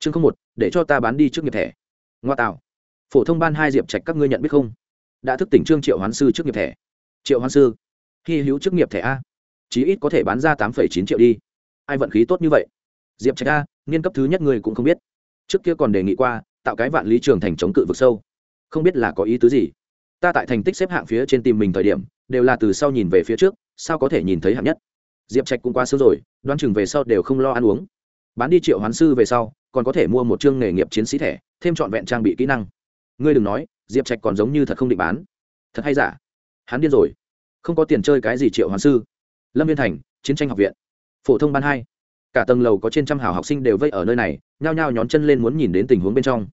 chương không một, để cho ta bán đi trước nghiệp thẻ. Ngoa tạo. Phổ thông ban hai diệp trạch các ngươi nhận biết không? Đã thức tỉnh trương triệu hoán sư trước nghiệp thẻ. Triệu hoán sư. Hy hữu chức nghiệp thẻ a. Chí ít có thể bán ra tám chín triệu đi. Ai vận khí tốt như vậy? Diệp trạch a nghiên cấp thứ nhất người cũng không biết. Trước kia còn đề nghị qua, tạo cái vạn lý trường thành chống cự vực sâu. Không biết là có ý tứ gì. Ta tại thành tích xếp hạng phía trên tìm mình thời điểm, đều là từ sau nhìn về phía trước, sao có thể nhìn thấy hạng nhất? Diệp trạch cũng qua sớm rồi, đoán chừng về sau đều không lo ăn uống. Bán đi triệu hoán sư về sau còn có thể mua một chương nghề nghiệp chiến sĩ thẻ, thêm trọn vẹn trang bị kỹ năng. Ngươi đừng nói, diệp trạch còn giống như thật không định bán. Thật hay giả? Hắn điên rồi. Không có tiền chơi cái gì triệu hoán sư. Lâm viên thành, chiến tranh học viện. Phổ thông ban hai. Cả tầng lầu có trên trăm hào học sinh đều vây ở nơi này, nhao nhao nhón chân lên muốn nhìn đến tình huống bên trong.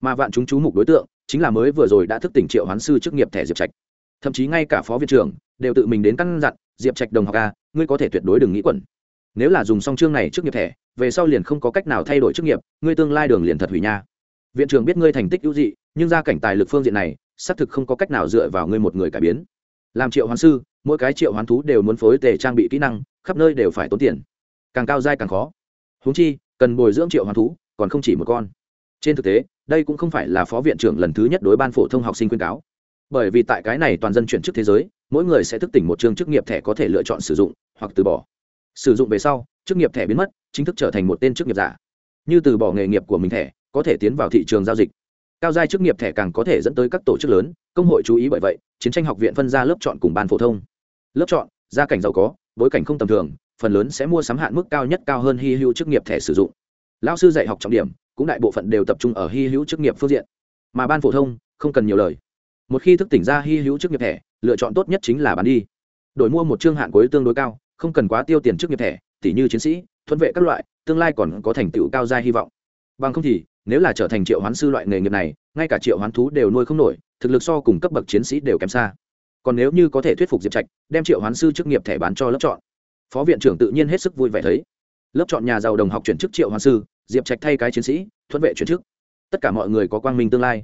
Mà vạn chúng chú mục đối tượng, chính là mới vừa rồi đã thức tỉnh triệu hoán sư chức nghiệp thẻ diệp trạch. Thậm chí ngay cả phó viện trưởng đều tự mình đến căn dặn, diệp trạch đồng học a ngươi có thể tuyệt đối đừng nghĩ quẩn nếu là dùng xong chương này trước nghiệp thẻ, về sau liền không có cách nào thay đổi chức nghiệp, ngươi tương lai đường liền thật hủy nha. Viện trưởng biết ngươi thành tích ưu dị, nhưng gia cảnh tài lực phương diện này, xác thực không có cách nào dựa vào ngươi một người cải biến. Làm triệu hoán sư, mỗi cái triệu hoán thú đều muốn phối tề trang bị kỹ năng, khắp nơi đều phải tốn tiền. Càng cao dai càng khó. Húng chi, cần bồi dưỡng triệu hoán thú, còn không chỉ một con. Trên thực tế, đây cũng không phải là phó viện trưởng lần thứ nhất đối ban phổ thông học sinh khuyên cáo. Bởi vì tại cái này toàn dân chuyển chức thế giới, mỗi người sẽ thức tỉnh một chương chức nghiệp thẻ có thể lựa chọn sử dụng hoặc từ bỏ sử dụng về sau, chức nghiệp thẻ biến mất, chính thức trở thành một tên chức nghiệp giả. Như từ bỏ nghề nghiệp của mình thẻ, có thể tiến vào thị trường giao dịch. Cao giai chức nghiệp thẻ càng có thể dẫn tới các tổ chức lớn, công hội chú ý bởi vậy, chiến tranh học viện phân ra lớp chọn cùng ban phổ thông. Lớp chọn, gia cảnh giàu có, bối cảnh không tầm thường, phần lớn sẽ mua sắm hạn mức cao nhất cao hơn hy hữu chức nghiệp thẻ sử dụng. Lao sư dạy học trọng điểm, cũng đại bộ phận đều tập trung ở hy hữu chức nghiệp phương diện. Mà ban phổ thông, không cần nhiều lời. Một khi thức tỉnh ra hy hữu chức nghiệp thẻ, lựa chọn tốt nhất chính là bán đi. Đổi mua một chương hạn cuối tương đối cao không cần quá tiêu tiền trước nghiệp thẻ, tỉ như chiến sĩ, thuận vệ các loại, tương lai còn có thành tựu cao gia hy vọng. Bằng không thì, nếu là trở thành triệu hoán sư loại nghề nghiệp này, ngay cả triệu hoán thú đều nuôi không nổi, thực lực so cùng cấp bậc chiến sĩ đều kém xa. Còn nếu như có thể thuyết phục diệp trạch, đem triệu hoán sư chức nghiệp thẻ bán cho lớp chọn. Phó viện trưởng tự nhiên hết sức vui vẻ thấy. Lớp chọn nhà giàu đồng học chuyển chức triệu hoán sư, diệp trạch thay cái chiến sĩ, thuận vệ chuyển chức. Tất cả mọi người có quang minh tương lai.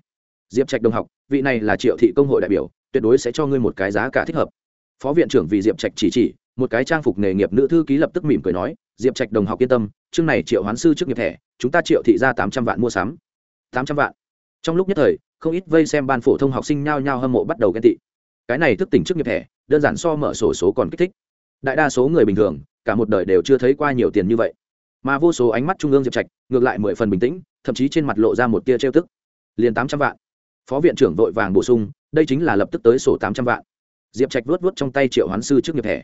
Diệp trạch đồng học, vị này là triệu thị công hội đại biểu, tuyệt đối sẽ cho ngươi một cái giá cả thích hợp. Phó viện trưởng vì diệp trạch chỉ chỉ một cái trang phục nghề nghiệp nữ thư ký lập tức mỉm cười nói, diệp trạch đồng học yên tâm, chương này triệu hoán sư trước nghiệp thẻ, chúng ta triệu thị ra tám trăm vạn mua sắm. Tám trăm vạn? Trong lúc nhất thời, không ít vây xem ban phổ thông học sinh nhao nhao hâm mộ bắt đầu ghen tị. Cái này thức tỉnh trước nghiệp thẻ, đơn giản so mở sổ số còn kích thích. Đại đa số người bình thường, cả một đời đều chưa thấy qua nhiều tiền như vậy. Mà vô số ánh mắt trung ương diệp trạch, ngược lại mười phần bình tĩnh, thậm chí trên mặt lộ ra một tia trêu tức. Liền tám trăm vạn. Phó viện trưởng vội vàng bổ sung, đây chính là lập tức tới sổ tám trăm vạn. Diệp trạch vuốt vuốt trong tay triệu hoán sư trước nghiệp thẻ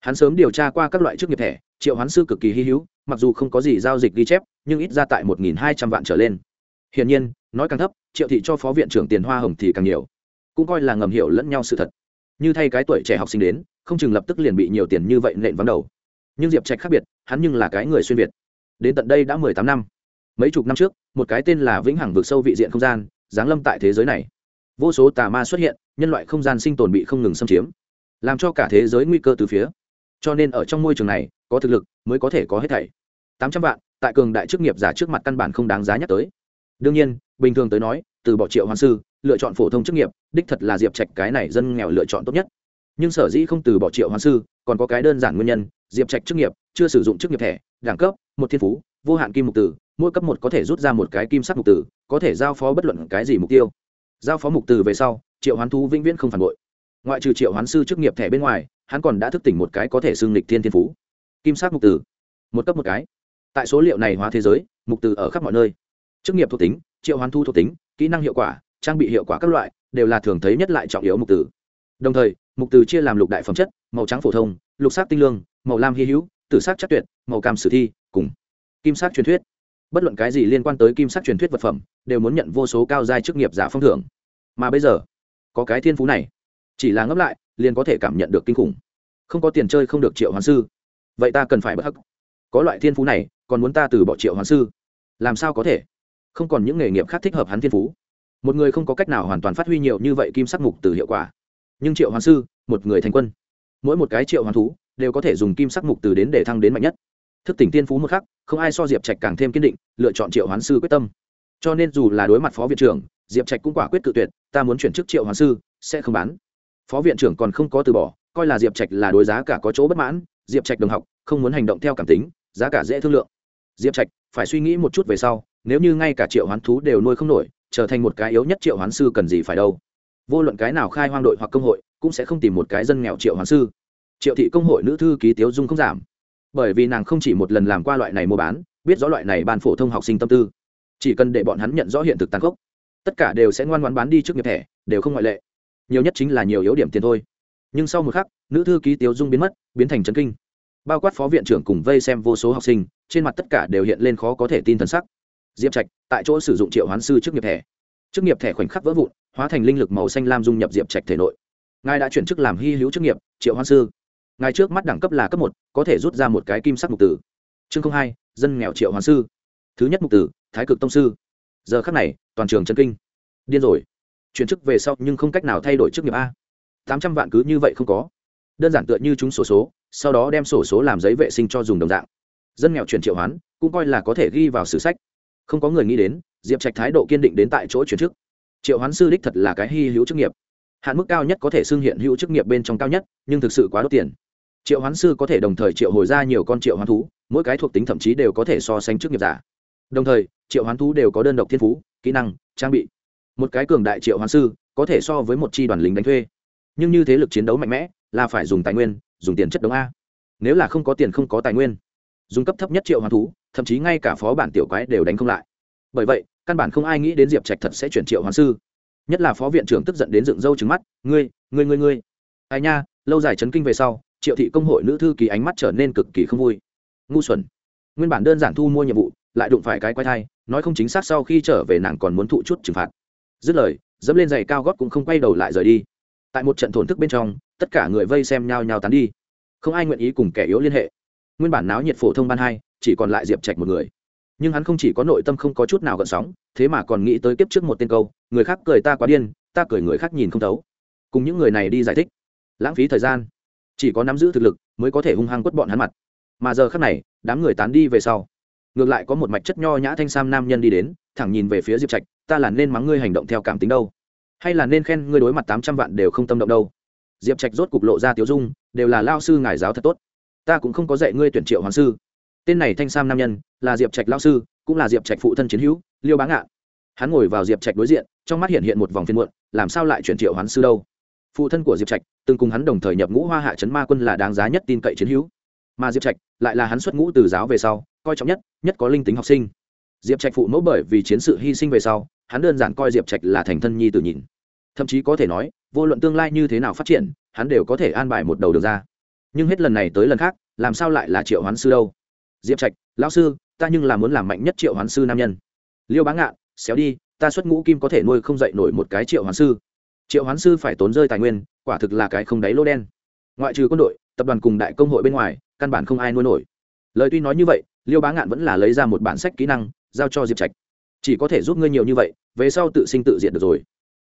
hắn sớm điều tra qua các loại chức nghiệp thẻ, triệu hoán sư cực kỳ hy hữu, mặc dù không có gì giao dịch ghi chép, nhưng ít ra tại một nghìn hai trăm vạn trở lên. Hiển nhiên, nói càng thấp, triệu thị cho phó viện trưởng tiền hoa hồng thì càng nhiều. Cũng coi là ngầm hiểu lẫn nhau sự thật. Như thay cái tuổi trẻ học sinh đến, không chừng lập tức liền bị nhiều tiền như vậy nện vắng đầu. Nhưng diệp trạch khác biệt, hắn nhưng là cái người xuyên việt. Đến tận đây đã mười tám năm. Mấy chục năm trước, một cái tên là vĩnh hằng vượt sâu vị diện không gian, giáng lâm tại thế giới này. Vô số tà ma xuất hiện, nhân loại không gian sinh tồn bị không ngừng xâm chiếm, làm cho cả thế giới nguy cơ từ phía cho nên ở trong môi trường này, có thực lực mới có thể có hết thảy. Tám trăm vạn, tại cường đại chức nghiệp giả trước mặt căn bản không đáng giá nhắc tới. Đương nhiên, bình thường tới nói, từ bỏ triệu hoàn sư, lựa chọn phổ thông chức nghiệp, đích thật là diệp trạch cái này dân nghèo lựa chọn tốt nhất. Nhưng sở dĩ không từ bỏ triệu hoàn sư, còn có cái đơn giản nguyên nhân, diệp trạch chức nghiệp chưa sử dụng chức nghiệp thẻ, đẳng cấp, một thiên phú, vô hạn kim mục tử, mỗi cấp một có thể rút ra một cái kim sắc mục tử, có thể giao phó bất luận cái gì mục tiêu. Giao phó mục tử về sau, triệu hoán thú vĩnh viễn không phản bội. Ngoại trừ triệu hoán sư chức nghiệp thẻ bên ngoài hắn còn đã thức tỉnh một cái có thể xưng lịch thiên thiên phú. Kim sắc mục tử. Một cấp một cái. Tại số liệu này hóa thế giới, mục tử ở khắp mọi nơi. Chức nghiệp thuộc tính, triệu hoán thu thuộc tính, kỹ năng hiệu quả, trang bị hiệu quả các loại, đều là thường thấy nhất lại trọng yếu mục tử. Đồng thời, mục tử chia làm lục đại phẩm chất, màu trắng phổ thông, lục sắc tinh lương, màu lam hy hữu, tử sắc chắc tuyệt, màu cam sử thi, cùng kim sắc truyền thuyết. Bất luận cái gì liên quan tới kim sắc truyền thuyết vật phẩm, đều muốn nhận vô số cao giai chức nghiệp giả phong thưởng. Mà bây giờ, có cái thiên phú này. Chỉ là ngấp lại liền có thể cảm nhận được kinh khủng. Không có tiền chơi không được triệu hoàn sư. Vậy ta cần phải bất hắc. Có loại thiên phú này, còn muốn ta từ bỏ triệu hoàn sư? Làm sao có thể? Không còn những nghề nghiệp khác thích hợp hắn thiên phú. Một người không có cách nào hoàn toàn phát huy nhiều như vậy kim sắc mục từ hiệu quả. Nhưng triệu hoàn sư, một người thành quân. Mỗi một cái triệu hoàn thú đều có thể dùng kim sắc mục từ đến để thăng đến mạnh nhất. Thức tỉnh tiên phú một khắc, không ai so diệp trạch càng thêm kiên định, lựa chọn triệu hoán sư quyết tâm. Cho nên dù là đối mặt phó viện trưởng, diệp trạch cũng quả quyết cự tuyệt, ta muốn chuyển chức triệu hoán sư, sẽ không bán phó viện trưởng còn không có từ bỏ, coi là diệp trạch là đối giá cả có chỗ bất mãn, diệp trạch đồng học, không muốn hành động theo cảm tính, giá cả dễ thương lượng. Diệp trạch, phải suy nghĩ một chút về sau, nếu như ngay cả triệu hoán thú đều nuôi không nổi, trở thành một cái yếu nhất triệu hoán sư cần gì phải đâu. Vô luận cái nào khai hoang đội hoặc công hội, cũng sẽ không tìm một cái dân nghèo triệu hoán sư. Triệu thị công hội nữ thư ký tiếu dung không giảm. Bởi vì nàng không chỉ một lần làm qua loại này mua bán, biết rõ loại này ban phổ thông học sinh tâm tư. Chỉ cần để bọn hắn nhận rõ hiện thực tàn khốc, tất cả đều sẽ ngoan ngoãn bán đi trước nghiệp thẻ, đều không ngoại lệ nhiều nhất chính là nhiều yếu điểm tiền thôi. Nhưng sau một khắc, nữ thư ký tiếu dung biến mất, biến thành trấn kinh. Bao quát phó viện trưởng cùng vây xem vô số học sinh, trên mặt tất cả đều hiện lên khó có thể tin thần sắc. Diệp trạch, tại chỗ sử dụng triệu hoán sư trước nghiệp thẻ. Chức nghiệp thẻ khoảnh khắc vỡ vụn, hóa thành linh lực màu xanh lam dung nhập diệp trạch thể nội. Ngài đã chuyển chức làm hy hữu chức nghiệp, triệu hoán sư. Ngài trước mắt đẳng cấp là cấp một, có thể rút ra một cái kim sắc mục tử. Chương hai, dân nghèo triệu hoán sư. Thứ nhất mục tử, thái cực tông sư. Giờ khắc này, toàn trường chân kinh. Điên rồi chuyển chức về sau nhưng không cách nào thay đổi chức nghiệp a. Tám trăm vạn cứ như vậy không có. Đơn giản tựa như chúng sổ số, sau đó đem sổ số làm giấy vệ sinh cho dùng đồng dạng. Dân nghèo chuyển triệu hoán, cũng coi là có thể ghi vào sử sách. Không có người nghĩ đến, diệp trạch thái độ kiên định đến tại chỗ chuyển chức. Triệu hoán sư đích thật là cái hy hữu chức nghiệp. Hạn mức cao nhất có thể xưng hiện hữu chức nghiệp bên trong cao nhất, nhưng thực sự quá đốt tiền. Triệu hoán sư có thể đồng thời triệu hồi ra nhiều con triệu hoán thú, mỗi cái thuộc tính thậm chí đều có thể so sánh chức nghiệp giả. Đồng thời, triệu hoán thú đều có đơn độc thiên phú, kỹ năng, trang bị một cái cường đại triệu hoàn sư, có thể so với một chi đoàn lính đánh thuê. Nhưng như thế lực chiến đấu mạnh mẽ, là phải dùng tài nguyên, dùng tiền chất đống a. Nếu là không có tiền không có tài nguyên, dùng cấp thấp nhất triệu hoàn thú, thậm chí ngay cả phó bản tiểu quái đều đánh không lại. Bởi vậy, căn bản không ai nghĩ đến diệp trạch thật sẽ chuyển triệu hoàn sư. Nhất là phó viện trưởng tức giận đến dựng râu trứng mắt, ngươi ngươi ngươi ngươi. Ai nha, lâu dài chấn kinh về sau, triệu thị công hội nữ thư ký ánh mắt trở nên cực kỳ không vui. Ngu xuẩn. Nguyên bản đơn giản thu mua nhiệm vụ, lại đụng phải cái quái thai, nói không chính xác sau khi trở về nàng còn muốn thụ chút trừng phạt dứt lời, dẫm lên giày cao gót cũng không quay đầu lại rời đi. Tại một trận thổn thức bên trong, tất cả người vây xem nhau nhau tán đi. Không ai nguyện ý cùng kẻ yếu liên hệ. Nguyên bản náo nhiệt phổ thông ban hai, chỉ còn lại diệp trạch một người. Nhưng hắn không chỉ có nội tâm không có chút nào gợn sóng, thế mà còn nghĩ tới kiếp trước một tên câu, người khác cười ta quá điên, ta cười người khác nhìn không thấu. Cùng những người này đi giải thích. Lãng phí thời gian. Chỉ có nắm giữ thực lực, mới có thể hung hăng quất bọn hắn mặt. Mà giờ khác này, đám người tán đi về sau ngược lại có một mạch chất nho nhã thanh sam nam nhân đi đến, thẳng nhìn về phía diệp trạch, ta là nên mắng ngươi hành động theo cảm tính đâu? Hay là nên khen ngươi đối mặt tám trăm vạn đều không tâm động đâu? Diệp trạch rốt cục lộ ra tiếu dung, đều là lao sư ngài giáo thật tốt. Ta cũng không có dạy ngươi tuyển triệu hoàng sư. Tên này thanh sam nam nhân là diệp trạch lao sư, cũng là diệp trạch phụ thân chiến hữu, liêu bá ngạ hắn ngồi vào diệp trạch đối diện, trong mắt hiện hiện một vòng phiên muộn, làm sao lại chuyển triệu hoán sư đâu? Phụ thân của diệp trạch, từng cùng hắn đồng thời nhập ngũ hoa hạ trấn ma quân là đáng giá nhất tin cậy chiến hữu. Mà diệp trạch, lại là hắn xuất ngũ từ giáo về sau coi trọng nhất nhất có linh tính học sinh. Diệp trạch phụ mẫu bởi vì chiến sự hy sinh về sau, hắn đơn giản coi diệp trạch là thành thân nhi tử nhìn. Thậm chí có thể nói, vô luận tương lai như thế nào phát triển, hắn đều có thể an bài một đầu đường ra. Nhưng hết lần này tới lần khác, làm sao lại là triệu hoán sư đâu? Diệp trạch, lão sư, ta nhưng là muốn làm mạnh nhất triệu hoán sư nam nhân. Liêu bá ngạn, xéo đi, ta xuất ngũ kim có thể nuôi không dậy nổi một cái triệu hoán sư. Triệu hoán sư phải tốn rơi tài nguyên, quả thực là cái không đáy lô đen. Ngoại trừ quân đội, tập đoàn cùng đại công hội bên ngoài, căn bản không ai nuôi nổi. Lời tuy nói như vậy liêu bá ngạn vẫn là lấy ra một bản sách kỹ năng, giao cho diệp trạch. Chỉ có thể giúp ngươi nhiều như vậy, về sau tự sinh tự diệt được rồi.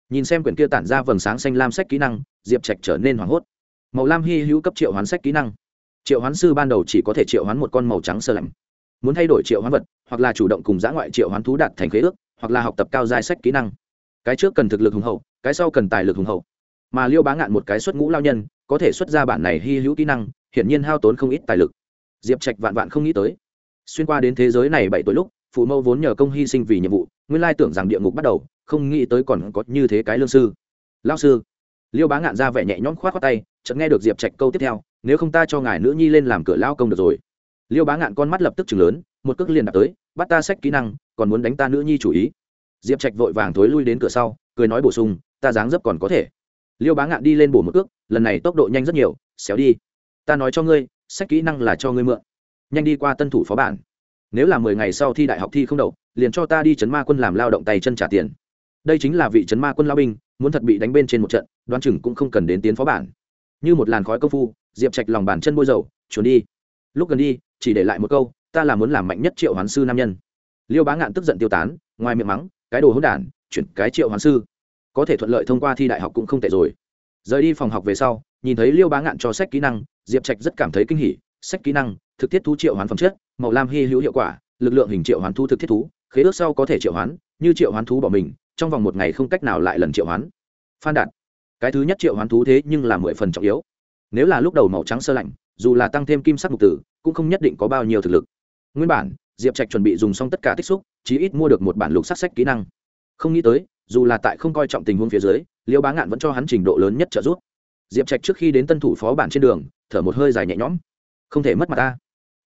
Nhìn xem quyển kia tản ra vầng sáng xanh lam sách kỹ năng, diệp trạch trở nên hoảng hốt. Màu lam hy hữu cấp triệu hoán sách kỹ năng. Triệu hoán sư ban đầu chỉ có thể triệu hoán một con màu trắng sơ lạnh. Muốn thay đổi triệu hoán vật, hoặc là chủ động cùng giã ngoại triệu hoán thú đạt thành khế ước, hoặc là học tập cao giai sách kỹ năng. Cái trước cần thực lực hùng hậu, cái sau cần tài lực hùng hậu. Mà liêu bá ngạn một cái xuất ngũ lao nhân, có thể xuất ra bản này hy hữu kỹ năng, hiển nhiên hao tốn không ít tài lực. Diệp trạch vạn vạn không nghĩ tới xuyên qua đến thế giới này bảy tuổi lúc, phụ mẫu vốn nhờ công hy sinh vì nhiệm vụ, nguyên lai tưởng rằng địa ngục bắt đầu, không nghĩ tới còn có như thế cái lương sư. Lao sư, liêu bá ngạn ra vẻ nhẹ nhõm k h o á t khoác tay, chợt nghe được diệp trạch câu tiếp theo, nếu không ta cho ngài nữ nhi lên làm cửa lao công được rồi. Liêu bá ngạn con mắt lập tức chừng lớn, một cước liền đạp tới, bắt ta sách kỹ năng, còn muốn đánh ta nữ nhi chủ ý. Diệp trạch vội vàng thối lui đến cửa sau, cười nói bổ sung, ta dáng dấp còn có thể. Liêu bá ngạn đi lên bổ một cước, lần này tốc độ nhanh rất nhiều, xéo đi. Ta nói cho ngươi, sách kỹ năng là cho ngươi mượn nhanh đi qua tân thủ phó bản. Nếu là mười ngày sau thi đại học thi không đậu, liền cho ta đi chấn ma quân làm lao động tay chân trả tiền. Đây chính là vị chấn ma quân lao binh, muốn thật bị đánh bên trên một trận, đoán chừng cũng không cần đến tiến phó bản. Như một làn khói công phu, diệp trạch lòng bàn chân bôi dầu trốn đi. Lúc gần đi, chỉ để lại một câu, ta là muốn làm mạnh nhất triệu hoán sư nam nhân. Liêu bá ngạn tức giận tiêu tán, ngoài miệng mắng, cái đồ hỗn đản, chuyển cái triệu hoán sư. Có thể thuận lợi thông qua thi đại học cũng không tệ rồi. Rời đi phòng học về sau, nhìn thấy liêu bá ngạn cho sách kỹ năng, diệp trạch rất cảm thấy kinh hỉ, sách kỹ năng thực thiết thú triệu hoán phẩm chất, màu lam hy hữu hiệu quả, lực lượng hình triệu hoán thu thực thiết thú, khế ước sau có thể triệu hoán, như triệu hoán thú bỏ mình, trong vòng một ngày không cách nào lại lần triệu hoán. Phan đạt, cái thứ nhất triệu hoán thú thế nhưng là mười phần trọng yếu. Nếu là lúc đầu màu trắng sơ lạnh, dù là tăng thêm kim sắc mục tử, cũng không nhất định có bao nhiêu thực lực. Nguyên bản, diệp trạch chuẩn bị dùng xong tất cả tích xúc, chí ít mua được một bản lục sắc sách kỹ năng. Không nghĩ tới, dù là tại không coi trọng tình huống phía dưới, liêu bá ngạn vẫn cho hắn trình độ lớn nhất trợ giúp. Diệp trạch trước khi đến tân thủ phó bản trên đường, thở một hơi dài nhẹ nhõm. Không thể mất mặt ta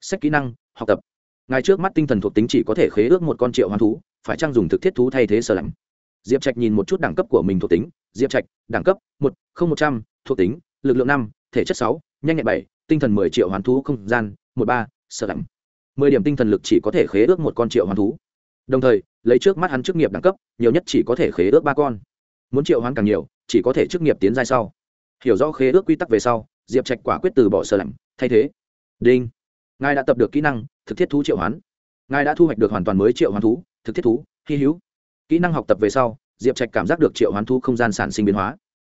sách kỹ năng, học tập. Ngài trước mắt tinh thần thuộc tính chỉ có thể khế ước một con triệu hoàn thú, phải chăng dùng thực thiết thú thay thế sơ lạnh diệp trạch nhìn một chút đẳng cấp của mình thuộc tính. Diệp trạch, đẳng cấp, một, không một trăm, thuộc tính, lực lượng năm, thể chất sáu, nhanh nhẹn bảy, tinh thần mười triệu hoàn thú không gian, một ba sơ lạnh mười điểm tinh thần lực chỉ có thể khế ước một con triệu hoàn thú. Đồng thời, lấy trước mắt hắn chức nghiệp đẳng cấp, nhiều nhất chỉ có thể khế ước ba con. Muốn triệu hoán càng nhiều, chỉ có thể chức nghiệp tiến giai sau. Hiểu rõ khế ước quy tắc về sau, diệp trạch quả quyết từ bỏ sơ lạnh thay thế. Đinh ngài đã tập được kỹ năng, thực thiết thú triệu hoán. Ngài đã thu hoạch được hoàn toàn mới triệu hoán thú, thực thiết thú, hy hữu. Kỹ năng học tập về sau, diệp trạch cảm giác được triệu hoán thú không gian sản sinh biến hóa.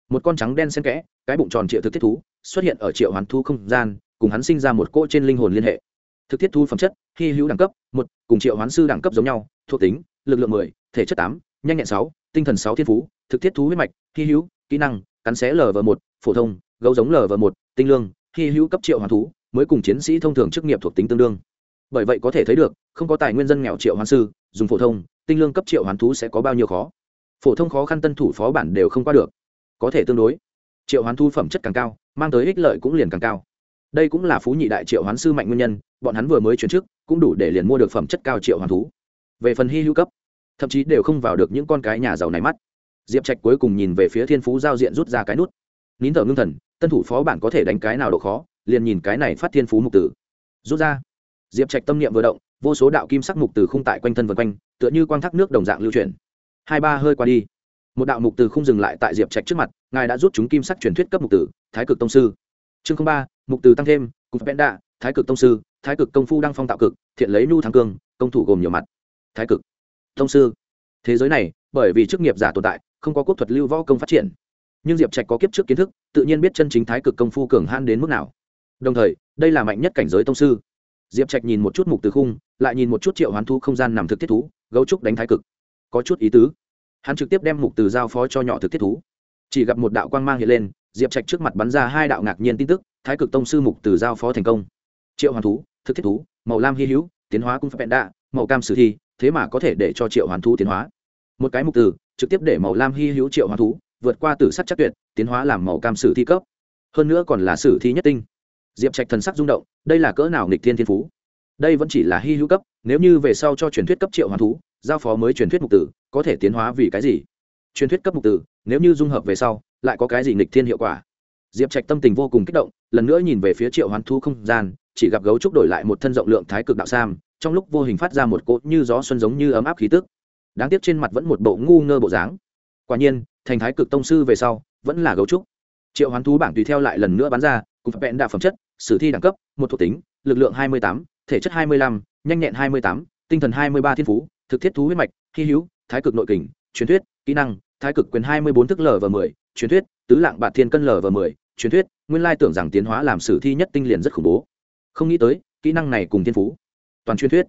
Một con trắng đen xen kẽ, cái bụng tròn triệu thực thiết thú, xuất hiện ở triệu hoán thú không gian, cùng hắn sinh ra một cỗ trên linh hồn liên hệ. Thực thiết thú phẩm chất, hy hữu đẳng cấp, một, cùng triệu hoán sư đẳng cấp giống nhau, thuộc tính, lực lượng mười, thể chất tám, nhanh nhẹn sáu, tinh thần sáu thiên phú, thực thiết thú huyết mạch, hy hữu, kỹ năng, cắn xé lv một, phổ thông, gấu giống lv một, tinh lương, hy hữu cấp triệu hoán thú mới cùng chiến sĩ thông thường chức nghiệp thuộc tính tương đương. Bởi vậy có thể thấy được, không có tài nguyên dân nghèo triệu hoán sư, dùng phổ thông, tinh lương cấp triệu hoán thú sẽ có bao nhiêu khó. Phổ thông khó khăn tân thủ phó bản đều không qua được. Có thể tương đối, triệu hoán thu phẩm chất càng cao, mang tới ích lợi cũng liền càng cao. Đây cũng là phú nhị đại triệu hoán sư mạnh nguyên nhân, bọn hắn vừa mới chuyển chức, cũng đủ để liền mua được phẩm chất cao triệu hoán thú. Về phần hy hữu cấp, thậm chí đều không vào được những con cái nhà giàu này mắt. Diệp trạch cuối cùng nhìn về phía thiên phú giao diện rút ra cái nút. Nín thở ngưng thần, tân thủ phó bản có thể đánh cái nào độ khó? Liền nhìn cái này phát thiên phú mục tử. Rút ra. Diệp trạch tâm niệm vừa động, vô số đạo kim sắc mục từ khung tại quanh thân vân quanh, tựa như quang thác nước đồng dạng lưu chuyển. Hai ba hơi qua đi, một đạo mục từ không dừng lại tại diệp trạch trước mặt, ngài đã rút chúng kim sắc truyền thuyết cấp mục tử, thái cực tông sư. Chương ba, mục từ tăng thêm, cục vẽn đạ, thái cực tông sư, thái cực công phu đăng phong tạo cực, thiện lấy nhu thắng cương, công thủ gồm nhiều mặt. Thái cực tông sư. Thế giới này, bởi vì chức nghiệp giả tồn tại, không có quốc thuật lưu võ công phát triển. Nhưng diệp trạch có kiếp trước kiến thức, tự nhiên biết chân chính thái cực công phu cường han đến mức nào đồng thời, đây là mạnh nhất cảnh giới tông sư. Diệp trạch nhìn một chút mục từ khung, lại nhìn một chút triệu hoán thu không gian nằm thực thiết thú, gấu trúc đánh thái cực. Có chút ý tứ. Hắn trực tiếp đem mục từ giao phó cho nhỏ thực thiết thú. Chỉ gặp một đạo quang mang hiện lên, diệp trạch trước mặt bắn ra hai đạo ngạc nhiên tin tức, thái cực tông sư mục từ giao phó thành công. Triệu hoàn thú, thực thiết thú, màu lam hy hữu, tiến hóa cung phép đạ, màu cam sử thi, thế mà có thể để cho triệu hoàn thú tiến hóa. Một cái mục từ, trực tiếp để màu lam hy hữu triệu hoàn thú vượt qua tử sắt chắc tuyệt, tiến hóa làm màu cam sử thi cấp. Hơn nữa còn là sử thi nhất tinh diệp trạch thần sắc rung động, đây là cỡ nào nghịch thiên thiên phú? Đây vẫn chỉ là hy hữu cấp, nếu như về sau cho truyền thuyết cấp triệu hoàn thú, giao phó mới truyền thuyết mục tử, có thể tiến hóa vì cái gì? Truyền thuyết cấp mục tử, nếu như dung hợp về sau, lại có cái gì nghịch thiên hiệu quả? Diệp trạch tâm tình vô cùng kích động, lần nữa nhìn về phía triệu hoán thú không gian, chỉ gặp gấu trúc đổi lại một thân rộng lượng thái cực đạo sam, trong lúc vô hình phát ra một cỗ như gió xuân giống như ấm áp khí tức. Đáng tiếc trên mặt vẫn một bộ ngu ngơ bộ dáng. Quả nhiên, thành thái cực tông sư về sau, vẫn là gấu trúc. Triệu hoán thú bảng tùy theo lại lần nữa bắn ra cùng vẹn đa phẩm chất, sử thi đẳng cấp, một thuộc tính, lực lượng hai mươi tám, thể chất hai mươi lăm, nhanh nhẹn hai mươi tám, tinh thần hai mươi ba thiên phú, thực thiết thú huyết mạch, hy hữu, thái cực nội kình, truyền thuyết, kỹ năng, thái cực quyền hai mươi bốn thức lv và mười, truyền thuyết, tứ lạng bạt thiên cân lv và mười, truyền thuyết, nguyên lai tưởng rằng tiến hóa làm sử thi nhất tinh liền rất khủng bố. Không nghĩ tới, kỹ năng này cùng thiên phú, toàn truyền thuyết,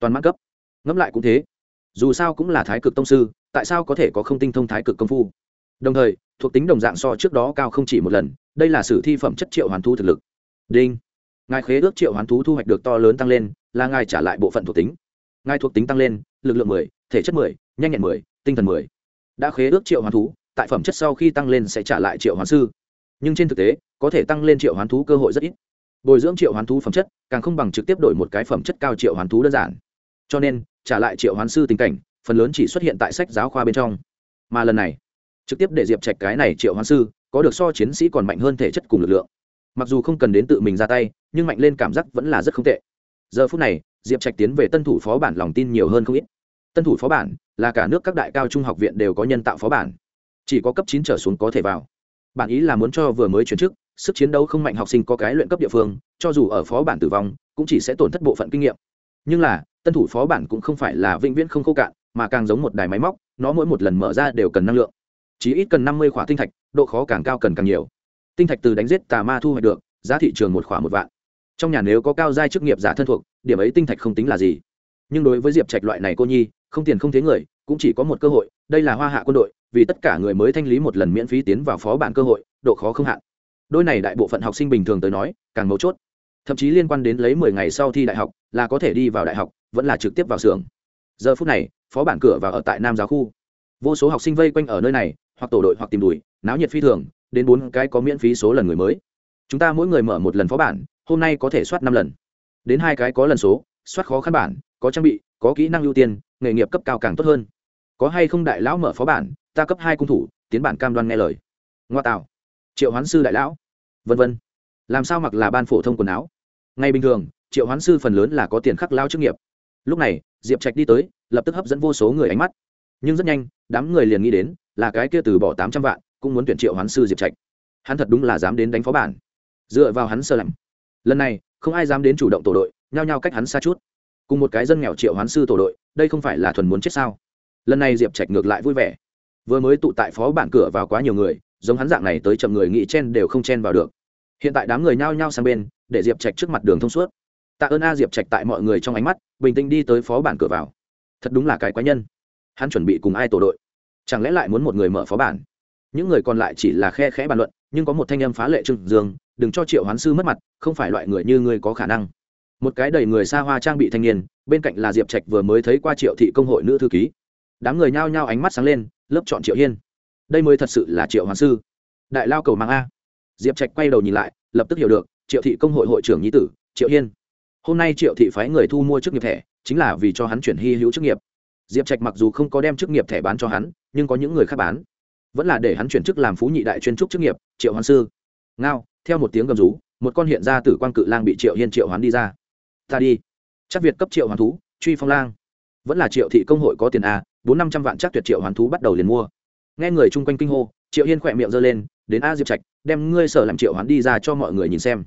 toàn mãn cấp. Ngẫm lại cũng thế. Dù sao cũng là thái cực tông sư, tại sao có thể có không tinh thông thái cực công phu? Đồng thời, thuộc tính đồng dạng so trước đó cao không chỉ một lần, đây là sử thi phẩm chất triệu hoàn thu thực lực. Đinh. Ngài khế ước triệu hoán thú thu hoạch được to lớn tăng lên, là ngài trả lại bộ phận thuộc tính. Ngài thuộc tính tăng lên, lực lượng mười, thể chất mười, nhanh nhẹn mười, tinh thần mười. Đã khế ước triệu hoán thú, tại phẩm chất sau khi tăng lên sẽ trả lại triệu hoán sư. Nhưng trên thực tế, có thể tăng lên triệu hoán thú cơ hội rất ít. Bồi dưỡng triệu hoán thú phẩm chất, càng không bằng trực tiếp đổi một cái phẩm chất cao triệu hoán thú đơn giản. Cho nên, trả lại triệu hoán sư tình cảnh, phần lớn chỉ xuất hiện tại sách giáo khoa bên trong. Mà lần này trực tiếp để diệp trạch cái này triệu hoán sư có được so chiến sĩ còn mạnh hơn thể chất cùng lực lượng mặc dù không cần đến tự mình ra tay nhưng mạnh lên cảm giác vẫn là rất không tệ giờ phút này diệp trạch tiến về tân thủ phó bản lòng tin nhiều hơn không ít tân thủ phó bản là cả nước các đại cao trung học viện đều có nhân tạo phó bản chỉ có cấp chín trở xuống có thể vào bản ý là muốn cho vừa mới chuyển chức sức chiến đấu không mạnh học sinh có cái luyện cấp địa phương cho dù ở phó bản tử vong cũng chỉ sẽ tổn thất bộ phận kinh nghiệm nhưng là tân thủ phó bản cũng không phải là vĩnh viễn không khô cạn mà càng giống một đài máy móc nó mỗi một lần mở ra đều cần năng lượng chỉ ít cần năm mươi khỏa tinh thạch, độ khó càng cao cần càng nhiều. Tinh thạch từ đánh giết tà ma thu hoạch được, giá thị trường một khỏa một vạn. Trong nhà nếu có cao giai chức nghiệp giả thân thuộc, điểm ấy tinh thạch không tính là gì. Nhưng đối với diệp trạch loại này cô nhi, không tiền không thế người, cũng chỉ có một cơ hội, đây là hoa hạ quân đội, vì tất cả người mới thanh lý một lần miễn phí tiến vào phó bản cơ hội, độ khó không hạn. Đôi này đại bộ phận học sinh bình thường tới nói, càng mấu chốt. Thậm chí liên quan đến lấy mười ngày sau thi đại học, là có thể đi vào đại học, vẫn là trực tiếp vào xưởng. Giờ phút này, phó bản cửa vào ở tại nam giáo khu. Vô số học sinh vây quanh ở nơi này hoặc tổ đội hoặc tìm đùi, náo nhiệt phi thường, đến bốn cái có miễn phí số lần người mới. Chúng ta mỗi người mở một lần phó bản, hôm nay có thể soát năm lần. Đến hai cái có lần số, soát khó khăn bản, có trang bị, có kỹ năng ưu tiên, nghề nghiệp cấp cao càng tốt hơn. Có hay không đại lão mở phó bản, ta cấp hai cung thủ, tiến bản cam đoan nghe lời. Ngoa tạo. Triệu hoán sư đại lão. Vân vân. Làm sao mặc là ban phổ thông quần áo? Ngay bình thường, triệu hoán sư phần lớn là có tiền khắc lao chức nghiệp. Lúc này, diệp trạch đi tới, lập tức hấp dẫn vô số người ánh mắt. Nhưng rất nhanh, đám người liền nghĩ đến là cái kia từ bỏ tám trăm vạn, cũng muốn tuyển triệu hoán sư diệp trạch. Hắn thật đúng là dám đến đánh phó bản. Dựa vào hắn sơ lạnh. Lần này, không ai dám đến chủ động tổ đội, nhao nhao cách hắn xa chút. Cùng một cái dân nghèo triệu hoán sư tổ đội, đây không phải là thuần muốn chết sao? Lần này diệp trạch ngược lại vui vẻ. Vừa mới tụ tại phó bản cửa vào quá nhiều người, giống hắn dạng này tới chậm người nghĩ chen đều không chen vào được. Hiện tại đám người nhao nhao sang bên, để diệp trạch trước mặt đường thông suốt. Tạ ơn a diệp trạch tại mọi người trong ánh mắt, bình tĩnh đi tới phó bản cửa vào. Thật đúng là cái quái nhân. Hắn chuẩn bị cùng ai tổ đội? Chẳng lẽ lại muốn một người mở phó bản? Những người còn lại chỉ là khe khẽ bàn luận, nhưng có một thanh âm phá lệ trưng dương, đừng cho triệu hoán sư mất mặt, không phải loại người như ngươi có khả năng. Một cái đầy người xa hoa trang bị thanh niên, bên cạnh là diệp trạch vừa mới thấy qua triệu thị công hội nữ thư ký. Đám người nhao nhao ánh mắt sáng lên, lớp chọn triệu hiên. Đây mới thật sự là triệu hoán sư. Đại lao cầu mang a. Diệp trạch quay đầu nhìn lại, lập tức hiểu được, triệu thị công hội hội trưởng nhí tử, triệu hiên. Hôm nay triệu thị phái người thu mua chức nghiệp thẻ, chính là vì cho hắn chuyển hy hữu chức nghiệp. Diệp trạch mặc dù không có đem chức nghiệp thẻ bán cho hắn nhưng có những người khác bán. Vẫn là để hắn chuyển chức làm phú nhị đại chuyên trúc chức nghiệp, triệu hoán sư. Ngao, theo một tiếng gầm rú, một con hiện ra tử quan cự lang bị triệu hiên triệu hoán đi ra. Ta đi. Chắc việt cấp triệu hoàn thú, truy phong lang. Vẫn là triệu thị công hội có tiền a bốn năm trăm vạn chắc tuyệt triệu hoàn thú bắt đầu liền mua. Nghe người chung quanh kinh hô, triệu hiên khỏe miệng giơ lên, đến a diệp trạch, đem ngươi sở làm triệu hoán đi ra cho mọi người nhìn xem.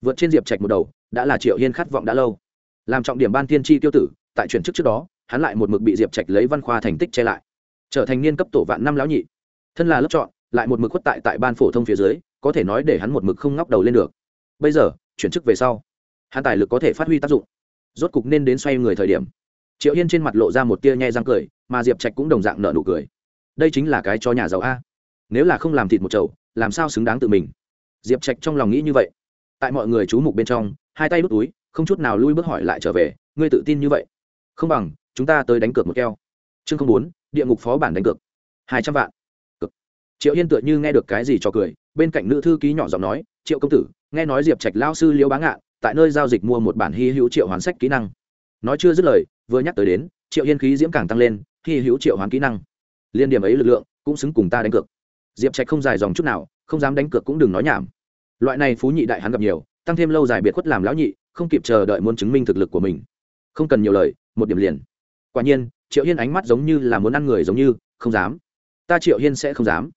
Vượt trên diệp trạch một đầu, đã là triệu hiên khát vọng đã lâu. Làm trọng điểm ban tiên tri tiêu tử, tại chuyển chức trước đó, hắn lại một mực bị diệp trạch lấy văn khoa thành tích che lại trở thành niên cấp tổ vạn năm lão nhị. Thân là lớp chọn, lại một mực khuất tại tại ban phổ thông phía dưới, có thể nói để hắn một mực không ngóc đầu lên được. Bây giờ, chuyển chức về sau, hắn tài lực có thể phát huy tác dụng. Rốt cục nên đến xoay người thời điểm. Triệu hiên trên mặt lộ ra một tia nhai răng cười, mà diệp trạch cũng đồng dạng nợ nụ cười. Đây chính là cái cho nhà giàu a. Nếu là không làm thịt một chậu, làm sao xứng đáng tự mình? Diệp trạch trong lòng nghĩ như vậy. Tại mọi người chú mục bên trong, hai tay đút túi, không chút nào lui bước hỏi lại trở về, ngươi tự tin như vậy? Không bằng, chúng ta tới đánh cược một keo. Chương không bốn địa ngục phó bản đánh cược. Hai trăm vạn. Cực triệu hiên tựa như nghe được cái gì cho cười, bên cạnh nữ thư ký nhỏ giọng nói, triệu công tử, nghe nói diệp trạch lao sư liễu bá ngạn, tại nơi giao dịch mua một bản hy hữu triệu hoán sách kỹ năng. Nói chưa dứt lời, vừa nhắc tới đến, triệu hiên khí diễm càng tăng lên, hy hữu triệu hoán kỹ năng. Liên điểm ấy lực lượng, cũng xứng cùng ta đánh cược. Diệp trạch không dài dòng chút nào, không dám đánh cược cũng đừng nói nhảm. Loại này phú nhị đại hắn gặp nhiều, tăng thêm lâu dài biệt khuất làm lão nhị, không kịp chờ đợi muốn chứng minh thực lực của mình. Không cần nhiều lời, một điểm liền. Quả nhiên triệu hiên ánh mắt giống như là muốn ăn người giống như, không dám. Ta triệu hiên sẽ không dám.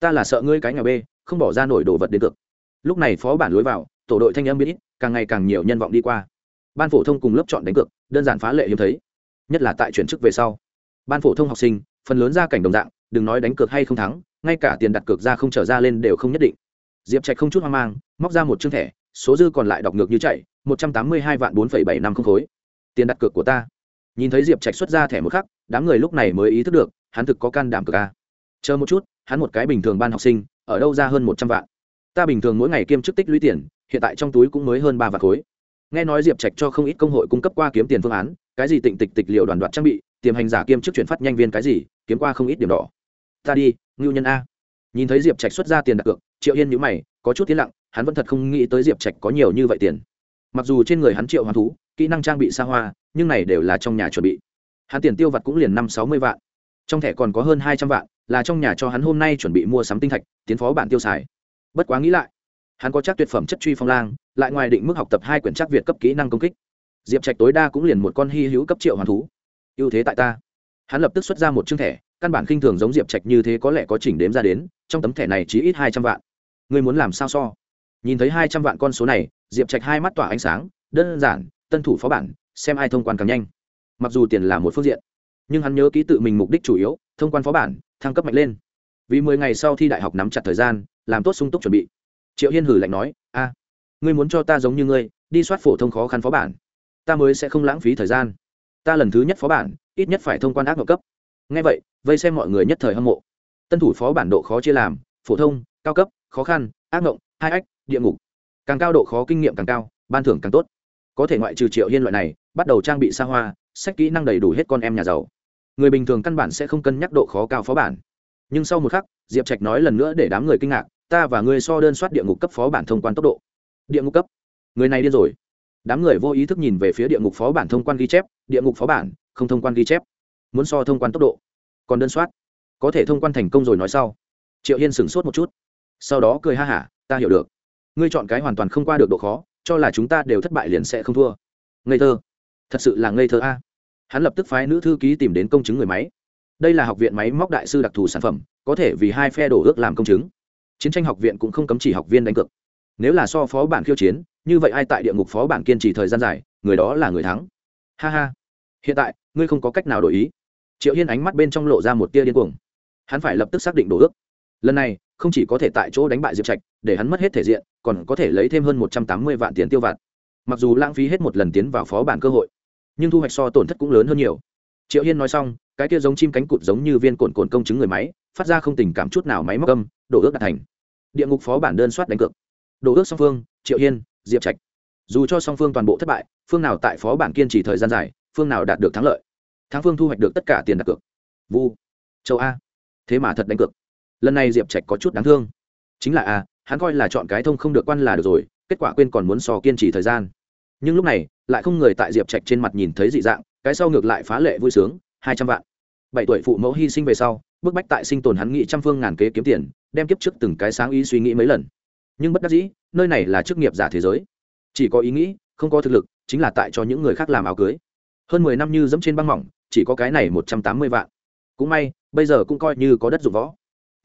Ta là sợ ngươi cái nhà bê, không bỏ ra nổi đồ vật đến cực lúc này phó bản lối vào, tổ đội thanh âm biết ít, càng ngày càng nhiều nhân vọng đi qua. Ban phổ thông cùng lớp chọn đánh cược, đơn giản phá lệ hiếm thấy. Nhất là tại chuyển chức về sau. Ban phổ thông học sinh, phần lớn ra cảnh đồng dạng, đừng nói đánh cược hay không thắng, ngay cả tiền đặt cược ra không trở ra lên đều không nhất định. Diệp trạch không chút hoang mang, móc ra một chương thẻ, số dư còn lại đọc ngược như chạy, một trăm tám mươi hai vạn bốn phẩy bảy năm không khối. Tiền đặt cược của ta nhìn thấy diệp trạch xuất ra thẻ một khắc, đám người lúc này mới ý thức được, hắn thực có can đảm cược a. Chờ một chút, hắn một cái bình thường ban học sinh, ở đâu ra hơn một trăm vạn. Ta bình thường mỗi ngày kiêm chức tích lũy tiền, hiện tại trong túi cũng mới hơn ba vạn khối. Nghe nói diệp trạch cho không ít công hội cung cấp qua kiếm tiền phương án, cái gì tịnh tịch tịch liệu đoàn đoạt trang bị, tiềm hành giả kiêm chức chuyển phát nhanh viên cái gì, kiếm qua không ít điểm đỏ. Ta đi, ngưu nhân a. Nhìn thấy diệp trạch xuất ra tiền đặt cược, triệu yên nhữ mày, có chút tiến lặng, hắn vẫn thật không nghĩ tới diệp trạch có nhiều như vậy tiền mặc dù trên người hắn triệu hoàn thú, kỹ năng trang bị xa hoa, nhưng này đều là trong nhà chuẩn bị. Hắn tiền tiêu vặt cũng liền năm sáu mươi vạn. Trong thẻ còn có hơn hai trăm vạn, là trong nhà cho hắn hôm nay chuẩn bị mua sắm tinh thạch, tiến phó bản tiêu xài. Bất quá nghĩ lại, hắn có chắc tuyệt phẩm chất truy phong lang, lại ngoài định mức học tập hai quyển chắc việt cấp kỹ năng công kích. Diệp trạch tối đa cũng liền một con hy hữu cấp triệu hoàn thú. Ưu thế tại ta. Hắn lập tức xuất ra một chương thẻ, căn bản khinh thường giống diệp trạch như thế có lẽ có chỉnh đếm ra đến, trong tấm thẻ này chỉ ít hai trăm vạn. Ngươi muốn làm sao so? Nhìn thấy hai trăm vạn con số này diệp trạch hai mắt tỏa ánh sáng, đơn giản, tân thủ phó bản, xem ai thông quan càng nhanh. Mặc dù tiền là một phương diện, nhưng hắn nhớ ký tự mình mục đích chủ yếu, thông quan phó bản, thăng cấp mạnh lên. Vì mười ngày sau thi đại học nắm chặt thời gian, làm tốt sung túc chuẩn bị. Triệu hiên hử lạnh nói, a, ngươi muốn cho ta giống như ngươi, đi soát phổ thông khó khăn phó bản. Ta mới sẽ không lãng phí thời gian. Ta lần thứ nhất phó bản, ít nhất phải thông quan ác ngộ cấp. Ngay vậy, vây xem mọi người nhất thời hâm mộ. Tân thủ phó bản độ khó chia làm, phổ thông, cao cấp, khó khăn, ác ngộng, hai ách, địa ngục càng cao độ khó kinh nghiệm càng cao, ban thưởng càng tốt. Có thể ngoại trừ triệu hiên loại này, bắt đầu trang bị xa hoa, sách kỹ năng đầy đủ hết con em nhà giàu. Người bình thường căn bản sẽ không cân nhắc độ khó cao phó bản. Nhưng sau một khắc, diệp trạch nói lần nữa để đám người kinh ngạc, ta và người so đơn soát địa ngục cấp phó bản thông quan tốc độ. Địa ngục cấp? Người này điên rồi. Đám người vô ý thức nhìn về phía địa ngục phó bản thông quan ghi chép, địa ngục phó bản, không thông quan ghi chép. Muốn so thông quan tốc độ, còn đơn soát. Có thể thông quan thành công rồi nói sau. Triệu hiên sửng sốt một chút, sau đó cười ha hả, ta hiểu được ngươi chọn cái hoàn toàn không qua được độ khó, cho là chúng ta đều thất bại liền sẽ không thua. Ngây thơ. Thật sự là ngây thơ a. Hắn lập tức phái nữ thư ký tìm đến công chứng người máy. Đây là học viện máy móc đại sư đặc thù sản phẩm, có thể vì hai phe đổ ước làm công chứng. Chiến tranh học viện cũng không cấm chỉ học viên đánh cược. Nếu là so phó bản khiêu chiến, như vậy ai tại địa ngục phó bản kiên trì thời gian dài, người đó là người thắng. Ha ha. Hiện tại, ngươi không có cách nào đổi ý. Triệu hiên ánh mắt bên trong lộ ra một tia điên cuồng. Hắn phải lập tức xác định đổ ước. Lần này không chỉ có thể tại chỗ đánh bại diệp trạch, để hắn mất hết thể diện, còn có thể lấy thêm hơn một trăm tám mươi vạn tiền tiêu vặt. Mặc dù lãng phí hết một lần tiến vào phó bản cơ hội, nhưng thu hoạch so tổn thất cũng lớn hơn nhiều. Triệu hiên nói xong, cái kia giống chim cánh cụt giống như viên cồn cồn công chứng người máy, phát ra không tình cảm chút nào máy móc âm, đổ ước đạt thành. Địa ngục phó bản đơn soát đánh cược. Đổ ước song phương, triệu hiên, diệp trạch. Dù cho song phương toàn bộ thất bại, phương nào tại phó bản kiên trì thời gian dài, phương nào đạt được thắng lợi. Thắng phương thu hoạch được tất cả tiền đặt cược. Vu. Châu a. Thế mà thật đánh cược lần này diệp trạch có chút đáng thương. Chính là a hắn coi là chọn cái thông không được quan là được rồi, kết quả quên còn muốn so kiên trì thời gian. Nhưng lúc này, lại không người tại diệp trạch trên mặt nhìn thấy dị dạng, cái sau ngược lại phá lệ vui sướng, hai trăm vạn. Bảy tuổi phụ mẫu hy sinh về sau, bức bách tại sinh tồn hắn nghị trăm phương ngàn kế kiếm tiền, đem kiếp trước từng cái sáng ý suy nghĩ mấy lần. Nhưng bất đắc dĩ, nơi này là chức nghiệp giả thế giới. Chỉ có ý nghĩ, không có thực lực, chính là tại cho những người khác làm áo cưới. Hơn mười năm như dẫm trên băng mỏng, chỉ có cái này một trăm tám mươi vạn. Cũng may, bây giờ cũng coi như có đất dụng võ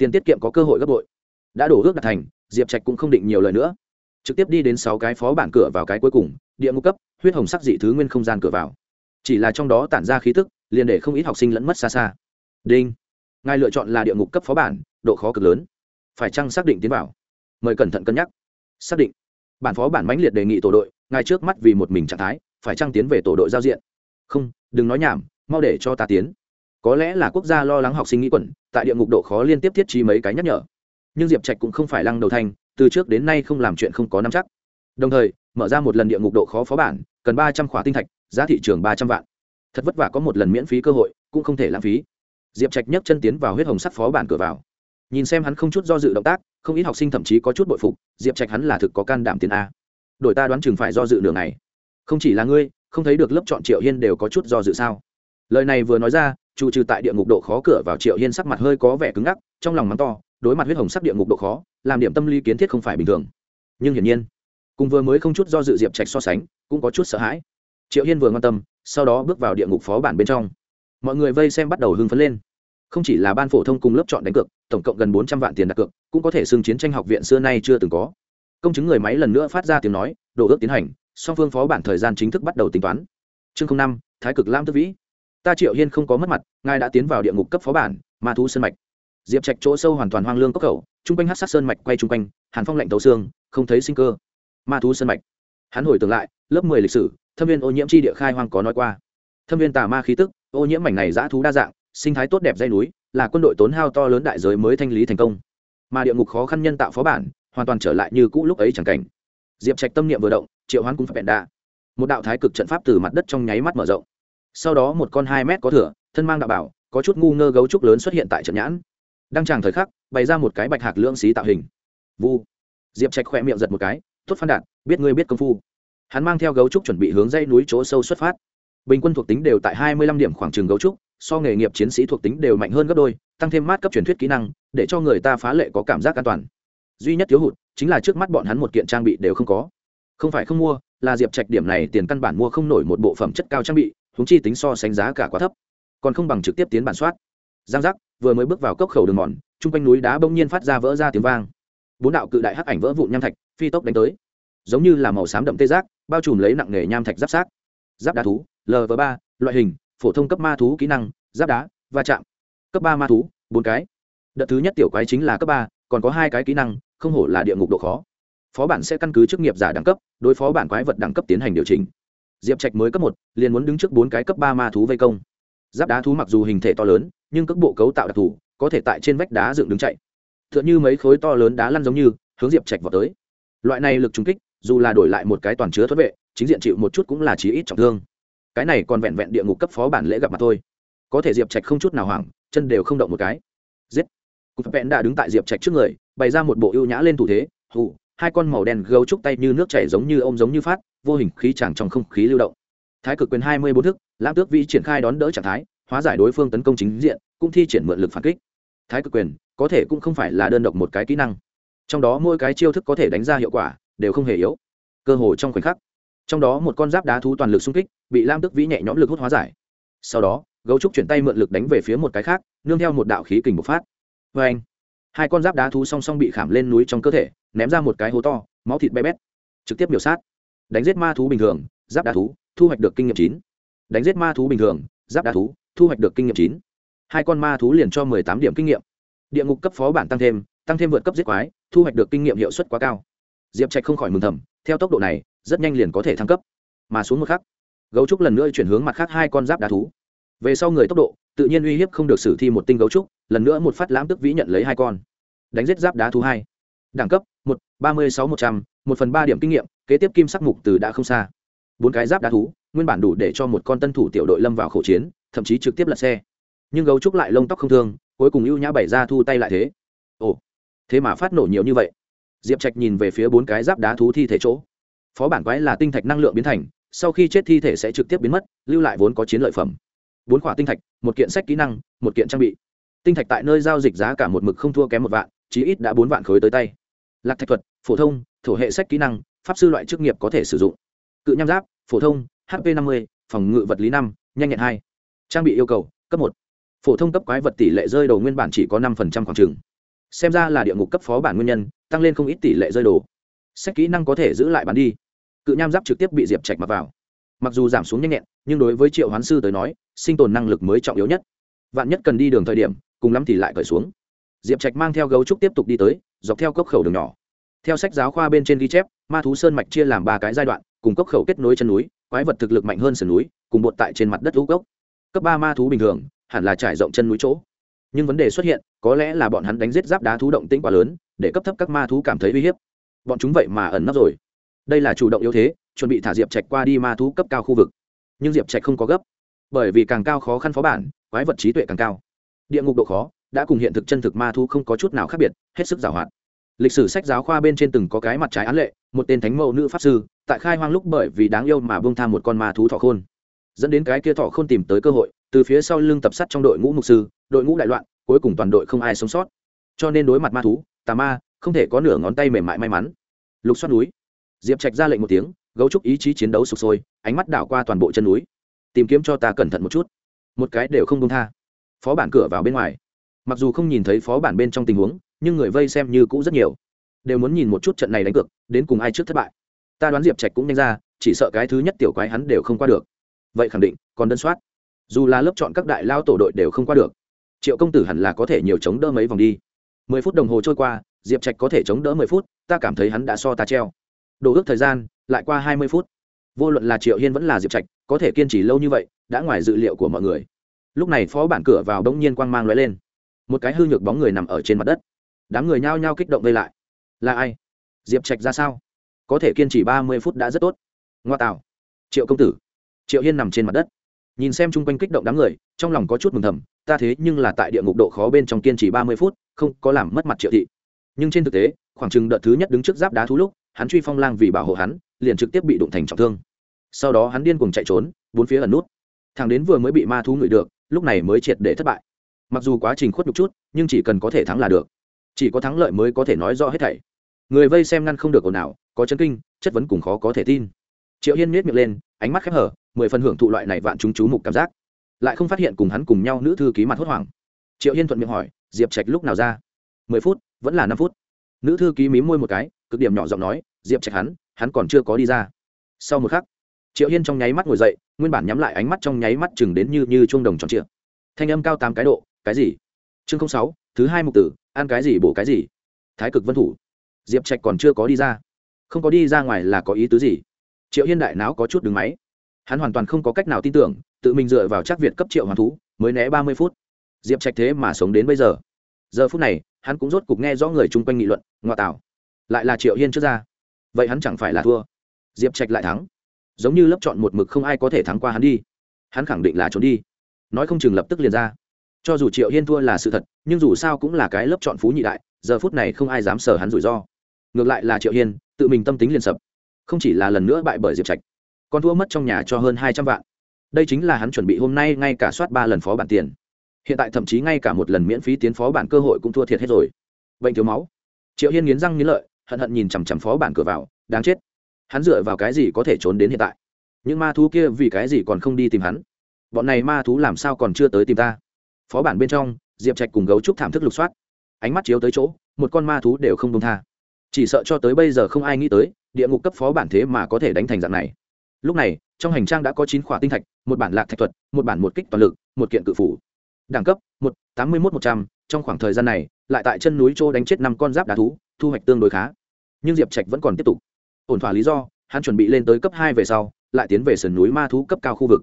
tiền tiết kiệm có cơ hội gấp bội. Đã đổ ước đặt thành, diệp trạch cũng không định nhiều lời nữa. Trực tiếp đi đến sáu cái phó bản cửa vào cái cuối cùng, địa ngục cấp, huyết hồng sắc dị thứ nguyên không gian cửa vào. Chỉ là trong đó tản ra khí tức, liền để không ít học sinh lẫn mất xa xa. Đinh. Ngài lựa chọn là địa ngục cấp phó bản, độ khó cực lớn. Phải chăng xác định tiến vào? Mời cẩn thận cân nhắc. Xác định. Bản phó bản mãnh liệt đề nghị tổ đội, ngài trước mắt vì một mình trạng thái, phải chăng tiến về tổ đội giao diện? Không, đừng nói nhảm, mau để cho ta tiến có lẽ là quốc gia lo lắng học sinh nghĩ quẩn, tại địa ngục độ khó liên tiếp thiết trí mấy cái nhắc nhở. Nhưng diệp trạch cũng không phải lăng đầu thanh, từ trước đến nay không làm chuyện không có nắm chắc. Đồng thời, mở ra một lần địa ngục độ khó phó bản, cần ba trăm khóa tinh thạch, giá thị trường ba trăm vạn. Thật vất vả có một lần miễn phí cơ hội, cũng không thể lãng phí. Diệp trạch nhấc chân tiến vào huyết hồng sắt phó bản cửa vào. Nhìn xem hắn không chút do dự động tác, không ít học sinh thậm chí có chút bội phục, diệp trạch hắn là thực có can đảm tiền a. Đổi ta đoán chừng phải do dự nửa ngày. Không chỉ là ngươi, không thấy được lớp chọn triệu hiên đều có chút do dự sao? Lời này vừa nói ra chủ trừ tại địa ngục độ khó cửa vào triệu hiên sắc mặt hơi có vẻ cứng ngắc, trong lòng mắng to, đối mặt huyết hồng sắc địa ngục độ khó, làm điểm tâm lý kiến thiết không phải bình thường. Nhưng hiển nhiên, cùng vừa mới không chút do dự diệp trạch so sánh, cũng có chút sợ hãi. Triệu hiên vừa quan tâm, sau đó bước vào địa ngục phó bản bên trong. Mọi người vây xem bắt đầu hưng phấn lên. Không chỉ là ban phổ thông cùng lớp chọn đánh cược, tổng cộng gần bốn trăm vạn tiền đặt cược, cũng có thể xưng chiến tranh học viện xưa nay chưa từng có. Công chứng người máy lần nữa phát ra tiếng nói đổ ước tiến hành, song phương phó bản thời gian chính thức bắt đầu tính toán. Chương năm, thái cực lam tức vĩ ta triệu hiên không có mất mặt, ngài đã tiến vào địa ngục cấp phó bản, ma thú sơn mạch. Diệp trạch chỗ sâu hoàn toàn hoang lương cốc khẩu chung quanh hát sát sơn mạch quay chung quanh, hàn phong lạnh tấu xương, không thấy sinh cơ. Ma thú sơn mạch. Hắn hồi tưởng lại, lớp mười lịch sử, thâm viên ô nhiễm chi địa khai hoang có nói qua. Thâm viên tà ma khí tức, ô nhiễm mảnh này dã thú đa dạng, sinh thái tốt đẹp dây núi, là quân đội tốn hao to lớn đại giới mới thanh lý thành công. Mà địa ngục khó khăn nhân tạo phó bản, hoàn toàn trở lại như cũ lúc ấy chẳng cảnh. Diệp trạch tâm niệm vừa động, triệu hoán cũng phải bẹn đa một đạo thái cực trận pháp từ mặt đất trong nháy mắt mở rộng sau đó một con hai mét có thửa thân mang đạo bảo, có chút ngu ngơ gấu trúc lớn xuất hiện tại trận nhãn. Đăng tràng thời khắc, bày ra một cái bạch hạc lưỡng xí tạo hình. Vu. Diệp trạch khỏe miệng giật một cái, tốt phan đạt, biết ngươi biết công phu. Hắn mang theo gấu trúc chuẩn bị hướng dây núi chỗ sâu xuất phát. Bình quân thuộc tính đều tại hai mươi lăm điểm khoảng trường gấu trúc, so nghề nghiệp chiến sĩ thuộc tính đều mạnh hơn gấp đôi, tăng thêm mát cấp truyền thuyết kỹ năng, để cho người ta phá lệ có cảm giác an toàn. Duy nhất thiếu hụt, chính là trước mắt bọn hắn một kiện trang bị đều không có. Không phải không mua, là diệp trạch điểm này tiền căn bản mua không nổi một bộ phẩm chất cao trang bị huống chi tính so sánh giá cả quá thấp, còn không bằng trực tiếp tiến bản soát. Giang giác, vừa mới bước vào cốc khẩu đường mòn, chung quanh núi đá bỗng nhiên phát ra vỡ ra tiếng vang. Bốn đạo cự đại hắc ảnh vỡ vụn nham thạch, phi tốc đánh tới. Giống như là màu xám đậm tê giác, bao trùm lấy nặng nghề nham thạch giáp sát giáp đá thú lv ba, loại hình, phổ thông cấp ma thú kỹ năng, giáp đá, va chạm. Cấp ba ma thú, bốn cái. Đợt thứ nhất tiểu quái chính là cấp ba, còn có hai cái kỹ năng, không hổ là địa ngục độ khó. Phó bản sẽ căn cứ chức nghiệp giả đẳng cấp, đối phó bản quái vật đẳng cấp tiến hành điều chỉnh diệp trạch mới cấp một, liền muốn đứng trước bốn cái cấp ba ma thú vây công. Giáp đá thú mặc dù hình thể to lớn, nhưng các bộ cấu tạo đặc thù, có thể tại trên vách đá dựng đứng chạy. T h ư ợ n h ư mấy khối to lớn đá lăn giống như, hướng diệp trạch vào tới. Loại này lực trúng kích, dù là đổi lại một cái toàn chứa thoát vệ, chính diện chịu một chút cũng là chí ít trọng thương. Cái này còn vẹn vẹn địa ngục cấp phó bản lễ gặp mặt thôi. Có thể diệp trạch không chút nào hoảng, chân đều không động một cái. Giết! Cục vẹn đã đứng tại diệp trạch trước người, bày ra một bộ ưu nhã lên thủ thế, hù hai con màu đen gấu trúc tay như nước chảy giống như ôm giống như phát, vô hình khí chẳng trong không khí lưu động. Thái cực quyền hai mươi bốn thức lãm tước vĩ triển khai đón đỡ trạng thái, hóa giải đối phương tấn công chính diện, cũng thi triển mượn lực phản kích. Thái cực quyền, có thể cũng không phải là đơn độc một cái kỹ năng. Trong đó mỗi cái chiêu thức có thể đánh ra hiệu quả, đều không hề yếu. Cơ hồ trong khoảnh khắc, trong đó một con giáp đá thú toàn lực xung kích, bị lam tức vĩ nhẹ nhõm lực hút hóa giải. Sau đó, gấu trúc chuyển tay mượn lực đánh về phía một cái khác, nương theo một đạo khí kình bộc phát. Vê anh hai con giáp đá thú song song bị khảm lên núi trong cơ thể, ném ra một cái hố to, máu thịt bé bét. Trực tiếp biểu sát. Đánh giết ma thú bình thường, giáp đá thú, thu hoạch được kinh nghiệm chín. Đánh giết ma thú bình thường, giáp đá thú, thu hoạch được kinh nghiệm chín. Hai con ma thú liền cho mười tám điểm kinh nghiệm. Địa ngục cấp phó bản tăng thêm tăng thêm vượt cấp giết quái, thu hoạch được kinh nghiệm hiệu suất quá cao. Diệp trạch không khỏi mừng thầm, theo tốc độ này, rất nhanh liền có thể thăng cấp. Mà xuống một khắc, gấu trúc lần nữa chuyển hướng mặt khác hai con giáp đá thú về sau người tốc độ, tự nhiên uy hiếp không được xử thi một tinh gấu trúc, lần nữa một phát lãm tức vĩ nhận lấy hai con. Đánh giết giáp đá thú hai. Đẳng cấp, một, ba mươi sáu, một trăm, một phần ba điểm kinh nghiệm, kế tiếp kim sắc mục từ đã không xa. Bốn cái giáp đá thú, nguyên bản đủ để cho một con tân thủ tiểu đội lâm vào khẩu chiến, thậm chí trực tiếp lật xe. Nhưng gấu trúc lại lông tóc không thương, cuối cùng ưu nhã bày ra thu tay lại thế. Ồ, thế mà phát nổ nhiều như vậy. Diệp trạch nhìn về phía bốn cái giáp đá thú thi thể chỗ. Phó bản quái là tinh thạch năng lượng biến thành, sau khi chết thi thể sẽ trực tiếp biến mất, lưu lại vốn có chiến lợi phẩm bốn khỏa tinh thạch, một kiện sách kỹ năng, một kiện trang bị. Tinh thạch tại nơi giao dịch giá cả một mực không thua kém một vạn, chí ít đã bốn vạn khối tới tay. Lạc thạch thuật, phổ thông, thổ hệ sách kỹ năng, pháp sư loại chức nghiệp có thể sử dụng. Cự nham giáp, phổ thông hp năm mươi, phòng ngự vật lý năm, nhanh nhẹn hai. Trang bị yêu cầu, cấp một. Phổ thông cấp quái vật tỷ lệ rơi đồ nguyên bản chỉ có năm khoảng trừng xem ra là địa ngục cấp phó bản nguyên nhân, tăng lên không ít tỷ lệ rơi đồ. Sách kỹ năng có thể giữ lại bán đi. Cự nham giáp trực tiếp bị diệp trạch mặc vào mặc dù giảm xuống nhanh nhẹn, nhưng đối với triệu hoán sư tới nói, sinh tồn năng lực mới trọng yếu nhất. Vạn nhất cần đi đường thời điểm, cùng lắm thì lại cởi xuống. Diệp trạch mang theo gấu trúc tiếp tục đi tới, dọc theo cốc khẩu đường nhỏ. Theo sách giáo khoa bên trên ghi chép, ma thú sơn mạch chia làm ba cái giai đoạn, cùng cốc khẩu kết nối chân núi, quái vật thực lực mạnh hơn sườn núi, cùng bột tại trên mặt đất lũ cốc. Cấp ba ma thú bình thường, hẳn là trải rộng chân núi chỗ. Nhưng vấn đề xuất hiện, có lẽ là bọn hắn đánh giết giáp đá thú động tĩnh quá lớn, để cấp thấp các ma thú cảm thấy uy hiếp. Bọn chúng vậy mà ẩn nấp rồi đây là chủ động yếu thế, chuẩn bị thả diệp trạch qua đi ma thú cấp cao khu vực. Nhưng diệp trạch không có gấp, bởi vì càng cao khó khăn phó bản, quái vật trí tuệ càng cao. Địa ngục độ khó đã cùng hiện thực chân thực ma thú không có chút nào khác biệt, hết sức giảo hoạt lịch sử sách giáo khoa bên trên từng có cái mặt trái án lệ, một tên thánh mẫu nữ pháp sư, tại khai hoang lúc bởi vì đáng yêu mà bông tham một con ma thú thọ khôn. Dẫn đến cái kia thọ khôn tìm tới cơ hội, từ phía sau lưng tập sát trong đội ngũ mục sư, đội ngũ đại loạn, cuối cùng toàn đội không ai sống sót. Cho nên đối mặt ma thú, tà ma không thể có nửa ngón tay mềm mại may mắn. Lục xoát núi diệp trạch ra lệnh một tiếng, gấu trúc ý chí chiến đấu sụp sôi, ánh mắt đảo qua toàn bộ chân núi. Tìm kiếm cho ta cẩn thận một chút. Một cái đều không công tha. Phó bản cửa vào bên ngoài. Mặc dù không nhìn thấy phó bản bên trong tình huống, nhưng người vây xem như cũ rất nhiều. Đều muốn nhìn một chút trận này đánh cược, đến cùng ai trước thất bại. Ta đoán diệp trạch cũng nhanh ra, chỉ sợ cái thứ nhất tiểu quái hắn đều không qua được. Vậy khẳng định, còn đơn soát. Dù là lớp chọn các đại lao tổ đội đều không qua được, triệu công tử hẳn là có thể nhiều chống đỡ mấy vòng đi. Mười phút đồng hồ trôi qua, diệp trạch có thể chống đỡ mười phút, ta cảm thấy hắn đã so ta treo đồ ước thời gian, lại qua hai mươi phút. Vô luận là triệu hiên vẫn là diệp trạch, có thể kiên trì lâu như vậy, đã ngoài dự liệu của mọi người. Lúc này phó bản cửa vào đông nhiên quang mang lóe lên. Một cái hư nhược bóng người nằm ở trên mặt đất. Đám người nhao nhao kích động vây lại. Là ai? Diệp trạch ra sao? Có thể kiên trì ba mươi phút đã rất tốt. Ngoa tạo. Triệu công tử. Triệu hiên nằm trên mặt đất. Nhìn xem chung quanh kích động đám người, trong lòng có chút mừng thầm, ta thế nhưng là tại địa ngục độ khó bên trong kiên trì ba mươi phút, không có làm mất mặt triệu thị. Nhưng trên thực tế, khoảng chừng đợt thứ nhất đứng trước giáp đá thú lúc hắn truy phong lang vì bảo hộ hắn, liền trực tiếp bị đụng thành trọng thương. Sau đó hắn điên cùng chạy trốn, bốn phía ẩn nút. Thằng đến vừa mới bị ma thú ngửi được, lúc này mới triệt để thất bại. Mặc dù quá trình khuất nhục chút, nhưng chỉ cần có thể thắng là được. Chỉ có thắng lợi mới có thể nói rõ hết thảy. Người vây xem ngăn không được ồn ào, có chấn kinh, chất vấn cùng khó có thể tin. Triệu hiên miết miệng lên, ánh mắt khép hở, mười phần hưởng thụ loại này vạn chúng chú mục cảm giác. Lại không phát hiện cùng hắn cùng nhau nữ thư ký mặt hốt hoảng. Triệu hiên thuận miệng hỏi, diệp trạch lúc nào ra? Mười phút, vẫn là năm phút. Nữ thư ký mí môi một cái cực điểm nhỏ giọng nói diệp trạch hắn hắn còn chưa có đi ra. Sau một khắc triệu hiên trong nháy mắt ngồi dậy nguyên bản nhắm lại ánh mắt trong nháy mắt chừng đến như như chuông đồng tròn trịa, thanh âm cao tám cái độ cái gì? Chương sáu thứ hai mục tử ăn cái gì bổ cái gì? Thái cực vân thủ. Diệp trạch còn chưa có đi ra. Không có đi ra ngoài là có ý tứ gì? Triệu hiên đại não có chút đứng máy. Hắn hoàn toàn không có cách nào tin tưởng tự mình dựa vào chắc việt cấp triệu hoàn thú mới né ba mươi phút. Diệp trạch thế mà sống đến bây giờ. Giờ phút này hắn cũng rốt cục nghe rõ người chung quanh nghị luận ngoại tảo lại là triệu hiên trước ra. Vậy hắn chẳng phải là thua. Diệp trạch lại thắng. Giống như lớp chọn một mực không ai có thể thắng qua hắn đi. Hắn khẳng định là trốn đi. Nói không chừng lập tức liền ra. Cho dù triệu hiên thua là sự thật, nhưng dù sao cũng là cái lớp chọn phú nhị đại, giờ phút này không ai dám sờ hắn rủi ro. Ngược lại là triệu hiên, tự mình tâm tính liền sập. Không chỉ là lần nữa bại bởi diệp trạch, còn thua mất trong nhà cho hơn hai trăm vạn. Đây chính là hắn chuẩn bị hôm nay ngay cả soát ba lần phó bản tiền. Hiện tại thậm chí ngay cả một lần miễn phí tiến phó bản cơ hội cũng thua thiệt hết rồi. Bệnh thiếu máu. Triệu hiên nghiến răng nghiến lợi hận hận nhìn chằm chằm phó bản cửa vào, đáng chết. Hắn dựa vào cái gì có thể trốn đến hiện tại? Những ma thú kia vì cái gì còn không đi tìm hắn? Bọn này ma thú làm sao còn chưa tới tìm ta? Phó bản bên trong, diệp trạch cùng gấu trúc thảm thức lục soát. Ánh mắt chiếu tới chỗ, một con ma thú đều không đông tha. Chỉ sợ cho tới bây giờ không ai nghĩ tới, địa ngục cấp phó bản thế mà có thể đánh thành dạng này. Lúc này, trong hành trang đã có chín khỏa tinh thạch, một bản lạc thạch thuật, một bản một kích toàn lực, một kiện cự phủ. Đẳng cấp, một, tám mươi một một trăm, trong khoảng thời gian này lại tại chân núi châu đánh chết năm con giáp đá thú, thu hoạch tương đối khá. Nhưng diệp trạch vẫn còn tiếp tục. Ổn thỏa lý do, hắn chuẩn bị lên tới cấp hai về sau, lại tiến về sườn núi ma thú cấp cao khu vực.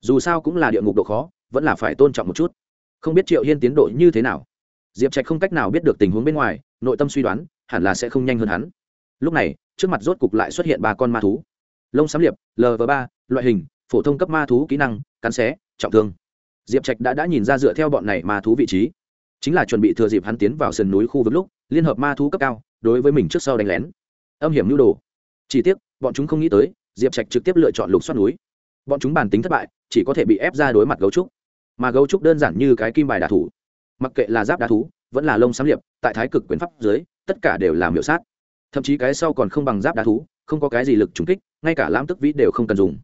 Dù sao cũng là địa ngục độ khó, vẫn là phải tôn trọng một chút. Không biết triệu hiên tiến độ như thế nào. Diệp trạch không cách nào biết được tình huống bên ngoài, nội tâm suy đoán, hẳn là sẽ không nhanh hơn hắn. Lúc này, trước mặt rốt cục lại xuất hiện ba con ma thú. Lông xám liệp lv ba, loại hình, phổ thông cấp ma thú kỹ năng, cắn xé, trọng thương. Diệp trạch đã đã nhìn ra dựa theo bọn này ma thú vị trí chính là chuẩn bị thừa dịp hắn tiến vào sườn núi khu vực lúc, liên hợp ma thú cấp cao, đối với mình trước sau đánh lén. Âm hiểm nhu đồ. Chỉ tiếc, bọn chúng không nghĩ tới, diệp trạch trực tiếp lựa chọn lục xoát núi. Bọn chúng bản tính thất bại, chỉ có thể bị ép ra đối mặt gấu trúc. Mà gấu trúc đơn giản như cái kim bài đà thủ. Mặc kệ là giáp đá thú, vẫn là lông xám liệp, tại thái cực quyền pháp dưới, tất cả đều là miểu sát. Thậm chí cái sau còn không bằng giáp đá thú, không có cái gì lực trùng kích, ngay cả lãm tức vĩ đều không cần dùng.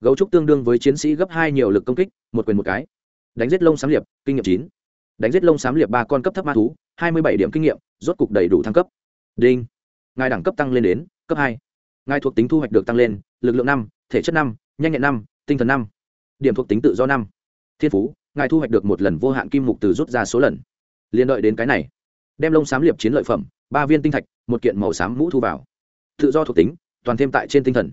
Gấu trúc tương đương với chiến sĩ gấp hai nhiều lực công kích, một quyền một cái. Đánh giết lông xám liệp, kinh nghiệm chín đánh giết lông xám liệp ba con cấp thấp ma thú, hai mươi bảy điểm kinh nghiệm, rốt cục đầy đủ thăng cấp. Đinh. Ngài đẳng cấp tăng lên đến cấp hai. Ngài thuộc tính thu hoạch được tăng lên, lực lượng năm, thể chất năm, nhanh nhẹn năm, tinh thần năm. Điểm thuộc tính tự do năm. Thiên phú, ngài thu hoạch được một lần vô hạn kim mục từ rút ra số lần. Liên đợi đến cái này, đem lông xám liệp chiến lợi phẩm, ba viên tinh thạch, một kiện màu xám mũ thu vào. Tự do thuộc tính, toàn thêm tại trên tinh thần.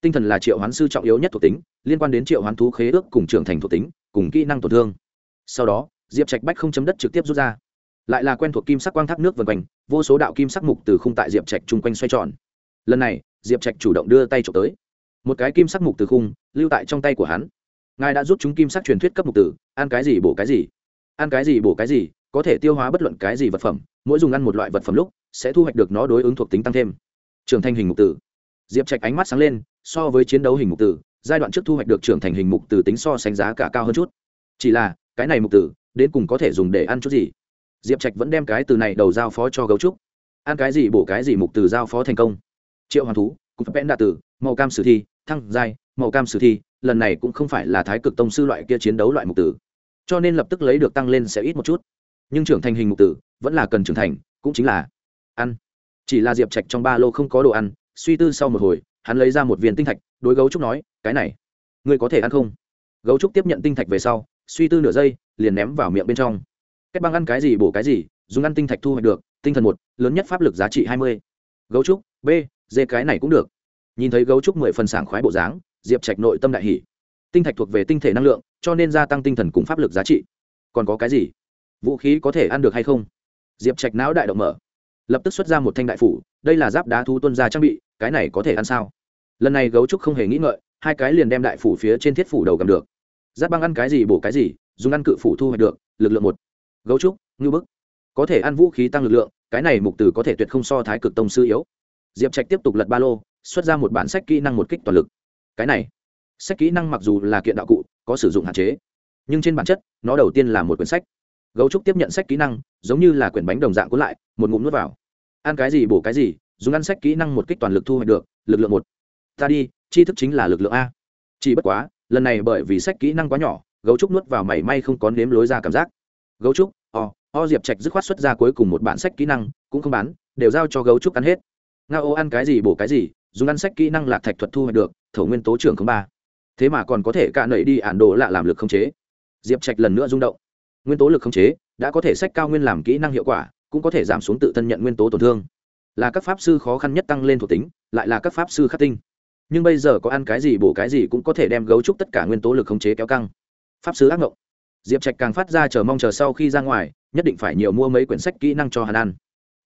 Tinh thần là triệu hoán sư trọng yếu nhất thuộc tính, liên quan đến triệu hoán thú khế ước cùng trưởng thành thuộc tính, cùng kỹ năng tổn thương. Sau đó diệp trạch bách không chấm đất trực tiếp rút ra lại là quen thuộc kim sắc quang thác nước vần quanh vô số đạo kim sắc mục từ khung tại diệp trạch chung quanh xoay tròn lần này diệp trạch chủ động đưa tay trộm tới một cái kim sắc mục từ khung lưu tại trong tay của hắn ngài đã rút chúng kim sắc truyền thuyết cấp mục tử ăn cái gì bổ cái gì ăn cái gì bổ cái gì có thể tiêu hóa bất luận cái gì vật phẩm mỗi dùng ăn một loại vật phẩm lúc sẽ thu hoạch được nó đối ứng thuộc tính tăng thêm trưởng thành hình mục tử diệp trạch ánh mắt sáng lên so với chiến đấu hình mục tử giai đoạn trước thu hoạch được trưởng thành hình mục tử tính so sánh giá cả cao hơn chút chỉ là cái này mục tử đến cùng có thể dùng để ăn chút gì. Diệp trạch vẫn đem cái từ này đầu giao phó cho gấu trúc. Ăn cái gì bổ cái gì mục từ giao phó thành công. Triệu hoàng thú, cục vẽn đạ tử, màu cam sử thi, thăng giai, màu cam sử thi, lần này cũng không phải là thái cực tông sư loại kia chiến đấu loại mục tử cho nên lập tức lấy được tăng lên sẽ ít một chút. Nhưng trưởng thành hình mục tử vẫn là cần trưởng thành, cũng chính là ăn. Chỉ là diệp trạch trong ba lô không có đồ ăn, suy tư sau một hồi, hắn lấy ra một viên tinh thạch, đối gấu trúc nói, cái này, ngươi có thể ăn không? Gấu trúc tiếp nhận tinh thạch về sau, suy tư nửa giây liền ném vào miệng bên trong. Kết băng ăn cái gì bổ cái gì, dùng ăn tinh thạch thu hoạch được, tinh thần một, lớn nhất pháp lực giá trị hai mươi. Gấu trúc, b dê cái này cũng được. Nhìn thấy gấu trúc mười phần sảng khoái bộ dáng, diệp trạch nội tâm đại hỷ tinh thạch thuộc về tinh thể năng lượng, cho nên gia tăng tinh thần cùng pháp lực giá trị. Còn có cái gì? Vũ khí có thể ăn được hay không? Diệp trạch não đại động mở. Lập tức xuất ra một thanh đại phủ, đây là giáp đá thu tuân ra trang bị, cái này có thể ăn sao? Lần này gấu trúc không hề nghĩ ngợi, hai cái liền đem đại phủ phía trên thiết phủ đầu cầm được giáp băng ăn cái gì bổ cái gì, dùng ăn cự phủ thu hoạch được, lực lượng một. Gấu trúc, ngư bức. Có thể ăn vũ khí tăng lực lượng, cái này mục từ có thể tuyệt không so thái cực tông sư yếu. Diệp trạch tiếp tục lật ba lô, xuất ra một bản sách kỹ năng một kích toàn lực. Cái này, sách kỹ năng mặc dù là kiện đạo cụ, có sử dụng hạn chế, nhưng trên bản chất, nó đầu tiên là một quyển sách. Gấu trúc tiếp nhận sách kỹ năng, giống như là quyển bánh đồng dạng cuốn lại, một ngụm nuốt vào. Ăn cái gì bổ cái gì, dùng ăn sách kỹ năng một kích toàn lực thu hoạch được, lực lượng một. Ta đi, tri thức chính là lực lượng a. Chỉ bất quá lần này bởi vì sách kỹ năng quá nhỏ, gấu trúc nuốt vào mảy may không có nếm lối ra cảm giác. Gấu trúc, o o diệp trạch dứt khoát xuất ra cuối cùng một bản sách kỹ năng, cũng không bán, đều giao cho gấu trúc ăn hết. Nga ô ăn cái gì bổ cái gì, dùng ăn sách kỹ năng lạc thạch thuật thu hoạch được, thổ nguyên tố trưởng không ba. Thế mà còn có thể cạ nậy đi ản đồ lạ làm lực không chế. Diệp trạch lần nữa rung động. Nguyên tố lực không chế, đã có thể sách cao nguyên làm kỹ năng hiệu quả, cũng có thể giảm xuống tự thân nhận nguyên tố tổn thương. Là các pháp sư khó khăn nhất tăng lên thuộc tính, lại là các pháp sư khắc tinh nhưng bây giờ có ăn cái gì bổ cái gì cũng có thể đem gấu trúc tất cả nguyên tố lực khống chế kéo căng. Pháp sư ác mộng diệp trạch càng phát ra chờ mong chờ sau khi ra ngoài, nhất định phải nhiều mua mấy quyển sách kỹ năng cho hàn ăn.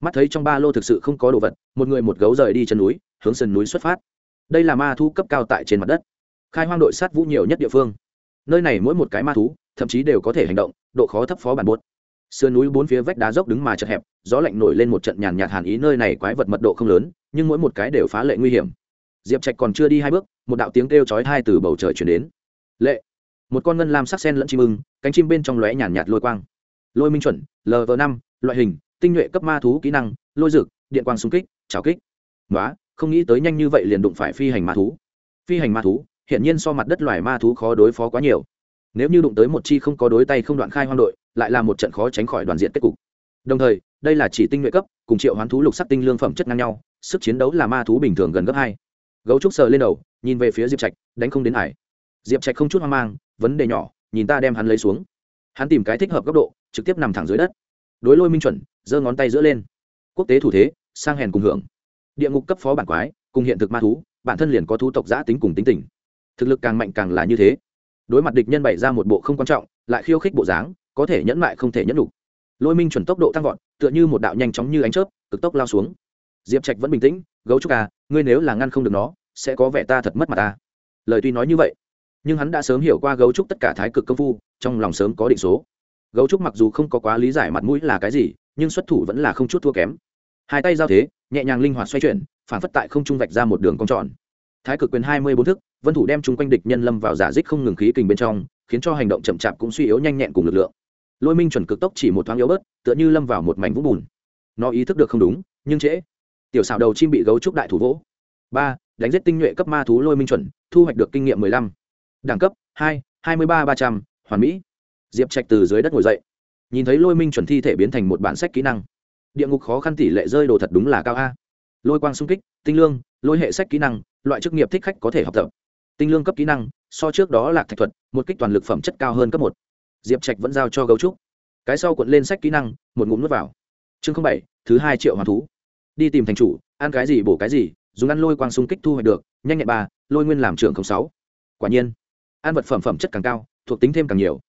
Mắt thấy trong ba lô thực sự không có đồ vật, một người một gấu rời đi chân núi, hướng sườn núi xuất phát. Đây là ma thú cấp cao tại trên mặt đất. Khai hoang đội sát vũ nhiều nhất địa phương. Nơi này mỗi một cái ma thú, thậm chí đều có thể hành động, độ khó thấp phó bản buốt. Sườn núi bốn phía vách đá dốc đứng mà chật hẹp, gió lạnh nổi lên một trận nhàn nhạt hàn ý, nơi này quái vật mật độ không lớn, nhưng mỗi một cái đều phá lệ nguy hiểm diệp trạch còn chưa đi hai bước, một đạo tiếng kêu chói tai từ bầu trời chuyển đến. Lệ! Một con ngân lam sắc sen lẫn chim ưng, cánh chim bên trong lóe nhàn nhạt lôi quang. Lôi minh chuẩn lv năm, loại hình, tinh nhuệ cấp ma thú kỹ năng, lôi dực điện quang xung kích trào kích. Nói không nghĩ tới nhanh như vậy liền đụng phải phi hành ma thú. Phi hành ma thú hiện nhiên so mặt đất loài ma thú khó đối phó quá nhiều. Nếu như đụng tới một chi không có đối tay không đoạn khai hoang đội, lại là một trận khó tránh khỏi đoàn diện kết cục. Đồng thời, đây là chỉ tinh nhuệ cấp, cùng triệu hoán thú lục sắc tinh lương phẩm chất ngang nhau, sức chiến đấu là ma thú bình thường gần gấp hai gấu trúc sờ lên đầu, nhìn về phía diệp trạch, đánh không đến hải. Diệp trạch không chút hoang mang, vấn đề nhỏ, nhìn ta đem hắn lấy xuống. Hắn tìm cái thích hợp góc độ, trực tiếp nằm thẳng dưới đất. Đối lôi minh chuẩn, giơ ngón tay giữa lên. Quốc tế thủ thế, sang hèn cùng hưởng. Địa ngục cấp phó bản quái, cùng hiện thực ma thú, bản thân liền có thú tộc giã tính cùng tính tình. Thực lực càng mạnh càng là như thế. Đối mặt địch nhân bày ra một bộ không quan trọng, lại khiêu khích bộ dáng, có thể nhẫn mại không thể nhẫn đủ. lôi minh chuẩn tốc độ tăng vọt, tựa như một đạo nhanh chóng như ánh chớp, cực tốc lao xuống diệp trạch vẫn bình tĩnh, gấu trúc à ngươi nếu là ngăn không được nó, sẽ có vẻ ta thật mất mặt ta. Lời tuy nói như vậy, nhưng hắn đã sớm hiểu qua gấu trúc tất cả thái cực công phu, trong lòng sớm có định số. Gấu trúc mặc dù không có quá lý giải mặt mũi là cái gì, nhưng xuất thủ vẫn là không chút thua kém. Hai tay giao thế, nhẹ nhàng linh hoạt xoay chuyển, phản phất tại không trung vạch ra một đường cong tròn. Thái cực quyền hai mươi bốn thức, vân thủ đem chung quanh địch nhân lâm vào giả dích không ngừng khí kình bên trong, khiến cho hành động chậm chạp cũng suy yếu nhanh nhẹn cùng lực lượng. Lôi minh chuẩn cực tốc chỉ một thoáng yếu bớt, tựa như lâm vào một mảnh vũng bùn. Nó ý thức được không đúng, nhưng trễ tiểu xảo đầu chim bị gấu trúc đại thủ vỗ. Ba, đánh giết tinh nhuệ cấp ma thú lôi minh chuẩn, thu hoạch được kinh nghiệm mười lăm. Đẳng cấp, hai hai mươi ba ba trăm, hoàn mỹ. Diệp trạch từ dưới đất ngồi dậy. Nhìn thấy lôi minh chuẩn thi thể biến thành một bản sách kỹ năng. Địa ngục khó khăn tỷ lệ rơi đồ thật đúng là cao a. Lôi quang sung kích, tinh lương, lôi hệ sách kỹ năng, loại chức nghiệp thích khách có thể học tập. Tinh lương cấp kỹ năng, so trước đó là thạch thuật, một kích toàn lực phẩm chất cao hơn cấp một. Diệp trạch vẫn giao cho gấu trúc. Cái sau cuộn lên sách kỹ năng, một ngụm n u ố t vào. Chương bảy, thứ hai triệu hoàn thú đi tìm thành chủ, ăn cái gì bổ cái gì, dùng ăn lôi quang xung kích thu hoạch được, nhanh nhẹn ba, lôi nguyên làm trưởng sáu. Quả nhiên, ăn vật phẩm phẩm chất càng cao, thuộc tính thêm càng nhiều.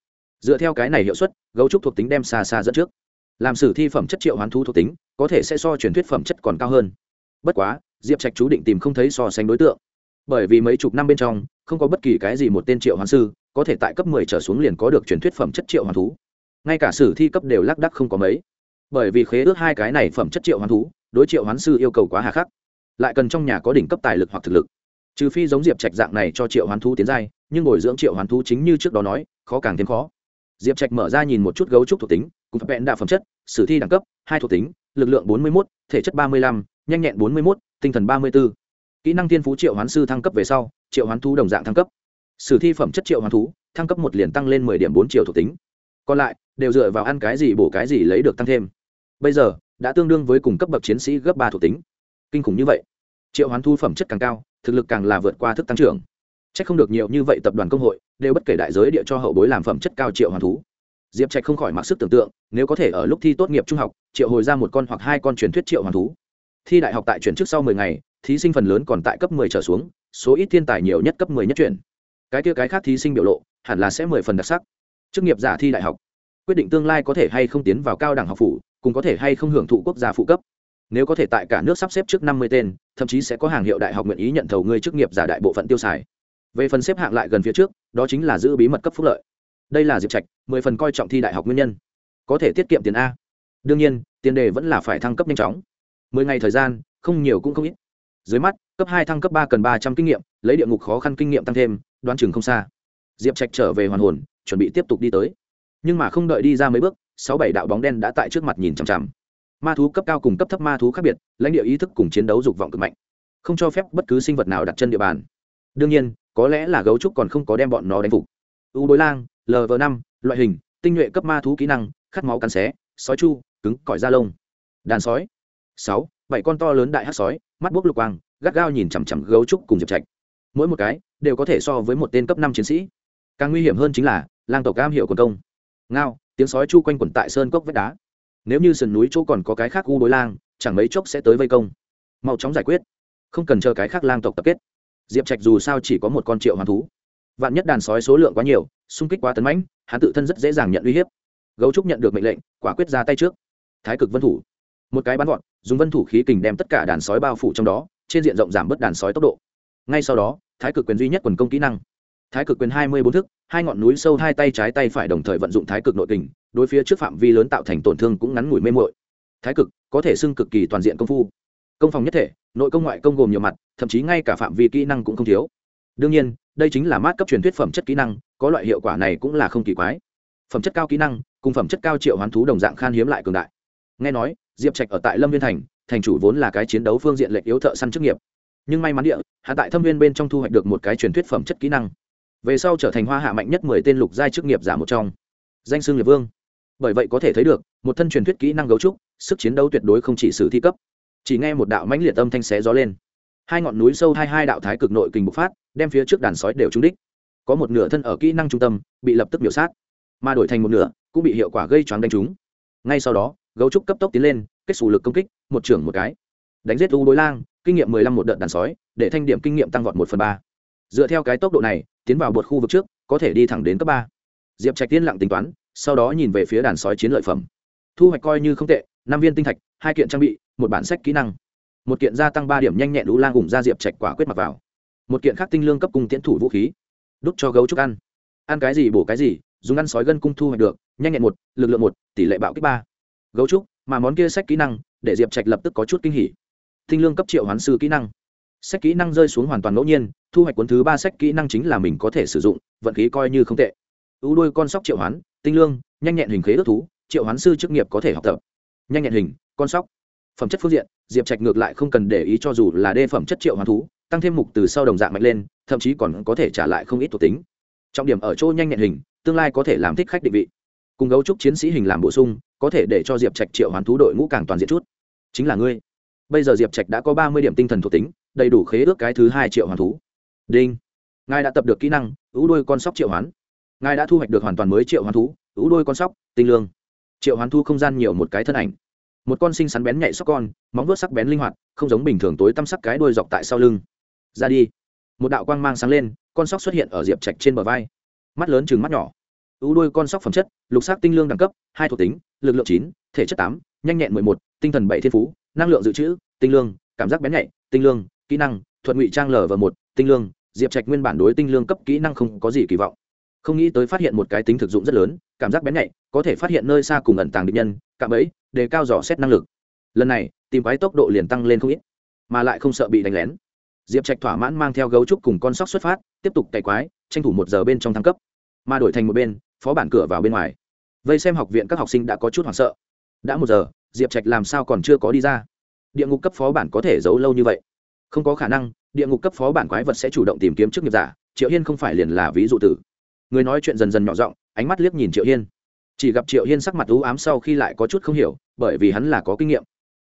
Dựa theo cái này hiệu suất, gấu trúc thuộc tính đem xa xa dẫn trước. Làm sử thi phẩm chất triệu hoán thú thuộc tính, có thể sẽ so truyền thuyết phẩm chất còn cao hơn. Bất quá, diệp trạch chú định tìm không thấy so sánh đối tượng. Bởi vì mấy chục năm bên trong, không có bất kỳ cái gì một tên triệu hoán sư, có thể tại cấp mười trở xuống liền có được truyền thuyết phẩm chất triệu hoán thú. Ngay cả sử thi cấp đều lác đắc không có mấy. Bởi vì khế ước hai cái này phẩm chất triệu hoán thú đối triệu hoán sư yêu cầu quá hà khắc, lại cần trong nhà có đỉnh cấp tài lực hoặc thực lực. Trừ phi giống diệp trạch dạng này cho triệu hoán thú tiến giai, nhưng bồi dưỡng triệu hoán thú chính như trước đó nói, khó càng thêm khó. Diệp trạch mở ra nhìn một chút gấu trúc thuộc tính, cùng vẹn đạ phẩm chất, sử thi đẳng cấp, hai thuộc tính, lực lượng bốn mươi một thể chất ba mươi lăm, nhanh nhẹn bốn mươi một tinh thần ba mươi b ố kỹ năng tiên phú triệu hoán sư thăng cấp về sau, triệu hoán thú đồng dạng thăng cấp. Sử thi phẩm chất triệu hoán thú, thăng cấp một liền tăng lên mười điểm bốn triệu thuộc tính. Còn lại, đều dựa vào ăn cái gì bổ cái gì lấy được tăng thêm. Bây giờ đã tương đương với cùng cấp bậc chiến sĩ gấp ba thuộc tính. Kinh khủng như vậy, triệu hoán thu phẩm chất càng cao, thực lực càng là vượt qua thức tăng trưởng. C h ắ c không được nhiều như vậy tập đoàn công hội, đều bất kể đại giới địa cho hậu bối làm phẩm chất cao triệu hoàn thú. Diệp trạch không khỏi mặc sức tưởng tượng, nếu có thể ở lúc thi tốt nghiệp trung học, triệu hồi ra một con hoặc hai con truyền thuyết triệu hoàn thú. Thi đại học tại chuyển trước sau mười ngày, thí sinh phần lớn còn tại cấp mười trở xuống, số ít thiên tài nhiều nhất cấp mười nhất chuyển. Cái kia cái khác thí sinh biểu lộ, hẳn là sẽ mười phần đặc sắc. Chức nghiệp giả thi đại học, quyết định tương lai có thể hay không tiến vào cao đẳng học phủ cùng có thể hay không hưởng thụ quốc gia phụ cấp. Nếu có thể tại cả nước sắp xếp trước năm mươi tên, thậm chí sẽ có hàng hiệu đại học nguyện ý nhận thầu ngươi chức nghiệp giả đại bộ phận tiêu xài. Về phần xếp hạng lại gần phía trước, đó chính là giữ bí mật cấp phúc lợi. Đây là diệp trạch, mười phần coi trọng thi đại học nguyên nhân. Có thể tiết kiệm tiền a. Đương nhiên, tiền đề vẫn là phải thăng cấp nhanh chóng. Mười ngày thời gian, không nhiều cũng không ít. Dưới mắt, cấp hai thăng cấp ba cần ba trăm kinh nghiệm, lấy địa ngục khó khăn kinh nghiệm tăng thêm, đoán chừng không xa. Diệp trạch trở về hoàn hồn, chuẩn bị tiếp tục đi tới. Nhưng mà không đợi đi ra mấy bước sáu bảy đạo bóng đen đã tại trước mặt nhìn chằm chằm. Ma thú cấp cao cùng cấp thấp ma thú khác biệt, lãnh địa ý thức cùng chiến đấu dục vọng cực mạnh. Không cho phép bất cứ sinh vật nào đặt chân địa bàn. Đương nhiên, có lẽ là gấu trúc còn không có đem bọn nó đánh phục. U bối lang lv năm, loại hình, tinh nhuệ cấp ma thú kỹ năng, khát máu cắn xé, sói chu, cứng, cỏi da lông. Đàn sói. Sáu, bảy con to lớn đại hát sói, mắt bốc lục quang, gắt gao nhìn chằm chằm gấu trúc cùng diệp trạch. Mỗi một cái đều có thể so với một tên cấp năm chiến sĩ. Càng nguy hiểm hơn chính là, lang tộc cam hiệu quần công. Ngao tiếng sói chu quanh quẩn tại sơn cốc vách đá. Nếu như sườn núi chỗ còn có cái khác u đối lang, chẳng mấy chốc sẽ tới vây công. Mau chóng giải quyết. Không cần chờ cái khác lang tộc tập kết. Diệp trạch dù sao chỉ có một con triệu hoàn thú. Vạn nhất đàn sói số lượng quá nhiều, xung kích quá tấn mãnh, hắn tự thân rất dễ dàng nhận uy hiếp. Gấu trúc nhận được mệnh lệnh, quả quyết ra tay trước. Thái cực vân thủ. Một cái bắn gọn, dùng vân thủ khí kình đem tất cả đàn sói bao phủ trong đó, trên diện rộng giảm bớt đàn sói tốc độ. Ngay sau đó, thái cực quyền duy nhất quần công kỹ năng thái cực quyền hai mươi bốn thức, hai ngọn núi sâu, hai tay trái tay phải đồng thời vận dụng thái cực nội kình, đối phía trước phạm vi lớn tạo thành tổn thương cũng ngắn ngủi mê mội thái cực, có thể xưng cực kỳ toàn diện công phu. Công phòng nhất thể, nội công ngoại công gồm nhiều mặt, thậm chí ngay cả phạm vi kỹ năng cũng không thiếu. Đương nhiên, đây chính là mát cấp truyền thuyết phẩm chất kỹ năng, có loại hiệu quả này cũng là không kỳ quái. Phẩm chất cao kỹ năng, cùng phẩm chất cao triệu hoán thú đồng dạng khan hiếm lại cường đại. Nghe nói, diệp trạch ở tại lâm viên thành thành chủ vốn là cái chiến đấu phương diện lệch yếu thợ săn chức nghiệp. Nhưng may mắn địa hạ tại thâm viên bên trong thu hoạch được một cái truyền thuyết phẩm chất kỹ năng về sau trở thành hoa hạ mạnh nhất mười tên lục giai chức nghiệp giả một trong. Danh xưng liệt vương. Bởi vậy có thể thấy được, một thân truyền thuyết kỹ năng gấu trúc, sức chiến đấu tuyệt đối không chỉ sử thi cấp. Chỉ nghe một đạo mãnh liệt âm thanh xé gió lên. Hai ngọn núi sâu hai hai đạo thái cực nội kình bộc phát, đem phía trước đàn sói đều trúng đích. Có một nửa thân ở kỹ năng trung tâm, bị lập tức biểu sát. Mà đổi thành một nửa, cũng bị hiệu quả gây choáng đánh trúng. Ngay sau đó, gấu trúc cấp tốc tiến lên, kết xù lực công kích, một trưởng một cái. Đánh giết u đối lang, kinh nghiệm mười lăm một đợt đàn sói, để thanh điểm kinh nghiệm tăng vọt một phần ba dựa theo cái tốc độ này, tiến vào bột khu vực trước, có thể đi thẳng đến cấp ba. Diệp trạch tiên lặng tính toán, sau đó nhìn về phía đàn sói chiến lợi phẩm. Thu hoạch coi như không tệ, năm viên tinh thạch, hai kiện trang bị, một bản sách kỹ năng. Một kiện gia tăng ba điểm nhanh nhẹn đũ lang ủng ra diệp trạch quả quyết mặc vào. Một kiện khác tinh lương cấp cung tiễn thủ vũ khí. Đút cho gấu trúc ăn. Ăn cái gì bổ cái gì, dùng ăn sói gân cung thu hoạch được, nhanh nhẹn một, lực lượng một, tỷ lệ bạo kích ba. Gấu trúc, mà món kia sách kỹ năng, để diệp trạch lập tức có chút kinh hỉ. Tinh lương cấp triệu hoán sư kỹ năng sách kỹ năng rơi xuống hoàn toàn ngẫu nhiên, thu hoạch cuốn thứ ba sách kỹ năng chính là mình có thể sử dụng, vận khí coi như không tệ. Ưu đuôi con sóc triệu hoán, tinh lương, nhanh nhẹn hình khế ước thú, triệu hoán sư chức nghiệp có thể học tập. Nhanh nhẹn hình, con sóc. Phẩm chất phương diện, diệp trạch ngược lại không cần để ý cho dù là đê phẩm chất triệu hoán thú, tăng thêm mục từ sau đồng dạng mạnh lên, thậm chí còn có thể trả lại không ít thuộc tính. Trọng điểm ở chỗ nhanh nhẹn hình, tương lai có thể làm thích khách định vị. Cùng gấu trúc chiến sĩ hình làm bổ sung, có thể để cho diệp trạch triệu hoán thú đội ngũ càng toàn diện chút. Chính là ngươi. Bây giờ diệp trạch đã có ba mươi điểm tinh thần thuộc tính đầy đủ khế ước cái thứ hai triệu hoàn thú. Đinh. Ngài đã tập được kỹ năng ứ đôi con sóc triệu hoán. Ngài đã thu hoạch được hoàn toàn mới triệu hoán thú ứ đôi con sóc, tinh lương. Triệu hoán thu không gian nhiều một cái thân ảnh. Một con sinh sắn bén nhạy sóc con, móng vuốt sắc bén linh hoạt, không giống bình thường tối tăm sắc cái đuôi dọc tại sau lưng. Ra đi. Một đạo quang mang sáng lên, con sóc xuất hiện ở diệp trạch trên bờ vai. Mắt lớn chừng mắt nhỏ. Ưu đuôi con sóc phẩm chất, lục sắc tinh lương đẳng cấp, hai thuộc tính, lực lượng chín, thể chất tám, nhanh nhẹn mười một, tinh thần bảy thiên phú, năng lượng dự trữ, tinh lương, cảm giác bén nhạy, tinh lương kỹ năng, thuật ngụy trang lở và một, tinh lương, diệp trạch nguyên bản đối tinh lương cấp kỹ năng không có gì kỳ vọng. Không nghĩ tới phát hiện một cái tính thực dụng rất lớn, cảm giác bén nhạy, có thể phát hiện nơi xa cùng ẩn tàng địch nhân, cạm ấy đề cao dò xét năng lực. Lần này, tìm quái tốc độ liền tăng lên không ít, mà lại không sợ bị đánh lén. Diệp trạch thỏa mãn mang theo gấu trúc cùng con sóc xuất phát, tiếp tục cày quái, tranh thủ một giờ bên trong thăng cấp. Mà đổi thành một bên, phó bản cửa vào bên ngoài. Vây xem học viện các học sinh đã có chút hoảng sợ. Đã một giờ, diệp trạch làm sao còn chưa có đi ra? Địa ngục cấp phó bản có thể giấu lâu như vậy? Không có khả năng, địa ngục cấp phó bản quái vật sẽ chủ động tìm kiếm chức nghiệp giả, triệu hiên không phải liền là ví dụ tử. Người nói chuyện dần dần nhỏ giọng, ánh mắt liếc nhìn triệu hiên. Chỉ gặp triệu hiên sắc mặt ưu ám sau khi lại có chút không hiểu, bởi vì hắn là có kinh nghiệm.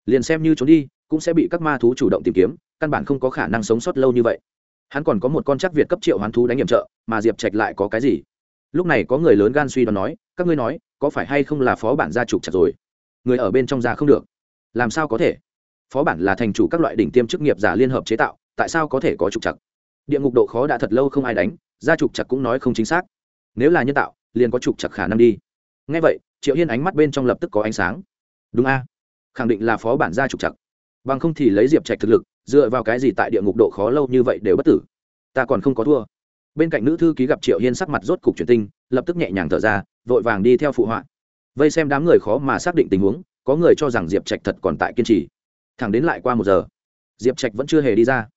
Liền xem như trốn đi, cũng sẽ bị các ma thú chủ động tìm kiếm, căn bản không có khả năng sống sót lâu như vậy. Hắn còn có một con chắc việt cấp triệu hoán thú đánh nhiệm trợ, mà diệp trạch lại có cái gì? Lúc này có người lớn gan suy đoán nói, các ngươi nói, có phải hay không là phó bản gia trục chặt rồi? Người ở bên trong ra không được. Làm sao có thể? Phó bản là thành chủ các loại đỉnh tiêm chức nghiệp giả liên hợp chế tạo, tại sao có thể có trục chặt địa ngục độ khó đã thật lâu không ai đánh gia trục chặt cũng nói không chính xác. Nếu là nhân tạo, liền có trục chặt khả năng đi. Ngay vậy, triệu hiên ánh mắt bên trong lập tức có ánh sáng. Đúng a, khẳng định là phó bản gia trục chặt bằng không thì lấy diệp trạch thực lực, dựa vào cái gì tại địa ngục độ khó lâu như vậy đều bất tử? Ta còn không có thua. Bên cạnh nữ thư ký gặp triệu hiên sắc mặt rốt cục truyền tinh, lập tức nhẹ nhàng thở ra, vội vàng đi theo phụ họa. Vây xem đám người khó mà xác định tình huống, có người cho rằng diệp trạch thật còn tại kiên trì thẳng đến lại qua một giờ. Diệp trạch vẫn chưa hề đi ra.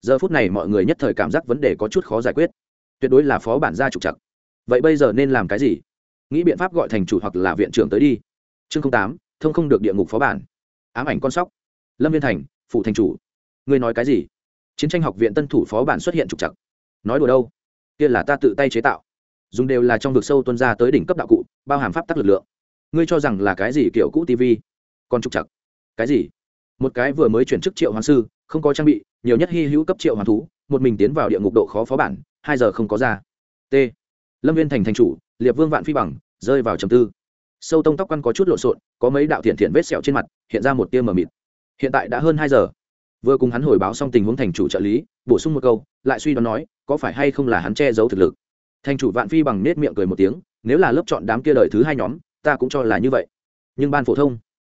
Giờ phút này mọi người nhất thời cảm giác vấn đề có chút khó giải quyết. Tuyệt đối là phó bản gia trục chặt vậy bây giờ nên làm cái gì? Nghĩ biện pháp gọi thành chủ hoặc là viện trưởng tới đi. Chương tám, thông không được địa ngục phó bản. Ám ảnh con sóc. Lâm viên thành phụ thành chủ. Ngươi nói cái gì? Chiến tranh học viện tân thủ phó bản xuất hiện trục chặt nói đùa đâu? Kia là ta tự tay chế tạo. Dùng đều là trong vực sâu tuân ra tới đỉnh cấp đạo cụ, bao hàm pháp tắc lực lượng. Ngươi cho rằng là cái gì kiểu cũ tv còn trục chặt cái gì? Một cái vừa mới chuyển chức triệu hoàng sư, không có trang bị, nhiều nhất hy hữu cấp triệu hoàng thú, một mình tiến vào địa ngục độ khó phó bản, hai giờ không có ra. T. Lâm viên thành thành chủ, liệp vương vạn phi bằng, rơi vào trầm tư. Sâu tông tóc quăn có chút lộn xộn, có mấy đạo thiện thiện vết sẹo trên mặt, hiện ra một tia mờ mịt. Hiện tại đã hơn hai giờ. Vừa cùng hắn hồi báo xong tình huống thành chủ trợ lý, bổ sung một câu, lại suy đoán nói, có phải hay không là hắn che giấu thực lực. Thành chủ vạn phi bằng nết miệng cười một tiếng, nếu là lớp chọn đám kia đời thứ hai nhóm, ta cũng cho là như vậy. Nhưng ban phổ thông,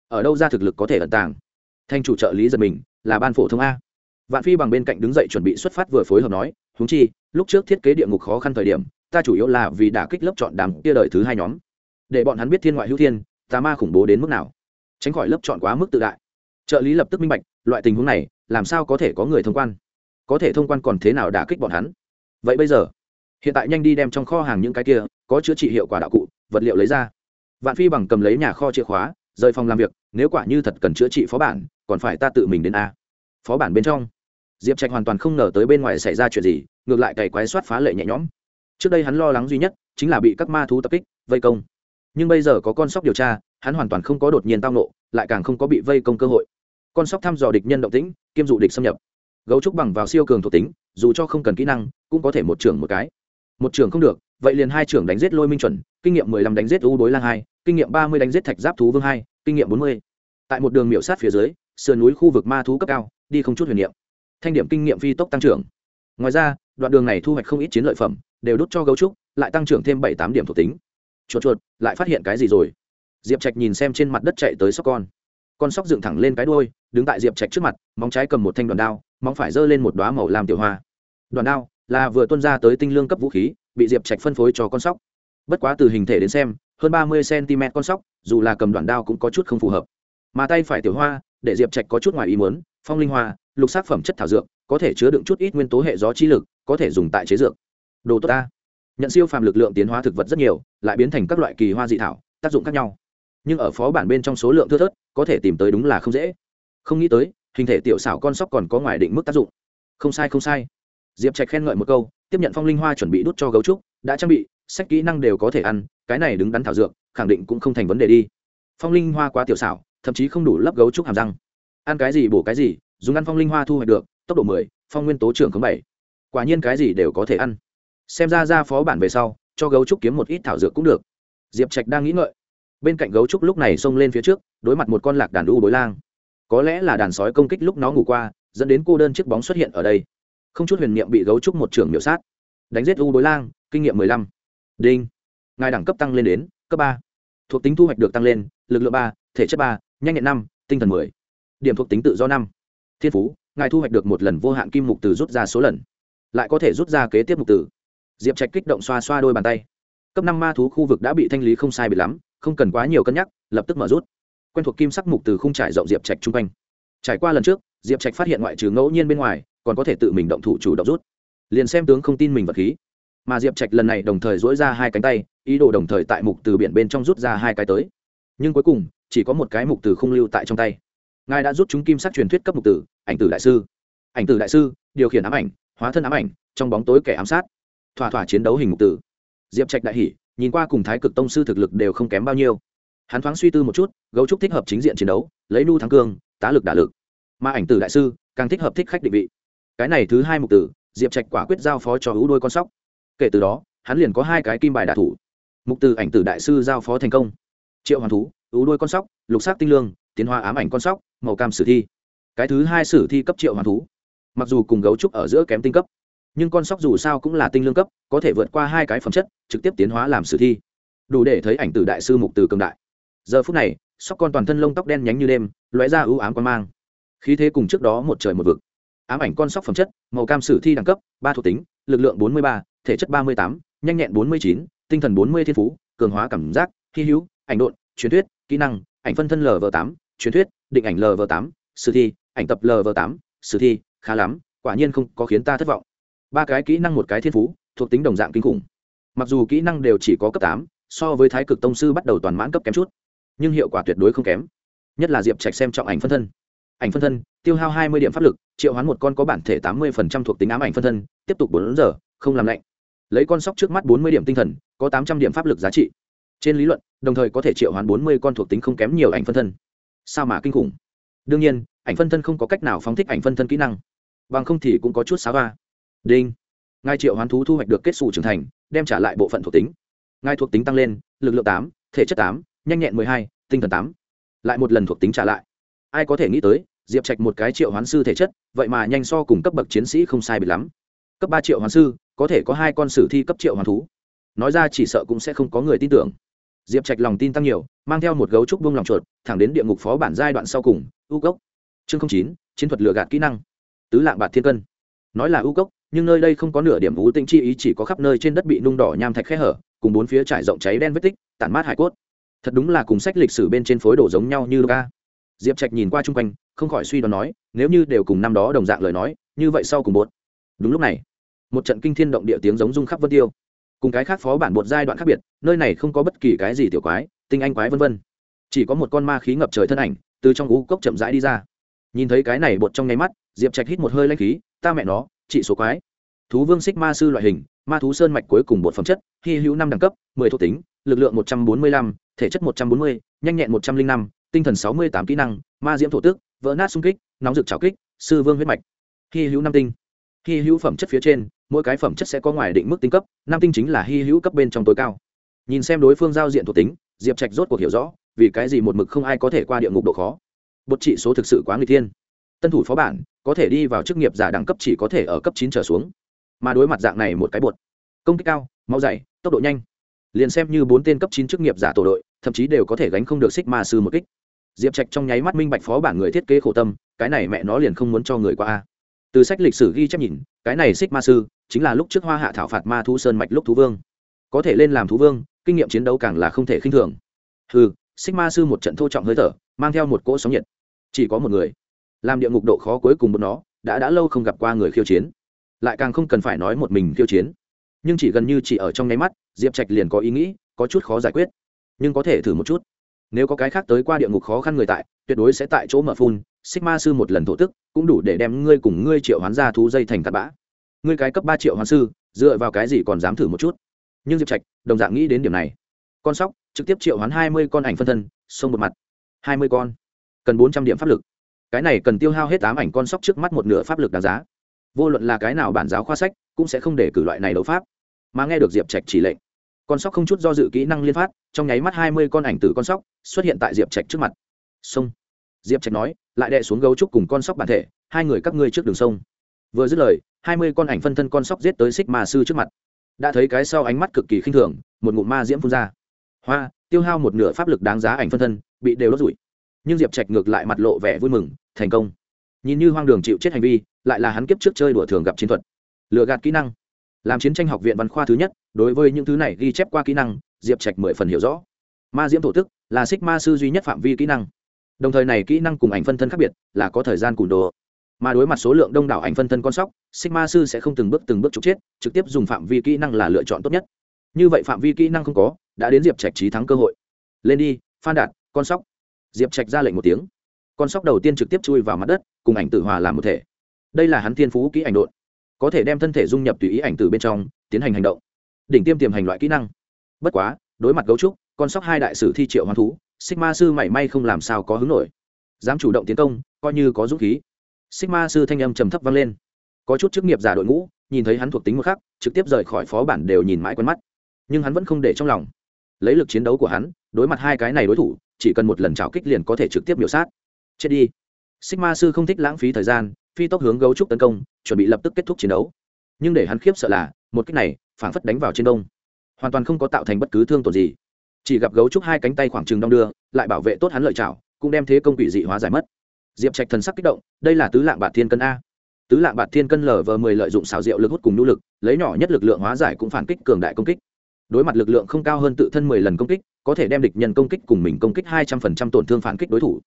ở đâu ra thực lực có thể ẩn tàng? Thanh chủ trợ lý giật mình, là ban phổ thông a. Vạn phi bằng bên cạnh đứng dậy chuẩn bị xuất phát vừa phối hợp nói húng chi, lúc trước thiết kế địa ngục khó khăn thời điểm, ta chủ yếu là vì đả kích lớp chọn đám kia đời thứ hai nhóm. Để bọn hắn biết thiên ngoại hữu thiên, tà ma khủng bố đến mức nào. Tránh khỏi lớp chọn quá mức tự đại. Trợ lý lập tức minh bạch, loại tình huống này, làm sao có thể có người thông quan? Có thể thông quan còn thế nào đả kích bọn hắn? Vậy bây giờ, hiện tại nhanh đi đem trong kho hàng những cái kia, có chữa trị hiệu quả đạo cụ, vật liệu lấy ra. Vạn phi bằng cầm lấy nhà kho chìa khóa rời phòng làm việc, nếu quả như thật cần chữa trị phó bản, còn phải ta tự mình đến a. Phó bản bên trong, diệp trạch hoàn toàn không ngờ tới bên ngoài xảy ra chuyện gì, ngược lại cày quái soát phá lệ nhẹ nhõm. Trước đây hắn lo lắng duy nhất chính là bị các ma thú tập kích, vây công. Nhưng bây giờ có con sóc điều tra, hắn hoàn toàn không có đột nhiên tao nộ lại càng không có bị vây công cơ hội. Con sóc thăm dò địch nhân động tĩnh, kiêm dụ địch xâm nhập. Gấu trúc bằng vào siêu cường thuộc tính, dù cho không cần kỹ năng, cũng có thể một trưởng một cái. Một trưởng không được, vậy liền hai trưởng đánh giết lôi minh chuẩn, kinh nghiệm mười lăm đánh giết u đối lang hai kinh nghiệm ba mươi đánh giết thạch giáp thú vương hai, kinh nghiệm bốn mươi. Tại một đường miểu sát phía dưới, sườn núi khu vực ma thú cấp cao, đi không chút huyền niệm. Thanh điểm kinh nghiệm phi tốc tăng trưởng. Ngoài ra, đoạn đường này thu hoạch không ít chiến lợi phẩm, đều đốt cho gấu trúc, lại tăng trưởng thêm bảy tám điểm thuộc tính. Chuột chuột, lại phát hiện cái gì rồi? Diệp trạch nhìn xem trên mặt đất chạy tới sóc con. Con sóc dựng thẳng lên cái đôi đứng tại diệp trạch trước mặt, móng trái cầm một thanh đoàn đao, móng phải giơ lên một đoá màu làm tiểu hoa. Đoàn đao là vừa tuân ra tới tinh lương cấp vũ khí, bị diệp trạch phân phối cho con sóc. Bất quá từ hình thể đến xem hơn ba mươi cm con sóc, dù là cầm đoạn đao cũng có chút không phù hợp. Mà tay phải tiểu hoa, để diệp trạch có chút ngoài ý muốn, phong linh hoa, lục sắc phẩm chất thảo dược, có thể chứa đựng chút ít nguyên tố hệ gió chi lực, có thể dùng tại chế dược. Đồ tốt ta. Nhận siêu phàm lực lượng tiến hóa thực vật rất nhiều, lại biến thành các loại kỳ hoa dị thảo, tác dụng khác nhau. Nhưng ở phó bản bên trong số lượng thưa thớt, có thể tìm tới đúng là không dễ. Không nghĩ tới, hình thể tiểu xảo con sóc còn có ngoài định mức tác dụng. Không sai không sai. Diệp trạch khen ngợi một câu, tiếp nhận phong linh hoa chuẩn bị đút cho gấu trúc đã trang bị, sách kỹ năng đều có thể ăn, cái này đứng đắn thảo dược, khẳng định cũng không thành vấn đề đi. Phong linh hoa quá tiểu xảo, thậm chí không đủ lấp gấu trúc hàm răng. Ăn cái gì bổ cái gì, dùng ăn phong linh hoa thu hoạch được, tốc độ mười, phong nguyên tố trưởng không bảy. Quả nhiên cái gì đều có thể ăn. Xem ra ra phó bản về sau, cho gấu trúc kiếm một ít thảo dược cũng được. Diệp trạch đang nghĩ ngợi. Bên cạnh gấu trúc lúc này xông lên phía trước, đối mặt một con lạc đàn đu bối lang. Có lẽ là đàn sói công kích lúc nó ngủ qua, dẫn đến cô đơn chiếc bóng xuất hiện ở đây. Không chút huyền niệm bị gấu trúc một trường miểu sát. Đánh giết u bối lang kinh nghiệm mười lăm. Đinh. Ngài đẳng cấp tăng lên đến cấp ba. Thuộc tính thu hoạch được tăng lên, lực lượng ba, thể chất ba, nhanh nhẹn năm, tinh thần mười. Điểm thuộc tính tự do năm. Thiên phú, ngài thu hoạch được một lần vô hạn kim mục từ rút ra số lần. Lại có thể rút ra kế tiếp mục từ. Diệp trạch kích động xoa xoa đôi bàn tay. Cấp năm ma thú khu vực đã bị thanh lý không sai bị lắm, không cần quá nhiều cân nhắc, lập tức mở rút. Quen thuộc kim sắc mục từ khung trải rộng diệp trạch chung quanh. Trải qua lần trước, diệp trạch phát hiện ngoại trừ ngẫu nhiên bên ngoài, còn có thể tự mình động thủ chủ động rút. Liền xem tướng không tin mình vật khí mà diệp trạch lần này đồng thời dỗi ra hai cánh tay, ý đồ đồng thời tại mục từ biển bên trong rút ra hai cái tới. Nhưng cuối cùng, chỉ có một cái mục từ không lưu tại trong tay. Ngài đã rút chúng kim sắc truyền thuyết cấp mục tử ảnh tử đại sư. Ảnh tử đại sư, điều khiển ám ảnh, hóa thân ám ảnh, trong bóng tối kẻ ám sát. Thỏa thỏa chiến đấu hình mục tử diệp trạch đại hỷ nhìn qua cùng thái cực tông sư thực lực đều không kém bao nhiêu. Hắn thoáng suy tư một chút, gấu trúc thích hợp chính diện chiến đấu, lấy nu thắng cương, tá lực đả lực. Mà ảnh tử đại sư, càng thích hợp thích khách định vị. Cái này thứ hai mục tử diệp trạch quả quyết giao phó cho hữu đôi con sóc kể từ đó, hắn liền có hai cái kim bài đả thủ. Mục từ ảnh tử đại sư giao phó thành công. Triệu hoàn thú hữu đôi con sóc, lục sắc tinh lương, tiến hóa ám ảnh con sóc, màu cam sử thi. Cái thứ hai sử thi cấp triệu hoàn thú. Mặc dù cùng gấu trúc ở giữa kém tinh cấp, nhưng con sóc dù sao cũng là tinh lương cấp, có thể vượt qua hai cái phẩm chất, trực tiếp tiến hóa làm sử thi. Đủ để thấy ảnh từ đại sư mục từ cường đại. Giờ phút này, sóc con toàn thân lông tóc đen nhánh như đêm, lóe ra ưu ám quan mang. Khí thế cùng trước đó một trời một vực. Ám ảnh con sóc phẩm chất, màu cam sử thi đẳng cấp, ba thuộc tính, lực lượng bốn mươi ba thể chất ba mươi tám, nhanh nhẹn bốn mươi chín, tinh thần bốn mươi thiên phú, cường hóa cảm giác, hy hữu, ảnh độn, truyền thuyết, kỹ năng, ảnh phân thân lv tám, truyền thuyết, định ảnh lv tám, sử thi, ảnh tập lv tám, sử thi, khá lắm, quả nhiên không có khiến ta thất vọng. Ba cái kỹ năng một cái thiên phú, thuộc tính đồng dạng kinh khủng. Mặc dù kỹ năng đều chỉ có cấp tám, so với thái cực tông sư bắt đầu toàn mãn cấp kém chút, nhưng hiệu quả tuyệt đối không kém. Nhất là diệp trạch xem trọng ảnh phân thân. Ảnh phân thân, tiêu hao hai mươi điểm pháp lực, triệu hoán một con có bản thể tám mươi thuộc tính ám ảnh phân thân, tiếp tục bốn giờ, không làm lạnh lấy con sóc trước mắt bốn mươi điểm tinh thần, có tám trăm điểm pháp lực giá trị. Trên lý luận, đồng thời có thể triệu hoán bốn mươi con thuộc tính không kém nhiều ảnh phân thân. Sao mà kinh khủng? Đương nhiên, ảnh phân thân không có cách nào phóng thích ảnh phân thân kỹ năng. Bằng không thì cũng có chút xá hoa. Đinh. Ngài triệu hoán thú thu hoạch được kết xù trưởng thành, đem trả lại bộ phận thuộc tính. Ngài thuộc tính tăng lên, lực lượng tám, thể chất tám, nhanh nhẹn mười hai, tinh thần tám. Lại một lần thuộc tính trả lại. Ai có thể nghĩ tới, diệp trạch một cái triệu hoán sư thể chất, vậy mà nhanh so cùng cấp bậc chiến sĩ không sai bị lắm. Cấp ba triệu hoán sư có thể có hai con sử thi cấp triệu hoàn thú. Nói ra chỉ sợ cũng sẽ không có người tin tưởng. Diệp trạch lòng tin tăng nhiều, mang theo một gấu trúc buông lòng chuột, thẳng đến địa ngục phó bản giai đoạn sau cùng, u gốc chương chín, chiến thuật lừa gạt kỹ năng. Tứ lạng bạt thiên cân. Nói là u cốc, nhưng nơi đây không có nửa điểm ú tĩnh chi ý, chỉ có khắp nơi trên đất bị nung đỏ nham thạch khe hở, cùng bốn phía trải rộng cháy đen vết tích, tản mát hải cốt. Thật đúng là cùng sách lịch sử bên trên phối đổ giống nhau như ca diệp trạch nhìn qua chung quanh, không khỏi suy đoán nói, nếu như đều cùng năm đó đồng dạng lời nói, như vậy sau cùng bột. Đúng lúc này một trận kinh thiên động địa tiếng giống rung khắp vân tiêu. Cùng cái khác phó bản một giai đoạn khác biệt, nơi này không có bất kỳ cái gì tiểu quái, tinh anh quái vân vân. Chỉ có một con ma khí ngập trời thân ảnh, từ trong ú cốc chậm rãi đi ra. Nhìn thấy cái này bột trong nháy mắt, diệp trạch hít một hơi lanh khí, ta mẹ nó, trị số quái. Thú vương xích ma sư loại hình, ma thú sơn mạch cuối cùng bột phẩm chất, hy hữu năm đẳng cấp, mười thuộc tính, lực lượng một trăm bốn mươi lăm, thể chất một trăm bốn mươi, nhanh nhẹn một trăm linh năm, tinh thần sáu mươi tám kỹ năng, ma diễm thổ tức, vỡ nát xung kích, nóng rực trào kích, sư vương huyết mạch. Hy hữu năm tinh. Hy hữu phẩm chất phía trên mỗi cái phẩm chất sẽ có ngoài định mức tinh cấp, nam tinh chính là hy hữu cấp bên trong tối cao. Nhìn xem đối phương giao diện thuộc tính, diệp trạch rốt cuộc hiểu rõ, vì cái gì một mực không ai có thể qua địa ngục độ khó. Bột trị số thực sự quá người thiên. Tân thủ phó bản, có thể đi vào chức nghiệp giả đẳng cấp chỉ có thể ở cấp chín trở xuống. Mà đối mặt dạng này một cái bột, công kích cao, máu dày, tốc độ nhanh, liền xem như bốn tên cấp chín chức nghiệp giả tổ đội, thậm chí đều có thể gánh không được xích ma sư một kích. Diệp trạch trong nháy mắt minh bạch phó bản người thiết kế khổ tâm, cái này mẹ nó liền không muốn cho người qua a từ sách lịch sử ghi chép nhìn, cái này xích ma sư chính là lúc trước hoa hạ thảo phạt ma thu sơn mạch lúc thú vương. Có thể lên làm thú vương, kinh nghiệm chiến đấu càng là không thể khinh thường. Ừ xích ma sư một trận thô trọng hơi thở, mang theo một cỗ sóng nhiệt. Chỉ có một người. Làm địa ngục độ khó cuối cùng một nó, đã đã lâu không gặp qua người khiêu chiến. Lại càng không cần phải nói một mình khiêu chiến. Nhưng chỉ gần như chỉ ở trong nháy mắt, diệp trạch liền có ý nghĩ, có chút khó giải quyết. Nhưng có thể thử một chút. Nếu có cái khác tới qua địa ngục khó khăn người tại, tuyệt đối sẽ tại chỗ mở phun xích ma sư một lần thổ tức, cũng đủ để đem ngươi cùng ngươi triệu hoán ra thú dây thành tạt bã. Ngươi cái cấp ba triệu hoán sư, dựa vào cái gì còn dám thử một chút? Nhưng diệp trạch, đồng dạng nghĩ đến điểm này. Con sóc, trực tiếp triệu hoán hai mươi con ảnh phân thân, xông một mặt. hai mươi con. Cần bốn trăm điểm pháp lực. Cái này cần tiêu hao hết tám ảnh con sóc trước mắt một nửa pháp lực đáng giá. Vô luận là cái nào bản giáo khoa sách, cũng sẽ không để cử loại này đấu pháp. Mà nghe được diệp trạch chỉ lệnh, con sóc không chút do dự kỹ năng liên phát, trong nháy mắt hai mươi con ảnh tử con sóc xuất hiện tại diệp trạch trước mặt. Sông diệp trạch nói, lại đệ xuống gấu trúc cùng con sóc bản thể, hai người các ngươi trước đường sông. Vừa dứt lời, hai mươi con ảnh phân thân con sóc giết tới xích ma sư trước mặt. Đã thấy cái sau ánh mắt cực kỳ khinh thường, một ngụm ma diễm phun ra. Hoa, tiêu hao một nửa pháp lực đáng giá ảnh phân thân, bị đều đốt rủi nhưng diệp trạch ngược lại mặt lộ vẻ vui mừng, thành công. Nhìn như hoang đường chịu chết hành vi, lại là hắn kiếp trước chơi đùa thường gặp chiến thuật. Lừa gạt kỹ năng. Làm chiến tranh học viện văn khoa thứ nhất, đối với những thứ này ghi chép qua kỹ năng, diệp trạch mười phần hiểu rõ. Ma diễm thổ tức là xích ma sư duy nhất phạm vi kỹ năng đồng thời này kỹ năng cùng ảnh phân thân khác biệt là có thời gian cùn đồ. Mà đối mặt số lượng đông đảo ảnh phân thân con sóc, sigma ma sư sẽ không từng bước từng bước trục chết, trực tiếp dùng phạm vi kỹ năng là lựa chọn tốt nhất. Như vậy phạm vi kỹ năng không có, đã đến diệp trạch trí thắng cơ hội. Lên đi, phan đạt, con sóc. Diệp trạch ra lệnh một tiếng. Con sóc đầu tiên trực tiếp chui vào mặt đất, cùng ảnh tử hòa làm một thể. Đây là hắn thiên phú kỹ ảnh độn. Có thể đem thân thể dung nhập tùy ý ảnh từ bên trong, tiến hành hành động. Đỉnh tiêm tiềm hành loại kỹ năng. Bất quá, đối mặt gấu trúc, con sóc hai đại sử thi triệu hoán thú sigma sư mảy may không làm sao có hứng nổi. Dám chủ động tiến công, coi như có dũng khí. Sigma sư thanh âm trầm thấp vang lên. Có chút chức nghiệp giả đội ngũ, nhìn thấy hắn thuộc tính một khắc, trực tiếp rời khỏi phó bản đều nhìn mãi quen mắt. Nhưng hắn vẫn không để trong lòng. Lấy lực chiến đấu của hắn, đối mặt hai cái này đối thủ, chỉ cần một lần trào kích liền có thể trực tiếp biểu sát. Chết đi. Sigma sư không thích lãng phí thời gian, phi tốc hướng gấu trúc tấn công, chuẩn bị lập tức kết thúc chiến đấu. Nhưng để hắn khiếp sợ là, một cách này, phảng phất đánh vào trên đông hoàn toàn không có tạo thành bất cứ thương tổn gì chỉ gặp gấu trúc hai cánh tay khoảng trừng đong đưa, lại bảo vệ tốt hắn lợi chảo cũng đem thế công quỷ dị hóa giải mất. Diệp trạch thần sắc kích động, đây là tứ lạng bạt thiên cân a. Tứ lạng bạt thiên cân lờ vờ mười lợi dụng xào rượu lực hút cùng nỗ lực, lấy nhỏ nhất lực lượng hóa giải cũng phản kích cường đại công kích. Đối mặt lực lượng không cao hơn tự thân mười lần công kích, có thể đem địch nhân công kích cùng mình công kích hai trăm phần trăm tổn thương phản kích đối thủ.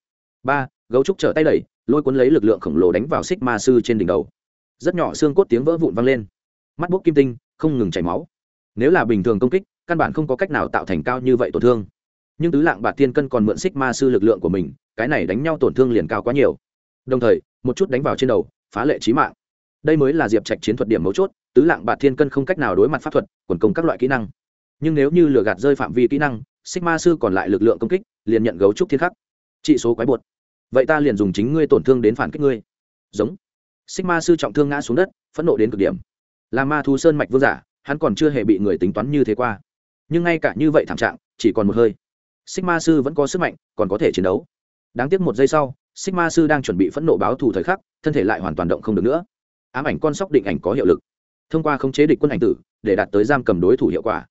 Ba, gấu trúc trở tay đẩy, lôi cuốn lấy lực lượng khổng lồ đánh vào xích ma sư trên đỉnh đầu. Rất nhỏ xương cốt tiếng vỡ vụn vang lên. Mắt bút kim tinh, không ngừng chảy máu. Nếu là bình thường công kích căn bản không có cách nào tạo thành cao như vậy tổn thương. Nhưng tứ lạng bạc tiên cân còn mượn xích ma sư lực lượng của mình, cái này đánh nhau tổn thương liền cao quá nhiều. Đồng thời, một chút đánh vào trên đầu, phá lệ trí mạng. Đây mới là diệp trạch chiến thuật điểm mấu chốt, tứ lạng bạc thiên cân không cách nào đối mặt pháp thuật, quần công các loại kỹ năng. Nhưng nếu như lừa gạt rơi phạm vi kỹ năng xích ma sư còn lại lực lượng công kích, liền nhận gấu trúc thiên khắc. Trị số quái bột vậy ta liền dùng chính ngươi tổn thương đến phản kích ngươi. Giống. Xích ma sư trọng thương ngã xuống đất, phẫn nộ đến cực điểm. Là ma thu sơn mạch vương giả, hắn còn chưa hề bị người tính toán như thế qua nhưng ngay cả như vậy thảm trạng, chỉ còn một hơi. Sigma sư vẫn có sức mạnh, còn có thể chiến đấu. Đáng tiếc một giây sau, Sigma sư đang chuẩn bị phẫn nộ báo thù thời khắc, thân thể lại hoàn toàn động không được nữa. Ám ảnh con sóc định ảnh có hiệu lực. Thông qua khống chế địch quân ảnh tử, để đạt tới giam cầm đối thủ hiệu quả.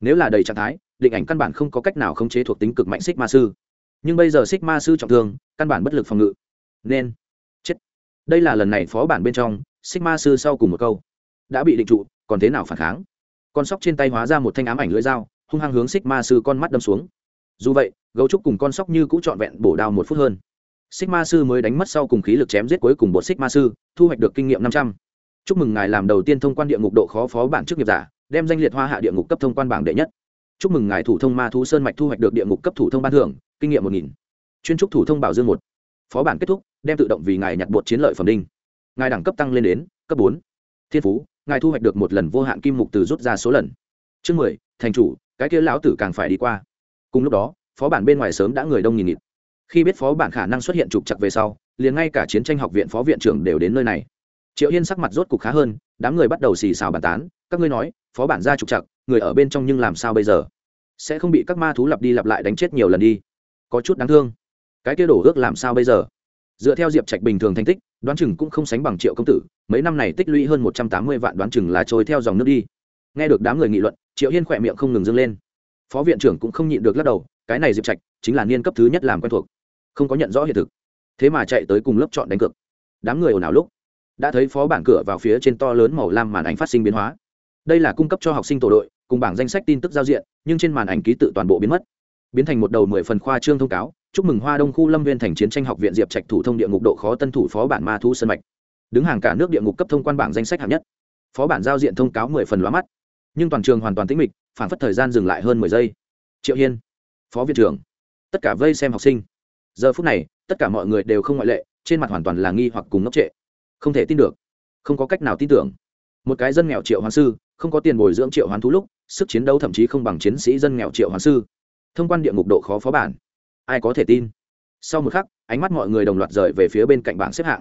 Nếu là đầy trạng thái, định ảnh căn bản không có cách nào khống chế thuộc tính cực mạnh Sigma sư. Nhưng bây giờ Sigma sư trọng thương, căn bản bất lực phòng ngự. Nên, chết. Đây là lần này phó bản bên trong, sigma sư sau cùng một câu. Đã bị định trụ, còn thế nào phản kháng? Con sóc trên tay hóa ra một thanh ám ảnh lưỡi dao, hung hăng hướng sigma sư con mắt đâm xuống. Dù vậy, gấu trúc cùng con sóc như cũng trọn vẹn bổ đao một phút hơn. Sigma sư mới đánh mất sau cùng khí lực chém giết cuối cùng bột sigma sư, thu hoạch được kinh nghiệm năm trăm. Chúc mừng ngài làm đầu tiên thông quan địa ngục độ khó phó bản chức nghiệp giả, đem danh liệt hoa hạ địa ngục cấp thông quan bảng đệ nhất. Chúc mừng ngài thủ thông ma thú sơn mạch thu hoạch được địa ngục cấp thủ thông ban thưởng, kinh nghiệm một nghìn. Chuyên trúc thủ thông bảo dương một. Phó bản kết thúc, đem tự động vì ngài nhặt bột chiến lợi phẩm đinh. Ngài đẳng cấp tăng lên đến cấp bốn. Thiên phú ngài thu hoạch được một lần vô hạn kim mục từ rút ra số lần. Chương mười, thành chủ, cái kia lão tử càng phải đi qua. Cùng lúc đó, phó bản bên ngoài sớm đã người đông nghìn nghịt. Khi biết phó bản khả năng xuất hiện trục chặt về sau, liền ngay cả chiến tranh học viện phó viện trưởng đều đến nơi này. Triệu hiên sắc mặt rốt cục khá hơn, đám người bắt đầu xì xào bàn tán, các ngươi nói, phó bản ra trục chặt người ở bên trong nhưng làm sao bây giờ? Sẽ không bị các ma thú lặp đi lặp lại đánh chết nhiều lần đi. Có chút đáng thương. Cái kia đổ ước làm sao bây giờ? Dựa theo diệp trạch bình thường thành tích đoán chừng cũng không sánh bằng triệu công tử, mấy năm này tích lũy hơn một trăm tám mươi vạn đoán chừng là trôi theo dòng nước đi. Nghe được đám người nghị luận, triệu hiên khỏe miệng không ngừng dâng lên. Phó viện trưởng cũng không nhịn được lắc đầu, cái này diệp trạch chính là niên cấp thứ nhất làm quen thuộc, không có nhận rõ hiện thực. Thế mà chạy tới cùng lớp chọn đánh cược. Đám người ồn ào lúc, đã thấy phó bản cửa vào phía trên to lớn màu lam màn ảnh phát sinh biến hóa. Đây là cung cấp cho học sinh tổ đội, cùng bảng danh sách tin tức giao diện, nhưng trên màn ảnh ký tự toàn bộ biến mất, biến thành một đầu mười phần khoa trương thông cáo chúc mừng hoa đông khu lâm viên thành chiến tranh học viện diệp trạch thủ thông địa ngục độ khó tân thủ phó bản ma thu sân mạch đứng hàng cả nước địa ngục cấp thông quan bảng danh sách hạng nhất phó bản giao diện thông cáo mười phần lóa mắt nhưng toàn trường hoàn toàn tĩnh mịch phản phất thời gian dừng lại hơn mười giây triệu hiên phó viện trưởng tất cả vây xem học sinh giờ phút này tất cả mọi người đều không ngoại lệ trên mặt hoàn toàn là nghi hoặc cùng ngốc trệ không thể tin được không có cách nào tin tưởng một cái dân nghèo triệu hoán sư không có tiền bồi dưỡng triệu hoán thú lúc sức chiến đấu thậm chí không bằng chiến sĩ dân nghèo triệu hoán sư thông quan địa ngục độ khó phó bản ai có thể tin? Sau một khắc, ánh mắt mọi người đồng loạt rời về phía bên cạnh bảng xếp hạng.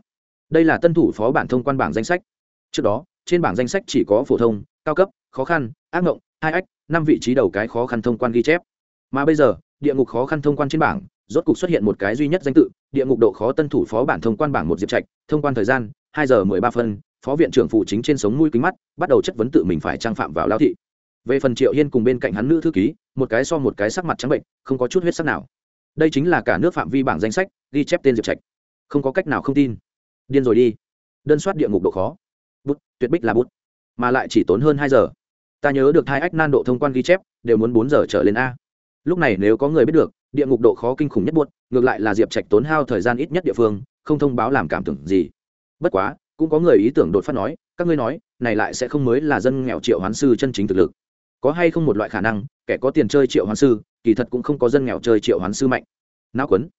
Đây là tân thủ phó bản thông quan bảng danh sách. Trước đó, trên bảng danh sách chỉ có phổ thông, cao cấp, khó khăn, ác ngộng, hai ách, năm vị trí đầu cái khó khăn thông quan ghi chép. Mà bây giờ, địa ngục khó khăn thông quan trên bảng, rốt cục xuất hiện một cái duy nhất danh tự, địa ngục độ khó tân thủ phó bản thông quan bảng một diệp trạch, thông quan thời gian, hai giờ mười ba phân, phó viện trưởng phụ chính trên sống mũi kính mắt, bắt đầu chất vấn tự mình phải trang phạm vào lao thị. Về phần triệu hiên cùng bên cạnh hắn nữ thư ký, một cái so một cái sắc mặt trắng bệnh, không có chút huyết sắc nào đây chính là cả nước phạm vi bảng danh sách, ghi chép tên diệp trạch. Không có cách nào không tin. Điên rồi đi. Đơn soát địa ngục độ khó. Bút, tuyệt bích là bút. Mà lại chỉ tốn hơn hai giờ. Ta nhớ được hai ách nan độ thông quan ghi chép, đều muốn bốn giờ trở lên a. Lúc này nếu có người biết được, địa ngục độ khó kinh khủng nhất buốt, ngược lại là diệp trạch tốn hao thời gian ít nhất địa phương, không thông báo làm cảm tưởng gì. Bất quá, cũng có người ý tưởng đột phát nói, các ngươi nói, này lại sẽ không mới là dân nghèo triệu hoán sư chân chính thực lực. Có hay không một loại khả năng kẻ có tiền chơi triệu hoán sư, kỳ thật cũng không có dân nghèo chơi triệu hoán sư mạnh. Não quấn.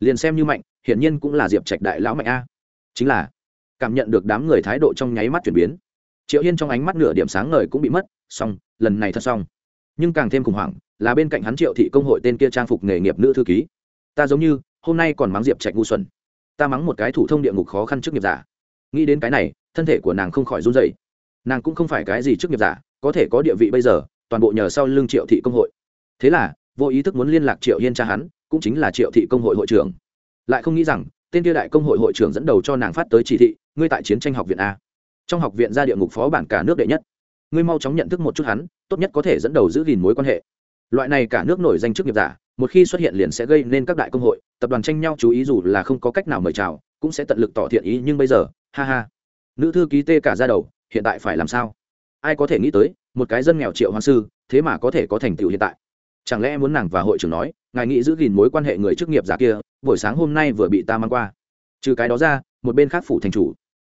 Liền xem như mạnh, hiển nhiên cũng là diệp trạch đại lão mạnh a. Chính là, cảm nhận được đám người thái độ trong nháy mắt chuyển biến. Triệu hiên trong ánh mắt nửa điểm sáng ngời cũng bị mất, xong, lần này thật xong. Nhưng càng thêm khủng hoảng, là bên cạnh hắn triệu thị công hội tên kia trang phục nghề nghiệp nữ thư ký. Ta giống như, hôm nay còn mắng diệp trạch ngu xuẩn. Ta mắng một cái thủ thông địa ngục khó khăn trước nghiệp giả. Nghĩ đến cái này, thân thể của nàng không khỏi run dậy nàng cũng không phải cái gì trước nghiệp giả, có thể có địa vị bây giờ toàn bộ nhờ sau lưng triệu thị công hội. Thế là, vô ý thức muốn liên lạc triệu hiên cha hắn, cũng chính là triệu thị công hội hội trưởng. Lại không nghĩ rằng, tên kia đại công hội hội trưởng dẫn đầu cho nàng phát tới chỉ thị, ngươi tại chiến tranh học viện a. Trong học viện ra địa ngục phó bản cả nước đệ nhất. Ngươi mau chóng nhận thức một chút hắn, tốt nhất có thể dẫn đầu giữ gìn mối quan hệ. Loại này cả nước nổi danh chức nghiệp giả, một khi xuất hiện liền sẽ gây nên các đại công hội, tập đoàn tranh nhau chú ý dù là không có cách nào mời chào, cũng sẽ tận lực tỏ thiện ý, nhưng bây giờ, ha ha. Nữ thư ký tê cả ra đầu, hiện tại phải làm sao? Ai có thể nghĩ tới một cái dân nghèo triệu hoa sư, thế mà có thể có thành tựu hiện tại. Chẳng lẽ muốn nàng và hội trưởng nói, ngài nghĩ giữ gìn mối quan hệ người chức nghiệp giả kia, buổi sáng hôm nay vừa bị ta mang qua. Trừ cái đó ra, một bên khác phủ thành chủ.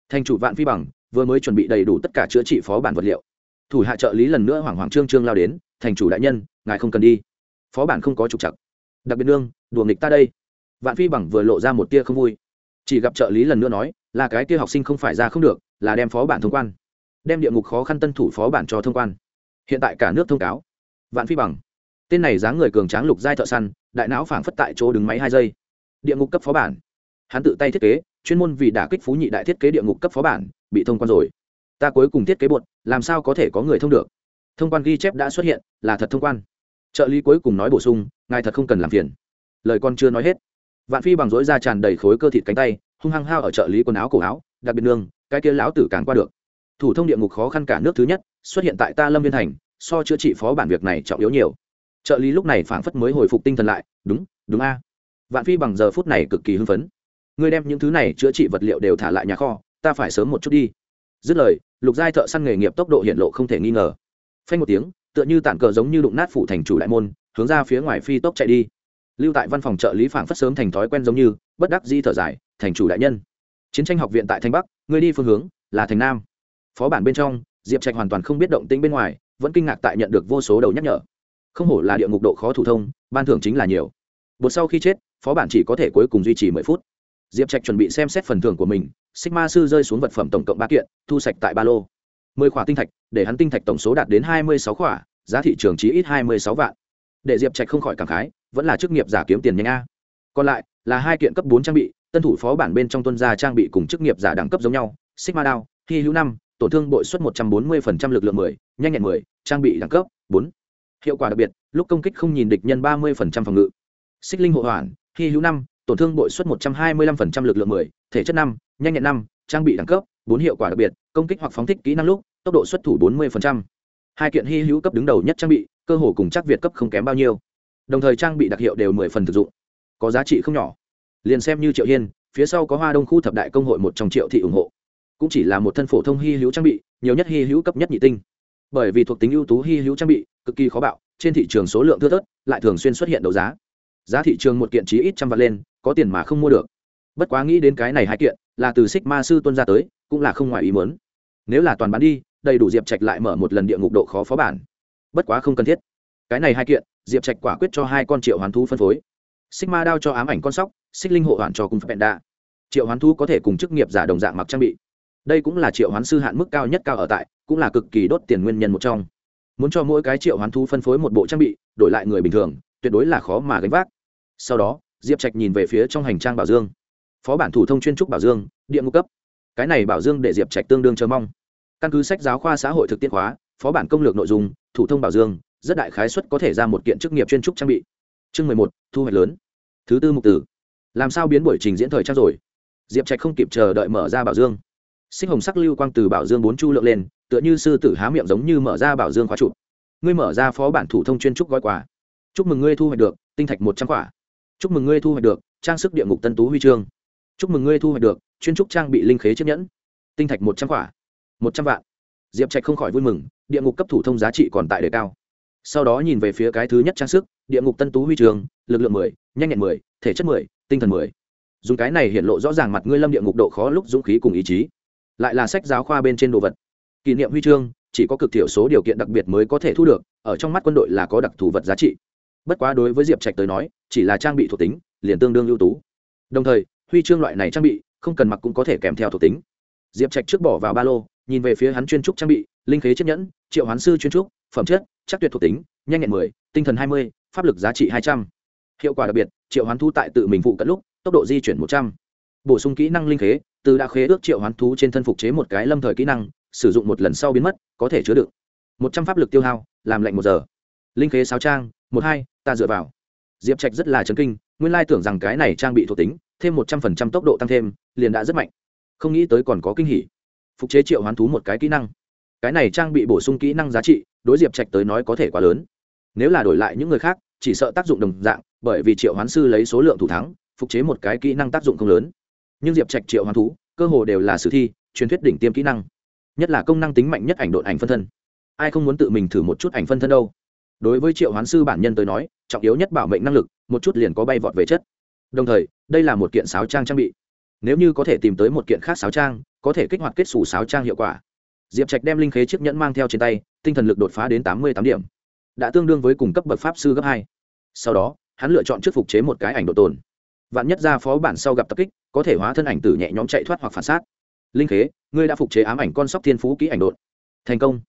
Thành chủ vạn phi bằng vừa mới chuẩn bị đầy đủ tất cả chữa trị phó bản vật liệu. Thủ hạ trợ lý lần nữa hoảng hoảng trương trương lao đến, thành chủ đại nhân, ngài không cần đi. Phó bản không có trục chặt đặc biệt nương, đùa nghịch ta đây. Vạn phi bằng vừa lộ ra một tia không vui. Chỉ gặp trợ lý lần nữa nói, là cái tia học sinh không phải ra không được, là đem phó bản thông quan đem địa ngục khó khăn tân thủ phó bản cho thông quan. Hiện tại cả nước thông cáo. Vạn phi bằng. Tên này dáng người cường tráng lục giai thợ săn, đại não phảng phất tại chỗ đứng máy hai giây. Địa ngục cấp phó bản. Hắn tự tay thiết kế, chuyên môn vì đả kích phú nhị đại thiết kế địa ngục cấp phó bản, bị thông quan rồi. Ta cuối cùng thiết kế bột, làm sao có thể có người thông được? Thông quan ghi chép đã xuất hiện, là thật thông quan. Trợ lý cuối cùng nói bổ sung, ngài thật không cần làm phiền. Lời con chưa nói hết. Vạn phi bằng dối ra tràn đầy khối cơ thịt cánh tay, hung hăng hao ở trợ lý quần áo cổ áo, đặc biệt nương, cái kia lão tử càng qua được thủ thông địa ngục khó khăn cả nước thứ nhất, xuất hiện tại ta lâm viên thành, so chữa trị phó bản việc này trọng yếu nhiều. Trợ lý lúc này phảng phất mới hồi phục tinh thần lại, đúng đúng a. Vạn phi bằng giờ phút này cực kỳ hưng phấn. Ngươi đem những thứ này chữa trị vật liệu đều thả lại nhà kho, ta phải sớm một chút đi. Dứt lời, lục giai thợ săn nghề nghiệp tốc độ hiện lộ không thể nghi ngờ. Phanh một tiếng, tựa như tản cờ giống như đụng nát phủ thành chủ đại môn, hướng ra phía ngoài phi tốc chạy đi. Lưu tại văn phòng trợ lý phảng phất sớm thành thói quen giống như, bất đắc di thở dài, thành chủ đại nhân, chiến tranh học viện tại thanh bắc, ngươi đi phương hướng là thành nam phó bản bên trong, diệp trạch hoàn toàn không biết động tĩnh bên ngoài, vẫn kinh ngạc tại nhận được vô số đầu nhắc nhở. Không hổ là địa ngục độ khó thủ thông, ban thưởng chính là nhiều. Bột sau khi chết, phó bản chỉ có thể cuối cùng duy trì mười phút. Diệp trạch chuẩn bị xem xét phần thưởng của mình, sigma sư rơi xuống vật phẩm tổng cộng ba kiện, thu sạch tại ba lô. Mười khỏa tinh thạch, để hắn tinh thạch tổng số đạt đến hai mươi sáu khỏa, giá thị trường chỉ ít hai mươi sáu vạn. Để diệp trạch không khỏi cảm khái, vẫn là chức nghiệp giả kiếm tiền nhanh a. Còn lại, là hai kiện cấp bốn trang bị, tân thủ phó bản bên trong tuân gia trang bị cùng chức nghiệp giả đẳng cấp giống nhau, sigma đao hy hữu năm tổn thương bội suất 140% lực lượng 10, nhanh nhẹn 10, trang bị đẳng cấp 4. Hiệu quả đặc biệt, lúc công kích không nhìn địch nhân 30% phòng ngự. Xích linh hộ hoàn, khi hữu 5, tổn thương bội suất 125% lực lượng 10, thể chất 5, nhanh nhẹn 5, trang bị đẳng cấp 4 hiệu quả đặc biệt, công kích hoặc phóng thích kỹ năng lúc, tốc độ xuất thủ 40%. Hai kiện hi hữu cấp đứng đầu nhất trang bị, cơ hồ cùng chắc Việt cấp không kém bao nhiêu. Đồng thời trang bị đặc hiệu đều 10 phần thực dụng, có giá trị không nhỏ. Liên xem như Triệu Hiên, phía sau có Hoa Đông khu thập đại công hội một trong Triệu thị ủng hộ cũng chỉ là một thân phổ thông hy hữu trang bị, nhiều nhất hy hữu cấp nhất nhị tinh. Bởi vì thuộc tính ưu tú hy hữu trang bị, cực kỳ khó bạo, trên thị trường số lượng thưa thớt, lại thường xuyên xuất hiện đấu giá. Giá thị trường một kiện chí ít trăm vạn lên, có tiền mà không mua được. Bất quá nghĩ đến cái này hai kiện, là từ xích ma sư tuân ra tới, cũng là không ngoài ý muốn. Nếu là toàn bán đi, đầy đủ diệp trạch lại mở một lần địa ngục độ khó phó bản. Bất quá không cần thiết. Cái này hai kiện, diệp trạch quả quyết cho hai con triệu hoán thú phân phối. Xích ma đao cho ám ảnh con sóc, xích linh hộ hoàn cho cung phép đa triệu hoán thú có thể cùng chức nghiệp giả đồng dạng mặc trang bị đây cũng là triệu hoán sư hạn mức cao nhất cao ở tại, cũng là cực kỳ đốt tiền nguyên nhân một trong. Muốn cho mỗi cái triệu hoán thú phân phối một bộ trang bị, đổi lại người bình thường, tuyệt đối là khó mà gánh vác. Sau đó, diệp trạch nhìn về phía trong hành trang bảo dương. Phó bản thủ thông chuyên trúc bảo dương, địa ngục cấp. Cái này bảo dương để diệp trạch tương đương chờ mong. Căn cứ sách giáo khoa xã hội thực tiễn hóa, phó bản công lược nội dung, thủ thông bảo dương, rất đại khái suất có thể ra một kiện chức nghiệp chuyên trúc trang bị. Chương mười một, thu hoạch lớn. Thứ tư mục tử. Làm sao biến buổi trình diễn thời trang rồi? Diệp trạch không kịp chờ đợi mở ra bảo dương sinh hồng sắc lưu quang từ bảo dương bốn chu lượng lên, tựa như sư tử há miệng giống như mở ra bảo dương khóa trụ. Ngươi mở ra phó bản thủ thông chuyên trúc gói quà. Chúc mừng ngươi thu hoạch được, tinh thạch một trăm quả. Chúc mừng ngươi thu hoạch được, trang sức địa ngục tân tú huy chương. Chúc mừng ngươi thu hoạch được, chuyên trúc trang bị linh khế chiếc nhẫn. Tinh thạch một trăm quả. Một trăm vạn. Diệp trạch không khỏi vui mừng, địa ngục cấp thủ thông giá trị còn tại đề cao. Sau đó nhìn về phía cái thứ nhất trang sức, địa ngục tân tú huy trường lực lượng mười, nhanh nhẹn mười, thể chất mười, tinh thần mười. Dùng cái này hiện lộ rõ ràng mặt ngươi lâm địa ngục độ khó lúc dũng khí cùng ý chí lại là sách giáo khoa bên trên đồ vật. Kỷ niệm huy chương, chỉ có cực thiểu số điều kiện đặc biệt mới có thể thu được, ở trong mắt quân đội là có đặc thù vật giá trị. Bất quá đối với diệp trạch tới nói, chỉ là trang bị thuộc tính, liền tương đương ưu tú. Đồng thời, huy chương loại này trang bị, không cần mặc cũng có thể kèm theo thuộc tính. Diệp trạch trước bỏ vào ba lô, nhìn về phía hắn chuyên trúc trang bị, linh khế chiếc nhẫn, triệu hoán sư chuyên trúc, phẩm chất, chắc tuyệt thuộc tính, nhanh nhẹn mười, tinh thần hai mươi, pháp lực giá trị hai trăm. Hiệu quả đặc biệt, triệu hoán thu tại tự mình phụ cận lúc, tốc độ di chuyển một trăm. Bổ sung kỹ năng linh khế từ đã khế ước triệu hoán thú trên thân phục chế một cái lâm thời kỹ năng, sử dụng một lần sau biến mất, có thể chứa đựng. Một trăm pháp lực tiêu hao, làm lạnh một giờ. Linh khế sáu trang, một hai, ta dựa vào. Diệp trạch rất là chấn kinh, nguyên lai tưởng rằng cái này trang bị thuộc tính, thêm một trăm phần trăm tốc độ tăng thêm, liền đã rất mạnh. Không nghĩ tới còn có kinh hỉ. Phục chế triệu hoán thú một cái kỹ năng. Cái này trang bị bổ sung kỹ năng giá trị, đối diệp trạch tới nói có thể quá lớn. Nếu là đổi lại những người khác, chỉ sợ tác dụng đồng dạng, bởi vì triệu hoán sư lấy số lượng thủ thắng, phục chế một cái kỹ năng tác dụng không lớn nhưng diệp trạch triệu hoán thú, cơ hồ đều là sử thi, truyền thuyết đỉnh tiêm kỹ năng. Nhất là công năng tính mạnh nhất ảnh độn ảnh phân thân. Ai không muốn tự mình thử một chút ảnh phân thân đâu? Đối với triệu hoán sư bản nhân tới nói, trọng yếu nhất bảo mệnh năng lực, một chút liền có bay vọt về chất. Đồng thời, đây là một kiện sáo trang trang bị. Nếu như có thể tìm tới một kiện khác sáo trang, có thể kích hoạt kết xù sáo trang hiệu quả. Diệp trạch đem linh khế chiếc nhẫn mang theo trên tay, tinh thần lực đột phá đến tám mươi tám điểm. Đã tương đương với cung cấp bậc pháp sư gấp hai. Sau đó, hắn lựa chọn trước phục chế một cái ảnh độ tồn. Vạn nhất ra phó bản sau gặp tập kích có thể hóa thân ảnh tử nhẹ nhõm chạy thoát hoặc phản sát linh khế, ngươi đã phục chế ám ảnh con sóc thiên phú kỹ ảnh đột thành công.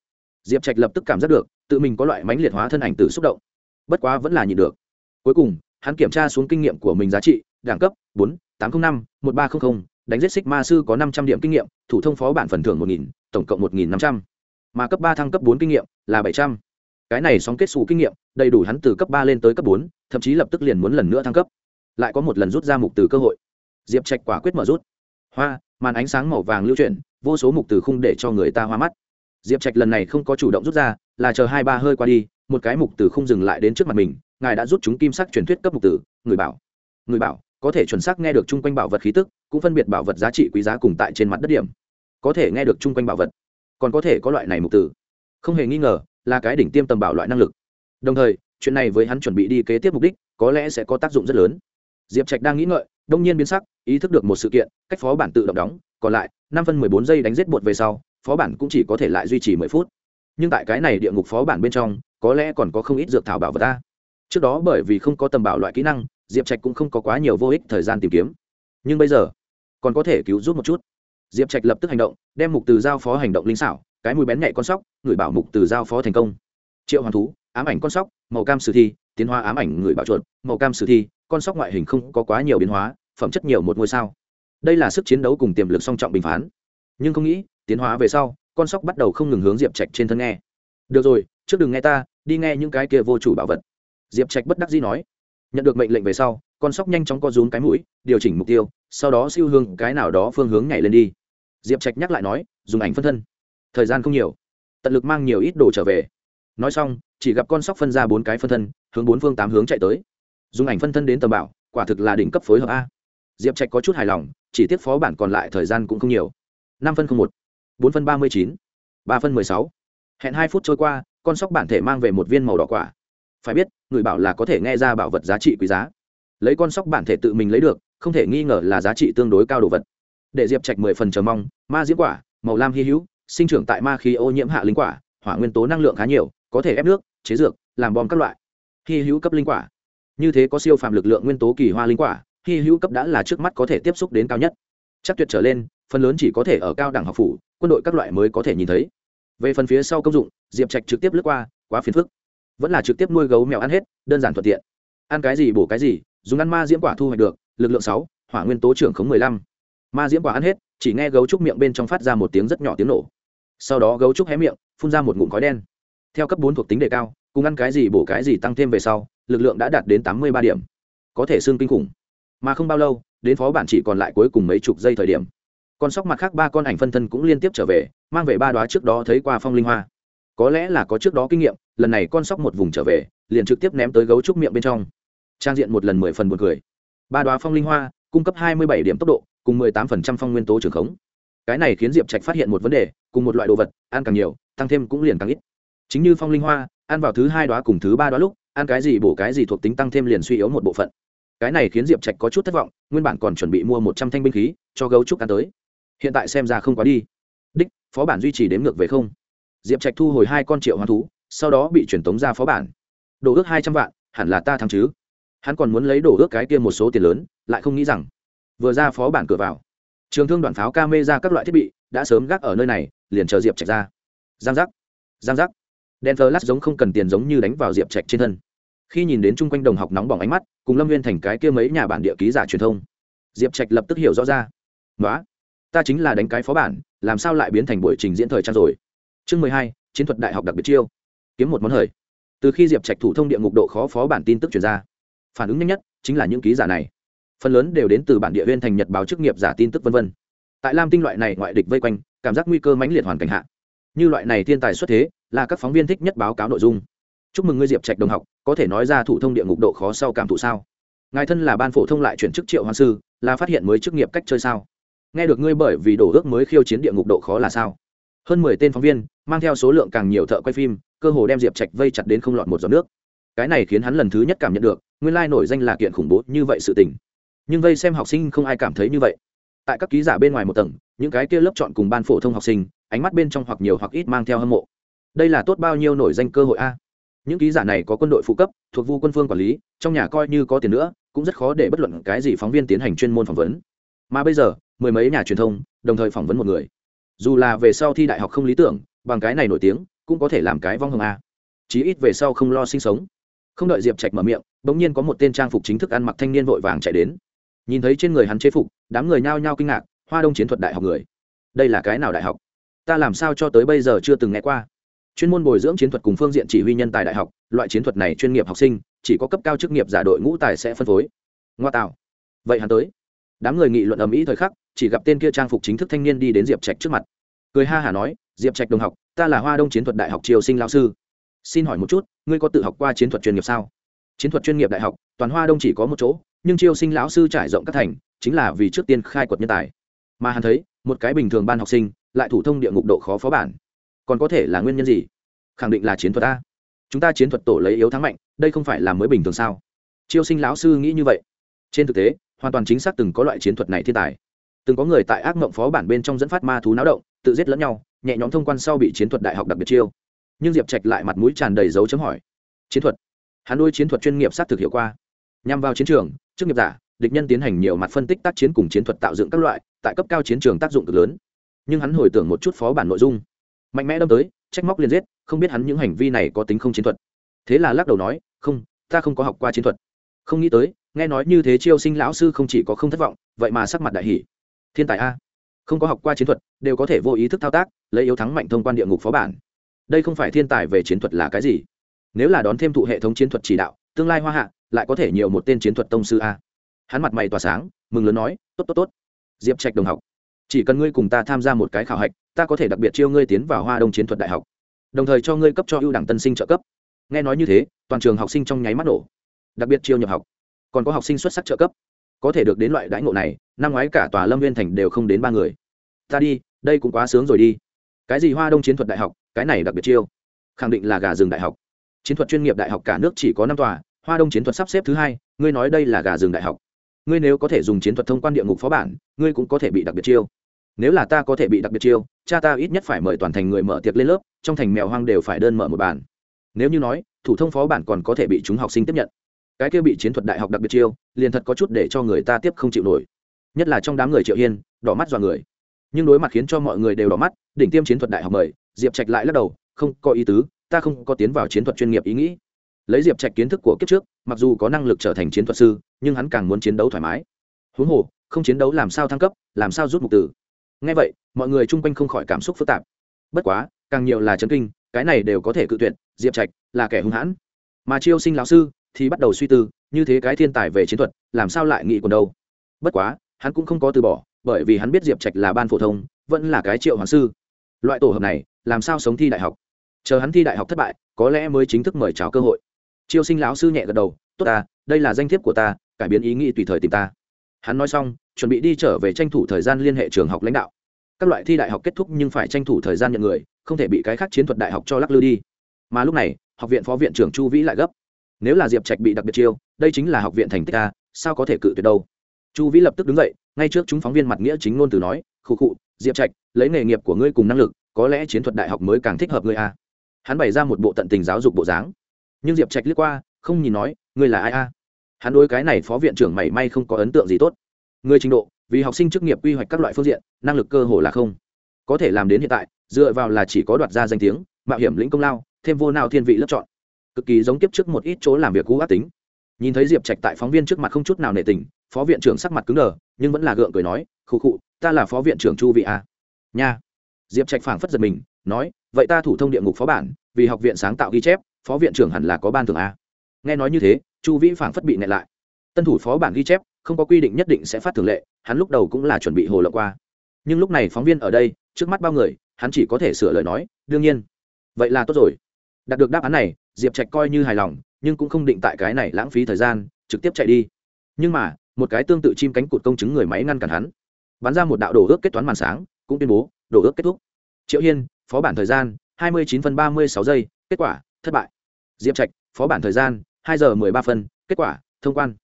Diệp trạch lập tức cảm giác được, tự mình có loại mánh liệt hóa thân ảnh tử xúc động. Bất quá vẫn là nhịn được. Cuối cùng, hắn kiểm tra xuống kinh nghiệm của mình giá trị, đẳng cấp, bốn, tám trăm linh năm, một ba trăm linh đánh giết xích ma sư có năm trăm điểm kinh nghiệm, thủ thông phó bản phần thưởng một nghìn, tổng cộng một nghìn năm trăm. Mà cấp ba thăng cấp bốn kinh nghiệm là bảy trăm. Cái này sóng kết xù kinh nghiệm, đầy đủ hắn từ cấp ba lên tới cấp bốn, thậm chí lập tức liền muốn lần nữa thăng cấp. Lại có một lần rút ra mục từ cơ hội diệp trạch quả quyết mở rút. Hoa, màn ánh sáng màu vàng lưu chuyển, vô số mục từ khung để cho người ta hoa mắt. Diệp trạch lần này không có chủ động rút ra, là chờ hai ba hơi qua đi, một cái mục từ không dừng lại đến trước mặt mình, ngài đã rút chúng kim sắc truyền thuyết cấp mục tử người bảo. Người bảo, có thể chuẩn xác nghe được chung quanh bảo vật khí tức, cũng phân biệt bảo vật giá trị quý giá cùng tại trên mặt đất điểm. Có thể nghe được chung quanh bảo vật, còn có thể có loại này mục tử không hề nghi ngờ, là cái đỉnh tiêm tầm bảo loại năng lực. Đồng thời, chuyện này với hắn chuẩn bị đi kế tiếp mục đích, có lẽ sẽ có tác dụng rất lớn. Diệp trạch đang nghĩ ngợi đông nhiên biến sắc, ý thức được một sự kiện, cách phó bản tự động đóng, còn lại năm phân mười bốn giây đánh giết bột về sau, phó bản cũng chỉ có thể lại duy trì mười phút. Nhưng tại cái này địa ngục phó bản bên trong, có lẽ còn có không ít dược thảo bảo vật ta. Trước đó bởi vì không có tầm bảo loại kỹ năng, diệp trạch cũng không có quá nhiều vô ích thời gian tìm kiếm. Nhưng bây giờ, còn có thể cứu giúp một chút. Diệp trạch lập tức hành động, đem mục từ giao phó hành động linh xảo, cái mùi bén nhạy con sóc, người bảo mục từ giao phó thành công. Triệu hoàn thú, ám ảnh con sóc, màu cam sử thi, tiến hóa ám ảnh người bảo chuột, màu cam sử thi con sóc ngoại hình không có quá nhiều biến hóa, phẩm chất nhiều một ngôi sao. Đây là sức chiến đấu cùng tiềm lực song trọng bình phán. Nhưng không nghĩ, tiến hóa về sau, con sóc bắt đầu không ngừng hướng diệp trạch trên thân nghe. Được rồi, trước đừng nghe ta, đi nghe những cái kia vô chủ bảo vật. Diệp trạch bất đắc dĩ nói. Nhận được mệnh lệnh về sau, con sóc nhanh chóng co rúm cái mũi, điều chỉnh mục tiêu, sau đó siêu hương cái nào đó phương hướng nhảy lên đi. Diệp trạch nhắc lại nói, dùng ảnh phân thân. Thời gian không nhiều. Tận lực mang nhiều ít đồ trở về. Nói xong, chỉ gặp con sóc phân ra bốn cái phân thân, hướng bốn phương tám hướng chạy tới dùng ảnh phân thân đến tầm bảo, quả thực là đỉnh cấp phối hợp a. Diệp trạch có chút hài lòng, chỉ tiếp phó bản còn lại thời gian cũng không nhiều. Năm phân không một, bốn phân ba mươi chín, ba phân mười sáu. Hẹn hai phút trôi qua, con sóc bản thể mang về một viên màu đỏ quả. Phải biết, người bảo là có thể nghe ra bảo vật giá trị quý giá. Lấy con sóc bản thể tự mình lấy được, không thể nghi ngờ là giá trị tương đối cao đồ vật. Để diệp trạch mười phần chờ mong, ma diễm quả, màu lam hy hữu, sinh trưởng tại ma khí ô nhiễm hạ linh quả, hỏa nguyên tố năng lượng khá nhiều, có thể ép nước, chế dược, làm bom các loại. Hy hữu cấp linh quả như thế có siêu phàm lực lượng nguyên tố kỳ hoa linh quả, hy hữu cấp đã là trước mắt có thể tiếp xúc đến cao nhất. Chắc tuyệt trở lên, phần lớn chỉ có thể ở cao đẳng học phủ, quân đội các loại mới có thể nhìn thấy. Về phần phía sau công dụng, diệp trạch trực tiếp lướt qua, quá phiền phức. Vẫn là trực tiếp nuôi gấu mèo ăn hết, đơn giản thuận tiện. Ăn cái gì bổ cái gì, dùng ăn ma diễm quả thu hoạch được, lực lượng sáu, hỏa nguyên tố trưởng khống mười lăm. Ma diễm quả ăn hết, chỉ nghe gấu trúc miệng bên trong phát ra một tiếng rất nhỏ tiếng nổ. Sau đó gấu trúc hé miệng, phun ra một ngụm khói đen. Theo cấp bốn thuộc tính đề cao cùng ăn cái gì bổ cái gì tăng thêm về sau, lực lượng đã đạt đến tám mươi ba điểm. Có thể xương kinh khủng. Mà không bao lâu, đến phó bản chỉ còn lại cuối cùng mấy chục giây thời điểm. Con sóc mặt khác ba con ảnh phân thân cũng liên tiếp trở về, mang về ba đoá trước đó thấy qua phong linh hoa. Có lẽ là có trước đó kinh nghiệm, lần này con sóc một vùng trở về, liền trực tiếp ném tới gấu trúc miệng bên trong. Trang diện một lần mười phần một cười. Ba đoá phong linh hoa, cung cấp hai mươi bảy điểm tốc độ, cùng mười tám phần trăm phong nguyên tố trường khống. Cái này khiến diệp trạch phát hiện một vấn đề, cùng một loại đồ vật, ăn càng nhiều, tăng thêm cũng liền càng ít. Chính như phong linh hoa ăn vào thứ hai đoá cùng thứ ba đoá lúc, ăn cái gì bổ cái gì thuộc tính tăng thêm liền suy yếu một bộ phận. Cái này khiến diệp trạch có chút thất vọng, nguyên bản còn chuẩn bị mua một trăm thanh binh khí, cho gấu trúc ăn tới. Hiện tại xem ra không quá đi. Đích, phó bản duy trì đếm ngược về không. Diệp trạch thu hồi hai con triệu hoán thú, sau đó bị truyền tống ra phó bản. Đồ ước hai trăm vạn, hẳn là ta thắng chứ. Hắn còn muốn lấy đồ ước cái kia một số tiền lớn, lại không nghĩ rằng, vừa ra phó bản cửa vào, trường thương đoàn pháo ca mê ra các loại thiết bị, đã sớm gác ở nơi này, liền chờ diệp trạch ra. Giang giác giang giác đen thờ lát giống không cần tiền giống như đánh vào diệp trạch trên thân. Khi nhìn đến chung quanh đồng học nóng bỏng ánh mắt, cùng lâm viên thành cái kia mấy nhà bản địa ký giả truyền thông, diệp trạch lập tức hiểu rõ ra. Nói ta chính là đánh cái phó bản, làm sao lại biến thành buổi trình diễn thời trang rồi? Chương mười hai, chiến thuật đại học đặc biệt chiêu. Kiếm một món hời. Từ khi diệp trạch thủ thông địa ngục độ khó phó bản tin tức chuyển ra, phản ứng nhanh nhất chính là những ký giả này. Phần lớn đều đến từ bản địa viên thành nhật báo chức nghiệp giả tin tức v v tại lam tinh loại này ngoại địch vây quanh, cảm giác nguy cơ mãnh liệt hoàn cảnh hạ. Như loại này thiên tài xuất thế là các phóng viên thích nhất báo cáo nội dung. Chúc mừng ngươi, diệp trạch đồng học, có thể nói ra thủ thông địa ngục độ khó sau cảm thụ sao? Ngài thân là ban phổ thông lại chuyển chức triệu hoàng sư, là phát hiện mới chức nghiệp cách chơi sao? Nghe được ngươi bởi vì đổ ước mới khiêu chiến địa ngục độ khó là sao? Hơn mười tên phóng viên, mang theo số lượng càng nhiều thợ quay phim, cơ hồ đem diệp trạch vây chặt đến không lọt một giọt nước. Cái này khiến hắn lần thứ nhất cảm nhận được, nguyên lai nổi danh là kiện khủng bố như vậy sự tình. Nhưng vây xem học sinh không ai cảm thấy như vậy. Tại các ký giả bên ngoài một tầng, những cái kia lớp chọn cùng ban phổ thông học sinh, ánh mắt bên trong hoặc nhiều hoặc ít mang theo hâm mộ đây là tốt bao nhiêu nổi danh cơ hội a? Những ký giả này có quân đội phụ cấp, thuộc vu quân phương quản lý, trong nhà coi như có tiền nữa, cũng rất khó để bất luận cái gì phóng viên tiến hành chuyên môn phỏng vấn. Mà bây giờ, mười mấy nhà truyền thông, đồng thời phỏng vấn một người. Dù là về sau thi đại học không lý tưởng, bằng cái này nổi tiếng, cũng có thể làm cái vong hồng a. Chí ít về sau không lo sinh sống. Không đợi diệp trạch mở miệng, bỗng nhiên có một tên trang phục chính thức ăn mặc thanh niên vội vàng chạy đến. Nhìn thấy trên người hắn chế phục, đám người nhao nhao kinh ngạc, hoa đông chiến thuật đại học người. Đây là cái nào đại học? Ta làm sao cho tới bây giờ chưa từng nghe qua? Chuyên môn bồi dưỡng chiến thuật cùng phương diện chỉ huy nhân tài đại học, loại chiến thuật này chuyên nghiệp học sinh, chỉ có cấp cao chức nghiệp giả đội ngũ tài sẽ phân phối. Ngoa tạo. Vậy hắn tới. Đám người nghị luận ầm ĩ thời khắc, chỉ gặp tên kia trang phục chính thức thanh niên đi đến diệp trạch trước mặt. Cười ha hả nói, diệp trạch đồng học, ta là hoa đông chiến thuật đại học triều sinh lao sư. Xin hỏi một chút, ngươi có tự học qua chiến thuật chuyên nghiệp sao? Chiến thuật chuyên nghiệp đại học, toàn hoa đông chỉ có một chỗ, nhưng triều sinh lão sư trải rộng các thành, chính là vì trước tiên khai quật nhân tài. Mà hắn thấy, một cái bình thường ban học sinh, lại thủ thông địa ngục độ khó phó bản còn có thể là nguyên nhân gì? Khẳng định là chiến thuật ta. Chúng ta chiến thuật tổ lấy yếu thắng mạnh, đây không phải là mới bình thường sao? Chiêu sinh lão sư nghĩ như vậy. Trên thực tế, hoàn toàn chính xác từng có loại chiến thuật này thiên tài. Từng có người tại ác mộng phó bản bên trong dẫn phát ma thú náo động, tự giết lẫn nhau, nhẹ nhõm thông quan sau bị chiến thuật đại học đặc biệt chiêu. Nhưng diệp trạch lại mặt mũi tràn đầy dấu chấm hỏi, chiến thuật? Hắn đôi chiến thuật chuyên nghiệp sát thực hiệu qua. Nhằm vào chiến trường, chức nghiệp giả, địch nhân tiến hành nhiều mặt phân tích tác chiến cùng chiến thuật tạo dựng các loại, tại cấp cao chiến trường tác dụng cực lớn. Nhưng hắn hồi tưởng một chút phó bản nội dung mạnh mẽ đâm tới, trách móc liền giết, không biết hắn những hành vi này có tính không chiến thuật. Thế là lắc đầu nói, không, ta không có học qua chiến thuật. Không nghĩ tới, nghe nói như thế chiêu sinh lão sư không chỉ có không thất vọng, vậy mà sắc mặt đại hỷ thiên tài a, không có học qua chiến thuật, đều có thể vô ý thức thao tác, lấy yếu thắng mạnh thông quan địa ngục phó bản. Đây không phải thiên tài về chiến thuật là cái gì? Nếu là đón thêm thụ hệ thống chiến thuật chỉ đạo, tương lai hoa hạ, lại có thể nhiều một tên chiến thuật tông sư a. Hắn mặt mày tỏa sáng, mừng lớn nói, tốt tốt tốt. Diệp trạch đồng học chỉ cần ngươi cùng ta tham gia một cái khảo hạch, ta có thể đặc biệt chiêu ngươi tiến vào hoa đông chiến thuật đại học. Đồng thời cho ngươi cấp cho ưu đẳng tân sinh trợ cấp. Nghe nói như thế, toàn trường học sinh trong nháy mắt nổ. Đặc biệt chiêu nhập học. Còn có học sinh xuất sắc trợ cấp. Có thể được đến loại đãi ngộ này, năm ngoái cả tòa lâm viên thành đều không đến ba người. Ta đi, đây cũng quá sướng rồi đi. Cái gì hoa đông chiến thuật đại học, cái này đặc biệt chiêu. Khẳng định là gà rừng đại học. Chiến thuật chuyên nghiệp đại học cả nước chỉ có năm tòa, hoa đông chiến thuật sắp xếp thứ hai, ngươi nói đây là gà rừng đại học ngươi nếu có thể dùng chiến thuật thông quan địa ngục phó bản, ngươi cũng có thể bị đặc biệt chiêu. Nếu là ta có thể bị đặc biệt chiêu, cha ta ít nhất phải mời toàn thành người mở tiệc lên lớp, trong thành mèo hoang đều phải đơn mở một bản nếu như nói, thủ thông phó bản còn có thể bị chúng học sinh tiếp nhận. Cái kia bị chiến thuật đại học đặc biệt chiêu, liền thật có chút để cho người ta tiếp không chịu nổi. Nhất là trong đám người triệu hiên, đỏ mắt dọa người. Nhưng đối mặt khiến cho mọi người đều đỏ mắt, đỉnh tiêm chiến thuật đại học mời, diệp trạch lại lắc đầu, không có ý tứ, ta không có tiến vào chiến thuật chuyên nghiệp ý nghĩ. Lấy diệp trạch kiến thức của kiếp trước, mặc dù có năng lực trở thành chiến thuật sư nhưng hắn càng muốn chiến đấu thoải mái. Huống hồ, không chiến đấu làm sao thăng cấp, làm sao rút mục tử. Ngay vậy, mọi người chung quanh không khỏi cảm xúc phức tạp. Bất quá, càng nhiều là chấn kinh, cái này đều có thể cự tuyệt, diệp trạch là kẻ hung hãn. Mà chiêu sinh lão sư thì bắt đầu suy tư, như thế cái thiên tài về chiến thuật, làm sao lại nghĩ còn đâu. Bất quá, hắn cũng không có từ bỏ, bởi vì hắn biết diệp trạch là ban phổ thông, vẫn là cái triệu hoàng sư. Loại tổ hợp này, làm sao sống thi đại học? Chờ hắn thi đại học thất bại, có lẽ mới chính thức mời chào cơ hội. Chiêu sinh lão sư nhẹ gật đầu, tốt ta, đây là danh thiếp của ta cải biến ý nghĩ tùy thời tìm ta. Hắn nói xong, chuẩn bị đi trở về tranh thủ thời gian liên hệ trường học lãnh đạo. Các loại thi đại học kết thúc nhưng phải tranh thủ thời gian nhận người, không thể bị cái khác chiến thuật đại học cho lắc lư đi. Mà lúc này, học viện phó viện trưởng chu vĩ lại gấp. Nếu là diệp trạch bị đặc biệt chiêu, đây chính là học viện thành tích a, sao có thể cự tuyệt đâu? Chu vĩ lập tức đứng dậy, ngay trước chúng phóng viên mặt nghĩa chính ngôn từ nói, khụ khụ, diệp trạch, lấy nghề nghiệp của ngươi cùng năng lực, có lẽ chiến thuật đại học mới càng thích hợp ngươi a. Hắn bày ra một bộ tận tình giáo dục bộ dáng. Nhưng diệp trạch liếc qua, không nhìn nói, ngươi là ai a? Hắn đối cái này phó viện trưởng mảy may không có ấn tượng gì tốt. Người trình độ, vì học sinh chức nghiệp quy hoạch các loại phương diện, năng lực cơ hồ là không. Có thể làm đến hiện tại, dựa vào là chỉ có đoạt ra danh tiếng, mạo hiểm lĩnh công lao, thêm vô nào thiên vị lớp chọn. Cực kỳ giống tiếp trước một ít chỗ làm việc cũ ác tính. Nhìn thấy diệp trạch tại phóng viên trước mặt không chút nào nệ tình, phó viện trưởng sắc mặt cứng đờ, nhưng vẫn là gượng cười nói, khụ khụ, ta là phó viện trưởng chu vị a nha. Diệp trạch phảng phất giật mình, nói, vậy ta thủ thông địa ngục phó bản, vì học viện sáng tạo ghi chép, phó viện trưởng hẳn là có ban thưởng a nghe nói như thế chu vĩ phảng phất bị nệ lại. Tân thủ phó bản ghi chép, không có quy định nhất định sẽ phát thường lệ, hắn lúc đầu cũng là chuẩn bị hồ lộ qua. Nhưng lúc này phóng viên ở đây, trước mắt bao người, hắn chỉ có thể sửa lời nói, đương nhiên. Vậy là tốt rồi. Đạt được đáp án này, diệp trạch coi như hài lòng, nhưng cũng không định tại cái này lãng phí thời gian, trực tiếp chạy đi. Nhưng mà, một cái tương tự chim cánh cụt công chứng người máy ngăn cản hắn. Bắn ra một đạo đồ ước kết toán màn sáng, cũng tuyên bố, đồ ước kết thúc. Triệu hiên, phó bản thời gian, hai mươi chín phân ba mươi sáu giây, kết quả, thất bại. Diệp trạch, phó bản thời gian hai giờ m ộ ư ơ i ba phân, kết quả, thông quan.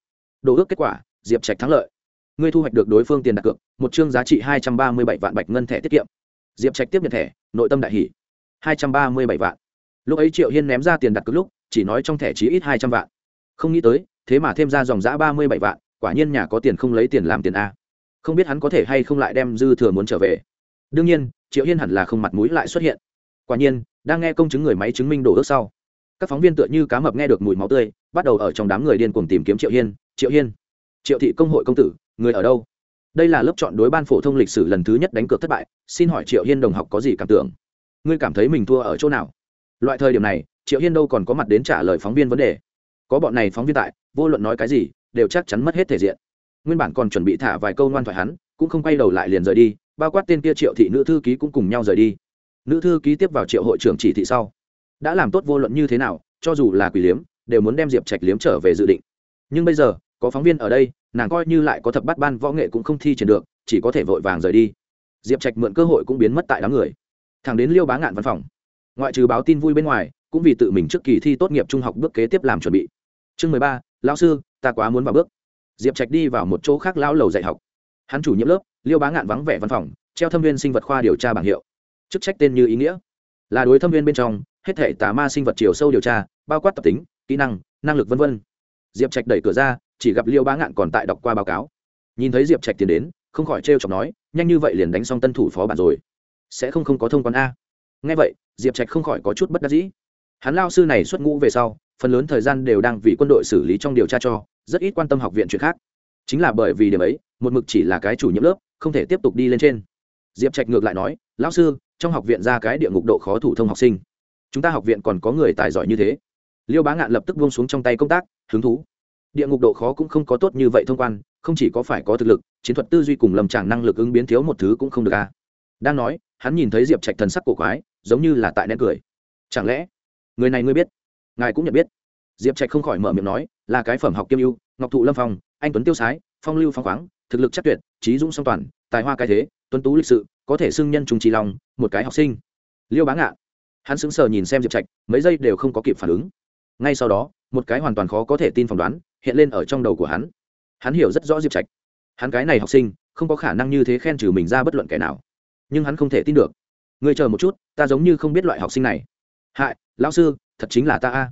Đồ ước kết quả, diệp trạch thắng lợi. Ngươi thu hoạch được đối phương tiền đặt cược, một chương giá trị hai trăm ba mươi bảy vạn bạch ngân thẻ tiết kiệm. Diệp trạch tiếp nhận thẻ, nội tâm đại hỷ hai trăm ba mươi bảy vạn. Lúc ấy triệu hiên ném ra tiền đặt cược lúc, chỉ nói trong thẻ chí ít hai trăm vạn. Không nghĩ tới, thế mà thêm ra dòng giã ba mươi bảy vạn, quả nhiên nhà có tiền không lấy tiền làm tiền a. Không biết hắn có thể hay không lại đem dư thừa muốn trở về. Đương nhiên, triệu hiên hẳn là không mặt mũi lại xuất hiện. Quả nhiên, đang nghe công chứng người máy chứng minh đổ ước sau các phóng viên tựa như cá mập nghe được mùi máu tươi, bắt đầu ở trong đám người điên cuồng tìm kiếm triệu hiên. Triệu hiên, triệu thị công hội công tử, người ở đâu? Đây là lớp chọn đối ban phổ thông lịch sử lần thứ nhất đánh cược thất bại, xin hỏi triệu hiên đồng học có gì cảm tưởng? Ngươi cảm thấy mình thua ở chỗ nào? Loại thời điểm này, triệu hiên đâu còn có mặt đến trả lời phóng viên vấn đề. Có bọn này phóng viên tại, vô luận nói cái gì, đều chắc chắn mất hết thể diện. Nguyên bản còn chuẩn bị thả vài câu ngoan thoại hắn, cũng không quay đầu lại liền rời đi, bao quát tên kia triệu thị nữ thư ký cũng cùng nhau rời đi. Nữ thư ký tiếp vào triệu hội trưởng chỉ thị sau đã làm tốt vô luận như thế nào, cho dù là quỷ liếm, đều muốn đem diệp trạch liếm trở về dự định. Nhưng bây giờ, có phóng viên ở đây, nàng coi như lại có thập bắt ban võ nghệ cũng không thi triển được, chỉ có thể vội vàng rời đi. Diệp trạch mượn cơ hội cũng biến mất tại đám người. Thẳng đến liêu bá ngạn văn phòng. Ngoại trừ báo tin vui bên ngoài, cũng vì tự mình trước kỳ thi tốt nghiệp trung học bước kế tiếp làm chuẩn bị. Chương mười ba, lão sư, ta quá muốn vào bước. Diệp trạch đi vào một chỗ khác lão lầu dạy học. Hắn chủ nhiệm lớp, liêu bá ngạn vắng vẻ văn phòng, treo thâm viên sinh vật khoa điều tra bảng hiệu. Chức trách tên như ý nghĩa. Là đối thâm viên bên trong hết thể tà ma sinh vật chiều sâu điều tra, bao quát tập tính, kỹ năng năng lực v v diệp trạch đẩy cửa ra, chỉ gặp liêu bá ngạn còn tại đọc qua báo cáo. Nhìn thấy diệp trạch tiến đến, không khỏi trêu chọc nói, nhanh như vậy liền đánh xong tân thủ phó bản rồi? Sẽ không không có thông quan a? Ngay vậy, diệp trạch không khỏi có chút bất đắc dĩ. Hắn lao sư này xuất ngũ về sau, phần lớn thời gian đều đang vì quân đội xử lý trong điều tra cho, rất ít quan tâm học viện chuyện khác. Chính là bởi vì điểm ấy, một mực chỉ là cái chủ nhiệm lớp, không thể tiếp tục đi lên trên. Diệp trạch ngược lại nói, lão sư, trong học viện ra cái địa ngục độ khó thủ thông học sinh chúng ta học viện còn có người tài giỏi như thế. Liêu bá ngạn lập tức buông xuống trong tay công tác, hứng thú. Địa ngục độ khó cũng không có tốt như vậy thông quan, không chỉ có phải có thực lực, chiến thuật tư duy cùng lầm tràng năng lực ứng biến thiếu một thứ cũng không được a. Đang nói, hắn nhìn thấy diệp trạch thần sắc cổ quái, giống như là tại nén cười. Chẳng lẽ, người này ngươi biết? Ngài cũng nhận biết. Diệp trạch không khỏi mở miệng nói, là cái phẩm học kiêm ưu, ngọc thụ lâm phong, anh tuấn tiêu sái, phong lưu phong khoáng, thực lực chắc tuyệt, trí dũng song toàn, tài hoa cái thế, tuấn tú lịch sự, có thể xưng nhân trùng trí lòng một cái học sinh. Liêu bá ngạn hắn sững sờ nhìn xem diệp trạch, mấy giây đều không có kịp phản ứng. Ngay sau đó, một cái hoàn toàn khó có thể tin phỏng đoán hiện lên ở trong đầu của hắn. Hắn hiểu rất rõ diệp trạch. Hắn cái này học sinh, không có khả năng như thế khen trừ mình ra bất luận kẻ nào. Nhưng hắn không thể tin được. Người chờ một chút, ta giống như không biết loại học sinh này. Hại, lão sư, thật chính là ta a.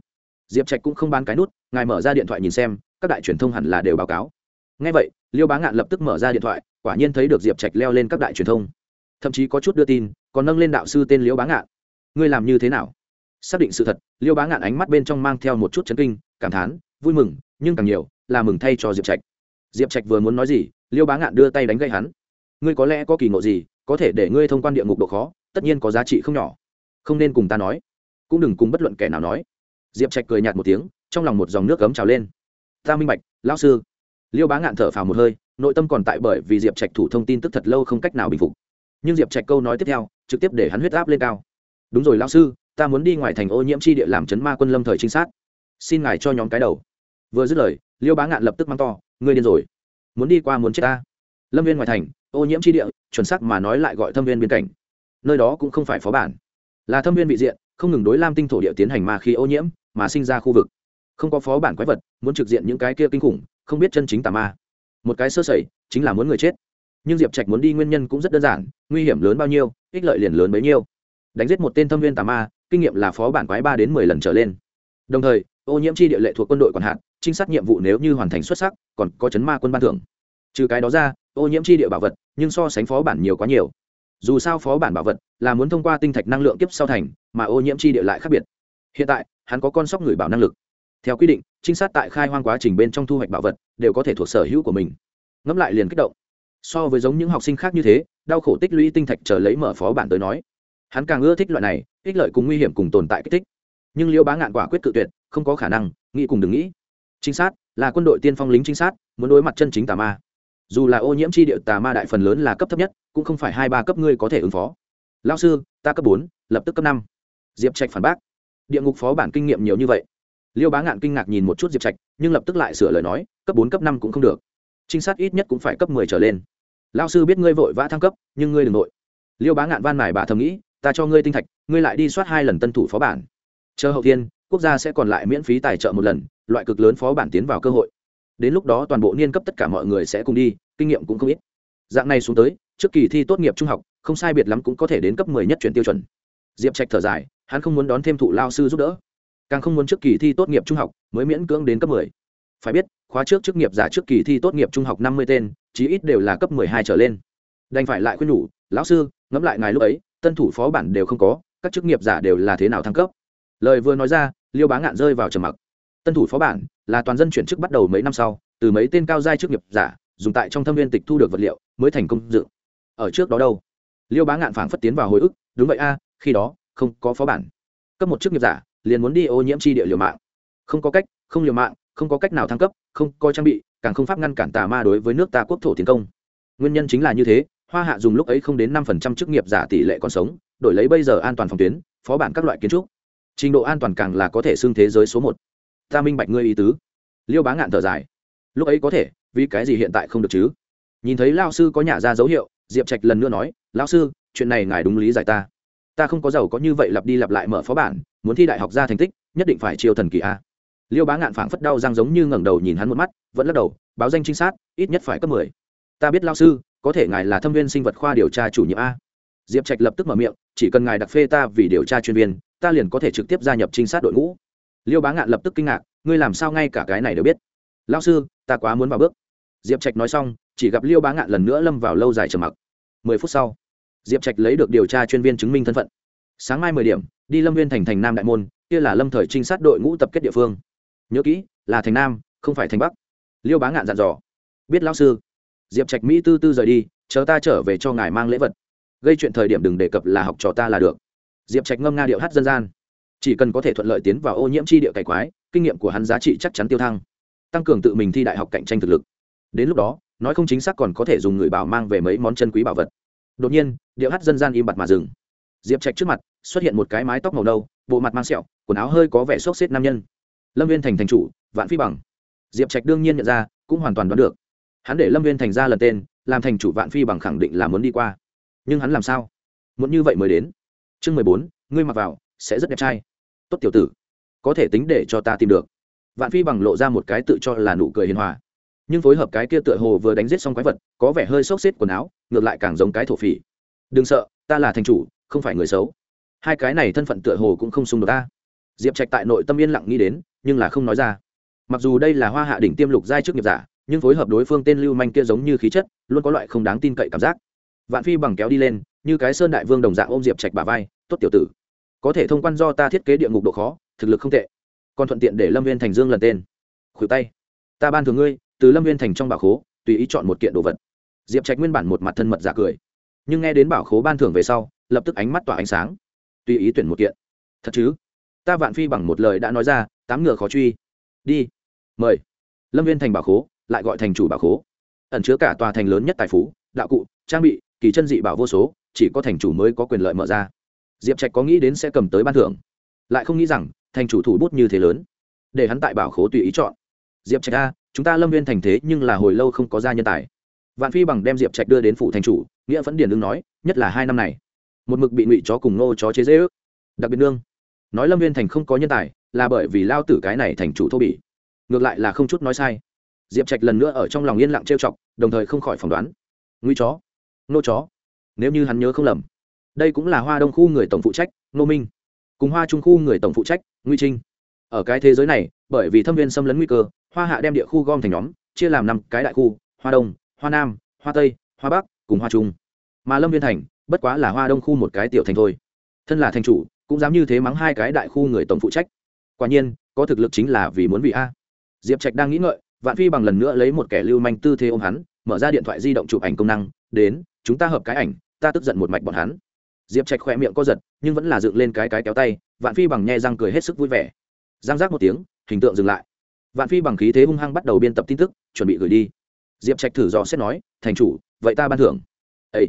Diệp trạch cũng không bán cái nút, ngài mở ra điện thoại nhìn xem, các đại truyền thông hẳn là đều báo cáo. Ngay vậy, liêu bá ngạn lập tức mở ra điện thoại, quả nhiên thấy được diệp trạch leo lên các đại truyền thông. Thậm chí có chút đưa tin, còn nâng lên đạo sư tên liêu bá ngạn ngươi làm như thế nào? Xác định sự thật, liêu bá ngạn ánh mắt bên trong mang theo một chút chấn kinh, cảm thán, vui mừng, nhưng càng nhiều là mừng thay cho diệp trạch. Diệp trạch vừa muốn nói gì, liêu bá ngạn đưa tay đánh gây hắn. Ngươi có lẽ có kỳ ngộ gì, có thể để ngươi thông quan địa ngục độ khó, tất nhiên có giá trị không nhỏ. Không nên cùng ta nói, cũng đừng cùng bất luận kẻ nào nói. Diệp trạch cười nhạt một tiếng, trong lòng một dòng nước cấm trào lên. Ta minh bạch, lão sư. Liêu bá ngạn thở phào một hơi, nội tâm còn tại bởi vì diệp trạch thủ thông tin tức thật lâu không cách nào bình phục. Nhưng diệp trạch câu nói tiếp theo, trực tiếp để hắn huyết áp lên cao đúng rồi lão sư, ta muốn đi ngoài thành ô nhiễm chi địa làm chấn ma quân lâm thời trinh sát. Xin ngài cho nhóm cái đầu. Vừa dứt lời, liêu bá ngạn lập tức mắng to, ngươi điên rồi. Muốn đi qua muốn chết ta. Lâm viên ngoài thành, ô nhiễm chi địa, chuẩn sắc mà nói lại gọi thâm viên biên cảnh. Nơi đó cũng không phải phó bản. Là thâm viên vị diện, không ngừng đối lam tinh thổ địa tiến hành ma khí ô nhiễm, mà sinh ra khu vực. Không có phó bản quái vật, muốn trực diện những cái kia kinh khủng, không biết chân chính tà ma. Một cái sơ sẩy, chính là muốn người chết. Nhưng diệp trạch muốn đi nguyên nhân cũng rất đơn giản, nguy hiểm lớn bao nhiêu, ích lợi liền lớn bấy nhiêu đánh giết một tên thâm viên tà ma, kinh nghiệm là phó bản quái ba đến mười lần trở lên. Đồng thời, ô nhiễm chi địa lệ thuộc quân đội còn hạn trinh sát nhiệm vụ nếu như hoàn thành xuất sắc, còn có chấn ma quân ban thưởng. Trừ cái đó ra, ô nhiễm chi địa bảo vật, nhưng so sánh phó bản nhiều quá nhiều. Dù sao phó bản bảo vật là muốn thông qua tinh thạch năng lượng kiếp sau thành, mà ô nhiễm chi địa lại khác biệt. Hiện tại, hắn có con sóc người bảo năng lực. Theo quy định, trinh sát tại khai hoang quá trình bên trong thu hoạch bảo vật đều có thể thuộc sở hữu của mình. Ngẫm lại liền kích động. So với giống những học sinh khác như thế, đau khổ tích lũy tinh thạch chờ lấy mở phó bản tới nói hắn càng ưa thích loại này, ích lợi cùng nguy hiểm cùng tồn tại kích thích. Nhưng liêu bá ngạn quả quyết cự tuyệt, không có khả năng, nghĩ cùng đừng nghĩ. Trinh sát, là quân đội tiên phong lính trinh sát, muốn đối mặt chân chính tà ma. Dù là ô nhiễm chi địa tà ma đại phần lớn là cấp thấp nhất, cũng không phải hai ba cấp ngươi có thể ứng phó. Lao sư, ta cấp bốn, lập tức cấp năm. Diệp trạch phản bác. Địa ngục phó bản kinh nghiệm nhiều như vậy. Liêu bá ngạn kinh ngạc nhìn một chút diệp trạch, nhưng lập tức lại sửa lời nói, cấp bốn, cấp năm cũng không được. Trinh sát ít nhất cũng phải cấp mười trở lên. Lao sư biết ngươi vội vã thăng cấp, nhưng ngươi đ ừ n g nội. Liêu bá ngạn van mải bà thầm nghĩ ta cho ngươi tinh thạch, ngươi lại đi soát hai lần tân thủ phó bản. Chờ hậu thiên, quốc gia sẽ còn lại miễn phí tài trợ một lần, loại cực lớn phó bản tiến vào cơ hội. Đến lúc đó toàn bộ niên cấp tất cả mọi người sẽ cùng đi, kinh nghiệm cũng không ít. Dạng này xuống tới, trước kỳ thi tốt nghiệp trung học, không sai biệt lắm cũng có thể đến cấp mười nhất chuyển tiêu chuẩn. Diệp trạch thở dài, hắn không muốn đón thêm thụ lao sư giúp đỡ. Càng không muốn trước kỳ thi tốt nghiệp trung học, mới miễn cưỡng đến cấp mười. Phải biết, khóa trước chức nghiệp giả trước kỳ thi tốt nghiệp trung học năm mươi tên, chí ít đều là cấp mười hai trở lên. Đành phải lại khuyên nhủ, lão sư, ngẫm lại ngài lúc ấy tân thủ phó bản đều không có, các chức nghiệp giả đều là thế nào thăng cấp? Lời vừa nói ra, liêu bá ngạn rơi vào trầm mặc. Tân thủ phó bản là toàn dân chuyển chức bắt đầu mấy năm sau, từ mấy tên cao giai chức nghiệp giả, dùng tại trong thâm viên tịch thu được vật liệu, mới thành công dự ở trước đó đâu? Liêu bá ngạn phảng phất tiến vào hồi ức, đúng vậy a, khi đó, không có phó bản. Cấp một chức nghiệp giả, liền muốn đi ô nhiễm chi địa liều mạng. Không có cách, không liều mạng, không có cách nào thăng cấp, không có trang bị, càng không pháp ngăn cản tà ma đối với nước ta quốc thổ tiến công. Nguyên nhân chính là như thế hoa hạ dùng lúc ấy không đến năm phần trăm chức nghiệp giả tỷ lệ còn sống, đổi lấy bây giờ an toàn phòng tuyến, phó bản các loại kiến trúc. Trình độ an toàn càng là có thể xưng thế giới số một. Ta minh bạch ngươi ý tứ. Liêu bá ngạn thở dài. Lúc ấy có thể, vì cái gì hiện tại không được chứ? Nhìn thấy lao sư có nhả ra dấu hiệu, diệp trạch lần nữa nói lao sư, chuyện này ngài đúng lý giải ta. Ta không có giàu có như vậy lặp đi lặp lại mở phó bản, muốn thi đại học ra thành tích, nhất định phải chiêu thần kỳ a. Liêu bá ngạn phảng phất đau răng giống như ngẩng đầu nhìn hắn một mắt, vẫn lắc đầu, báo danh trinh sát, ít nhất phải cấp mười. Ta biết lao sư có thể ngài là thâm viên sinh vật khoa điều tra chủ nhiệm a. Diệp trạch lập tức mở miệng, chỉ cần ngài đặc phê ta vì điều tra chuyên viên, ta liền có thể trực tiếp gia nhập trinh sát đội ngũ. Liêu bá ngạn lập tức kinh ngạc, ngươi làm sao ngay cả cái này đều biết? Lao sư, ta quá muốn vào bước. Diệp trạch nói xong, chỉ gặp liêu bá ngạn lần nữa lâm vào lâu dài trầm mặc. Mười phút sau, diệp trạch lấy được điều tra chuyên viên chứng minh thân phận. Sáng mai mười điểm, đi lâm viên thành thành nam đại môn, kia là lâm thời trinh sát đội ngũ tập kết địa phương. Nhớ kỹ, là thành nam, không phải thành bắc. Liêu bá ngạn dặn dò. Biết lão sư diệp trạch mỹ tư tư rời đi, chờ ta trở về cho ngài mang lễ vật. Gây chuyện thời điểm đừng đề cập là học trò ta là được. Diệp trạch ngâm nga điệu hát dân gian. Chỉ cần có thể thuận lợi tiến vào ô nhiễm chi địa cải quái, kinh nghiệm của hắn giá trị chắc chắn tiêu thăng, tăng cường tự mình thi đại học cạnh tranh thực lực. Đến lúc đó, nói không chính xác còn có thể dùng người bảo mang về mấy món chân quý bảo vật. Đột nhiên, điệu hát dân gian im bặt mà dừng. Diệp trạch trước mặt xuất hiện một cái mái tóc màu nâu, bộ mặt mang sẹo, quần áo hơi có vẻ xốc xếp nam nhân. Lâm viên thành thành chủ, vạn phi bằng. Diệp trạch đương nhiên nhận ra, cũng hoàn toàn đoán được hắn để lâm viên thành ra lần tên, làm thành chủ vạn phi bằng khẳng định là muốn đi qua. Nhưng hắn làm sao? Muốn như vậy mới đến. Chương mười bốn, ngươi mặc vào, sẽ rất đẹp trai. Tốt tiểu tử, có thể tính để cho ta tìm được. Vạn phi bằng lộ ra một cái tự cho là nụ cười hiền hòa. Nhưng phối hợp cái kia tựa hồ vừa đánh giết xong quái vật, có vẻ hơi xốc xếp quần áo, ngược lại càng giống cái thổ phỉ. Đừng sợ, ta là thành chủ, không phải người xấu. Hai cái này thân phận tựa hồ cũng không xung đột ta. Diệp trạch tại nội tâm yên lặng nghĩ đến, nhưng là không nói ra. Mặc dù đây là hoa hạ đỉnh tiêm lục giai trước nghiệp giả nhưng phối hợp đối phương tên lưu manh kia giống như khí chất, luôn có loại không đáng tin cậy cảm giác. Vạn phi bằng kéo đi lên, như cái sơn đại vương đồng dạng ôm diệp trạch bà vai, tốt tiểu tử, có thể thông quan do ta thiết kế địa ngục độ khó, thực lực không tệ. Còn thuận tiện để lâm viên thành dương lần tên. Khuỷu tay, ta ban thường ngươi, từ lâm viên thành trong bảo khố, tùy ý chọn một kiện đồ vật. Diệp trạch nguyên bản một mặt thân mật giả cười, nhưng nghe đến bảo khố ban thưởng về sau, lập tức ánh mắt tỏa ánh sáng. Tùy ý tuyển một kiện. Thật chứ? Ta vạn phi bằng một lời đã nói ra, tám ngựa khó truy. Đi, mời. Lâm viên thành bảo khố lại gọi thành chủ bảo khố. Ẩn chứa cả tòa thành lớn nhất tài phú, đạo cụ, trang bị, kỳ chân dị bảo vô số, chỉ có thành chủ mới có quyền lợi mở ra. Diệp trạch có nghĩ đến sẽ cầm tới ban thưởng, lại không nghĩ rằng thành chủ thủ bút như thế lớn. Để hắn tại bảo khố tùy ý chọn. Diệp trạch a, chúng ta lâm viên thành thế nhưng là hồi lâu không có ra nhân tài. Vạn phi bằng đem diệp trạch đưa đến phủ thành chủ, nghĩa vẫn điền lương nói, nhất là hai năm này, một mực bị ngụy chó cùng nô chó chế dễ ước. Đặc biệt nương, nói lâm viên thành không có nhân tài, là bởi vì lao tử cái này thành chủ thô bỉ. Ngược lại là không chút nói sai diệp trạch lần nữa ở trong lòng yên lặng trêu chọc, đồng thời không khỏi phỏng đoán. Nguy chó, nô chó, nếu như hắn nhớ không lầm, đây cũng là hoa đông khu người tổng phụ trách nô minh. Cùng hoa trung khu người tổng phụ trách, nguy trinh. Ở cái thế giới này, bởi vì thâm viên xâm lấn nguy cơ, hoa hạ đem địa khu gom thành nhóm, chia làm năm cái đại khu, hoa đông, hoa nam, hoa tây, hoa bắc, cùng hoa trung. Mà lâm viên thành, bất quá là hoa đông khu một cái tiểu thành thôi. Thân là thành chủ, cũng dám như thế mắng hai cái đại khu người tổng phụ trách. Quả nhiên, có thực lực chính là vì muốn vị a. Diệp trạch đang nghĩ ngợi vạn phi bằng lần nữa lấy một kẻ lưu manh tư thế ôm hắn, mở ra điện thoại di động chụp ảnh công năng, đến, chúng ta hợp cái ảnh, ta tức giận một mạch bọn hắn. Diệp trạch khỏe miệng co giật, nhưng vẫn là dựng lên cái cái kéo tay, vạn phi bằng nhe răng cười hết sức vui vẻ. Giang giác một tiếng, hình tượng dừng lại. Vạn phi bằng khí thế hung hăng bắt đầu biên tập tin tức, chuẩn bị gửi đi. Diệp trạch thử dò xét nói, thành chủ, vậy ta ban thưởng. Ây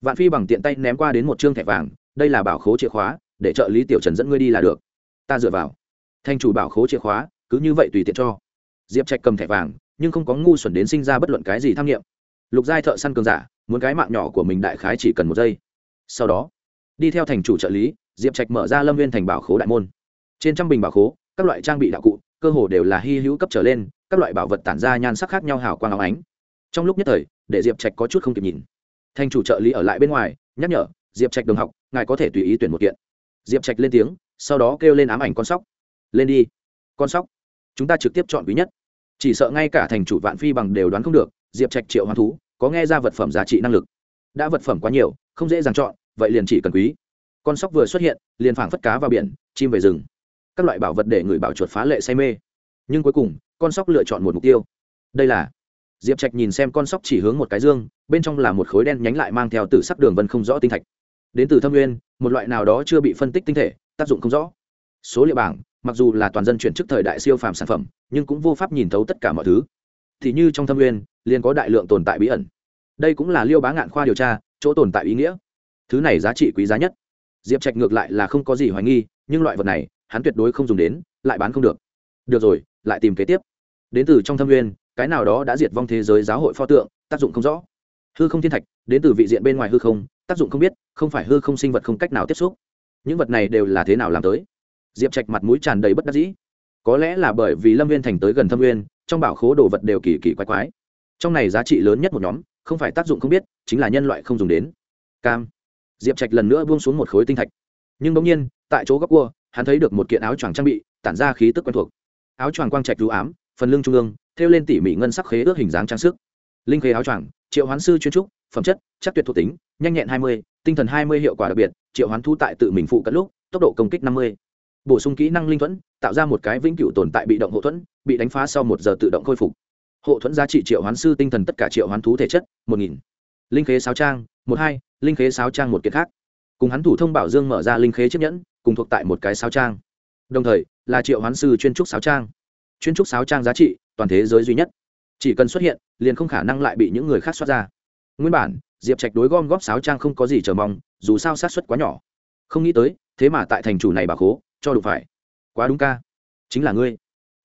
vạn phi bằng tiện tay ném qua đến một chương thẻ vàng, đây là bảo khố chìa khóa, để trợ lý tiểu trần dẫn ngươi đi là được. Ta dựa vào. Thành chủ, bảo khố chìa khóa, cứ như vậy tùy tiện cho diệp trạch cầm thẻ vàng, nhưng không có ngu xuẩn đến sinh ra bất luận cái gì tham nghiệm lục giai thợ săn cường giả, muốn cái mạng nhỏ của mình đại khái chỉ cần một giây. Sau đó, đi theo thành chủ trợ lý, diệp trạch mở ra lâm viên thành bảo khố đại môn. Trên trăm bình bảo khố, các loại trang bị đạo cụ, cơ hồ đều là hy hữu cấp trở lên, các loại bảo vật tản ra nhan sắc khác nhau hào quang áo ánh. Trong lúc nhất thời, để diệp trạch có chút không kịp nhìn. Thành chủ trợ lý ở lại bên ngoài, nhắc nhở, diệp trạch đồng học, ngài có thể tùy ý tuyển một kiện. Diệp trạch lên tiếng, sau đó kêu lên ám ảnh con sóc. Lên đi, con sóc, chúng ta trực tiếp chọn quý nhất chỉ sợ ngay cả thành chủ vạn phi bằng đều đoán không được, diệp trạch triệu hoán thú có nghe ra vật phẩm giá trị năng lực. Đã vật phẩm quá nhiều, không dễ dàng chọn, vậy liền chỉ cần quý. Con sóc vừa xuất hiện, liền phảng phất cá vào biển, chim về rừng. Các loại bảo vật để người bảo chuột phá lệ say mê. Nhưng cuối cùng, con sóc lựa chọn một mục tiêu. Đây là, diệp trạch nhìn xem con sóc chỉ hướng một cái dương, bên trong là một khối đen nhánh lại mang theo t sắc đường vân không rõ tinh thạch. Đến từ thâm nguyên, một loại nào đó chưa bị phân tích tinh thể, tác dụng không rõ. Số liệu bảng mặc dù là toàn dân chuyển chức thời đại siêu phàm sản phẩm, nhưng cũng vô pháp nhìn thấu tất cả mọi thứ. Thì như trong thâm nguyên, liền có đại lượng tồn tại bí ẩn. Đây cũng là liêu bá ngạn khoa điều tra, chỗ tồn tại ý nghĩa. Thứ này giá trị quý giá nhất. Diệp trạch ngược lại là không có gì hoài nghi, nhưng loại vật này, hắn tuyệt đối không dùng đến, lại bán không được. Được rồi, lại tìm kế tiếp. Đến từ trong thâm nguyên, cái nào đó đã diệt vong thế giới giáo hội pho tượng, tác dụng không rõ. Hư không thiên thạch, đến từ vị diện bên ngoài hư không, tác dụng không biết, không phải hư không sinh vật không cách nào tiếp xúc. Những vật này đều là thế nào làm tới? Diệp trạch mặt mũi tràn đầy bất đắc dĩ. Có lẽ là bởi vì lâm viên thành tới gần thâm nguyên, trong bảo khố đồ vật đều kỳ kỳ quái quái. Trong này giá trị lớn nhất một nhóm, không phải tác dụng không biết, chính là nhân loại không dùng đến. Cam. Diệp trạch lần nữa buông xuống một khối tinh thạch. Nhưng bỗng nhiên, tại chỗ góc cua, hắn thấy được một kiện áo choàng trang bị, tản ra khí tức quen thuộc. Áo choàng quang trạch lưu ám, phần lưng trung ương, thêu lên tỉ mỉ ngân sắc khế ước hình dáng trang sức. Linh khế áo choàng, triệu hoán sư chuyên trúc, phẩm chất, chắc tuyệt thuộc tính, nhanh nhẹn hai mươi, tinh thần hai mươi hiệu quả đặc biệt, triệu hoán thu tại tự mình phụ cận lúc, tốc độ công kích năm mươi bổ sung kỹ năng linh thuẫn, tạo ra một cái vĩnh cửu tồn tại bị động hộ thuẫn, bị đánh phá sau một giờ tự động khôi phục. Hộ thuẫn giá trị triệu hoán sư tinh thần tất cả triệu hoán thú thể chất, một nghìn. Linh khế sáo trang, một hai. Linh khế sáo trang một kiệt khác. Cùng hắn thủ thông bảo dương mở ra linh khế chiếc nhẫn, cùng thuộc tại một cái sáo trang. Đồng thời, là triệu hoán sư chuyên trúc sáo trang. Chuyên trúc sáo trang giá trị, toàn thế giới duy nhất. Chỉ cần xuất hiện, liền không khả năng lại bị những người khác xuất ra. Nguyên bản, diệp trạch đối gom góp sáo trang không có gì chờ mong, dù sao sát xuất quá nhỏ không nghĩ tới, thế mà tại thành chủ này bà khố, cho đủ phải. Quá đúng ca. Chính là ngươi.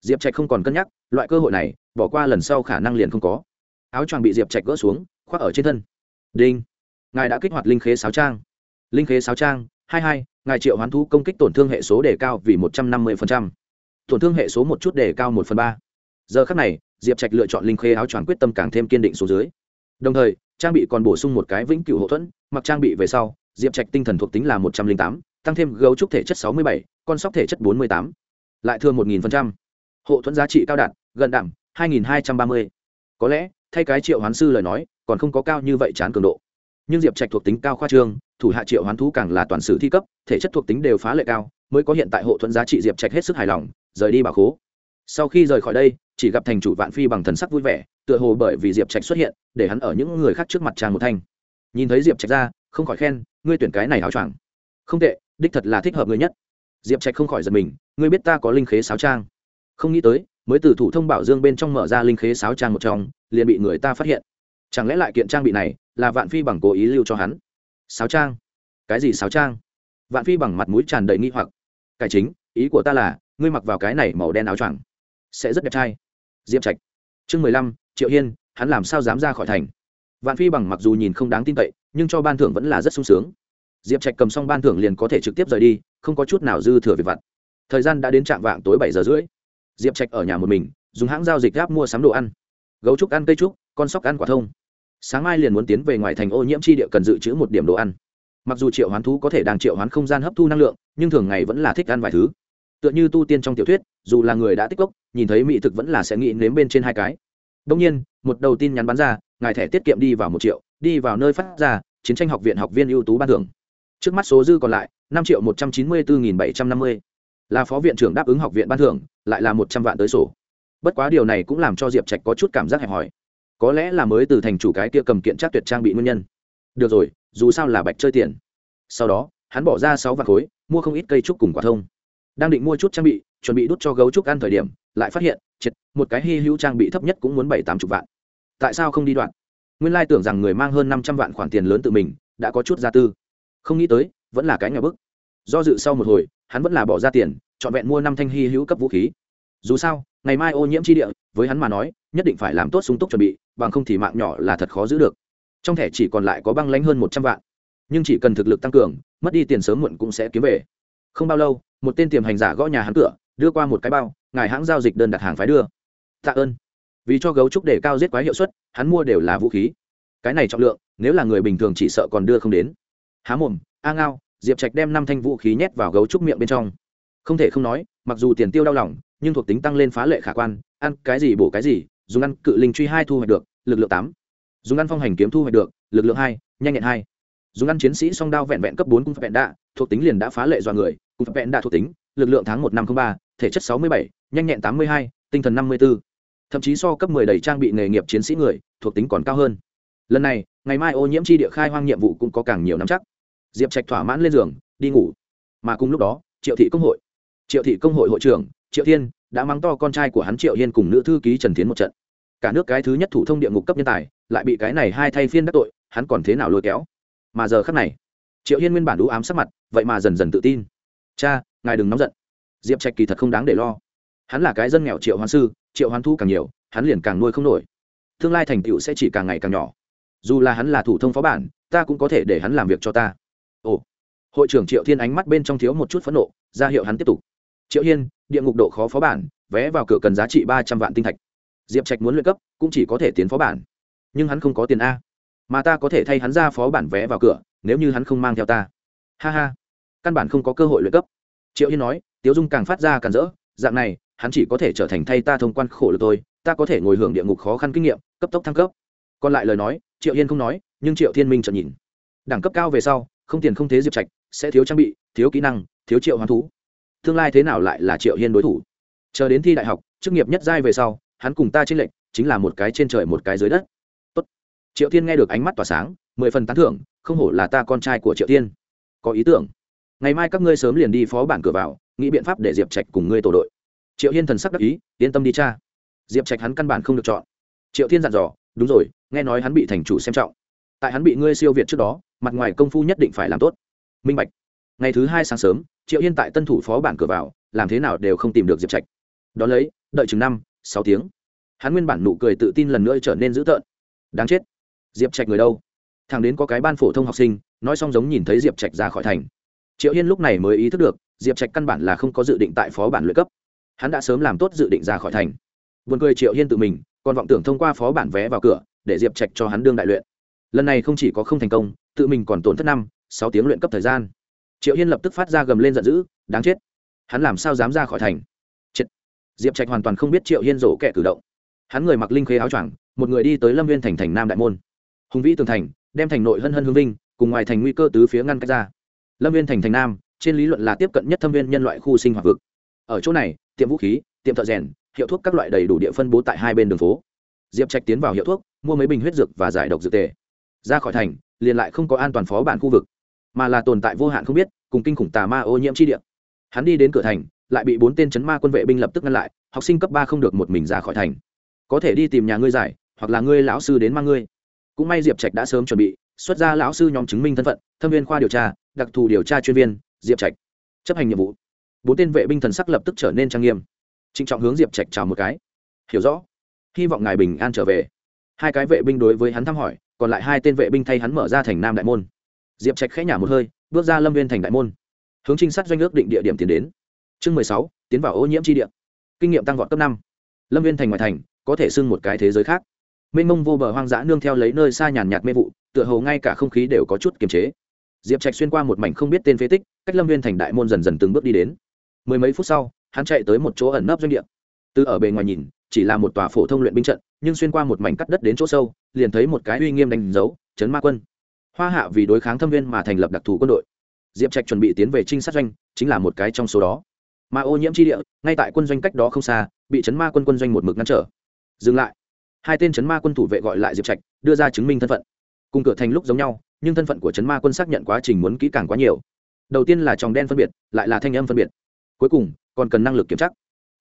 Diệp trạch không còn cân nhắc, loại cơ hội này, bỏ qua lần sau khả năng liền không có. Áo choàng bị diệp trạch gỡ xuống, khoác ở trên thân. Đinh. Ngài đã kích hoạt linh khế sáo trang. Linh khế sáo trang, hai hai, ngài triệu hoán thu công kích tổn thương hệ số đề cao vì một trăm năm mươi tổn thương hệ số một chút đề cao một phần ba. Giờ khắc này, diệp trạch lựa chọn linh khế áo choàng quyết tâm càng thêm kiên định số dưới. Đồng thời, trang bị còn bổ sung một cái vĩnh cửu hậu thuẫn, mặc trang bị về sau diệp trạch tinh thần thuộc tính là một trăm linh tám, tăng thêm gấu trúc thể chất sáu mươi bảy, con sóc thể chất bốn mươi tám. Lại thương một nghìn hộ thuẫn giá trị cao đạt, gần đẳng, hai nghìn hai trăm ba mươi. Có lẽ, thay cái triệu hoán sư lời nói, còn không có cao như vậy chán cường độ. Nhưng diệp trạch thuộc tính cao khoa trương, thủ hạ triệu hoán thú càng là toàn sử thi cấp, thể chất thuộc tính đều phá lệ cao, mới có hiện tại hộ thuẫn giá trị diệp trạch hết sức hài lòng, rời đi bà khố. Sau khi rời khỏi đây, chỉ gặp thành chủ vạn phi bằng thần sắc vui vẻ, tựa hồ bởi vì diệp trạch xuất hiện, để hắn ở những người khác trước mặt tràn một thanh. Nhìn thấy diệp trạch ra không khỏi khen, ngươi tuyển cái này áo choàng. Không tệ, đích thật là thích hợp ngươi nhất. Diệp trạch không khỏi giật mình, ngươi biết ta có linh khế sáo trang. Không nghĩ tới, mới từ thủ thông bảo dương bên trong mở ra linh khế sáo trang một trong, liền bị người ta phát hiện. Chẳng lẽ lại kiện trang bị này là vạn phi bằng cố ý lưu cho hắn? Sáo trang? Cái gì sáo trang? Vạn phi bằng mặt mũi tràn đầy nghi hoặc. Cải chính, ý của ta là, ngươi mặc vào cái này màu đen áo choàng sẽ rất đẹp trai. Diệp trạch. Chương mười lăm, triệu hiên, hắn làm sao dám ra khỏi thành? Vạn phi bằng mặc dù nhìn không đáng tin cậy nhưng cho ban thưởng vẫn là rất sung sướng. Diệp trạch cầm xong ban thưởng liền có thể trực tiếp rời đi, không có chút nào dư thừa việc vặt. Thời gian đã đến trạm vạng tối bảy giờ rưỡi. Diệp trạch ở nhà một mình, dùng hãng giao dịch gáp mua sắm đồ ăn. Gấu trúc ăn cây trúc, con sóc ăn quả thông. Sáng mai liền muốn tiến về ngoài thành ô nhiễm tri địa cần dự trữ một điểm đồ ăn. Mặc dù triệu hoán thú có thể đang triệu hoán không gian hấp thu năng lượng, nhưng thường ngày vẫn là thích ăn vài thứ. Tựa như tu tiên trong tiểu thuyết, dù là người đã tích cốc, nhìn thấy mỹ thực vẫn là sẽ nghĩ nếm bên trên hai cái. Đông nhiên, một đầu tin nhắn bắn ra, ngài thẻ tiết kiệm đi vào một triệu đi vào nơi phát ra, chiến tranh học viện học viên ưu tú ban thưởng. Trước mắt số dư còn lại, năm triệu một trăm chín mươi bốn nghìn bảy trăm năm mươi. Là phó viện trưởng đáp ứng học viện ban thưởng, lại là một trăm vạn tới sổ. Bất quá điều này cũng làm cho diệp trạch có chút cảm giác hẹp hòi. Có lẽ là mới từ thành chủ cái kia cầm kiện chắc tuyệt trang bị nguyên nhân. Được rồi, dù sao là bạch chơi tiền. Sau đó, hắn bỏ ra sáu vạn khối, mua không ít cây trúc cùng quả thông. Đang định mua chút trang bị, chuẩn bị đút cho gấu trúc ăn thời điểm, lại phát hiện triệt một cái hy hữu trang bị thấp nhất cũng muốn bảy tám chục vạn. Tại sao không đi đoạn? Nguyên lai tưởng rằng người mang hơn năm trăm vạn khoản tiền lớn tự mình đã có chút gia tư. Không nghĩ tới, vẫn là cái nhà bức. Do dự sau một hồi, hắn vẫn là bỏ ra tiền, trọn vẹn mua năm thanh hy hữu cấp vũ khí. Dù sao, ngày mai ô nhiễm chi địa, với hắn mà nói, nhất định phải làm tốt súng túc chuẩn bị, bằng không thì mạng nhỏ là thật khó giữ được. Trong thẻ chỉ còn lại có băng lánh hơn một trăm vạn. Nhưng chỉ cần thực lực tăng cường, mất đi tiền sớm muộn cũng sẽ kiếm về. Không bao lâu, một tên tiềm hành giả gõ nhà hắn cửa, đưa qua một cái bao, ngài hãng giao dịch đơn đặt hàng phái đưa. Tạ ơn vì cho gấu trúc để cao giết quái hiệu suất, hắn mua đều là vũ khí. Cái này trọng lượng, nếu là người bình thường chỉ sợ còn đưa không đến. Há mồm, a ngao, diệp trạch đem năm thanh vũ khí nhét vào gấu trúc miệng bên trong. Không thể không nói, mặc dù tiền tiêu đau lòng, nhưng thuộc tính tăng lên phá lệ khả quan, ăn cái gì bổ cái gì, dùng ăn cự linh truy hai thu hoạch được, lực lượng tám. Dùng ăn phong hành kiếm thu hoạch được, lực lượng hai, nhanh nhẹn hai. Dùng ăn chiến sĩ song đao vẹn vẹn cấp bốn cung vẹn đạ, thuộc tính liền đã phá lệ do người, cung vẹn đạ thuộc tính, lực lượng tháng một năm không ba, thể chất sáu mươi bảy, nhanh nhẹn tám mươi hai, tinh thần năm mươi b ố thậm chí so cấp mười đầy trang bị nghề nghiệp chiến sĩ người, thuộc tính còn cao hơn. Lần này, ngày mai ô nhiễm chi địa khai hoang nhiệm vụ cũng có càng nhiều nắm chắc. Diệp trạch thỏa mãn lên giường, đi ngủ. Mà cùng lúc đó, triệu thị công hội. Triệu thị công hội hội trưởng, triệu thiên, đã mắng to con trai của hắn triệu hiên cùng nữ thư ký trần tiến một trận. Cả nước cái thứ nhất thủ thông địa ngục cấp nhân tài, lại bị cái này hai thay phiên đắc tội, hắn còn thế nào lôi kéo? Mà giờ khắc này, triệu hiên nguyên bản đũ ám sắc mặt, vậy mà dần dần tự tin. Cha, ngài đừng nóng giận. Diệp trạch kỳ thật không đáng để lo. Hắn là cái dân nghèo triệu hoan sư triệu hoán thu càng nhiều, hắn liền càng nuôi không nổi. Tương lai thành tựu sẽ chỉ càng ngày càng nhỏ. Dù là hắn là thủ thông phó bản, ta cũng có thể để hắn làm việc cho ta. Ồ. Hội trưởng triệu thiên ánh mắt bên trong thiếu một chút phẫn nộ, ra hiệu hắn tiếp tục. Triệu hiên, địa ngục độ khó phó bản, vé vào cửa cần giá trị ba trăm vạn tinh thạch. Diệp trạch muốn luyện cấp, cũng chỉ có thể tiến phó bản. Nhưng hắn không có tiền a. Mà ta có thể thay hắn ra phó bản vé vào cửa, nếu như hắn không mang theo ta. Ha ha. Căn bản không có cơ hội luyện cấp. Triệu hiên nói, tiếu dung càng phát ra càng rỡ, dạng này hắn chỉ có thể trở thành thay ta thông quan khổ lực tôi ta có thể ngồi hưởng địa ngục khó khăn kinh nghiệm cấp tốc thăng cấp. Còn lại lời nói triệu hiên không nói nhưng triệu thiên minh chợt nhìn. Đẳng cấp cao về sau không tiền không thế diệp trạch sẽ thiếu trang bị thiếu kỹ năng thiếu triệu hoán thú. Tương lai thế nào lại là triệu hiên đối thủ? Chờ đến thi đại học chức nghiệp nhất giai về sau hắn cùng ta trên lệnh, chính là một cái trên trời một cái dưới đất. Tốt. triệu thiên nghe được ánh mắt tỏa sáng mười phần tán thưởng không hổ là ta con trai của triệu thiên. Có ý tưởng. Ngày mai các ngươi sớm liền đi phó bản cửa vào nghĩ biện pháp để diệp trạch cùng ngươi tổ đội triệu hiên thần sắc đắc ý, yên tâm đi cha. Diệp trạch hắn căn bản không được chọn. Triệu thiên dặn dò, đúng rồi, nghe nói hắn bị thành chủ xem trọng. Tại hắn bị ngươi siêu việt trước đó, mặt ngoài công phu nhất định phải làm tốt. Minh bạch. Ngày thứ hai sáng sớm, triệu hiên tại tân thủ phó bản cửa vào, làm thế nào đều không tìm được diệp trạch. Đón lấy, đợi chừng năm, sáu tiếng. Hắn nguyên bản nụ cười tự tin lần nữa trở nên dữ tợn. Đáng chết. Diệp trạch người đâu? Thằng đến có cái ban phổ thông học sinh, nói xong giống nhìn thấy diệp trạch ra khỏi thành. Triệu hiên lúc này mới ý thức được, diệp trạch căn bản là không có dự định tại phó bản luyện cấp hắn đã sớm làm tốt dự định ra khỏi thành. Vườn cười triệu hiên tự mình, còn vọng tưởng thông qua phó bản vé vào cửa, để diệp trạch cho hắn đương đại luyện. Lần này không chỉ có không thành công, tự mình còn tổn thất năm, sáu tiếng luyện cấp thời gian. Triệu hiên lập tức phát ra gầm lên giận dữ, đáng chết! Hắn làm sao dám ra khỏi thành? Chết! Diệp trạch hoàn toàn không biết triệu hiên rổ kẻ cử động. Hắn người mặc linh khê áo choàng, một người đi tới lâm viên thành thành nam đại môn. Hùng vĩ tường thành, đem thành nội hân hân hương vinh, cùng ngoài thành nguy cơ tứ phía ngăn cách ra. Lâm viên thành thành nam, trên lý luận là tiếp cận nhất thâm viên nhân loại khu sinh hoạt vực. Ở chỗ này tiệm vũ khí, tiệm thợ rèn, hiệu thuốc các loại đầy đủ địa phân bố tại hai bên đường phố. Diệp trạch tiến vào hiệu thuốc, mua mấy bình huyết dược và giải độc dược tề. Ra khỏi thành, liền lại không có an toàn phó bản khu vực, mà là tồn tại vô hạn không biết, cùng kinh khủng tà ma ô nhiễm chi địa. Hắn đi đến cửa thành, lại bị bốn tên chấn ma quân vệ binh lập tức ngăn lại, học sinh cấp ba không được một mình ra khỏi thành. Có thể đi tìm nhà ngươi giải, hoặc là ngươi lão sư đến mang ngươi. Cũng may diệp trạch đã sớm chuẩn bị, xuất ra lão sư nhóm chứng minh thân phận, thâm viên khoa điều tra, đặc thù điều tra chuyên viên, diệp trạch chấp hành nhiệm vụ bốn tên vệ binh thần sắc lập tức trở nên trang nghiêm. Trịnh trọng hướng diệp trạch chào một cái. Hiểu rõ. Hy vọng ngài bình an trở về. Hai cái vệ binh đối với hắn thăm hỏi, còn lại hai tên vệ binh thay hắn mở ra thành nam đại môn. Diệp trạch khẽ nhả một hơi, bước ra lâm viên thành đại môn. Hướng trinh sát doanh ước định địa điểm tiến đến. Chương mười sáu, tiến vào ô nhiễm tri địa. Kinh nghiệm tăng vọt cấp năm. Lâm viên thành ngoài thành, có thể xưng một cái thế giới khác. Mênh mông vô bờ hoang dã nương theo lấy nơi xa nhàn nhạt mê vụ, tựa hồ ngay cả không khí đều có chút kiềm chế. Diệp trạch xuyên qua một mảnh không biết tên phế tích, cách lâm viên thành đại môn dần dần từng bước đi đến mười mấy phút sau, hắn chạy tới một chỗ ẩn nấp doanh địa. Từ ở bề ngoài nhìn, chỉ là một tòa phổ thông luyện binh trận, nhưng xuyên qua một mảnh cắt đất đến chỗ sâu, liền thấy một cái uy nghiêm đánh dấu chấn ma quân. Hoa hạ vì đối kháng thâm viên mà thành lập đặc thù quân đội. Diệp trạch chuẩn bị tiến về trinh sát doanh, chính là một cái trong số đó. Mà ô nhiễm tri địa, ngay tại quân doanh cách đó không xa, bị chấn ma quân quân doanh một mực ngăn trở. Dừng lại. Hai tên chấn ma quân thủ vệ gọi lại diệp trạch, đưa ra chứng minh thân phận. Cùng cửa thành lúc giống nhau, nhưng thân phận của chấn ma quân xác nhận quá trình muốn kỹ càng quá nhiều. Đầu tiên là tròng đen phân biệt, lại là thanh âm phân biệt cuối cùng, còn cần năng lực kiểm tra.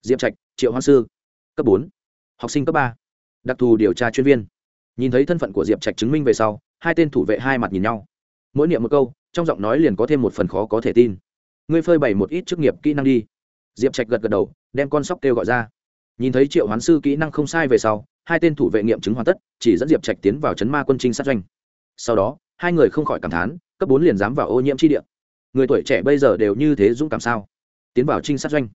Diệp trạch, triệu hoa sư, cấp bốn. Học sinh cấp ba. Đặc thù điều tra chuyên viên. Nhìn thấy thân phận của diệp trạch chứng minh về sau, hai tên thủ vệ hai mặt nhìn nhau. Mỗi niệm một câu, trong giọng nói liền có thêm một phần khó có thể tin. Ngươi phơi bày một ít chức nghiệp kỹ năng đi. Diệp trạch gật gật đầu, đem con sóc kêu gọi ra. Nhìn thấy triệu hoán sư kỹ năng không sai về sau, hai tên thủ vệ nghiệm chứng hoàn tất, chỉ dẫn diệp trạch tiến vào chấn ma quân trinh sát doanh. Sau đó, hai người không khỏi cảm thán, cấp bốn liền dám vào ô nhiễm chi địa. Người tuổi trẻ bây giờ đều như thế dũng cảm sao? Tiến vào trinh sát doanh.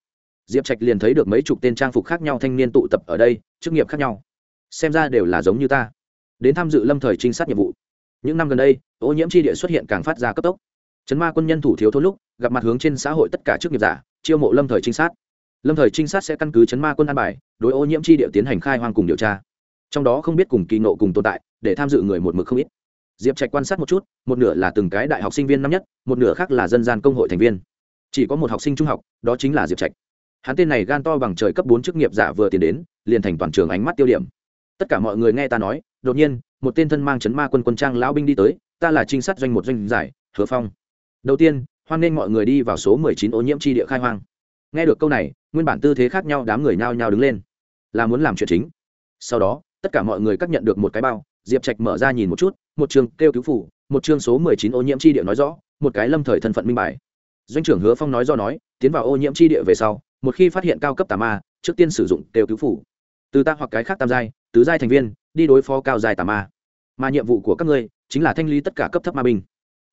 Diệp trạch liền thấy được mấy chục tên trang phục khác nhau thanh niên tụ tập ở đây, chức nghiệp khác nhau. Xem ra đều là giống như ta. Đến tham dự lâm thời trinh sát nhiệm vụ. Những năm gần đây, ô nhiễm tri địa xuất hiện càng phát ra cấp tốc. Chấn ma quân nhân thủ thiếu thốn lúc, gặp mặt hướng trên xã hội tất cả chức nghiệp giả, chiêu mộ lâm thời trinh sát. Lâm thời trinh sát sẽ căn cứ chấn ma quân an bài, đối ô nhiễm tri địa tiến hành khai hoang cùng điều tra. Trong đó không biết cùng kỳ nộ cùng tồn tại, để tham dự người một mực không ít. Diệp trạch quan sát một chút, một nửa là từng cái đại học sinh viên năm nhất, một nửa khác là dân gian công hội thành viên chỉ có một học sinh trung học, đó chính là diệp trạch. Hắn tên này gan to bằng trời cấp bốn chức nghiệp giả vừa tiến đến, liền thành toàn trường ánh mắt tiêu điểm. Tất cả mọi người nghe ta nói, đột nhiên, một tên thân mang chấn ma quân quân trang lão binh đi tới, ta là trinh sát doanh một doanh giải, hứa phong. Đầu tiên, hoan nghênh mọi người đi vào số mười chín ô nhiễm tri địa khai hoang. Nghe được câu này, nguyên bản tư thế khác nhau đám người nhao nhao đứng lên. Là muốn làm chuyện chính. Sau đó, tất cả mọi người cắt nhận được một cái bao, diệp trạch mở ra nhìn một chút, một trường kêu cứu phủ, một chương số mười chín ô nhiễm tri địa nói rõ, một cái lâm thời thân phận minh bài doanh trưởng hứa phong nói do nói, tiến vào ô nhiễm chi địa về sau, một khi phát hiện cao cấp tà ma, trước tiên sử dụng kêu cứu phủ. Từ ta hoặc cái khác tam giai, tứ giai thành viên, đi đối phó cao giai tà ma. Mà nhiệm vụ của các ngươi chính là thanh lý tất cả cấp thấp ma binh.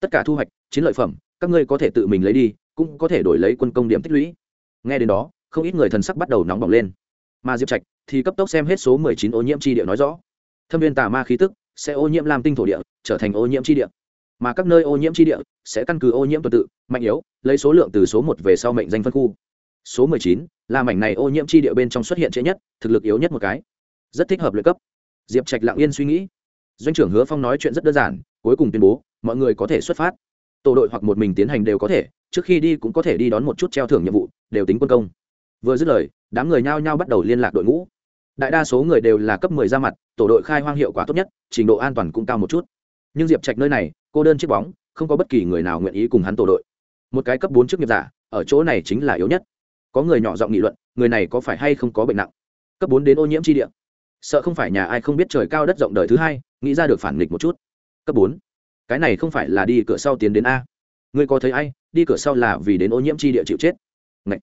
Tất cả thu hoạch, chiến lợi phẩm, các ngươi có thể tự mình lấy đi, cũng có thể đổi lấy quân công điểm tích lũy. Nghe đến đó, không ít người thần sắc bắt đầu nóng bỏng lên. Mà diệp trạch thì cấp tốc xem hết số mười chín ô nhiễm chi địa nói rõ. Thâm viên tà ma khí tức sẽ ô nhiễm làm tinh thổ địa, trở thành ô nhiễm chi địa mà các nơi ô nhiễm chi địa sẽ căn cứ ô nhiễm tuần tự, mạnh yếu, lấy số lượng từ số một về sau mệnh danh phân khu. Số mười chín, là mảnh này ô nhiễm chi địa bên trong xuất hiện trễ nhất, thực lực yếu nhất một cái. Rất thích hợp luyện cấp. Diệp trạch lặng yên suy nghĩ. Doanh trưởng hứa phong nói chuyện rất đơn giản, cuối cùng tuyên bố, mọi người có thể xuất phát. Tổ đội hoặc một mình tiến hành đều có thể, trước khi đi cũng có thể đi đón một chút treo thưởng nhiệm vụ, đều tính quân công. Vừa dứt lời, đám người nhao nhao bắt đầu liên lạc đội ngũ. Đại đa số người đều là cấp mười ra mặt, tổ đội khai hoang hiệu quả tốt nhất, trình độ an toàn cũng cao một chút. Nhưng diệp trạch nơi này cô đơn chiếc bóng, không có bất kỳ người nào nguyện ý cùng hắn tổ đội. Một cái cấp bốn chức nghiệp giả, ở chỗ này chính là yếu nhất. Có người nhỏ giọng nghị luận, người này có phải hay không có bệnh nặng? Cấp bốn đến ô nhiễm chi địa. Sợ không phải nhà ai không biết trời cao đất rộng đời thứ hai, nghĩ ra được phản nghịch một chút. Cấp bốn. Cái này không phải là đi cửa sau tiến đến a. Ngươi có thấy ai, đi cửa sau là vì đến ô nhiễm chi địa chịu chết. Ngậy.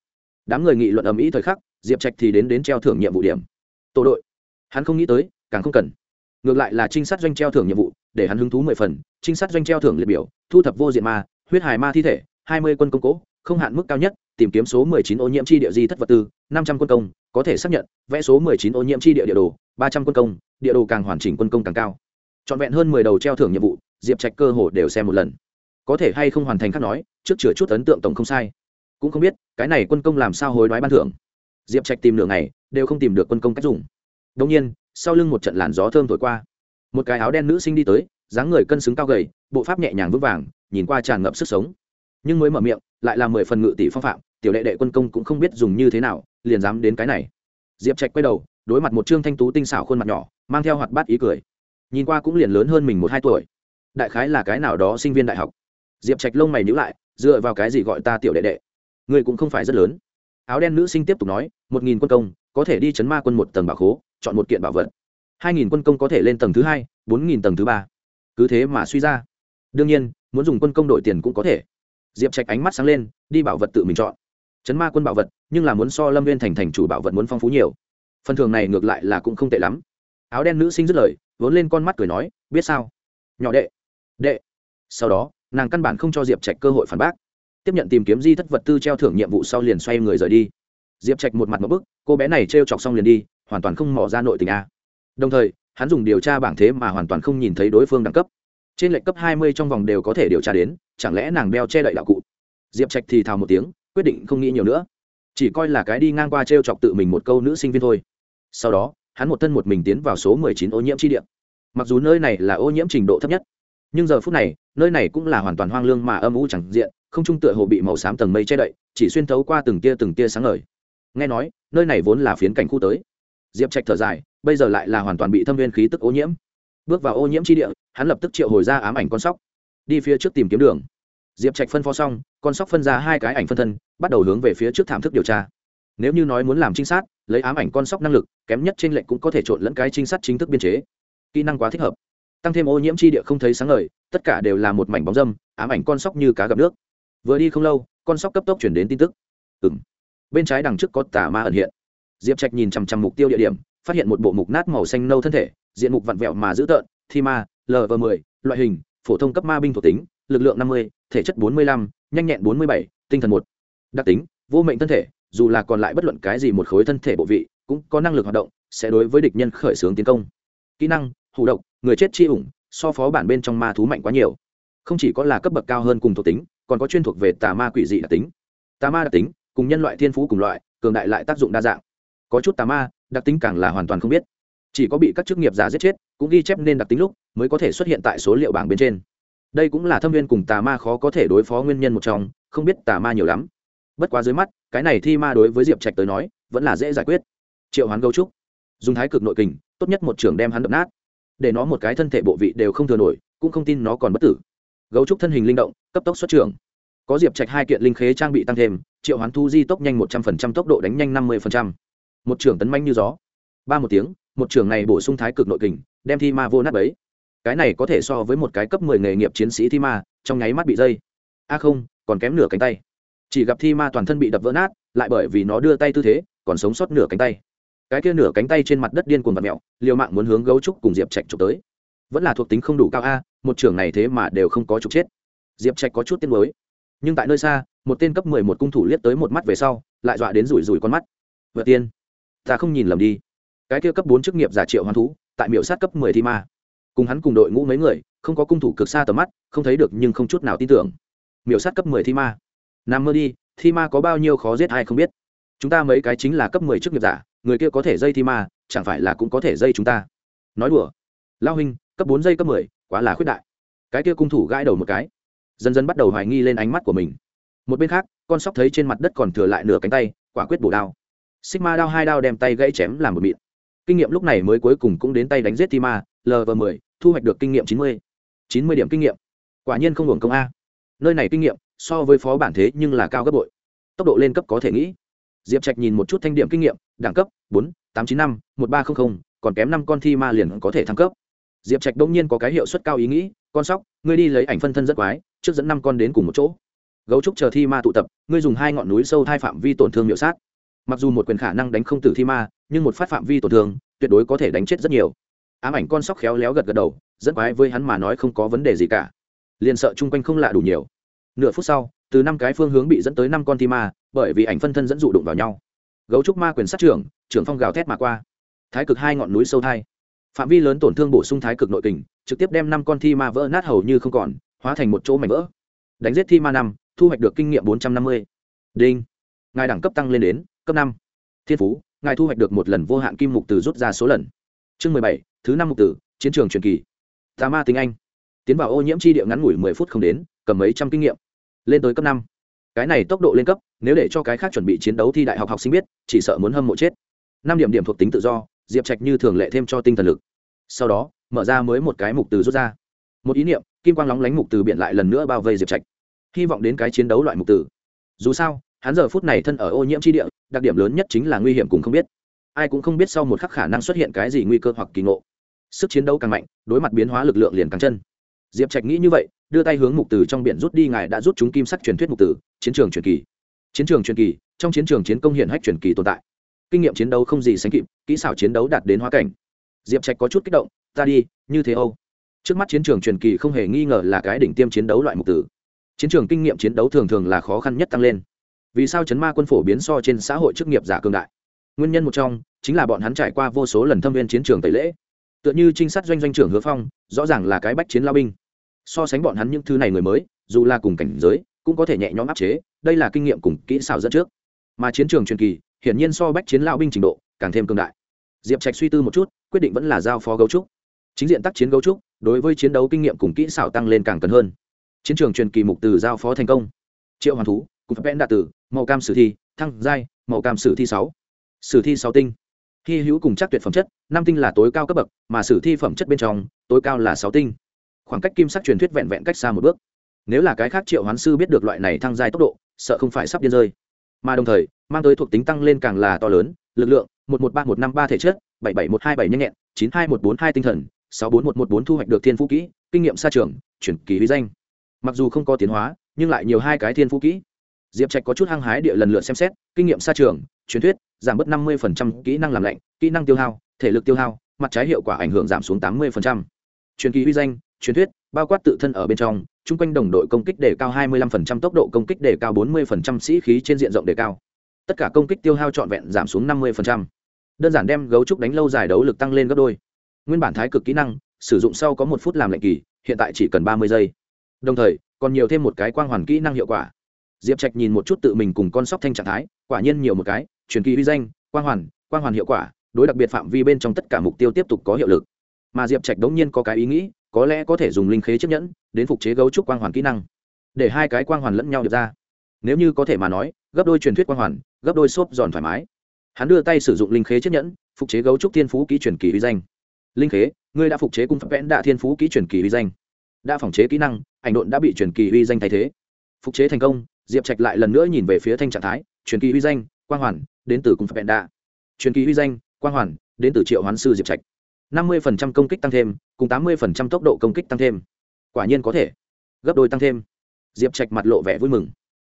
đám người nghị luận ầm ĩ thời khắc, diệp trạch thì đến đến treo thưởng nhiệm vụ điểm. Tổ đội. Hắn không nghĩ tới, càng không cần. Ngược lại là trinh sát doanh treo thưởng nhiệm vụ để hắn hứng thú mười phần, trinh sát doanh treo thưởng liệt biểu, thu thập vô diện ma, huyết hài ma thi thể, hai mươi quân công cố, không hạn mức cao nhất, tìm kiếm số mười chín ô nhiễm chi địa di thất vật tư, năm trăm quân công, có thể xác nhận, vẽ số mười chín ô nhiễm chi địa địa đồ, ba trăm quân công, địa đồ càng hoàn chỉnh quân công càng cao. Trọn vẹn hơn mười đầu treo thưởng nhiệm vụ, diệp trạch cơ hồ đều xem một lần. Có thể hay không hoàn thành khác nói, trước chừa chút ấn tượng tổng không sai. Cũng không biết, cái này quân công làm sao hối đoái ban thưởng. Diệp trạch tìm nửa ngày, đều không tìm được quân công cách dùng. Đông nhiên, sau lưng một trận làn gió thơm thổi qua một cái áo đen nữ sinh đi tới, dáng người cân xứng cao gầy, bộ pháp nhẹ nhàng vững vàng, nhìn qua tràn ngập sức sống. Nhưng mới mở miệng, lại là mười phần ngự tỷ phong phạm, tiểu đệ đệ quân công cũng không biết dùng như thế nào, liền dám đến cái này. Diệp trạch quay đầu, đối mặt một trương thanh tú tinh xảo khuôn mặt nhỏ, mang theo hoạt bát ý cười. Nhìn qua cũng liền lớn hơn mình một hai tuổi. Đại khái là cái nào đó sinh viên đại học. Diệp trạch lông mày nhữ lại, dựa vào cái gì gọi ta tiểu đệ đệ? Người cũng không phải rất lớn. Áo đen nữ sinh tiếp tục nói, một nghìn quân công, có thể đi chấn ma quân một tầng bảo khố, chọn một kiện bảo vật hai nghìn quân công có thể lên tầng thứ hai, bốn nghìn tầng thứ ba. Cứ thế mà suy ra. Đương nhiên, muốn dùng quân công đổi tiền cũng có thể. Diệp trạch ánh mắt sáng lên, đi bảo vật tự mình chọn. Chấn ma quân bảo vật, nhưng là muốn so lâm viên thành thành chủ bảo vật muốn phong phú nhiều. Phần thường này ngược lại là cũng không tệ lắm. Áo đen nữ sinh dứt lời, vốn lên con mắt cười nói, biết sao? Nhỏ đệ. Đệ. Sau đó, nàng căn bản không cho diệp trạch cơ hội phản bác. Tiếp nhận tìm kiếm di thất vật tư treo thưởng nhiệm vụ sau liền xoay người rời đi. Diệp trạch một mặt một bức, cô bé này t r e o chọc xong liền đi, hoàn toàn không mỏ ra nội tình a đồng thời, hắn dùng điều tra bảng thế mà hoàn toàn không nhìn thấy đối phương đẳng cấp. Trên lệnh cấp hai mươi trong vòng đều có thể điều tra đến, chẳng lẽ nàng đeo che đậy đạo cụ? Diệp trạch thì thào một tiếng, quyết định không nghĩ nhiều nữa. Chỉ coi là cái đi ngang qua t r e o chọc tự mình một câu nữ sinh viên thôi. Sau đó, hắn một thân một mình tiến vào số mười chín ô nhiễm chi điện mặc dù nơi này là ô nhiễm trình độ thấp nhất, nhưng giờ phút này, nơi này cũng là hoàn toàn hoang lương mà âm u chẳng diện, không trung tựa hồ bị màu xám tầng mây che đậy, chỉ xuyên thấu qua từng tia từng tia sáng ngời. Nghe nói, nơi này vốn là phiến cảnh khu tới diệp trạch thở dài, bây giờ lại là hoàn toàn bị thâm viên khí tức ô nhiễm. Bước vào ô nhiễm chi địa, hắn lập tức triệu hồi ra ám ảnh con sóc. Đi phía trước tìm kiếm đường. Diệp trạch phân phó xong, con sóc phân ra hai cái ảnh phân thân, bắt đầu hướng về phía trước thảm thức điều tra. Nếu như nói muốn làm trinh sát, lấy ám ảnh con sóc năng lực, kém nhất trên lệnh cũng có thể trộn lẫn cái trinh sát chính thức biên chế. Kỹ năng quá thích hợp. Tăng thêm ô nhiễm chi địa không thấy sáng lời tất cả đều là một mảnh bóng dâm, ám ảnh con sóc như cá gặp nước. Vừa đi không lâu, con sóc cấp tốc chuyển đến tin tức. Ừ m bên trái đằng trước có tà ma ẩn hiện diệp trạch nhìn chằm chằm mục tiêu địa điểm, phát hiện một bộ mục nát màu xanh nâu thân thể, diện mục vặn vẹo mà dữ tợn, thi ma lv m ộ loại hình, phổ thông cấp ma binh thuộc tính, lực lượng năm mươi, thể chất bốn mươi lăm, nhanh nhẹn bốn mươi bảy, tinh thần một. Đặc tính, vô mệnh thân thể, dù là còn lại bất luận cái gì một khối thân thể bộ vị, cũng có năng lực hoạt động, sẽ đối với địch nhân khởi xướng tiến công. Kỹ năng, hủ độc, người chết chi ủng, so phó bản bên trong ma thú mạnh quá nhiều. Không chỉ có là cấp bậc cao hơn cùng thuộc tính, còn có chuyên thuộc về tà ma quỷ dị đặc tính. Tà ma đặc tính, cùng nhân loại thiên phú cùng loại, cường đại lại tác dụng đa dạng có chút tà ma, đặc tính càng là hoàn toàn không biết. Chỉ có bị các chức nghiệp giả giết chết, cũng ghi chép nên đặc tính lúc, mới có thể xuất hiện tại số liệu bảng bên trên. Đây cũng là thâm viên cùng tà ma khó có thể đối phó nguyên nhân một trong, không biết tà ma nhiều lắm. Bất quá dưới mắt, cái này thi ma đối với diệp trạch tới nói, vẫn là dễ giải quyết. Triệu hoán gấu trúc, dùng thái cực nội kình, tốt nhất một trưởng đem hắn đập nát. Để nó một cái thân thể bộ vị đều không thừa nổi, cũng không tin nó còn bất tử. Gấu trúc thân hình linh động, cấp tốc xuất trường. Có diệp trạch hai kiện linh khế trang bị tăng thêm, triệu hoán thu di tốc nhanh một trăm linh tốc độ đánh nhanh năm mươi một trường tấn manh như gió. Ba một tiếng, một trường này bổ sung thái cực nội kình, đem thi ma vô nát bấy. Cái này có thể so với một cái cấp mười nghề nghiệp chiến sĩ thi ma, trong nháy mắt bị dây. A không, còn kém nửa cánh tay. Chỉ gặp thi ma toàn thân bị đập vỡ nát, lại bởi vì nó đưa tay tư thế, còn sống sót nửa cánh tay. Cái kia nửa cánh tay trên mặt đất điên cuồng vật mẹo liều mạng muốn hướng gấu trúc cùng diệp trạch trục tới. Vẫn là thuộc tính không đủ cao a, một trưởng này thế mà đều không có trục chết. Diệp trạch có chút tiếc nuối. Nhưng tại nơi xa, một tên cấp mười một cung thủ liếc tới một mắt về sau, lại dọa đến rủi rủi con mắt. Vợ tiên ta không nhìn lầm đi. Cái kia cấp bốn chức nghiệp giả triệu hoán thú, tại miểu sát cấp mười thi ma. Cùng hắn cùng đội ngũ mấy người, không có cung thủ cực xa tầm mắt, không thấy được nhưng không chút nào tin tưởng. Miểu sát cấp mười thi ma. Nằm mơ đi, thi ma có bao nhiêu khó giết ai không biết. Chúng ta mấy cái chính là cấp mười chức nghiệp giả, người kia có thể dây thi ma, chẳng phải là cũng có thể dây chúng ta. Nói đùa. Lao hình cấp bốn giây cấp mười, quá là khuyết đại. Cái kia cung thủ gãi đầu một cái. Dần dần bắt đầu hoài nghi lên ánh mắt của mình. Một bên khác, con sóc thấy trên mặt đất còn thừa lại nửa cánh tay, quả quyết bổ đao sigma đao hai đao đem tay gãy chém làm một mịn. Kinh nghiệm lúc này mới cuối cùng cũng đến tay đánh giết Tima, Lv10 thu hoạch được kinh nghiệm chín mươi. Chín mươi điểm kinh nghiệm. Quả nhiên không hưởng công a. Nơi này kinh nghiệm so với phó bản thế nhưng là cao gấp bội. Tốc độ lên cấp có thể nghĩ. Diệp trạch nhìn một chút thanh điểm kinh nghiệm đẳng cấp bốn tám chín năm một ba trăm linh còn kém năm con Tima liền có thể thăng cấp. Diệp trạch đương nhiên có cái hiệu suất cao ý nghĩ con sóc ngươi đi lấy ảnh phân thân rất quái trước dẫn năm con đến cùng một chỗ. Gấu trúc chờ thi ma tụ tập ngươi dùng hai ngọn núi sâu thai phạm vi tổn thương miểu sát mặc dù một quyền khả năng đánh không tử thi ma, nhưng một phát phạm vi tổn thương, tuyệt đối có thể đánh chết rất nhiều. Ám ảnh con sóc khéo léo gật gật đầu dẫn quái với hắn mà nói không có vấn đề gì cả. Liền sợ chung quanh không lạ đủ nhiều. Nửa phút sau, từ năm cái phương hướng bị dẫn tới năm con thi ma, bởi vì ảnh phân thân dẫn dụ đụng vào nhau. Gấu trúc ma quyền sát trưởng trưởng phong gào thét mà qua. Thái cực hai ngọn núi sâu thai. Phạm vi lớn tổn thương bổ sung thái cực nội kình, trực tiếp đem năm con thi ma vỡ nát hầu như không còn, hóa thành một chỗ mảnh vỡ. Đánh giết thi ma năm, thu hoạch được kinh nghiệm bốn trăm năm mươi. Đinh. Ngài đẳng cấp tăng lên đến cấp năm. Thiên phú, ngài thu hoạch được một lần vô hạn kim mục từ rút ra số lần. Chương mười bảy, thứ năm mục tử chiến trường truyền kỳ. Tà ma tính anh. Tiến vào ô nhiễm chi địa ngắn ngủi mười phút không đến, cầm mấy trăm kinh nghiệm. Lên tới cấp năm. Cái này tốc độ lên cấp, nếu để cho cái khác chuẩn bị chiến đấu thi đại học học sinh biết, chỉ sợ muốn hâm mộ chết. Năm điểm điểm thuộc tính tự do, diệp trạch như thường lệ thêm cho tinh thần lực. Sau đó, mở ra mới một cái mục từ rút ra. Một ý niệm, kim quang lóng lánh mục từ biện lại lần nữa bao vây diệp trạch. Hy vọng đến cái chiến đấu loại mục từ. Dù sao hắn giờ phút này thân ở ô nhiễm tri địa, đặc điểm lớn nhất chính là nguy hiểm cùng không biết. Ai cũng không biết sau một khắc khả năng xuất hiện cái gì nguy cơ hoặc kỳ ngộ. Sức chiến đấu càng mạnh, đối mặt biến hóa lực lượng liền càng chân. Diệp trạch nghĩ như vậy, đưa tay hướng mục từ trong biển rút đi, ngài đã rút chúng kim sắc truyền thuyết mục tử, chiến trường truyền kỳ. Chiến trường truyền kỳ, trong chiến trường chiến công hiển hách truyền kỳ tồn tại. Kinh nghiệm chiến đấu không gì sánh kịp, kỹ xảo chiến đấu đạt đến hóa cảnh. Diệp trạch có chút kích động, ta đi, như thế âu. Trước mắt chiến trường truyền kỳ không hề nghi ngờ là cái đỉnh tiêm chiến đấu loại mục tử. Chiến trường kinh nghiệm chiến đấu thường thường là khó khăn nhất tăng lên vì sao chấn ma quân phổ biến so trên xã hội chức nghiệp giả cương đại? Nguyên nhân một trong chính là bọn hắn trải qua vô số lần thâm viên chiến trường tẩy lễ. Tựa như trinh sát doanh doanh trưởng hứa phong, rõ ràng là cái bách chiến lao binh. So sánh bọn hắn những thứ này người mới, dù là cùng cảnh giới, cũng có thể nhẹ nhõm áp chế, đây là kinh nghiệm cùng kỹ xảo dẫn trước. Mà chiến trường truyền kỳ, hiển nhiên so bách chiến lao binh trình độ càng thêm cương đại. Diệp trạch suy tư một chút, quyết định vẫn là giao phó gấu trúc. Chính diện tác chiến gấu trúc, đối với chiến đấu kinh nghiệm cùng kỹ xảo tăng lên càng cần hơn. Chiến trường truyền kỳ mục từ giao phó thành công. Triệu hoàn thú cùng phép đạt tử màu cam sử thi, thăng giai, màu cam sử thi sáu. Sử thi sáu tinh. Hy hữu cùng chắc tuyệt phẩm chất, năm tinh là tối cao cấp bậc, mà sử thi phẩm chất bên trong, tối cao là sáu tinh. Khoảng cách kim sắc truyền thuyết vẹn vẹn cách xa một bước. Nếu là cái khác triệu hoán sư biết được loại này thăng giai tốc độ, sợ không phải sắp điên rơi. Mà đồng thời, mang tới thuộc tính tăng lên càng là to lớn, lực lượng, một một ba một năm ba thể chất, bảy bảy một hai bảy nhanh nhẹn, chín hai một bốn hai tinh thần, sáu bốn một một bốn thu hoạch được thiên phú kỹ, kinh nghiệm xa trường, chuyển kỳ huy danh. Mặc dù không có tiến hóa, nhưng lại nhiều hai cái thiên phú kỹ diệp trạch có chút hăng hái địa lần lượt xem xét, kinh nghiệm xa trường, truyền thuyết, giảm bớt năm mươi kỹ năng làm lạnh, kỹ năng tiêu hao, thể lực tiêu hao, mặt trái hiệu quả ảnh hưởng giảm xuống tám mươi truyền kỳ huy danh, truyền thuyết, bao quát tự thân ở bên trong, chung quanh đồng đội công kích đề cao 25% tốc độ công kích đề cao 40% sĩ khí trên diện rộng đề cao. Tất cả công kích tiêu hao trọn vẹn giảm xuống 50%. đơn giản đem gấu trúc đánh lâu dài đấu lực tăng lên gấp đôi. Nguyên bản thái cực kỹ năng, sử dụng sau có một phút làm lệnh kỳ, hiện tại chỉ cần 30 giây. Đồng thời, còn nhiều thêm một cái quang hoàn kỹ năng hiệu quả diệp trạch nhìn một chút tự mình cùng con sóc thanh trạng thái, quả nhiên nhiều một cái, truyền kỳ uy danh, quang hoàn quang hoàn hiệu quả, đối đặc biệt phạm vi bên trong tất cả mục tiêu tiếp tục có hiệu lực. Mà diệp trạch đống nhiên có cái ý nghĩ, có lẽ có thể dùng linh khế chiếc nhẫn, đến phục chế gấu trúc quang hoàn kỹ năng, để hai cái quang hoàn lẫn nhau được ra. Nếu như có thể mà nói, gấp đôi truyền thuyết quang hoàn, gấp đôi xốp giòn thoải mái. Hắn đưa tay sử dụng linh khế chiếc nhẫn, phục chế gấu trúc thiên phú kỹ truyền kỳ uy danh. Linh khế, ngươi đã phục chế cung phép vẽn đạ thiên phú kỹ truyền kỳ uy danh. Đã phòng chế kỹ năng, ảnh độn đã bị truyền kỳ uy danh thay thế. Phục chế thành công diệp trạch lại lần nữa nhìn về phía thanh trạng thái, truyền kỳ Huy danh, quang hoàn, đến từ cung phật vẽn đạ truyền kỳ Huy danh, quang hoàn, đến từ triệu hoán sư diệp trạch. năm mươi công kích tăng thêm, cùng tám mươi tốc độ công kích tăng thêm. Quả nhiên có thể. Gấp đôi tăng thêm. Diệp trạch mặt lộ vẻ vui mừng.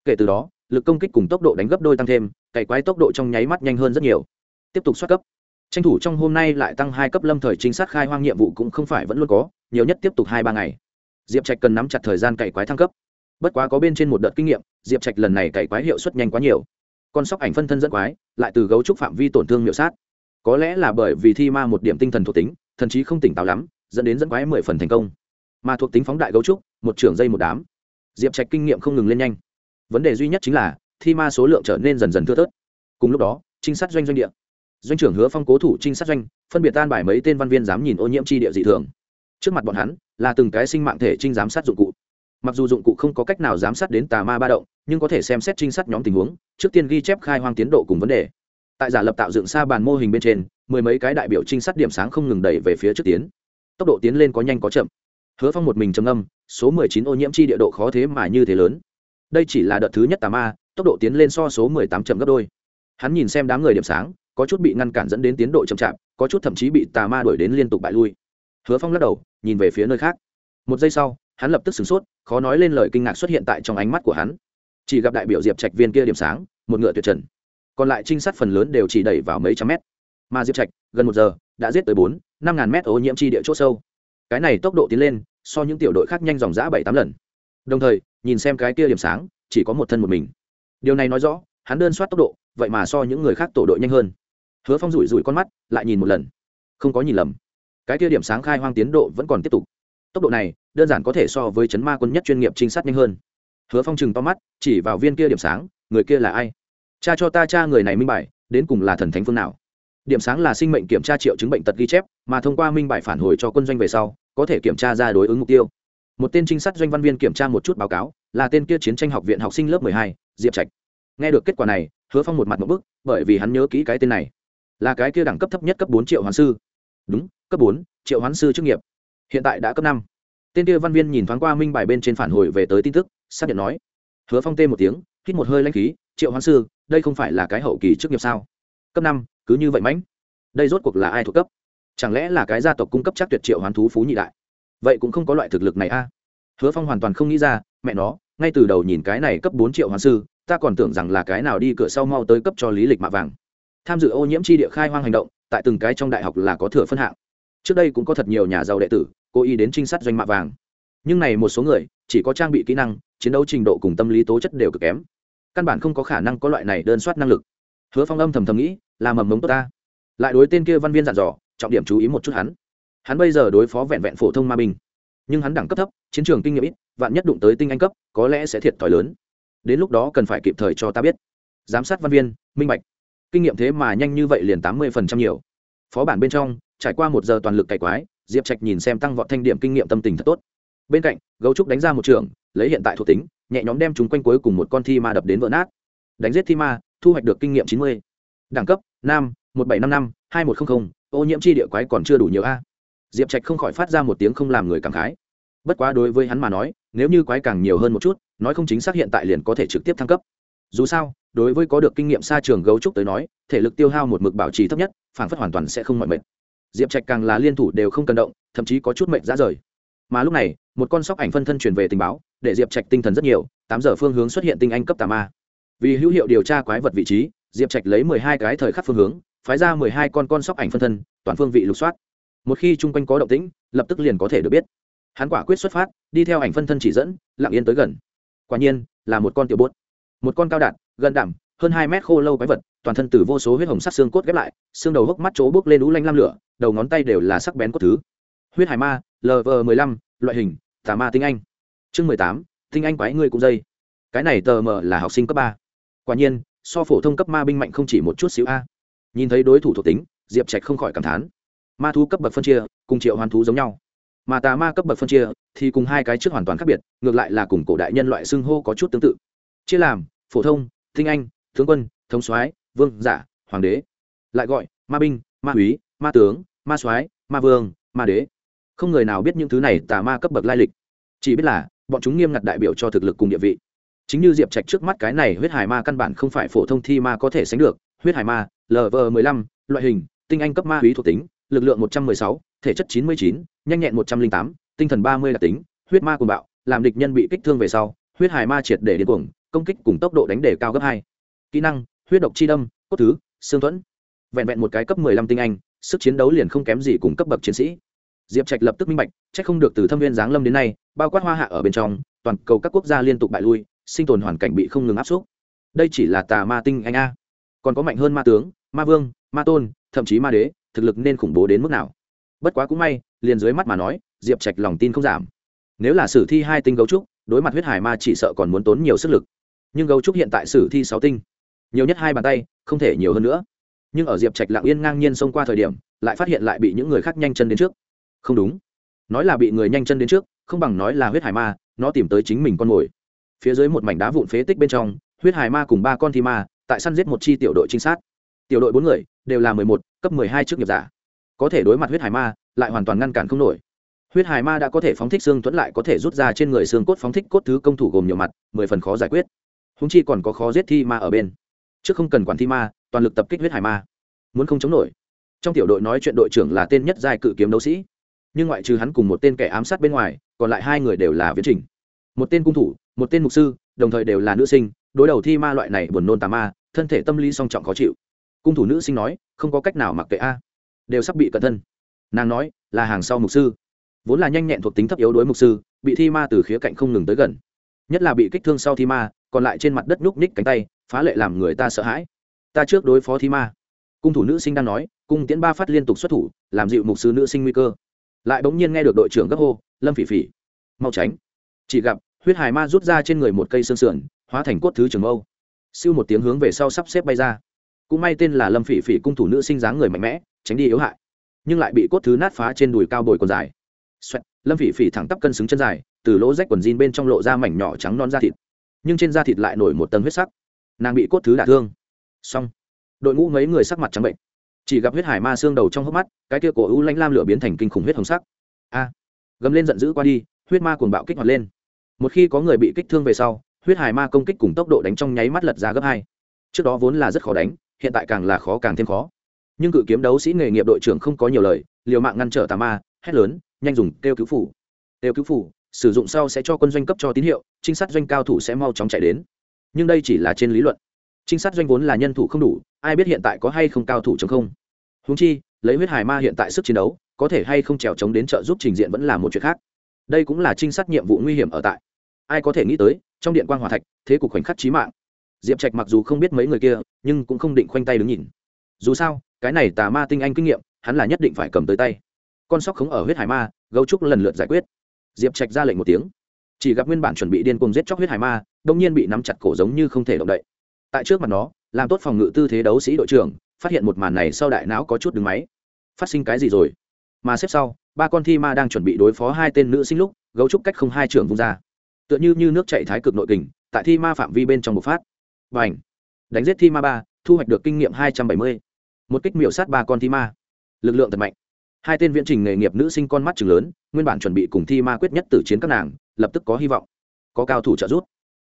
Kể từ đó, lực công kích cùng tốc độ đánh gấp đôi tăng thêm, cày quái tốc độ trong nháy mắt nhanh hơn rất nhiều. Tiếp tục xuất cấp. Tranh thủ trong hôm nay lại tăng hai cấp lâm thời chính sát khai hoang nhiệm vụ cũng không phải vẫn luôn có, nhiều nhất tiếp tục hai ba ngày. Diệp trạch cần nắm chặt thời gian cày quái thăng cấp bất quá có bên trên một đợt kinh nghiệm, diệp trạch lần này cày quái hiệu suất nhanh quá nhiều. Con sóc ảnh phân thân dẫn quái, lại từ gấu trúc phạm vi tổn thương miểu sát. Có lẽ là bởi vì thi ma một điểm tinh thần thuộc tính, thần chí không tỉnh táo lắm, dẫn đến dẫn quái mười phần thành công. Mà thuộc tính phóng đại gấu trúc, một trưởng dây một đám. Diệp trạch kinh nghiệm không ngừng lên nhanh. Vấn đề duy nhất chính là, thi ma số lượng trở nên dần dần thưa thớt. Cùng lúc đó, trinh sát doanh doanh địa. Doanh trưởng hứa phong cố thủ trinh sát doanh, phân biệt tan bài mấy tên văn viên dám nhìn ô nhiễm tri địa dị thường. Trước mặt bọn hắn, là từng cái sinh mạng thể trinh giám sát dụng cụ mặc dù dụng cụ không có cách nào giám sát đến tà ma ba động, nhưng có thể xem xét trinh sát nhóm tình huống, trước tiên ghi chép khai hoang tiến độ cùng vấn đề. Tại giả lập tạo dựng xa bàn mô hình bên trên, mười mấy cái đại biểu trinh sát điểm sáng không ngừng đẩy về phía trước tiến. Tốc độ tiến lên có nhanh có chậm. Hứa phong một mình trầm âm số mười chín ô nhiễm chi địa độ khó thế mà như thế lớn. Đây chỉ là đợt thứ nhất tà ma, tốc độ tiến lên so số mười tám chậm gấp đôi. Hắn nhìn xem đám người điểm sáng, có chút bị ngăn cản dẫn đến tiến độ chậm chạp, có chút thậm chí bị tà ma đuổi đến liên tục bại lui. Hứa phong lắc đầu, nhìn về phía nơi khác. Một giây sau hắn lập tức sửng sốt, khó nói lên lời kinh ngạc xuất hiện tại trong ánh mắt của hắn. Chỉ gặp đại biểu diệp trạch viên kia điểm sáng, một ngựa tuyệt trần. Còn lại trinh sát phần lớn đều chỉ đẩy vào mấy trăm mét. Mà diệp trạch, gần một giờ, đã giết tới bốn, năm ngàn mét ô nhiễm chi địa c h ỗ sâu. Cái này tốc độ tiến lên, so những tiểu đội khác nhanh dòng giã bảy, tám lần. Đồng thời, nhìn xem cái kia điểm sáng, chỉ có một thân một mình. Điều này nói rõ, hắn đơn soát tốc độ, vậy mà so những người khác tổ đội nhanh hơn. Hứa phong rủi rủi con mắt, lại nhìn một lần. Không có nhìn lầm. Cái kia điểm sáng khai hoang tiến độ vẫn còn tiếp tục tốc độ này, đơn giản có thể so với chấn ma quân nhất chuyên nghiệp trinh sát nhanh hơn. Hứa phong chừng to mắt, chỉ vào viên kia điểm sáng, người kia là ai? Cha cho ta cha người này minh bài, đến cùng là thần thánh phương nào? Điểm sáng là sinh mệnh kiểm tra triệu chứng bệnh tật ghi chép, mà thông qua minh bài phản hồi cho quân doanh về sau, có thể kiểm tra ra đối ứng mục tiêu. Một tên trinh sát doanh văn viên kiểm tra một chút báo cáo, là tên kia chiến tranh học viện học sinh lớp mười hai, diệp trạch. Nghe được kết quả này, hứa phong một mặt một bức, bởi vì hắn nhớ kỹ cái tên này. Là cái kia đẳng cấp thấp nhất cấp bốn triệu hoán sư. Đúng, cấp bốn, triệu hoán sư chức nghiệp hiện tại đã cấp năm. Tên kia văn viên nhìn thoáng qua minh bài bên trên phản hồi về tới tin tức, xác nhận nói, hứa phong tê một tiếng, hít một hơi lanh khí, triệu hoán sư, đây không phải là cái hậu kỳ chức nghiệp sao? Cấp năm, cứ như vậy mãnh. Đây rốt cuộc là ai thuộc cấp? Chẳng lẽ là cái gia tộc cung cấp chắc tuyệt triệu hoán thú phú nhị đại? Vậy cũng không có loại thực lực này a. Hứa phong hoàn toàn không nghĩ ra, mẹ nó, ngay từ đầu nhìn cái này cấp bốn triệu hoán sư, ta còn tưởng rằng là cái nào đi cửa sau mau tới cấp cho lý lịch mạ vàng. Tham dự ô nhiễm tri địa khai hoang hành động, tại từng cái trong đại học là có thừa phân hạng trước đây cũng có thật nhiều nhà giàu đệ tử, cố ý đến trinh sát doanh mạ vàng. Nhưng này một số người, chỉ có trang bị kỹ năng, chiến đấu trình độ cùng tâm lý tố chất đều cực kém. Căn bản không có khả năng có loại này đơn soát năng lực. Hứa phong âm thầm thầm nghĩ, là mầm mống tốt ta. Lại đối tên kia văn viên dặn dò, trọng điểm chú ý một chút hắn. Hắn bây giờ đối phó vẹn vẹn phổ thông ma binh. Nhưng hắn đẳng cấp thấp, chiến trường kinh nghiệm ít, vạn nhất đụng tới tinh anh cấp, có lẽ sẽ thiệt thòi lớn. Đến lúc đó cần phải kịp thời cho ta biết. Giám sát văn viên, minh bạch. Kinh nghiệm thế mà nhanh như vậy liền tám mươi phần trăm nhiều. Phó bản bên trong trải qua một giờ toàn lực cày quái, diệp trạch nhìn xem tăng vọt thanh điểm kinh nghiệm tâm tình thật tốt. Bên cạnh, gấu trúc đánh ra một trường, lấy hiện tại thuộc tính, nhẹ nhóm đem chúng quanh cuối cùng một con thi ma đập đến vỡ nát. Đánh giết thi ma, thu hoạch được kinh nghiệm chín mươi. Đẳng cấp nam một bảy năm năm, hai một trăm linh ô nhiễm chi địa quái còn chưa đủ nhiều a. Diệp trạch không khỏi phát ra một tiếng không làm người cảm khái. Bất quá đối với hắn mà nói, nếu như quái càng nhiều hơn một chút, nói không chính xác hiện tại liền có thể trực tiếp thăng cấp. Dù sao, đối với có được kinh nghiệm xa trường gấu trúc tới nói, thể lực tiêu hao một mực bảo trì thấp nhất, phản phất hoàn toàn sẽ không mọi mệt diệp trạch càng là liên thủ đều không cần động, thậm chí có chút mệnh ra rời. Mà lúc này, một con sóc ảnh phân thân truyền về tình báo, để diệp trạch tinh thần rất nhiều, tám giờ phương hướng xuất hiện tinh anh cấp tà ma. Vì hữu hiệu điều tra quái vật vị trí, diệp trạch lấy mười hai cái thời khắc phương hướng, phái ra mười hai con con sóc ảnh phân thân, toàn phương vị lục soát. Một khi chung quanh có động tĩnh, lập tức liền có thể được biết. Hắn quả quyết xuất phát, đi theo ảnh phân thân chỉ dẫn, lặng yên tới gần. Quả nhiên, là một con tiểu bốt. Một con cao đạn, gần đảm hơn hai mét khô lâu quái vật toàn thân từ vô số huyết hồng sắc xương cốt ghép lại xương đầu hốc mắt chỗ bước lên ú lanh lam lửa đầu ngón tay đều là sắc bén cốt thứ. Huyết hải ma LV15, loại hình tà ma tinh anh. Chương mười tám tinh anh quái người cũng dây. Cái này tờ mờ là học sinh cấp ba. Quả nhiên so phổ thông cấp ma binh mạnh không chỉ một chút xíu a. Nhìn thấy đối thủ thuộc tính diệp trạch không khỏi cảm thán. Ma thú cấp bậc phân chia cùng triệu hoàn thú giống nhau. Mà tà ma cấp bậc phân chia thì cùng hai cái trước hoàn toàn khác biệt ngược lại là cùng cổ đại nhân loại xưng hô có chút tương tự. Chia làm phổ thông tinh anh tướng quân, thống soái, vương giả, hoàng đế. Lại gọi, ma binh, ma úy, ma tướng, ma soái, ma vương, ma đế. Không người nào biết những thứ này tà ma cấp bậc lai lịch. Chỉ biết là, bọn chúng nghiêm ngặt đại biểu cho thực lực cùng địa vị. Chính như diệp trạch trước mắt cái này huyết hải ma căn bản không phải phổ thông thi ma có thể sánh được. Huyết hải ma Lv15 loại hình, tinh anh cấp ma húy thuộc tính, lực lượng một trăm m ư ơ i sáu, thể chất chín mươi chín, nhanh nhẹn một trăm linh tám, tinh thần ba mươi đặc tính, huyết ma cùng bạo, làm địch nhân bị kích thương về sau, huyết hải ma triệt để điên cuồng, công kích cùng tốc độ đánh đề cao gấp hai kỹ năng, huyết độc chi đâm, cốt thứ, xương thuẫn. Vẹn vẹn một cái cấp mười lăm tinh anh, sức chiến đấu liền không kém gì cùng cấp bậc chiến sĩ. Diệp trạch lập tức minh bạch c h ắ c không được từ thâm viên giáng lâm đến nay, bao quát hoa hạ ở bên trong, toàn cầu các quốc gia liên tục bại lui, sinh tồn hoàn cảnh bị không ngừng áp suất. Đây chỉ là tà ma tinh anh a. Còn có mạnh hơn ma tướng, ma vương, ma tôn, thậm chí ma đế, thực lực nên khủng bố đến mức nào? Bất quá cũng may, liền dưới mắt mà nói, diệp trạch lòng tin không giảm. Nếu là sử thi hai tinh gấu trúc, đối mặt huyết hải ma chỉ sợ còn muốn tốn nhiều sức lực. Nhưng gấu trúc hiện tại sử thi sáu tinh nhiều nhất hai bàn tay, không thể nhiều hơn nữa. Nhưng ở diệp trạch lặng yên ngang nhiên xông qua thời điểm, lại phát hiện lại bị những người khác nhanh chân đến trước. Không đúng. Nói là bị người nhanh chân đến trước, không bằng nói là huyết hải ma, nó tìm tới chính mình con mồi. Phía dưới một mảnh đá vụn phế tích bên trong, huyết hải ma cùng ba con thi ma, tại săn giết một chi tiểu đội trinh sát. Tiểu đội bốn người, đều là mười một, cấp mười hai chức nghiệp giả. Có thể đối mặt huyết hải ma, lại hoàn toàn ngăn cản không nổi. Huyết hải ma đã có thể phóng thích xương thuẫn lại có thể rút ra trên người xương cốt phóng thích cốt thứ công thủ gồm nhiều mặt, mười phần khó giải quyết. Húng chi còn có khó giết thi ma ở bên trước không cần quản thi ma, toàn lực tập kích huyết hải ma. Muốn không chống nổi. Trong tiểu đội nói chuyện đội trưởng là tên nhất giai cự kiếm đấu sĩ. Nhưng ngoại trừ hắn cùng một tên kẻ ám sát bên ngoài, còn lại hai người đều là viễn trình. Một tên cung thủ, một tên mục sư, đồng thời đều là nữ sinh, đối đầu thi ma loại này buồn nôn tà ma, thân thể tâm lý song trọng khó chịu. Cung thủ nữ sinh nói, không có cách nào mặc kệ a. Đều sắp bị cận thân. Nàng nói, là hàng sau mục sư. Vốn là nhanh nhẹn thuộc tính thấp yếu đối mục sư, bị thi ma từ khía cạnh không ngừng tới gần. Nhất là bị kích thương sau thi ma còn lại trên mặt đất nhúc ních cánh tay phá lệ làm người ta sợ hãi. Ta trước đối phó thi ma. Cung thủ nữ sinh đang nói cung tiễn ba phát liên tục xuất thủ làm dịu mục sư nữ sinh nguy cơ. Lại bỗng nhiên nghe được đội trưởng gấp hô lâm phỉ phỉ mau tránh. Chỉ gặp huyết hải ma rút ra trên người một cây xương sườn hóa thành cốt thứ trường âu siêu một tiếng hướng về sau sắp xếp bay ra. Cũng may tên là lâm phỉ phỉ cung thủ nữ sinh dáng người mạnh mẽ tránh đi yếu hại nhưng lại bị cốt thứ nát phá trên đùi cao bồi còn dài. Xoẹt, lâm phỉ phỉ thẳng tắp cân xứng chân dài từ lỗ rách quần jean bên trong lộ ra mảnh nhỏ trắng non da thịt nhưng trên da thịt lại nổi một tầng huyết sắc. Nàng bị cốt thứ đả thương. Xong. Đội ngũ mấy người sắc mặt trắng bệnh. Chỉ gặp huyết hải ma xương đầu trong hốc mắt, cái kia cổ u lanh lam lửa biến thành kinh khủng huyết hồng sắc. A. Gầm lên giận dữ qua đi, huyết ma cuồng bạo kích hoạt lên. Một khi có người bị kích thương về sau, huyết hải ma công kích cùng tốc độ đánh trong nháy mắt lật ra gấp hai. Trước đó vốn là rất khó đánh, hiện tại càng là khó càng thêm khó. Nhưng cự kiếm đấu sĩ nghề nghiệp đội trưởng không có nhiều lời, liều mạng ngăn trở tà ma, hét lớn, nhanh dùng kêu cứu phủ. Kêu cứu phủ sử dụng sau sẽ cho quân doanh cấp cho tín hiệu, trinh sát doanh cao thủ sẽ mau chóng chạy đến. Nhưng đây chỉ là trên lý luận. Trinh sát doanh vốn là nhân thủ không đủ, ai biết hiện tại có hay không cao thủ chống không. Húng chi, lấy huyết hải ma hiện tại sức chiến đấu, có thể hay không trèo chống đến trợ giúp trình diện vẫn là một chuyện khác. Đây cũng là trinh sát nhiệm vụ nguy hiểm ở tại. Ai có thể nghĩ tới, trong điện quan hòa thạch, thế cục khoảnh khắc trí mạng. Diệp trạch mặc dù không biết mấy người kia, nhưng cũng không định khoanh tay đứng nhìn. Dù sao, cái này tà ma tinh anh kinh nghiệm, hắn là nhất định phải cầm tới tay. Con sóc khống ở huyết hải ma, gấu trúc lần lượt giải quyết diệp trạch ra lệnh một tiếng. Chỉ gặp nguyên bản chuẩn bị điên cuồng giết chóc huyết hải ma đông nhiên bị nắm chặt cổ giống như không thể động đậy. Tại trước mặt nó, làm tốt phòng ngự tư thế đấu sĩ đội trưởng, phát hiện một màn này sau đại não có chút đứng máy. Phát sinh cái gì rồi? Mà xếp sau, ba con thi ma đang chuẩn bị đối phó hai tên nữ sinh lúc, gấu trúc cách không hai trưởng vung ra. Tựa như như nước chạy thái cực nội kình, tại thi ma phạm vi bên trong một phát. Và ảnh đánh giết thi ma ba, thu hoạch được kinh nghiệm hai trăm bảy mươi. Một kích miểu sát ba con thi ma. Lực lượng thật mạnh hai tên viễn trình nghề nghiệp nữ sinh con mắt chừng lớn, nguyên bản chuẩn bị cùng thi ma quyết nhất tử chiến các nàng, lập tức có hy vọng, có cao thủ trợ giúp.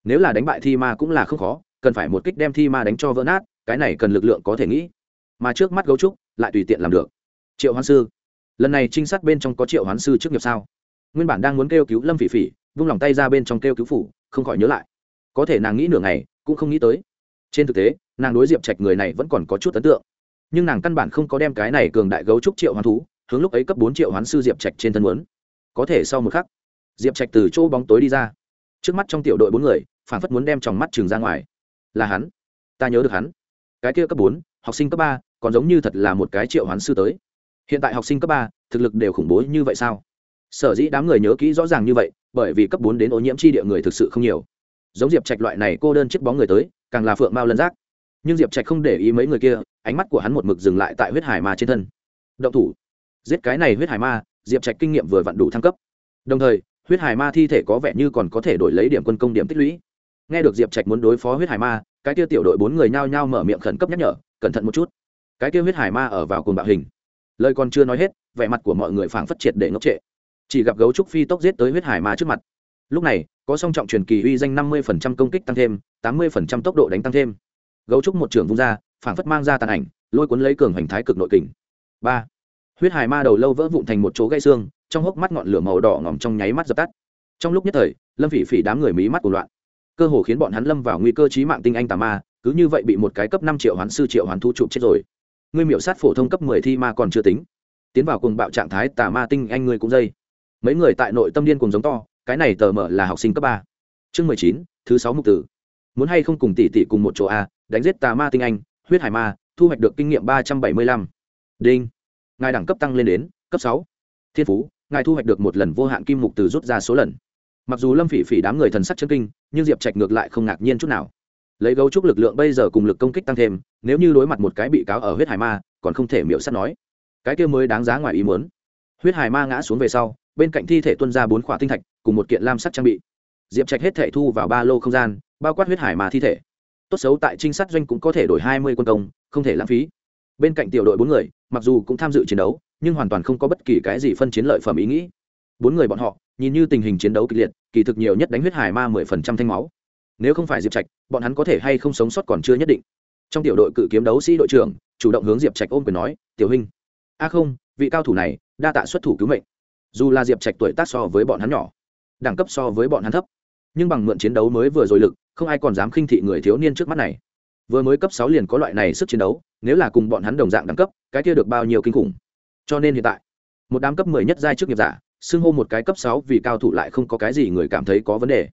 Nếu là đánh bại thi ma cũng là không khó, cần phải một kích đem thi ma đánh cho vỡ nát, cái này cần lực lượng có thể nghĩ. Mà trước mắt gấu trúc, lại tùy tiện làm được. Triệu hoán sư, lần này trinh sát bên trong có triệu hoán sư trước nghiệp sao? Nguyên bản đang muốn kêu cứu lâm phỉ phỉ, vung lòng tay ra bên trong kêu cứu phủ, không khỏi nhớ lại. Có thể nàng nghĩ nửa ngày, cũng không nghĩ tới. Trên thực tế, nàng đối diệp trạch người này vẫn còn có chút ấn tượng. Nhưng nàng căn bản không có đem cái này cường đại gấu trúc triệu hoán thú hướng lúc ấy cấp bốn triệu hoán sư diệp trạch trên thân muốn. Có thể sau một khắc, diệp trạch từ chỗ bóng tối đi ra. Trước mắt trong tiểu đội bốn người phản phất muốn đem tròng mắt trường ra ngoài. Là hắn. Ta nhớ được hắn. Cái kia cấp bốn, học sinh cấp ba, còn giống như thật là một cái triệu hoán sư tới. Hiện tại học sinh cấp ba, thực lực đều khủng bố như vậy sao? Sở dĩ đám người nhớ kỹ rõ ràng như vậy, bởi vì cấp bốn đến ô nhiễm chi địa người thực sự không nhiều. Giống diệp trạch loại này cô đơn chiếc bóng người tới, càng là phượng mao lân giác. Nhưng diệp trạch không để ý mấy người kia, ánh mắt của hắn một mực dừng lại tại huyết hải ma trên thân. Động thủ giết cái này huyết hải ma, diệp trạch kinh nghiệm vừa vặn đủ thăng cấp. Đồng thời, huyết hải ma thi thể có vẻ như còn có thể đổi lấy điểm quân công điểm tích lũy. Nghe được diệp trạch muốn đối phó huyết hải ma, cái kia tiểu đội bốn người nhao nhao mở miệng khẩn cấp nhắc nhở, cẩn thận một chút. Cái kia huyết hải ma ở vào cùng bạo hình. Lời còn chưa nói hết, vẻ mặt của mọi người phảng phất triệt để ngốc trệ. Chỉ gặp gấu trúc phi tốc giết tới huyết hải ma trước mặt. Lúc này, có song trọng truyền kỳ uy danh năm mươi công kích tăng thêm, tám mươi tốc độ đánh tăng thêm. Gấu trúc một trường vung ra, phảng phất mang ra tàn ảnh, lôi cuốn lấy cường hành thái cực nội kình. Ba huyết hải ma đầu lâu vỡ vụn thành một chỗ gãy xương, trong hốc mắt ngọn lửa màu đỏ ngỏm trong nháy mắt dập tắt. Trong lúc nhất thời, lâm phỉ phỉ đám người mí mắt của loạn. Cơ hồ khiến bọn hắn lâm vào nguy cơ chí mạng tinh anh tà ma, cứ như vậy bị một cái cấp năm triệu hoán sư triệu hoán thu chụp chết rồi. Ngươi miểu sát phổ thông cấp mười thi ma còn chưa tính. Tiến vào cùng bạo trạng thái tà ma tinh anh ngươi cũng dây. Mấy người tại nội tâm điên cùng giống to, cái này tờ mở là học sinh cấp ba. Chương mười chín, thứ sáu mục tử. Muốn hay không cùng tỷ tỷ cùng một chỗ a, đánh giết tà ma tinh anh, huyết hải ma, thu hoạch được kinh nghiệm ba trăm bảy mươi lăm. Đinh ngài đẳng cấp tăng lên đến cấp sáu. Thiên phú, ngài thu hoạch được một lần vô hạn kim mục từ rút ra số lần. Mặc dù lâm phỉ phỉ đám người thần sắc chân kinh, nhưng diệp trạch ngược lại không ngạc nhiên chút nào. Lấy gấu trúc lực lượng bây giờ cùng lực công kích tăng thêm, nếu như đối mặt một cái bị cáo ở huyết hải ma, còn không thể miễu sắt nói. Cái kia mới đáng giá ngoài ý muốn. Huyết hải ma ngã xuống về sau, bên cạnh thi thể tuân ra bốn khỏa tinh thạch, cùng một kiện lam sắc trang bị. Diệp trạch hết thể thu vào ba lô không gian, bao quát huyết hải ma thi thể. Tốt xấu tại trinh sát doanh cũng có thể đổi hai mươi quân công, không thể lãng phí. Bên cạnh tiểu đội bốn người mặc dù cũng tham dự chiến đấu, nhưng hoàn toàn không có bất kỳ cái gì phân chiến lợi phẩm ý nghĩ. Bốn người bọn họ, nhìn như tình hình chiến đấu kịch liệt, kỳ thực nhiều nhất đánh huyết hải ma mười phần trăm thanh máu. Nếu không phải diệp trạch, bọn hắn có thể hay không sống sót còn chưa nhất định. Trong tiểu đội cự kiếm đấu sĩ đội trưởng, chủ động hướng diệp trạch ôm quyền nói, tiểu hình a không, vị cao thủ này, đa tạ xuất thủ cứu mệnh. Dù là diệp trạch tuổi tác so với bọn hắn nhỏ, đẳng cấp so với bọn hắn thấp, nhưng bằng mượn chiến đấu mới vừa rồi lực, không ai còn dám khinh thị người thiếu niên trước mắt này vừa mới cấp sáu liền có loại này sức chiến đấu, nếu là cùng bọn hắn đồng dạng đẳng cấp, cái kia được bao nhiêu kinh khủng. Cho nên hiện tại, một đám cấp mười nhất giai trước nghiệp giả, xưng hô một cái cấp sáu vì cao thủ lại không có cái gì người cảm thấy có vấn đề.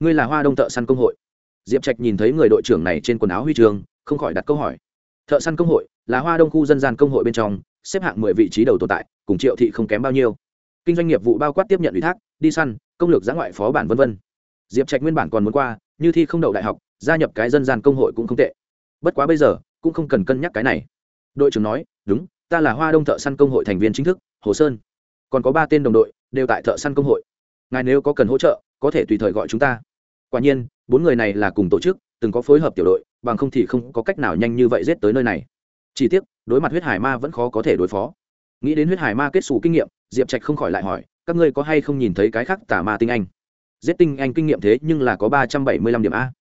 Ngươi là hoa đông thợ săn công hội. Diệp trạch nhìn thấy người đội trưởng này trên quần áo huy trường, không khỏi đặt câu hỏi. Thợ săn công hội là hoa đông khu dân gian công hội bên trong, xếp hạng mười vị trí đầu tồn tại, cùng triệu thị không kém bao nhiêu. Kinh doanh nghiệp vụ bao quát tiếp nhận ủy thác, đi săn, công lược giã ngoại phó bản v v diệp trạch nguyên bản còn muốn qua, như thi không đậu đại học gia nhập cái dân gian công hội cũng không tệ. Bất quá bây giờ, cũng không cần cân nhắc cái này. Đội trưởng nói, đúng, ta là hoa đông thợ săn công hội thành viên chính thức, hồ sơn. Còn có ba tên đồng đội, đều tại thợ săn công hội. Ngài nếu có cần hỗ trợ, có thể tùy thời gọi chúng ta. Quả nhiên, bốn người này là cùng tổ chức, từng có phối hợp tiểu đội, bằng không thì không có cách nào nhanh như vậy giết tới nơi này. Chỉ tiếc, đối mặt huyết hải ma vẫn khó có thể đối phó. Nghĩ đến huyết hải ma kết xù kinh nghiệm, diệp trạch không khỏi lại hỏi, các ngươi có hay không nhìn thấy cái khác tả ma tinh anh? Giết tinh anh kinh nghiệm thế nhưng là có ba trăm bảy mươi lăm điểm a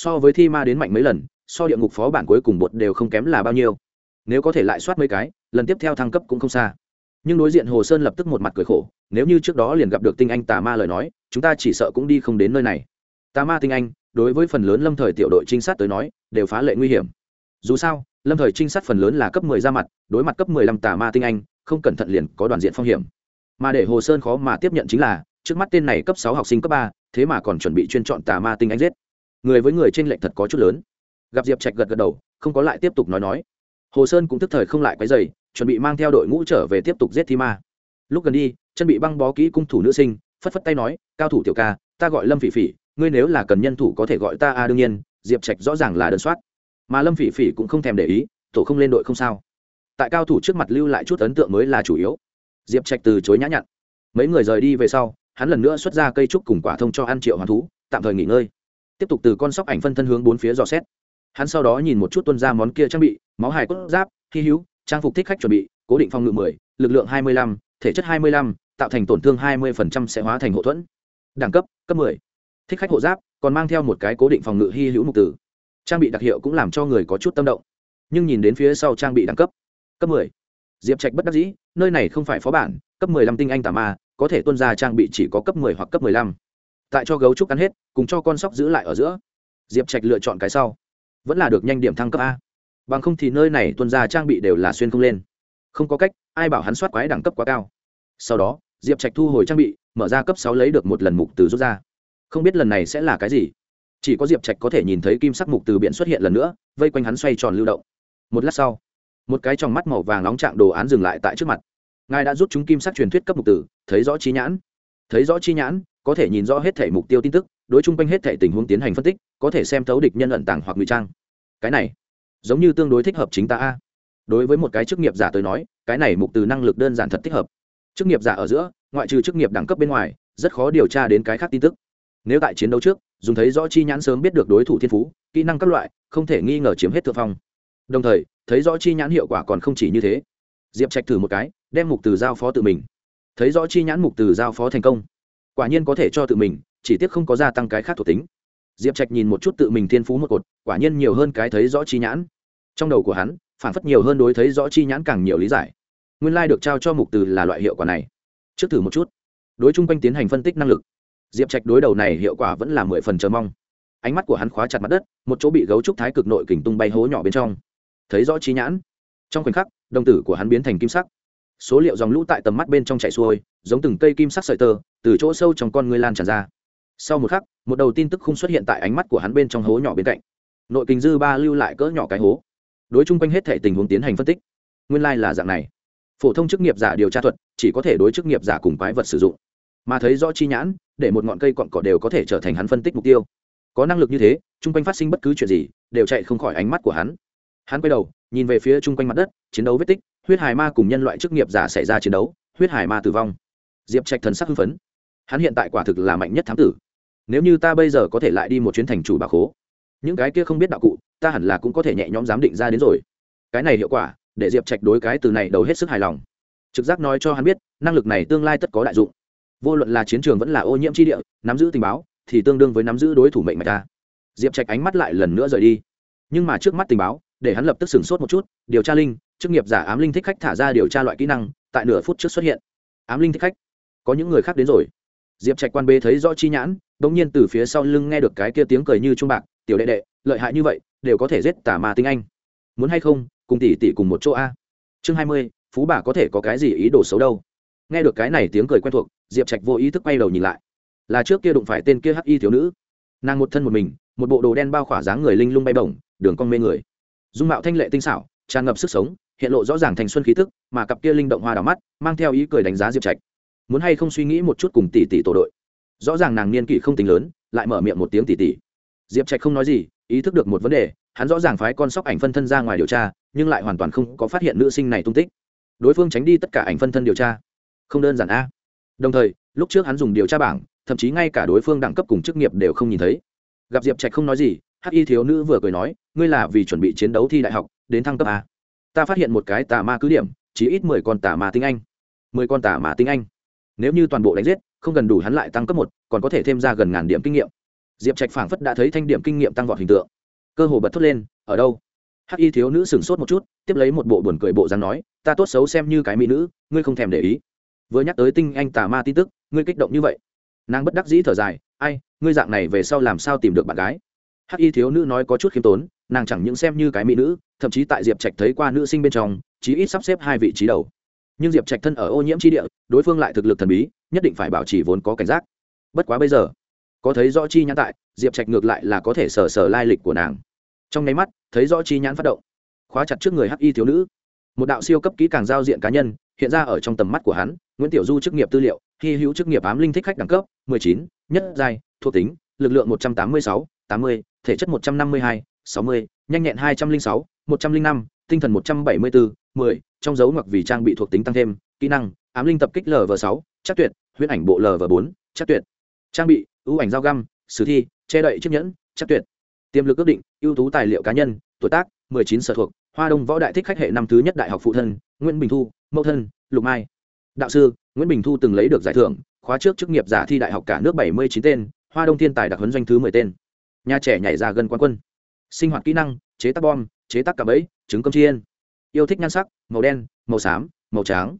so với thi ma đến mạnh mấy lần, so địa ngục phó bản cuối cùng bột đều không kém là bao nhiêu. Nếu có thể lại soát mấy cái, lần tiếp theo thăng cấp cũng không xa. Nhưng đối diện hồ sơn lập tức một mặt cười khổ, nếu như trước đó liền gặp được tinh anh tà ma lời nói, chúng ta chỉ sợ cũng đi không đến nơi này. Tà ma tinh anh, đối với phần lớn lâm thời tiểu đội trinh sát tới nói, đều phá lệ nguy hiểm. Dù sao, lâm thời trinh sát phần lớn là cấp mười ra mặt, đối mặt cấp mười lăm tà ma tinh anh, không cẩn thận liền có đoàn diện phong hiểm. Mà để hồ sơn khó mà tiếp nhận chính là, trước mắt tên này cấp sáu học sinh cấp ba, thế mà còn chuẩn bị chuyên chọn tà ma tinh anh giết người với người trên lệnh thật có chút lớn. Gặp diệp trạch gật gật đầu, không có lại tiếp tục nói nói. Hồ sơn cũng tức thời không lại quấy dày chuẩn bị mang theo đội ngũ trở về tiếp tục giết thi ma. Lúc gần đi, chân bị băng bó kỹ cung thủ nữ sinh, phất phất tay nói, cao thủ tiểu ca, ta gọi lâm phỉ phỉ, ngươi nếu là cần nhân thủ có thể gọi ta a đương nhiên. Diệp trạch rõ ràng là đơn soát. Mà lâm phỉ phỉ cũng không thèm để ý, tổ không lên đội không sao. Tại cao thủ trước mặt lưu lại chút ấn tượng mới là chủ yếu. Diệp trạch từ chối nhã nhặn. Mấy người rời đi về sau, hắn lần nữa xuất ra cây trúc cùng quả thông cho ăn triệu hoàn thú, tạm thời nghỉ ngơi tiếp tục từ con sóc ảnh phân thân hướng bốn phía dò xét. Hắn sau đó nhìn một chút tuân ra món kia trang bị, máu hài cốt giáp, hy hữu, trang phục thích khách chuẩn bị, cố định phòng ngự mười, lực lượng hai mươi lăm, thể chất hai mươi lăm, tạo thành tổn thương hai mươi phần trăm sẽ hóa thành hậu thuẫn. Đẳng cấp cấp mười. Thích khách hộ giáp, còn mang theo một cái cố định phòng ngự hy hữu mục tử. Trang bị đặc hiệu cũng làm cho người có chút tâm động. Nhưng nhìn đến phía sau trang bị đẳng cấp cấp mười. Diệp trạch bất đắc dĩ, nơi này không phải phó bản, cấp mười lăm tinh anh tà ma, có thể tuân ra trang bị chỉ có cấp mười hoặc cấp mười lăm tại cho gấu trúc cắn hết, cùng cho con sóc giữ lại ở giữa. Diệp trạch lựa chọn cái sau. Vẫn là được nhanh điểm thăng cấp a. Bằng không thì nơi này tuân ra trang bị đều là xuyên không lên. Không có cách, ai bảo hắn soát quái đẳng cấp quá cao. Sau đó, diệp trạch thu hồi trang bị, mở ra cấp sáu lấy được một lần mục từ rút ra. Không biết lần này sẽ là cái gì. Chỉ có diệp trạch có thể nhìn thấy kim sắc mục từ biển xuất hiện lần nữa, vây quanh hắn xoay tròn lưu động. Một lát sau, một cái trong mắt màu vàng nóng trạng đồ án dừng lại tại trước mặt. Ngài đã rút chúng kim sắc truyền thuyết cấp mục tử thấy rõ chi nhãn. Thấy rõ chi nhãn có thể nhìn rõ hết thể mục tiêu tin tức, đối chung quanh hết thể tình huống tiến hành phân tích, có thể xem thấu địch nhân ẩn tàng hoặc ngụy trang. Cái này, giống như tương đối thích hợp chính ta a. Đối với một cái chức nghiệp giả tới nói, cái này mục từ năng lực đơn giản thật thích hợp. Chức nghiệp giả ở giữa, ngoại trừ chức nghiệp đẳng cấp bên ngoài, rất khó điều tra đến cái khác tin tức. Nếu tại chiến đấu trước, dùng thấy rõ chi nhãn sớm biết được đối thủ thiên phú, kỹ năng các loại, không thể nghi ngờ chiếm hết thượng phong. Đồng thời, thấy rõ chi nhãn hiệu quả còn không chỉ như thế. Diệp trạch thử một cái, đem mục từ giao phó tự mình. Thấy rõ chi nhãn mục từ giao phó thành công quả nhiên có thể cho tự mình, chỉ tiếc không có gia tăng cái khác thuộc tính. Diệp trạch nhìn một chút tự mình thiên phú một cột, quả nhiên nhiều hơn cái thấy rõ chi nhãn. Trong đầu của hắn, phản phất nhiều hơn đối thấy rõ chi nhãn càng nhiều lý giải. Nguyên lai、like、được trao cho mục từ là loại hiệu quả này. Trước thử một chút. Đối chung quanh tiến hành phân tích năng lực. Diệp trạch đối đầu này hiệu quả vẫn là mười phần chờ mong. Ánh mắt của hắn khóa chặt mặt đất, một chỗ bị gấu trúc thái cực nội kình tung bay hố nhỏ bên trong. Thấy rõ chi nhãn. Trong khoảnh khắc, đồng tử của hắn biến thành kim sắc số liệu dòng lũ tại tầm mắt bên trong chảy xuôi, giống từng cây kim sắc sợi tơ, từ chỗ sâu trong con ngươi lan tràn ra. Sau một khắc, một đầu tin tức không xuất hiện tại ánh mắt của hắn bên trong hố nhỏ bên cạnh. Nội kinh dư ba lưu lại cỡ nhỏ cái hố. Đối chung quanh hết thể tình huống tiến hành phân tích. Nguyên lai、like、là dạng này. Phổ thông chức nghiệp giả điều tra thuật, chỉ có thể đối chức nghiệp giả cùng quái vật sử dụng. Mà thấy rõ chi nhãn, để một ngọn cây cọn cỏ đều có thể trở thành hắn phân tích mục tiêu. Có năng lực như thế, chung quanh phát sinh bất cứ chuyện gì, đều chạy không khỏi ánh mắt của hắn. Hắn quay đầu, nhìn về phía chung quanh mặt đất, chiến đấu vết tích huyết hải ma cùng nhân loại chức nghiệp giả xảy ra chiến đấu, huyết hải ma tử vong. Diệp trạch thần sắc hưng phấn. Hắn hiện tại quả thực là mạnh nhất thám tử. Nếu như ta bây giờ có thể lại đi một chuyến thành chủ bà khố, những cái kia không biết đạo cụ, ta hẳn là cũng có thể nhẹ nhõm giám định ra đến rồi. Cái này hiệu quả, để diệp trạch đối cái từ này đầu hết sức hài lòng. Trực giác nói cho hắn biết, năng lực này tương lai tất có đại dụng. Vô luận là chiến trường vẫn là ô nhiễm tri địa, nắm giữ tình báo, thì tương đương với nắm giữ đối thủ mệnh mạch ta. Diệp trạch ánh mắt lại lần nữa rời đi. Nhưng mà trước mắt tình báo, để hắn lập tức sửng sốt một chút, điều tra linh chức nghiệp giả ám linh thích khách thả ra điều tra loại kỹ năng, tại nửa phút trước xuất hiện. Ám linh thích khách. Có những người khác đến rồi. Diệp trạch quan bê thấy rõ chi nhãn đ ỗ n g nhiên từ phía sau lưng nghe được cái kia tiếng cười như trung bạc, tiểu đệ đệ, lợi hại như vậy, đều có thể giết tả ma tinh anh. Muốn hay không, cùng tỷ tỷ cùng một chỗ a? Chương hai mươi, phú bà có thể có cái gì ý đồ xấu đâu? Nghe được cái này tiếng cười quen thuộc, diệp trạch vô ý thức quay đầu nhìn lại. Là trước kia đụng phải tên kia hắc y thiếu nữ. Nàng một thân một mình, một bộ đồ đen bao khỏa dáng người linh lung bay bổng, đường cong mê người. Dung mạo thanh lệ tinh xảo, tràn ngập sức sống hiện lộ rõ ràng thành xuân khí tức, mà cặp kia linh động hoa đào mắt, mang theo ý cười đánh giá diệp trạch. Muốn hay không suy nghĩ một chút cùng tỷ tỷ tổ đội? Rõ ràng nàng niên kỷ không tính lớn, lại mở miệng một tiếng tỷ tỷ. Diệp trạch không nói gì, ý thức được một vấn đề, hắn rõ ràng phái con sóc ảnh phân thân ra ngoài điều tra, nhưng lại hoàn toàn không có phát hiện nữ sinh này tung tích. Đối phương tránh đi tất cả ảnh phân thân điều tra. Không đơn giản a. Đồng thời, lúc trước hắn dùng điều tra bảng, thậm chí ngay cả đối phương đẳng cấp cùng chức nghiệp đều không nhìn thấy. Gặp diệp trạch không nói gì, hắc y thiếu nữ vừa cười nói, ngươi là vì chuẩn bị chiến đấu thi đại học, đến thăng cấp a ta phát hiện một cái tà ma cứ điểm chỉ ít mười con tà ma tinh anh. Mười con tà ma tinh anh. Nếu như toàn bộ đánh giết, không gần đủ hắn lại tăng cấp một, còn có thể thêm ra gần ngàn điểm kinh nghiệm. Diệp trạch phảng phất đã thấy thanh điểm kinh nghiệm tăng vọt hình tượng. Cơ hồ bật thốt lên, ở đâu? Hắc y thiếu nữ sửng sốt một chút, tiếp lấy một bộ buồn cười bộ dáng nói, ta tốt xấu xem như cái mỹ nữ, ngươi không thèm để ý. Vừa nhắc tới tinh anh tà ma tin tức, ngươi kích động như vậy. Nàng bất đắc dĩ thở dài, ai, ngươi dạng này về sau làm sao tìm được bạn gái? Hắc y thiếu nữ nói có chút khiêm tốn nàng chẳng những xem như cái mỹ nữ thậm chí tại diệp trạch thấy qua nữ sinh bên trong chí ít sắp xếp hai vị trí đầu. Nhưng diệp trạch thân ở ô nhiễm tri địa đối phương lại thực lực thần bí nhất định phải bảo trì vốn có cảnh giác. Bất quá bây giờ có thấy rõ chi nhãn tại diệp trạch ngược lại là có thể sờ sờ lai lịch của nàng. Trong nháy mắt thấy rõ chi nhãn phát động. Khóa chặt trước người hắc y thiếu nữ. Một đạo siêu cấp kỹ càng giao diện cá nhân hiện ra ở trong tầm mắt của hắn nguyễn tiểu du chức nghiệp tư liệu hy hữu chức nghiệp ám linh thích khách đẳng cấp 19, nhất giai thuộc tính lực lượng 186, 80, thể chất 152, 60, nhanh nhẹn 206, 105, tinh thần 174, 10, trong dấu ngoặc vì trang bị thuộc tính tăng thêm, kỹ năng, ám linh tập kích LV6, chắc tuyệt, huyễn ảnh bộ LV4, chắc tuyệt. Trang bị, ưu ảnh dao găm, sử thi, che đậy chiếc nhẫn, chắc tuyệt. Tiềm lực ước định, ưu tú tài liệu cá nhân, tuổi tác, 19 sở thuộc, Hoa Đông võ đại thích khách hệ năm thứ nhất đại học phụ thân, Nguyễn Bình Thu, mẫu thân, Lục Mai. Đạo sư, Nguyễn Bình Thu từng lấy được giải thưởng, khóa trước chức nghiệp giả thi đại học cả nước 79 tên, Hoa Đông thiên tài đặc huấn doanh thứ 10 tên. Nhà trẻ nhảy ra gần quan quân. Sinh hoạt kỹ năng, chế tác bom, chế tác cà bẫy, trứng cơm chiên. Yêu thích nhan sắc, màu đen, màu xám, màu trắng.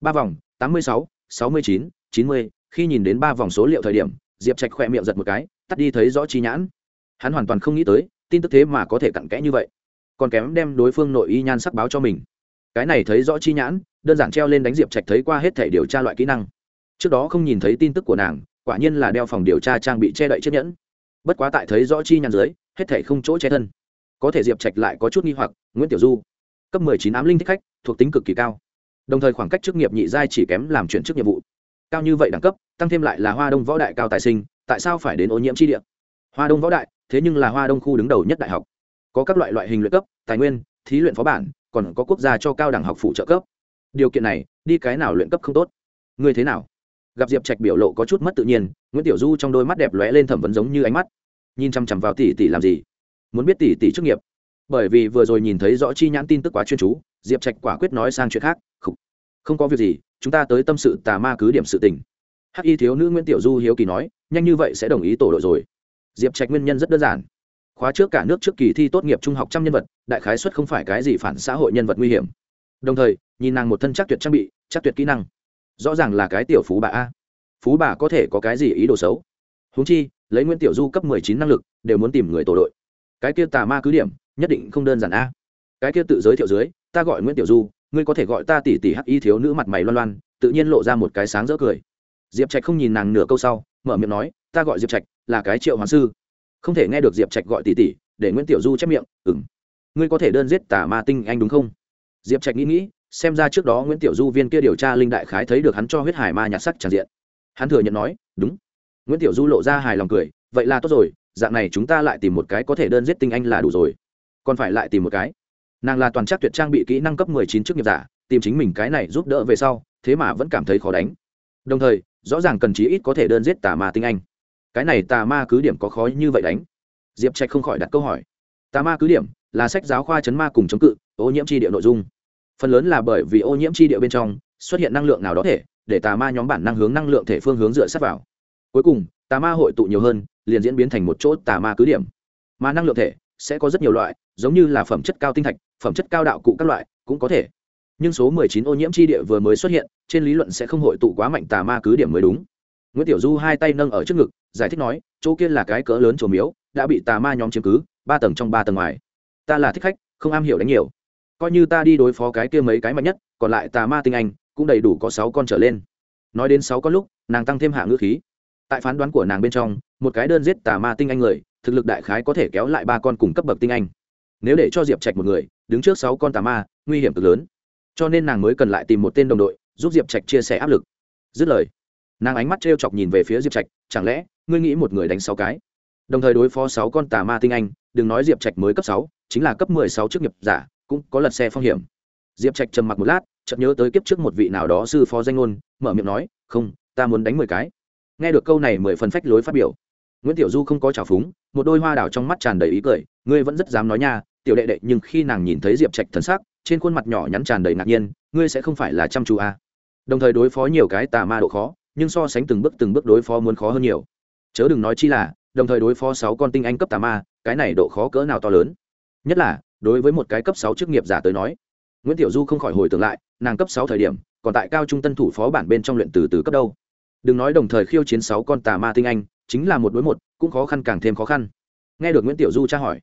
Ba vòng, 86, 69, 90, khi nhìn đến ba vòng số liệu thời điểm, Diệp Trạch khỏe miệng giật một cái, tắt đi thấy rõ chi nhãn. Hắn hoàn toàn không nghĩ tới, tin tức thế mà có thể cặn kẽ như vậy. Còn kém đem đối phương nội y nhan sắc báo cho mình. Cái này thấy rõ chi nhãn, đơn giản treo lên đánh Diệp Trạch thấy qua hết thể điều tra loại kỹ năng. Trước đó không nhìn thấy tin tức của nàng, quả nhiên là đeo phòng điều tra trang bị che đậy chiếc nhẫn. Bất quá tại thấy rõ chi nhãn dưới, hết thể không chỗ che thân. Có thể Diệp Trạch lại có chút nghi hoặc, Nguyễn Tiểu Du, cấp 19 ám linh thích khách, thuộc tính cực kỳ cao. Đồng thời khoảng cách chức nghiệp nhị giai chỉ kém làm chuyển chức nhiệm vụ. Cao như vậy đẳng cấp tăng thêm lại là hoa đông võ đại cao tài sinh tại sao phải đến ô nhiễm chi địa? Hoa đông võ đại thế nhưng là hoa đông khu đứng đầu nhất đại học. Có các loại loại hình luyện cấp tài nguyên thí luyện phó bản còn có quốc gia cho cao đẳng học phụ trợ cấp. Điều kiện này đi cái nào luyện cấp không tốt? Ngươi thế nào? Gặp diệp trạch biểu lộ có chút mất tự nhiên nguyễn tiểu du trong đôi mắt đẹp lóe lên thẩm vấn giống như ánh mắt nhìn chằm chằm vào tỷ tỷ làm gì? Muốn biết tỷ tỷ chức nghiệp. Bởi vì vừa rồi nhìn thấy rõ chi nhãn tin tức quá chuyên chú diệp trạch quả quyết nói sang chuyện khác không, không có việc gì chúng ta tới tâm sự tà ma cứ điểm sự tình. Hắc y thiếu nữ nguyễn tiểu du hiếu kỳ nói nhanh như vậy sẽ đồng ý tổ đội rồi. Diệp trạch nguyên nhân rất đơn giản. Khóa trước cả nước trước kỳ thi tốt nghiệp trung học trăm nhân vật đại khái xuất không phải cái gì phản xã hội nhân vật nguy hiểm. Đồng thời nhìn nàng một thân chắc tuyệt trang bị chắc tuyệt kỹ năng. Rõ ràng là cái tiểu phú bà a. Phú bà có thể có cái gì ý đồ xấu? Húng chi lấy nguyễn tiểu du cấp mười chín năng lực, đều muốn tìm người tổ đội. Cái kia tà ma cứ điểm, nhất định không đơn giản a. Cái kia tự giới thiệu dưới, ta gọi nguyễn tiểu du, ngươi có thể gọi ta tỷ tỷ hắc y thiếu nữ mặt mày loan loan, tự nhiên lộ ra một cái sáng rỡ cười. Diệp trạch không nhìn nàng nửa câu sau, mở miệng nói, ta gọi diệp trạch, là cái triệu hoàng sư. Không thể nghe được diệp trạch gọi tỷ tỷ, để nguyễn tiểu du chép miệng ừng ngươi có thể đơn giết tà ma tinh anh đúng không? Diệp trạch nghĩ nghĩ, xem ra trước đó nguyễn tiểu du viên kia điều tra linh đại khái thấy được hắn cho huyết hải ma nhặt sắc tràn diện. Hắn thừa nhận nói, đúng nguyễn tiểu du lộ ra hài lòng cười, vậy là tốt rồi, dạng này chúng ta lại tìm một cái có thể đơn giết tinh anh là đủ rồi. Còn phải lại tìm một cái. Nàng là toàn chắc tuyệt trang bị kỹ năng cấp mười chín trước nghiệp giả, tìm chính mình cái này giúp đỡ về sau, thế mà vẫn cảm thấy khó đánh. Đồng thời, rõ ràng cần chí ít có thể đơn giết tà ma tinh anh. Cái này tà ma cứ điểm có khó như vậy đánh? Diệp trạch không khỏi đặt câu hỏi. Tà ma cứ điểm là sách giáo khoa chấn ma cùng chống cự, ô nhiễm tri địa nội dung. Phần lớn là bởi vì ô nhiễm tri địa bên trong xuất hiện năng lượng nào đó thể, để tà ma nhóm bản năng hướng năng lượng thể phương hướng dựa sát vào cuối cùng, tà ma hội tụ nhiều hơn, liền diễn biến thành một chỗ tà ma cứ điểm. Mà năng lượng thể sẽ có rất nhiều loại, giống như là phẩm chất cao tinh thạch, phẩm chất cao đạo cụ các loại, cũng có thể. Nhưng số 19 ô nhiễm chi địa vừa mới xuất hiện, trên lý luận sẽ không hội tụ quá mạnh tà ma cứ điểm mới đúng. Nguyễn tiểu du hai tay nâng ở trước ngực, giải thích nói, chỗ kia là cái cỡ lớn chùa miếu, đã bị tà ma nhóm chiếm cứ, ba tầng trong ba tầng ngoài. Ta là thích khách, không am hiểu đánh nhiều. Coi như ta đi đối phó cái kia mấy cái mạnh nhất, còn lại tà ma tinh anh, cũng đầy đủ có sáu con trở lên. Nói đến sáu con lúc, nàng tăng thêm hạ ngữ khí tại phán đoán của nàng bên trong, một cái đơn giết tà ma tinh anh người, thực lực đại khái có thể kéo lại ba con cùng cấp bậc tinh anh. Nếu để cho diệp trạch một người, đứng trước sáu con tà ma, nguy hiểm cực lớn. Cho nên nàng mới cần lại tìm một tên đồng đội, giúp diệp trạch chia sẻ áp lực. Dứt lời, nàng ánh mắt t r e o chọc nhìn về phía diệp trạch, chẳng lẽ, ngươi nghĩ một người đánh sáu cái? Đồng thời đối phó sáu con tà ma tinh anh, đừng nói diệp trạch mới cấp sáu, chính là cấp mười sáu chức nghiệp giả, cũng có lật xe phong hiểm. Diệp trạch trầm mặc một lát, chợt nhớ tới kiếp trước một vị nào đó sư phó danh ngôn, mở miệng nói, không, ta muốn đánh mười cái nghe được câu này mười phần phách lối phát biểu, nguyễn tiểu du không có trào phúng, một đôi hoa đảo trong mắt tràn đầy ý cười, ngươi vẫn rất dám nói nha, tiểu đệ đệ, nhưng khi nàng nhìn thấy diệp trạch thần sắc, trên khuôn mặt nhỏ nhắn tràn đầy ngạc nhiên, ngươi sẽ không phải là chăm chú à. đồng thời đối phó nhiều cái tà ma độ khó, nhưng so sánh từng bước từng bước đối phó muốn khó hơn nhiều. Chớ đừng nói chi là, đồng thời đối phó sáu con tinh anh cấp tà ma, cái này độ khó cỡ nào to lớn. Nhất là, đối với một cái cấp sáu chức nghiệp giả tới nói, nguyễn tiểu du không khỏi hồi tưởng lại, nàng cấp sáu thời điểm, còn tại cao trung tân thủ phó bản bên trong luyện từ từ cấp đâu đừng nói đồng thời khiêu chiến sáu con tà ma tinh anh, chính là một đối một, cũng khó khăn càng thêm khó khăn. Nghe được nguyễn tiểu du tra hỏi,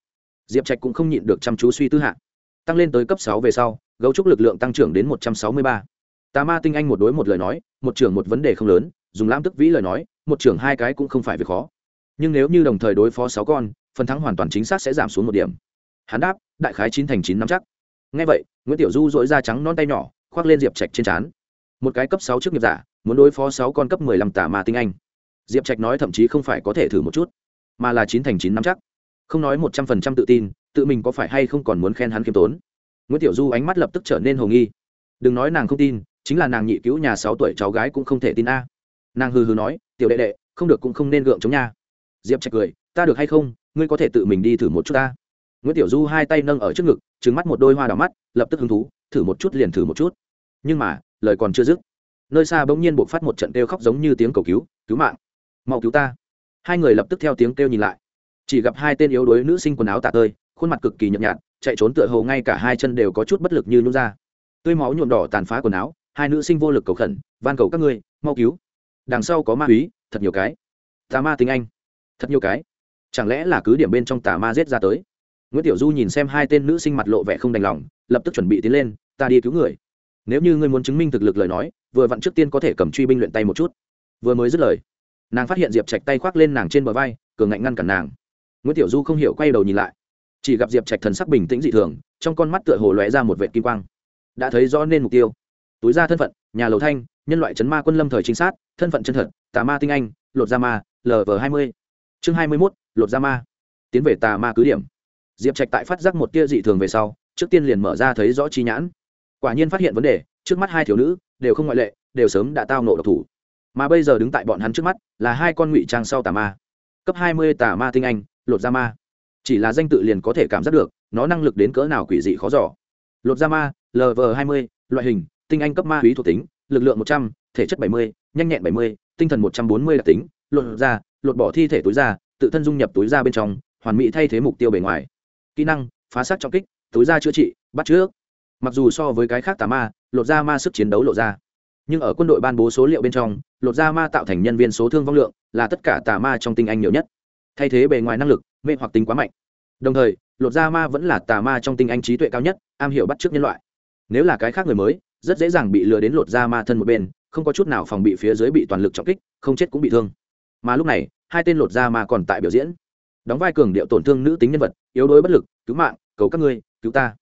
diệp trạch cũng không nhịn được chăm chú suy tư hạ. Tăng lên tới cấp sáu về sau, gấu trúc lực lượng tăng trưởng đến một trăm sáu mươi ba. Tà ma tinh anh một đối một lời nói, một trưởng một vấn đề không lớn, dùng lam tức vĩ lời nói, một trưởng hai cái cũng không phải việc khó. Nhưng nếu như đồng thời đối phó sáu con, phần thắng hoàn toàn chính xác sẽ giảm xuống một điểm. Hắn đáp, đại khái chín thành chín năm chắc. Ngay vậy, nguyễn tiểu du dội da trắng non tay nhỏ, khoác lên diệp trạch trên trán. Một cái cấp sáu trước nghiệp giả muốn đối phó sáu con cấp mười lăm tà ma tinh anh. Diệp trạch nói thậm chí không phải có thể thử một chút, mà là chín thành chín năm chắc. Không nói một trăm phần trăm tự tin, tự mình có phải hay không còn muốn khen hắn khiêm tốn. Nguyễn tiểu du ánh mắt lập tức trở nên hồ nghi. Đừng nói nàng không tin, chính là nàng nhị cứu nhà sáu tuổi cháu gái cũng không thể tin a. Nàng hừ hừ nói, tiểu đệ đệ, không được cũng không nên gượng chống nha. Diệp trạch cười, ta được hay không? Ngươi có thể tự mình đi thử một chút ta. Nguyễn tiểu du hai tay nâng ở trước ngực trứng mắt một đôi hoa đỏ mắt, lập tức hứng thú, thử một chút liền thử một chút. Nhưng mà, lời còn chưa dứt nơi xa bỗng nhiên bộc phát một trận kêu khóc giống như tiếng cầu cứu cứu mạng! Mau cứu ta! Hai người lập tức theo tiếng kêu nhìn lại. Chỉ gặp hai tên yếu đuối nữ sinh quần áo tạ tơi, khuôn mặt cực kỳ nhợt nhạt, chạy trốn tựa hồ ngay cả hai chân đều có chút bất lực như nhún ra. Tươi máu nhuộm đỏ tàn phá quần áo, hai nữ sinh vô lực cầu khẩn, van cầu các ngươi, mau cứu! Đằng sau có ma túy thật nhiều cái! Tà ma tính anh, thật nhiều cái! Chẳng lẽ là cứ điểm bên trong tà ma giết ra tới? Nguyễn tiểu du nhìn xem hai tên nữ sinh mặt lộ vẻ không đành lòng, lập tức chuẩn bị tiến lên, ta đi cứu người nếu như ngươi muốn chứng minh thực lực lời nói, vừa vặn trước tiên có thể cầm truy binh luyện tay một chút. Vừa mới dứt lời, nàng phát hiện diệp trạch tay khoác lên nàng trên bờ vai, cường ngạnh ngăn cản nàng. Nguyễn tiểu du không hiểu quay đầu nhìn lại. Chỉ gặp diệp trạch thần sắc bình tĩnh dị thường, trong con mắt tựa hồ lóe ra một vệ kim quang. Đã thấy rõ nên mục tiêu. Túi ra thân phận, nhà lầu thanh, nhân loại chấn ma quân lâm thời chính xác thân phận chân thật, tà ma tinh anh, lột da ma lv hai mươi. Chương hai mươi mốt, lột da ma. Tiến về tà ma cứ điểm. Diệp trạch tại phát giác một tia dị thường về sau, trước tiên liền mở ra thấy rõ chi nhãn quả nhiên phát hiện vấn đề, trước mắt hai thiếu nữ đều không ngoại lệ, đều sớm đã tao nộ độc thủ. Mà bây giờ đứng tại bọn hắn trước mắt là hai con ngụy trang sau tà ma. Cấp hai mươi tà ma tinh anh, lột da ma. Chỉ là danh tự liền có thể cảm giác được, nó năng lực đến cỡ nào quỷ dị khó giỏ lột da ma lv hai mươi, loại hình, tinh anh cấp ma húy thuộc tính, lực lượng một trăm l thể chất bảy mươi, nhanh nhẹn bảy mươi, tinh thần một trăm bốn mươi đặc tính, lột da, lột bỏ thi thể túi da, tự thân dung nhập túi da bên trong, hoàn mỹ thay thế mục tiêu bề ngoài. Kỹ năng, phá sát trọng kích, túi da chữa trị, bắt trước mặc dù so với cái khác tà ma, lột da ma sức chiến đấu lộ ra. Nhưng ở quân đội ban bố số liệu bên trong, lột da ma tạo thành nhân viên số thương vong lượng là tất cả tà ma trong tinh anh nhiều nhất. Thay thế bề ngoài năng lực, mê hoặc tính quá mạnh. Đồng thời, lột da ma vẫn là tà ma trong tinh anh trí tuệ cao nhất, am hiểu bắt trước nhân loại. Nếu là cái khác người mới, rất dễ dàng bị lừa đến lột da ma thân một bên, không có chút nào phòng bị phía dưới bị toàn lực trọng kích, không chết cũng bị thương. Mà lúc này, hai tên lột da ma còn tại biểu diễn. Đóng vai cường điệu tổn thương nữ tính nhân vật, yếu đuối bất lực, cứu mạng, cầu các ngươi, cứu ta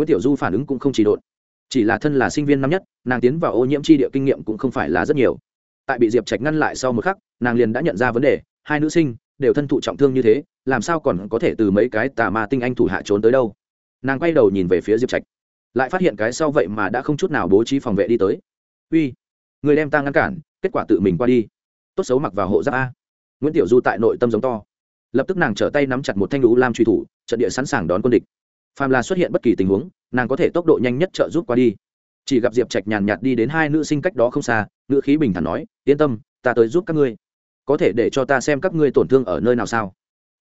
nguyễn tiểu du phản ứng cũng không chỉ độn. Chỉ là thân là sinh viên năm nhất, nàng tiến vào ô nhiễm tri địa kinh nghiệm cũng không phải là rất nhiều. Tại bị diệp trạch ngăn lại sau một khắc, nàng liền đã nhận ra vấn đề, hai nữ sinh đều thân thụ trọng thương như thế, làm sao còn có thể từ mấy cái tà ma tinh anh thủ hạ trốn tới đâu? Nàng quay đầu nhìn về phía diệp trạch, lại phát hiện cái sau vậy mà đã không chút nào bố trí phòng vệ đi tới. Uy, người đem ta ngăn cản, kết quả tự mình qua đi. Tốt xấu mặc vào hộ giáp a. Nguyễn tiểu du tại nội tâm giống to. Lập tức nàng trở tay nắm chặt một thanh lũ lam truy thủ, trận địa sẵn sàng đón quân địch phàm là xuất hiện bất kỳ tình huống, nàng có thể tốc độ nhanh nhất trợ giúp qua đi. Chỉ gặp diệp trạch nhàn nhạt đi đến hai nữ sinh cách đó không xa nữ khí bình thản nói, yên tâm, ta tới giúp các ngươi. Có thể để cho ta xem các ngươi tổn thương ở nơi nào sao?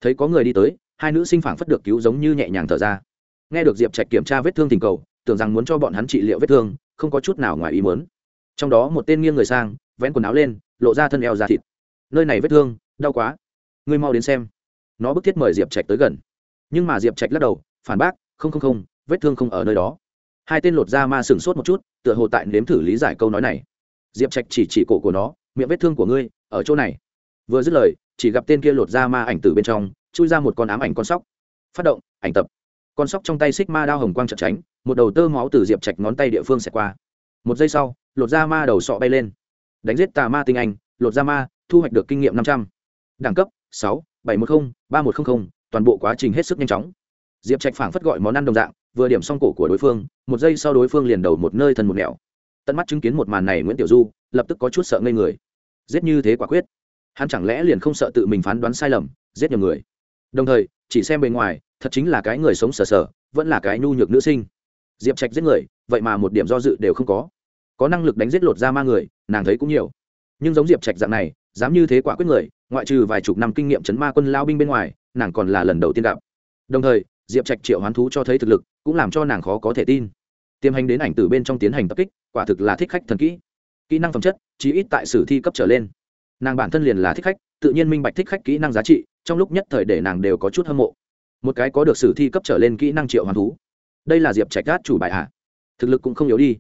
Thấy có người đi tới, hai nữ sinh phảng phất được cứu giống như nhẹ nhàng thở ra. Nghe được diệp trạch kiểm tra vết thương tình cầu, tưởng rằng muốn cho bọn hắn trị liệu vết thương, không có chút nào ngoài ý muốn. Trong đó một tên nghiêng người sang, vén quần áo lên, lộ ra thân eo ra thịt. Nơi này vết thương, đau quá. Ngươi mau đến xem. Nó bức thiết mời diệp trạch tới gần. Nhưng mà diệp trạch lắc đầu, phản bác không không không, vết thương không ở nơi đó. Hai tên lột da ma sửng sốt một chút, tựa hồ tại nếm thử lý giải câu nói này. Diệp trạch chỉ chỉ cổ của nó, miệng vết thương của ngươi, ở chỗ này. Vừa dứt lời, chỉ gặp tên kia lột da ma ảnh từ bên trong, chui ra một con ám ảnh con sóc. Phát động, ảnh tập. Con sóc trong tay xích ma đao hồng quang chật tránh, một đầu tơ máu từ diệp trạch ngón tay địa phương xẹt qua. Một giây sau, lột da ma đầu sọ bay lên. Đánh giết tà ma tinh anh, lột da ma, thu hoạch được kinh nghiệm năm trăm. Đẳng cấp, sáu, bảy trăm một mươi ba một trăm linh toàn bộ quá trình hết sức nhanh chóng diệp trạch phảng phất gọi món ăn đồng dạng, vừa điểm xong cổ của đối phương, một giây sau đối phương liền đầu một nơi thân một nẻo. Tận mắt chứng kiến một màn này nguyễn tiểu du, lập tức có chút sợ ngây người. Giết như thế quả quyết. Hắn chẳng lẽ liền không sợ tự mình phán đoán sai lầm, giết nhiều người? Đồng thời, chỉ xem bề ngoài, thật chính là cái người sống sờ sờ, vẫn là cái nhu nhược nữ sinh. Diệp trạch giết người, vậy mà một điểm do dự đều không có. Có năng lực đánh giết lột ra ma người, nàng thấy cũng nhiều. Nhưng giống diệp trạch dạng này, dám như thế quả quyết người, ngoại trừ vài chục năm kinh nghiệm chấn ma quân lao binh bên ngoài, nàng còn là lần đầu tiên gặp. Đồng thời diệp trạch triệu hoán thú cho thấy thực lực, cũng làm cho nàng khó có thể tin. Tiêm hành đến ảnh từ bên trong tiến hành tập kích, quả thực là thích khách thần kỹ. Kỹ năng phẩm chất, chí ít tại sử thi cấp trở lên. Nàng bản thân liền là thích khách, tự nhiên minh bạch thích khách kỹ năng giá trị, trong lúc nhất thời để nàng đều có chút hâm mộ. Một cái có được sử thi cấp trở lên kỹ năng triệu hoàn thú. Đây là diệp trạch gát chủ bài hạ thực lực cũng không yếu đi,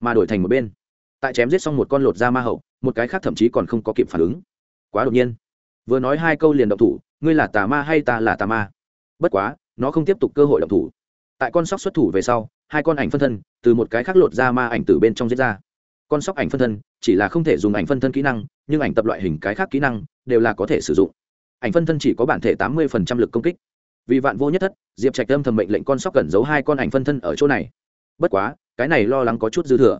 mà đổi thành một bên. Tại chém giết xong một con lột da ma hậu, một cái khác thậm chí còn không có kịp phản ứng. Quá đột nhiên. Vừa nói hai câu liền động thủ, ngươi là tà ma hay ta là tà ma? Bất quá nó không tiếp tục cơ hội động thủ. Tại con sóc xuất thủ về sau, hai con ảnh phân thân từ một cái khác lột ra ma ảnh từ bên trong giết ra. Con sóc ảnh phân thân chỉ là không thể dùng ảnh phân thân kỹ năng, nhưng ảnh tập loại hình cái khác kỹ năng đều là có thể sử dụng. Ảnh phân thân chỉ có bản thể tám mươi lực công kích. Vì vạn vô nhất thất, diệp trạch âm thầm mệnh lệnh con sóc cẩn giấu hai con ảnh phân thân ở chỗ này. Bất quá, cái này lo lắng có chút dư thừa.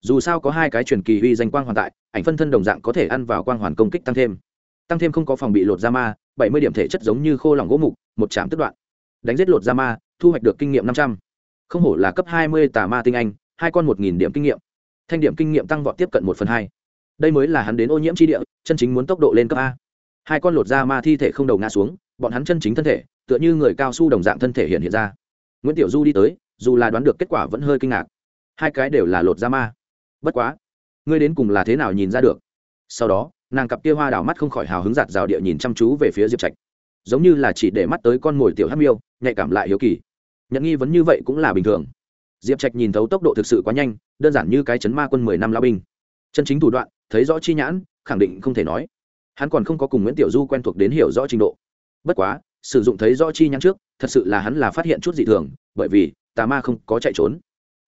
Dù sao có hai cái truyền kỳ uy danh quang hoàn tại, ảnh phân thân đồng dạng có thể ăn vào quang hoàn công kích tăng thêm. Tăng thêm không có phòng bị lột da ma, bảy mươi điểm thể chất giống như khô lỏng gỗ mục, một chạm tức đoạn đánh giết lột da ma, thu hoạch được kinh nghiệm năm trăm. Không hổ là cấp hai mươi tà ma tinh anh, hai con một nghìn điểm kinh nghiệm. Thanh điểm kinh nghiệm tăng vọt tiếp cận một phần hai. Đây mới là hắn đến ô nhiễm tri địa, chân chính muốn tốc độ lên cấp a. Hai con lột da ma thi thể không đầu ngã xuống, bọn hắn chân chính thân thể, tựa như người cao su đồng dạng thân thể hiện hiện ra. Nguyễn tiểu du đi tới, dù là đoán được kết quả vẫn hơi kinh ngạc. Hai cái đều là lột da ma. Bất quá, ngươi đến cùng là thế nào nhìn ra được? Sau đó, nàng cặp kia hoa đảo mắt không khỏi hào hứng giạt rào địa nhìn chăm chú về phía diệp trạch. Giống như là chỉ để mắt tới con mồi tiểu hát miêu nhạy cảm lại hiếu kỳ. Nhận nghi vấn như vậy cũng là bình thường. Diệp trạch nhìn thấu tốc độ thực sự quá nhanh, đơn giản như cái chấn ma quân mười năm lao binh. Chân chính thủ đoạn, thấy rõ chi nhãn, khẳng định không thể nói. Hắn còn không có cùng nguyễn tiểu du quen thuộc đến hiểu rõ trình độ. Bất quá, sử dụng thấy rõ chi nhãn trước, thật sự là hắn là phát hiện chút dị thường, bởi vì, tà ma không có chạy trốn.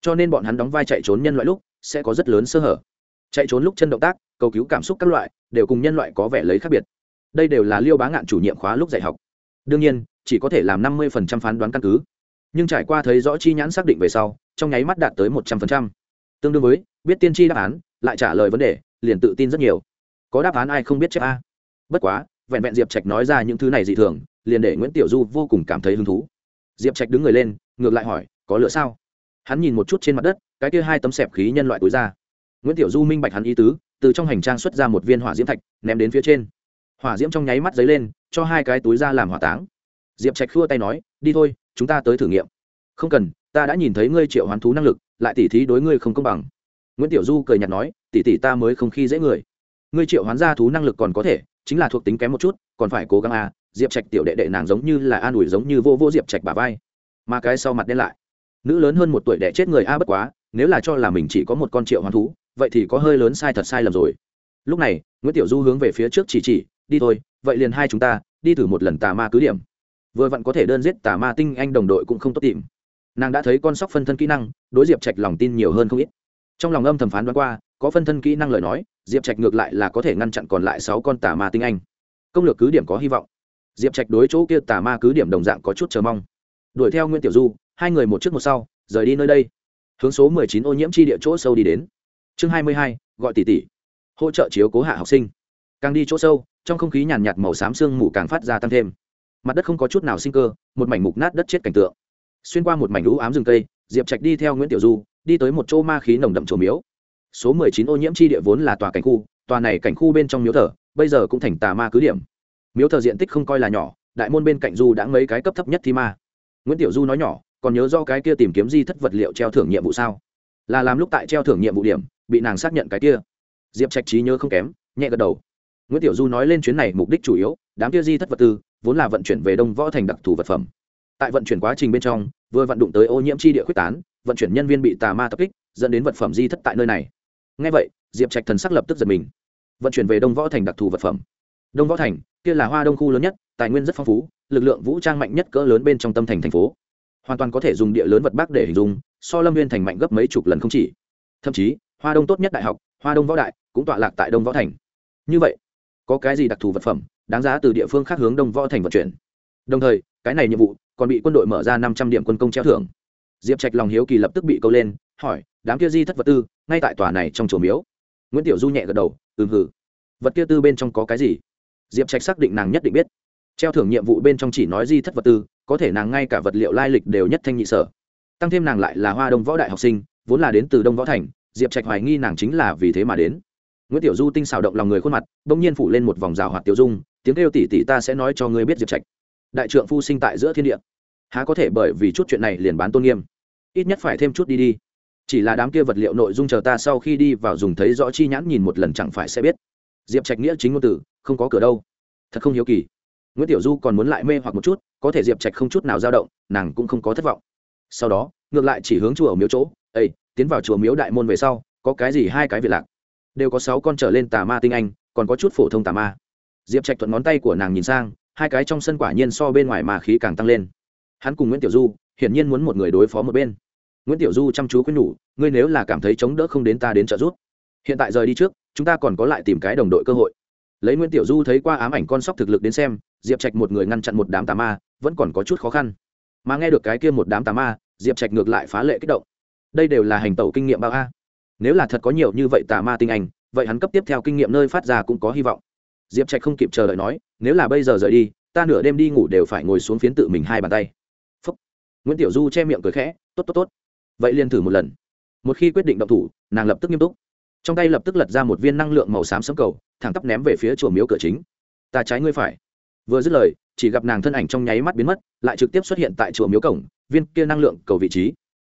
Cho nên bọn hắn đóng vai chạy trốn nhân loại lúc, sẽ có rất lớn sơ hở. Chạy trốn lúc chân động tác, cầu cứu cảm xúc các loại, đều cùng nhân loại có vẻ lấy khác biệt. Đây đều là liêu bá ngạn chủ nhiệm khóa lúc dạy học. Đương nhiên chỉ có thể làm năm mươi phán đoán căn cứ. Nhưng trải qua thấy rõ chi nhãn xác định về sau, trong nháy mắt đạt tới một trăm linh tương đương với, biết tiên tri đáp án, lại trả lời vấn đề, liền tự tin rất nhiều. Có đáp án ai không biết chép a? Bất quá, vẹn vẹn diệp trạch nói ra những thứ này dị thường, liền để nguyễn tiểu du vô cùng cảm thấy hứng thú. Diệp trạch đứng người lên, ngược lại hỏi, có lửa sao? Hắn nhìn một chút trên mặt đất, cái kia hai tấm xẹp khí nhân loại túi ra. Nguyễn tiểu du minh bạch hắn ý tứ, từ trong hành trang xuất ra một viên hỏa diễm thạch, ném đến phía trên. Hỏa diễm trong nháy mắt dấy lên, cho hai cái túi ra làm hỏa táng diệp trạch khua tay nói, đi thôi, chúng ta tới thử nghiệm. Không cần, ta đã nhìn thấy ngươi triệu hoán thú năng lực, lại tỉ thí đối ngươi không công bằng. Nguyễn tiểu du cười nhạt nói, tỉ tỉ ta mới không khi dễ người. Ngươi triệu hoán ra thú năng lực còn có thể, chính là thuộc tính kém một chút, còn phải cố gắng à diệp trạch tiểu đệ đệ nàng giống như là an ủi giống như vô vô diệp trạch bà vai. Mà cái sau mặt đen lại. Nữ lớn hơn một tuổi đẻ chết người a bất quá, nếu là cho là mình chỉ có một con triệu hoán thú, vậy thì có hơi lớn sai thật sai lầm rồi. Lúc này, nguyễn tiểu du hướng về phía trước chỉ chỉ, đi thôi, vậy liền hai chúng ta, đi thử một lần tà ma cứ điểm vừa vặn có thể đơn giết tà ma tinh anh đồng đội cũng không tốt tìm. Nàng đã thấy con sóc phân thân kỹ năng, đối diệp trạch lòng tin nhiều hơn không ít. Trong lòng âm thầm phán đoán qua, có phân thân kỹ năng lời nói, diệp trạch ngược lại là có thể ngăn chặn còn lại sáu con tà ma tinh anh. Công lược cứ điểm có hy vọng. Diệp trạch đối chỗ kia tà ma cứ điểm đồng dạng có chút chờ mong. Đuổi theo nguyễn tiểu du, hai người một trước một sau, rời đi nơi đây. Hướng số mười chín ô nhiễm chi địa chỗ sâu đi đến. Chương hai mươi hai, gọi tỷ tỷ. Hỗ trợ chiếu cố hạ học sinh. Càng đi chỗ sâu, trong không khí nhàn nhạt màu xám sương mù càng phát ra tăng thêm mặt đất không có chút nào sinh cơ, một mảnh mục nát đất chết cảnh tượng. Xuyên qua một mảnh lũ ám rừng cây, diệp trạch đi theo nguyễn tiểu du, đi tới một chỗ ma khí nồng đậm trổ miếu. Số mười chín ô nhiễm chi địa vốn là tòa cảnh khu, tòa này cảnh khu bên trong miếu thờ, bây giờ cũng thành tà ma cứ điểm. Miếu thờ diện tích không coi là nhỏ, đại môn bên cạnh du đã mấy cái cấp thấp nhất thi ma. Nguyễn tiểu du nói nhỏ, còn nhớ do cái kia tìm kiếm di thất vật liệu treo thưởng nhiệm vụ sao? Là làm lúc tại treo thưởng nhiệm vụ điểm, bị nàng xác nhận cái kia. Diệp trạch trí nhớ không kém, nhẹ gật đầu. Nguyễn tiểu du nói lên chuyến này mục đích chủ yếu, đám kia di thất vật tư vốn là vận chuyển về đông võ thành đặc thù vật phẩm. Tại vận chuyển quá trình bên trong, vừa vận đụng tới ô nhiễm chi địa quyết tán, vận chuyển nhân viên bị tà ma tập kích, dẫn đến vật phẩm di thất tại nơi này. Ngay vậy, diệp trạch thần sắc lập tức giật mình. Vận chuyển về đông võ thành đặc thù vật phẩm. Đông võ thành, kia là hoa đông khu lớn nhất, tài nguyên rất phong phú, lực lượng vũ trang mạnh nhất cỡ lớn bên trong tâm thành thành phố. Hoàn toàn có thể dùng địa lớn vật bắc để hình dung, so lâm viên thành mạnh gấp mấy chục lần không chỉ. Thậm chí, hoa đông tốt nhất đại học, hoa đông võ đại cũng tọa lạc tại đông võ thành. Như vậy có cái gì đặc thù vật phẩm, đáng giá từ địa phương khác hướng đông võ thành vận chuyển. Đồng thời, cái này nhiệm vụ còn bị quân đội mở ra năm trăm điểm quân công treo thưởng. Diệp trạch lòng hiếu kỳ lập tức bị câu lên, hỏi, đám kia di thất vật tư, ngay tại tòa này trong chùa miếu? Nguyễn tiểu du nhẹ gật đầu, ừm hử vật kia tư bên trong có cái gì? Diệp trạch xác định nàng nhất định biết. Treo thưởng nhiệm vụ bên trong chỉ nói di thất vật tư, có thể nàng ngay cả vật liệu lai lịch đều nhất thanh nhị sở. Tăng thêm nàng lại là hoa đông võ đại học sinh, vốn là đến từ đông võ thành, diệp trạch hoài nghi nàng chính là vì thế mà đến nguyễn tiểu du tinh xào động lòng người khuôn mặt đ ỗ n g nhiên phủ lên một vòng rào hoạt tiểu dung, tiếng kêu tỉ tỉ ta sẽ nói cho ngươi biết diệp trạch. Đại trượng phu sinh tại giữa thiên địa. Há có thể bởi vì chút chuyện này liền bán tôn nghiêm? Ít nhất phải thêm chút đi đi. Chỉ là đám kia vật liệu nội dung chờ ta sau khi đi vào dùng thấy rõ chi nhãn nhìn một lần chẳng phải sẽ biết. Diệp trạch nghĩa chính ngôn từ, không có cửa đâu. Thật không hiếu kỳ. Nguyễn tiểu du còn muốn lại mê hoặc một chút, có thể diệp trạch không chút nào dao động, nàng cũng không có thất vọng. Sau đó, ngược lại chỉ hướng chùa miếu chỗ ây tiến vào chùa miếu đại môn về sau, có cái gì hai cái việc lạc? Đều có sáu con trở lên tà ma tinh anh, còn có chút phổ thông tà ma. Diệp trạch thuận ngón tay của nàng nhìn sang, hai cái trong sân quả nhiên so bên ngoài mà khí càng tăng lên. Hắn cùng nguyễn tiểu du, hiển nhiên muốn một người đối phó một bên. Nguyễn tiểu du chăm chú khuyên nhủ, ngươi nếu là cảm thấy chống đỡ không đến ta đến trợ giúp. Hiện tại rời đi trước, chúng ta còn có lại tìm cái đồng đội cơ hội. Lấy nguyễn tiểu du thấy qua ám ảnh con sóc thực lực đến xem, diệp trạch một người ngăn chặn một đám tà ma, vẫn còn có chút khó khăn. Mà nghe được cái kia một đám tà ma, diệp trạch ngược lại phá lệ kích động. Đây đều là hành tẩu kinh nghiệm bao a nếu là thật có nhiều như vậy tà ma tinh anh, vậy hắn cấp tiếp theo kinh nghiệm nơi phát ra cũng có hy vọng. Diệp trạch không kịp chờ đợi nói, nếu là bây giờ rời đi, ta nửa đêm đi ngủ đều phải ngồi xuống phiến tự mình hai bàn tay. Phúc. nguyễn tiểu du che miệng cười khẽ, tốt tốt tốt. Vậy liền thử một lần. Một khi quyết định động thủ, nàng lập tức nghiêm túc. Trong tay lập tức lật ra một viên năng lượng màu xám sấm cầu, thẳng tắp ném về phía chùa miếu cửa chính. Ta trái ngươi phải. Vừa dứt lời, chỉ gặp nàng thân ảnh trong nháy mắt biến mất, lại trực tiếp xuất hiện tại chùa miếu cổng, viên kia năng lượng cầu vị trí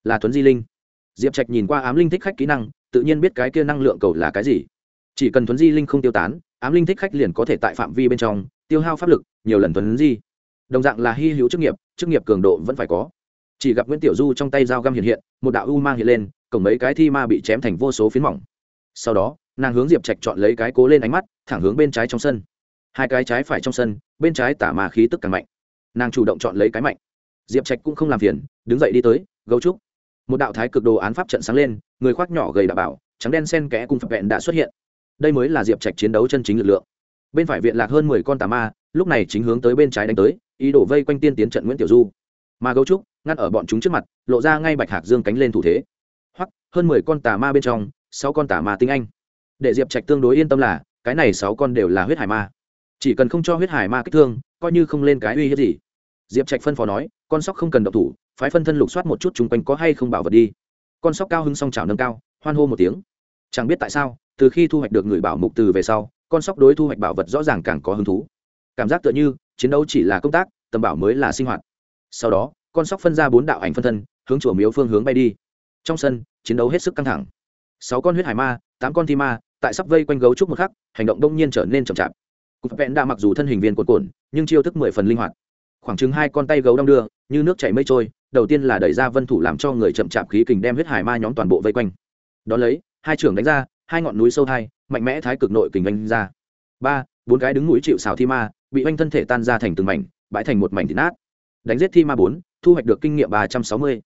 là tuấn di linh diệp trạch nhìn qua ám linh thích khách kỹ năng, tự nhiên biết cái kia năng lượng cầu là cái gì. Chỉ cần thuấn di linh không tiêu tán, ám linh thích khách liền có thể tại phạm vi bên trong tiêu hao pháp lực, nhiều lần thuấn di. Đồng dạng là hy hữu chức nghiệp chức nghiệp cường độ vẫn phải có. Chỉ gặp nguyễn tiểu du trong tay dao găm hiện hiện, một đạo u mang hiện lên, cổng mấy cái thi ma bị chém thành vô số phiến mỏng. Sau đó, nàng hướng diệp trạch chọn lấy cái cố lên ánh mắt, thẳng hướng bên trái trong sân. Hai cái trái phải trong sân, bên trái tả mà khí tức càng mạnh. Nàng chủ động chọn lấy cái mạnh. Diệp trạch cũng không làm phiền, đứng dậy đi tới, gấu trúc một đạo thái cực đồ án pháp trận sáng lên, người khoác nhỏ gầy đạo bảo, trắng đen sen kẽ cùng phật vẹn đã xuất hiện. Đây mới là diệp trạch chiến đấu chân chính lực lượng. Bên phải viện lạc hơn mười con tà ma, lúc này chính hướng tới bên trái đánh tới, ý đổ vây quanh tiên tiến trận nguyễn tiểu du. Mà gấu trúc, ngăn ở bọn chúng trước mặt, lộ ra ngay bạch hạc dương cánh lên thủ thế. Hoặc hơn mười con tà ma bên trong, sáu con tà ma tinh anh. Để diệp trạch tương đối yên tâm là, cái này sáu con đều là huyết hải ma. Chỉ cần không cho huyết hải ma kích thương, coi như không lên cái uy hiếp gì. Diệp trạch phân phó nói, con sóc không cần động thủ phái phân thân lục soát một chút chung quanh có hay không bảo vật đi. Con sóc cao hứng song trào nâng cao hoan hô một tiếng. Chẳng biết tại sao từ khi thu hoạch được người bảo mục từ về sau con sóc đối thu hoạch bảo vật rõ ràng càng có hứng thú. Cảm giác tựa như chiến đấu chỉ là công tác tầm bảo mới là sinh hoạt. Sau đó con sóc phân ra bốn đạo ảnh phân thân hướng chùa miếu phương hướng bay đi. Trong sân chiến đấu hết sức căng thẳng. Sáu con huyết hải ma tám con thi ma tại sắp vây quanh gấu trúc một khắc hành động đông nhiên trở nên chậm chạp. Cục vẹn đã mặc dù thân hình viên cuộn cuộn, nhưng chiêu thức mười phần linh hoạt khoảng chừng hai con tay gấu đong đưa, như nước chảy mây trôi, đầu tiên là đẩy ra vân thủ làm cho người chậm chạp khí kình đem huyết hải ma nhóm toàn bộ vây quanh. Đón lấy, hai trưởng đánh ra, hai ngọn núi sâu hai, mạnh mẽ thái cực nội kình oanh ra. Ba, bốn cái đứng núi chịu xào thi ma, bị oanh thân thể tan ra thành từng mảnh, bãi thành một mảnh thịt nát. Đánh giết thi ma bốn, thu hoạch được kinh nghiệm ba trăm sáu mươi.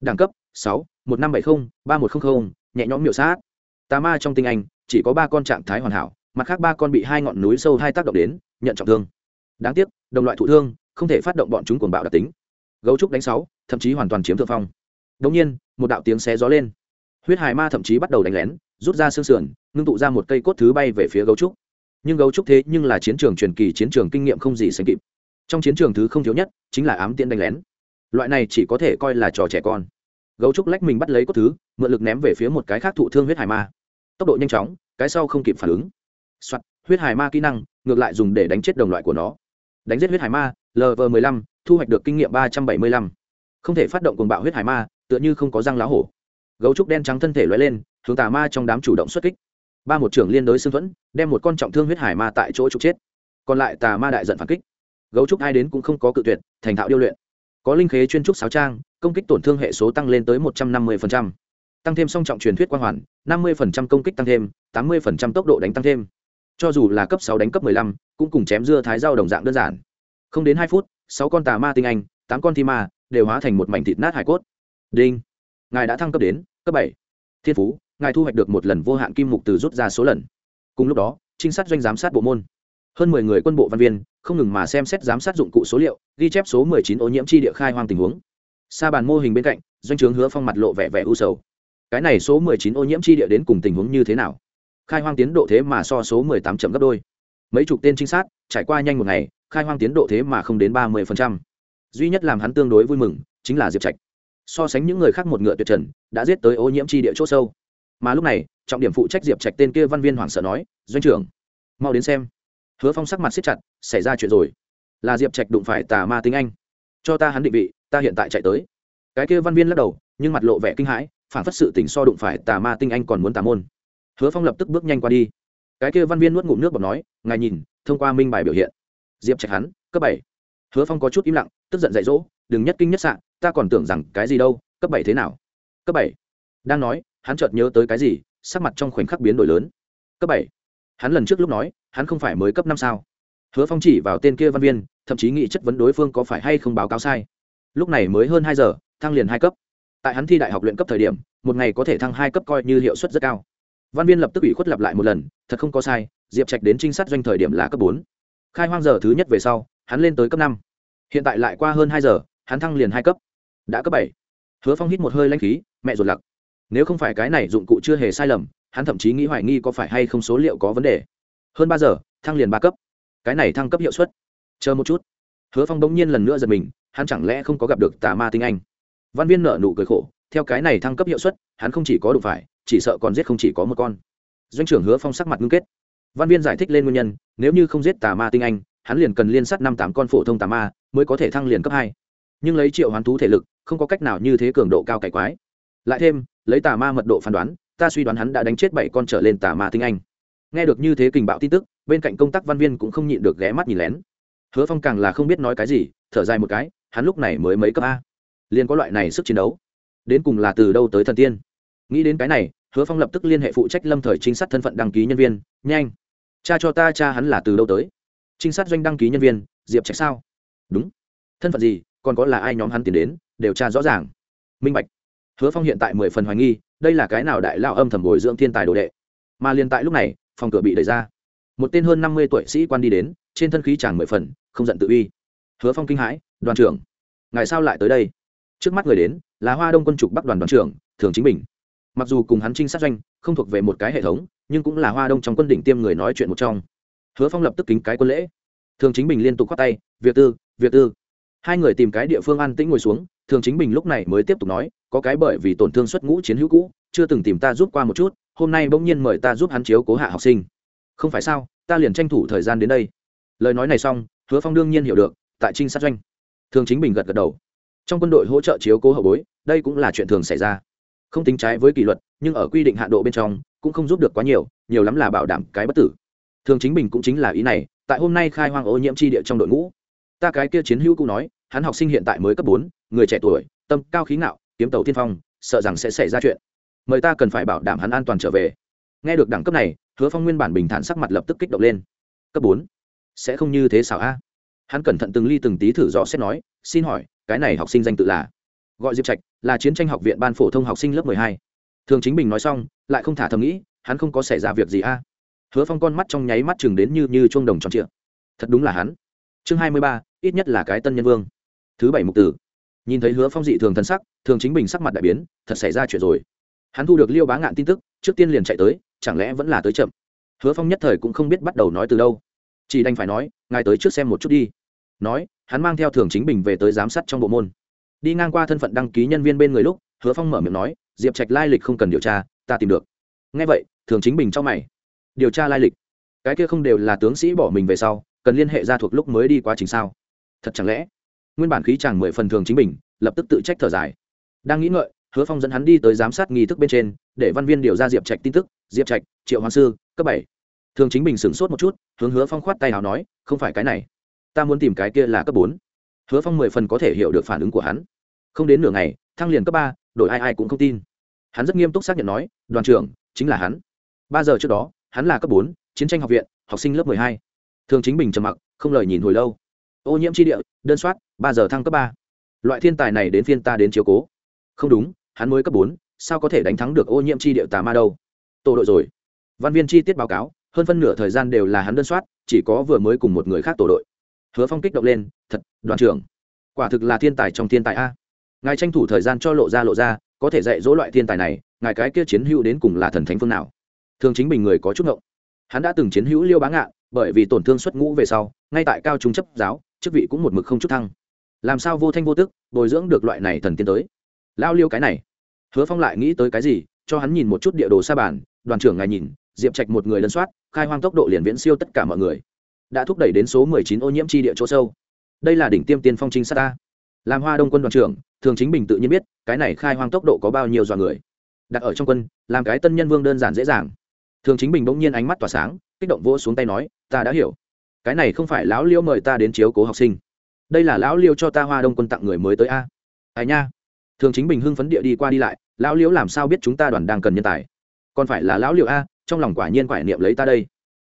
Đẳng cấp, sáu, một năm bảy mươi ba một trăm linh nhẹ nhõm miệu sát. Tà ma trong tinh anh, chỉ có ba con trạng thái hoàn hảo, mặt khác ba con bị hai ngọn núi sâu hai tác động đến, nhận trọng thương. Đáng tiếc, đồng loại thụ thương không thể phát động bọn chúng cuồng bạo đặc tính. Gấu trúc đánh sáu thậm chí hoàn toàn chiếm thượng phong. Đống nhiên một đạo tiếng xé gió lên. Huyết hải ma thậm chí bắt đầu đánh lén rút ra xương sườn ngưng tụ ra một cây cốt thứ bay về phía gấu trúc. Nhưng gấu trúc thế nhưng là chiến trường truyền kỳ chiến trường kinh nghiệm không gì sánh kịp. Trong chiến trường thứ không thiếu nhất chính là ám tiễn đánh lén. Loại này chỉ có thể coi là trò trẻ con. Gấu trúc lách mình bắt lấy cốt thứ mượn lực ném về phía một cái khác thụ thương huyết hải ma. Tốc độ nhanh chóng cái sau không kịp phản ứng. Soạt, huyết hải ma kỹ năng ngược lại dùng để đánh chết đồng loại của nó đánh giết huyết hải ma lv 15 thu hoạch được kinh nghiệm ba trăm bảy mươi lăm. Không thể phát động cùng bạo huyết hải ma, tựa như không có răng lá hổ. Gấu trúc đen trắng thân thể lóe lên, hướng tà ma trong đám chủ động xuất kích. Ba một trưởng liên đối xương thuẫn, đem một con trọng thương huyết hải ma tại chỗ trục chết. Còn lại tà ma đại giận phản kích. Gấu trúc ai đến cũng không có cự tuyệt, thành thạo điêu luyện. Có linh khế chuyên trúc sáo trang, công kích tổn thương hệ số tăng lên tới một trăm năm mươi tăng thêm song trọng truyền thuyết quang hoàn, năm mươi công kích tăng thêm, tám mươi tốc độ đánh tăng thêm cho dù là cấp sáu đánh cấp lăm, cũng cùng chém dưa thái rau đồng dạng đơn giản. Không đến hai phút, sáu con tà ma tinh anh, tám con thi ma, đều hóa thành một mảnh thịt nát hải cốt. Đinh! Ngài đã thăng cấp đến cấp bảy. Thiên phú, ngài thu hoạch được một lần vô hạn kim mục từ rút ra số lần. Cùng lúc đó, trinh sát doanh giám sát bộ môn. Hơn mười người quân bộ văn viên, không ngừng mà xem xét giám sát dụng cụ số liệu, ghi chép số mười chín ô nhiễm chi địa khai hoang tình huống. Sa bàn mô hình bên cạnh, doanh trướng hứa phong mặt lộ vẻ vẻ u sầu. Cái này số mười chín ô nhiễm chi địa đến cùng tình huống như thế nào? Khai hoang tiến độ thế mà so số mười tám chậm gấp đôi. Mấy chục tên trinh sát, trải qua nhanh một ngày, khai hoang tiến độ thế mà không đến ba mươi duy nhất làm hắn tương đối vui mừng, chính là diệp trạch. So sánh những người khác một ngựa tuyệt trần, đã giết tới ô nhiễm chi địa c h ỗ sâu. Mà lúc này, trọng điểm phụ trách diệp trạch tên kia văn viên hoảng sợ nói, doanh trưởng, mau đến xem. Hứa phong sắc mặt siết chặt, xảy ra chuyện rồi. Là diệp trạch đụng phải tà ma tính anh. Cho ta hắn định vị, ta hiện tại chạy tới. Cái kia văn viên lắc đầu, nhưng mặt lộ vẻ kinh hãi, phản phất sự tỉnh so đụng phải tà ma tinh anh còn muốn tà môn hứa phong lập tức bước nhanh qua đi. Cái kia văn viên nuốt ngụm nước bọc nói, ngài nhìn, thông qua minh bài biểu hiện. Diệp trạch hắn, cấp bảy. Hứa phong có chút im lặng, tức giận dạy dỗ, đừng nhất kinh nhất sạn ta còn tưởng rằng cái gì đâu, cấp bảy thế nào? Cấp bảy. Đang nói, hắn chợt nhớ tới cái gì, sắc mặt trong khoảnh khắc biến đổi lớn. Cấp bảy. Hắn lần trước lúc nói, hắn không phải mới cấp năm sao? Hứa phong chỉ vào tên kia văn viên, thậm chí nghĩ chất vấn đối phương có phải hay không báo cáo sai. Lúc này mới hơn hai giờ, thăng liền hai cấp. Tại hắn thi đại học luyện cấp thời điểm, một ngày có thể thăng hai cấp coi như hiệu suất rất cao văn viên lập tức ủy khuất lặp lại một lần, thật không có sai, diệp trạch đến trinh sát doanh thời điểm là cấp bốn. Khai hoang giờ thứ nhất về sau, hắn lên tới cấp năm. Hiện tại lại qua hơn hai giờ, hắn thăng liền hai cấp. Đã cấp bảy. Hứa phong hít một hơi lanh khí, mẹ ruột lặc. Nếu không phải cái này dụng cụ chưa hề sai lầm, hắn thậm chí nghĩ hoài nghi có phải hay không số liệu có vấn đề. Hơn ba giờ, thăng liền ba cấp. Cái này thăng cấp hiệu suất. Chờ một chút. Hứa phong bỗng nhiên lần nữa giật mình, hắn chẳng lẽ không có gặp được tà ma tinh anh? Văn viên nợ nụ cười khổ, theo cái này thăng cấp hiệu suất, hắn không chỉ có đủ phải chỉ sợ còn giết không chỉ có một con. Doanh trưởng hứa phong sắc mặt ngưng kết. Văn viên giải thích lên nguyên nhân, nếu như không giết tà ma tinh anh, hắn liền cần liên sát năm tám con phổ thông tà ma, mới có thể thăng liền cấp hai. Nhưng lấy triệu hoán thú thể lực, không có cách nào như thế cường độ cao cải quái. Lại thêm, lấy tà ma mật độ phán đoán, ta suy đoán hắn đã đánh chết bảy con trở lên tà ma tinh anh. Nghe được như thế kình bạo tin tức, bên cạnh công tác văn viên cũng không nhịn được ghé mắt nhìn lén. Hứa phong càng là không biết nói cái gì, thở dài một cái, hắn lúc này mới mấy cấp a. Liền có loại này sức chiến đấu. Đến cùng là từ đâu tới thần tiên? Nghĩ đến cái này, hứa phong lập tức liên hệ phụ trách lâm thời trinh sát thân phận đăng ký nhân viên. Nhanh! Cha cho ta, cha hắn là từ đâu tới? Trinh sát doanh đăng ký nhân viên, diệp trạch sao? Đúng. Thân phận gì, còn có là ai nhóm hắn tìm đến, đều tra rõ ràng. Minh bạch. Hứa phong hiện tại mười phần hoài nghi, đây là cái nào đại lao âm thầm bồi dưỡng thiên tài đồ đệ? Mà liền tại lúc này, phòng cửa bị đẩy ra. Một tên hơn năm mươi tuổi sĩ quan đi đến, trên thân khí chàng mười phần, không giận tự uy. Hứa phong kinh hãi, đoàn trưởng, ngài sao lại tới đây? Trước mắt người đến, là hoa đông quân trục bắc đoàn đoàn trưởng, thường chính bình mặc dù cùng hắn trinh sát doanh không thuộc về một cái hệ thống, nhưng cũng là hoa đông trong quân đỉnh tiêm người nói chuyện một trong. Hứa phong lập tức kính cái quân lễ. Thường chính bình liên tục khoát tay, việc tư việc tư. Hai người tìm cái địa phương an tĩnh ngồi xuống, thường chính bình lúc này mới tiếp tục nói, có cái bởi vì tổn thương xuất ngũ chiến hữu cũ, chưa từng tìm ta giúp qua một chút, hôm nay bỗng nhiên mời ta giúp hắn chiếu cố hạ học sinh. Không phải sao, ta liền tranh thủ thời gian đến đây. Lời nói này xong, hứa phong đương nhiên hiểu được, tại trinh sát doanh. Thường chính bình gật gật đầu. Trong quân đội hỗ trợ chiếu cố hậu bối, đây cũng là chuyện thường xảy ra không tính trái với kỷ luật, nhưng ở quy định hạ độ bên trong, cũng không giúp được quá nhiều nhiều lắm là bảo đảm cái bất tử. Thường chính bình cũng chính là ý này, tại hôm nay khai hoang ô nhiễm tri địa trong đội ngũ. Ta cái kia chiến hữu cụ nói, hắn học sinh hiện tại mới cấp bốn, người trẻ tuổi, tâm cao khí ngạo, kiếm tàu tiên phong, sợ rằng sẽ xảy ra chuyện. Mời ta cần phải bảo đảm hắn an toàn trở về. Nghe được đẳng cấp này, hứa phong nguyên bản bình thản sắc mặt lập tức kích động lên. Cấp bốn? Sẽ không như thế xảo a. Hắn cẩn thận từng ly từng tí thử dò xét nói, xin hỏi, cái này học sinh danh tự là? Gọi diệp trạch là chiến tranh học viện ban phổ thông học sinh lớp mười hai. Thường chính bình nói xong, lại không thả thầm nghĩ, hắn không có xảy ra việc gì a. Hứa phong con mắt trong nháy mắt chừng đến như như chuông đồng tròn trịa. Thật đúng là hắn. Chương hai mươi ba, ít nhất là cái tân nhân vương. Thứ bảy mục tử. Nhìn thấy hứa phong dị thường thân sắc, thường chính bình sắc mặt đại biến, thật xảy ra chuyện rồi. Hắn thu được liêu bá ngạn tin tức, trước tiên liền chạy tới, chẳng lẽ vẫn là tới chậm? Hứa phong nhất thời cũng không biết bắt đầu nói từ đâu. Chỉ đành phải nói, ngài tới trước xem một chút đi. Nói, hắn mang theo thường chính bình về tới giám sát trong bộ môn đi ngang qua thân phận đăng ký nhân viên bên người lúc, hứa phong mở miệng nói, diệp trạch lai lịch không cần điều tra, ta tìm được. Ngay vậy, thường chính bình cho mày. Điều tra lai lịch? Cái kia không đều là tướng sĩ bỏ mình về sau, cần liên hệ ra thuộc lúc mới đi quá trình sao? Thật chẳng lẽ? Nguyên bản khí chàng mười phần thường chính bình, lập tức tự trách thở dài. Đang nghĩ ngợi, hứa phong dẫn hắn đi tới giám sát nghi thức bên trên, để văn viên điều ra diệp trạch tin tức. Diệp trạch, triệu hoàng sư, cấp bảy. Thường chính bình sửng sốt một chút, hướng hứa phong khoát tay nào nói, không phải cái này, ta muốn tìm cái kia là cấp bốn. Hứa phong mười phần có thể hiểu được phản ứng của hắn không đến nửa ngày, thăng liền cấp ba, đổi ai ai cũng không tin. Hắn rất nghiêm túc xác nhận nói, đoàn trưởng, chính là hắn. Ba giờ trước đó, hắn là cấp bốn, chiến tranh học viện, học sinh lớp mười hai. Thường chính bình trầm mặc, không lời nhìn hồi lâu. Ô nhiễm tri địa, đơn soát, ba giờ thăng cấp ba. Loại thiên tài này đến phiên ta đến chiếu cố. Không đúng, hắn mới cấp bốn, sao có thể đánh thắng được ô nhiễm tri địa tà ma đâu? Tổ đội rồi. Văn viên chi tiết báo cáo, hơn phân nửa thời gian đều là hắn đơn soát, chỉ có vừa mới cùng một người khác tổ đội. Hứa phong kích động lên, thật, đoàn trưởng, quả thực là thiên tài trong thiên tài a ngài tranh thủ thời gian cho lộ ra lộ ra, có thể dạy dỗ loại thiên tài này, ngài cái kia chiến hữu đến cùng là thần thánh phương nào? Thường chính bình người có chút ngộng. Hắn đã từng chiến hữu liêu bá ngạn bởi vì tổn thương xuất ngũ về sau, ngay tại cao trung chấp giáo, chức vị cũng một mực không chút thăng. Làm sao vô thanh vô tức, bồi dưỡng được loại này thần tiến tới? Lao liêu cái này, hứa phong lại nghĩ tới cái gì, cho hắn nhìn một chút địa đồ sa bàn, đoàn trưởng ngài nhìn, diệp trạch một người lân soát, khai hoang tốc độ liền viễn siêu tất cả mọi người. Đã thúc đẩy đến số mười chín ô nhiễm tri địa chỗ sâu. Đây là đỉnh tiêm tiên phong trinh sát ta làm hoa đông quân đoàn trưởng, thường chính bình tự nhiên biết, cái này khai hoang tốc độ có bao nhiêu dọa người. Đặt ở trong quân, làm cái tân nhân vương đơn giản dễ dàng. Thường chính bình bỗng nhiên ánh mắt tỏa sáng, kích động vỗ xuống tay nói, ta đã hiểu. Cái này không phải lão liêu mời ta đến chiếu cố học sinh. Đây là lão liêu cho ta hoa đông quân tặng người mới tới a. Ai nha. Thường chính bình hưng phấn địa đi qua đi lại, lão liêu làm sao biết chúng ta đoàn đang cần nhân tài? Còn phải là lão liêu a, trong lòng quả nhiên quải niệm lấy ta đây.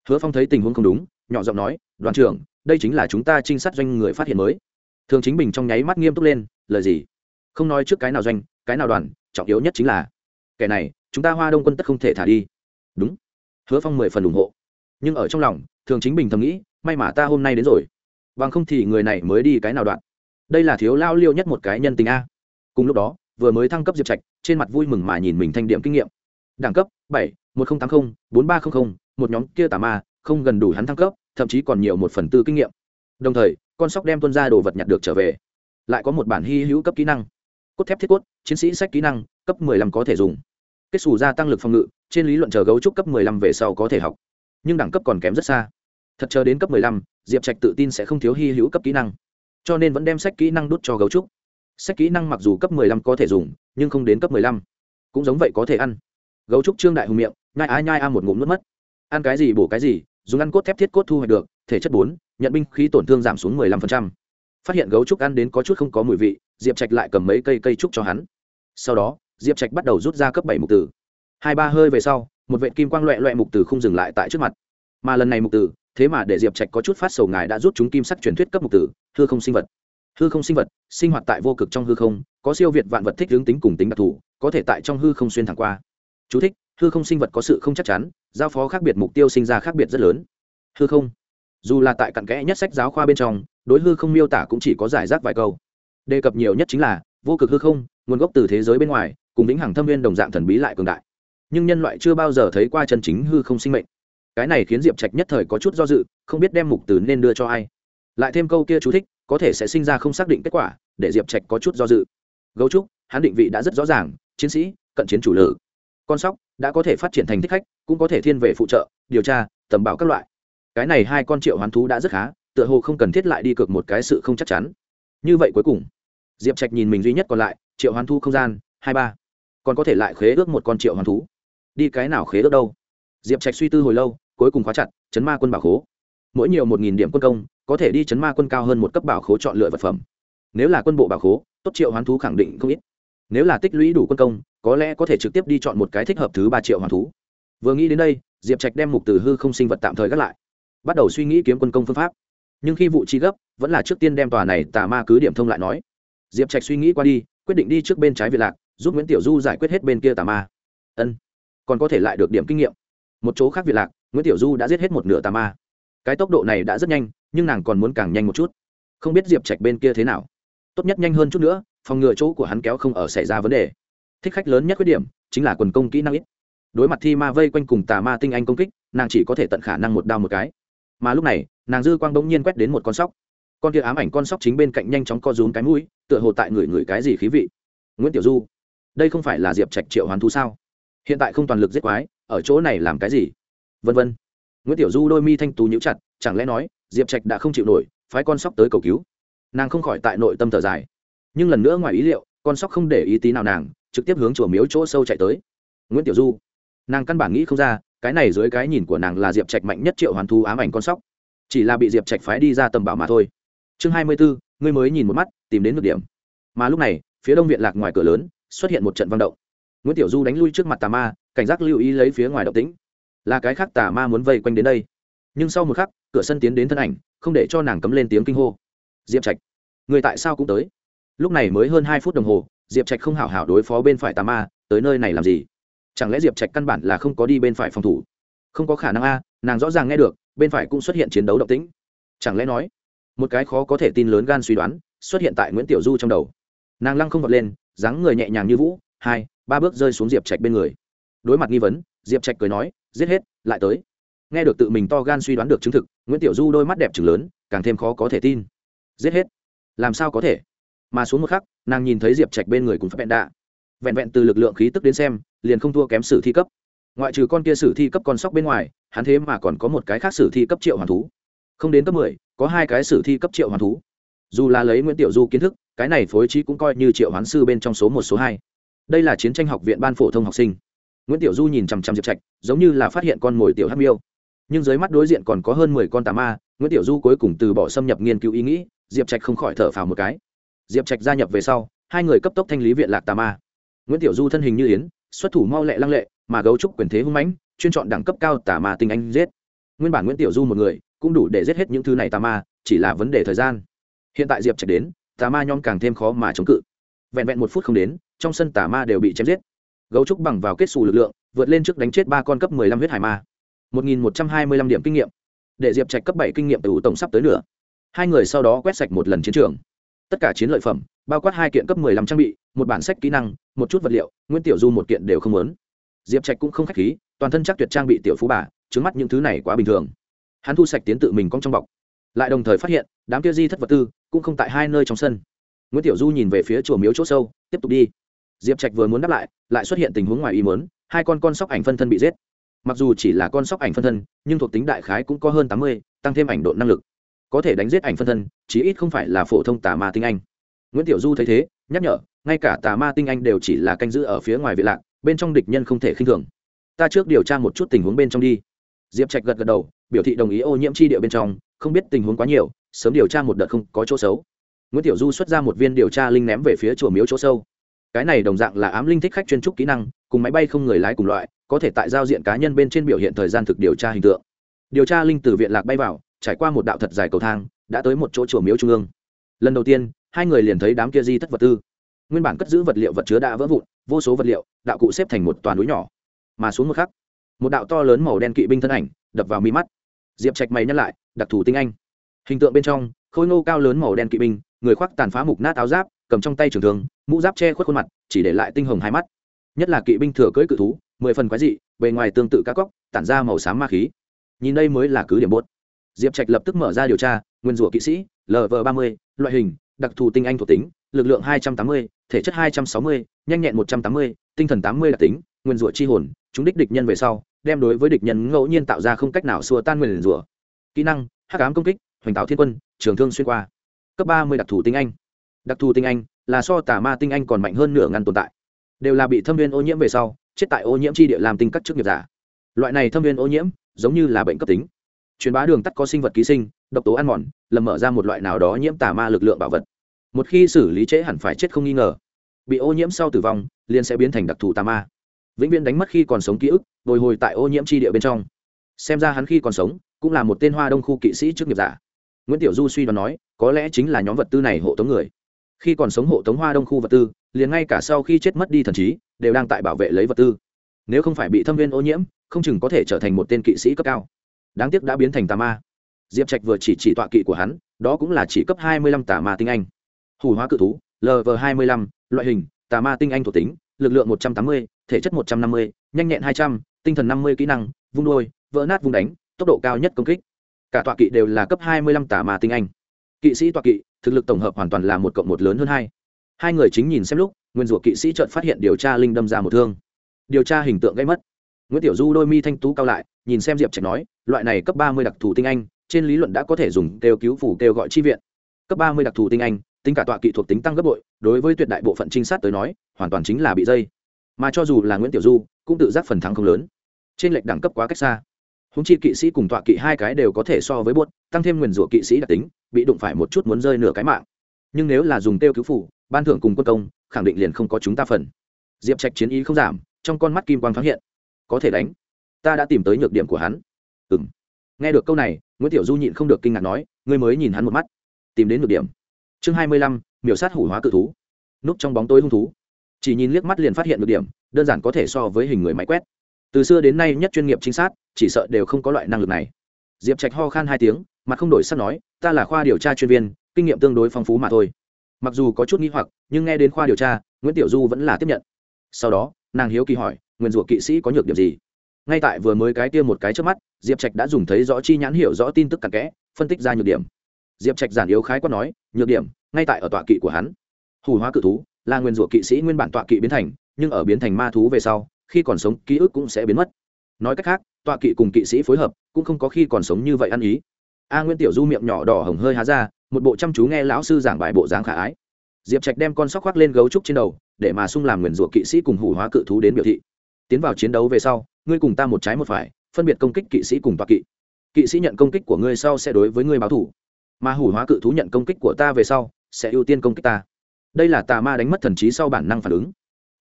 Hứa phong thấy tình huống không đúng, nhỏ giọng nói, đoàn trưởng, đây chính là chúng ta trinh sát doanh người phát hiện mới thường chính bình trong nháy mắt nghiêm túc lên, lời gì? Không nói trước cái nào doanh, cái nào đoàn, trọng yếu nhất chính là, kẻ này, chúng ta hoa đông quân tất không thể thả đi. Đúng. Hứa phong mười phần ủng hộ. Nhưng ở trong lòng, thường chính bình thầm nghĩ, may mà ta hôm nay đến rồi. Bằng không thì người này mới đi cái nào đoạn? Đây là thiếu lao liêu nhất một cái nhân tình a. Cùng lúc đó, vừa mới thăng cấp diệp trạch, trên mặt vui mừng mà nhìn mình thanh điểm kinh nghiệm. Đẳng cấp, bảy, một nghìn tám mươi bốn ba trăm linh một nhóm kia tà ma, không gần đủ hắn thăng cấp, thậm chí còn nhiều một phần tư kinh nghiệm. Đồng thời con sóc đem tuân ra đồ vật nhặt được trở về. Lại có một bản hy hữu cấp kỹ năng. Cốt thép thiết cốt chiến sĩ sách kỹ năng cấp 15 có thể dùng. Kết xù gia tăng lực phòng ngự trên lý luận chờ gấu trúc cấp 15 về sau có thể học. Nhưng đẳng cấp còn kém rất xa. Thật chờ đến cấp 15, diệp trạch tự tin sẽ không thiếu hy hữu cấp kỹ năng. Cho nên vẫn đem sách kỹ năng đút cho gấu trúc. Sách kỹ năng mặc dù cấp 15 có thể dùng nhưng không đến cấp 15. cũng giống vậy có thể ăn. Gấu trúc trương đại hùng miệng nhai ai nhai a một ngụm nuốt mất. Ăn cái gì bổ cái gì dùng ăn cốt thép thiết cốt thu hoạch được thể chất bốn nhận binh khí tổn thương giảm xuống 15%. phát hiện gấu trúc ăn đến có chút không có mùi vị diệp trạch lại cầm mấy cây cây trúc cho hắn. Sau đó diệp trạch bắt đầu rút ra cấp bảy mục tử. Hai ba hơi về sau một vệ kim quang loẹ loẹ mục tử không dừng lại tại trước mặt. Mà lần này mục tử thế mà để diệp trạch có chút phát sầu ngài đã rút chúng kim sắc truyền thuyết cấp mục tử hư không sinh vật. Hư không sinh vật sinh hoạt tại vô cực trong hư không có siêu việt vạn vật thích hướng tính cùng tính đặc thù có thể tại trong hư không xuyên thẳng qua. Chú thích, hư không sinh vật có sự không chắc chắn giao phó khác biệt mục tiêu sinh ra khác biệt rất lớn. Hư không dù là tại cặn kẽ nhất sách giáo khoa bên trong, đối hư không miêu tả cũng chỉ có giải rác vài câu. Đề cập nhiều nhất chính là, vô cực hư không, nguồn gốc từ thế giới bên ngoài, cùng lĩnh hàng thâm viên đồng dạng thần bí lại cường đại. Nhưng nhân loại chưa bao giờ thấy qua chân chính hư không sinh mệnh. Cái này khiến diệp trạch nhất thời có chút do dự, không biết đem mục từ nên đưa cho ai. Lại thêm câu kia chú thích, có thể sẽ sinh ra không xác định kết quả, để diệp trạch có chút do dự. Gấu trúc, hắn định vị đã rất rõ ràng, chiến sĩ, cận chiến chủ lử. Con sóc, đã có thể phát triển thành thích khách, cũng có thể thiên về phụ trợ, điều tra, tầm bảo các loại cái này hai con triệu hoán thú đã rất khá, tựa hồ không cần thiết lại đi cược một cái sự không chắc chắn. Như vậy cuối cùng, diệp trạch nhìn mình duy nhất còn lại, triệu hoán thú không gian, hai ba. Còn có thể lại khế ước một con triệu hoán thú. Đi cái nào khế ước đâu? Diệp trạch suy tư hồi lâu, cuối cùng khóa chặt, chấn ma quân bảo khố. Mỗi nhiều một nghìn điểm quân công, có thể đi chấn ma quân cao hơn một cấp bảo khố chọn lựa vật phẩm. Nếu là quân bộ bảo khố, tốt triệu hoán thú khẳng định không ít. Nếu là tích lũy đủ quân công, có lẽ có thể trực tiếp đi chọn một cái thích hợp thứ ba triệu hoàn thú. Vừa nghĩ đến đây, diệp trạch đem mục từ hư không sinh vật tạm thời gác lại bắt đầu suy nghĩ kiếm quân công phương pháp. Nhưng khi vụ chi gấp, vẫn là trước tiên đem tòa này tà ma cứ điểm thông lại nói. Diệp trạch suy nghĩ qua đi, quyết định đi trước bên trái việt lạc, giúp nguyễn tiểu du giải quyết hết bên kia tà ma. Ân, còn có thể lại được điểm kinh nghiệm. Một chỗ khác việt lạc, nguyễn tiểu du đã giết hết một nửa tà ma. Cái tốc độ này đã rất nhanh, nhưng nàng còn muốn càng nhanh một chút. Không biết diệp trạch bên kia thế nào. Tốt nhất nhanh hơn chút nữa, phòng ngừa chỗ của hắn kéo không ở xảy ra vấn đề. Thích khách lớn nhất khuyết điểm, chính là quần công kỹ năng ít. Đối mặt thi ma vây quanh cùng tà ma tinh anh công kích, nàng chỉ có thể tận khả năng một đao một cái mà lúc này, nàng dư quang bỗng nhiên quét đến một con sóc. Con kia ám ảnh con sóc chính bên cạnh nhanh chóng co rúm cái mũi, tựa hồ tại người người cái gì khí vị. Nguyễn tiểu du, đây không phải là diệp trạch triệu hoàn thú sao? Hiện tại không toàn lực giết quái, ở chỗ này làm cái gì? Vân vân. Nguyễn tiểu du đôi mi thanh tú nhíu chặt, chẳng lẽ nói, diệp trạch đã không chịu nổi, phái con sóc tới cầu cứu? Nàng không khỏi tại nội tâm thở dài. Nhưng lần nữa ngoài ý liệu, con sóc không để ý tí nào nàng, trực tiếp hướng chùa miếu chỗ sâu chạy tới. Nguyễn tiểu du, nàng căn bản nghĩ không ra cái này dưới cái nhìn của nàng là diệp trạch mạnh nhất triệu hoàn thu ám ảnh con sóc. Chỉ là bị diệp trạch phái đi ra tầm bảo mà thôi. Chương hai mươi bốn ngươi mới nhìn một mắt, tìm đến được điểm. Mà lúc này, phía đông viện lạc ngoài cửa lớn, xuất hiện một trận văn động. Nguyễn tiểu du đánh lui trước mặt tà ma, cảnh giác lưu ý lấy phía ngoài động tĩnh. Là cái khác tà ma muốn vây quanh đến đây. Nhưng sau một khắc, cửa sân tiến đến thân ảnh, không để cho nàng cấm lên tiếng kinh hô. Diệp trạch, người tại sao cũng tới? Lúc này mới hơn hai phút đồng hồ, diệp trạch không hảo hảo đối phó bên phải tà ma, tới nơi này làm gì? Chẳng lẽ diệp trạch căn bản là không có đi bên phải phòng thủ? Không có khả năng a, nàng rõ ràng nghe được, bên phải cũng xuất hiện chiến đấu động tĩnh. Chẳng lẽ nói, một cái khó có thể tin lớn gan suy đoán, xuất hiện tại nguyễn tiểu du trong đầu. Nàng lăng không vọt lên, dáng người nhẹ nhàng như vũ, hai, ba bước rơi xuống diệp trạch bên người. Đối mặt nghi vấn, diệp trạch cười nói, giết hết, lại tới. Nghe được tự mình to gan suy đoán được chứng thực, nguyễn tiểu du đôi mắt đẹp chừng lớn, càng thêm khó có thể tin. Giết hết? Làm sao có thể? Mà xuống một khắc, nàng nhìn thấy diệp trạch bên người cùng phép bẹn đạ vẹn vẹn từ lực lượng khí tức đến xem, liền không thua kém sử thi cấp. Ngoại trừ con kia sử thi cấp con sóc bên ngoài, hắn thế mà còn có một cái khác sử thi cấp triệu hoàn thú. Không đến cấp mười, có hai cái sử thi cấp triệu hoàn thú. Dù là lấy nguyễn tiểu du kiến thức, cái này phối trí cũng coi như triệu hoán sư bên trong số một, số hai. Đây là chiến tranh học viện ban phổ thông học sinh. Nguyễn tiểu du nhìn chằm chằm diệp trạch, giống như là phát hiện con mồi tiểu hắc miêu. Nhưng dưới mắt đối diện còn có hơn mười con tà ma, nguyễn tiểu du cuối cùng từ bỏ xâm nhập nghiên cứu ý nghĩ, diệp trạch không khỏi thở phào một cái. Diệp trạch gia nhập về sau, hai người cấp tốc thanh lý viện lạc tà ma nguyễn tiểu du thân hình như yến, xuất thủ mau lẹ lăng lệ, mà gấu trúc quyền thế hung mãnh, chuyên chọn đẳng cấp cao tà ma tinh anh giết. Nguyên bản nguyễn tiểu du một người, cũng đủ để giết hết những thứ này tà ma, chỉ là vấn đề thời gian. Hiện tại diệp trạch đến, tà ma nhom càng thêm khó mà chống cự. Vẹn vẹn một phút không đến, trong sân tà ma đều bị chém giết. Gấu trúc bằng vào kết xù lực lượng, vượt lên trước đánh chết ba con cấp mười lăm huyết hải ma. Một nghìn một trăm hai mươi lăm điểm kinh nghiệm. Để diệp trạch cấp bảy kinh nghiệm từ tổng sắp tới nửa. Hai người sau đó quét sạch một lần chiến trường tất cả chiến lợi phẩm, bao quát hai kiện cấp mười lăm trang bị, một bản sách kỹ năng, một chút vật liệu nguyễn tiểu du một kiện đều không lớn diệp trạch cũng không k h á c h khí, toàn thân chắc tuyệt trang bị tiểu phú bà trứng mắt những thứ này quá bình thường. Hắn thu sạch tiến tự mình cong trong bọc. Lại đồng thời phát hiện, đám kia di thất vật tư cũng không tại hai nơi trong sân. Nguyễn tiểu du nhìn về phía chùa miếu chỗ sâu, tiếp tục đi. Diệp trạch vừa muốn đáp lại lại xuất hiện tình huống ngoài ý mớn hai con con sóc ảnh phân thân bị giết. Mặc dù chỉ là con sóc ảnh phân thân, nhưng thuộc tính đại khái cũng có hơn tám mươi, tăng thêm ảnh độ năng lực có thể đánh giết ảnh phân thân, chí ít không phải là phổ thông tà ma tinh anh. Nguyễn tiểu du thấy thế, nhắc nhở, ngay cả tà ma tinh anh đều chỉ là canh giữ ở phía ngoài viện lạc, bên trong địch nhân không thể khinh thường. Ta trước điều tra một chút tình huống bên trong đi. Diệp trạch gật gật đầu, biểu thị đồng ý ô nhiễm chi địa bên trong, không biết tình huống quá nhiều, sớm điều tra một đợt không có chỗ xấu. Nguyễn tiểu du xuất ra một viên điều tra linh ném về phía chùa miếu chỗ sâu. Cái này đồng dạng là ám linh thích khách chuyên trúc kỹ năng, cùng máy bay không người lái cùng loại, có thể tại giao diện cá nhân bên trên biểu hiện thời gian thực điều tra hình tượng. Điều tra linh từ viện lạc bay vào trải qua một đạo thật dài cầu thang, đã tới một chỗ chùa miếu trung ương. Lần đầu tiên, hai người liền thấy đám kia di thất vật tư. Nguyên bản cất giữ vật liệu vật chứa đã vỡ vụn, vô số vật liệu, đạo cụ xếp thành một toàn núi nhỏ. Mà xuống một khắc, một đạo to lớn màu đen kỵ binh thân ảnh đập vào mi mắt. Diệp trạch mày nhắc lại, đặc thù tinh anh. Hình tượng bên trong, khôi ngô cao lớn màu đen kỵ binh, người khoác tàn phá mục nát áo giáp, cầm trong tay trường thường mũ giáp che khuất khuôn mặt, chỉ để lại tinh hồng hai mắt. Nhất là kỵ binh thừa cưỡi cự thú, mười phần quái dị, bề ngoài tương tự cá cóc tản ra màu xám ma khí. Nhìn đây mới là cứ điểm bốt diệp trạch lập tức mở ra điều tra, nguyên rủa kỵ sĩ lv ba mươi, loại hình, đặc thù tinh anh thuộc tính, lực lượng hai trăm tám mươi, thể chất hai trăm sáu mươi, nhanh nhẹn một trăm tám mươi, tinh thần tám mươi đặc tính, nguyên rủa chi hồn, chúng đích địch nhân về sau, đem đối với địch nhân ngẫu nhiên tạo ra không cách nào xua tan nguyên rủa. Kỹ năng, hắc ám công kích, hoành tạo thiên quân, trường thương xuyên qua. Cấp ba mươi đặc thù tinh anh. Đặc thù tinh anh là so tà ma tinh anh còn mạnh hơn nửa ngăn tồn tại. Đều là bị thâm viên ô nhiễm về sau, chết tại ô nhiễm chi địa làm tinh các chức nghiệp giả. Loại này thâm viên ô nhiễm giống như là bệnh cấp tính truyền bá đường tắt có sinh vật ký sinh, độc tố ăn mòn, lầm mở ra một loại nào đó nhiễm tà ma lực lượng bảo vật. Một khi xử lý trễ hẳn phải chết không nghi ngờ. Bị ô nhiễm sau tử vong, liền sẽ biến thành đặc thù tà ma. Vĩnh viễn đánh mất khi còn sống ký ức, bồi hồi tại ô nhiễm tri địa bên trong. Xem ra hắn khi còn sống, cũng là một tên hoa đông khu kỵ sĩ trước nghiệp giả. Nguyễn tiểu du suy đoán nói, có lẽ chính là nhóm vật tư này hộ tống người. Khi còn sống hộ tống hoa đông khu vật tư, liền ngay cả sau khi chết mất đi thần trí, đều đang tại bảo vệ lấy vật tư. Nếu không phải bị thâm viên ô nhiễm, không chừng có thể trở thành một tên kỵ sĩ cấp cao đáng tiếc đã biến thành tà ma. Diệp trạch vừa chỉ chỉ tọa kỵ của hắn, đó cũng là chỉ cấp hai mươi lăm tà ma tinh anh. Hủ hóa cự thú lv hai mươi lăm, loại hình, tà ma tinh anh thuộc tính, lực lượng một trăm tám mươi, thể chất một trăm năm mươi, nhanh nhẹn hai trăm, tinh thần năm mươi kỹ năng, vung đôi, vỡ nát vung đánh, tốc độ cao nhất công kích. Cả tọa kỵ đều là cấp hai mươi lăm tà ma tinh anh. Kỵ sĩ tọa kỵ, thực lực tổng hợp hoàn toàn là một cộng một lớn hơn hai. Hai người chính nhìn xem lúc, nguyên rủa kỵ sĩ chợt phát hiện điều tra linh đâm ra một thương. Điều tra hình tượng gây mất nguyễn tiểu du đôi mi thanh tú cao lại, nhìn xem diệp trạch nói, loại này cấp ba mươi đặc thù tinh anh, trên lý luận đã có thể dùng kêu cứu phủ kêu gọi chi viện. Cấp ba mươi đặc thù tinh anh, tính cả tọa kỹ thuộc tính tăng gấp bội, đối với tuyệt đại bộ phận trinh sát tới nói, hoàn toàn chính là bị dây. Mà cho dù là nguyễn tiểu du, cũng tự giác phần thắng không lớn. Trên lệch đẳng cấp quá cách xa. Húng chi kỵ sĩ cùng tọa kỵ hai cái đều có thể so với buốt, tăng thêm nguyền rủa kỵ sĩ đặc tính, bị đụng phải một chút muốn rơi nửa cái mạng. Nhưng nếu là dùng tiêu cứu phủ, ban thưởng cùng quân công, khẳng định liền không có chúng ta phần. Diệp trạch chiến ý không giảm, trong con mắt kim quang thoáng hiện có thể đánh. Ta đã tìm tới nhược điểm của hắn. Ừ m nghe được câu này, nguyễn tiểu du nhịn không được kinh ngạc nói, ngươi mới nhìn hắn một mắt. Tìm đến nhược điểm. Chương hai mươi lăm, miểu sát hủ hóa cự thú. Núp trong bóng tối hung thú. Chỉ nhìn liếc mắt liền phát hiện được điểm, đơn giản có thể so với hình người máy quét. Từ xưa đến nay nhất chuyên nghiệp chính xác chỉ sợ đều không có loại năng lực này. Diệp trạch ho khan hai tiếng, mặt không đổi sắc nói, ta là khoa điều tra chuyên viên, kinh nghiệm tương đối phong phú mà thôi. Mặc dù có chút nghi hoặc, nhưng nghe đến khoa điều tra, nguyễn tiểu du vẫn là tiếp nhận. Sau đó, nàng hiếu kỳ hỏi nguyên rủa kỵ sĩ có nhược điểm gì? Ngay tại vừa mới cái kia một cái trước mắt, diệp trạch đã dùng thấy rõ chi nhãn hiểu rõ tin tức cặn kẽ, phân tích ra nhược điểm. Diệp trạch giản yếu khái quát nói, nhược điểm, ngay tại ở tọa kỵ của hắn. Hù hóa cự thú, là nguyên rủa kỵ sĩ nguyên bản tọa kỵ biến thành, nhưng ở biến thành ma thú về sau, khi còn sống, ký ức cũng sẽ biến mất. Nói cách khác, tọa kỵ cùng kỵ sĩ phối hợp, cũng không có khi còn sống như vậy ăn ý. A nguyễn tiểu du miệng nhỏ đỏ hồng hơi há ra, một bộ chăm chú nghe lão sư giảng bài bộ dáng khả ái. Diệp trạch đem con sóc khoác lên gấu trúc trên đầu, để mà sung làm nguyền rủa kỵ sĩ cùng hủ hóa cự thú đến biểu thị tiến vào chiến đấu về sau, ngươi cùng ta một trái một phải, phân biệt công kích kỵ sĩ cùng tọa kỵ. Kỵ sĩ nhận công kích của ngươi sau sẽ đối với ngươi báo thủ mà hủ hóa cự thú nhận công kích của ta về sau, sẽ ưu tiên công kích ta. Đây là tà ma đánh mất thần trí sau bản năng phản ứng.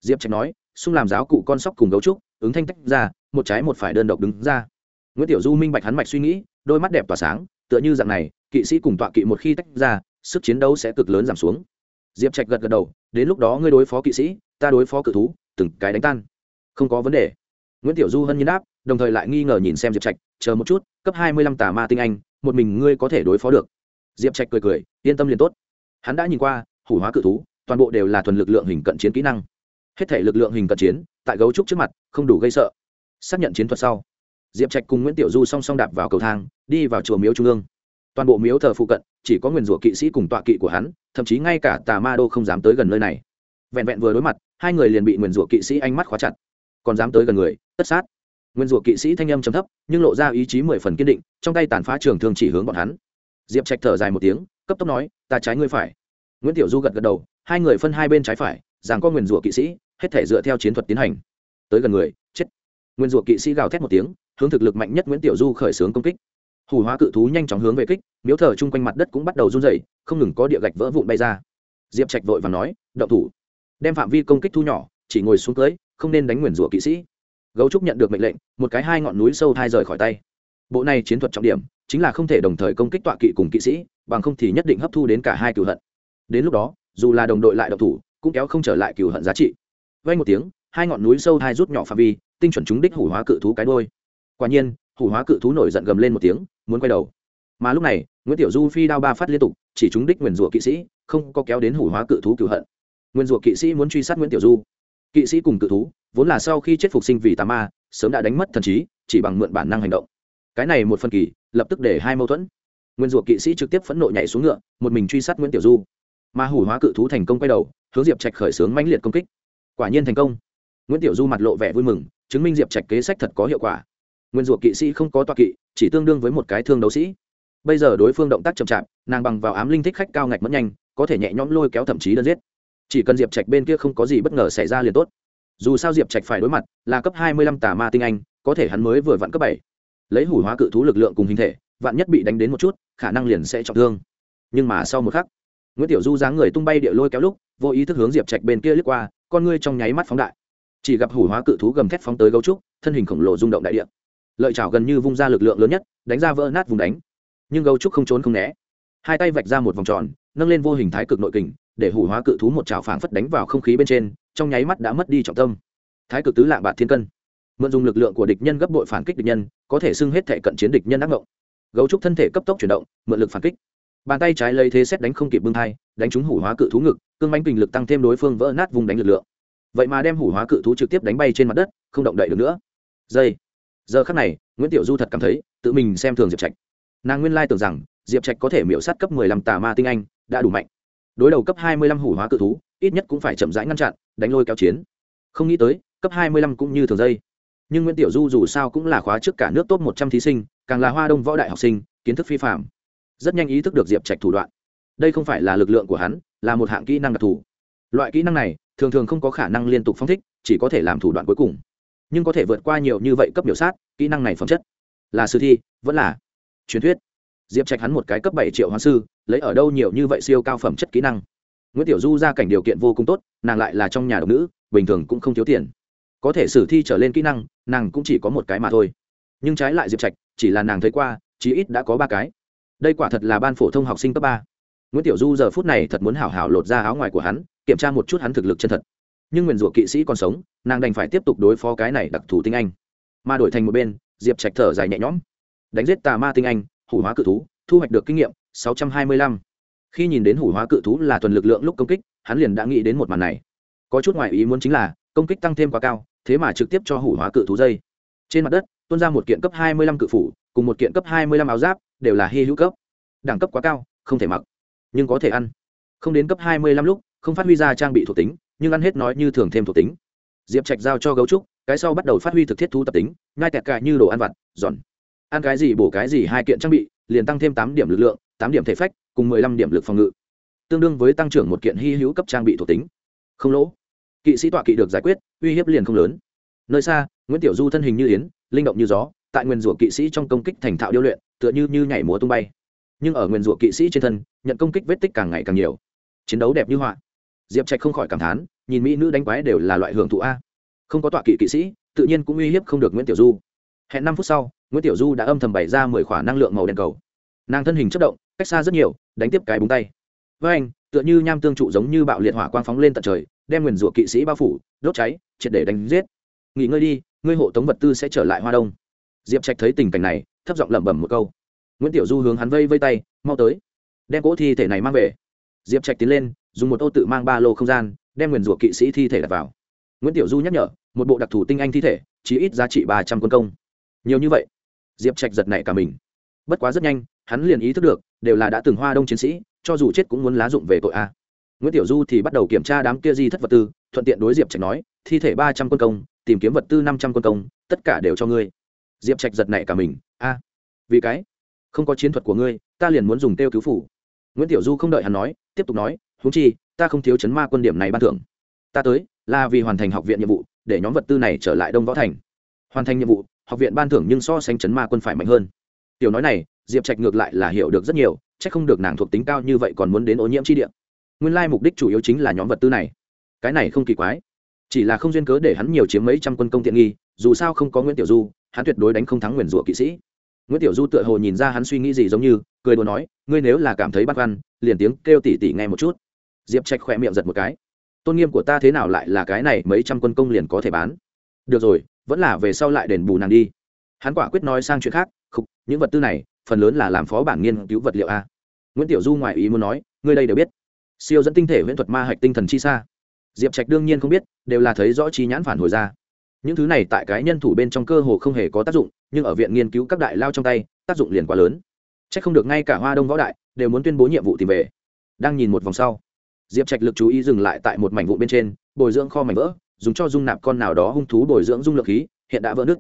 Diệp trạch nói, xung làm giáo cụ con sóc cùng gấu trúc, ứng thanh tách ra, một trái một phải đơn độc đứng ra. Nguyễn tiểu du minh bạch hắn mạch suy nghĩ, đôi mắt đẹp tỏa sáng, tựa như dạng này, kỵ sĩ cùng tọa kỵ một khi tách ra, sức chiến đấu sẽ cực lớn giảm xuống. Diệp trạch gật gật đầu, đến lúc đó ngươi đối phó kỵ sĩ, ta đối phó cự thú, từng cái đánh tan không có vấn đề. Nguyễn tiểu du hân nhiên đáp, đồng thời lại nghi ngờ nhìn xem diệp trạch, chờ một chút, cấp hai mươi lăm tà ma tinh anh, một mình ngươi có thể đối phó được. Diệp trạch cười cười, yên tâm liền tốt. Hắn đã nhìn qua, hủ hóa cự thú, toàn bộ đều là thuần lực lượng hình cận chiến kỹ năng. Hết thể lực lượng hình cận chiến, tại gấu trúc trước mặt, không đủ gây sợ. Xác nhận chiến thuật sau, diệp trạch cùng nguyễn tiểu du song song đạp vào cầu thang, đi vào chùa miếu trung ương. Toàn bộ miếu thờ phụ cận, chỉ có nguyền rủa kỵ sĩ cùng tọa kỵ của hắn, thậm chí ngay cả tà ma đô không dám tới gần nơi này. Vẹn vẹn vừa đối mặt, hai người liền bị nguyền rủa kỵ sĩ ánh mắt khóa chặt còn dám tới gần người, tất sát. Nguyên rủa kỵ sĩ thanh âm trầm thấp, nhưng lộ ra ý chí mười phần kiên định, trong tay tàn phá trường thương chỉ hướng bọn hắn. Diệp trạch thở dài một tiếng, cấp tốc nói, ta trái ngươi phải. Nguyễn tiểu du gật gật đầu, hai người phân hai bên trái phải rằng có nguyền rủa kỵ sĩ, hết thể dựa theo chiến thuật tiến hành. Tới gần người, chết. Nguyên rủa kỵ sĩ gào thét một tiếng, hướng thực lực mạnh nhất nguyễn tiểu du khởi xướng công kích. Hủ hóa cự thú nhanh chóng hướng về kích, miếu thờ chung quanh mặt đất cũng bắt đầu run dày không ngừng có địa gạch vỡ vụn bay ra. Diệp trạch vội và nói, động thủ. Đem phạm vi công kích thu nhỏ, chỉ ngồi xuống cưới không nên đánh nguyền rủa kỵ sĩ. Gấu trúc nhận được mệnh lệnh, một cái hai ngọn núi sâu thai rời khỏi tay. Bộ này chiến thuật trọng điểm chính là không thể đồng thời công kích tọa kỵ cùng kỵ sĩ, bằng không thì nhất định hấp thu đến cả hai cửu hận. Đến lúc đó, dù là đồng đội lại độc thủ, cũng kéo không trở lại cửu hận giá trị. Vay một tiếng, hai ngọn núi sâu thai rút nhỏ phạm vi, tinh chuẩn chúng đích hủ hóa cự thú cái đôi quả nhiên, hủ hóa cự thú nổi giận gầm lên một tiếng, muốn quay đầu. Mà lúc này, nguyễn tiểu du phi đao ba phát liên tục, chỉ chúng đích nguyền rủa kỵ sĩ, không có kéo đến hủ hóa cự thú cựu hận. Nguyên rủa kỵ sĩ muốn truy sát nguyễn tiểu du kỵ sĩ cùng cự thú, vốn là sau khi chết phục sinh vì tà ma, sớm đã đánh mất thần trí, chỉ bằng mượn bản năng hành động. Cái này một phần kỳ, lập tức để hai mâu thuẫn. Nguyên ruột kỵ sĩ trực tiếp phẫn nộ nhảy xuống ngựa, một mình truy sát nguyễn tiểu du. Mà hủ hóa cự thú thành công quay đầu, hướng diệp trạch khởi xướng mãnh liệt công kích. Quả nhiên thành công. Nguyễn tiểu du mặt lộ vẻ vui mừng, chứng minh diệp trạch kế sách thật có hiệu quả. Nguyên ruột kỵ sĩ không có toa kỵ, chỉ tương đương với một cái thương đấu sĩ. Bây giờ đối phương động tác chậm chạp, nàng bằng vào ám linh thích khách cao ngạch mất nhanh, có thể nhẹ nhõm lôi kéo thậm chí đơn giết chỉ cần diệp trạch bên kia không có gì bất ngờ xảy ra liền tốt. Dù sao diệp trạch phải đối mặt là cấp hai mươi lăm tà ma tinh anh, có thể hắn mới vừa vặn cấp bảy. Lấy hủ hóa cự thú lực lượng cùng hình thể, vạn nhất bị đánh đến một chút, khả năng liền sẽ trọng thương. Nhưng mà sau một khắc, nguyễn tiểu du dáng người tung bay địa lôi kéo lúc, vô ý thức hướng diệp trạch bên kia lướt qua, con ngươi trong nháy mắt phóng đại. Chỉ gặp hủ hóa cự thú gầm thét phóng tới gấu trúc, thân hình khổng lồ rung động đại địa. Lợi chảo gần như vung ra lực lượng lớn nhất, đánh ra vỡ nát vùng đánh. Nhưng gấu trúc không trốn không né. Hai tay vạch ra một vòng tròn, nâng lên vô hình thái cực nội kình để hủ hóa cự thú một chảo phảng phất đánh vào không khí bên trên, trong nháy mắt đã mất đi trọng tâm. Thái cực tứ lạng bạc thiên cân. Mượn dùng lực lượng của địch nhân gấp bội phản kích địch nhân, có thể xưng hết thể cận chiến địch nhân ác ngộng. Gấu trúc thân thể cấp tốc chuyển động, mượn lực phản kích. Bàn tay trái lấy thế xét đánh không kịp bưng thai, đánh trúng hủ hóa cự thú ngực, cương bánh kình lực tăng thêm đối phương vỡ nát vùng đánh lực lượng. Vậy mà đem hủ hóa cự thú trực tiếp đánh bay trên mặt đất, không động đậy được nữa. Giây. Giờ khắc này, nguyễn tiểu du thật cảm thấy, tự mình xem thường diệp trạch. Nàng nguyên lai tưởng rằng, diệp trạch có thể miễu sát cấp mười lăm tà ma tinh anh, đã đủ mạnh đối đầu cấp hai mươi lăm hủ hóa cự thú, ít nhất cũng phải chậm rãi ngăn chặn, đánh lôi kéo chiến. Không nghĩ tới, cấp hai mươi lăm cũng như thường dây. Nhưng nguyễn tiểu du dù sao cũng là khóa trước cả nước top một trăm thí sinh, càng là hoa đông võ đại học sinh, kiến thức phi phạm rất nhanh ý thức được diệp trạch thủ đoạn. Đây không phải là lực lượng của hắn, là một hạng kỹ năng đặc thù. Loại kỹ năng này, thường thường không có khả năng liên tục phong thích, chỉ có thể làm thủ đoạn cuối cùng. Nhưng có thể vượt qua nhiều như vậy cấp biểu sát, kỹ năng này phẩm chất. Là sư thi, vẫn là truyền thuyết diệp trạch hắn một cái cấp bảy triệu hoa sư, lấy ở đâu nhiều như vậy siêu cao phẩm chất kỹ năng? Nguyễn tiểu du ra cảnh điều kiện vô cùng tốt, nàng lại là trong nhà độc nữ, bình thường cũng không thiếu tiền. Có thể sử thi trở lên kỹ năng, nàng cũng chỉ có một cái mà thôi. Nhưng trái lại diệp trạch, chỉ là nàng thấy qua, chí ít đã có ba cái. Đây quả thật là ban phổ thông học sinh cấp ba. Nguyễn tiểu du giờ phút này thật muốn hảo hảo lột ra áo ngoài của hắn, kiểm tra một chút hắn thực lực chân thật. Nhưng nguyền rủa kỵ sĩ còn sống, nàng đành phải tiếp tục đối phó cái này đặc thù tinh anh. Mà đổi thành một bên, diệp trạch thở dài nhẹ nhõm. Đánh giết tà ma tinh anh hủ hóa cự thú, thu hoạch được kinh nghiệm, sáu trăm hai mươi lăm. Khi nhìn đến hủ hóa cự thú là tuần lực lượng lúc công kích, hắn liền đã nghĩ đến một màn này. Có chút ngoại ý muốn chính là, công kích tăng thêm quá cao, thế mà trực tiếp cho hủ hóa cự thú dây. Trên mặt đất, tuôn ra một kiện cấp hai mươi lăm cự phủ, cùng một kiện cấp hai mươi lăm áo giáp, đều là hy hữu cấp. Đẳng cấp quá cao, không thể mặc, nhưng có thể ăn. Không đến cấp hai mươi lăm lúc, không phát huy ra trang bị thuộc tính, nhưng ăn hết nói như thường thêm thuộc tính. Diệp trạch giao cho gấu trúc, cái sau bắt đầu phát huy thực thiết thu tập tính ngay tẹt cả như đồ ăn vặt, giòn ăn cái gì bổ cái gì hai kiện trang bị, liền tăng thêm tám điểm lực lượng, tám điểm thể phách, cùng mười lăm điểm lực phòng ngự. Tương đương với tăng trưởng một kiện hy hữu cấp trang bị thuộc tính. Không lỗ. Kỵ sĩ tọa kỵ được giải quyết, uy hiếp liền không lớn. Nơi xa, nguyễn tiểu du thân hình như yến, linh động như gió, tại nguyên rủa kỵ sĩ trong công kích thành thạo điêu luyện, tựa như như nhảy múa tung bay. Nhưng ở nguyên rủa kỵ sĩ trên thân, nhận công kích vết tích càng ngày càng nhiều. Chiến đấu đẹp như họa. Diệp trạch không khỏi cảm thán, nhìn mỹ nữ đánh quái đều là loại hưởng thụ a. Không có tọa kỵ kỵ sĩ, tự nhiên cũng uy hiếp không được nguyễn tiểu du hẹn năm phút sau, nguyễn tiểu du đã âm thầm bày ra mười khỏa năng lượng màu đen cầu. Nàng thân hình chất động, cách xa rất nhiều, đánh tiếp cái búng tay. Với anh, tựa như nham tương trụ giống như bạo liệt hỏa quang phóng lên tận trời, đem nguyền rủa kỵ sĩ bao phủ, đốt cháy, triệt để đánh giết. Nghỉ ngơi đi, ngươi hộ tống vật tư sẽ trở lại hoa đông. Diệp trạch thấy tình cảnh này, thấp giọng lẩm bẩm một câu. Nguyễn tiểu du hướng hắn vây vây tay, mau tới. Đem cỗ thi thể này mang về. Diệp trạch tiến lên, dùng một ô tự mang ba lô không gian, đem nguyền rủa kỵ sĩ thi thể đặt vào. Nguyễn tiểu du nhắc nhở, một bộ đặc thù tinh anh thi thể chỉ ít giá trị ba trăm quân công nhiều như vậy, diệp trạch giật nảy cả mình. Bất quá rất nhanh, hắn liền ý thức được, đều là đã từng hoa đông chiến sĩ, cho dù chết cũng muốn lá dụng về tội a. Nguyễn tiểu du thì bắt đầu kiểm tra đám kia di thất vật tư, thuận tiện đối diệp trạch nói, thi thể ba trăm quân công, tìm kiếm vật tư năm trăm quân công, tất cả đều cho ngươi. Diệp trạch giật nảy cả mình, a, vì cái? Không có chiến thuật của ngươi, ta liền muốn dùng tiêu cứu phủ. Nguyễn tiểu du không đợi hắn nói, tiếp tục nói húng chi, ta không thiếu chấn ma quân điểm này ban thưởng. Ta tới, là vì hoàn thành học viện nhiệm vụ, để nhóm vật tư này trở lại đông võ thành. Hoàn thành nhiệm vụ học viện ban thưởng nhưng so sánh chấn ma quân phải mạnh hơn. Tiểu nói này, diệp trạch ngược lại là hiểu được rất nhiều c h ắ c không được nàng thuộc tính cao như vậy còn muốn đến ô nhiễm chi địa. Nguyên lai mục đích chủ yếu chính là nhóm vật tư này. Cái này không kỳ quái. Chỉ là không duyên cớ để hắn nhiều chiếm mấy trăm quân công tiện nghi, dù sao không có nguyễn tiểu du, hắn tuyệt đối đánh không thắng nguyền rủa kỵ sĩ. Nguyễn tiểu du tựa hồ nhìn ra hắn suy nghĩ gì giống như, cười đùa nói, ngươi nếu là cảm thấy băn khoăn, liền tiếng kêu tỉ tỉ nghe một chút. Diệp trạch khỏe miệng giật một cái. Tôn nghiêm của ta thế nào lại là cái này, mấy trăm quân công liền có thể bán? Được rồi vẫn là về sau lại đền bù nàng đi. Hắn quả quyết nói sang chuyện khác Khúc những vật tư này, phần lớn là làm phó bản nghiên cứu vật liệu a. Nguyễn tiểu du ngoài ý muốn nói, ngươi đây đều biết. Siêu dẫn tinh thể huyễn thuật ma hạch tinh thần chi xa diệp trạch đương nhiên không biết, đều là thấy rõ chi nhãn phản hồi ra. Những thứ này tại cái nhân thủ bên trong cơ hồ không hề có tác dụng, nhưng ở viện nghiên cứu các đại lao trong tay, tác dụng liền quá lớn. C h ắ c không được ngay cả hoa đông võ đại đều muốn tuyên bố nhiệm vụ tìm về. Đang nhìn một vòng sau, diệp trạch lực chú ý dừng lại tại một mảnh vụ bên trên, bồi dưỡng kho mảnh vỡ dùng cho dung nạp con nào đó hung thú bồi dưỡng dung lượng khí, hiện đã vỡ nứt.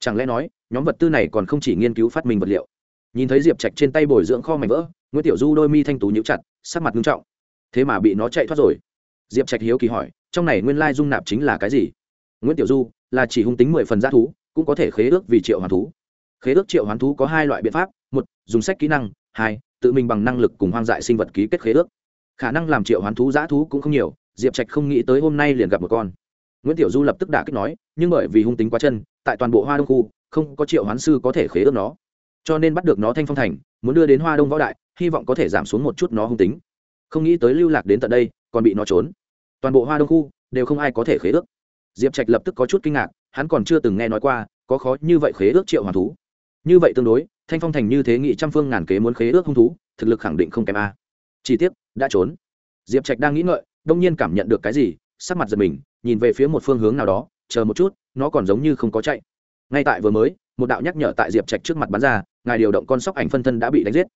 Chẳng lẽ nói, nhóm vật tư này còn không chỉ nghiên cứu phát minh vật liệu? Nhìn thấy diệp trạch trên tay bồi dưỡng kho mảnh vỡ, nguyễn tiểu du đôi mi thanh tú nhíu chặt, sắc mặt nghiêm trọng. Thế mà bị nó chạy thoát rồi. Diệp trạch hiếu kỳ hỏi, trong này nguyên lai dung nạp chính là cái gì? Nguyễn tiểu du, là chỉ hung tính mười phần g thú, cũng có thể khế ước vì triệu hoàn thú. Khế ước triệu hoán thú có hai loại biện pháp, một, dùng sách kỹ năng, hai, tự mình bằng năng lực cùng hoang dại sinh vật ký kết khế ước. Khả năng làm triệu hoán thú giã thú cũng không nhiều, diệp trạch không nghĩ tới hôm nay liền gặp một con nguyễn tiểu du lập tức đả kích nói, nhưng bởi vì hung tính quá chân, tại toàn bộ hoa đông khu, không có triệu hoán sư có thể khế ước nó. Cho nên bắt được nó thanh phong thành, muốn đưa đến hoa đông võ đại, hy vọng có thể giảm xuống một chút nó hung tính. Không nghĩ tới lưu lạc đến tận đây, còn bị nó trốn. Toàn bộ hoa đông khu, đều không ai có thể khế ước. Diệp trạch lập tức có chút kinh ngạc, hắn còn chưa từng nghe nói qua, có khó như vậy khế ước triệu hoàn thú. Như vậy tương đối, thanh phong thành như thế nghị trăm phương ngàn kế muốn khế ước hung thú, thực lực khẳng định không kém a. Chi tiết đã trốn. Diệp trạch đang nghĩ ngợi, đông nhiên cảm nhận được cái gì, sắc mặt giật mình nhìn về phía một phương hướng nào đó, chờ một chút, nó còn giống như không có chạy. Ngay tại vừa mới, một đạo nhắc nhở tại diệp trạch trước mặt bắn ra, ngài điều động con sóc ảnh phân thân đã bị đánh giết.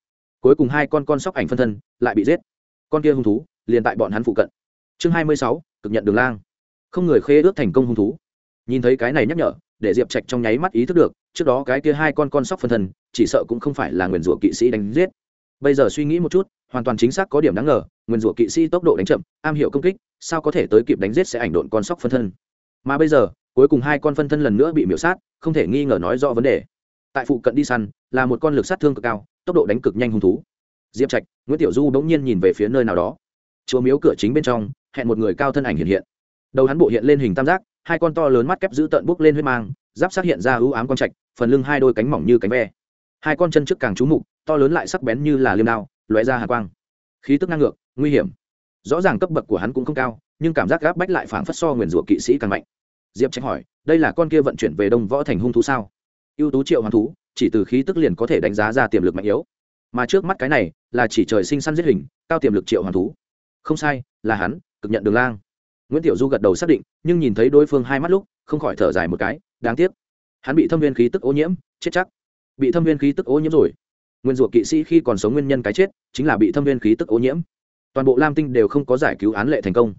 Cuối cùng hai con con sóc ảnh phân thân lại bị giết. Con kia hung thú liền tại bọn hắn phụ cận. Chương hai mươi sáu, cực nhận đường lang. Không người khê ước thành công hung thú. Nhìn thấy cái này nhắc nhở, để diệp trạch trong nháy mắt ý thức được, trước đó cái kia hai con con sóc phân thân chỉ sợ cũng không phải là nguyền rủa kỵ sĩ đánh giết. Bây giờ suy nghĩ một chút hoàn toàn chính xác có điểm đáng ngờ, Nguyên rủa kỵ sĩ tốc độ đánh chậm, am hiểu công kích, sao có thể tới kịp đánh giết sẽ ảnh độn con sóc phân thân? Mà bây giờ, cuối cùng hai con phân thân lần nữa bị miễu sát, không thể nghi ngờ nói rõ vấn đề. Tại phụ cận đi săn, là một con lực sát thương cực cao, tốc độ đánh cực nhanh hung thú. Diệp trạch, nguyễn tiểu du bỗng nhiên nhìn về phía nơi nào đó. Chùa miếu cửa chính bên trong, hẹn một người cao thân ảnh hiện hiện. Đầu hắn bộ hiện lên hình tam giác, hai con to lớn mắt kép giữ tợn bốc lên huyết mang, giáp sát hiện ra ưu ám con trạch, phần lưng hai đôi cánh mỏng như cánh ve. Hai con chân trước càng trú mục, to lớn lại sắc bén như là liêm đao lóe ra hạ quang. Khí tức ngang ngược, nguy hiểm. Rõ ràng cấp bậc của hắn cũng không cao, nhưng cảm giác gáp bách lại phảng phất so nguyền rủa kỵ sĩ càng mạnh. Diệp trách hỏi, đây là con kia vận chuyển về đông võ thành hung thú sao? Ưu tú triệu hoàng thú, chỉ từ khí tức liền có thể đánh giá ra tiềm lực mạnh yếu. Mà trước mắt cái này, là chỉ trời sinh săn giết hình, cao tiềm lực triệu hoàng thú. Không sai, là hắn, cực nhận đường lang. Nguyễn tiểu du gật đầu xác định, nhưng nhìn thấy đối phương hai mắt lúc, không khỏi thở dài một cái, đáng tiếc. Hắn bị thâm viên khí tức ô nhiễm, chết chắc. Bị thâm viên khí tức ô nhiễm rồi nguyên ruột kỵ sĩ khi còn sống nguyên nhân cái chết chính là bị thâm viên khí tức ô nhiễm. Toàn bộ lam tinh đều không có giải cứu án lệ thành công.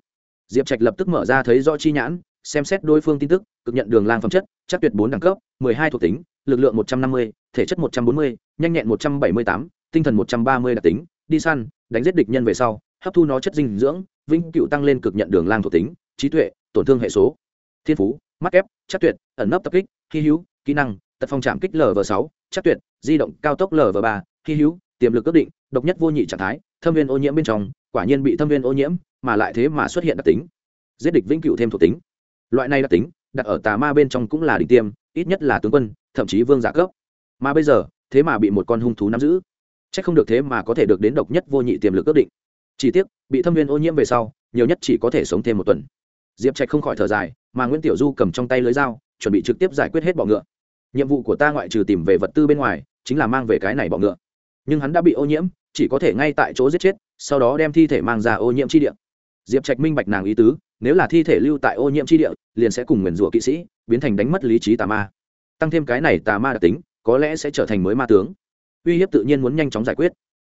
Diệp trạch lập tức mở ra thấy rõ chi nhãn, xem xét đối phương tin tức, cực nhận đường lang phẩm chất, chắc tuyệt bốn đẳng cấp, mười hai thuộc tính, lực lượng một trăm năm mươi, thể chất một trăm bốn mươi, nhanh nhẹn một trăm bảy mươi tám, tinh thần một trăm ba mươi đặc tính, đi săn, đánh giết địch nhân về sau, hấp thu nó chất dinh dưỡng, vĩnh cựu tăng lên cực nhận đường lang thuộc tính, trí tuệ, tổn thương hệ số. Thiên phú, mắt ép chắc tuyệt, ẩn nấp tập kích, hy hữu, kỹ năng, tật phong trạm kích lv sáu chắc tuyệt, di động cao tốc lv ba, hy hữu, tiềm lực ước định, độc nhất vô nhị trạng thái, thâm viên ô nhiễm bên trong, quả nhiên bị thâm viên ô nhiễm mà lại thế mà xuất hiện đặc tính. Giết địch vĩnh cửu thêm thuộc tính. Loại này đặc tính, đặt ở tà ma bên trong cũng là đỉnh tiêm, ít nhất là tướng quân, thậm chí vương giả cấp. Mà bây giờ, thế mà bị một con hung thú nắm giữ. C h ắ c không được thế mà có thể được đến độc nhất vô nhị tiềm lực ước định. Chỉ tiếc, bị thâm viên ô nhiễm về sau, nhiều nhất chỉ có thể sống thêm một tuần. Diệp trạch không khỏi thở dài, mà nguyễn tiểu du cầm trong tay lưới dao, chuẩn bị trực tiếp giải quyết hết bọ ngựa nhiệm vụ của ta ngoại trừ tìm về vật tư bên ngoài, chính là mang về cái này bọ ngựa. Nhưng hắn đã bị ô nhiễm, chỉ có thể ngay tại chỗ giết chết, sau đó đem thi thể mang ra ô nhiễm chi địa. Diệp trạch minh bạch nàng ý tứ, nếu là thi thể lưu tại ô nhiễm chi địa, liền sẽ cùng nguyền rủa kỵ sĩ biến thành đánh mất lý trí tà ma. Tăng thêm cái này tà ma đặc tính, có lẽ sẽ trở thành mới ma tướng. Uy hiếp tự nhiên muốn nhanh chóng giải quyết.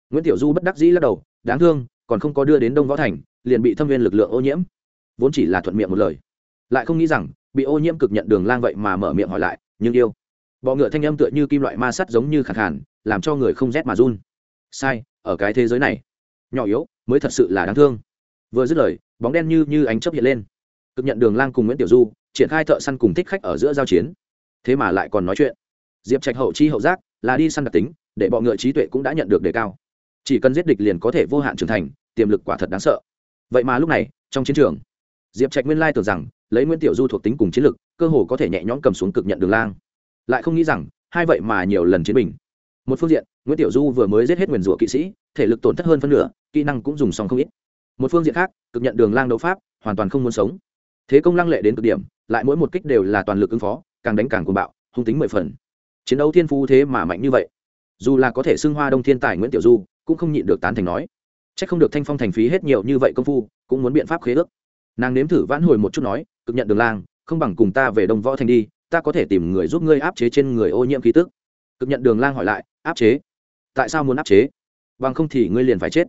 Nguyễn tiểu du bất đắc dĩ lắc đầu, đáng thương, còn không có đưa đến đông võ thành, liền bị thâm viên lực lượng ô nhiễm. Vốn chỉ là thuận miệng một lời. Lại không nghĩ rằng, bị ô nhiễm cực nhận đường lang vậy mà mở miệng hỏi lại, nhưng yêu? Bọ ngựa thanh âm tựa như kim loại ma sắt giống như khẳng khản làm cho người không rét mà run. Sai, ở cái thế giới này, nhỏ yếu mới thật sự là đáng thương. Vừa dứt lời, bóng đen như như ánh chớp hiện lên. Cực nhận đường lang cùng nguyễn tiểu du triển khai thợ săn cùng thích khách ở giữa giao chiến. Thế mà lại còn nói chuyện. Diệp trạch hậu chi hậu giác là đi săn đặc tính, để bọ ngựa trí tuệ cũng đã nhận được đề cao. Chỉ cần giết địch liền có thể vô hạn trưởng thành, tiềm lực quả thật đáng sợ. Vậy mà lúc này, trong chiến trường, diệp trạch nguyên lai tưởng rằng, lấy nguyễn tiểu du thuộc tính cùng chiến lực, cơ hồ có thể nhẹ nhõm cầm xuống cực nhận đường lang lại không nghĩ rằng hai vậy mà nhiều lần chiến bình một phương diện, nguyễn tiểu du vừa mới giết hết nguyền rủa kỵ sĩ, thể lực tổn thất hơn phân nửa, kỹ năng cũng dùng xong không ít. Một phương diện khác, cực nhận đường lang đấu pháp, hoàn toàn không muốn sống. Thế công lăng lệ đến cực điểm, lại mỗi một kích đều là toàn lực ứng phó, càng đánh càng cuồng bạo, hung tính mười phần. Chiến đấu thiên phú thế mà mạnh như vậy. Dù là có thể xưng hoa đông thiên tài nguyễn tiểu du, cũng không nhịn được tán thành nói. C h ắ c không được thanh phong thành phí hết nhiều như vậy công phu, cũng muốn biện pháp khế ước. Nàng nếm thử vãn hồi một chút nói, cực nhận đường lang, không bằng cùng ta về đông võ thành đi ta có thể tìm người giúp ngươi áp chế trên người ô nhiễm khí tức. Cực nhận đường lang hỏi lại, áp chế? Tại sao muốn áp chế? Bằng không thì ngươi liền phải chết.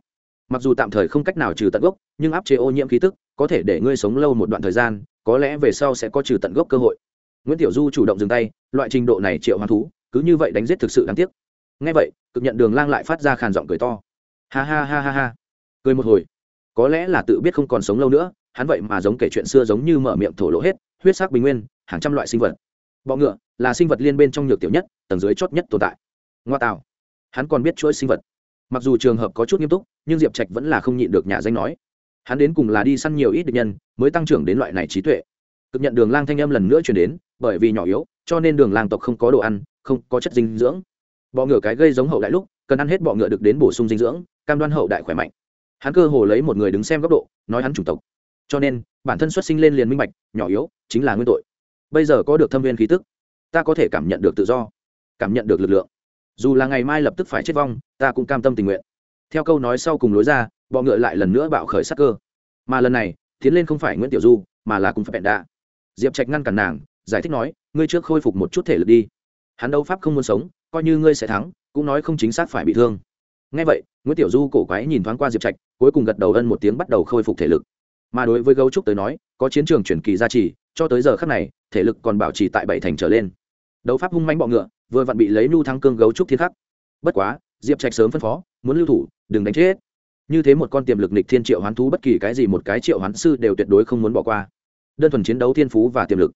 Mặc dù tạm thời không cách nào trừ tận gốc, nhưng áp chế ô nhiễm khí tức có thể để ngươi sống lâu một đoạn thời gian, có lẽ về sau sẽ có trừ tận gốc cơ hội. Nguyễn tiểu du chủ động dừng tay, loại trình độ này triệu hoán thú, cứ như vậy đánh giết thực sự đáng tiếc. Ngay vậy, cực nhận đường lang lại phát ra khàn giọng cười to. Ha ha ha ha ha. Cười một hồi. Có lẽ là tự biết không còn sống lâu nữa, hắn vậy mà giống kể chuyện xưa giống như mở miệng thổ lộ hết, huyết sắc bình nguyên, hàng trăm loại sinh vật bọ ngựa là sinh vật liên bên trong nhược tiểu nhất, tầng dưới chót nhất tồn tại. Ngoa tạo hắn còn biết chuỗi sinh vật. Mặc dù trường hợp có chút nghiêm túc, nhưng diệp trạch vẫn là không nhịn được nhà danh nói. Hắn đến cùng là đi săn nhiều ít địch nhân, mới tăng trưởng đến loại này trí tuệ. Cực nhận đường lang thanh âm lần nữa chuyển đến, bởi vì nhỏ yếu, cho nên đường lang tộc không có đồ ăn, không có chất dinh dưỡng. Bọ ngựa cái gây giống hậu đại lúc, cần ăn hết bọ ngựa được đến bổ sung dinh dưỡng, cam đoan hậu đại khỏe mạnh. Hắn cơ hồ lấy một người đứng xem góc độ, nói hắn chủng tộc. Cho nên, bản thân xuất sinh lên liền minh bạch, nhỏ yếu, chính là nguyên tội bây giờ có được thâm viên khí tức, ta có thể cảm nhận được tự do, cảm nhận được lực lượng. Dù là ngày mai lập tức phải chết vong, ta cũng cam tâm tình nguyện. Theo câu nói sau cùng lối ra, bọ ngựa lại lần nữa bạo khởi sắc cơ. Mà lần này, tiến lên không phải nguyễn tiểu du, mà là cùng phải bẹn đạ. Diệp trạch ngăn cản nàng, giải thích nói, ngươi trước khôi phục một chút thể lực đi. Hắn đấu pháp không muốn sống, coi như ngươi sẽ thắng, cũng nói không chính xác phải bị thương. Ngay vậy, nguyễn tiểu du cổ quái nhìn thoáng qua diệp trạch, cuối cùng gật đầu ân một tiếng bắt đầu khôi phục thể lực. Mà đối với gấu trúc tới nói có chiến trường chuyển kỳ gia trì, cho tới giờ khắc này, thể lực còn bảo trì tại bảy thành trở lên. Đấu pháp hung manh bọ ngựa, vừa vặn bị lấy nu thắng cương gấu trúc thiên khắc. Bất quá, diệp trạch sớm phân phó, muốn lưu thủ, đừng đánh chết. Như thế một con tiềm lực nịch thiên triệu hoán thú bất kỳ cái gì một cái triệu hoán sư đều tuyệt đối không muốn bỏ qua. Đơn thuần chiến đấu thiên phú và tiềm lực.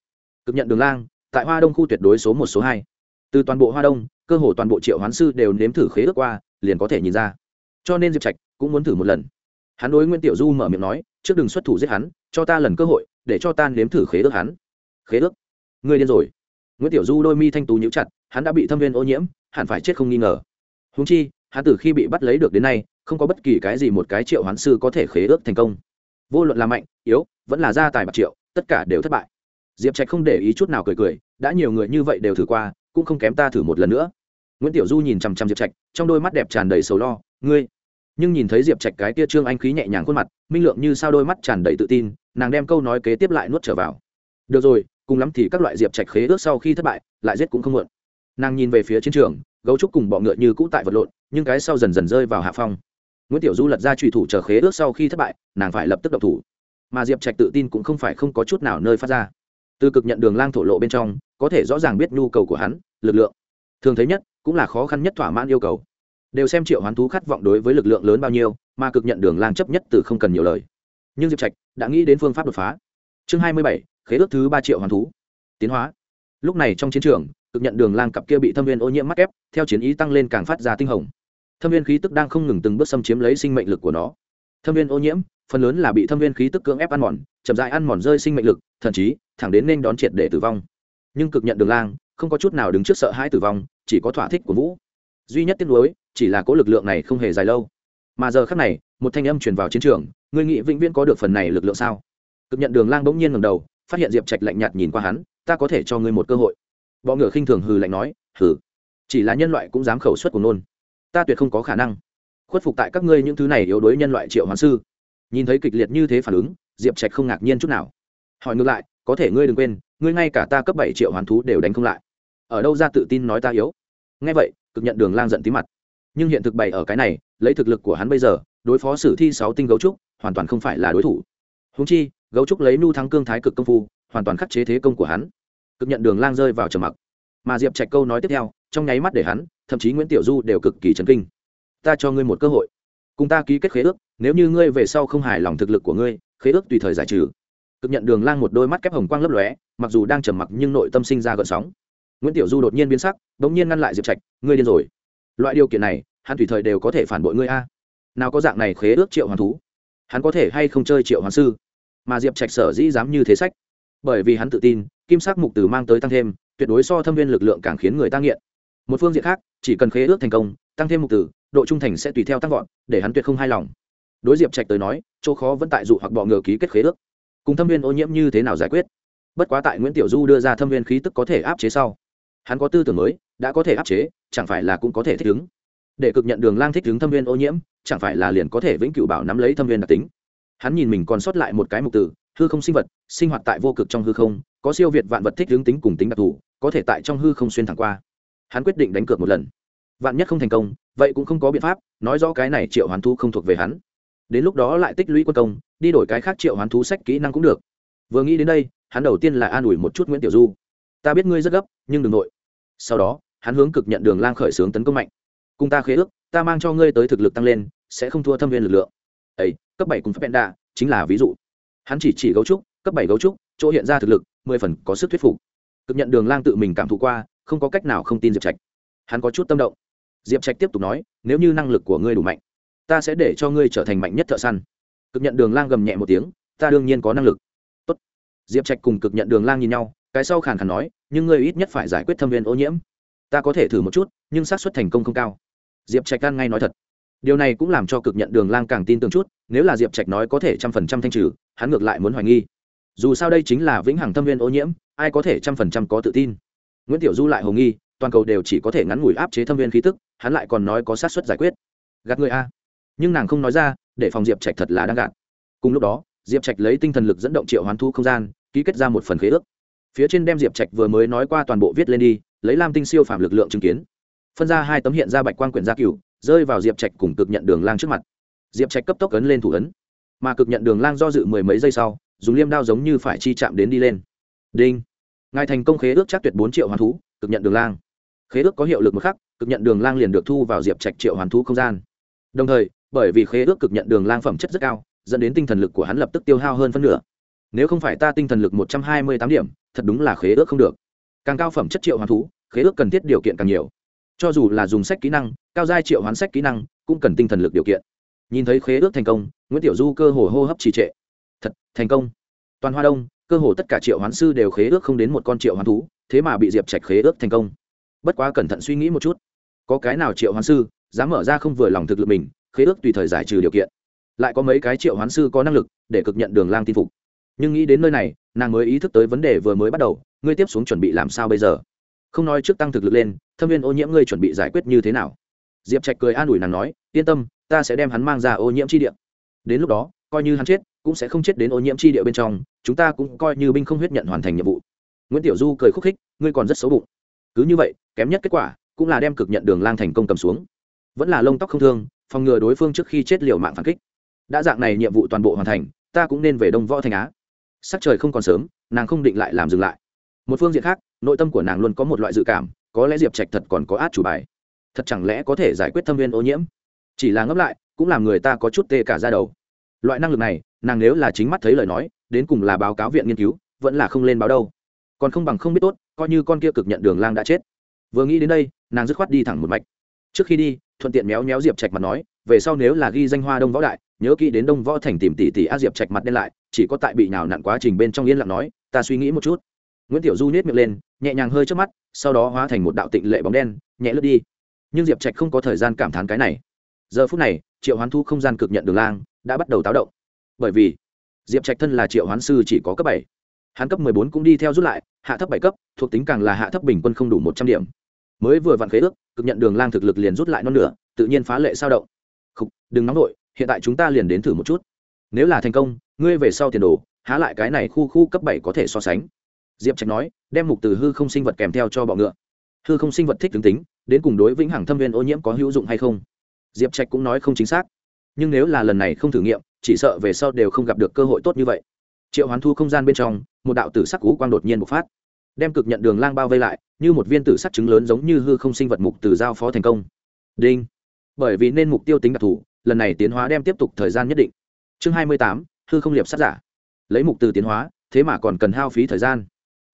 Cực nhận đường lang, tại hoa đông khu tuyệt đối số một, số hai. Từ toàn bộ hoa đông, cơ hồ toàn bộ triệu hoán sư đều nếm thử khế ước qua, liền có thể nhìn ra. Cho nên diệp trạch cũng muốn thử một lần hắn đối nguyễn tiểu du mở miệng nói, trước đừng xuất thủ giết hắn, cho ta lần cơ hội, để cho ta nếm thử khế ước hắn. Khế ước? Người điên rồi. Nguyễn tiểu du đôi mi thanh tú nhíu chặt, hắn đã bị thâm viên ô nhiễm, hẳn phải chết không nghi ngờ. Húng chi, hắn từ khi bị bắt lấy được đến nay, không có bất kỳ cái gì một cái triệu hoán sư có thể khế ước thành công. Vô luận là mạnh, yếu, vẫn là gia tài bạc triệu, tất cả đều thất bại. Diệp trạch không để ý chút nào cười cười, đã nhiều người như vậy đều thử qua, cũng không kém ta thử một lần nữa. Nguyễn tiểu du nhìn chằm chằm diệp trạch, trong đôi mắt đẹp tràn đầy sầu lo, ngươi nhưng nhìn thấy diệp trạch cái tia trương anh khí nhẹ nhàng khuôn mặt, minh lượng như sao đôi mắt tràn đầy tự tin, nàng đem câu nói kế tiếp lại nuốt trở vào. Được rồi, cùng lắm thì các loại diệp trạch khế ước sau khi thất bại, lại giết cũng không muộn. Nàng nhìn về phía chiến trường, gấu trúc cùng bọ ngựa như cũ tại vật lộn, nhưng cái sau dần dần rơi vào hạ phong. Nguyễn tiểu du lật ra trùy thủ chờ khế ước sau khi thất bại, nàng phải lập tức độc thủ. Mà diệp trạch tự tin cũng không phải không có chút nào nơi phát ra. Từ cực nhận đường lang thổ lộ bên trong, có thể rõ ràng biết nhu cầu của hắn, lực lượng. Thường thấy nhất, cũng là khó khăn nhất thỏa mãn yêu cầu đều xem triệu hoán thú khát vọng đối với lực lượng lớn bao nhiêu, mà cực nhận đường lang chấp nhất từ không cần nhiều lời. Nhưng diệp trạch đã nghĩ đến phương pháp đột phá. Chương hai mươi bảy, khế ước thứ ba triệu hoán thú. Tiến hóa. Lúc này trong chiến trường, cực nhận đường lang cặp kia bị thâm viên ô nhiễm mắc ép theo chiến ý tăng lên càng phát ra tinh hồng. Thâm viên khí tức đang không ngừng từng bước xâm chiếm lấy sinh mệnh lực của nó. Thâm viên ô nhiễm, phần lớn là bị thâm viên khí tức cưỡng ép ăn mòn, chậm dại ăn mòn rơi sinh mệnh lực, thậm chí, thẳng đến nên đón triệt để tử vong. Nhưng cực nhận đường lang không có chút nào đứng trước sợ hãi tử vong, chỉ có thỏa thích của vũ. Duy nhất tiếc nuối chỉ là cố lực lượng này không hề dài lâu. Mà giờ khác này, một thanh âm truyền vào chiến trường, ngươi nghĩ vĩnh viễn có được phần này lực lượng sao? Cực nhận đường lang bỗng nhiên ngầm đầu, phát hiện diệp trạch lạnh nhạt nhìn qua hắn, ta có thể cho ngươi một cơ hội. Bọ ngựa khinh thường hừ lạnh nói, hừ, chỉ là nhân loại cũng dám khẩu suất của nôn. Ta tuyệt không có khả năng. Khuất phục tại các ngươi những thứ này yếu đuối nhân loại triệu hoán sư. Nhìn thấy kịch liệt như thế phản ứng, diệp trạch không ngạc nhiên chút nào. Hỏi ngược lại, có thể ngươi đừng quên, ngươi ngay cả ta cấp bảy triệu hoàn thú đều đánh không lại. Ở đâu ra tự tin nói ta yếu? Nghe vậy, cực nhận đường lang giận tí mặt nhưng hiện thực bày ở cái này, lấy thực lực của hắn bây giờ, đối phó sử thi sáu tinh gấu trúc, hoàn toàn không phải là đối thủ. Húng chi, gấu trúc lấy nu thắng cương thái cực công phu, hoàn toàn khắc chế thế công của hắn. Cực nhận đường lang rơi vào trầm mặc. Mà diệp trạch câu nói tiếp theo, trong nháy mắt để hắn, thậm chí nguyễn tiểu du đều cực kỳ chấn kinh. Ta cho ngươi một cơ hội. Cùng ta ký kết khế ước, nếu như ngươi về sau không hài lòng thực lực của ngươi, khế ước tùy thời giải trừ. Cực nhận đường lang một đôi mắt kép hồng quang lấp lóe, mặc dù đang trầm mặc nhưng nội tâm sinh ra gợn sóng. Nguyễn tiểu du đột nhiên biến sắc đ ỗ n g nhiên ngăn lại diệp trạch, ngươi điên rồi loại điều kiện này, hắn tùy thời đều có thể phản bội ngươi a. Nào có dạng này khế ước triệu hoàn thú. Hắn có thể hay không chơi triệu hoàn sư? Mà diệp trạch sở dĩ dám như thế sách. Bởi vì hắn tự tin, kim sắc mục từ mang tới tăng thêm, tuyệt đối so thâm viên lực lượng càng khiến người ta nghiện. Một phương diện khác, chỉ cần khế ước thành công, tăng thêm mục từ độ trung thành sẽ tùy theo tăng vọt, để hắn tuyệt không hài lòng. Đối diệp trạch tới nói, chỗ khó vẫn tại dụ hoặc bọ ngờ ký kết khế ước. Cùng thâm viên ô nhiễm như thế nào giải quyết? Bất quá tại nguyễn tiểu du đưa ra thâm viên khí tức có thể áp chế sau. Hắn có tư tưởng mới đã có thể áp chế, chẳng phải là cũng có thể thích ứng. Để cực nhận đường lang thích ứng thâm viên ô nhiễm, chẳng phải là liền có thể vĩnh cửu bảo nắm lấy thâm viên đặc tính. Hắn nhìn mình còn sót lại một cái mục tử, hư không sinh vật, sinh hoạt tại vô cực trong hư không, có siêu việt vạn vật thích hướng tính cùng tính đặc thù, có thể tại trong hư không xuyên thẳng qua. Hắn quyết định đánh cược một lần. Vạn nhất không thành công, vậy cũng không có biện pháp, nói rõ cái này triệu hoán thu không thuộc về hắn. Đến lúc đó lại tích lũy quân công, đi đổi cái khác triệu hoán thú sách kỹ năng cũng được. Vừa nghĩ đến đây, hắn đầu tiên là an ủi một chút nguyễn tiểu du. Ta biết ngươi rất gấp, nhưng đừng nội sau đó, hắn hướng cực nhận đường lang khởi xướng tấn công mạnh. Cùng ta khế ước, ta mang cho ngươi tới thực lực tăng lên, sẽ không thua thâm viên lực lượng. Ấy cấp bảy cùng phép bẹn đa chính là ví dụ. Hắn chỉ chỉ gấu trúc, cấp bảy gấu trúc, chỗ hiện ra thực lực, mười phần có sức thuyết phục. Cực nhận đường lang tự mình cảm thụ qua, không có cách nào không tin diệp trạch. Hắn có chút tâm động. Diệp trạch tiếp tục nói, nếu như năng lực của ngươi đủ mạnh, ta sẽ để cho ngươi trở thành mạnh nhất thợ săn. Cực nhận đường lang gầm nhẹ một tiếng, ta đương nhiên có năng lực. Tốt. diệp trạch cùng cực nhận đường lang nhìn nhau, cái sau khàn khàn nói nhưng ngươi ít nhất phải giải quyết thâm viên ô nhiễm. Ta có thể thử một chút, nhưng xác suất thành công không cao. Diệp trạch gan ngay nói thật. Điều này cũng làm cho cực nhận đường lang càng tin tưởng chút, nếu là diệp trạch nói có thể trăm phần trăm thanh trừ, hắn ngược lại muốn hoài nghi. Dù sao đây chính là vĩnh hằng thâm viên ô nhiễm, ai có thể trăm phần trăm có tự tin? Nguyễn tiểu du lại hồ nghi, toàn cầu đều chỉ có thể ngắn ngủi áp chế thâm viên khí tức, hắn lại còn nói có sát xuất giải quyết. Gạt người a. Nhưng nàng không nói ra, để phòng diệp trạch thật là đang gạt. Cùng lúc đó, diệp trạch lấy tinh thần lực dẫn động triệu hoán thu không gian, ký kết ra một phần khế ước phía trên đem diệp trạch vừa mới nói qua toàn bộ viết lên đi, lấy lam tinh siêu phạm lực lượng chứng kiến. Phân ra hai tấm hiện ra bạch quan quyển gia cửu, rơi vào diệp trạch cùng cực nhận đường lang trước mặt. Diệp trạch cấp tốc ấn lên thủ ấn, mà cực nhận đường lang do dự mười mấy giây sau, dùng liêm đao giống như phải chi chạm đến đi lên. Đinh. Ngài thành công khế ước chắc tuyệt bốn triệu hoàn thú, cực nhận đường lang. Khế ước có hiệu lực một khắc, cực nhận đường lang liền được thu vào diệp trạch triệu hoàn thú không gian. Đồng thời, bởi vì khế ước cực nhận đường lang phẩm chất rất cao, dẫn đến tinh thần lực của hắn lập tức tiêu hao hơn phân nửa. Nếu không phải ta tinh thần lực một trăm hai mươi tám điểm thật đúng là khế ước không được. Càng cao phẩm chất triệu hoán thú, khế ước cần thiết điều kiện càng nhiều. Cho dù là dùng sách kỹ năng, cao giai triệu hoán sách kỹ năng, cũng cần tinh thần lực điều kiện. Nhìn thấy khế ước thành công, nguyễn tiểu du cơ hồ hô hấp trì trệ. Thật, thành công. Toàn hoa đông, cơ hồ tất cả triệu hoán sư đều khế ước không đến một con triệu hoán thú, thế mà bị diệp trạch khế ước thành công. Bất quá cẩn thận suy nghĩ một chút. Có cái nào triệu hoán sư, dám mở ra không vừa lòng thực lực mình, khế ước tùy thời giải trừ điều kiện. Lại có mấy cái triệu hoán sư có năng lực để cực nhận đường lang tin phục nhưng nghĩ đến nơi này, nàng mới ý thức tới vấn đề vừa mới bắt đầu, ngươi tiếp xuống chuẩn bị làm sao bây giờ? Không nói trước tăng thực lực lên, thâm viên ô nhiễm ngươi chuẩn bị giải quyết như thế nào? Diệp trạch cười an ủi nàng nói, yên tâm, ta sẽ đem hắn mang ra ô nhiễm chi địa. Đến lúc đó, coi như hắn chết, cũng sẽ không chết đến ô nhiễm chi địa bên trong, chúng ta cũng coi như binh không huyết nhận hoàn thành nhiệm vụ. Nguyễn tiểu du cười khúc khích, ngươi còn rất xấu bụng. Cứ như vậy, kém nhất kết quả, cũng là đem cực nhận đường lang thành công cầm xuống. Vẫn là lông tóc không thương, phòng ngừa đối phương trước khi chết liều mạng phản kích. Đã dạng này nhiệm vụ toàn bộ hoàn thành, ta cũng nên về đông võ thành á sắc trời không còn sớm, nàng không định lại làm dừng lại. Một phương diện khác, nội tâm của nàng luôn có một loại dự cảm, có lẽ diệp trạch thật còn có át chủ bài. Thật chẳng lẽ có thể giải quyết thâm viên ô nhiễm? Chỉ là ngấp lại, cũng làm người ta có chút tê cả ra đầu. Loại năng lực này, nàng nếu là chính mắt thấy lời nói, đến cùng là báo cáo viện nghiên cứu, vẫn là không lên báo đâu. Còn không bằng không biết tốt, coi như con kia cực nhận đường lang đã chết. Vừa nghĩ đến đây, nàng dứt khoát đi thẳng một mạch. Trước khi đi, thuận tiện méo méo diệp trạch mặt nói, về sau nếu là ghi danh hoa đông võ đại nhớ kỹ đến đông võ thành tìm tỷ tỷ a diệp trạch mặt đen lại chỉ có tại bị nào nặn quá trình bên trong yên lặng nói ta suy nghĩ một chút. Nguyễn tiểu du nhét miệng lên nhẹ nhàng hơi trước mắt sau đó hóa thành một đạo tịnh lệ bóng đen nhẹ lướt đi. Nhưng diệp trạch không có thời gian cảm thán cái này. Giờ phút này triệu hoán thu không gian cực nhận đường lang đã bắt đầu táo động. Bởi vì diệp trạch thân là triệu hoán sư chỉ có cấp bảy. Hắn cấp mười bốn cũng đi theo rút lại hạ thấp bảy cấp thuộc tính càng là hạ thấp bình quân không đủ một trăm điểm. Mới vừa vặn khế ước cực nhận đường lang thực lực liền rút lại non nửa tự nhiên phá lệ sao động. Khục, đừng nóng nổi hiện tại chúng ta liền đến thử một chút. Nếu là thành công, ngươi về sau tiền đồ, há lại cái này khu khu cấp bảy có thể so sánh. Diệp trạch nói, đem mục từ hư không sinh vật kèm theo cho bọ ngựa. Hư không sinh vật thích tướng tính, đến cùng đối vĩnh hằng thâm viên ô nhiễm có hữu dụng hay không? Diệp trạch cũng nói không chính xác. Nhưng nếu là lần này không thử nghiệm, chỉ sợ về sau đều không gặp được cơ hội tốt như vậy. Triệu hoán thu không gian bên trong, một đạo tử sắc cú quang đột nhiên bộc phát, đem cực nhận đường lang bao vây lại, như một viên tử sắc trứng lớn giống như hư không sinh vật mục từ giao phó thành công. Đinh. Bởi vì nên mục tiêu tính đặc thù lần này tiến hóa đem tiếp tục thời gian nhất định. Chương hai mươi tám, hư không liệp sát giả. Lấy mục từ tiến hóa, thế mà còn cần hao phí thời gian.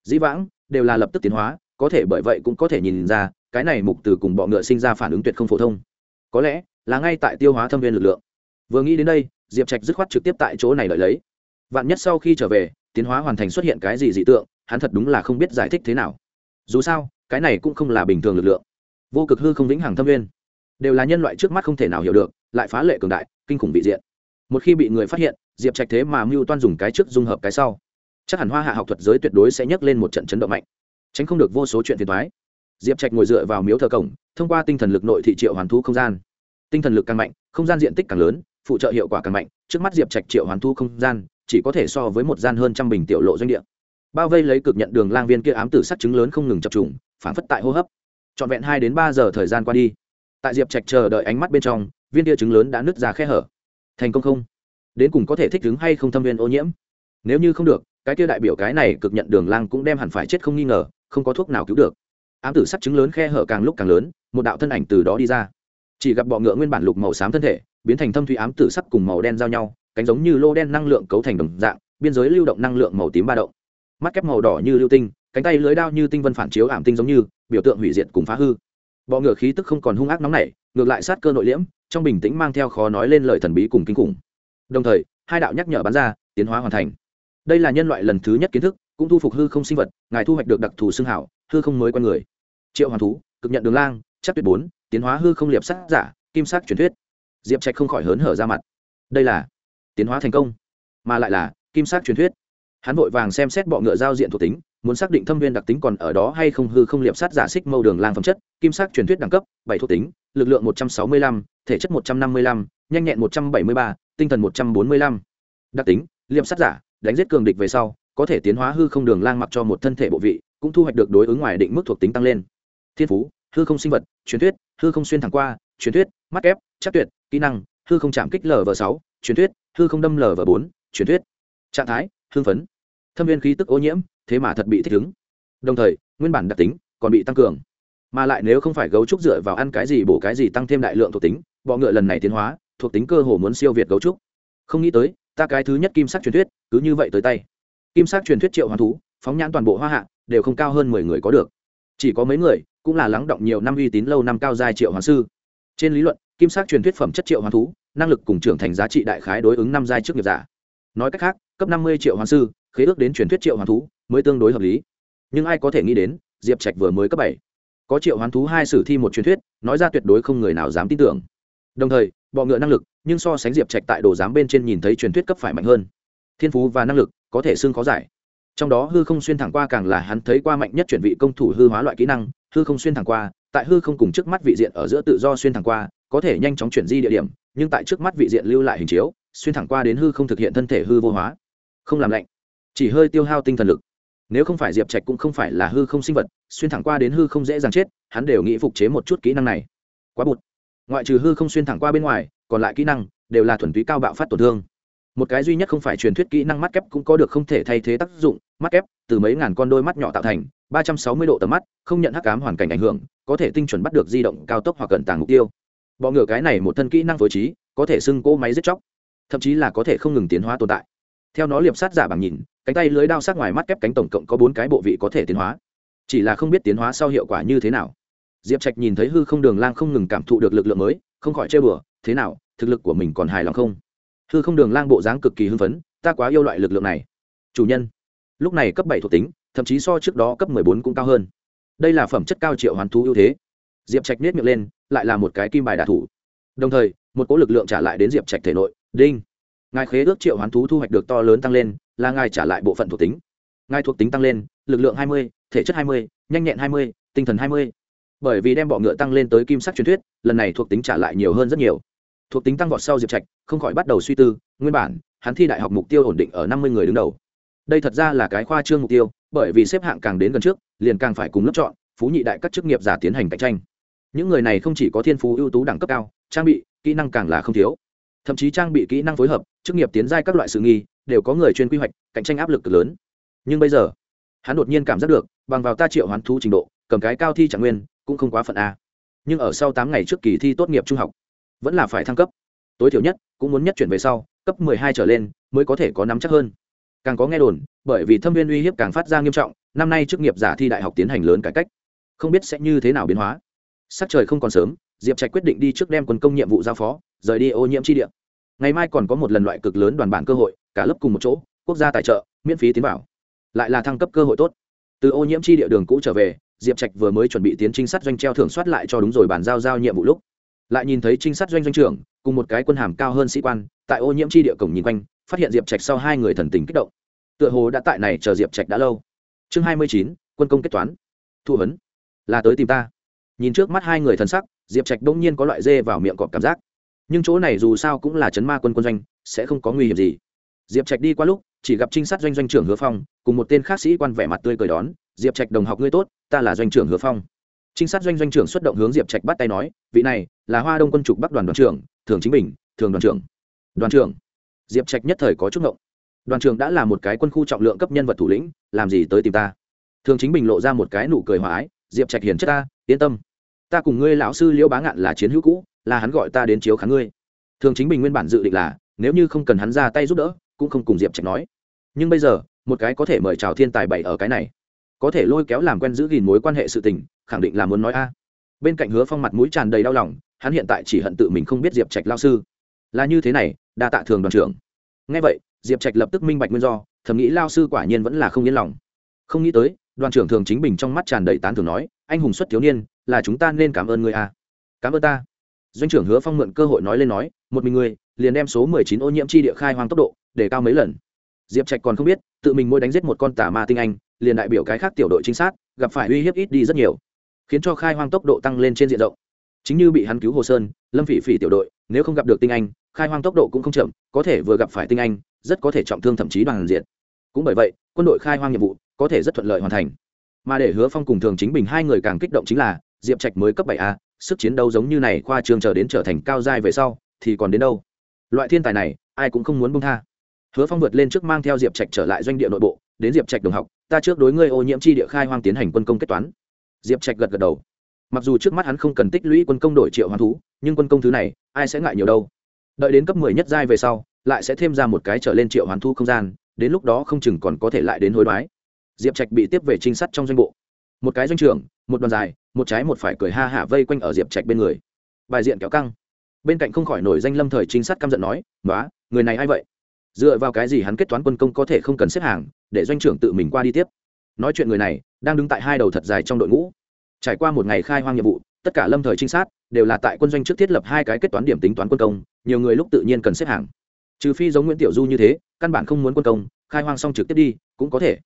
Dĩ vãng, đều là lập tức tiến hóa, có thể bởi vậy cũng có thể nhìn ra, cái này mục từ cùng bọ ngựa sinh ra phản ứng tuyệt không phổ thông. Có lẽ, là ngay tại tiêu hóa thâm viên lực lượng. Vừa nghĩ đến đây, diệp trạch dứt khoát trực tiếp tại chỗ này lợi lấy. Vạn nhất sau khi trở về, tiến hóa hoàn thành xuất hiện cái gì dị tượng, hắn thật đúng là không biết giải thích thế nào. Dù sao, cái này cũng không là bình thường lực lượng. Vô cực hư không vĩnh hằng thâm viên. Đều là nhân loại trước mắt không thể nào hiểu được lại phá lệ cường đại, kinh khủng vị diện. Một khi bị người phát hiện, diệp trạch thế mà mưu toan dùng cái trước dung hợp cái sau. Chắc hẳn hoa hạ học thuật giới tuyệt đối sẽ nhấc lên một trận chấn động mạnh. Tránh không được vô số chuyện phiền thoái diệp trạch ngồi dựa vào miếu thờ cổng, thông qua tinh thần lực nội thị triệu hoàn thu không gian. Tinh thần lực càng mạnh, không gian diện tích càng lớn, phụ trợ hiệu quả càng mạnh. Trước mắt diệp trạch triệu hoàn thu không gian, chỉ có thể so với một gian hơn trăm bình tiểu lộ doanh địa. Bao vây lấy cực nhận đường lang viên kia ám tử sắc chứng lớn không ngừng chập trùng phản phất tại hô hấp. Trọn vẹn hai đến ba giờ thời gian qua đi. Tại diệp trạch chờ đợi ánh mắt bên trong viên tia trứng lớn đã nứt ra khe hở. Thành công không? Đến cùng có thể thích ứng hay không thâm viên ô nhiễm? Nếu như không được, cái tia đại biểu cái này cực nhận đường lang cũng đem hẳn phải chết không nghi ngờ, không có thuốc nào cứu được. Ám tử sắc trứng lớn khe hở càng lúc càng lớn, một đạo thân ảnh từ đó đi ra. Chỉ gặp bọ ngựa nguyên bản lục màu xám thân thể, biến thành thâm thủy ám tử sắc cùng màu đen giao nhau, cánh giống như lô đen năng lượng cấu thành đồng dạng, biên giới lưu động năng lượng màu tím ba động. Mắt kép màu đỏ như lưu tinh, cánh tay lưới đao như tinh vân phản chiếu ảm tinh giống như, biểu tượng hủy diệt cùng phá hư. Bọ ngựa khí tức không còn hung ác nóng nảy, ngược lại sát cơ nội liễm trong bình tĩnh mang theo khó nói lên lời thần bí cùng kinh khủng. Đồng thời, hai đạo nhắc nhở bắn ra, tiến hóa hoàn thành. Đây là nhân loại lần thứ nhất kiến thức, cũng thu phục hư không sinh vật, ngài thu hoạch được đặc thù xương hảo, hư không mới con người. Triệu hoàn thú, cực nhận đường lang chắc tuyệt bốn, tiến hóa hư không liệp sắc giả, kim sắc truyền thuyết. Diệp trạch không khỏi hớn hở ra mặt. Đây là tiến hóa thành công, mà lại là kim sắc truyền thuyết. Hắn vội vàng xem xét bọ ngựa giao diện thuộc tính muốn xác định thâm viên đặc tính còn ở đó hay không hư không liệp sát giả xích mâu đường lang phẩm chất, kim sắc truyền thuyết đẳng cấp, bảy thuộc tính, lực lượng một trăm sáu mươi lăm, thể chất một trăm năm mươi lăm, nhanh nhẹn một trăm bảy mươi ba, tinh thần một trăm bốn mươi lăm. Đặc tính, liệp sát giả, đánh giết cường địch về sau, có thể tiến hóa hư không đường lang mặc cho một thân thể bộ vị, cũng thu hoạch được đối ứng ngoài định mức thuộc tính tăng lên. Thiên phú, hư không sinh vật, truyền thuyết, hư không xuyên thẳng qua, truyền thuyết, mắt ép chắc tuyệt, kỹ năng, hư không chạm kích lv sáu, truyền thuyết, hư không đâm lv bốn, truyền thuyết. Trạng thái hương phấn. Thâm viên khí tức ô nhiễm thế mà thật bị thích ứng. Đồng thời, nguyên bản đặc tính còn bị tăng cường. Mà lại nếu không phải gấu trúc dựa vào ăn cái gì bổ cái gì tăng thêm đại lượng thuộc tính, bọ ngựa lần này tiến hóa, thuộc tính cơ hồ muốn siêu việt gấu trúc. Không nghĩ tới, ta cái thứ nhất kim sắc truyền thuyết cứ như vậy tới tay. Kim sắc truyền thuyết triệu hoàn thú, phóng nhãn toàn bộ hoa hạ, đều không cao hơn mười người có được. Chỉ có mấy người, cũng là lắng động nhiều năm uy tín lâu năm cao giai triệu hoàng sư. Trên lý luận, kim sắc truyền thuyết phẩm chất triệu hoàng thú, năng lực cùng trưởng thành giá trị đại khái đối ứng năm giai trước nghiệp giả. Nói cách khác, cấp năm mươi triệu hoàng sư, khế ước đến truyền thuyết triệu hoàng thú mới tương đối hợp lý. Nhưng ai có thể nghĩ đến, diệp trạch vừa mới cấp bảy. Có triệu hoán thú hai sử thi một truyền thuyết, nói ra tuyệt đối không người nào dám tin tưởng. Đồng thời, bọ ngựa năng lực, nhưng so sánh diệp trạch tại đồ giám bên trên nhìn thấy truyền thuyết cấp phải mạnh hơn. Thiên phú và năng lực, có thể xưng khó giải. Trong đó hư không xuyên thẳng qua càng là hắn thấy qua mạnh nhất chuyển vị công thủ hư hóa loại kỹ năng, hư không xuyên thẳng qua, tại hư không cùng trước mắt vị diện ở giữa tự do xuyên thẳng qua, có thể nhanh chóng chuyển di địa điểm, nhưng tại trước mắt vị diện lưu lại hình chiếu, xuyên thẳng qua đến hư không thực hiện thân thể hư vô hóa. Không làm lạnh, chỉ hơi tiêu hao tinh thần lực nếu không phải diệp trạch cũng không phải là hư không sinh vật, xuyên thẳng qua đến hư không dễ dàng chết, hắn đều nghĩ phục chế một chút kỹ năng này. Quá bụt. Ngoại trừ hư không xuyên thẳng qua bên ngoài, còn lại kỹ năng đều là thuần túy cao bạo phát tổn thương. Một cái duy nhất không phải truyền thuyết kỹ năng mắt kép cũng có được không thể thay thế tác dụng, mắt kép, từ mấy ngàn con đôi mắt nhỏ tạo thành, ba trăm sáu mươi độ tầm mắt, không nhận hắc cám hoàn cảnh ảnh hưởng, có thể tinh chuẩn bắt được di động, cao tốc hoặc cận tàng mục tiêu. Bọ ngựa cái này một thân kỹ năng phối trí, có thể xưng cỗ máy giết chóc, thậm chí là có thể không ngừng tiến hóa tồn tại theo nó liệp sát giả bằng nhìn, cánh tay lưới đao sát ngoài mắt kép cánh tổng cộng có bốn cái bộ vị có thể tiến hóa. Chỉ là không biết tiến hóa sau hiệu quả như thế nào. Diệp trạch nhìn thấy hư không đường lang không ngừng cảm thụ được lực lượng mới, không khỏi chơi bừa, thế nào, thực lực của mình còn hài lòng không? Hư không đường lang bộ dáng cực kỳ hưng phấn, ta quá yêu loại lực lượng này. Chủ nhân. Lúc này cấp bảy thuộc tính, thậm chí so trước đó cấp mười bốn cũng cao hơn. Đây là phẩm chất cao triệu hoàn thú ưu thế. Diệp trạch nết miệng lên, lại là một cái kim bài đả thủ. Đồng thời, một cỗ lực lượng trả lại đến diệp trạch thể nội. Đinh! Ngài khế ước triệu hoán thú thu hoạch được to lớn tăng lên, là ngài trả lại bộ phận thuộc tính. Ngài thuộc tính tăng lên, lực lượng hai mươi, thể chất hai mươi, nhanh nhẹn hai mươi, tinh thần hai mươi. Bởi vì đem bọ ngựa tăng lên tới kim sắc truyền thuyết, lần này thuộc tính trả lại nhiều hơn rất nhiều. Thuộc tính tăng vọt sau diệp trạch, không khỏi bắt đầu suy tư, nguyên bản, hắn thi đại học mục tiêu ổn định ở năm mươi người đứng đầu. Đây thật ra là cái khoa trương mục tiêu, bởi vì xếp hạng càng đến gần trước, liền càng phải cùng lớp chọn, phú nhị đại các chức nghiệp giả tiến hành cạnh tranh. Những người này không chỉ có thiên phú ưu tú đẳng cấp cao, trang bị, kỹ năng càng là không thiếu thậm chí trang bị kỹ năng phối hợp, chức nghiệp tiến giai các loại sự nghi, đều có người chuyên quy hoạch, cạnh tranh áp lực cực lớn. Nhưng bây giờ, hắn đột nhiên cảm giác được, bằng vào ta triệu hoán thú trình độ, cầm cái cao thi trạng nguyên, cũng không quá phận a. Nhưng ở sau tám ngày trước kỳ thi tốt nghiệp trung học, vẫn là phải thăng cấp. Tối thiểu nhất, cũng muốn nhất chuyển về sau, cấp mười hai trở lên, mới có thể có nắm chắc hơn. Càng có nghe đồn, bởi vì thâm viên uy hiếp càng phát ra nghiêm trọng, năm nay chức nghiệp giả thi đại học tiến hành lớn cải cách. Không biết sẽ như thế nào biến hóa. Sắc trời không còn sớm, diệp trạch quyết định đi trước đem quân công nhiệm vụ giao phó, rời đi ô nhiễm chi địa ngày mai còn có một lần loại cực lớn đoàn bản cơ hội cả lớp cùng một chỗ quốc gia tài trợ miễn phí tiến vào. Lại là thăng cấp cơ hội tốt. Từ ô nhiễm chi địa đường cũ trở về diệp trạch vừa mới chuẩn bị tiến trinh sát doanh treo thưởng soát lại cho đúng rồi bàn giao giao nhiệm vụ lúc. Lại nhìn thấy trinh sát doanh doanh trưởng cùng một cái quân hàm cao hơn sĩ quan tại ô nhiễm chi địa cổng nhìn quanh phát hiện diệp trạch sau hai người thần tình kích động. Tựa hồ đã tại này chờ diệp trạch đã lâu. Chương hai mươi chín quân công kết toán. Thu hấn, là tới tìm ta. Nhìn trước mắt hai người thần sắc diệp trạch đông nhiên có loại dê vào miệng cọp cảm giác nhưng chỗ này dù sao cũng là chấn ma quân quân doanh, sẽ không có nguy hiểm gì. Diệp trạch đi qua lúc, chỉ gặp trinh sát doanh doanh trưởng hứa phong, cùng một tên khác sĩ quan vẻ mặt tươi cười đón, diệp trạch đồng học ngươi tốt, ta là doanh trưởng hứa phong. Trinh sát doanh doanh trưởng xuất động hướng diệp trạch bắt tay nói, vị này, là hoa đông quân trục bắc đoàn đoàn trưởng, thường chính bình, thường đoàn trưởng. Đoàn trưởng? Diệp trạch nhất thời có chút ngộng. Đoàn trưởng đã là một cái quân khu trọng lượng cấp nhân vật thủ lĩnh, làm gì tới tìm ta? Thường chính bình lộ ra một cái nụ cười hòa ái, diệp trạch hiền chất ta, yên tâm. Ta cùng ngươi lão sư liễu bá ngạn là chiến hữu cũ là hắn gọi ta đến chiếu khán ngươi. Thường chính bình nguyên bản dự định là, nếu như không cần hắn ra tay giúp đỡ, cũng không cùng diệp trạch nói. Nhưng bây giờ, một cái có thể mời chào thiên tài bảy ở cái này, có thể lôi kéo làm quen giữ gìn mối quan hệ sự tình, khẳng định là muốn nói a. Bên cạnh hứa phong mặt mũi tràn đầy đau lòng, hắn hiện tại chỉ hận tự mình không biết diệp trạch lao sư. Là như thế này, đa tạ thường đoàn trưởng. Ngay vậy, diệp trạch lập tức minh bạch nguyên do, thầm nghĩ lao sư quả nhiên vẫn là không yên lòng. Không nghĩ tới, đoàn trưởng thường chính bình trong mắt tràn đầy tán thường nói, anh hùng xuất thiếu niên, là chúng ta nên cảm ơn người à. cảm ơn ta doanh trưởng hứa phong mượn cơ hội nói lên nói, một mình người liền đem số mười chín ô nhiễm chi địa khai hoang tốc độ để cao mấy lần. Diệp trạch còn không biết, tự mình mỗi đánh giết một con tà ma tinh anh, liền đại biểu cái khác tiểu đội trinh sát, gặp phải uy hiếp ít đi rất nhiều, khiến cho khai hoang tốc độ tăng lên trên diện rộng. Chính như bị hắn cứu hồ sơn, lâm phỉ phỉ tiểu đội, nếu không gặp được tinh anh, khai hoang tốc độ cũng không chậm, có thể vừa gặp phải tinh anh, rất có thể trọng thương thậm chí đoàn diện. Cũng bởi vậy, quân đội khai hoang nhiệm vụ có thể rất thuận lợi hoàn thành. Mà để hứa phong cùng thường chính bình hai người càng kích động chính là, diệp trạch mới cấp bảy a sức chiến đấu giống như này khoa trường chờ đến trở thành cao giai về sau, thì còn đến đâu? Loại thiên tài này, ai cũng không muốn bông tha. Hứa phong vượt lên trước mang theo diệp trạch trở lại doanh địa nội bộ, đến diệp trạch đồng học, ta trước đối ngươi ô nhiễm chi địa khai hoang tiến hành quân công kết toán. Diệp trạch gật gật đầu. Mặc dù trước mắt hắn không cần tích lũy quân công đổi triệu hoán thú, nhưng quân công thứ này, ai sẽ ngại nhiều đâu? Đợi đến cấp mười nhất giai về sau, lại sẽ thêm ra một cái trở lên triệu hoán thu không gian, đến lúc đó không chừng còn có thể lại đến hối đoái. Diệp trạch bị tiếp về trinh sát trong doanh bộ một cái doanh trưởng, một đoàn dài, một trái một phải cười ha hả vây quanh ở diệp trạch bên người. Bài diện kéo căng. Bên cạnh không khỏi nổi danh lâm thời trinh sát căm giận nói nói người này a i vậy? Dựa vào cái gì hắn kết toán quân công có thể không cần xếp hàng, để doanh trưởng tự mình qua đi tiếp? Nói chuyện người này, đang đứng tại hai đầu thật dài trong đội ngũ. Trải qua một ngày khai hoang nhiệm vụ, tất cả lâm thời trinh sát đều là tại quân doanh trước thiết lập hai cái kết toán điểm tính toán quân công, nhiều người lúc tự nhiên cần xếp hàng. Trừ phi giống nguyễn tiểu du như thế, căn bản không muốn quân công, khai hoang xong trực tiếp đi, cũng có thể.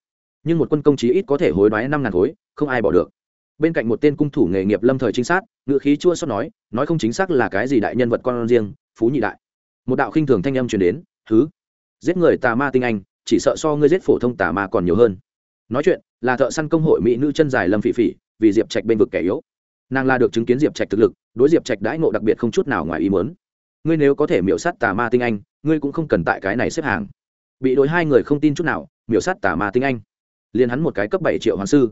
Nhưng một quân công chí ít có thể hối đoái năm ngàn khối không ai bỏ được. Bên cạnh một tên cung thủ nghề nghiệp lâm thời chính xác, ngựa khí chua xót nói nói không chính xác là cái gì đại nhân vật con riêng phú nhị đại. Một đạo khinh thường thanh âm truyền đến thứ giết người tà ma tinh anh chỉ sợ so ngươi giết phổ thông tà ma còn nhiều hơn. Nói chuyện là thợ săn công hội mỹ nữ chân dài lâm phỉ phỉ vì diệp trạch bên vực kẻ yếu. Nàng là được chứng kiến diệp trạch thực lực đối diệp trạch đãi ngộ đặc biệt không chút nào ngoài ý muốn. Ngươi nếu có thể miểu sát tà ma tinh anh ngươi cũng không cần tại cái này xếp hàng. Bị đối hai người không tin chút nào miểu sát tà ma tinh anh. Liền hắn một cái cấp bảy triệu hoàng sư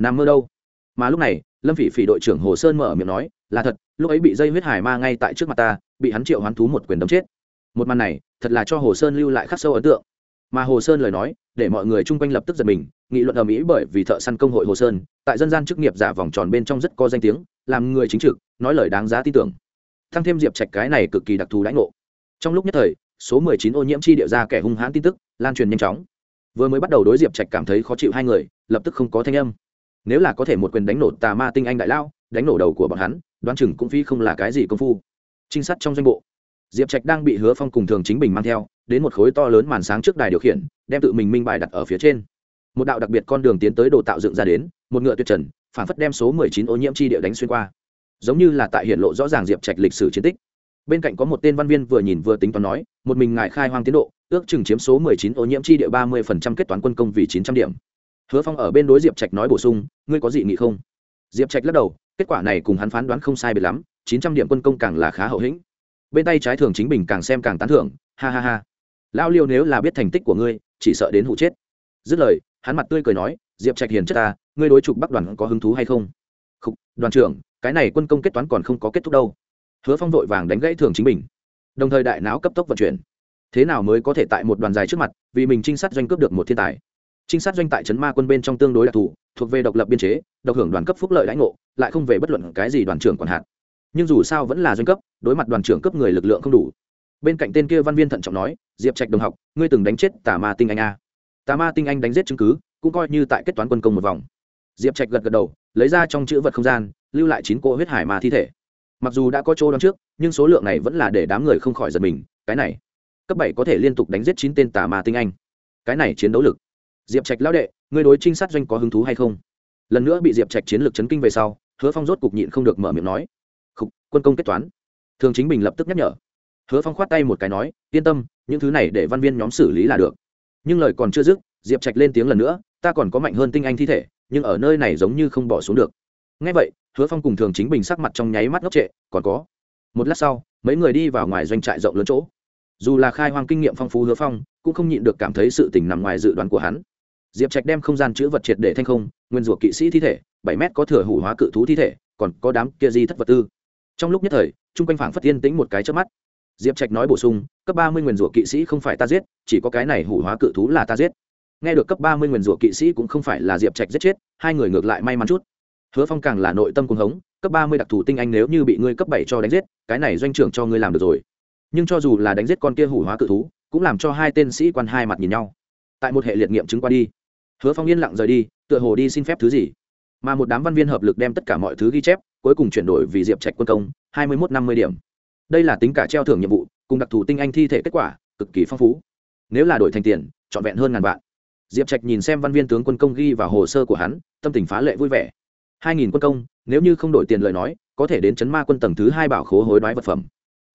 nằm mơ đâu. Mà lúc này, lâm phỉ phỉ đội trưởng hồ sơn mở miệng nói, là thật, lúc ấy bị dây huyết hải ma ngay tại trước mặt ta, bị hắn triệu hoán thú một quyền đấm chết. Một màn này, thật là cho hồ sơn lưu lại khắc sâu ấn tượng. Mà hồ sơn lời nói, để mọi người chung quanh lập tức giật mình, nghị luận ở mỹ bởi vì thợ săn công hội hồ sơn, tại dân gian chức nghiệp giả vòng tròn bên trong rất có danh tiếng, làm người chính trực, nói lời đáng giá tin tưởng. Thăng thêm diệp trạch cái này cực kỳ đặc thù đãi ngộ. Trong lúc nhất thời, số mười chín ô nhiễm chi địa ra kẻ hung hãn tin tức lan truyền nhanh chóng. Vừa mới bắt đầu đối diệp trạch cảm thấy khó chịu hai người, lập tức không có thanh âm nếu là có thể một quyền đánh nổ tà ma tinh anh đại lao, đánh nổ đầu của bọn hắn, đoán chừng cũng phi không là cái gì công phu. Trinh sát trong doanh bộ. Diệp trạch đang bị hứa phong cùng thường chính bình mang theo, đến một khối to lớn màn sáng trước đài điều khiển, đem tự mình minh bài đặt ở phía trên. Một đạo đặc biệt con đường tiến tới đồ tạo dựng ra đến, một ngựa tuyệt trần, phản phất đem số mười chín ô nhiễm chi địa đánh xuyên qua. Giống như là tại hiện lộ rõ ràng diệp trạch lịch sử chiến tích. Bên cạnh có một tên văn viên vừa nhìn vừa tính toán nói, một mình ngài khai hoang tiến độ, ước chừng chiếm số mười chín ô nhiễm chi địa ba mươi phần trăm kết toán quân công vì chín trăm điểm hứa phong ở bên đối diệp trạch nói bổ sung, ngươi có gì nghị không? Diệp trạch lắc đầu, kết quả này cùng hắn phán đoán không sai biệt lắm, chín trăm điểm quân công càng là khá hậu hĩnh. Bên tay trái thường chính bình càng xem càng tán thưởng, ha ha ha lao liêu nếu là biết thành tích của ngươi, chỉ sợ đến hụ chết. Dứt lời, hắn mặt tươi cười nói, diệp trạch hiền chất ta, ngươi đối trục bắc đoàn có hứng thú hay không? Không đoàn trưởng, cái này quân công kết toán còn không có kết thúc đâu. Hứa phong vội vàng đánh gãy thường chính mình đồng thời đại não cấp tốc vận chuyển. Thế nào mới có thể tại một đoàn dài trước mặt, vì mình trinh sát doanh cướp được một thiên tài? Trinh sát doanh tại trấn ma quân bên trong tương đối đặc thù, thuộc về độc lập biên chế, độc hưởng đoàn cấp phúc lợi lãnh ngộ, lại không về bất luận cái gì đoàn trưởng còn hạn nhưng dù sao vẫn là doanh cấp, đối mặt đoàn trưởng cấp người lực lượng không đủ. Bên cạnh tên kia văn viên thận trọng nói, diệp trạch đồng học, ngươi từng đánh chết tà ma tinh anh a. Tà ma tinh anh đánh giết chứng cứ, cũng coi như tại kết toán quân công một vòng. Diệp trạch gật gật đầu, lấy ra trong chữ vật không gian, lưu lại chín cỗ huyết hải ma thi thể. Mặc dù đã có chỗ đón trước, nhưng số lượng này vẫn là để đám người không khỏi giật mình, cái này, cấp bảy có thể liên tục đánh giết chín tên tà ma tinh anh. Cái này chiến đấu lực diệp trạch lao đệ người đối trinh sát doanh có hứng thú hay không? Lần nữa bị diệp trạch chiến lược chấn kinh về sau hứa phong rốt cục nhịn không được mở miệng nói. Khúc, quân công kết toán. Thường chính bình lập tức nhắc nhở. Hứa phong khoát tay một cái nói yên tâm những thứ này để văn viên nhóm xử lý là được. Nhưng lời còn chưa dứt diệp trạch lên tiếng lần nữa ta còn có mạnh hơn tinh anh thi thể nhưng ở nơi này giống như không bỏ xuống được. Ngay vậy hứa phong cùng thường chính bình sắc mặt trong nháy mắt ngốc trệ còn có. Một lát sau mấy người đi vào ngoài doanh trại rộng lớn chỗ. Dù là khai hoang kinh nghiệm phong phú hứa phong cũng không nhịn được cảm thấy sự tình nằm ngoài dự đoán của hắn diệp trạch đem không gian chữ vật triệt để thanh không, nguyên rủa kỵ sĩ thi thể, bảy mét có thừa hủ hóa cự thú thi thể, còn có đám kia di thất vật tư. Trong lúc nhất thời, chung quanh phảng phất yên tĩnh một cái trước mắt. Diệp trạch nói bổ sung, cấp ba mươi nguyên rủa kỵ sĩ không phải ta giết, chỉ có cái này hủ hóa cự thú là ta giết. Nghe được cấp ba mươi nguyên rủa kỵ sĩ cũng không phải là diệp trạch giết chết, hai người ngược lại may mắn chút. Hứa phong càng là nội tâm cuồng hống, cấp ba mươi đặc thù tinh anh nếu như bị ngươi cấp bảy cho đánh giết, cái này doanh trưởng cho ngươi làm được rồi. Nhưng cho dù là đánh giết con kia hủ hóa cự thú, cũng làm cho hai tên sĩ quan hai mặt nhìn nhau. Tại một hệ liệt nghiệm chứng qua đi hứa phong yên lặng rời đi, tựa hồ đi xin phép thứ gì. Mà một đám văn viên hợp lực đem tất cả mọi thứ ghi chép, cuối cùng chuyển đổi vì diệp trạch quân công, hai mươi một năm mươi điểm. Đây là tính cả treo thưởng nhiệm vụ, cùng đặc thù tinh anh thi thể kết quả, cực kỳ phong phú. Nếu là đổi thành tiền, trọn vẹn hơn ngàn vạn. Diệp trạch nhìn xem văn viên tướng quân công ghi vào hồ sơ của hắn, tâm tình phá lệ vui vẻ. hai nghìn quân công, nếu như không đổi tiền lời nói, có thể đến chấn ma quân tầng thứ hai bảo khố hối đoái vật phẩm.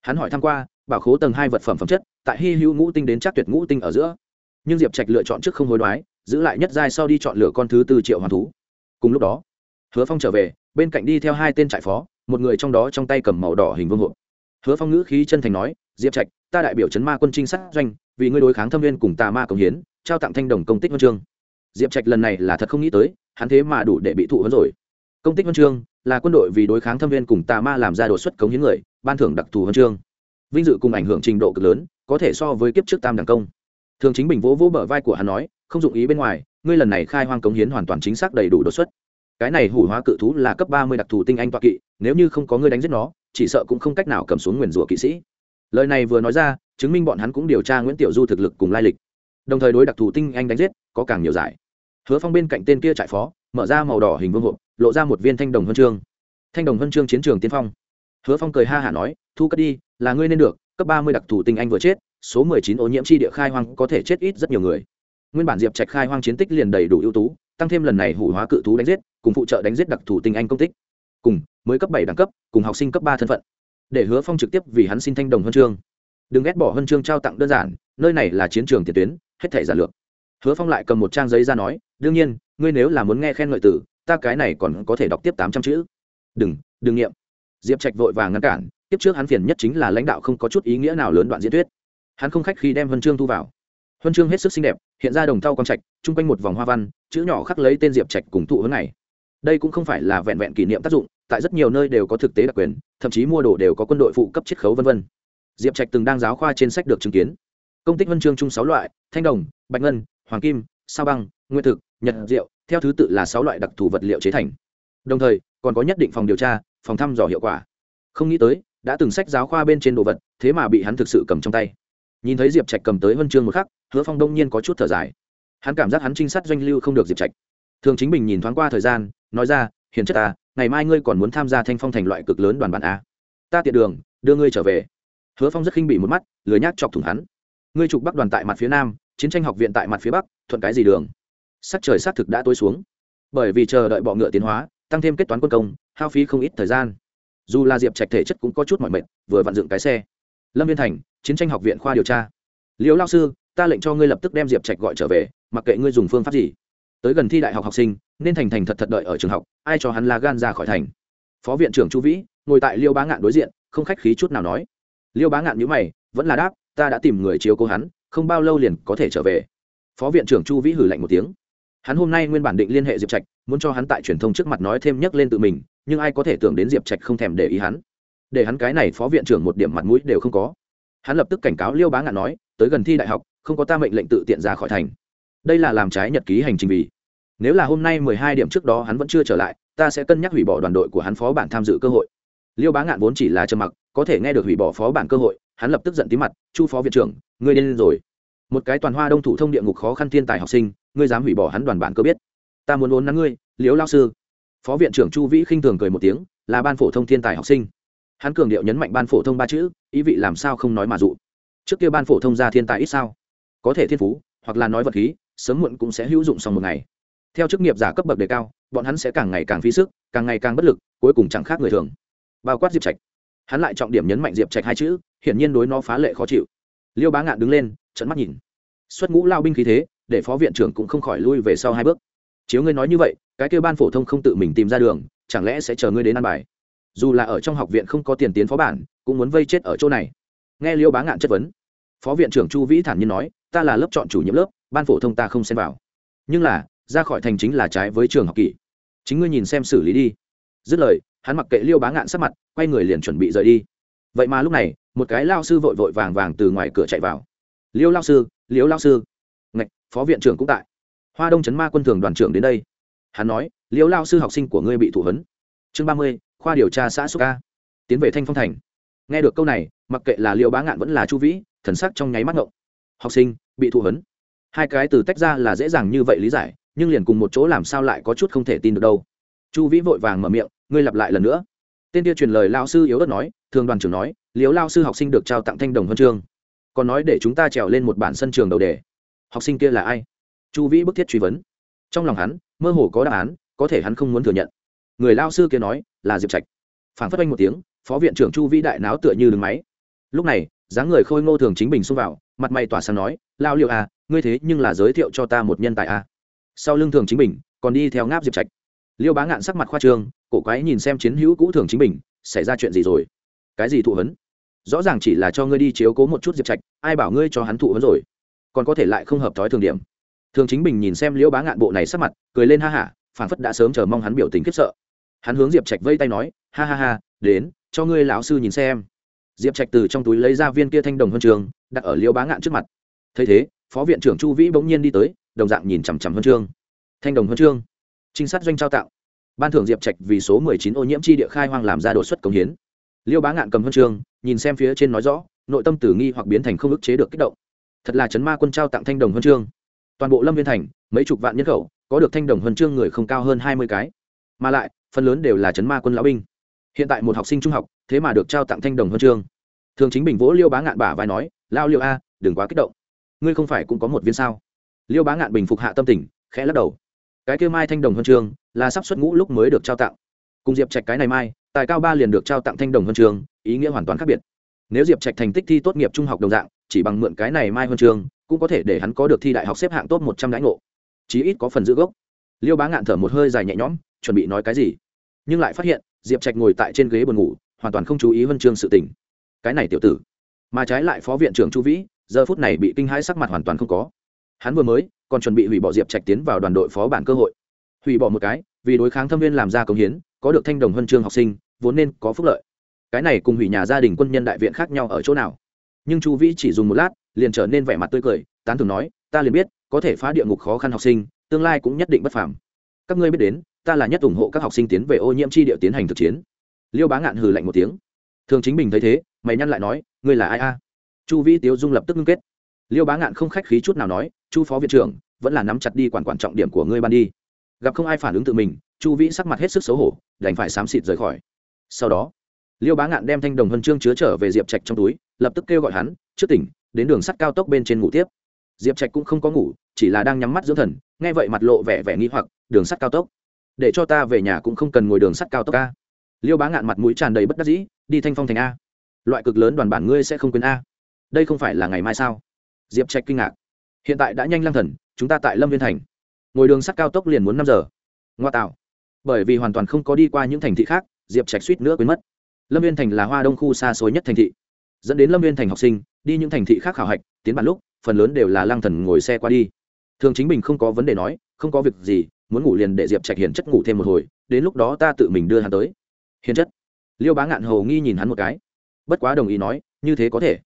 Hắn hỏi tham q u a bảo khố tầng hai vật phẩm phẩm chất, tại hy hữu ngũ tinh đến chắc tuyệt ngũ tinh ở giữa. Nhưng diệp trạch lựa chọn trước không hối đoái giữ lại nhất giai sau đi chọn lựa con thứ tư triệu hoàn thú. Cùng lúc đó, hứa phong trở về, bên cạnh đi theo hai tên trại phó, một người trong đó trong tay cầm màu đỏ hình vương hộ. Hứa phong ngữ khí chân thành nói, diệp trạch, ta đại biểu chấn ma quân trinh sát doanh, vì ngươi đối kháng thâm viên cùng tà ma công hiến, trao tặng thanh đồng công tích huân chương. Diệp trạch lần này là thật không nghĩ tới, hắn thế mà đủ để bị thụ huấn rồi. Công tích huân chương là quân đội vì đối kháng thâm viên cùng tà ma làm ra đột xuất cống hiến người, ban thưởng đặc thù huân chương. Vinh dự cùng ảnh hưởng trình độ cực lớn, có thể so với kiếp trước tam đẳng công thường chính bình vỗ vỗ bờ vai của hắn nói, không dụng ý bên ngoài, ngươi lần này khai hoang cống hiến hoàn toàn chính xác đầy đủ đột xuất. Cái này hủ hóa cự thú là cấp ba mươi đặc thù tinh anh toa kỵ, nếu như không có ngươi đánh giết nó, chỉ sợ cũng không cách nào cầm xuống nguyền rủa kỵ sĩ. Lời này vừa nói ra, chứng minh bọn hắn cũng điều tra nguyễn tiểu du thực lực cùng lai lịch. Đồng thời đối đặc thù tinh anh đánh giết, có càng nhiều giải. Hứa phong bên cạnh tên kia trại phó, mở ra màu đỏ hình vương hộp, lộ ra một viên thanh đồng huân chương. Thanh đồng huân chương chiến trường tiên phong. Hứa phong cười ha hả nói, thu cất đi, là ngươi nên được, cấp ba mươi đặc thù tinh anh vừa chết số mười chín ô nhiễm chi địa khai hoang có thể chết ít rất nhiều người. Nguyên bản diệp trạch khai hoang chiến tích liền đầy đủ ưu tú, tăng thêm lần này hủ hóa cự thú đánh giết, cùng phụ trợ đánh giết đặc thù tinh anh công tích. Cùng, mới cấp bảy đẳng cấp, cùng học sinh cấp ba thân phận. Để hứa phong trực tiếp vì hắn xin thanh đồng huân chương. Đừng ghét bỏ huân chương trao tặng đơn giản, nơi này là chiến trường tiền tuyến, hết thể giả lược. Hứa phong lại cầm một trang giấy ra nói, đương nhiên, ngươi nếu là muốn nghe khen ngợi tử, ta cái này còn có thể đọc tiếp tám trăm chữ. Đừng đừng nghiệm diệp trạch vội vàng ngăn cản, tiếp trước hắn phiền nhất chính là lãnh đạo không có chút ý nghĩa nào lớn đoạn diễn thuyết hắn không khách khi đem huân chương thu vào. Huân chương hết sức xinh đẹp, hiện ra đồng thau quang trạch, chung quanh một vòng hoa văn, chữ nhỏ khắc lấy tên diệp trạch cùng thụ hướng này. Đây cũng không phải là vẹn vẹn kỷ niệm tác dụng, tại rất nhiều nơi đều có thực tế đặc quyền, thậm chí mua đồ đều có quân đội phụ cấp chiết khấu v v diệp trạch từng đang giáo khoa trên sách được chứng kiến. Công tích huân chương chung sáu loại, thanh đồng, bạch ngân, hoàng kim, sao băng, nguyên thực, nhật rượu theo thứ tự là sáu loại đặc thù vật liệu chế thành. Đồng thời, còn có nhất định phòng điều tra, phòng thăm dò hiệu quả. Không nghĩ tới, đã từng sách giáo khoa bên trên đồ vật, thế mà bị hắn thực sự cầm trong tay nhìn thấy diệp trạch cầm tới huân chương một khắc, hứa phong đông nhiên có chút thở dài. Hắn cảm giác hắn trinh sát doanh lưu không được diệp trạch. Thường chính bình nhìn thoáng qua thời gian, nói ra, hiền chất ta ngày mai ngươi còn muốn tham gia thanh phong thành loại cực lớn đoàn bản a à? ta tiện đường, đưa ngươi trở về. Hứa phong rất khinh bị một mắt, lười nhác chọc thủng hắn. Ngươi trục bắc đoàn tại mặt phía nam, chiến tranh học viện tại mặt phía bắc, thuận cái gì đường? Sắc trời xác thực đã tối xuống. Bởi vì chờ đợi bọ ngựa tiến hóa, tăng thêm kết toán quân công, hao phí không ít thời gian. Dù là diệp trạch thể chất cũng có chút mọi mệt, vừa vặn dựng cái xe. Lâm viên thành chiến tranh học viện khoa điều tra. Liễu lao sư, ta lệnh cho ngươi lập tức đem diệp trạch gọi trở về, mặc kệ ngươi dùng phương pháp gì. Tới gần thi đại học học sinh, nên thành thành thật thật đợi ở trường học, ai cho hắn la gan ra khỏi thành. Phó viện trưởng chu vĩ, ngồi tại liêu bá ngạn đối diện, không khách khí chút nào nói. Liêu bá ngạn nhữ mày, vẫn là đáp, ta đã tìm người chiếu cố hắn, không bao lâu liền có thể trở về. Phó viện trưởng chu vĩ hử lạnh một tiếng. Hắn hôm nay nguyên bản định liên hệ diệp trạch, muốn cho hắn tại truyền thông trước mặt nói thêm nhắc lên tự mình, nhưng ai có thể tưởng đến diệp trạch không thèm để ý hắn. Để hắn cái này phó viện trưởng một điểm mặt mũi đều không có hắn lập tức cảnh cáo liêu bá ngạn nói, tới gần thi đại học, không có ta mệnh lệnh tự tiện ra khỏi thành. Đây là làm trái nhật ký hành trình vì. Nếu là hôm nay mười hai điểm trước đó hắn vẫn chưa trở lại, ta sẽ cân nhắc hủy bỏ đoàn đội của hắn phó bản tham dự cơ hội. Liêu bá ngạn vốn chỉ là trầm mặc, có thể nghe được hủy bỏ phó bản cơ hội, hắn lập tức giận tí mặt, chu phó viện trưởng, ngươi điên rồi. Một cái toàn hoa đông thủ thông địa ngục khó khăn thiên tài học sinh, ngươi dám hủy bỏ hắn đoàn bản cơ biết. Ta muốn vốn nắng ngươi liếu lao sư. Phó viện trưởng chu vĩ khinh thường cười một tiếng, là ban phổ thông thiên tài học sinh hắn cường điệu nhấn mạnh ban phổ thông ba chữ, ý vị làm sao không nói mà dụ. Trước kia ban phổ thông ra thiên tài ít sao? Có thể thiên phú, hoặc là nói vật khí, sớm muộn cũng sẽ hữu dụng sau một ngày. Theo chức nghiệp giả cấp bậc đề cao, bọn hắn sẽ càng ngày càng phí sức, càng ngày càng bất lực, cuối cùng chẳng khác người thường. Bao quát diệp trạch. Hắn lại trọng điểm nhấn mạnh diệp trạch hai chữ, hiển nhiên đối nó phá lệ khó chịu. Liêu bá ngạn đứng lên trận mắt nhìn. Xuất ngũ lao binh khí thế, để phó viện trưởng cũng không khỏi lui về sau hai bước. Chiếu ngươi nói như vậy, cái kêu ban phổ thông không tự mình tìm ra đường, chẳng lẽ sẽ chờ ngươi đến ăn bài? Dù là ở trong học viện không có tiền tiến phó bản, cũng muốn vây chết ở chỗ này. Nghe liêu bá ngạn chất vấn, phó viện trưởng chu vĩ thản nhiên nói, ta là lớp chọn chủ nhiệm lớp, ban phổ thông ta không xem vào. Nhưng là, ra khỏi thành chính là trái với trường học kỷ. Chính ngươi nhìn xem xử lý đi. Dứt lời, hắn mặc kệ liêu bá ngạn sắc mặt, quay người liền chuẩn bị rời đi. Vậy mà lúc này, một cái lao sư vội vội vàng vàng từ ngoài cửa chạy vào. Liêu lao sư, liêu lao sư. Ngạch, phó viện trưởng cũng tại. Hoa đông chấn ma quân thường đoàn trưởng đến đây. Hắn nói, Liêu lao sư học sinh của ngươi bị thụ huấn. Chương ba mươi khoa điều tra xã xúc ca tiến về thanh phong thành. Nghe được câu này, mặc kệ là liệu bá ngạn vẫn là chu vĩ, thần sắc trong nháy mắt ngộng. Học sinh, bị thụ huấn hai cái từ tách ra là dễ dàng như vậy lý giải, nhưng liền cùng một chỗ làm sao lại có chút không thể tin được đâu. Chu vĩ vội vàng mở miệng, ngươi lặp lại lần nữa. Tên kia truyền lời lao sư yếu ớt nói, thường đoàn trưởng nói liếu lao sư học sinh được trao tặng thanh đồng huân chương. Còn nói để chúng ta trèo lên một bản sân trường đầu đề. Học sinh kia là ai? Chu vĩ bức thiết truy vấn. Trong lòng hắn, mơ hồ có đáp án, có thể hắn không muốn thừa nhận. Người lao sư kia nói là diệp trạch phản phất oanh một tiếng phó viện trưởng chu vĩ đại náo tựa như đứng máy lúc này dáng người khôi ngô thường chính bình xông vào mặt mày tỏa sáng nói lao liệu à ngươi thế nhưng là giới thiệu cho ta một nhân tài à. sau lưng thường chính bình còn đi theo ngáp diệp trạch liêu bá ngạn sắc mặt khoa trương cổ quái nhìn xem chiến hữu cũ thường chính bình xảy ra chuyện gì rồi cái gì thụ hấn rõ ràng chỉ là cho ngươi đi chiếu cố một chút diệp trạch ai bảo ngươi cho hắn thụ hấn rồi còn có thể lại không hợp thói thường điểm thường chính bình nhìn xem liễu bá ngạn bộ này sắc mặt cười lên ha hả phản phất đã sớm chờ mong hắn biểu tình khiếp sợ hắn hướng diệp trạch vây tay nói, ha ha ha, đến, cho ngươi lão sư nhìn xem. Diệp trạch từ trong túi lấy ra viên kia thanh đồng huân trường, đặt ở liêu bá ngạn trước mặt. Thấy thế, phó viện trưởng chu vĩ bỗng nhiên đi tới, đồng dạng nhìn chằm chằm huân chương. Thanh đồng huân chương. Trinh sát doanh trao tạo ban thưởng diệp trạch vì số mười chín ô nhiễm chi địa khai hoang làm ra đột xuất công hiến. Liêu bá ngạn cầm huân chương, nhìn xem phía trên nói rõ, nội tâm tử nghi hoặc biến thành không ức chế được kích động. Thật là chấn ma quân trao tặng thanh đồng huân chương. Toàn bộ lâm viên thành, mấy chục vạn nhân khẩu, có được thanh đồng huân chương người không cao hơn hai mươi cái. Mà lại phần lớn đều là chấn ma quân lão binh. Hiện tại một học sinh trung học, thế mà được trao tặng thanh đồng huân chương. Thường chính bình vỗ liêu bá ngạn bả vai nói, lao liêu a, đừng quá kích động. Ngươi không phải cũng có một viên sao? Liêu bá ngạn bình phục hạ tâm tình, khẽ lắc đầu. Cái kêu mai thanh đồng huân chương, là sắp xuất ngũ lúc mới được trao tặng. Cùng diệp trạch cái này mai, tài cao ba liền được trao tặng thanh đồng huân chương, ý nghĩa hoàn toàn khác biệt. Nếu diệp trạch thành tích thi tốt nghiệp trung học đồng dạng, chỉ bằng mượn cái này mai huân chương, cũng có thể để hắn có được thi đại học xếp hạng tốt một trăm đãi ngộ. Chí ít có phần giữ gốc. Liêu bá ngạn thở một hơi dài nhẹ nhõm, chuẩn bị nói cái gì? Nhưng lại phát hiện, diệp trạch ngồi tại trên ghế buồn ngủ, hoàn toàn không chú ý huân chương sự tình. Cái này tiểu tử, mà trái lại phó viện trưởng chu vĩ, giờ phút này bị kinh hãi sắc mặt hoàn toàn không có. Hắn vừa mới, còn chuẩn bị hủy bỏ diệp trạch tiến vào đoàn đội phó bản cơ hội. Hủy bỏ một cái, vì đối kháng thâm viên làm ra công hiến, có được thanh đồng huân chương học sinh, vốn nên có phúc lợi. Cái này cùng hủy nhà gia đình quân nhân đại viện khác nhau ở chỗ nào? Nhưng chu vĩ chỉ dùng một lát, liền trở nên vẻ mặt tươi cười, tán thường nói, ta liền biết, có thể phá địa ngục khó khăn học sinh, tương lai cũng nhất định bất phàm. Các ngươi biết đến ta là nhất ủng hộ các học sinh tiến về ô nhiễm chi địa tiến hành thực chiến. Liêu bá ngạn hừ lạnh một tiếng. Thường chính bình thấy thế, mày nhăn lại nói, ngươi là ai a? Chu vĩ tiếu dung lập tức ngưng kết. Liêu bá ngạn không khách khí chút nào nói, chu phó viện trưởng, vẫn là nắm chặt đi quản quản trọng điểm của ngươi ban đi. Gặp không ai phản ứng tự mình, chu vĩ sắc mặt hết sức xấu hổ, đành phải xám xịt rời khỏi. Sau đó, liêu bá ngạn đem thanh đồng huân chương chứa trở về diệp trạch trong túi, lập tức kêu gọi hắn, trước tỉnh, đến đường sắt cao tốc bên trên ngủ tiếp. Diệp trạch cũng không có ngủ, chỉ là đang nhắm mắt dưỡng thần, nghe vậy mặt lộ vẻ vẻ nghi hoặc, đường sắt cao tốc? Để cho ta về nhà cũng không cần ngồi đường sắt cao tốc a. Liêu bá ngạn mặt mũi tràn đầy bất đắc dĩ, đi thanh phong thành a. Loại cực lớn đoàn bản ngươi sẽ không quên a. Đây không phải là ngày mai sao? Diệp trạch kinh ngạc. Hiện tại đã nhanh lang thần, chúng ta tại lâm viên thành. Ngồi đường sắt cao tốc liền muốn năm giờ. Ngoa tạo. Bởi vì hoàn toàn không có đi qua những thành thị khác, diệp trạch suýt nữa quên mất. Lâm viên thành là hoa đông khu xa xôi nhất thành thị. Dẫn đến lâm viên thành học sinh, đi những thành thị khác khảo hạch, tiến bản lúc, phần lớn đều là lang thần ngồi xe qua đi. Thường chính mình không có vấn đề nói, không có việc gì muốn ngủ liền để diệp trạch hiền chất ngủ thêm một hồi, đến lúc đó ta tự mình đưa hắn tới. Hiền chất. Liêu bá ngạn hầu nghi nhìn hắn một cái. Bất quá đồng ý nói, như thế có thể.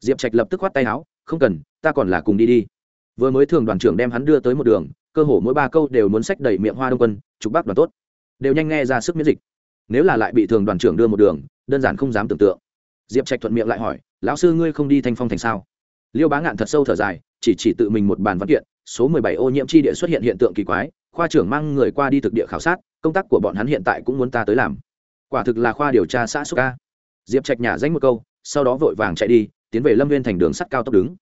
Diệp trạch lập tức khoát tay áo, không cần, ta còn là cùng đi đi. Vừa mới thường đoàn trưởng đem hắn đưa tới một đường, cơ hồ mỗi ba câu đều muốn sách đẩy miệng hoa đông quân chụp bác đoàn tốt. Đều nhanh nghe ra sức miễn dịch. Nếu là lại bị thường đoàn trưởng đưa một đường, đơn giản không dám tưởng tượng. Diệp trạch thuận miệng lại hỏi, lão sư ngươi không đi thanh phong thành sao? Liêu bá ngạn thật sâu thở dài, chỉ chỉ tự mình một bàn văn kiện, số mười bảy ô nhiễm chi địa xuất hiện hiện tượng kỳ quái khoa trưởng mang người qua đi thực địa khảo sát, công tác của bọn hắn hiện tại cũng muốn ta tới làm. Quả thực là khoa điều tra xã xúc ca. Diệp trạch nhả danh một câu, sau đó vội vàng chạy đi, tiến về lâm viên thành đường sắt cao tốc đứng.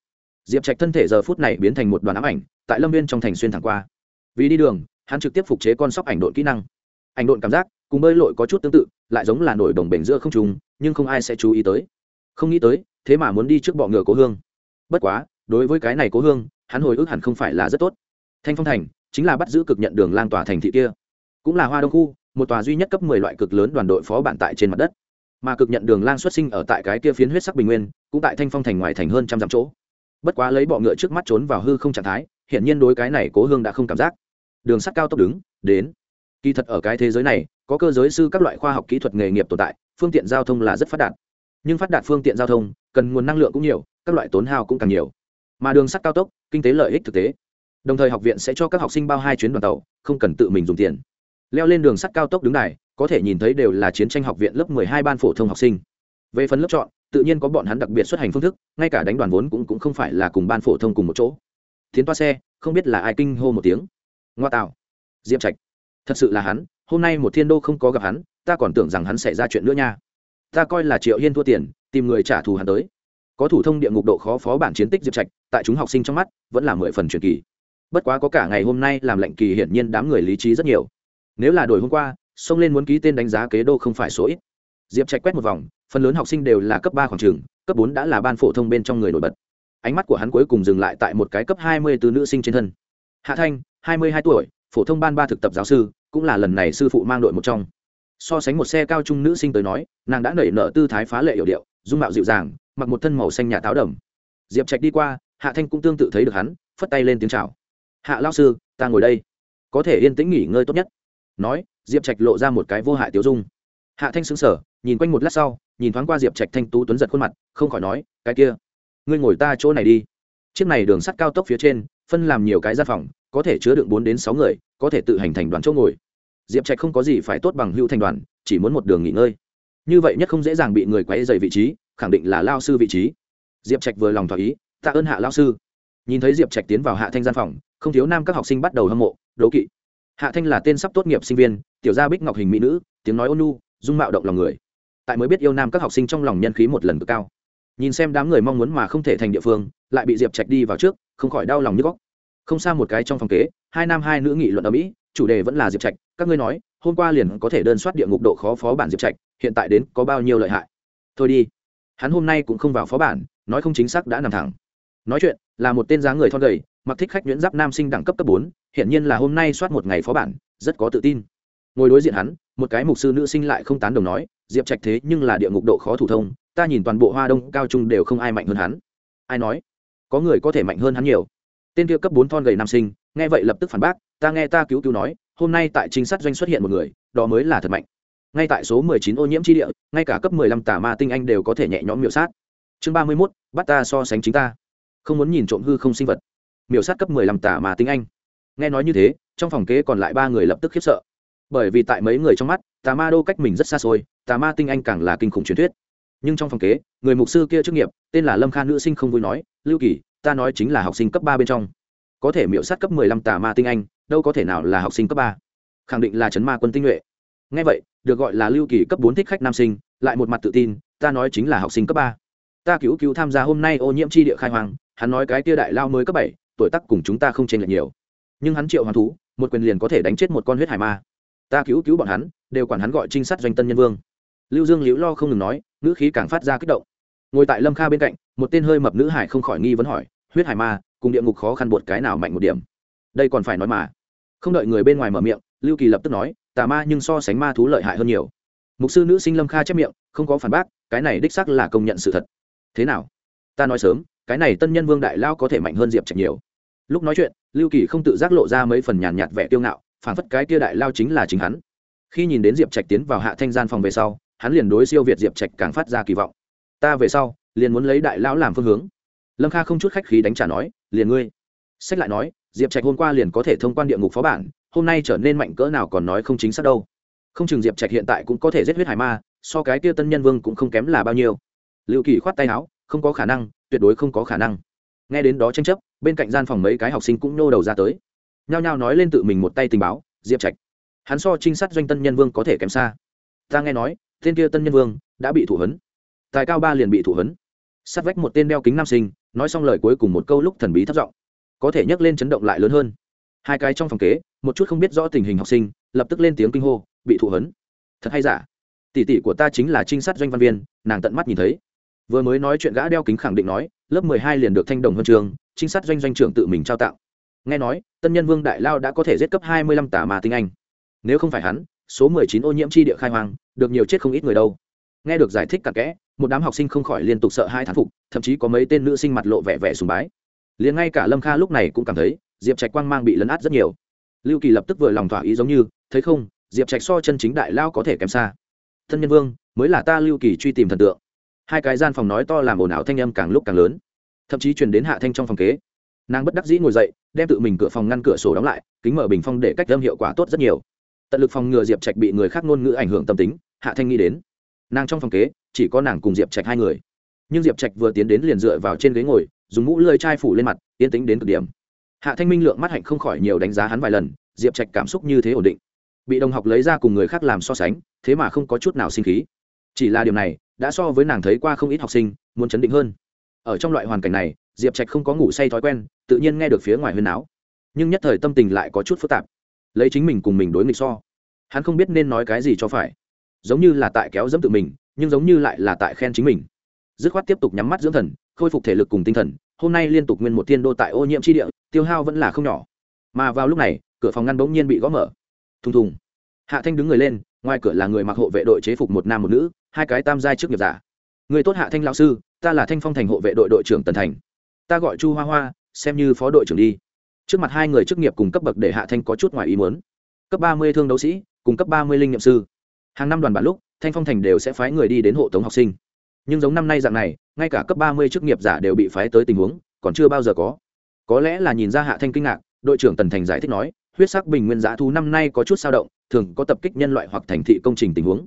Diệp trạch thân thể giờ phút này biến thành một đoàn ám ảnh, tại lâm viên trong thành xuyên thẳng qua. Vì đi đường, hắn trực tiếp phục chế con sóc ảnh độn kỹ năng. Ảnh độn cảm giác, cùng bơi lội có chút tương tự, lại giống là nổi đồng bể giữa không trùng nhưng không ai sẽ chú ý tới. Không nghĩ tới, thế mà muốn đi trước bọ ngựa cố hương. Bất quá, đối với cái này cố hương, hắn hồi ức hẳn không phải là rất tốt. Thanh phong thành chính là bắt giữ cực nhận đường lang tòa thành thị kia. Cũng là hoa đông khu, một tòa duy nhất cấp mười loại cực lớn đoàn đội phó bản tại trên mặt đất. Mà cực nhận đường lang xuất sinh ở tại cái kia phiến huyết sắc bình nguyên, cũng tại thanh phong thành ngoài thành hơn trăm dặm chỗ. Bất quá lấy bọ ngựa trước mắt trốn vào hư không trạng thái hiện nhiên đối cái này cố hương đã không cảm giác. Đường sắt cao tốc đứng, đến. Kỳ thật ở cái thế giới này, có cơ giới sư các loại khoa học kỹ thuật nghề nghiệp tồn tại, phương tiện giao thông là rất phát đạt. Nhưng phát đạt phương tiện giao thông, cần nguồn năng lượng cũng nhiều, các loại tốn hao cũng càng nhiều. Mà đường sắt cao tốc, kinh tế lợi ích thực tế đồng thời học viện sẽ cho các học sinh bao hai chuyến đoàn tàu không cần tự mình dùng tiền. Leo lên đường sắt cao tốc đứng này có thể nhìn thấy đều là chiến tranh học viện lớp mười hai ban phổ thông học sinh. Về phần lớp chọn tự nhiên có bọn hắn đặc biệt xuất hành phương thức ngay cả đánh đoàn vốn cũng, cũng không phải là cùng ban phổ thông cùng một chỗ. Tiến toa xe không biết là ai kinh hô một tiếng. Ngoa tạo. Diệp trạch. Thật sự là hắn hôm nay một thiên đô không có gặp hắn ta còn tưởng rằng hắn sẽ ra chuyện nữa nha. Ta coi là triệu hiên thua tiền tìm người trả thù hắn tới. Có thủ thông địa ngục độ khó phó bản chiến tích diệp trạch tại chúng học sinh trong mắt vẫn là mười phần truyền kỳ bất quá có cả ngày hôm nay làm lệnh kỳ hiển nhiên đám người lý trí rất nhiều. Nếu là đổi hôm qua, xông lên muốn ký tên đánh giá kế đô không phải số ít. Diệp trạch quét một vòng, phần lớn học sinh đều là cấp ba khoảng trường, cấp bốn đã là ban phổ thông bên trong người nổi bật. Ánh mắt của hắn cuối cùng dừng lại tại một cái cấp hai mươi từ nữ sinh trên thân. Hạ thanh, hai mươi hai tuổi, phổ thông ban ba thực tập giáo sư, cũng là lần này sư phụ mang đội một trong. So sánh một xe cao trung nữ sinh tới nói, nàng đã nảy nở tư thái phá lệ hiệu điệu, dung mạo dịu dàng, mặc một thân màu xanh nhà táo đầm. Diệp trạch đi qua, hạ thanh cũng tương tự thấy được hắn, phất tay lên tiếng chào hạ lao sư, ta ngồi đây. Có thể yên tĩnh nghỉ ngơi tốt nhất. Nói, diệp trạch lộ ra một cái vô hại tiêu dung. Hạ thanh xứng sở nhìn quanh một lát sau, nhìn thoáng qua diệp trạch thanh tú tuấn giật khuôn mặt, không khỏi nói, cái kia, ngươi ngồi ta chỗ này đi. Chiếc này đường sắt cao tốc phía trên, phân làm nhiều cái gian phòng, có thể chứa được bốn đến sáu người, có thể tự hành thành đoàn chỗ ngồi. Diệp trạch không có gì phải tốt bằng hữu thành đoàn, chỉ muốn một đường nghỉ ngơi. Như vậy nhất không dễ dàng bị người quay dày vị trí, khẳng định là lao sư vị trí. Diệp trạch vừa lòng thỏa ý tạ ơn hạ lao sư nhìn thấy diệp trạch tiến vào hạ thanh gian phòng, không thiếu nam các học sinh bắt đầu hâm mộ đố kỵ. Hạ thanh là tên sắp tốt nghiệp sinh viên, tiểu gia bích ngọc hình mỹ nữ, tiếng nói ôn nu dung mạo động lòng người. Tại mới biết yêu nam các học sinh trong lòng nhân khí một lần cực cao. Nhìn xem đám người mong muốn mà không thể thành địa phương, lại bị diệp trạch đi vào trước, không khỏi đau lòng như góc. Không xa một cái trong phòng kế, hai nam hai nữ nghị luận ở mỹ chủ đề vẫn là diệp trạch, các ngươi nói, hôm qua liền có thể đơn soát địa ngục độ khó phó bản diệp trạch, hiện tại đến có bao nhiêu lợi hại? Thôi đi. Hắn hôm nay cũng không vào phó bản, nói không chính xác đã nằm thẳng. Nói chuyện là một tên dáng người thon gầy, mặc thích khách nhuyễn giáp nam sinh đẳng cấp cấp bốn hiện nhiên là hôm nay soát một ngày phó bản, rất có tự tin. Ngồi đối diện hắn, một cái mục sư nữ sinh lại không tán đồng nói, diệp trạch thế nhưng là địa ngục độ khó thủ thông, ta nhìn toàn bộ hoa đông, cao trung đều không ai mạnh hơn hắn. Ai nói? Có người có thể mạnh hơn hắn nhiều. Tên kia cấp bốn thon gầy nam sinh, nghe vậy lập tức phản bác, ta nghe ta cứu cứu nói, hôm nay tại trinh sát doanh xuất hiện một người, đó mới là thật mạnh. Ngay tại số mười chín ô nhiễm tri địa, ngay cả cấp mười lăm tà ma tinh anh đều có thể nhẹ nhõm miểu sát. Chương ba mươi mốt, bắt ta so sánh chính ta không muốn nhìn trộm hư không sinh vật. Miểu sát cấp mười lăm tà ma tinh anh. Nghe nói như thế, trong phòng kế còn lại ba người lập tức khiếp sợ. Bởi vì tại mấy người trong mắt, tà ma đô cách mình rất xa xôi, tà ma tinh anh càng là kinh khủng truyền thuyết. Nhưng trong phòng kế, người mục sư kia chức nghiệp, tên là lâm kha nữ sinh không vui nói, lưu kỳ, ta nói chính là học sinh cấp ba bên trong. Có thể miễu sát cấp mười lăm tà ma tinh anh, đâu có thể nào là học sinh cấp ba. Khẳng định là chấn ma quân tinh nhuệ. Ngay vậy, được gọi là lưu kỳ cấp bốn thích khách nam sinh, lại một mặt tự tin, ta nói chính là học sinh cấp ba. Ta cứu cứu tham gia hôm nay ô nhiễm tri địa khai hoàng hắn nói cái tia đại lao mới cấp bảy, tuổi tác cùng chúng ta không chênh lệch nhiều. Nhưng hắn triệu hoàn thú, một quyền liền có thể đánh chết một con huyết hải ma. Ta cứu cứu bọn hắn, đều quản hắn gọi trinh sát doanh tân nhân vương. Lưu dương liễu lo không ngừng nói, ngữ khí càng phát ra kích động. Ngồi tại lâm kha bên cạnh, một tên hơi mập nữ hải không khỏi nghi vấn hỏi, huyết hải ma, cùng địa ngục khó khăn bột cái nào mạnh một điểm? Đây còn phải nói mà. Không đợi người bên ngoài mở miệng, lưu kỳ lập tức nói, tà ma nhưng so sánh ma thú lợi hại hơn nhiều. Mục sư nữ sinh lâm kha chép miệng, không có phản bác, cái này đích sắc là công nhận sự thật. Thế nào? Ta nói sớm cái này tân nhân vương đại lao có thể mạnh hơn diệp trạch nhiều lúc nói chuyện lưu kỳ không tự giác lộ ra mấy phần nhàn nhạt vẻ tiêu ngạo phản phất cái kia đại lao chính là chính hắn khi nhìn đến diệp trạch tiến vào hạ thanh gian phòng về sau hắn liền đối siêu việt diệp trạch càng phát ra kỳ vọng ta về sau liền muốn lấy đại lão làm phương hướng lâm kha không chút khách khí đánh trả nói liền ngươi sách lại nói diệp trạch hôm qua liền có thể thông quan địa ngục phó bản hôm nay trở nên mạnh cỡ nào còn nói không chính xác đâu không chừng diệp trạch hiện tại cũng có thể giết huyết hải ma so cái kia tân nhân vương cũng không kém là bao nhiêu liệu kỳ khoát tay áo không có khả năng, tuyệt đối không có khả năng. Nghe đến đó tranh chấp, bên cạnh gian phòng mấy cái học sinh cũng nô đầu ra tới. Nhao nhao nói lên tự mình một tay tình báo, diệp trạch. Hắn so trinh sát doanh tân nhân vương có thể kém xa. Ta nghe nói, tên kia tân nhân vương đã bị thủ hấn tài cao ba liền bị thủ hấn sát vách một tên đeo kính nam sinh, nói xong lời cuối cùng một câu lúc thần bí thất giọng. Có thể nhắc lên chấn động lại lớn hơn. Hai cái trong phòng kế, một chút không biết rõ tình hình học sinh, lập tức lên tiếng kinh hô, bị thủ hấn thật hay giả? Tỷ tỷ của ta chính là trinh sát doanh văn viên, nàng tận mắt nhìn thấy vừa mới nói chuyện gã đeo kính khẳng định nói, lớp mười hai liền được thanh đồng huân trường, trinh sát doanh doanh trưởng tự mình trao tạo nghe nói, tân nhân vương đại lao đã có thể giết cấp hai mươi lăm tà mà tinh anh. Nếu không phải hắn, số mười chín ô nhiễm chi địa khai hoang, được nhiều chết không ít người đâu. Nghe được giải thích cặn kẽ, một đám học sinh không khỏi liên tục sợ hai thán phục, thậm chí có mấy tên nữ sinh mặt lộ vẻ vẻ sùng bái. Liền ngay cả lâm kha lúc này cũng cảm thấy, diệp trạch quang mang bị lấn át rất nhiều. Lưu kỳ lập tức vừa lòng thỏa ý giống như, thấy không, diệp trạch so chân chính đại lao có thể kém xa. Thân nhân vương, mới là ta lưu kỳ truy tìm thần tượng hai cái gian phòng nói to làm ồn ào thanh âm càng lúc càng lớn. Thậm chí truyền đến hạ thanh trong phòng kế. Nàng bất đắc dĩ ngồi dậy, đem tự mình cửa phòng ngăn cửa sổ đóng lại, kính mở bình phong để cách âm hiệu quả tốt rất nhiều. Tận lực phòng ngừa diệp trạch bị người khác ngôn ngữ ảnh hưởng tâm tính, hạ thanh nghĩ đến. Nàng trong phòng kế, chỉ có nàng cùng diệp trạch hai người. Nhưng diệp trạch vừa tiến đến liền dựa vào trên ghế ngồi, dùng mũ lơi chai phủ lên mặt, yên tĩnh đến cực điểm. Hạ thanh minh lượng mắt hạnh không khỏi nhiều đánh giá hắn vài lần, diệp trạch cảm xúc như thế ổn định. Bị đồng học lấy ra cùng người khác làm so sánh, thế mà không có chút nào sinh khí. Chỉ là điều này đã so với nàng thấy qua không ít học sinh, muốn chấn định hơn. Ở trong loại hoàn cảnh này, diệp trạch không có ngủ say thói quen, tự nhiên nghe được phía ngoài huyền áo nhưng nhất thời tâm tình lại có chút phức tạp. Lấy chính mình cùng mình đối nghịch so, hắn không biết nên nói cái gì cho phải. Giống như là tại kéo dẫm tự mình, nhưng giống như lại là tại khen chính mình. Dứt khoát tiếp tục nhắm mắt dưỡng thần, khôi phục thể lực cùng tinh thần, hôm nay liên tục nguyên một thiên đô tại ô nhiễm tri địa, tiêu hao vẫn là không nhỏ. Mà vào lúc này, cửa phòng ngăn bỗng nhiên bị gõ mở. Thùng thùng. Hạ thanh đứng người lên ngoài cửa là người mặc hộ vệ đội chế phục một nam một nữ, hai cái tam giai trước nghiệp giả. Người tốt hạ thanh lão sư, ta là thanh phong thành hộ vệ đội đội trưởng tần thành. Ta gọi chu hoa hoa, xem như phó đội trưởng đi. Trước mặt hai người chức nghiệp cùng cấp bậc để hạ thanh có chút ngoài ý muốn. Cấp ba mươi thương đấu sĩ, cùng cấp ba mươi linh nghiệm sư. Hàng năm đoàn bản lúc, thanh phong thành đều sẽ phái người đi đến hộ tống học sinh. Nhưng giống năm nay dạng này, ngay cả cấp ba mươi chức nghiệp giả đều bị phái tới tình huống, còn chưa bao giờ có. Có lẽ là nhìn ra hạ thanh kinh ngạc, đội trưởng tần thành giải thích nói huyết sắc bình nguyên giá thu năm nay có chút sao động, thường có tập kích nhân loại hoặc thành thị công trình tình huống.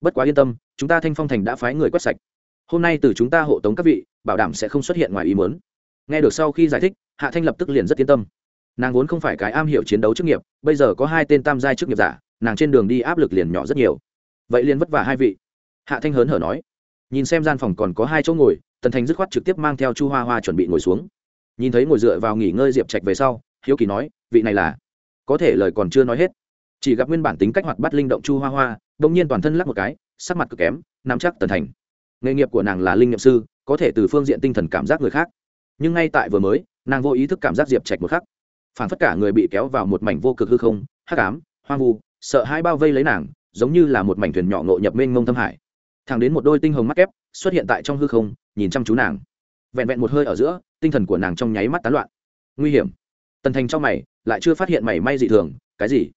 Bất quá yên tâm, chúng ta thanh phong thành đã phái người quét sạch. Hôm nay từ chúng ta hộ tống các vị, bảo đảm sẽ không xuất hiện ngoài ý muốn. Nghe được sau khi giải thích, hạ thanh lập tức liền rất yên tâm. Nàng vốn không phải cái am hiểu chiến đấu chức nghiệp, bây giờ có hai tên tam giai chức nghiệp giả, nàng trên đường đi áp lực liền nhỏ rất nhiều. Vậy liền vất vả hai vị. Hạ thanh hớn hở nói. Nhìn xem gian phòng còn có hai chỗ ngồi, tần thành dứt khoát trực tiếp mang theo chu hoa hoa chuẩn bị ngồi xuống. Nhìn thấy ngồi dựa vào nghỉ ngơi diệp trạch về sau, hiếu kỳ nói, vị này là? Có thể lời còn chưa nói hết. Chỉ gặp nguyên bản tính cách hoạt bắt linh động chu hoa hoa đông nhiên toàn thân lắc một cái, sắc mặt cực kém, nắm chắc tần thành. Nghề nghiệp của nàng là linh nghiệm sư, có thể từ phương diện tinh thần cảm giác người khác. Nhưng ngay tại vừa mới, nàng vô ý thức cảm giác diệp trạch một khắc. Phản phất cả người bị kéo vào một mảnh vô cực hư không, hắc ám, hoang vu, sợ hai bao vây lấy nàng, giống như là một mảnh thuyền nhỏ ngộ nhập mênh mông thâm hải. Thẳng đến một đôi tinh hồng mắt kép, xuất hiện tại trong hư không, nhìn chăm chú nàng. Vẹn vẹn một hơi ở giữa, tinh thần của nàng trong nháy mắt tán loạn. Nguy hiểm tần thành trong mày, lại chưa phát hiện mảy may dị thường, cái gì?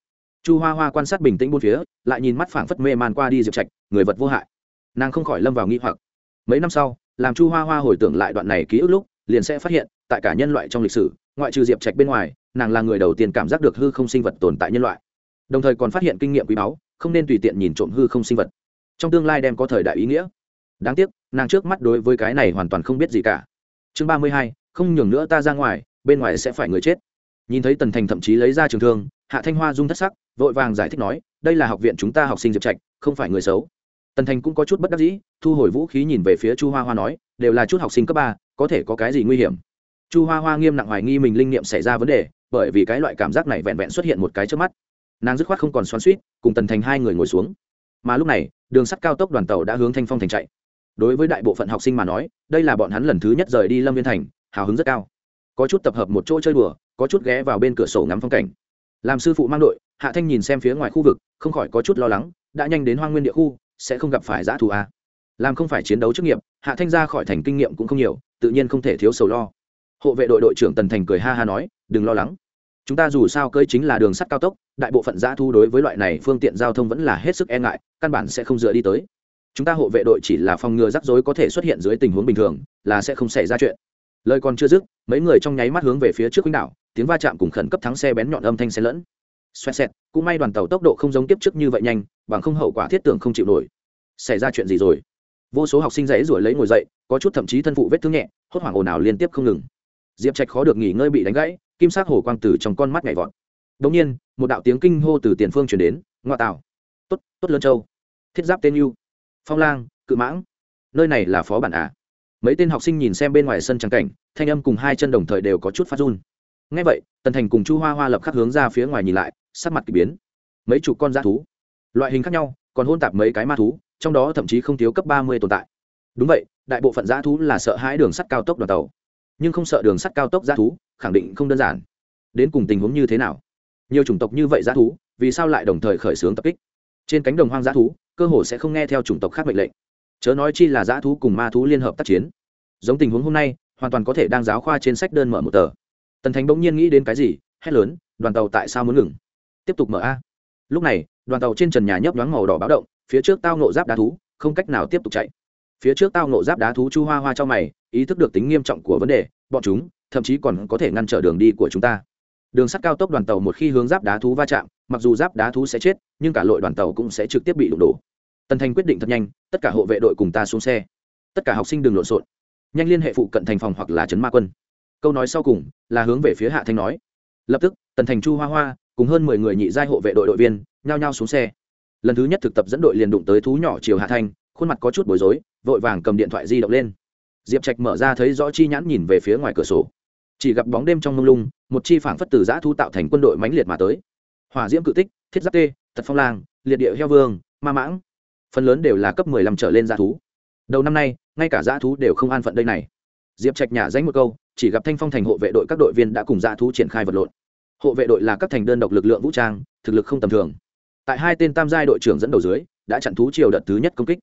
Chu hoa hoa quan sát bình tĩnh bốn phía, lại nhìn mắt phảng phất mê man qua đi diệp trạch, người vật vô hại. Nàng không khỏi lâm vào nghi hoặc. Mấy năm sau, làm chu hoa hoa hồi tưởng lại đoạn này ký ức lúc, liền sẽ phát hiện, tại cả nhân loại trong lịch sử, ngoại trừ diệp trạch bên ngoài, nàng là người đầu tiên cảm giác được hư không sinh vật tồn tại nhân loại. Đồng thời còn phát hiện kinh nghiệm quý báu, không nên tùy tiện nhìn trộm hư không sinh vật. Trong tương lai đem có thời đại ý nghĩa. Đáng tiếc, nàng trước mắt đối với cái này hoàn toàn không biết gì cả. Chương ba mươi hai, không nhường nữa ta ra ngoài, bên ngoài sẽ phải người chết nhìn thấy tần thành thậm chí lấy ra trường thương, hạ thanh hoa dung thất sắc, vội vàng giải thích nói, đây là học viện chúng ta học sinh diệp trạch, không phải người xấu. Tần thành cũng có chút bất đắc dĩ, thu hồi vũ khí nhìn về phía chu hoa hoa nói, đều là chút học sinh cấp ba, có thể có cái gì nguy hiểm? Chu hoa hoa nghiêm nặng hoài nghi mình linh nghiệm xảy ra vấn đề, bởi vì cái loại cảm giác này vẹn vẹn xuất hiện một cái trước mắt. Nàng dứt khoát không còn xoắn suýt cùng tần thành hai người ngồi xuống. Mà lúc này, đường sắt cao tốc đoàn tàu đã hướng thanh phong thành chạy. Đối với đại bộ phận học sinh mà nói, đây là bọn hắn lần thứ nhất rời đi lâm viên thành, hào hứng rất cao. Có chút tập hợp một chỗ chơi đùa có chút ghé vào bên cửa sổ ngắm phong cảnh. Làm sư phụ mang đội, hạ thanh nhìn xem phía ngoài khu vực, không khỏi có chút lo lắng, đã nhanh đến hoang nguyên địa khu, sẽ không gặp phải giã thù à. làm không phải chiến đấu chức nghiệp, hạ thanh ra khỏi thành kinh nghiệm cũng không nhiều, tự nhiên không thể thiếu sầu lo. Hộ vệ đội đội trưởng tần thành cười ha ha nói, đừng lo lắng. Chúng ta dù sao cơi chính là đường sắt cao tốc, đại bộ phận giã thu đối với loại này phương tiện giao thông vẫn là hết sức e ngại, căn bản sẽ không dựa đi tới. Chúng ta hộ vệ đội chỉ là phòng ngừa rắc rối có thể xuất hiện dưới tình huống bình thường, là sẽ không xảy ra chuyện lời còn chưa dứt, mấy người trong nháy mắt hướng về phía trước quýnh đảo, tiếng va chạm cùng khẩn cấp thắng xe bén nhọn âm thanh xe lẫn. Xoẹt xẹt, cũng may đoàn tàu tốc độ không giống tiếp trước như vậy nhanh, bằng không hậu quả thiết tưởng không chịu nổi. Xảy ra chuyện gì rồi? Vô số học sinh dãy ruổi lấy ngồi dậy, có chút thậm chí thân phụ vết thương nhẹ, hốt hoảng ồn ào liên tiếp không ngừng. Diệp trạch khó được nghỉ ngơi bị đánh gãy, kim sắc hồ quang tử trong con mắt nhảy vọt. Đống nhiên, một đạo tiếng kinh hô từ tiền phương truyền đến ngoại tảo tốt tốt lớn châu. Thiết giáp tên yêu phong lang, cự mãng. Nơi này là phó bản à? Mấy tên học sinh nhìn xem bên ngoài sân trắng cảnh, thanh âm cùng hai chân đồng thời đều có chút phát run. Ngay vậy, tần thành cùng chu hoa hoa lập khắc hướng ra phía ngoài nhìn lại, sắc mặt k ỳ biến. Mấy chục con dã thú, loại hình khác nhau, còn hôn tạp mấy cái ma thú, trong đó thậm chí không thiếu cấp ba mươi tồn tại. Đúng vậy, đại bộ phận dã thú là sợ hãi đường sắt cao tốc đoàn tàu. Nhưng không sợ đường sắt cao tốc dã thú, khẳng định không đơn giản. Đến cùng tình huống như thế nào? Nhiều chủng tộc như vậy dã thú, vì sao lại đồng thời khởi xướng tập kích? Trên cánh đồng hoang dã thú, cơ hồ sẽ không nghe theo chủng tộc khác mệnh lệnh chớ nói chi là dã thú cùng ma thú liên hợp tác chiến. Giống tình huống hôm nay, hoàn toàn có thể đang giáo khoa trên sách đơn mở một tờ. Tần thánh bỗng nhiên nghĩ đến cái gì, hét lớn, đoàn tàu tại sao muốn ngừng? Tiếp tục mở a. Lúc này, đoàn tàu trên trần nhà nhấp nhoáng màu đỏ báo động, phía trước tao nộ giáp đá thú, không cách nào tiếp tục chạy. Phía trước tao nộ giáp đá thú chu hoa hoa cho mày, ý thức được tính nghiêm trọng của vấn đề, bọn chúng thậm chí còn có thể ngăn trở đường đi của chúng ta. Đường sắt cao tốc đoàn tàu một khi hướng giáp đá thú va chạm, mặc dù giáp đá thú sẽ chết, nhưng cả lội đoàn tàu cũng sẽ trực tiếp bị đụng đổ tần thành quyết định thật nhanh, tất cả hộ vệ đội cùng ta xuống xe. Tất cả học sinh đừng lộn xộn. Nhanh liên hệ phụ cận thành phòng hoặc là trấn ma quân. Câu nói sau cùng là hướng về phía hạ thanh nói. Lập tức, tần thành chu hoa hoa cùng hơn mười người nhị giai hộ vệ đội đội viên nhao nhao xuống xe. Lần thứ nhất thực tập dẫn đội liền đụng tới thú nhỏ chiều hạ thanh, khuôn mặt có chút bối rối, vội vàng cầm điện thoại di động lên. Diệp trạch mở ra thấy rõ chi nhãn nhìn về phía ngoài cửa sổ. Chỉ gặp bóng đêm trong mông lung, một chi phảng phất từ giã thu tạo thành quân đội mãnh liệt mà tới. Hỏa diễm cự tích, thiết giáp tê, tật phong lang, liệt địa heo vương, ma mãng phần lớn đều là cấp mười lăm trở lên g thú. Đầu năm nay, ngay cả g thú đều không an phận đây này. Diệp trạch nhả danh một câu, chỉ gặp thanh phong thành hộ vệ đội các đội viên đã cùng g thú triển khai vật lộn. Hộ vệ đội là các thành đơn độc lực lượng vũ trang, thực lực không tầm thường. Tại hai tên tam giai đội trưởng dẫn đầu dưới, đã chặn thú triều đợt thứ nhất công kích.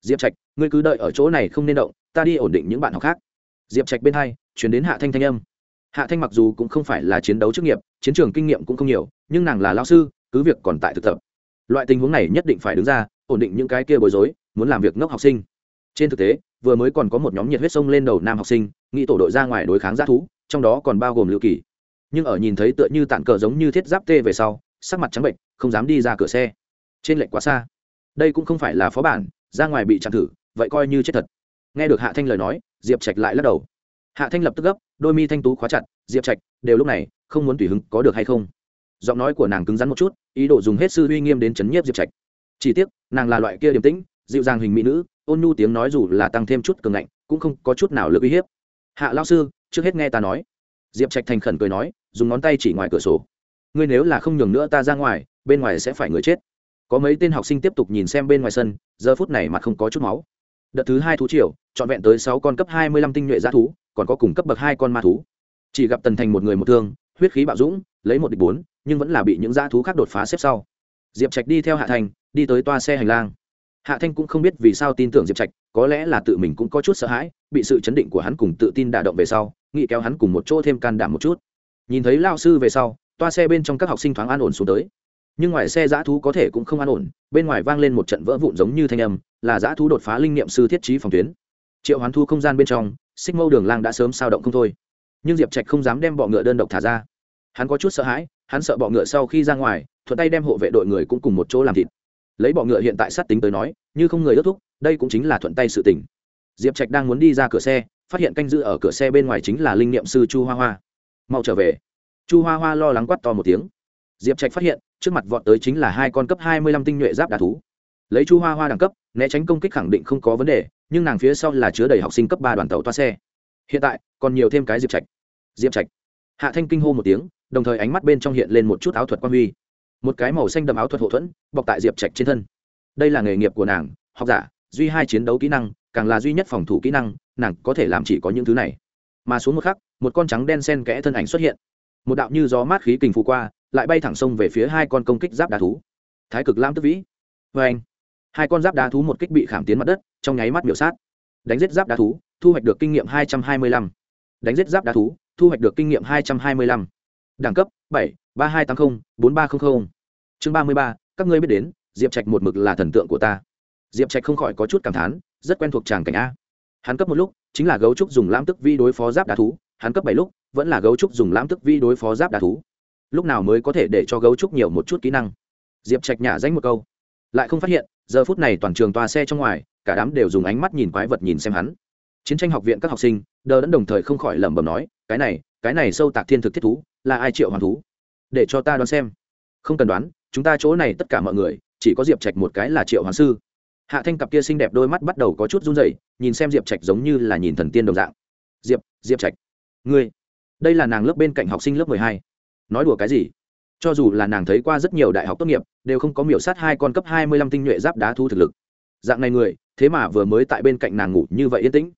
Diệp trạch, ngươi cứ đợi ở chỗ này không nên động, ta đi ổn định những bạn học khác. Diệp trạch bên hai, chuyển đến hạ thanh thanh âm. Hạ thanh mặc dù cũng không phải là chiến đấu chức nghiệp, chiến trường kinh nghiệm cũng không nhiều, nhưng nàng là lao sư, cứ việc còn tại thực tập loại tình huống này nhất định phải đứng ra, ổn định những cái kia bối rối, muốn làm việc ngốc học sinh. Trên thực tế, vừa mới còn có một nhóm nhiệt huyết sông lên đầu nam học sinh, nghĩ tổ đội ra ngoài đối kháng g thú, trong đó còn bao gồm lưu kỳ. Nhưng ở nhìn thấy tựa như tản cờ giống như thiết giáp tê về sau, sắc mặt trắng bệnh không dám đi ra cửa xe. Trên lệnh quá xa. Đây cũng không phải là phó bản, ra ngoài bị chặn thử, vậy coi như chết thật. Nghe được hạ thanh lời nói, diệp trạch lại lắc đầu. Hạ thanh lập tức gấp, đôi mi thanh tú khóa chặt, diệp trạch, đều lúc này không muốn tùy hứng có được hay không? Giọng nói của nàng cứng rắn một chút, ý đồ dùng hết sư uy nghiêm đến chấn nhiếp diệp trạch. Chỉ tiếc, nàng là loại kia điềm tĩnh, dịu dàng hình mỹ nữ, ôn nhu tiếng nói dù là tăng thêm chút cường ngạnh, cũng không có chút nào lực uy hiếp. Hạ lao sư, trước hết nghe ta nói. Diệp trạch thành khẩn cười nói, dùng ngón tay chỉ ngoài cửa sổ. Ngươi nếu là không nhường nữa ta ra ngoài, bên ngoài sẽ phải người chết. Có mấy tên học sinh tiếp tục nhìn xem bên ngoài sân, giờ phút này mặt không có chút máu. Đợt thứ hai thú triều, trọn vẹn tới sáu con cấp hai mươi lăm tinh nhuệ g thú, còn có cùng cấp bậc hai con ma thú. Chỉ gặp tần thành một người một thương huyết khí bạo dũng, lấy một địch bốn, nhưng vẫn là bị những dã thú khác đột phá xếp sau. Diệp trạch đi theo hạ thành, đi tới toa xe hành lang. Hạ thanh cũng không biết vì sao tin tưởng diệp trạch, có lẽ là tự mình cũng có chút sợ hãi, bị sự chấn định của hắn cùng tự tin đả động về sau, nghĩ kéo hắn cùng một chỗ thêm can đảm một chút. Nhìn thấy lao sư về sau, toa xe bên trong các học sinh thoáng an ổn xuống tới. Nhưng ngoài xe giã thú có thể cũng không an ổn, bên ngoài vang lên một trận vỡ vụn giống như thanh âm, là giã thú đột phá linh niệm sư thiết trí phòng tuyến. Triệu hoán thu không gian bên trong, xích mâu đường lang đã sớm sao động không thôi nhưng diệp trạch không dám đem bọ ngựa đơn độc thả ra hắn có chút sợ hãi hắn sợ bọ ngựa sau khi ra ngoài thuận tay đem hộ vệ đội người cũng cùng một chỗ làm thịt lấy bọ ngựa hiện tại sát tính tới nói như không người ước thúc đây cũng chính là thuận tay sự tình. diệp trạch đang muốn đi ra cửa xe phát hiện canh giữ ở cửa xe bên ngoài chính là linh niệm sư chu hoa hoa mau trở về chu hoa hoa lo lắng quắt to một tiếng diệp trạch phát hiện trước mặt vọt tới chính là hai con cấp hai mươi lăm tinh nhuệ giáp đà thú lấy chu hoa hoa đẳng cấp né tránh công kích khẳng định không có vấn đề nhưng nàng phía sau là chứa đầy học sinh cấp ba đoàn tàu toa xe hiện tại, còn nhiều thêm cái diệp trạch. Diệp trạch. Hạ thanh kinh hô một tiếng, đồng thời ánh mắt bên trong hiện lên một chút áo thuật quan huy. Một cái màu xanh đậm áo thuật hậu thuẫn, bọc tại diệp trạch trên thân. Đây là nghề nghiệp của nàng, học giả, duy hai chiến đấu kỹ năng, càng là duy nhất phòng thủ kỹ năng, nàng có thể làm chỉ có những thứ này. Mà xuống một khắc, một con trắng đen sen kẽ thân ảnh xuất hiện. Một đạo như gió mát khí kình phụ qua, lại bay thẳng sông về phía hai con công kích giáp đá thú. Thái cực lam tức vĩ. Vê anh hai con giáp đá thú một kích bị khảm tiến mặt đất, trong nháy mắt biểu sát. Đánh giết giáp đá thú thu hoạch được kinh nghiệm hai trăm hai mươi lăm. Đánh giết giáp đá thú, thu hoạch được kinh nghiệm hai trăm hai mươi lăm. Đẳng cấp, bảy, ba hai tám mươi bốn ba trăm linh chương ba mươi ba, các ngươi biết đến, diệp trạch một mực là thần tượng của ta. Diệp trạch không khỏi có chút cảm thán, rất quen thuộc tràng cảnh a. Hắn cấp một lúc, chính là gấu trúc dùng lãm tức vi đối phó giáp đá thú. Hắn cấp bảy lúc, vẫn là gấu trúc dùng lãm tức vi đối phó giáp đá thú. Lúc nào mới có thể để cho gấu trúc nhiều một chút kỹ năng? Diệp trạch nhả danh một câu. Lại không phát hiện, giờ phút này toàn trường toa xe trong ngoài, cả đám đều dùng ánh mắt nhìn quái vật nhìn xem hắn chiến tranh học viện các học sinh, đờ đẫn đồng thời không khỏi lẩm bẩm nói, cái này cái này sâu tạc thiên thực thiết thú, là ai triệu hoàng thú? Để cho ta đoán xem. Không cần đoán, chúng ta chỗ này tất cả mọi người, chỉ có diệp trạch một cái là triệu hoàng sư. Hạ thanh cặp kia xinh đẹp đôi mắt bắt đầu có chút run rẩy, nhìn xem diệp trạch giống như là nhìn thần tiên đồng dạng. Diệp diệp trạch, ngươi, đây là nàng lớp bên cạnh học sinh lớp mười hai. Nói đùa cái gì? Cho dù là nàng thấy qua rất nhiều đại học tốt nghiệp, đều không có miểu sát hai con cấp hai mươi lăm tinh nhuệ giáp đá thu thực lực. Dạng này người, thế mà vừa mới tại bên cạnh nàng ngủ như vậy yên tĩnh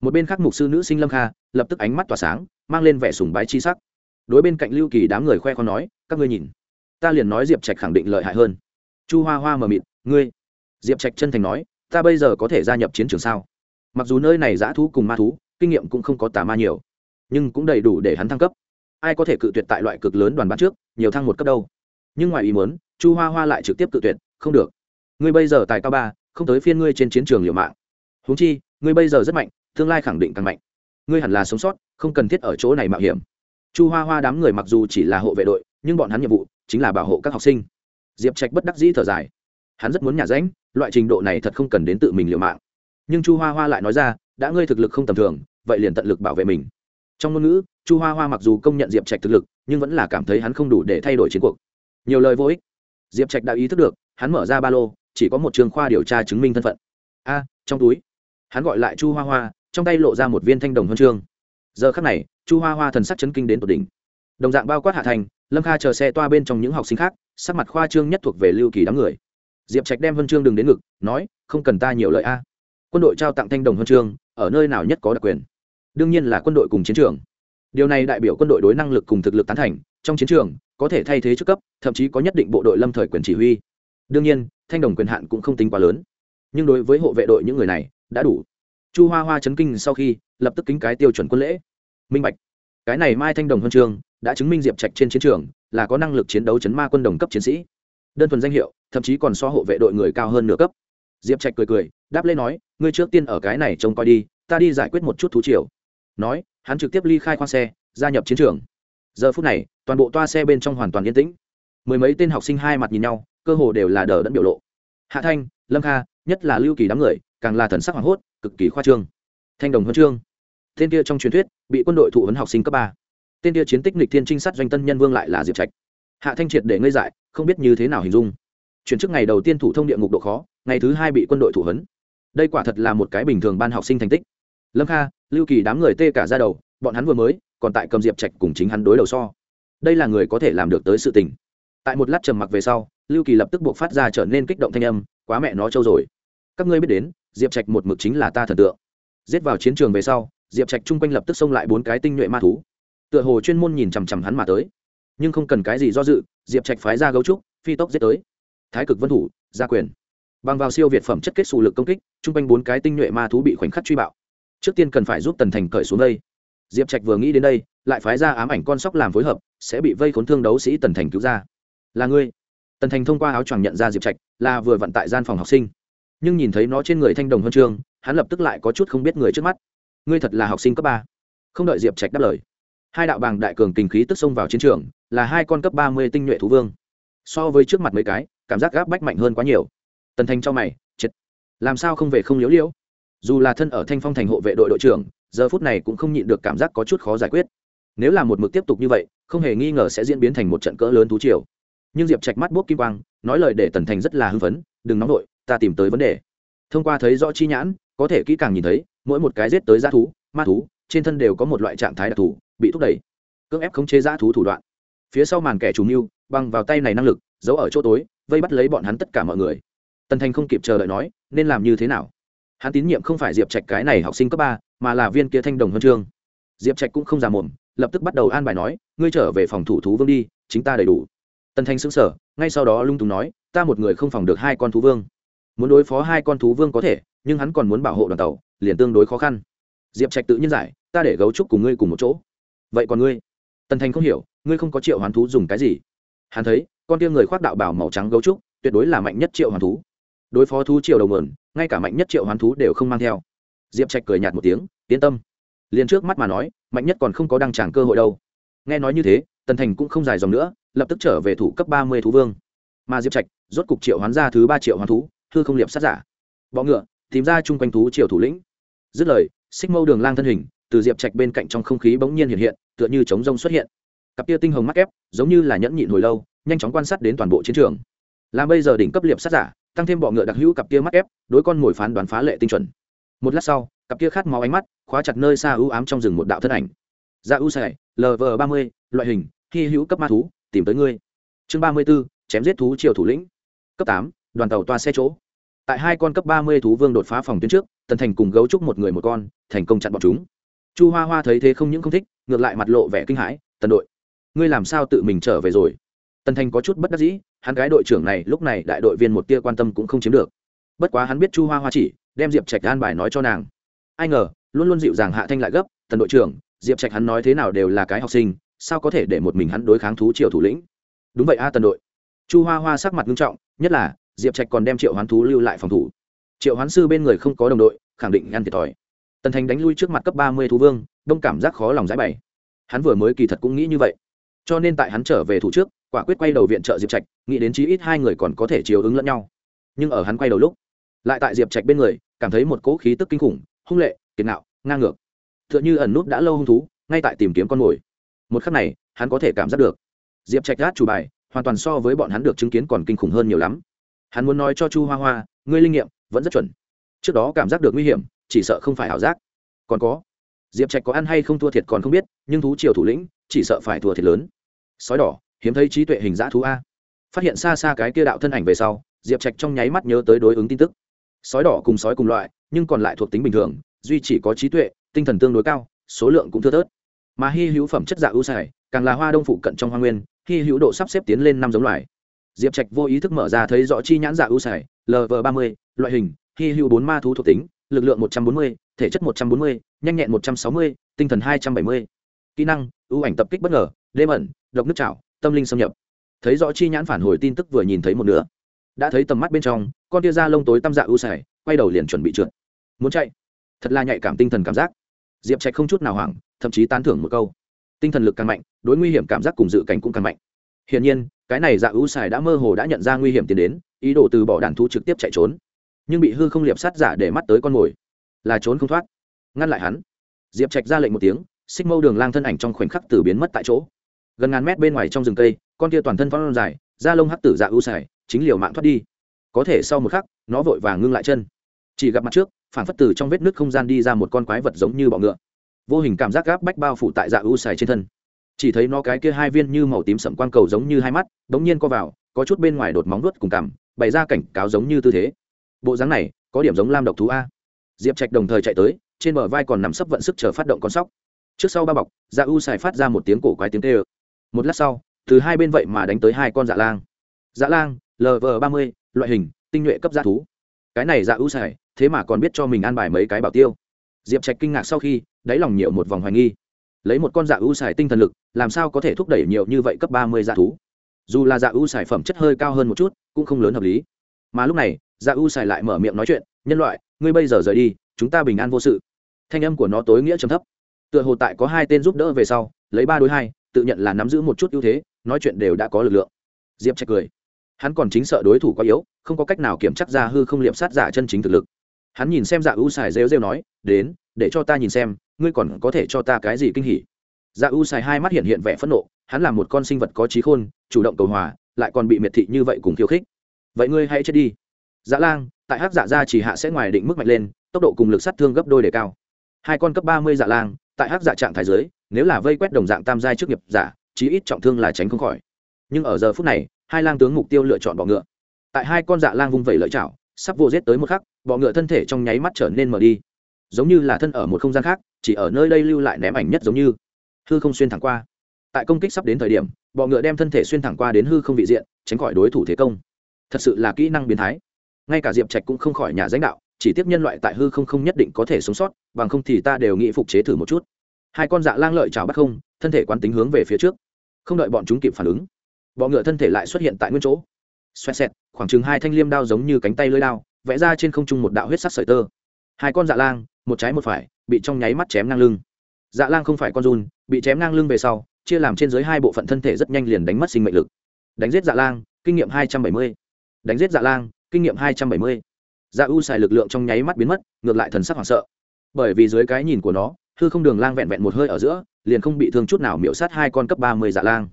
một bên khác mục sư nữ sinh lâm kha lập tức ánh mắt tỏa sáng mang lên vẻ sùng bái chi sắc đối bên cạnh lưu kỳ đám người khoe con nói các ngươi nhìn ta liền nói diệp trạch khẳng định lợi hại hơn chu hoa hoa mờ mịt ngươi diệp trạch chân thành nói ta bây giờ có thể gia nhập chiến trường sao mặc dù nơi này giã thú cùng ma thú kinh nghiệm cũng không có tà ma nhiều nhưng cũng đầy đủ để hắn thăng cấp ai có thể cự tuyệt tại loại cực lớn đoàn bán trước nhiều thăng một cấp đâu nhưng ngoài ý muốn, chu hoa hoa lại trực tiếp cự tuyệt, không được. Ngươi bây giờ tài cao ba, không tới phiên ngươi trên chiến trường liều mạng. Huống chi, ngươi bây giờ rất mạnh tương lai khẳng định càng mạnh. Ngươi hẳn là sống sót, không cần thiết ở chỗ này mạo hiểm. Chu hoa hoa đám người mặc dù chỉ là hộ vệ đội, nhưng bọn hắn nhiệm vụ chính là bảo hộ các học sinh. Diệp trạch bất đắc dĩ thở dài. Hắn rất muốn nhả ránh loại trình độ này thật không cần đến tự mình liều mạng. Nhưng chu hoa hoa lại nói ra, đã ngươi thực lực không tầm thường, vậy liền tận lực bảo vệ mình. Trong ngôn ngữ, chu hoa hoa mặc dù công nhận diệp trạch thực lực, nhưng vẫn là cảm thấy hắn không đủ để thay đổi chiến cuộc. Nhiều lời vô ích. Diệp trạch đã ý thức được, hắn mở ra ba lô, chỉ có một trường khoa điều tra chứng minh thân phận. A, trong túi. Hắn gọi lại chu hoa hoa trong tay lộ ra một viên thanh đồng huân chương. Giờ khắc này, chu hoa hoa thần sắc chấn kinh đến tột đỉnh. Đồng dạng bao quát hạ thành, lâm kha chờ xe toa bên trong những học sinh khác, sắc mặt khoa trương nhất thuộc về lưu kỳ đám người. Diệp trạch đem huân chương đừng đến ngực, nói, không cần ta nhiều lời a. Quân đội trao tặng thanh đồng huân chương, ở nơi nào nhất có đặc quyền? Đương nhiên là quân đội cùng chiến trường. Điều này đại biểu quân đội đối năng lực cùng thực lực tán thành, trong chiến trường, có thể thay thế chức cấp, thậm chí có nhất định bộ đội lâm thời quyền chỉ huy. Đương nhiên, thanh đồng quyền hạn cũng không tính quá lớn. Nhưng đối với hộ vệ đội những người này, đã đủ chu hoa hoa chấn kinh sau khi, lập tức kính cái tiêu chuẩn quân lễ. Minh bạch, cái này mai thanh đồng huân Trường đã chứng minh diệp trạch trên chiến trường là có năng lực chiến đấu chấn ma quân đồng cấp chiến sĩ. Đơn thuần danh hiệu, thậm chí còn so hộ vệ đội người cao hơn nửa cấp. Diệp trạch cười cười, đáp lên nói, ngươi trước tiên ở cái này trông coi đi, ta đi giải quyết một chút thú triều. Nói, hắn trực tiếp ly khai khoang xe, gia nhập chiến trường. Giờ phút này, toàn bộ toa xe bên trong hoàn toàn yên tĩnh. Mười mấy tên học sinh hai mặt nhìn nhau, cơ hồ đều là đờ đẫn biểu lộ. Hạ thanh, lâm kha, nhất là lưu kỳ đám người càng là thần sắc hoảng hốt, cực kỳ khoa trương. Thanh đồng huân chương. Tên kia trong truyền thuyết, bị quân đội thụ huấn học sinh cấp ba. Tên kia chiến tích lịch thiên trinh sát doanh tân nhân vương lại là diệp trạch. Hạ thanh triệt để ngây dại, không biết như thế nào hình dung. Chuyển chức ngày đầu tiên thủ thông địa ngục độ khó, ngày thứ hai bị quân đội thủ huấn. Đây quả thật là một cái bình thường ban học sinh thành tích. Lâm kha, lưu kỳ đám người tê cả ra đầu, bọn hắn vừa mới, còn tại cầm diệp trạch cùng chính hắn đối đầu so. Đây là người có thể làm được tới sự tình. Tại một lát trầm mặc về sau, lưu kỳ lập tức buộc phát ra trở nên kích động thanh âm, quá mẹ nó trâu rồi. Các ngươi biết đến diệp trạch một mực chính là ta thần tượng. Giết vào chiến trường về sau, diệp trạch chung quanh lập tức xông lại bốn cái tinh nhuệ ma thú. Tựa hồ chuyên môn nhìn chằm chằm hắn mà tới. Nhưng không cần cái gì do dự, diệp trạch phái ra gấu trúc, phi tốc giết tới. Thái cực vân thủ, gia quyền. Bằng vào siêu việt phẩm chất kết xù lực công kích, chung quanh bốn cái tinh nhuệ ma thú bị khoảnh khắc truy bạo. Trước tiên cần phải giúp tần thành cởi xuống đây. Diệp trạch vừa nghĩ đến đây, lại phái ra ám ảnh con sóc làm phối hợp, sẽ bị vây khốn thương đấu sĩ tần thành cứu ra. Là ngươi. Tần thành thông qua áo choàng nhận ra diệp trạch, là vừa vận tại gian phòng học sinh nhưng nhìn thấy nó trên người thanh đồng huân chương, hắn lập tức lại có chút không biết người trước mắt. Ngươi thật là học sinh cấp ba. Không đợi diệp trạch đáp lời, hai đạo bàng đại cường kinh khí tức xông vào chiến trường, là hai con cấp ba mươi tinh nhuệ thú vương. So với trước mặt mấy cái, cảm giác gáp bách mạnh hơn quá nhiều. Tần Thanh cho mày, chết. Làm sao không về không liếu liễu dù là thân ở thanh phong thành hộ vệ đội đội trưởng, giờ phút này cũng không nhịn được cảm giác có chút khó giải quyết. Nếu là một mực tiếp tục như vậy, không hề nghi ngờ sẽ diễn biến thành một trận cỡ lớn thú triều. Nhưng diệp trạch mắt bốc kim quang, nói lời để tần thành rất là hưng phấn đừng nóng vội, ta tìm tới vấn đề. Thông qua thấy rõ chi nhãn, có thể kỹ càng nhìn thấy, mỗi một cái giết tới g thú, ma thú, trên thân đều có một loại trạng thái đặc thù, bị thúc đẩy, cưỡng ép khống chế g thú thủ đoạn. Phía sau màn kẻ chủ mưu, băng vào tay này năng lực, giấu ở chỗ tối, vây bắt lấy bọn hắn tất cả mọi người. Tần thành không kịp chờ đợi nói, nên làm như thế nào? Hắn tín nhiệm không phải diệp trạch cái này học sinh cấp ba, mà là viên kia thanh đồng huân chương. Diệp trạch cũng không già mồm lập tức bắt đầu an bài nói, ngươi trở về phòng thủ thú vương đi, chính ta đầy đủ. Tần thanh xứng sở ngay sau đó lung tùng nói ta một người không phòng được hai con thú vương. Muốn đối phó hai con thú vương có thể, nhưng hắn còn muốn bảo hộ đoàn tàu, liền tương đối khó khăn. Diệp trạch tự nhiên giải, ta để gấu trúc cùng ngươi cùng một chỗ. Vậy còn ngươi? Tần thanh không hiểu, ngươi không có triệu hoán thú dùng cái gì? Hắn thấy, con tia người khoác đạo bảo màu trắng gấu trúc, tuyệt đối là mạnh nhất triệu hoán thú. Đối phó thú triệu đầu mườn ngay cả mạnh nhất triệu hoán thú đều không mang theo. Diệp trạch cười nhạt một tiếng, yên tâm. Liền trước mắt mà nói, mạnh nhất còn không có đăng tràng cơ hội đâu. Nghe nói như thế, tần thành cũng không dài dòng nữa, lập tức trở về thủ cấp ba mươi thú vương mà diệp trạch, rốt cục triệu hoán ra thứ ba triệu hoán thú thư không liệp sát giả. Bọ ngựa, tìm ra chung quanh thú triều thủ lĩnh. Dứt lời, xích mâu đường lang thân hình, từ diệp trạch bên cạnh trong không khí bỗng nhiên hiện hiện, tựa như trống rông xuất hiện. Cặp tia tinh hồng mắc ép giống như là nhẫn nhịn hồi lâu, nhanh chóng quan sát đến toàn bộ chiến trường. Làm bây giờ đỉnh cấp liệp sát giả, tăng thêm bọ ngựa đặc hữu cặp kia mắc ép đối con mồi phán đoán phá lệ tinh chuẩn. Một lát sau, cặp kia khát máu ánh mắt, khóa chặt nơi xa ưu ám trong rừng một đạo thân ảnh. Dạ ưu sẻ lv ba mươi, loại hình, hy hữu cấp ma thú, tìm tới ngươi. Chương ba mươi b ố chém giết thú triều thủ lĩnh. Cấp tám, đoàn tàu toa xe chỗ. Tại hai con cấp ba mươi thú vương đột phá phòng tuyến trước, tần thành cùng gấu trúc một người một con, thành công chặn bọn chúng. Chu hoa hoa thấy thế không những không thích, ngược lại mặt lộ vẻ kinh hãi, tần đội, ngươi làm sao tự mình trở về rồi? Tần thành có chút bất đắc dĩ, hắn gái đội trưởng này lúc này đại đội viên một tia quan tâm cũng không chiếm được. Bất quá hắn biết chu hoa hoa chỉ, đem diệp trạch an bài nói cho nàng. Ai ngờ, luôn luôn dịu dàng hạ thanh lại gấp, tần đội trưởng, diệp trạch hắn nói thế nào đều là cái học sinh, sao có thể để một mình hắn đối kháng thú triều thủ lĩnh? Đúng vậy a, tần đội chu hoa hoa sắc mặt nghiêm trọng, nhất là, diệp trạch còn đem triệu hoán thú lưu lại phòng thủ. Triệu hoán sư bên người không có đồng đội, khẳng định ăn thiệt thòi. Tần thành đánh lui trước mặt cấp ba mươi thú vương, đông cảm giác khó lòng giải bày. Hắn vừa mới kỳ thật cũng nghĩ như vậy. Cho nên tại hắn trở về thủ trước, quả quyết quay đầu viện trợ diệp trạch, nghĩ đến chí ít hai người còn có thể chiều ứng lẫn nhau. Nhưng ở hắn quay đầu lúc, lại tại diệp trạch bên người, cảm thấy một cỗ khí tức kinh khủng, hung lệ, kiệt nạo, ngang ngược. T h ư ợ n h ư ẩn nút đã lâu hung thú, ngay tại tìm kiếm con mồi. Một khắc này, hắn có thể cảm giác được. Diệp trạch gác chủ bài hoàn toàn so với bọn hắn được chứng kiến còn kinh khủng hơn nhiều lắm. Hắn muốn nói cho chu hoa hoa, ngươi linh nghiệm vẫn rất chuẩn. Trước đó cảm giác được nguy hiểm, chỉ sợ không phải ảo giác. Còn có, diệp trạch có ăn hay không thua thiệt còn không biết, nhưng thú triều thủ lĩnh, chỉ sợ phải thua thiệt lớn. Sói đỏ, hiếm thấy trí tuệ hình dã thú a. Phát hiện xa xa cái kia đạo thân ảnh về sau, diệp trạch trong nháy mắt nhớ tới đối ứng tin tức. Sói đỏ cùng sói cùng loại, nhưng còn lại thuộc tính bình thường, duy chỉ có trí tuệ, tinh thần tương đối cao, số lượng cũng thưa thớt. Mà hy hữu phẩm chất dạ ưu xài càng là hoa đông phụ cận trong hoa nguyên hy hữu độ sắp xếp tiến lên năm giống loài. Diệp trạch vô ý thức mở ra thấy rõ chi nhãn dạ ưu xài lv ba mươi, loại hình hy hữu bốn ma thú thuộc tính, lực lượng một trăm bốn mươi, thể chất một trăm bốn mươi, nhanh nhẹn một trăm sáu mươi, tinh thần hai trăm bảy mươi. Kỹ năng, ưu ảnh tập kích bất ngờ, đêm ẩn, độc nước trào tâm linh xâm nhập. Thấy rõ chi nhãn phản hồi tin tức vừa nhìn thấy một nửa. Đã thấy tầm mắt bên trong, con tia da lông tối tăm dạ ưu xài quay đầu liền chuẩn bị trượt. Muốn chạy. Thật là nhạy cảm tinh thần cảm giác. Diệp trạch không chút nào hoảng, thậm chí tán thưởng một câu tinh thần lực càng mạnh, đối nguy hiểm cảm giác cùng dự cảnh cũng càng mạnh. Hiển nhiên, cái này dạ ưu xài đã mơ hồ đã nhận ra nguy hiểm tiến đến, ý đồ từ bỏ đàn thú trực tiếp chạy trốn. Nhưng bị hư không liệp sát giả để mắt tới con mồi, là trốn không thoát. Ngăn lại hắn. Diệp trạch ra lệnh một tiếng, xích mâu đường lang thân ảnh trong khoảnh khắc từ biến mất tại chỗ. Gần ngàn mét bên ngoài trong rừng cây, con kia toàn thân phong dài, da lông hắc tử dạ ưu xài chính liều mạng thoát đi. Có thể sau một khắc, nó vội vàng ngưng lại chân. Chỉ gặp mặt trước phản phất từ trong vết nứt không gian đi ra một con quái vật giống như bọ ngựa vô hình cảm giác gáp bách bao phủ tại dạ ưu xài trên thân. Chỉ thấy nó cái kia hai viên như màu tím sẩm quang cầu giống như hai mắt, đống nhiên co vào, có chút bên ngoài đột móng nuốt cùng cằm, bày ra cảnh cáo giống như tư thế. Bộ dáng này, có điểm giống lam độc thú a. Diệp trạch đồng thời chạy tới, trên bờ vai còn nằm sấp vận sức chờ phát động con sóc. Trước sau ba bọc dạ u xài phát ra một tiếng cổ quái tiếng tê ơ một lát sau, từ hai bên vậy mà đánh tới hai con dạ lang. Dạ lang lv ba mươi, loại hình, tinh nhuệ cấp dạ thú. Cái này dạ u xài thế mà còn biết cho mình an bài mấy cái bảo tiêu diệp trạch kinh ngạc sau khi, đáy lòng nhiều một vòng hoài nghi. Lấy một con dạ ưu xài tinh thần lực, làm sao có thể thúc đẩy nhiều như vậy cấp ba mươi dạ thú? Dù là dạ ưu xài phẩm chất hơi cao hơn một chút, cũng không lớn hợp lý. Mà lúc này dạ ưu xài lại mở miệng nói chuyện, nhân loại, ngươi bây giờ rời đi, chúng ta bình an vô sự. Thanh âm của nó tối nghĩa trầm thấp. Tựa hồ tại có hai tên giúp đỡ về sau, lấy ba đối hai, tự nhận là nắm giữ một chút ưu thế, nói chuyện đều đã có lực lượng. Diệp trạch cười. Hắn còn chính sợ đối thủ quá yếu, không có cách nào kiểm chắc ra hư không liệm sát giả chân chính thực lực hắn nhìn xem dạ u xài rêu rêu nói, đến, để cho ta nhìn xem, ngươi còn có thể cho ta cái gì kinh hỉ? Dạ u xài hai mắt hiện hiện vẻ phẫn nộ, hắn là một con sinh vật có trí khôn, chủ động cầu hòa, lại còn bị miệt thị như vậy cùng khiêu khích. Vậy ngươi hãy chết đi. Dạ lang, tại hắc dạ gia chỉ hạ sẽ ngoài định mức mạnh lên, tốc độ cùng lực sát thương gấp đôi đề cao. Hai con cấp ba mươi dạ lang, tại hắc dạ trạng thái giới nếu là vây quét đồng dạng tam giai trước nghiệp giả, chí ít trọng thương là tránh không khỏi. Nhưng ở giờ phút này, hai lang tướng mục tiêu lựa chọn bọ ngựa. Tại hai con dạ lang vung vẩy lợi chảo sắp vô giết tới một khắc, bọ ngựa thân thể trong nháy mắt trở nên mở đi. Giống như là thân ở một không gian khác, chỉ ở nơi đây lưu lại ném ảnh nhất giống như. Hư không xuyên thẳng qua. Tại công kích sắp đến thời điểm, bọ ngựa đem thân thể xuyên thẳng qua đến hư không vị diện, tránh khỏi đối thủ thế công. Thật sự là kỹ năng biến thái. Ngay cả diệp trạch cũng không khỏi nhà danh đạo, chỉ tiếp nhân loại tại hư không không nhất định có thể sống sót, bằng không thì ta đều nghĩ phục chế thử một chút. Hai con dạ lang lợi chào bắt không, thân thể quán tính hướng về phía trước. Không đợi bọn chúng kịp phản ứng, bọ ngựa thân thể lại xuất hiện tại nguyên chỗ xoẹt xẹt, khoảng chừng hai thanh liêm đao giống như cánh tay lưỡi đao, vẽ ra trên không trung một đạo huyết sắc sợi tơ. Hai con dạ lang, một trái một phải, bị trong nháy mắt chém ngang lưng. Dạ lang không phải con run, bị chém ngang lưng về sau, chia làm trên dưới hai bộ phận thân thể rất nhanh liền đánh mất sinh mệnh lực. Đánh giết dạ lang, kinh nghiệm hai trăm bảy mươi. Đánh giết dạ lang, kinh nghiệm hai trăm bảy mươi. Dạ u xài lực lượng trong nháy mắt biến mất, ngược lại thần sắc hoảng sợ. Bởi vì dưới cái nhìn của nó, hư không đường lang vẹn vẹn một hơi ở giữa, liền không bị thương chút nào miễu sát hai con cấp ba mươi dạ lang.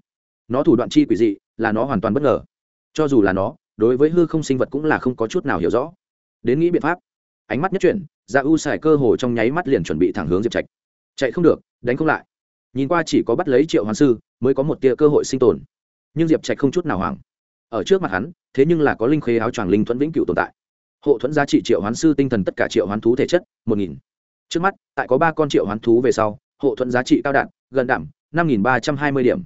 Nó thủ đoạn chi quỷ dị, là nó hoàn toàn bất ngờ cho dù là nó, đối với hư không sinh vật cũng là không có chút nào hiểu rõ. Đến nghĩ biện pháp, ánh mắt nhất chuyển dạ u xài cơ hồ trong nháy mắt liền chuẩn bị thẳng hướng diệp trạch. Chạy không được, đánh không lại. Nhìn qua chỉ có bắt lấy triệu hoàn sư mới có một tia cơ hội sinh tồn. Nhưng diệp trạch không chút nào hoảng. Ở trước mặt hắn, thế nhưng là có linh khế áo choàng linh thuẫn vĩnh cửu tồn tại. Hộ thuẫn giá trị triệu hoán sư tinh thần tất cả triệu hoán thú thể chất, một nghìn. Trước mắt, tại có ba con triệu hoán thú về sau, hộ thuẫn giá trị cao đạn gần đảm năm nghìn ba trăm hai mươi điểm.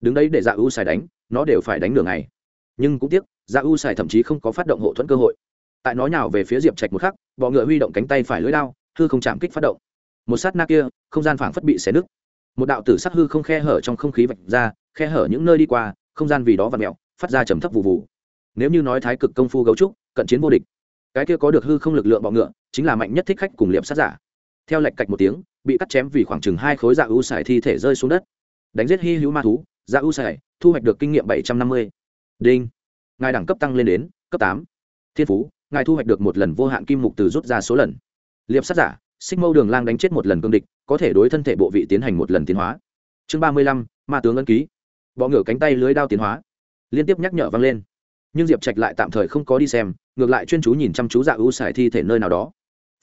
Đứng đấy để dạ ưu xài đánh, nó đều phải đánh đường này nhưng cũng tiếc dạ u xài thậm chí không có phát động hộ thuẫn cơ hội. Tại nó nhào về phía diệp trạch một khắc, bọ ngựa huy động cánh tay phải lưỡi đao, hư không chạm kích phát động. Một sát na kia, không gian phảng phất bị xé nứt. Một đạo tử sắc hư không khe hở trong không khí vạch ra, khe hở những nơi đi qua, không gian vì đó và mẹo phát ra trầm thấp vụ vụ nếu như nói thái cực công phu gấu trúc, cận chiến vô địch, cái kia có được hư không lực lượng bọ ngựa, chính là mạnh nhất thích khách cùng liệm sát giả. Theo lệch cạch một tiếng, bị cắt chém vì khoảng chừng hai khối dạ u xài thi thể rơi xuống đất. Đánh giết hy hữu ma thú dạ u xài thu hoạch được kinh nghiệm bảy trăm năm mươi đinh. Ngài đẳng cấp tăng lên đến cấp tám. Thiên phú, ngài thu hoạch được một lần vô hạn kim mục từ rút ra số lần. Liệp sát giả, xích mâu đường lang đánh chết một lần cương địch, có thể đối thân thể bộ vị tiến hành một lần tiến hóa. Chương ba mươi lăm, ma tướng ân ký. Bọ ngửa cánh tay lưới đao tiến hóa. Liên tiếp nhắc nhở vang lên. Nhưng diệp trạch lại tạm thời không có đi xem, ngược lại chuyên chú nhìn chăm chú dạ ưu xài thi thể nơi nào đó.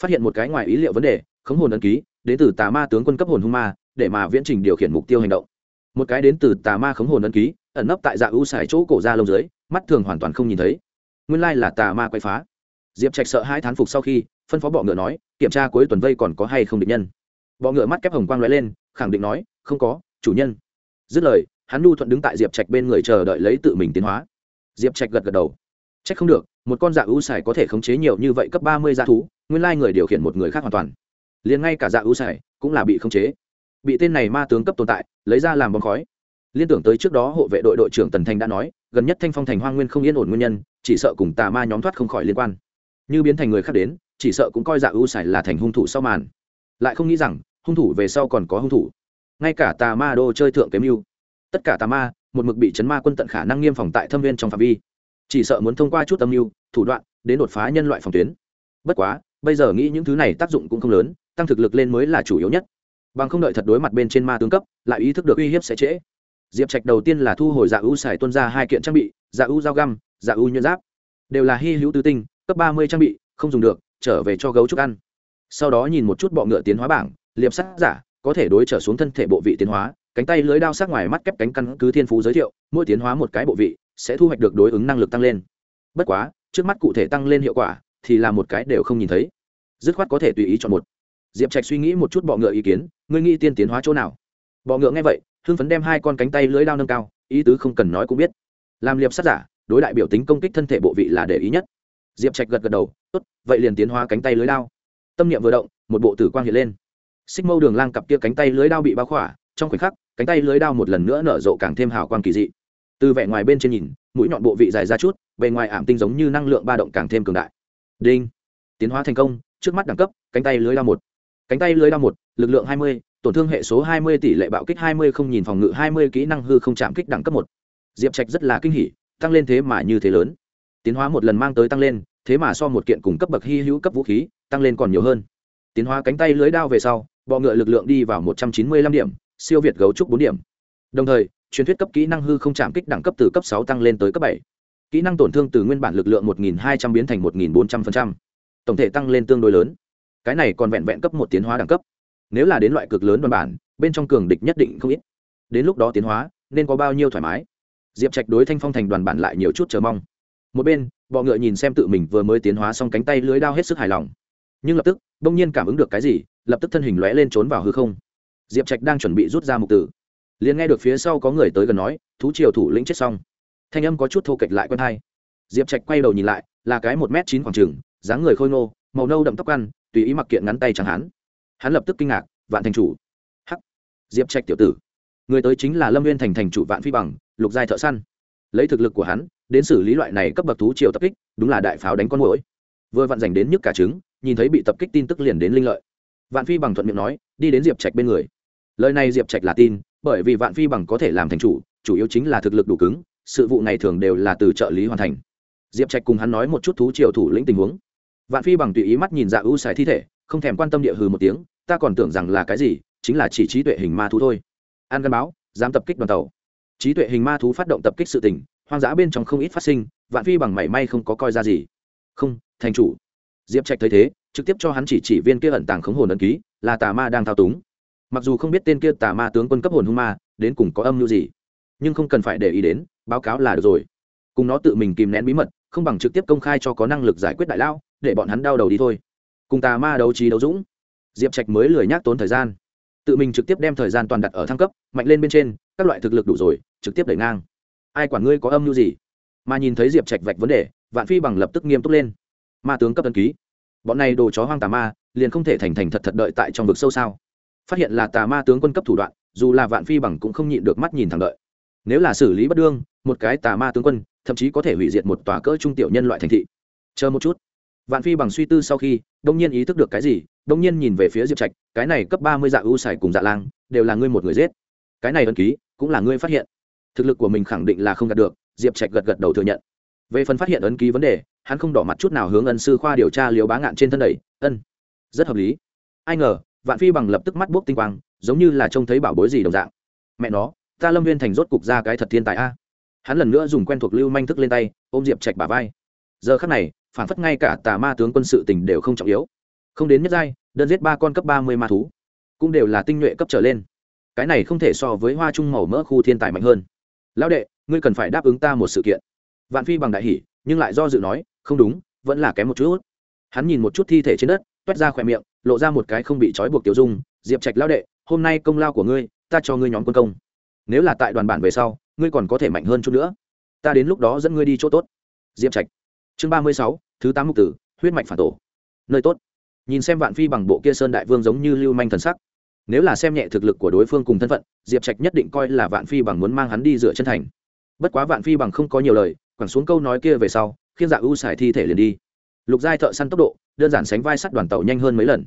Phát hiện một cái ngoài ý liệu vấn đề, khống hồn ân ký, đến từ tà ma tướng quân cấp hồn hung ma, để mà viễn trình điều khiển mục tiêu hành động. Một cái đến từ tà ma khống hồn ân ký ẩn nấp tại dạ ưu xài chỗ cổ ra lông dưới, mắt thường hoàn toàn không nhìn thấy. Nguyên lai là tà ma quay phá. Diệp trạch sợ hai thán phục sau khi, phân phó bọ ngựa nói, kiểm tra cuối tuần vây còn có hay không định nhân? Bọ ngựa mắt kép hồng quang l lên, khẳng định nói, không có, chủ nhân. Dứt lời, hắn nu thuận đứng tại diệp trạch bên người chờ đợi lấy tự mình tiến hóa. Diệp trạch gật gật đầu. C h ắ c không được, một con dạ ưu xài có thể khống chế nhiều như vậy cấp ba mươi dạ thú, nguyên lai người điều khiển một người khác hoàn toàn. Liền ngay cả dạ ưu xài cũng là bị khống chế. Bị tên này ma tướng cấp tồn tại, lấy ra làm bóng khói liên tưởng tới trước đó hộ vệ đội đội trưởng tần thanh đã nói, gần nhất thanh phong thành hoa nguyên không yên ổn nguyên nhân, chỉ sợ cùng tà ma nhóm thoát không khỏi liên quan. Như biến thành người khác đến, chỉ sợ cũng coi dạ ưu sải là thành hung thủ sau màn. Lại không nghĩ rằng, hung thủ về sau còn có hung thủ. Ngay cả tà ma đô chơi thượng kiếm mưu tất cả tà ma, một mực bị chấn ma quân tận khả năng nghiêm phòng tại thâm viên trong phạm vi. Chỉ sợ muốn thông qua chút âm mưu, thủ đoạn, đến đột phá nhân loại phòng tuyến. Bất quá, bây giờ nghĩ những thứ này tác dụng cũng không lớn, tăng thực lực lên mới là chủ yếu nhất. Bằng không đợi thật đối mặt bên trên ma tướng cấp, lại ý thức được uy hiếp sẽ trễ diệp trạch đầu tiên là thu hồi dạ ưu xài tuân ra hai kiện trang bị dạ ưu dao găm dạ ưu nhuyễn giáp. Đều là hy hữu tư tinh, cấp ba mươi trang bị, không dùng được, trở về cho gấu trúc ăn. Sau đó nhìn một chút bọ ngựa tiến hóa bảng, liệp sắt giả, có thể đối trở xuống thân thể bộ vị tiến hóa, cánh tay lưới đao sát ngoài mắt kép cánh căn cứ thiên phú giới thiệu, mỗi tiến hóa một cái bộ vị, sẽ thu hoạch được đối ứng năng lực tăng lên. Bất quá, trước mắt cụ thể tăng lên hiệu quả, thì là một cái đều không nhìn thấy. Dứt khoát có thể tùy ý chọn một. Diệp trạch suy nghĩ một chút bọ ngựa ý kiến, ngươi nghĩ tiên tiến hóa chỗ nào? Bọ ngựa nghe vậy hưng phấn đem hai con cánh tay lưới đao nâng cao, ý tứ không cần nói cũng biết. Làm liệp sát giả, đối đại biểu tính công kích thân thể bộ vị là để ý nhất. Diệp trạch gật gật đầu, tốt, vậy liền tiến hóa cánh tay lưới đao. Tâm niệm vừa động, một bộ tử quang hiện lên. Xích mâu đường lang cặp kia cánh tay lưới đao bị bao khỏa, trong khoảnh khắc, cánh tay lưới đao một lần nữa nở rộ càng thêm hào quang kỳ dị. Từ vẻ ngoài bên trên nhìn, mũi nhọn bộ vị dài ra chút, bề ngoài ảm tinh giống như năng lượng ba động càng thêm cường đại. Đinh. Tiến hóa thành công, trước mắt đẳng cấp, cánh tay lưới đao một. Cánh tay lưới đao một, lực lượng hai mươi tổn thương hệ số hai mươi tỷ lệ bạo kích hai mươi không nhìn phòng ngự hai mươi kỹ năng hư không chạm kích đẳng cấp 1. diệp trạch rất là kinh hỉ tăng lên thế mà như thế lớn. Tiến hóa một lần mang tới tăng lên thế mà so một kiện cùng cấp bậc hi hữu cấp vũ khí tăng lên còn nhiều hơn. Tiến hóa cánh tay lưới đao về sau bọ ngựa lực lượng đi vào một trăm chín mươi lăm điểm siêu việt gấu trúc 4 điểm. Đồng thời truyền thuyết cấp kỹ năng hư không chạm kích đẳng cấp từ cấp 6 tăng lên tới cấp 7, kỹ năng tổn thương từ nguyên bản lực lượng một nghìn hai trăm biến thành một nghìn bốn trăm linh tổng thể tăng lên tương đối lớn. Cái này còn vẹn vẹn cấp 1 tiến hóa đẳng cấp nếu là đến loại cực lớn đoàn bản, bên trong cường địch nhất định không ít. Đến lúc đó tiến hóa, nên có bao nhiêu thoải mái. Diệp trạch đối thanh phong thành đoàn bản lại nhiều chút chờ mong. Một bên, bọ ngựa nhìn xem tự mình vừa mới tiến hóa xong cánh tay lưới đao hết sức hài lòng. Nhưng lập tức đông nhiên cảm ứng được cái gì, lập tức thân hình lóe lên trốn vào hư không. Diệp trạch đang chuẩn bị rút ra mục tử. Liền nghe được phía sau có người tới gần nói, thú triều thủ lĩnh chết xong. Thanh âm có chút thô kệch lại quen hai diệp trạch quay đầu nhìn lại, là cái một m chín khoảng trừng dáng người khôi ngô, màu nâu đậm tóc ăn, tùy ý mặc kiện ngắn tay chẳng hắn hắn lập tức kinh ngạc, vạn thành chủ. Hắc, diệp trạch tiểu tử, người tới chính là lâm viên thành thành chủ vạn phi bằng, lục giai thợ săn. Lấy thực lực của hắn, đến xử lý loại này cấp bậc thú triều tập kích, đúng là đại pháo đánh con mũi vừa vặn dành đến nhức cả trứng, nhìn thấy bị tập kích tin tức liền đến linh lợi. Vạn phi bằng thuận miệng nói, đi đến diệp trạch bên người. Lời này diệp trạch là tin, bởi vì vạn phi bằng có thể làm thành chủ chủ yếu chính là thực lực đủ cứng, sự vụ này thường đều là từ trợ lý hoàn thành. Diệp trạch cùng hắn nói một chút thú triều thủ lĩnh tình huống. Vạn phi bằng tùy ý mắt nhìn dạ ưu xài thi thể không thèm quan tâm địa hừ một tiếng, ta còn tưởng rằng là cái gì, chính là chỉ trí tuệ hình ma thú thôi. An gắn báo, dám tập kích đoàn tàu. Trí tuệ hình ma thú phát động tập kích sự tình, hoang dã bên trong không ít phát sinh, vạn phi bằng mảy may không có coi ra gì. Không, thành chủ. Diệp trạch thấy thế, trực tiếp cho hắn chỉ chỉ viên kia ẩn tàng khống hồn ấn ký, là tà ma đang thao túng. Mặc dù không biết tên kia tà ma tướng quân cấp hồn hung ma, đến cùng có âm mưu gì, nhưng không cần phải để ý đến, báo cáo là được rồi. Cùng nó tự mình kìm nén bí mật, không bằng trực tiếp công khai cho có năng lực giải quyết đại lao, để bọn hắn đau đầu đi thôi cùng tà ma đấu trí đấu dũng. Diệp trạch mới lười nhác tốn thời gian. Tự mình trực tiếp đem thời gian toàn đặt ở thăng cấp, mạnh lên bên trên, các loại thực lực đủ rồi, trực tiếp đẩy ngang. Ai quản ngươi có âm mưu gì? Mà nhìn thấy diệp trạch vạch vấn đề, vạn phi bằng lập tức nghiêm túc lên. Ma tướng cấp tân ký. Bọn này đồ chó hoang tà ma, liền không thể thành thành thật thật đợi tại trong vực sâu sao? Phát hiện là tà ma tướng quân cấp thủ đoạn, dù là vạn phi bằng cũng không nhịn được mắt nhìn thẳng đợi. Nếu là xử lý bất đương, một cái tà ma tướng quân, thậm chí có thể hủy diệt một tòa cỡ trung tiểu nhân loại thành thị. Chờ một chút. Vạn phi bằng suy tư sau khi đông nhiên ý thức được cái gì, đông nhiên nhìn về phía diệp trạch, cái này cấp ba mươi dạ ưu xài cùng dạ lang, đều là ngươi một người giết. Cái này ân ký, cũng là ngươi phát hiện. Thực lực của mình khẳng định là không đạt được, diệp trạch gật gật đầu thừa nhận. Về phần phát hiện ấn ký vấn đề, hắn không đỏ mặt chút nào hướng ân sư khoa điều tra liều bá ngạn trên thân đẩy, ân, rất hợp lý. Ai ngờ, vạn phi bằng lập tức mắt bốc tinh quang, giống như là trông thấy bảo bối gì đồng dạng. Mẹ nó, ta lâm viên thành rốt cục ra cái thật thiên tài a. Hắn lần nữa dùng quen thuộc lưu manh thức lên tay, ôm diệp trạch bà vai. Giờ khắc này phản phất ngay cả tà ma tướng quân sự tình đều không trọng yếu. Không đến nhất giai, đơn giết ba con cấp ba mươi ma thú, cũng đều là tinh nhuệ cấp trở lên. Cái này không thể so với hoa trung màu mỡ khu thiên tài mạnh hơn. Lão đệ, ngươi cần phải đáp ứng ta một sự kiện. Vạn phi bằng đại hỷ nhưng lại do dự nói, không đúng, vẫn là kém một chút. Hắn nhìn một chút thi thể trên đất, toét ra khỏe miệng, lộ ra một cái không bị trói buộc tiểu dung, diệp trạch lão đệ, hôm nay công lao của ngươi, ta cho ngươi nhóm quân công. Nếu là tại đoàn bản về sau, ngươi còn có thể mạnh hơn chút nữa. Ta đến lúc đó dẫn ngươi đi chỗ tốt. Diệp trạch chương ba mươi sáu, thứ tám mục tử, huyết mạch phản tổ. Nơi tốt. Nhìn xem vạn phi bằng bộ kia sơn đại vương giống như lưu manh thần sắc. Nếu là xem nhẹ thực lực của đối phương cùng thân phận, diệp trạch nhất định coi là vạn phi bằng muốn mang hắn đi dựa chân thành. Bất quá vạn phi bằng không có nhiều lời, quẳng xuống câu nói kia về sau khiến dạ ưu xài thi thể liền đi. Lục giai thợ săn tốc độ, đơn giản sánh vai sắt đoàn tàu nhanh hơn mấy lần.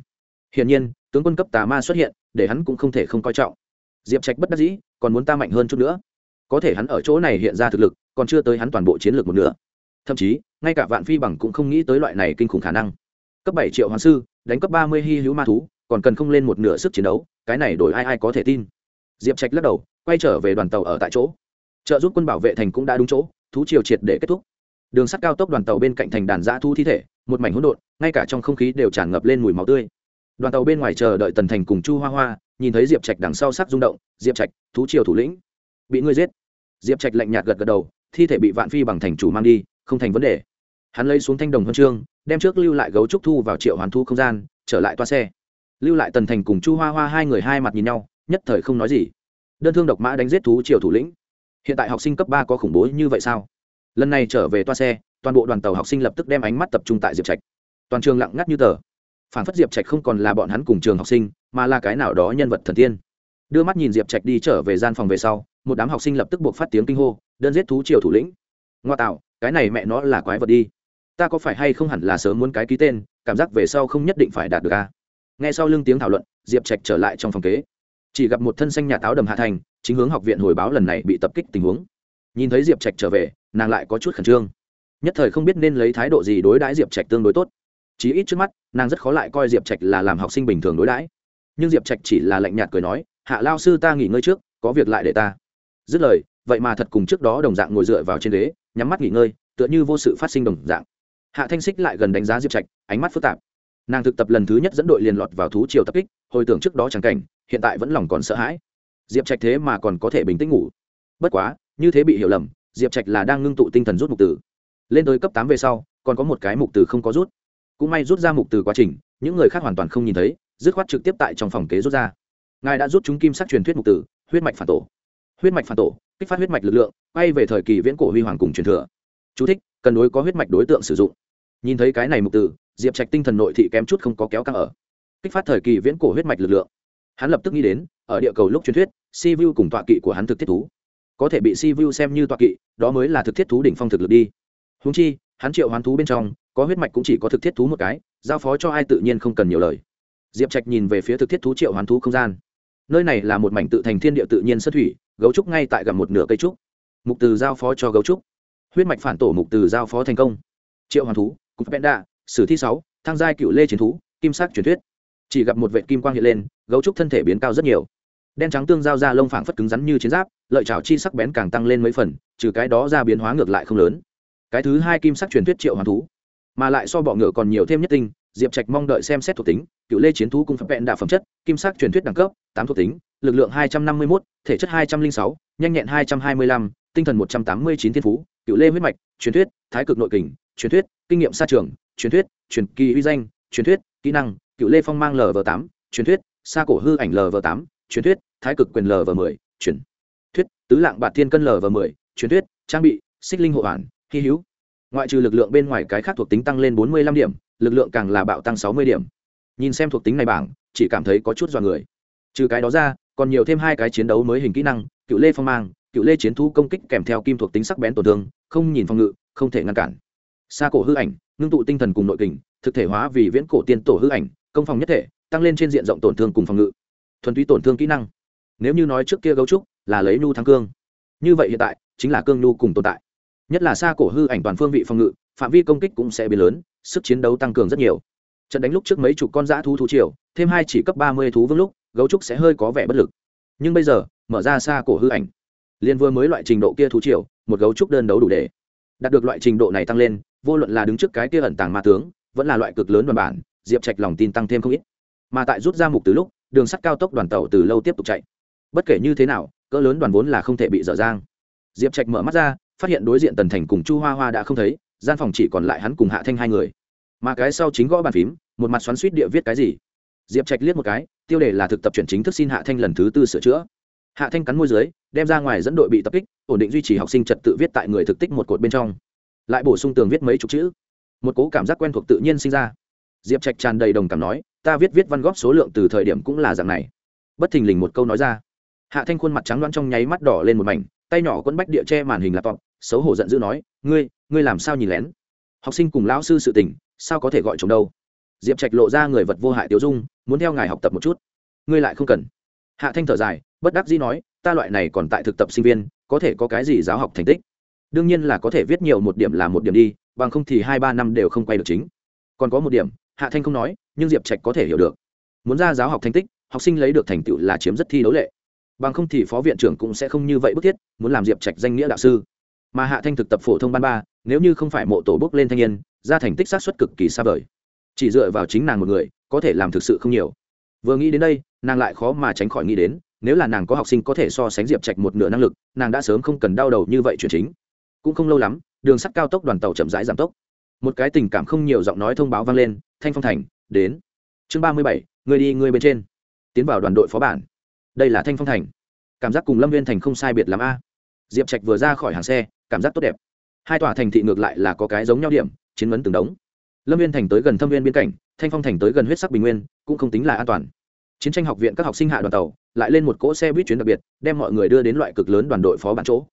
Hiển nhiên, tướng quân cấp tà ma xuất hiện, để hắn cũng không thể không coi trọng. Diệp trạch bất đắc dĩ, còn muốn ta mạnh hơn chút nữa. Có thể hắn ở chỗ này hiện ra thực lực, còn chưa tới hắn toàn bộ chiến lược một nửa. Thậm chí ngay cả vạn phi bằng cũng không nghĩ tới loại này kinh khủng khả năng. Cấp bảy triệu hoàng sư, đánh cấp ba mươi hy hữu ma thú, còn cần không lên một nửa sức chiến đấu, cái này đổi ai ai có thể tin. Diệp trạch lắc đầu, quay trở về đoàn tàu ở tại chỗ. Trợ giúp quân bảo vệ thành cũng đã đúng chỗ, thú triều triệt để kết thúc. Đường sắt cao tốc đoàn tàu bên cạnh thành đàn giã thu thi thể, một mảnh hỗn độn, ngay cả trong không khí đều tràn ngập lên mùi máu tươi. Đoàn tàu bên ngoài chờ đợi tần thành cùng chu hoa hoa, nhìn thấy diệp trạch đằng sau sắc rung động, diệp trạch, thú triều thủ lĩnh, bị ngươi giết. Diệp trạch lạnh nhạt gật gật đầu, thi thể bị vạn phi bằng thành chủ mang đi, không thành vấn đề hắn lấy xuống thanh đồng huân chương, đem trước lưu lại gấu trúc thu vào triệu hoàn thu không gian, trở lại toa xe. Lưu lại, tần thành cùng chu hoa hoa hai người hai mặt nhìn nhau, nhất thời không nói gì. Đơn thương độc mã đánh giết thú triều thủ lĩnh. Hiện tại học sinh cấp ba có khủng bố như vậy sao? Lần này trở về toa xe, toàn bộ đoàn tàu học sinh lập tức đem ánh mắt tập trung tại diệp trạch. Toàn trường lặng ngắt như tờ. Phản phất diệp trạch không còn là bọn hắn cùng trường học sinh, mà là cái nào đó nhân vật thần tiên. Đưa mắt nhìn diệp trạch đi trở về gian phòng về sau, một đám học sinh lập tức buộc phát tiếng kinh hô, đơn giết thú triều thủ lĩnh. Ngoa tạo, cái này mẹ nó là quái vật đi ta có phải hay không hẳn là sớm muốn cái ký tên, cảm giác về sau không nhất định phải đạt được a. Nghe sau lưng tiếng thảo luận, diệp trạch trở lại trong phòng kế. Chỉ gặp một thân xanh nhà táo đầm hạ thành, chính hướng học viện hồi báo lần này bị tập kích tình huống. Nhìn thấy diệp trạch trở về, nàng lại có chút khẩn trương. Nhất thời không biết nên lấy thái độ gì đối đãi diệp trạch tương đối tốt. Chí ít trước mắt, nàng rất khó lại coi diệp trạch là làm học sinh bình thường đối đãi. Nhưng diệp trạch chỉ là lạnh nhạt cười nói, hạ lao sư ta nghỉ ngơi trước, có việc lại để ta. Dứt lời, vậy mà thật cùng trước đó đồng dạng ngồi dựa vào trên ghế, nhắm mắt nghỉ ngơi, tựa như vô sự phát sinh đồng dạng hạ thanh xích lại gần đánh giá diệp trạch ánh mắt phức tạp. Nàng thực tập lần thứ nhất dẫn đội liền lọt vào thú triều tập kích hồi tưởng trước đó chẳng cảnh hiện tại vẫn lòng còn sợ hãi. Diệp trạch thế mà còn có thể bình tĩnh ngủ. Bất quá như thế bị hiểu lầm diệp trạch là đang ngưng tụ tinh thần rút mục tử. Lên tới cấp tám về sau còn có một cái mục từ không có rút. Cũng may rút ra mục từ quá trình những người khác hoàn toàn không nhìn thấy dứt khoát trực tiếp tại trong phòng kế rút ra. Ngài đã rút chúng kim sắc truyền thuyết mục tử huyết mạch phản tổ. Huyết mạch phản tổ kích phát huyết mạch lực lượng quay về thời kỳ viễn cổ huy hoàng cùng truyền thừa. Chú thích, cần đối có huyết mạch đối tượng sử dụng. Nhìn thấy cái này mục từ, diệp trạch tinh thần nội thị kém chút không có kéo căng ở. Kích phát thời kỳ viễn cổ huyết mạch lực lượng. Hắn lập tức nghĩ đến ở địa cầu lúc truyền thuyết si vu cùng tọa kỵ của hắn thực thiết thú. Có thể bị si vu xem như tọa kỵ đó mới là thực thiết thú đỉnh phong thực lực đi. Húng chi hắn triệu hoán thú bên trong có huyết mạch cũng chỉ có thực thiết thú một cái giao phó cho ai tự nhiên không cần nhiều lời. Diệp trạch nhìn về phía thực thiết thú triệu hoán thú không gian. Nơi này là một mảnh tự thành thiên địa tự nhiên xuất thủy gấu trúc ngay tại gặp một nửa cây trúc. Mục từ giao phó cho gấu trúc huyết mạch phản tổ mục từ giao phó thành công. Triệu hoàng thú, cục đa sử thi sáu, thang giai cựu lê chiến thú, kim sắc truyền thuyết. Chỉ gặp một vệ kim quang hiện lên, gấu trúc thân thể biến cao rất nhiều. Đen trắng tương giao ra lông phảng phất cứng rắn như chiến giáp, lợi chảo chi sắc bén càng tăng lên mấy phần, trừ cái đó ra biến hóa ngược lại không lớn. Cái thứ hai kim sắc truyền thuyết triệu hoàng thú, mà lại so bọ ngựa còn nhiều thêm nhất tinh, diệp trạch mong đợi xem xét thuộc tính, cựu lê chiến thú cung phép vẹn đạ phẩm chất, kim sắc truyền thuyết đẳng cấp, tám thuộc tính, lực lượng hai trăm năm mươi một thể chất hai trăm linh sáu, nhanh nhẹn hai trăm hai mươi lăm tinh thần một trăm tám mươi chín thiên phú, cựu lê huyết mạch, truyền thuyết, thái cực nội kình, truyền thuyết, kinh nghiệm xa trường, truyền thuyết, truyền kỳ uy danh, truyền thuyết, kỹ năng, cựu lê phong mang lv tám, truyền thuyết, xa cổ hư ảnh lv tám, truyền thuyết, thái cực quyền lv mười, truyền thuyết, tứ lạng bạt thiên cân lv mười, truyền thuyết, trang bị, xích linh hộ hoàn, hy hữu. Ngoại trừ lực lượng bên ngoài cái khác thuộc tính tăng lên bốn mươi lăm điểm, lực lượng càng là bạo tăng sáu mươi điểm. Nhìn xem thuộc tính này bảng, chỉ cảm thấy có chút dọa người. Trừ cái đó ra, còn nhiều thêm hai cái chiến đấu mới hình kỹ năng, cựu lê phong mang cựu lê chiến thu công kích kèm theo kim thuộc tính sắc bén tổn thương, không nhìn phòng ngự, không thể ngăn cản. Xa cổ hư ảnh, ngưng tụ tinh thần cùng nội kình, thực thể hóa vì viễn cổ tiên tổ hư ảnh, công phòng nhất thể, tăng lên trên diện rộng tổn thương cùng phòng ngự. Thuần túy tổn thương kỹ năng. Nếu như nói trước kia gấu trúc là lấy nu thắng cương, như vậy hiện tại chính là cương nhu cùng tồn tại. Nhất là xa cổ hư ảnh toàn phương vị phòng ngự, phạm vi công kích cũng sẽ biến lớn, sức chiến đấu tăng cường rất nhiều. Trận đánh lúc trước mấy chục con dã thú thú triều, thêm hai chỉ cấp ba mươi thú vương lúc, gấu trúc sẽ hơi có vẻ bất lực. Nhưng bây giờ, mở ra xa cổ hư ảnh liên vừa mới loại trình độ kia thú triều, một gấu trúc đơn đấu đủ để đạt được loại trình độ này tăng lên, vô luận là đứng trước cái kia ẩn tàng ma tướng, vẫn là loại cực lớn đoàn bản, diệp trạch lòng tin tăng thêm không ít. Mà tại rút ra mục từ lúc, đường sắt cao tốc đoàn tàu từ lâu tiếp tục chạy. Bất kể như thế nào, cỡ lớn đoàn vốn là không thể bị dở dang. Diệp trạch mở mắt ra, phát hiện đối diện tần thành cùng chu hoa hoa đã không thấy, gian phòng chỉ còn lại hắn cùng hạ thanh hai người. Mà cái sau chính gõ bàn phím, một mặt xoắn suýt địa viết cái gì? Diệp trạch liếc một cái, tiêu đề là thực tập chuyển chính thức xin hạ thanh lần thứ tư sửa chữa hạ thanh cắn môi dưới, đem ra ngoài dẫn đội bị tập kích, ổn định duy trì học sinh trật tự viết tại người thực tích một cột bên trong. Lại bổ sung tường viết mấy chục chữ. Một cố cảm giác quen thuộc tự nhiên sinh ra. Diệp trạch tràn đầy đồng cảm nói, ta viết viết văn góp số lượng từ thời điểm cũng là dạng này. Bất thình lình một câu nói ra. Hạ thanh khuôn mặt trắng loáng trong nháy mắt đỏ lên một mảnh, tay nhỏ quấn bách địa che màn hình laptop, xấu hổ giận dữ nói, ngươi ngươi làm sao nhìn lén? Học sinh cùng lão sư sự tình, sao có thể gọi chồng đâu? Diệp trạch lộ ra người vật vô hại tiêu dung, muốn theo ngài học tập một chút. Ngươi lại không cần hạ thanh thở dài, bất đắc dĩ nói, ta loại này còn tại thực tập sinh viên, có thể có cái gì giáo học thành tích? Đương nhiên là có thể viết nhiều một điểm là một điểm đi, bằng không thì hai ba năm đều không quay được chính. Còn có một điểm, hạ thanh không nói, nhưng diệp trạch có thể hiểu được. Muốn ra giáo học thành tích, học sinh lấy được thành tựu là chiếm rất thi đấu lệ. Bằng không thì phó viện trưởng cũng sẽ không như vậy bức thiết, muốn làm diệp trạch danh nghĩa đạo sư. Mà hạ thanh thực tập phổ thông ban ba, nếu như không phải mộ tổ bước lên thanh niên, ra thành tích sát xuất cực kỳ xa vời. Chỉ dựa vào chính nàng một người, có thể làm thực sự không nhiều vừa nghĩ đến đây, nàng lại khó mà tránh khỏi nghĩ đến, nếu là nàng có học sinh có thể so sánh diệp trạch một nửa năng lực, nàng đã sớm không cần đau đầu như vậy chuyển chính. Cũng không lâu lắm, đường sắt cao tốc đoàn tàu chậm rãi giảm tốc. Một cái tình cảm không nhiều giọng nói thông báo vang lên, thanh phong thành, đến. Chương ba mươi bảy, người đi người bên trên. Tiến vào đoàn đội phó bản. Đây là thanh phong thành. Cảm giác cùng lâm viên thành không sai biệt l a. Diệp trạch vừa ra khỏi hàng xe, cảm giác tốt đẹp. Hai tòa thành thị ngược lại là có cái giống nhau điểm, chiến vấn từng đống lâm viên thành tới gần thâm viên biên cảnh, thanh phong thành tới gần huyết sắc bình nguyên, cũng không tính là an toàn. Chiến tranh học viện các học sinh hạ đoàn tàu, lại lên một cỗ xe buýt chuyến đặc biệt, đem mọi người đưa đến loại cực lớn đoàn đội phó bản chỗ.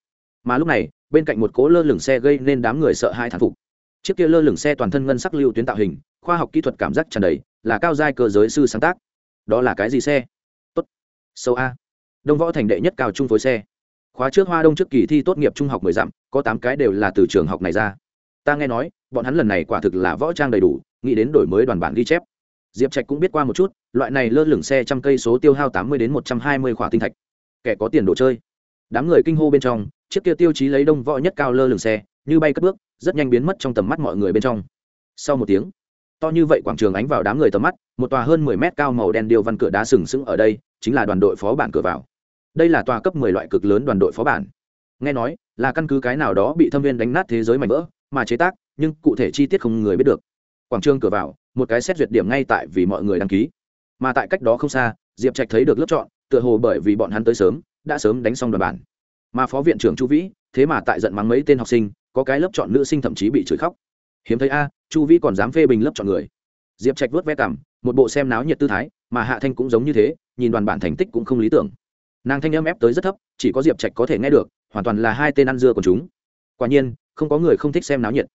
Mà lúc này, bên cạnh một cỗ lơ lửng xe gây nên đám người sợ hai thán phục. Chiếc kia lơ lửng xe toàn thân ngân sắc lưu tuyến tạo hình, khoa học kỹ thuật cảm giác tràn đầy, là cao giai cơ giới sư sáng tác. Đó là cái gì xe? Tốt. Sâu a. Đông võ thành đệ nhất cao trung phối xe. Khóa trước hoa đông trước kỳ thi tốt nghiệp trung học mười dặm, có tám cái đều là từ trường học này ra ta nghe nói, bọn hắn lần này quả thực là võ trang đầy đủ, nghĩ đến đổi mới đoàn bản ghi chép. Diệp trạch cũng biết qua một chút, loại này lơ lửng xe trăm cây số tiêu hao tám mươi đến một trăm hai mươi khỏa tinh thạch. Kẻ có tiền đồ chơi. Đám người kinh hô bên trong, chiếc kia tiêu chí lấy đông võ nhất cao lơ lửng xe, như bay cất bước, rất nhanh biến mất trong tầm mắt mọi người bên trong. Sau một tiếng, to như vậy quảng trường ánh vào đám người tầm mắt, một tòa hơn mười mét cao màu đen điêu văn cửa đá sừng sững ở đây, chính là đoàn đội phó bản cửa vào. Đây là tòa cấp mười loại cực lớn đoàn đội phó bản. Nghe nói, là căn cứ cái nào đó bị thâm viên đánh nát thế giới mạnh vỡ mà chế tác, nhưng cụ thể chi tiết không người biết được. Quảng trường cửa vào, một cái xét duyệt điểm ngay tại vì mọi người đăng ký. Mà tại cách đó không xa, diệp trạch thấy được lớp chọn, tựa hồ bởi vì bọn hắn tới sớm, đã sớm đánh xong đoàn bản. Mà phó viện trưởng chu vĩ, thế mà tại giận mắng mấy tên học sinh, có cái lớp chọn nữ sinh thậm chí bị chửi khóc. Hiếm thấy a, chu vĩ còn dám phê bình lớp chọn người. Diệp trạch vớt ve cảm một bộ xem náo nhiệt tư thái, mà hạ thanh cũng giống như thế, nhìn đoàn bản thành tích cũng không lý tưởng. Nàng thanh âm ép tới rất thấp, chỉ có diệp trạch có thể nghe được, hoàn toàn là hai tên ăn dưa của chúng quả nhiên, không có người không thích xem náo nhiệt.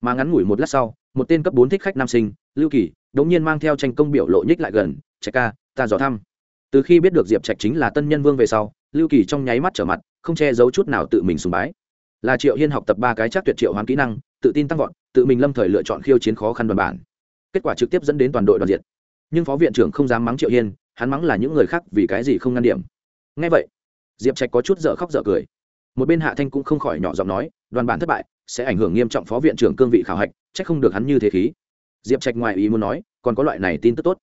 Mà ngắn ngủi một lát sau, một tên cấp bốn thích khách nam sinh, lưu kỳ, đống nhiên mang theo tranh công biểu lộ nhích lại gần, trạch ca, ta dò thăm. Từ khi biết được diệp trạch chính là tân nhân vương về sau, lưu kỳ trong nháy mắt trở mặt, không che giấu chút nào tự mình sùng bái. Là triệu hiên học tập ba cái chắc tuyệt triệu hoán kỹ năng, tự tin tăng vọt, tự mình lâm thời lựa chọn khiêu chiến khó khăn đoàn bản. Kết quả trực tiếp dẫn đến toàn đội đoàn diệt. Nhưng phó viện trưởng không dám mắng triệu hiên, hắn mắng là những người khác vì cái gì không ngăn điểm. Ngay vậy, diệp trạch có chút dở khóc dở cười một bên hạ thanh cũng không khỏi nhỏ giọng nói, đoàn bản thất bại, sẽ ảnh hưởng nghiêm trọng phó viện trưởng cương vị khảo hạch c h ắ c không được hắn như thế khí. Diệp trạch ngoài ý muốn nói, còn có loại này tin tức tốt.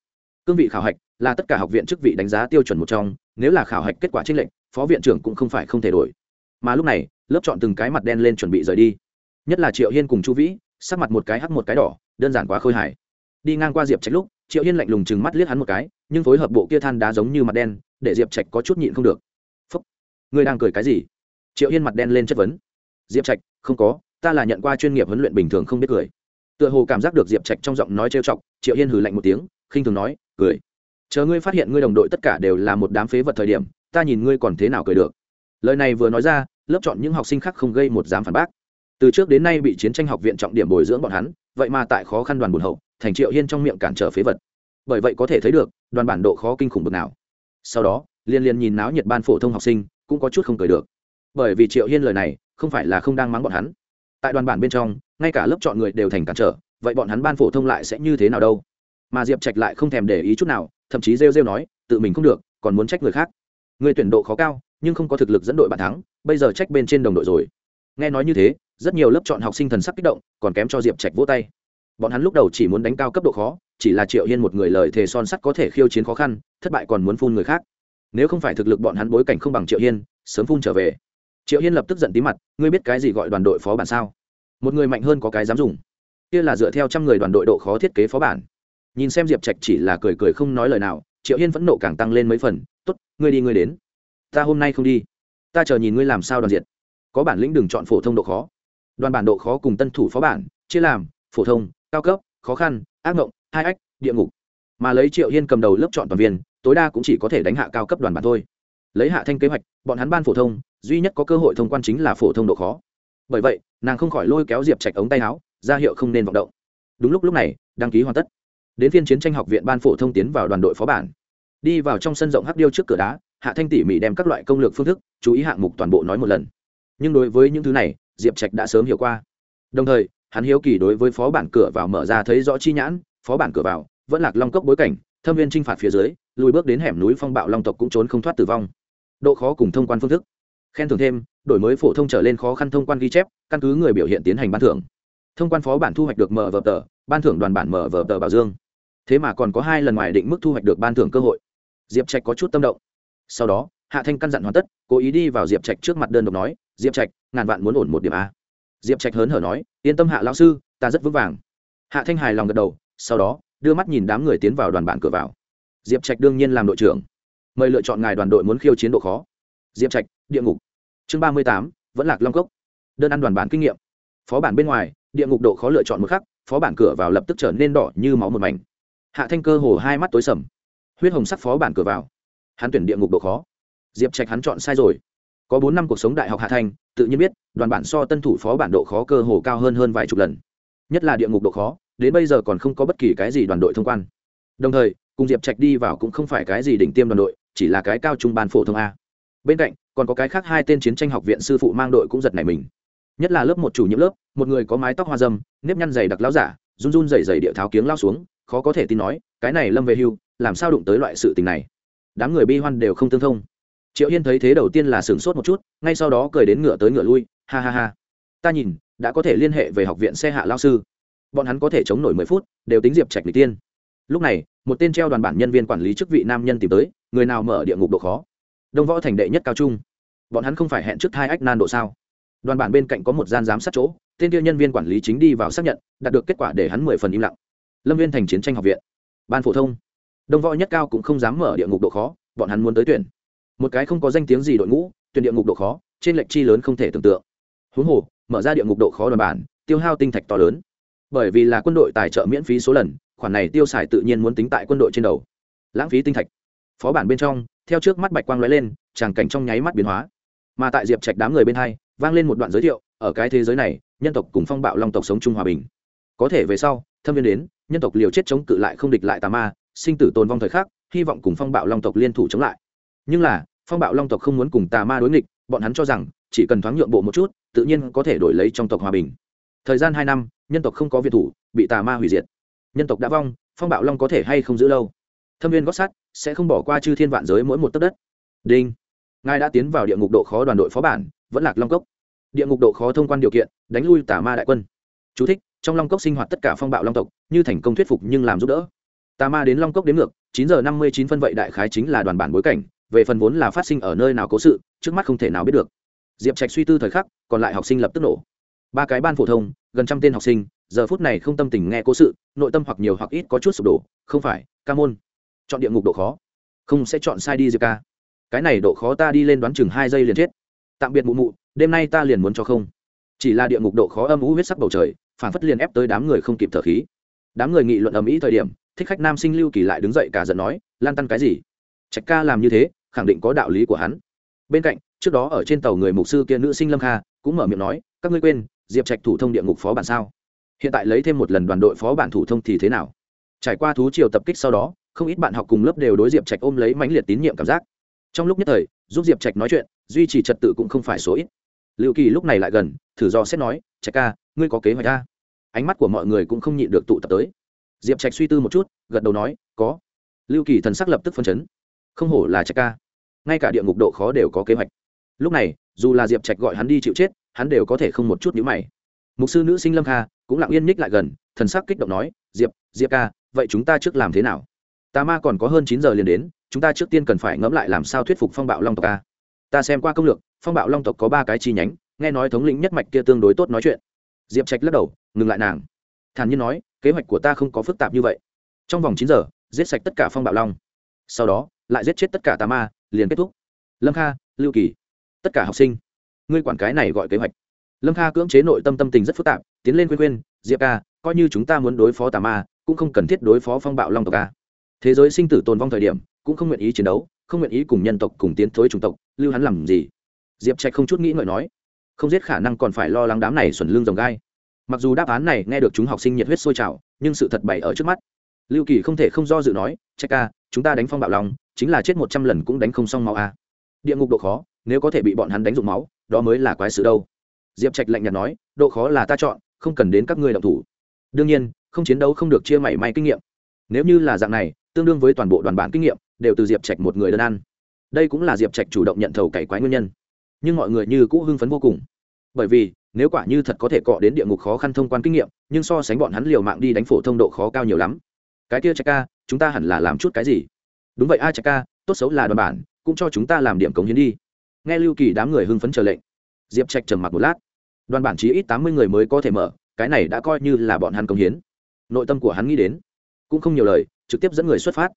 Cương vị khảo hạch là tất cả học viện chức vị đánh giá tiêu chuẩn một trong, nếu là khảo hạch kết quả trích lệnh phó viện trưởng cũng không phải không thể đổi. Mà lúc này, lớp chọn từng cái mặt đen lên chuẩn bị rời đi. Nhất là triệu hiên cùng chu vĩ, sắc mặt một cái hắc một cái đỏ, đơn giản quá khôi hài. Đi ngang qua diệp trạch lúc, triệu hiên lạnh lùng chừng mắt liếc hắn một cái, nhưng phối hợp bộ kia than đá giống như mặt đen, để diệp trạch có chút nhịn không được. Phúc, ngươi đang cười cái gì? Triệu hiên mặt đen lên chất vấn. Diệp trạch, không có, ta là nhận qua chuyên nghiệp huấn luyện bình thường không biết cười. Tựa hồ cảm giác được diệp trạch trong giọng nói trêu chọc, triệu hiên hừ lạnh một tiếng, khinh thường nói, cười. Chờ ngươi phát hiện ngươi đồng đội tất cả đều là một đám phế vật thời điểm, ta nhìn ngươi còn thế nào cười được. Lời này vừa nói ra, lớp chọn những học sinh khác không gây một dám phản bác. Từ trước đến nay bị chiến tranh học viện trọng điểm bồi dưỡng bọn hắn, vậy mà tại khó khăn đoàn buồn hậu, thành triệu hiên trong miệng cản trở phế vật. Bởi vậy có thể thấy được, đoàn bản độ khó kinh khủng bực nào. Sau đó, liên liên nhìn náo nhiệt ban phổ thông học sinh, cũng có chút không cười được bởi vì triệu hiên lời này, không phải là không đang mắng bọn hắn. Tại đoàn bản bên trong, ngay cả lớp chọn người đều thành cản trở, vậy bọn hắn ban phổ thông lại sẽ như thế nào đâu? Mà diệp trạch lại không thèm để ý chút nào, thậm chí rêu rêu nói, tự mình không được, còn muốn trách người khác. Người tuyển độ khó cao, nhưng không có thực lực dẫn đội bàn thắng, bây giờ trách bên trên đồng đội rồi. Nghe nói như thế, rất nhiều lớp chọn học sinh thần sắc kích động, còn kém cho diệp trạch vỗ tay. Bọn hắn lúc đầu chỉ muốn đánh cao cấp độ khó, chỉ là triệu hiên một người lời thề son sắt có thể khiêu chiến khó khăn, thất bại còn muốn phun người khác. Nếu không phải thực lực bọn hắn bối cảnh không bằng triệu hiên, sớm phun trở về triệu hiên lập tức giận tí mặt, ngươi biết cái gì gọi đoàn đội phó bản sao? Một người mạnh hơn có cái dám dùng. Kia là dựa theo trăm người đoàn đội độ khó thiết kế phó bản. Nhìn xem diệp trạch chỉ là cười cười không nói lời nào, triệu hiên vẫn nộ càng tăng lên mấy phần t ố t ngươi đi, ngươi đến. Ta hôm nay không đi. Ta chờ nhìn ngươi làm sao đoàn diện. Có bản lĩnh đừng chọn phổ thông độ khó. Đoàn bản độ khó cùng tân thủ phó bản, chia làm, phổ thông, cao cấp, khó khăn, ác ngộng, hai ách, địa ngục. Mà lấy triệu hiên cầm đầu lớp chọn toàn viên, tối đa cũng chỉ có thể đánh hạ cao cấp đoàn bản thôi lấy hạ thanh kế hoạch, bọn hắn ban phổ thông, duy nhất có cơ hội thông quan chính là phổ thông độ khó. Bởi vậy, nàng không khỏi lôi kéo diệp trạch ống tay áo, ra hiệu không nên vọng động. Đúng lúc lúc này, đăng ký hoàn tất. Đến phiên chiến tranh học viện ban phổ thông tiến vào đoàn đội phó bản. Đi vào trong sân rộng hắc điêu trước cửa đá, hạ thanh tỉ mỉ đem các loại công lược phương thức, chú ý hạng mục toàn bộ nói một lần. Nhưng đối với những thứ này, diệp trạch đã sớm hiểu qua. Đồng thời, hắn hiếu kỳ đối với phó bản cửa vào mở ra thấy rõ chi nhãn, phó bản cửa vào vẫn lạc long cốc bối cảnh, thâm viên t r i n h phạt phía dưới, lùi bước đến hẻm núi phong bạo long tộc cũng trốn không thoát tử vong độ khó cùng thông quan phương thức. Khen thưởng thêm, đổi mới phổ thông trở lên khó khăn thông quan ghi chép, căn cứ người biểu hiện tiến hành ban thưởng. Thông quan phó bản thu hoạch được mở vở tờ, ban thưởng đoàn bản mở vở tờ bảo dương. Thế mà còn có hai lần ngoài định mức thu hoạch được ban thưởng cơ hội. Diệp trạch có chút tâm động. Sau đó, hạ thanh căn dặn hoàn tất, cố ý đi vào diệp trạch trước mặt đơn độc nói, diệp trạch, ngàn vạn muốn ổn một điểm a. Diệp trạch hớn hở nói, yên tâm hạ lão sư, ta rất vững vàng. Hạ thanh hài lòng gật đầu, sau đó, đưa mắt nhìn đám người tiến vào đoàn bản cửa vào. Diệp trạch đương nhiên làm đội trưởng mời lựa chọn ngài đoàn đội muốn khiêu chiến độ khó. Diệp trạch, địa ngục. Chương ba mươi tám, vẫn lạc long cốc. Đơn ăn đoàn bản kinh nghiệm. Phó bản bên ngoài, địa ngục độ khó lựa chọn một khắc, phó bản cửa vào lập tức trở nên đỏ như máu một mảnh. Hạ thanh cơ hồ hai mắt tối sầm. Huyết hồng sắc phó bản cửa vào. Hắn tuyển địa ngục độ khó. Diệp trạch hắn chọn sai rồi. Có bốn năm cuộc sống đại học hạ thanh, tự nhiên biết, đoàn bản so tân thủ phó bản độ khó cơ hồ cao hơn hơn vài chục lần. Nhất là địa ngục độ khó, đến bây giờ còn không có bất kỳ cái gì đoàn đội thông quan. Đồng thời, cùng diệp trạch đi vào cũng không phải cái gì đỉnh tiêm đoàn đội chỉ là cái cao trung ban phổ thông a. Bên cạnh, còn có cái khác hai tên chiến tranh học viện sư phụ mang đội cũng giật nảy mình. Nhất là lớp một chủ nhiệm lớp, một người có mái tóc hoa dâm, nếp nhăn dày đặc láo giả, run run dày dày địa tháo kiếng lao xuống, khó có thể tin nói, cái này lâm về hưu, làm sao đụng tới loại sự tình này? Đám người bi hoan đều không tương thông. Triệu hiên thấy thế đầu tiên là sửng sốt một chút, ngay sau đó cười đến ngựa tới ngựa lui, ha ha ha. Ta nhìn, đã có thể liên hệ về học viện xe hạ lao sư. Bọn hắn có thể chống nổi mười phút, đều tính diệp trạch lịch tiên. Lúc này, một tên treo đoàn bản nhân viên quản lý chức vị nam nhân tìm tới người nào mở địa ngục độ khó? Đông võ thành đệ nhất cao trung. Bọn hắn không phải hẹn trước hai ách nan độ sao? Đoàn bản bên cạnh có một gian giám sát chỗ, tên kia nhân viên quản lý chính đi vào xác nhận, đạt được kết quả để hắn mười phần im lặng. Lâm viên thành chiến tranh học viện. Ban phổ thông. Đông võ nhất cao cũng không dám mở địa ngục độ khó, bọn hắn muốn tới tuyển. Một cái không có danh tiếng gì đội ngũ, tuyển địa ngục độ khó, trên lệnh chi lớn không thể tưởng tượng. Huống hồ, mở ra địa ngục độ khó đoàn bản, tiêu hao tinh thạch to lớn. Bởi vì là quân đội tài trợ miễn phí số lần, khoản này tiêu xài tự nhiên muốn tính tại quân đội trên đầu. Lãng phí tinh thạch phó bản bên trong, theo trước mắt bạch quang lóe lên, tràng cảnh trong nháy mắt biến hóa. Mà tại diệp trạch đám người bên hai, vang lên một đoạn giới thiệu, ở cái thế giới này, nhân tộc cùng phong bạo long tộc sống chung hòa bình. Có thể về sau, thâm viên đến, nhân tộc liều chết chống cự lại không địch lại tà ma, sinh tử tồn vong thời khắc, hy vọng cùng phong bạo long tộc liên thủ chống lại. Nhưng là, phong bạo long tộc không muốn cùng tà ma đối nghịch, bọn hắn cho rằng, chỉ cần thoáng nhượng bộ một chút, tự nhiên có thể đổi lấy trong tộc hòa bình. Thời gian hai năm, nhân tộc không có việt thủ, bị tà ma hủy diệt. Nhân tộc đã vong, phong bạo long có thể hay không giữ lâu? Thâm viên gót sắt sẽ không bỏ qua chư thiên vạn giới mỗi một tấc đất. Đinh. Ngài đã tiến vào địa ngục độ khó đoàn đội phó bản vẫn lạc long cốc. Địa ngục độ khó thông quan điều kiện đánh lui tà ma đại quân. Chú thích, trong long cốc sinh hoạt tất cả phong bạo long tộc như thành công thuyết phục nhưng làm giúp đỡ. Tà ma đến long cốc đến ngược chín giờ năm mươi chín phân vậy đại khái chính là đoàn bản bối cảnh về phần vốn là phát sinh ở nơi nào cố sự trước mắt không thể nào biết được. Diệp trạch suy tư thời khắc còn lại học sinh lập tức nổ. Ba cái ban phổ thông gần trăm tên học sinh giờ phút này không tâm tình nghe cố sự nội tâm hoặc nhiều hoặc ít có chút sụp đổ. Không phải ca môn chọn địa ngục độ khó. Không sẽ chọn sai đi, diệp ca. Cái này độ khó ta đi lên đoán chừng hai giây liền chết. Tạm biệt mụ mụ, đêm nay ta liền muốn cho không. Chỉ là địa ngục độ khó âm ú huyết sắc bầu trời phản phất liền ép tới đám người không kịp thở khí. Đám người nghị luận ầm ĩ thời điểm, thích khách nam sinh lưu kỳ lại đứng dậy cả giận nói, lan tăn cái gì? Trạch ca làm như thế, khẳng định có đạo lý của hắn. Bên cạnh, trước đó ở trên tàu người mục sư kia nữ sinh lâm kha, cũng mở miệng nói, các ngươi quên, diệp trạch thủ thông địa ngục phó bản sao? Hiện tại lấy thêm một lần đoàn đội phó bản thủ thông thì thế nào? Trải qua thú triều tập kích sau đó không ít bạn học cùng lớp đều đối diệp trạch ôm lấy mãnh liệt tín nhiệm cảm giác. Trong lúc nhất thời, giúp diệp trạch nói chuyện, duy trì trật tự cũng không phải số ít. Liệu kỳ lúc này lại gần, thử do xét nói, trạch ca, ngươi có kế hoạch ca ánh mắt của mọi người cũng không nhịn được tụ tập tới. Diệp trạch suy tư một chút, gật đầu nói, có. Lưu kỳ thần sắc lập tức phân chấn. Không hổ là trạch ca. Ngay cả địa ngục độ khó đều có kế hoạch. Lúc này, dù là diệp trạch gọi hắn đi chịu chết, hắn đều có thể không một chút nhữ mày. Mục sư nữ sinh lâm kha cũng lặng yên nhích lại gần, thần sắc kích động nói, diệp diệp ca, vậy chúng ta trước làm thế nào? Tà ma còn có hơn chín giờ liền đến, chúng ta trước tiên cần phải ngẫm lại làm sao thuyết phục phong bạo long tộc a. ta xem qua công lược, phong bạo long tộc có ba cái chi nhánh, nghe nói thống lĩnh nhất mạch kia tương đối tốt nói chuyện. Diệp trạch lắc đầu, ngừng lại nàng. Thản nhiên nói, kế hoạch của ta không có phức tạp như vậy. Trong vòng chín giờ, giết sạch tất cả phong bạo long. Sau đó, lại giết chết tất cả tà ma, liền kết thúc. Lâm kha, lưu kỳ, tất cả học sinh. Ngươi quản cái này gọi kế hoạch. Lâm kha cưỡng chế nội tâm tâm tình rất phức tạp, tiến lên khuyên khuyên, diệp ca, coi như chúng ta muốn đối phó tà ma, cũng không cần thiết đối phó phong bạo long tộc ca thế giới sinh tử tồn vong thời điểm, cũng không nguyện ý chiến đấu, không nguyện ý cùng nhân tộc cùng tiến thối chủng tộc, lưu hắn làm gì? Diệp trạch không chút nghĩ ngợi nói, không giết khả năng còn phải lo lắng đám này xuẩn lương dòng gai. Mặc dù đáp án này nghe được chúng học sinh nhiệt huyết sôi trào, nhưng sự thật bày ở trước mắt. Lưu kỳ không thể không do dự nói, trạch ca, chúng ta đánh phong bạo lòng, chính là chết một trăm lần cũng đánh không xong máu a địa ngục độ khó, nếu có thể bị bọn hắn đánh dụng máu, đó mới là quái sự đâu. Diệp trạch lạnh nhạt nói, độ khó là ta chọn, không cần đến các ngươi động thủ. Đương nhiên, không chiến đấu không được chia mảy may kinh nghiệm. Nếu như là dạng này tương đương với toàn bộ đoàn bản kinh nghiệm đều từ diệp trạch một người đơn ăn. Đây cũng là diệp trạch chủ động nhận thầu cày quái nguyên nhân. Nhưng mọi người như cũ hưng phấn vô cùng. Bởi vì, nếu quả như thật có thể cọ đến địa ngục khó khăn thông quan kinh nghiệm, nhưng so sánh bọn hắn liều mạng đi đánh phổ thông độ khó cao nhiều lắm. Cái kia trạch ca, chúng ta hẳn là làm chút cái gì? Đúng vậy a trạch ca, tốt xấu là đoàn bản, cũng cho chúng ta làm điểm cống hiến đi. Nghe lưu kỳ đám người hưng phấn chờ lệnh. Diệp trạch trầm mặc một lát. Đoàn bản chí ít tám mươi người mới có thể mở, cái này đã coi như là bọn hắn cống hiến. Nội tâm của hắn nghĩ đến, cũng không nhiều lời trực tiếp dẫn người xuất phát.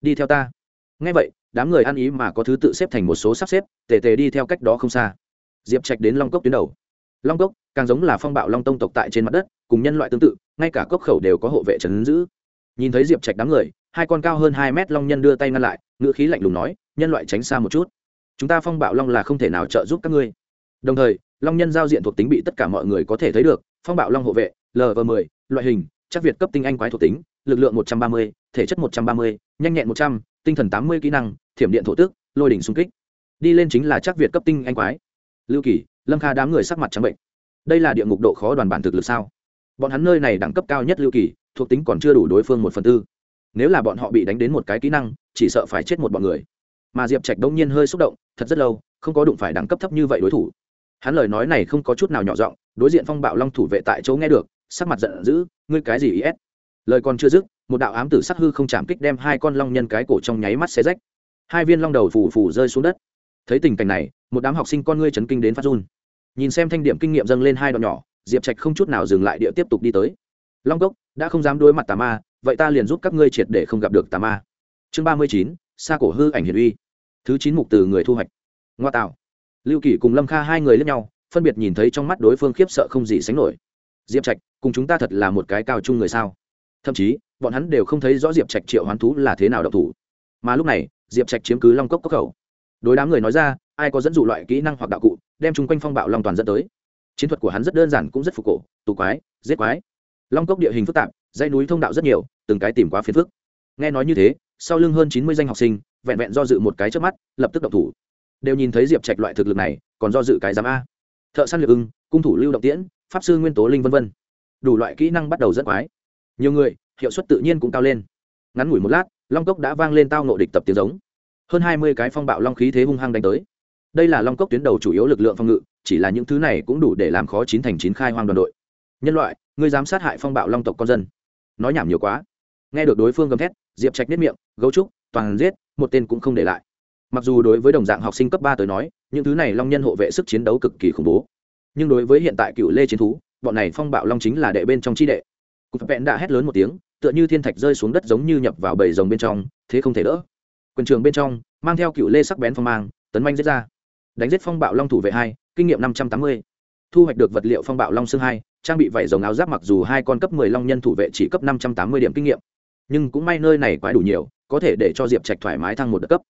Đi theo ta. Ngay vậy, đám người ăn ý mà có thứ tự xếp thành một số sắp xếp, tề tề đi theo cách đó không xa. Diệp trạch đến long cốc tuyến đầu. Long cốc, càng giống là phong bạo long tông tộc tại trên mặt đất, cùng nhân loại tương tự, ngay cả cốc khẩu đều có hộ vệ trấn giữ. Nhìn thấy diệp trạch đám người, hai con cao hơn hai mét long nhân đưa tay ngăn lại, ngữ khí lạnh lùng nói, nhân loại tránh xa một chút. Chúng ta phong bạo long là không thể nào trợ giúp các ngươi. Đồng thời, long nhân giao diện thuộc tính bị tất cả mọi người có thể thấy được, phong bạo long hộ vệ lv m ộ ư ơ i loại hình, chắc việt cấp tinh anh quái thuộc tính lực lượng một trăm ba mươi, thể chất một trăm ba mươi, nhanh nhẹn một trăm, tinh thần tám mươi kỹ năng, thiểm điện thổ tước lôi đỉnh xung kích. Đi lên chính là chắc việt cấp tinh anh quái. Lưu kỳ, lâm kha đám người sắc mặt trắng bệnh. Đây là địa ngục độ khó đoàn bản thực lực sao? Bọn hắn nơi này đẳng cấp cao nhất lưu kỳ, thuộc tính còn chưa đủ đối phương một phần tư. Nếu là bọn họ bị đánh đến một cái kỹ năng, chỉ sợ phải chết một bọn người. Mà diệp trạch đông nhiên hơi xúc động, thật rất lâu, không có đụng phải đẳng cấp thấp như vậy đối thủ. Hắn lời nói này không có chút nào nhỏ giọng, đối diện phong bạo long thủ vệ tại chỗ nghe được, sắc mặt giận dữ, ngươi cái gì is lời còn chưa dứt, một đạo ám tử sắc hư không chạm kích đem hai con long nhân cái cổ trong nháy mắt xé rách. Hai viên long đầu phủ phủ rơi xuống đất. Thấy tình cảnh này, một đám học sinh con ngươi chấn kinh đến phát run. Nhìn xem thanh điểm kinh nghiệm dâng lên hai đoạn nhỏ, diệp trạch không chút nào dừng lại địa tiếp tục đi tới. Long cốc, đã không dám đối mặt tà ma, vậy ta liền giúp các ngươi triệt để không gặp được tà ma. Chương ba mươi chín xa cổ hư ảnh hiển uy. Thứ chín mục từ người thu hoạch. Ngoa tạo. Lưu kỷ cùng lâm kha hai người lẫn nhau, phân biệt nhìn thấy trong mắt đối phương khiếp sợ không gì sánh nổi. Diệp trạch, cùng chúng ta thật là một cái cao chung người sao? Thậm chí, bọn hắn đều không thấy rõ diệp trạch triệu hoán thú là thế nào độc thủ. Mà lúc này, diệp trạch chiếm cứ long cốc cốc khẩu. Đối đám người nói ra, ai có dẫn dụ loại kỹ năng hoặc đạo cụ, đem chung quanh phong bạo long toàn dẫn tới. Chiến thuật của hắn rất đơn giản cũng rất phục cổ, tù quái, giết quái. Long cốc địa hình phức tạp, dãy núi thông đạo rất nhiều, từng cái tìm quá phiền phức. Nghe nói như thế, sau lưng hơn chín mươi danh học sinh, vẹn vẹn do dự một cái trước mắt, lập tức độc thủ. Đều nhìn thấy diệp trạch loại thực lực này, còn do dự cái giám a. Thợ săn lược ưng, cung thủ lưu động tiễn, pháp sư nguyên tố linh v v đủ loại kỹ năng bắt đầu rất quái nhiều người, hiệu suất tự nhiên cũng cao lên. Ngắn ngủi một lát, long cốc đã vang lên tao nộ địch tập tiếng giống. Hơn hai mươi cái phong bạo long khí thế hung hăng đánh tới. Đây là long cốc tuyến đầu chủ yếu lực lượng phòng ngự, chỉ là những thứ này cũng đủ để làm khó chín thành chín khai hoang đoàn đội. Nhân loại, ngươi dám sát hại phong bạo long tộc con dân. Nói nhảm nhiều quá. Nghe được đối phương gầm thét, diệp trạch nếp miệng, gấu trúc, toàn giết, một tên cũng không để lại. Mặc dù đối với đồng dạng học sinh cấp ba tới nói, những thứ này long nhân hộ vệ sức chiến đấu cực kỳ khủng bố. Nhưng đối với hiện tại cựu lê chiến thú, bọn này phong bạo long chính là đệ bên trong chi đệ cục vẹn đã hét lớn một tiếng, tựa như thiên thạch rơi xuống đất giống như nhập vào bầy rồng bên trong, thế không thể đỡ. Quần trường bên trong, mang theo cựu lê sắc bén phong mang, tấn manh giết ra. Đánh giết phong bạo long thủ vệ hai, kinh nghiệm năm trăm tám mươi. Thu hoạch được vật liệu phong bạo long xương hai, trang bị vảy rồng áo giáp mặc dù hai con cấp mười long nhân thủ vệ chỉ cấp năm trăm tám mươi điểm kinh nghiệm. Nhưng cũng may nơi này quá đủ nhiều, có thể để cho diệp trạch thoải mái thăng một đợt cấp.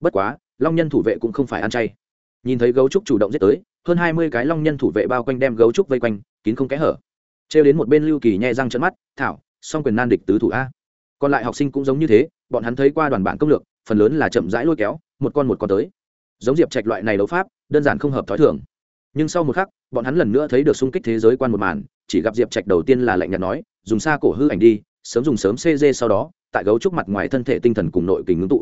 Bất quá, long nhân thủ vệ cũng không phải ăn chay. Nhìn thấy gấu trúc chủ động giết tới, hơn hai mươi cái long nhân thủ vệ bao quanh đem gấu trúc vây quanh, kín không kẽ hở trêu đến một bên lưu kỳ nhẹ răng trận mắt, thảo, song quyền nan địch tứ thủ a. Còn lại học sinh cũng giống như thế, bọn hắn thấy qua đoàn bản công lược, phần lớn là chậm rãi lôi kéo, một con một con tới. Giống diệp trạch loại này đấu pháp, đơn giản không hợp t h ó i thường. Nhưng sau một khắc, bọn hắn lần nữa thấy được xung kích thế giới quan một màn, chỉ gặp diệp trạch đầu tiên là lạnh nhạt nói, dùng xa cổ hư ảnh đi, sớm dùng sớm cg sau đó, tại gấu trúc mặt ngoài thân thể tinh thần cùng nội kình ngưng tụ.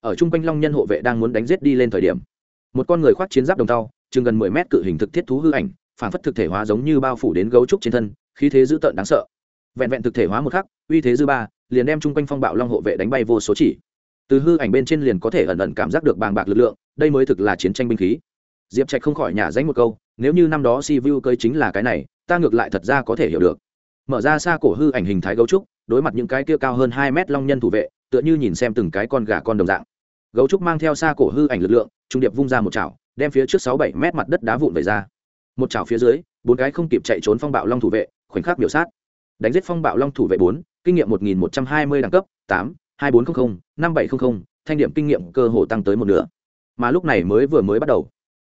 Ở chung quanh long nhân hộ vệ đang muốn đánh giết đi lên thời điểm, một con người khoác chiến giáp đồng tàu chừng gần mười mét cự hình thực thiết thú hư ảnh, phản phất thực thể hóa giống như bao phủ đến gấu trúc trên thân khí thế dữ tợn đáng sợ. Vẹn vẹn thực thể hóa một khắc, uy thế dư ba, liền đem chung quanh phong bạo long hộ vệ đánh bay vô số chỉ. Từ hư ảnh bên trên liền có thể ẩn ẩn cảm giác được bàng bạc lực lượng, đây mới thực là chiến tranh binh khí. Diệp trạch không khỏi nhả danh một câu, nếu như năm đó si vu cơi chính là cái này, ta ngược lại thật ra có thể hiểu được. Mở ra xa cổ hư ảnh hình thái gấu trúc, đối mặt những cái kia cao hơn hai mét long nhân thủ vệ, tựa như nhìn xem từng cái con gà con đồng dạng. Gấu trúc mang theo xa cổ hư ảnh lực lượng, trung điệp vung ra một chảo, đem phía trước sáu bảy mét mặt đất đá vụn về ra. Một chảo phía dưới, bốn cái không kịp chạy trốn phong bạo long thủ vệ khoảnh khắc biểu sát. Đánh giết phong bạo long thủ vệ bốn, kinh nghiệm một nghìn một trăm hai mươi đẳng cấp, tám, hai bốn trăm linh năm bảy trăm linh thanh điểm kinh nghiệm cơ hồ tăng tới một nửa. Mà lúc này mới vừa mới bắt đầu.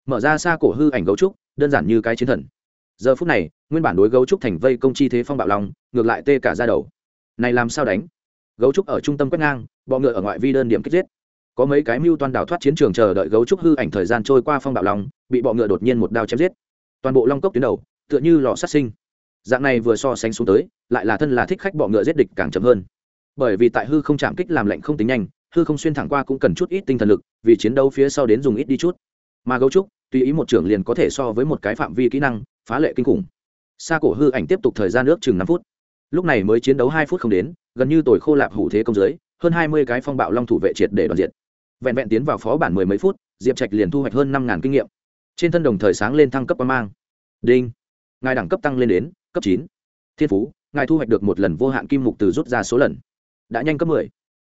Mở ra xa cổ hư ảnh gấu trúc, đơn giản như cái chiến thần. Giờ phút này, nguyên bản đối gấu trúc thành vây công chi thế phong bạo long, ngược lại tê cả ra đầu. Này làm sao đánh? Gấu trúc ở trung tâm quét ngang, bọ ngựa ở ngoại vi đơn điểm kích giết. Có mấy cái mưu toan đào thoát chiến trường chờ đợi gấu trúc hư ảnh thời gian trôi qua phong bạo long, bị bọ ngựa đột nhiên một đao chém giết. Toàn bộ long cốc tuyến đầu, tựa như lò sát sinh dạng này vừa so sánh xuống tới, lại là thân là thích khách bọ ngựa giết địch càng chậm hơn. Bởi vì tại hư không chạm kích làm lệnh không tính nhanh, hư không xuyên thẳng qua cũng cần chút ít tinh thần lực, vì chiến đấu phía sau đến dùng ít đi chút. Mà gấu trúc, tùy ý một trưởng liền có thể so với một cái phạm vi kỹ năng, phá lệ kinh khủng. Xa cổ hư ảnh tiếp tục thời gian nước chừng năm phút. Lúc này mới chiến đấu hai phút không đến, gần như tồi khô lạp hủ thế công giới, hơn hai mươi cái phong bạo long thủ vệ triệt để đoàn diện vẹn vẹn tiến vào phó bản mười mấy phút, diệp trạch liền thu hoạch hơn năm ngàn kinh nghiệm. Trên thân đồng thời sáng lên thăng cấp quan mang. Đinh. Ngài đẳng cấp tăng lên đến cấp chín. Thiên phú ngài thu hoạch được một lần vô hạn kim mục từ rút ra số lần. Đã nhanh cấp 10.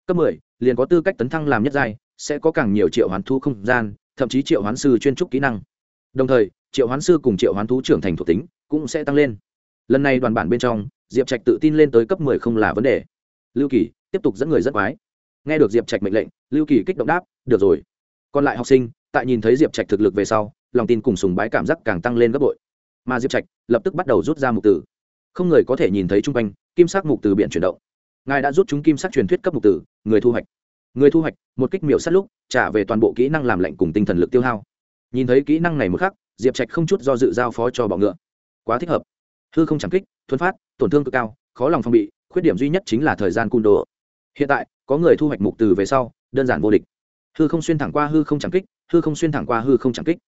cấp 10, liền có tư cách tấn thăng làm nhất giai sẽ có càng nhiều triệu hoán thu không gian thậm chí triệu hoán sư chuyên trúc kỹ năng. Đồng thời triệu hoán sư cùng triệu hoán thú trưởng thành thuộc tính cũng sẽ tăng lên. Lần này đoàn bản bên trong diệp trạch tự tin lên tới cấp 10 không là vấn đề. Lưu kỳ tiếp tục dẫn người rất quái. Nghe được diệp trạch mệnh lệnh lưu kỳ kích động đáp được rồi. Còn lại học sinh tại nhìn thấy diệp trạch thực lực về sau lòng tin cùng sùng bái cảm giác càng tăng lên gấp bội mà diệp trạch lập tức bắt đầu rút ra mục tử không người có thể nhìn thấy chung quanh, kim sắc mục từ biển chuyển động. Ngài đã rút chúng kim sắc truyền thuyết cấp mục tử người thu hoạch. Người thu hoạch, một kích miểu sát lúc, trả về toàn bộ kỹ năng làm lệnh cùng tinh thần lực tiêu hao. Nhìn thấy kỹ năng này một khắc, diệp trạch không chút do dự giao phó cho bọ ngựa. Quá thích hợp. Hư không chẳng kích thuấn phát, tổn thương cực cao, khó lòng phong bị, khuyết điểm duy nhất chính là thời gian cung đồ. Hiện tại, có người thu hoạch mục từ về sau, đơn giản vô địch. Hư không xuyên thẳng qua hư không chẳng kích, hư không xuyên thẳng qua hư không chẳng kích.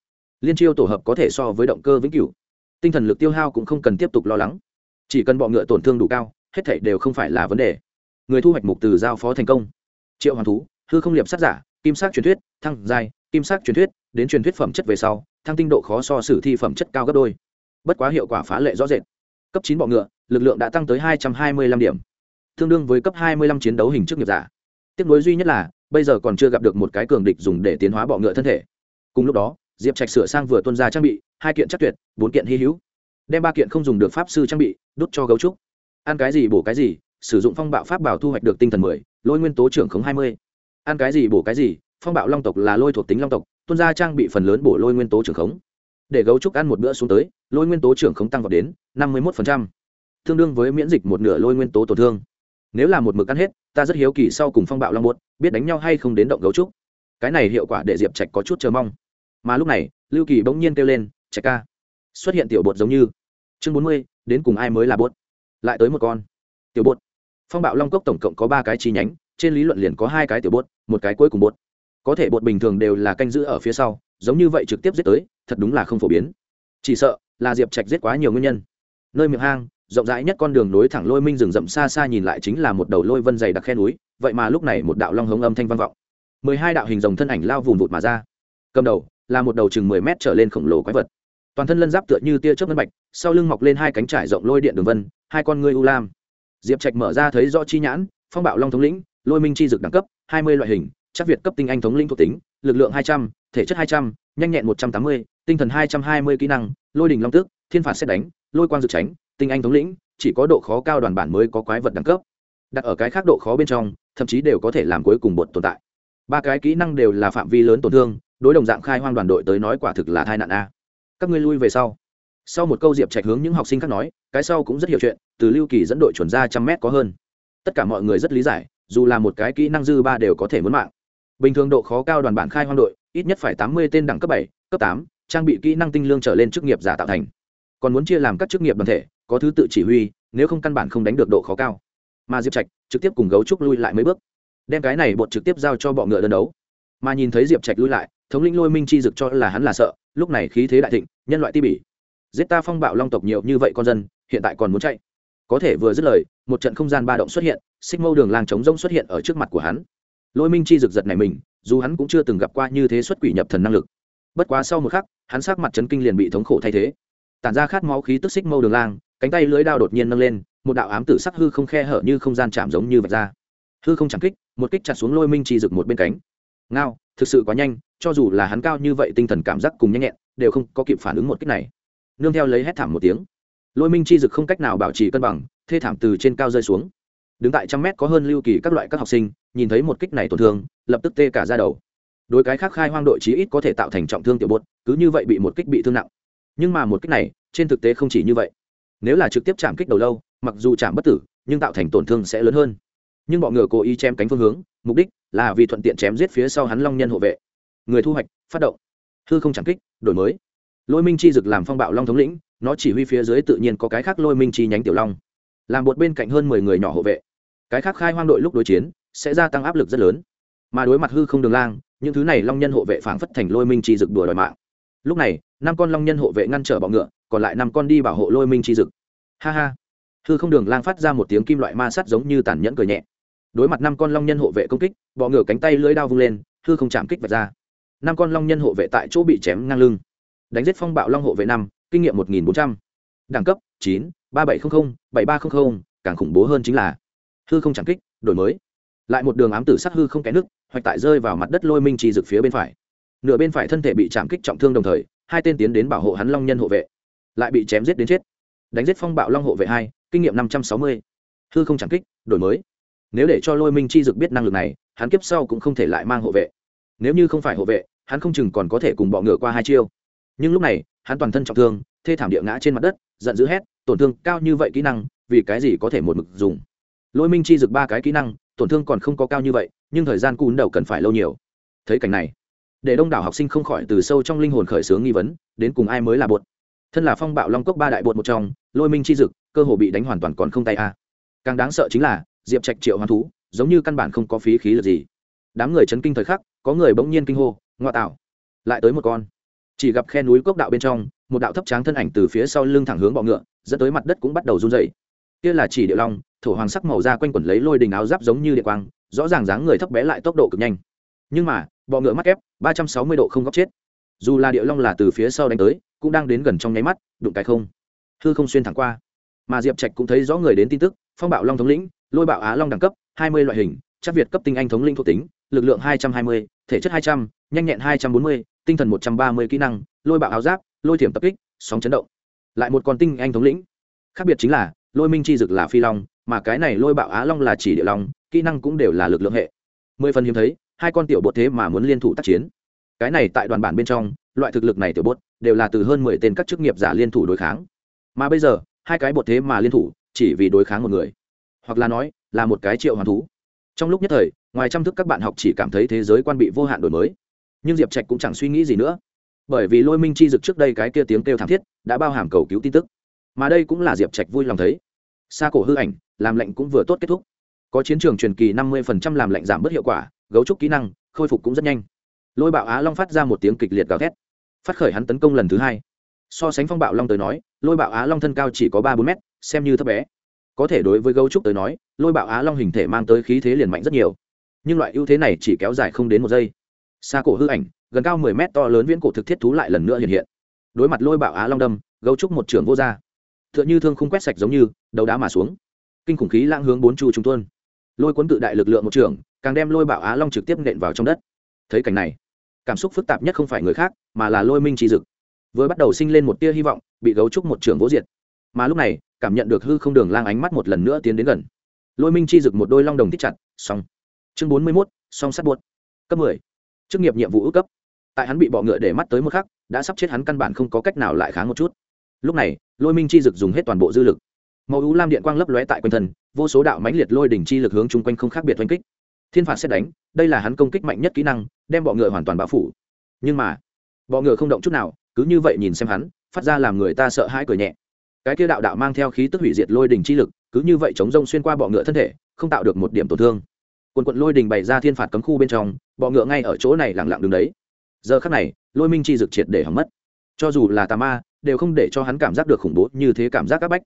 Liên chiêu tổ hợp có thể so với động cơ vĩnh cửu tinh thần lực tiêu hao cũng không cần tiếp tục lo lắng. Chỉ cần bọ ngựa tổn thương đủ cao, hết thảy đều không phải là vấn đề. Người thu hoạch mục từ giao phó thành công. Triệu hoàn thú, hư không liệp sát giả, kim sắc truyền thuyết, thăng giai, kim sắc truyền thuyết, đến truyền thuyết phẩm chất về sau, thăng tinh độ khó so sử thi phẩm chất cao gấp đôi. Bất quá hiệu quả phá lệ rõ rệt. Cấp chín bọ ngựa, lực lượng đã tăng tới hai trăm hai mươi lăm điểm. Tương đương với cấp hai mươi lăm chiến đấu hình chức nghiệp giả. Tiếc nối duy nhất là, bây giờ còn chưa gặp được một cái cường địch dùng để tiến hóa bọ ngựa thân thể. Cùng lúc đó, diệp trạch sửa sang vừa tuân ra trang bị hai kiện chắc tuyệt, bốn kiện hy hữu. Đem ba kiện không dùng được pháp sư trang bị đốt cho gấu trúc. Ăn cái gì bổ cái gì, sử dụng phong bạo pháp bảo thu hoạch được tinh thần mười, lôi nguyên tố trưởng khống hai mươi. Ăn cái gì bổ cái gì, phong bạo long tộc là lôi thuộc tính long tộc, tuân ra trang bị phần lớn bổ lôi nguyên tố trưởng khống. Để gấu trúc ăn một bữa xuống tới, lôi nguyên tố trưởng khống tăng vào đến năm mươi một tương đương với miễn dịch một nửa lôi nguyên tố tổn thương. Nếu là một mực ăn hết, ta rất hiếu kỳ sau cùng phong bạo long muộn biết đánh nhau hay không đến động gấu trúc. Cái này hiệu quả để diệp trạch có chút chờ mong. Mà lúc này, lưu kỳ bỗng nhiên kêu lên trẻ ca, xuất hiện tiểu bột giống như. Chương bốn mươi, đến cùng ai mới là bột? Lại tới một con. Tiểu bột. Phong bạo long cốc tổng cộng có ba cái chi nhánh, trên lý luận liền có hai cái tiểu bột, một cái cuối cùng bột. Có thể bột bình thường đều là canh giữ ở phía sau, giống như vậy trực tiếp giết tới, thật đúng là không phổ biến. Chỉ sợ là diệp trạch giết quá nhiều nguyên nhân. Nơi miệng hang, rộng rãi nhất con đường nối thẳng lôi minh rừng rậm xa xa nhìn lại chính là một đầu lôi vân dày đặc khe núi, vậy mà lúc này một đạo long hống âm thanh vang vọng. Mười hai đạo hình rồng thân ảnh lao vùng vụt mà ra. Cầm đầu là một đầu chừng mười mét trở lên khổng lồ quái vật toàn thân lân giáp tựa như tia chớp ngân bạch, sau lưng mọc lên hai cánh trải rộng lôi điện đường vân, hai con ngươi u lam. Diệp trạch mở ra thấy rõ chi nhãn, phong bạo long thống lĩnh, lôi minh chi dực đẳng cấp, hai mươi loại hình, chắc việt cấp tinh anh thống lĩnh thuộc tính, lực lượng hai trăm, thể chất hai trăm, nhanh nhẹn một trăm tám mươi, tinh thần hai trăm hai mươi kỹ năng, lôi đình long tước, thiên phạt xét đánh, lôi quang dược tránh, tinh anh thống lĩnh, chỉ có độ khó cao đoàn bản mới có quái vật đẳng cấp. Đặt ở cái khác độ khó bên trong, thậm chí đều có thể làm cuối cùng bột tồn tại. Ba cái kỹ năng đều là phạm vi lớn tổn thương, đối đồng dạng khai hoang đoàn đội tới nói quả thực là tai nạn a các ngươi lui về sau. Sau một câu diệp trạch hướng những học sinh khác nói, cái sau cũng rất hiểu chuyện, từ lưu kỳ dẫn đội chuẩn ra trăm mét có hơn. Tất cả mọi người rất lý giải, dù là một cái kỹ năng dư ba đều có thể muốn mạng. Bình thường độ khó cao đoàn bản khai hoang đội, ít nhất phải tám mươi tên đẳng cấp bảy, cấp tám, trang bị kỹ năng tinh lương trở lên chức nghiệp giả tạo thành. Còn muốn chia làm các chức nghiệp đoàn thể, có thứ tự chỉ huy, nếu không căn bản không đánh được độ khó cao. Mà diệp trạch trực tiếp cùng gấu trúc lui lại mấy bước. Đem cái này bột trực tiếp giao cho bọ ngựa đơn đấu. Mà nhìn thấy diệp trạch lui lại, thống lĩnh lôi minh chi dực cho là hắn là sợ lúc này khí thế đại thịnh, nhân loại ti bỉ. Giết ta phong bạo long tộc nhiều như vậy con dân, hiện tại còn muốn chạy. Có thể vừa dứt lời, một trận không gian ba động xuất hiện, xích mâu đường làng trống rông xuất hiện ở trước mặt của hắn. Lôi minh chi rực giật này mình, dù hắn cũng chưa từng gặp qua như thế xuất quỷ nhập thần năng lực. Bất quá sau một khắc, hắn sát mặt chấn kinh liền bị thống khổ thay thế. Tản ra khát máu khí tức xích mâu đường lang, cánh tay lưới đao đột nhiên nâng lên, một đạo ám tử sắc hư không khe hở như không gian chạm giống như vạch ra. Hư không chẳng kích, một kích chặt xuống lôi minh chi rực một bên cánh ngao, thực sự quá nhanh, cho dù là hắn cao như vậy tinh thần cảm giác cùng nhanh nhẹn, đều không có kịp phản ứng một kích này. Nương theo lấy hét thảm một tiếng. Lôi minh chi dực không cách nào bảo trì cân bằng, thê thảm từ trên cao rơi xuống. Đứng tại trăm mét có hơn lưu kỳ các loại các học sinh, nhìn thấy một kích này tổn thương, lập tức tê cả ra đầu. Đối cái khác khai hoang đội chí ít có thể tạo thành trọng thương tiểu bột, cứ như vậy bị một kích bị thương nặng. Nhưng mà một kích này, trên thực tế không chỉ như vậy. Nếu là trực tiếp chạm kích đầu lâu, mặc dù chạm bất tử, nhưng tạo thành tổn thương sẽ lớn hơn. Nhưng bọ ngựa cố ý chém cánh phương hướng mục đích là vì thuận tiện chém giết phía sau hắn long nhân hộ vệ. Người thu hoạch, phát động. Hư không chẳng kích, đổi mới. Lôi minh chi dực làm phong bạo long thống lĩnh, nó chỉ huy phía dưới tự nhiên có cái khác lôi minh chi nhánh tiểu long. Làm một bên cạnh hơn mười người nhỏ hộ vệ. Cái khác khai hoang đội lúc đối chiến, sẽ gia tăng áp lực rất lớn. Mà đối mặt hư không đường lang, những thứ này long nhân hộ vệ phảng phất thành lôi minh chi dực đùa đòi mạng. Lúc này, năm con long nhân hộ vệ ngăn trở bọ ngựa, còn lại năm con đi bảo hộ lôi minh chi dực. Ha ha. Hư không đường lang phát ra một tiếng kim loại ma sắt giống như tàn nhẫn cười nhẹ đối mặt năm con long nhân hộ vệ công kích, bọ ngửa cánh tay lưỡi đao vung lên, hư không chạm kích vật ra. Năm con long nhân hộ vệ tại chỗ bị chém ngang lưng. Đánh giết phong bạo long hộ vệ năm, kinh nghiệm một nghìn bốn trăm. Đẳng cấp, chín, ba bảy trăm linh bảy ba trăm linh càng khủng bố hơn chính là hư không chạm kích, đổi mới. Lại một đường ám tử sắc hư không kẽ nước, hoạch tại rơi vào mặt đất lôi minh trì rực phía bên phải. Nửa bên phải thân thể bị chạm kích trọng thương đồng thời, hai tên tiến đến bảo hộ hắn long nhân hộ vệ. Lại bị chém giết đến chết. Đánh giết phong bạo long hộ vệ hai, kinh nghiệm năm trăm sáu mươi. Hư không chạm kích, đổi mới nếu để cho lôi minh chi dực biết năng lực này, hắn kiếp sau cũng không thể lại mang hộ vệ. Nếu như không phải hộ vệ, hắn không chừng còn có thể cùng bọ ngựa qua hai chiêu. Nhưng lúc này, hắn toàn thân trọng thương, thê thảm địa ngã trên mặt đất, giận dữ hét, tổn thương cao như vậy kỹ năng, vì cái gì có thể một mực dùng? Lôi minh chi dực ba cái kỹ năng, tổn thương còn không có cao như vậy, nhưng thời gian cún đầu cần phải lâu nhiều. Thấy cảnh này, để đông đảo học sinh không khỏi từ sâu trong linh hồn khởi xướng nghi vấn, đến cùng ai mới là bột? Thân là phong bạo long cốc ba đại bột một trong, lôi minh chi dực, cơ hồ bị đánh hoàn toàn còn không tay a. Càng đáng sợ chính là diệp trạch triệu hoán thú, giống như căn bản không có phí khí lực gì. Đám người chấn kinh thời khắc, có người bỗng nhiên kinh hô, ngoa tạo, lại tới một con. Chỉ gặp khe núi cốc đạo bên trong, một đạo thấp tráng thân ảnh từ phía sau lưng thẳng hướng bọ ngựa, dẫn tới mặt đất cũng bắt đầu run dày kia là chỉ địa long, thổ hoàng sắc màu da quanh quẩn lấy lôi đình áo giáp giống như địa quang, rõ ràng dáng người thấp bé lại tốc độ cực nhanh. Nhưng mà, bọ ngựa mắc ép ba trăm sáu mươi độ không góc chết. Dù là địa long là từ phía sau đánh tới, cũng đang đến gần trong nháy mắt, đụng cái không. Hư không xuyên thẳng qua. Mà diệp trạch cũng thấy rõ người đến tin tức, phong bạo long thống lĩnh lôi bạo á long đẳng cấp, hai mươi loại hình, chắc việt cấp tinh anh thống linh thuộc tính, lực lượng hai trăm hai mươi, thể chất hai trăm n h a n h nhẹn hai trăm bốn mươi, tinh thần một trăm ba mươi kỹ năng, lôi bạo áo giáp, lôi thiểm tập kích, sóng chấn động. Lại một con tinh anh thống lĩnh. Khác biệt chính là, lôi minh chi dực là phi long, mà cái này lôi bạo á long là chỉ địa long, kỹ năng cũng đều là lực lượng hệ. Mười phần hiếm thấy, hai con tiểu bột thế mà muốn liên thủ tác chiến. Cái này tại đoàn bản bên trong, loại thực lực này tiểu bột, đều là từ hơn mười tên các chức nghiệp giả liên thủ đối kháng. Mà bây giờ, hai cái bột thế mà liên thủ, chỉ vì đối kháng một người hoặc là nói, là một cái triệu hoàn thú. Trong lúc nhất thời, ngoài chăm thức các bạn học chỉ cảm thấy thế giới quan bị vô hạn đổi mới. Nhưng diệp trạch cũng chẳng suy nghĩ gì nữa. Bởi vì lôi minh chi dực trước đây cái kia tiếng kêu thảm thiết, đã bao hàm cầu cứu tin tức. Mà đây cũng là diệp trạch vui lòng thấy. Xa cổ hư ảnh, làm lệnh cũng vừa tốt kết thúc. Có chiến trường truyền kỳ năm mươi làm lệnh giảm bớt hiệu quả, gấu trúc kỹ năng, khôi phục cũng rất nhanh. Lôi bạo á long phát ra một tiếng kịch liệt gào thét. Phát khởi hắn tấn công lần thứ hai. So sánh phong bạo long tới nói, lôi bạo á long thân cao chỉ có ba bốn mét, xem như thấp bé có thể đối với gấu trúc tới nói, lôi bạo á long hình thể mang tới khí thế liền mạnh rất nhiều. Nhưng loại ưu thế này chỉ kéo dài không đến một giây. Xa cổ hư ảnh, gần cao mười mét to lớn viễn cổ thực thiết thú lại lần nữa hiện hiện. Đối mặt lôi bạo á long đâm, gấu trúc một trường vô r t h ư ợ n h ư thương không quét sạch giống như, đầu đá mà xuống. Kinh khủng khí lãng hướng bốn chu trung tuân lôi cuốn tự đại lực lượng một trường, càng đem lôi bạo á long trực tiếp nện vào trong đất. Thấy cảnh này, cảm xúc phức tạp nhất không phải người khác, mà là lôi minh trí dực. Vừa bắt đầu sinh lên một tia hy vọng, bị gấu trúc một trường vỗ diệt. Mà lúc này cảm nhận được hư không đường lang ánh mắt một lần nữa tiến đến gần. Lôi minh chi rực một đôi long đồng thích chặt, xong. Chương bốn mươi mốt, song sắt buốt. Cấp mười. Chức nghiệp nhiệm vụ ước cấp. Tại hắn bị bọ ngựa để mắt tới một khắc, đã sắp chết hắn căn bản không có cách nào lại kháng một chút. Lúc này, lôi minh chi dực dùng hết toàn bộ dư lực. Màu ú lam điện quang lấp lóe tại quanh thân, vô số đạo mãnh liệt lôi đỉnh chi lực hướng chung quanh không khác biệt oanh kích. Thiên phạt xét đánh, đây là hắn công kích mạnh nhất kỹ năng, đem bọ ngựa hoàn toàn bao phủ. Nhưng mà, bọ ngựa không động chút nào, cứ như vậy nhìn xem hắn, phát ra làm người ta sợ hãi cười nhẹ cái kia đạo đạo mang theo khí tức hủy diệt lôi đình chi lực, cứ như vậy chống rông xuyên qua bọ ngựa thân thể, không tạo được một điểm tổn thương. Quần quận lôi đình bày ra thiên phạt cấm khu bên trong, bọ ngựa ngay ở chỗ này lẳng lặng đứng đấy. Giờ khắc này, lôi minh chi dực triệt để hỏng mất. Cho dù là tà ma, đều không để cho hắn cảm giác được khủng bố như thế cảm giác áp bách.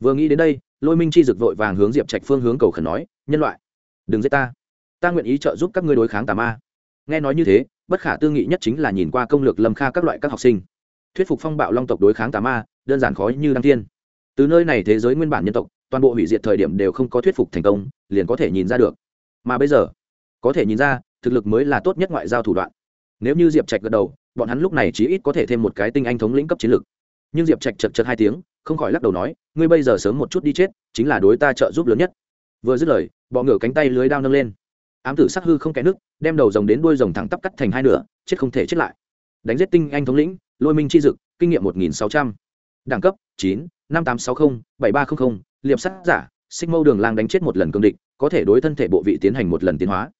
Vừa nghĩ đến đây, lôi minh chi dực vội vàng hướng diệp trạch phương hướng cầu khẩn nói, nhân loại, đừng giết ta. Ta nguyện ý trợ giúp các ngươi đối kháng tà ma. Nghe nói như thế, bất khả tư nghị nhất chính là nhìn qua công lược lâm kha các loại các học sinh. Thuyết phục phong bạo long tộc đối kháng tà ma đơn giản khó như đăng tiên từ nơi này thế giới nguyên bản nhân tộc, toàn bộ hủy diệt thời điểm đều không có thuyết phục thành công, liền có thể nhìn ra được. Mà bây giờ, có thể nhìn ra, thực lực mới là tốt nhất ngoại giao thủ đoạn. Nếu như diệp trạch gật đầu, bọn hắn lúc này chí ít có thể thêm một cái tinh anh thống lĩnh cấp chiến lược. Nhưng diệp trạch chật chật hai tiếng, không khỏi lắc đầu nói, ngươi bây giờ sớm một chút đi chết, chính là đối ta trợ giúp lớn nhất. Vừa dứt lời, bọ ngửa cánh tay lưới đao nâng lên. Ám tử sắc hư không kẽ nước, đem đầu rồng đến đuôi rồng thẳng tắp cắt thành hai nửa, chết không thể chết lại. Đánh giết tinh anh thống lĩnh, lôi minh chi dực, kinh nghiệm một nghìn sáu trăm đẳng cấp, chín, năm tám sáu mươi bảy ba trăm linh liệp sắt giả, xích mâu đường lang đánh chết một lần cương địch, có thể đối thân thể bộ vị tiến hành một lần tiến hóa.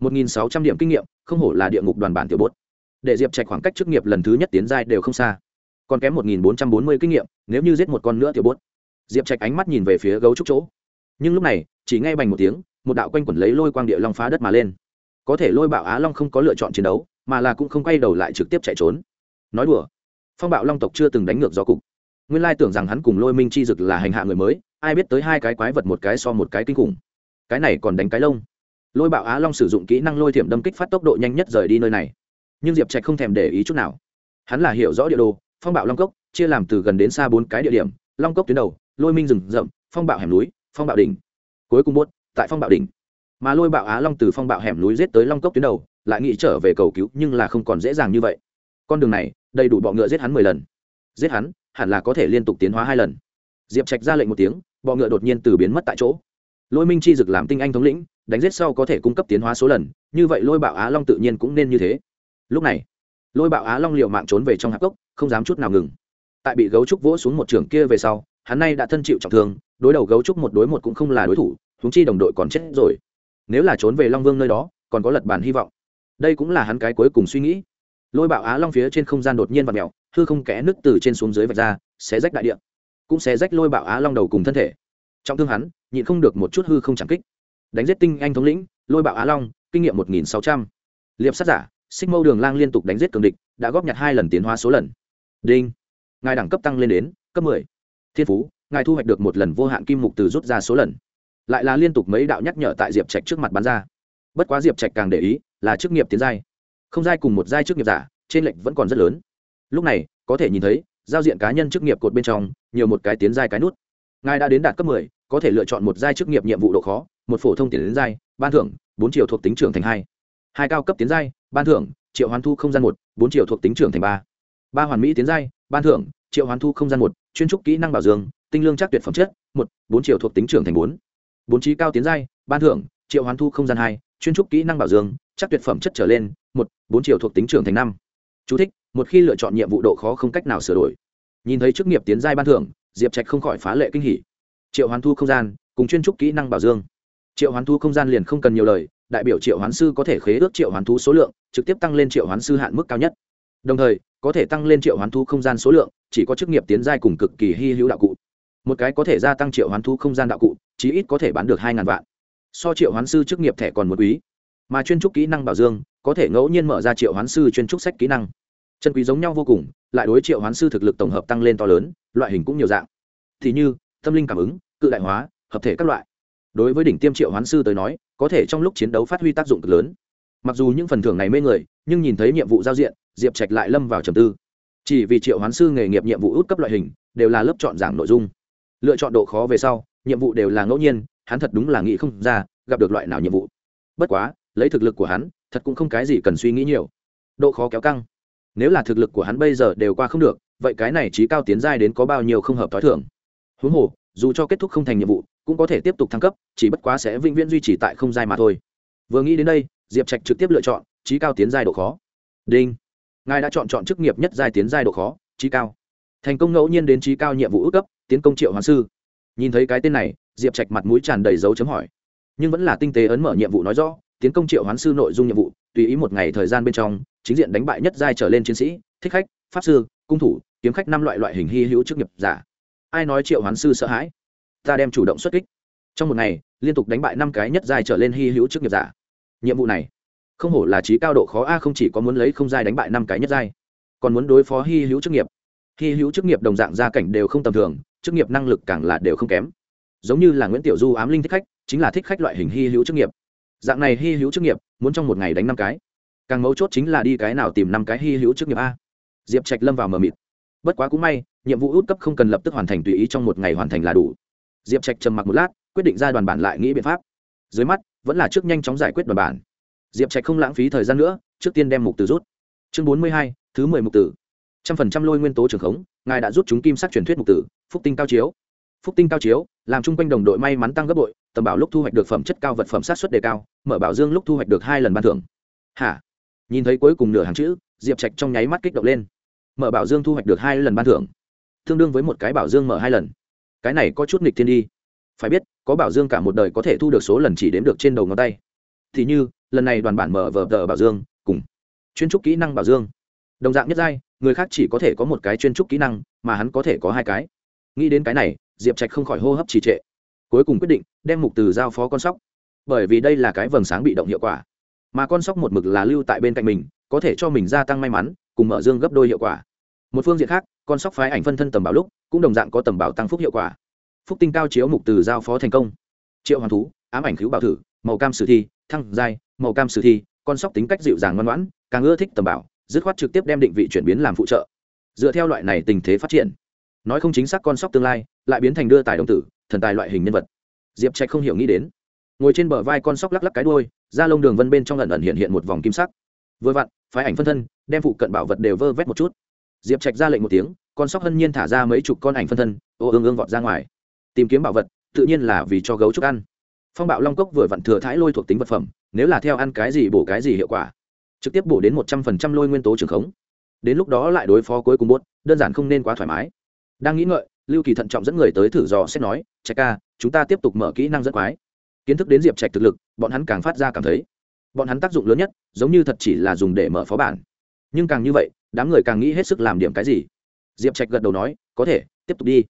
Một nghìn sáu trăm điểm kinh nghiệm, không hổ là địa ngục đoàn bản tiểu bột. Để diệp trạch khoảng cách chức nghiệp lần thứ nhất tiến giai đều không xa. Còn kém một nghìn bốn trăm bốn mươi kinh nghiệm, nếu như giết một con nữa tiểu bốt diệp trạch ánh mắt nhìn về phía gấu trúc chỗ. Nhưng lúc này, chỉ ngay bành một tiếng, một đạo quanh quẩn lấy lôi quang địa long phá đất mà lên. Có thể lôi bạo á long không có lựa chọn chiến đấu, mà là cũng không quay đầu lại trực tiếp chạy trốn. Nói đùa, phong bạo long tộc chưa từng đánh ngược do cục nguyên lai tưởng rằng hắn cùng lôi minh chi dực là hành hạ người mới, ai biết tới hai cái quái vật một cái so một cái kinh khủng. Cái này còn đánh cái lông. Lôi bạo á long sử dụng kỹ năng lôi thiểm đâm kích phát tốc độ nhanh nhất rời đi nơi này. Nhưng diệp trạch không thèm để ý chút nào. Hắn là hiểu rõ địa đồ, phong bạo long cốc, chia làm từ gần đến xa bốn cái địa điểm, long cốc tuyến đầu, lôi minh rừng rậm, phong bạo hẻm núi, phong bạo đỉnh. Cuối cùng bốt tại phong bạo đỉnh. Mà lôi bạo á long từ phong bạo hẻm núi giết tới long cốc tuyến đầu, lại nghĩ trở về cầu cứu nhưng là không còn dễ dàng như vậy. Con đường này, đầy đủ bọ ngựa giết hắn mười lần. Giết hắn hẳn là có thể liên tục tiến hóa hai lần. Diệp trạch ra lệnh một tiếng, bọ ngựa đột nhiên từ biến mất tại chỗ. Lôi minh chi dực làm tinh anh thống lĩnh, đánh giết sau có thể cung cấp tiến hóa số lần, như vậy lôi bạo á long tự nhiên cũng nên như thế. Lúc này, lôi bạo á long liệu mạng trốn về trong hạp cốc, không dám chút nào ngừng. Tại bị gấu trúc vỗ xuống một trường kia về sau, hắn nay đã thân chịu trọng thương, đối đầu gấu trúc một đối một cũng không là đối thủ húng chi đồng đội còn chết rồi. Nếu là trốn về long vương nơi đó, còn có lật bàn hy vọng. Đây cũng là hắn cái cuối cùng suy nghĩ lôi bạo á long phía trên không gian đột nhiên và mèo, hư không kẽ nứt từ trên xuống dưới vạch ra, xé rách đại địa, cũng xé rách lôi bạo á long đầu cùng thân thể. Trọng thương hắn, nhịn không được một chút hư không chẳng kích. Đánh giết tinh anh thống lĩnh, lôi bạo á long, kinh nghiệm một nghìn sáu trăm. Liệp sát giả, xích mâu đường lang liên tục đánh giết cường địch, đã góp nhặt hai lần tiến hóa số lần. Đinh. Ngài đẳng cấp tăng lên đến cấp mười. Thiên phú, ngài thu hoạch được một lần vô hạn kim mục từ rút ra số lần. Lại là liên tục mấy đạo nhắc nhở tại diệp trạch trước mặt bán ra. Bất quá diệp trạch càng để ý là chức nghiệp tiến giai không giai cùng một giai chức nghiệp giả, trên lệnh vẫn còn rất lớn. Lúc này, có thể nhìn thấy, giao diện cá nhân chức nghiệp cột bên trong, nhiều một cái tiến giai cái nút. Ngài đã đến đạt cấp mười, có thể lựa chọn một giai chức nghiệp nhiệm vụ độ khó, một phổ thông tiền đến giai, ban thưởng, bốn triệu thuộc tính trưởng thành hai. Hai cao cấp tiến giai, ban thưởng, triệu hoán thu không gian một, bốn triệu thuộc tính trưởng thành ba. Ba hoàn mỹ tiến giai, ban thưởng, triệu hoán thu không gian một, chuyên trúc kỹ năng bảo dương tinh lương chắc tuyệt phẩm chất, một, bốn triệu thuộc tính trưởng thành bốn. Bốn trí cao tiến giai, ban thưởng, triệu hoán thu không gian hai, chuyên trúc kỹ năng bảo dương chắc tuyệt phẩm chất trở lên một bốn triệu thuộc tính trưởng thành năm. Chú thích, một khi lựa chọn nhiệm vụ độ khó không cách nào sửa đổi. Nhìn thấy chức nghiệp tiến giai ban thưởng diệp trạch không khỏi phá lệ kinh hỉ. Triệu hoán thu không gian cùng chuyên trúc kỹ năng bảo dương. Triệu hoán thu không gian liền không cần nhiều lời đại biểu triệu hoán sư có thể khế ước triệu hoán thú số lượng trực tiếp tăng lên triệu hoán sư hạn mức cao nhất. Đồng thời có thể tăng lên triệu hoán thú không gian số lượng chỉ có chức nghiệp tiến giai cùng cực kỳ hy hữu đạo cụ. Một cái có thể gia tăng triệu hoán thú không gian đạo cụ chí ít có thể bán được hai ngàn vạn. So triệu hoán sư chức nghiệp thẻ còn một quý. Mà chuyên trúc kỹ năng bảo dương có thể ngẫu nhiên mở ra triệu hoán sư chuyên trúc sách kỹ năng. Chân quý giống nhau vô cùng, lại đối triệu hoán sư thực lực tổng hợp tăng lên to lớn, loại hình cũng nhiều dạng. Thì như, tâm linh cảm ứng, cự đại hóa, hợp thể các loại. Đối với đỉnh tiêm triệu hoán sư tới nói, có thể trong lúc chiến đấu phát huy tác dụng cực lớn. Mặc dù những phần thưởng này mê người, nhưng nhìn thấy nhiệm vụ giao diện, diệp trạch lại lâm vào trầm tư. Chỉ vì triệu hoán sư nghề nghiệp nhiệm vụ út cấp loại hình, đều là lớp chọn giảng nội dung. Lựa chọn độ khó về sau, nhiệm vụ đều là ngẫu nhiên, hắn thật đúng là nghĩ không ra, gặp được loại nào nhiệm vụ. Bất quá, lấy thực lực của hắn thật cũng không cái gì cần suy nghĩ nhiều. Độ khó kéo căng. Nếu là thực lực của hắn bây giờ đều qua không được, vậy cái này trí cao tiến giai đến có bao nhiêu không hợp t h o i thưởng huống hồ, dù cho kết thúc không thành nhiệm vụ, cũng có thể tiếp tục thăng cấp, chỉ bất quá sẽ vĩnh viễn duy trì tại không giai mà thôi. Vừa nghĩ đến đây, diệp trạch trực tiếp lựa chọn, trí cao tiến giai độ khó. Đinh. Ngài đã chọn chọn chức nghiệp nhất giai tiến giai độ khó, trí cao. Thành công ngẫu nhiên đến trí cao nhiệm vụ ước cấp, tiến công triệu hoàng sư. Nhìn thấy cái tên này, diệp trạch mặt mũi tràn đầy dấu chấm hỏi. Nhưng vẫn là tinh tế ấn mở nhiệm vụ nói rõ tiến công triệu hoán sư nội dung nhiệm vụ, tùy ý một ngày thời gian bên trong, chính diện đánh bại nhất giai trở lên chiến sĩ, thích khách, pháp sư, cung thủ, kiếm khách năm loại loại hình hy hữu chức nghiệp giả. Ai nói triệu hoán sư sợ hãi? Ta đem chủ động xuất kích. Trong một ngày, liên tục đánh bại năm cái nhất giai trở lên hy hữu chức nghiệp giả. Nhiệm vụ này, không hổ là trí cao độ khó a, không chỉ có muốn lấy không giai đánh bại năm cái nhất giai, còn muốn đối phó hy hữu chức nghiệp. Hy hữu chức nghiệp đồng dạng gia cảnh đều không tầm thường, chức nghiệp năng lực càng là đều không kém. Giống như là nguyễn tiểu du ám linh thích khách, chính là thích khách loại hình hy hữu chức nghiệp dạng này hy hữu chức nghiệp, muốn trong một ngày đánh năm cái. Càng mấu chốt chính là đi cái nào tìm năm cái hy hữu chức nghiệp a. Diệp trạch lâm vào mờ mịt. Bất quá cũng may, nhiệm vụ út cấp không cần lập tức hoàn thành tùy ý trong một ngày hoàn thành là đủ. Diệp trạch trầm mặc một lát, quyết định ra đoàn bản lại nghĩ biện pháp. Dưới mắt, vẫn là trước nhanh chóng giải quyết đoàn bản. Diệp trạch không lãng phí thời gian nữa, trước tiên đem mục từ rút. Chương bốn mươi hai, thứ mười mục tử trăm phần trăm lôi nguyên tố trường khống, ngài đã rút chúng kim sắc truyền thuyết mục tử phúc tinh cao chiếu. Phúc tinh cao chiếu, làm chung quanh đồng đội may mắn tăng gấp bội tầm bảo lúc thu hoạch được phẩm chất cao vật phẩm sát xuất đề cao, mở bảo dương lúc thu hoạch được hai lần ban thưởng. Hả? Nhìn thấy cuối cùng nửa hàng chữ, diệp trạch trong nháy mắt kích động lên. Mở bảo dương thu hoạch được hai lần ban thưởng. Tương đương với một cái bảo dương mở hai lần. Cái này có chút nghịch thiên đi. Phải biết, có bảo dương cả một đời có thể thu được số lần chỉ đếm được trên đầu ngón tay. Thì như, lần này đoàn bản mở vờ tờ bảo dương, cùng chuyên trúc kỹ năng bảo dương. Đồng dạng nhất giai, người khác chỉ có thể có một cái chuyên trúc kỹ năng, mà hắn có thể có hai cái. Nghĩ đến cái này, diệp trạch không khỏi hô hấp trì trệ cuối cùng quyết định đem mục từ giao phó con sóc. Bởi vì đây là cái vầng sáng bị động hiệu quả. Mà con sóc một mực là lưu tại bên cạnh mình, có thể cho mình gia tăng may mắn, cùng mở dương gấp đôi hiệu quả. Một phương diện khác, con sóc phái ảnh phân thân tầm bảo lúc, cũng đồng dạng có tầm bảo tăng phúc hiệu quả. Phúc tinh cao chiếu mục từ giao phó thành công. Triệu hoàng thú, ám ảnh cứu bảo thử, màu cam sử thi, thăng giai, màu cam sử thi, con sóc tính cách dịu dàng ngoan ngoãn, càng ưa thích tầm bảo, dứt khoát trực tiếp đem định vị chuyển biến làm phụ trợ. Dựa theo loại này tình thế phát triển, nói không chính xác con sóc tương lai, lại biến thành đưa tài đồng tử thần tài loại hình nhân vật. Diệp trạch không hiểu nghĩ đến, ngồi trên bờ vai con sóc lắc lắc cái đuôi ra lông đường vân bên trong lần ẩn hiện hiện một vòng kim sắc. Vừa vặn, phái ảnh phân thân, đem phụ cận bảo vật đều vơ vét một chút. Diệp trạch ra lệnh một tiếng, con sóc hân nhiên thả ra mấy chục con ảnh phân thân, ô ương ương vọt ra ngoài. Tìm kiếm bảo vật, tự nhiên là vì cho gấu trúc ăn. Phong bạo long cốc vừa vặn thừa thái lôi thuộc tính vật phẩm, nếu là theo ăn cái gì bổ cái gì hiệu quả, trực tiếp bổ đến một trăm phần trăm lôi nguyên tố trường khống. Đến lúc đó lại đối phó cuối cùng bốt, đơn giản không nên quá thoải mái. Đang nghĩ ngợi lưu kỳ thận trọng dẫn người tới thử dò xét nói, trạch ca, chúng ta tiếp tục mở kỹ năng dẫn quái. Kiến thức đến diệp trạch thực lực, bọn hắn càng phát ra cảm thấy. Bọn hắn tác dụng lớn nhất, giống như thật chỉ là dùng để mở phó bản. Nhưng càng như vậy, đám người càng nghĩ hết sức làm điểm cái gì. Diệp trạch gật đầu nói, có thể, tiếp tục đi.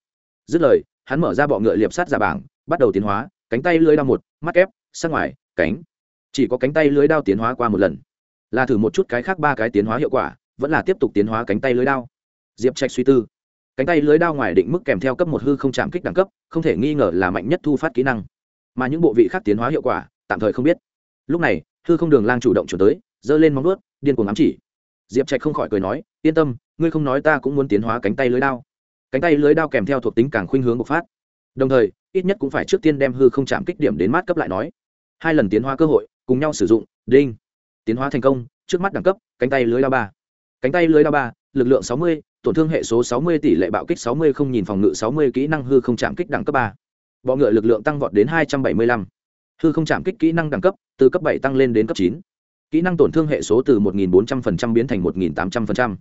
Dứt lời, hắn mở ra bọ ngựa liệp sát giả bảng, bắt đầu tiến hóa, cánh tay lưới đao một, mắt ép sát ngoài, cánh. Chỉ có cánh tay lưới đao tiến hóa qua một lần. Là thử một chút cái khác ba cái tiến hóa hiệu quả, vẫn là tiếp tục tiến hóa cánh tay lưới đao. Diệp trạch suy tư cánh tay lưới đao ngoài định mức kèm theo cấp một hư không chạm kích đẳng cấp, không thể nghi ngờ là mạnh nhất thu phát kỹ năng. Mà những bộ vị khác tiến hóa hiệu quả, tạm thời không biết. Lúc này, hư không đường lang chủ động chuyển tới, giơ lên móng ướt điên cuồng ám chỉ. Diệp trạch không khỏi cười nói, yên tâm, ngươi không nói ta cũng muốn tiến hóa cánh tay lưới đao. Cánh tay lưới đao kèm theo thuộc tính càng khuynh hướng bộc phát. Đồng thời, ít nhất cũng phải trước tiên đem hư không chạm kích điểm đến mát cấp lại nói. Hai lần tiến hóa cơ hội, cùng nhau sử dụng, đinh. Tiến hóa thành công, trước mắt đẳng cấp, cánh tay lưới đao ba. Cánh tay lưới đao ba, lực lượng sáu mươi tổn thương hệ số sáu mươi tỷ lệ bạo kích sáu mươi không nhìn phòng ngự sáu mươi kỹ năng hư không chạm kích đẳng cấp ba. Bọ ngựa lực lượng tăng vọt đến hai trăm bảy mươi lăm. Hư không chạm kích kỹ năng đẳng cấp từ cấp bảy tăng lên đến cấp chín. Kỹ năng tổn thương hệ số từ một nghìn bốn trăm linh biến thành một nghìn tám trăm linh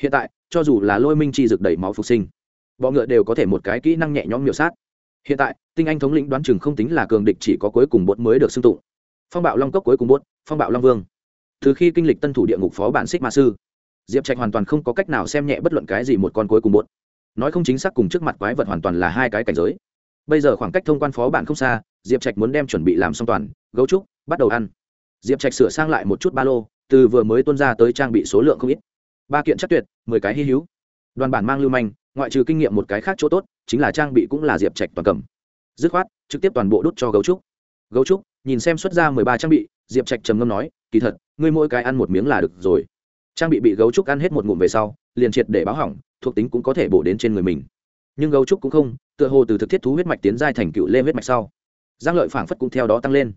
hiện tại cho dù là lôi minh chi dược đẩy máu phục sinh bọ ngựa đều có thể một cái kỹ năng nhẹ nhõm miểu sát. Hiện tại tinh anh thống lĩnh đoán chừng không tính là cường địch chỉ có cuối cùng bột mới được xưng tụng. Phong bạo long cốc cuối cùng bột, phong bạo long vương. Từ khi kinh lịch tân thủ địa ngục phó bản xích ma sư diệp trạch hoàn toàn không có cách nào xem nhẹ bất luận cái gì một con cuối cùng một nói không chính xác cùng trước mặt quái vật hoàn toàn là hai cái cảnh giới. Bây giờ khoảng cách thông quan phó bản không xa, diệp trạch muốn đem chuẩn bị làm xong toàn, gấu trúc, bắt đầu ăn. Diệp trạch sửa sang lại một chút ba lô, từ vừa mới tuân ra tới trang bị số lượng không ít. Ba kiện chắc tuyệt, mười cái hy hữu. Đoàn bản mang lưu manh, ngoại trừ kinh nghiệm một cái khác chỗ tốt, chính là trang bị cũng là diệp trạch toàn cầm. Dứt khoát, trực tiếp toàn bộ đốt cho gấu trúc. Gấu trúc, nhìn xem xuất ra mười ba trang bị, diệp trạch trầm ngâm nói, kỳ thật, ngươi mỗi cái ăn một miếng là được rồi trang bị bị gấu trúc ăn hết một ngụm về sau, liền triệt để báo hỏng, thuộc tính cũng có thể bổ đến trên người mình. Nhưng gấu trúc cũng không, tựa hồ từ thực thiết thú huyết mạch tiến giai thành cựu lê huyết mạch sau. Giang lợi phảng phất cũng theo đó tăng lên.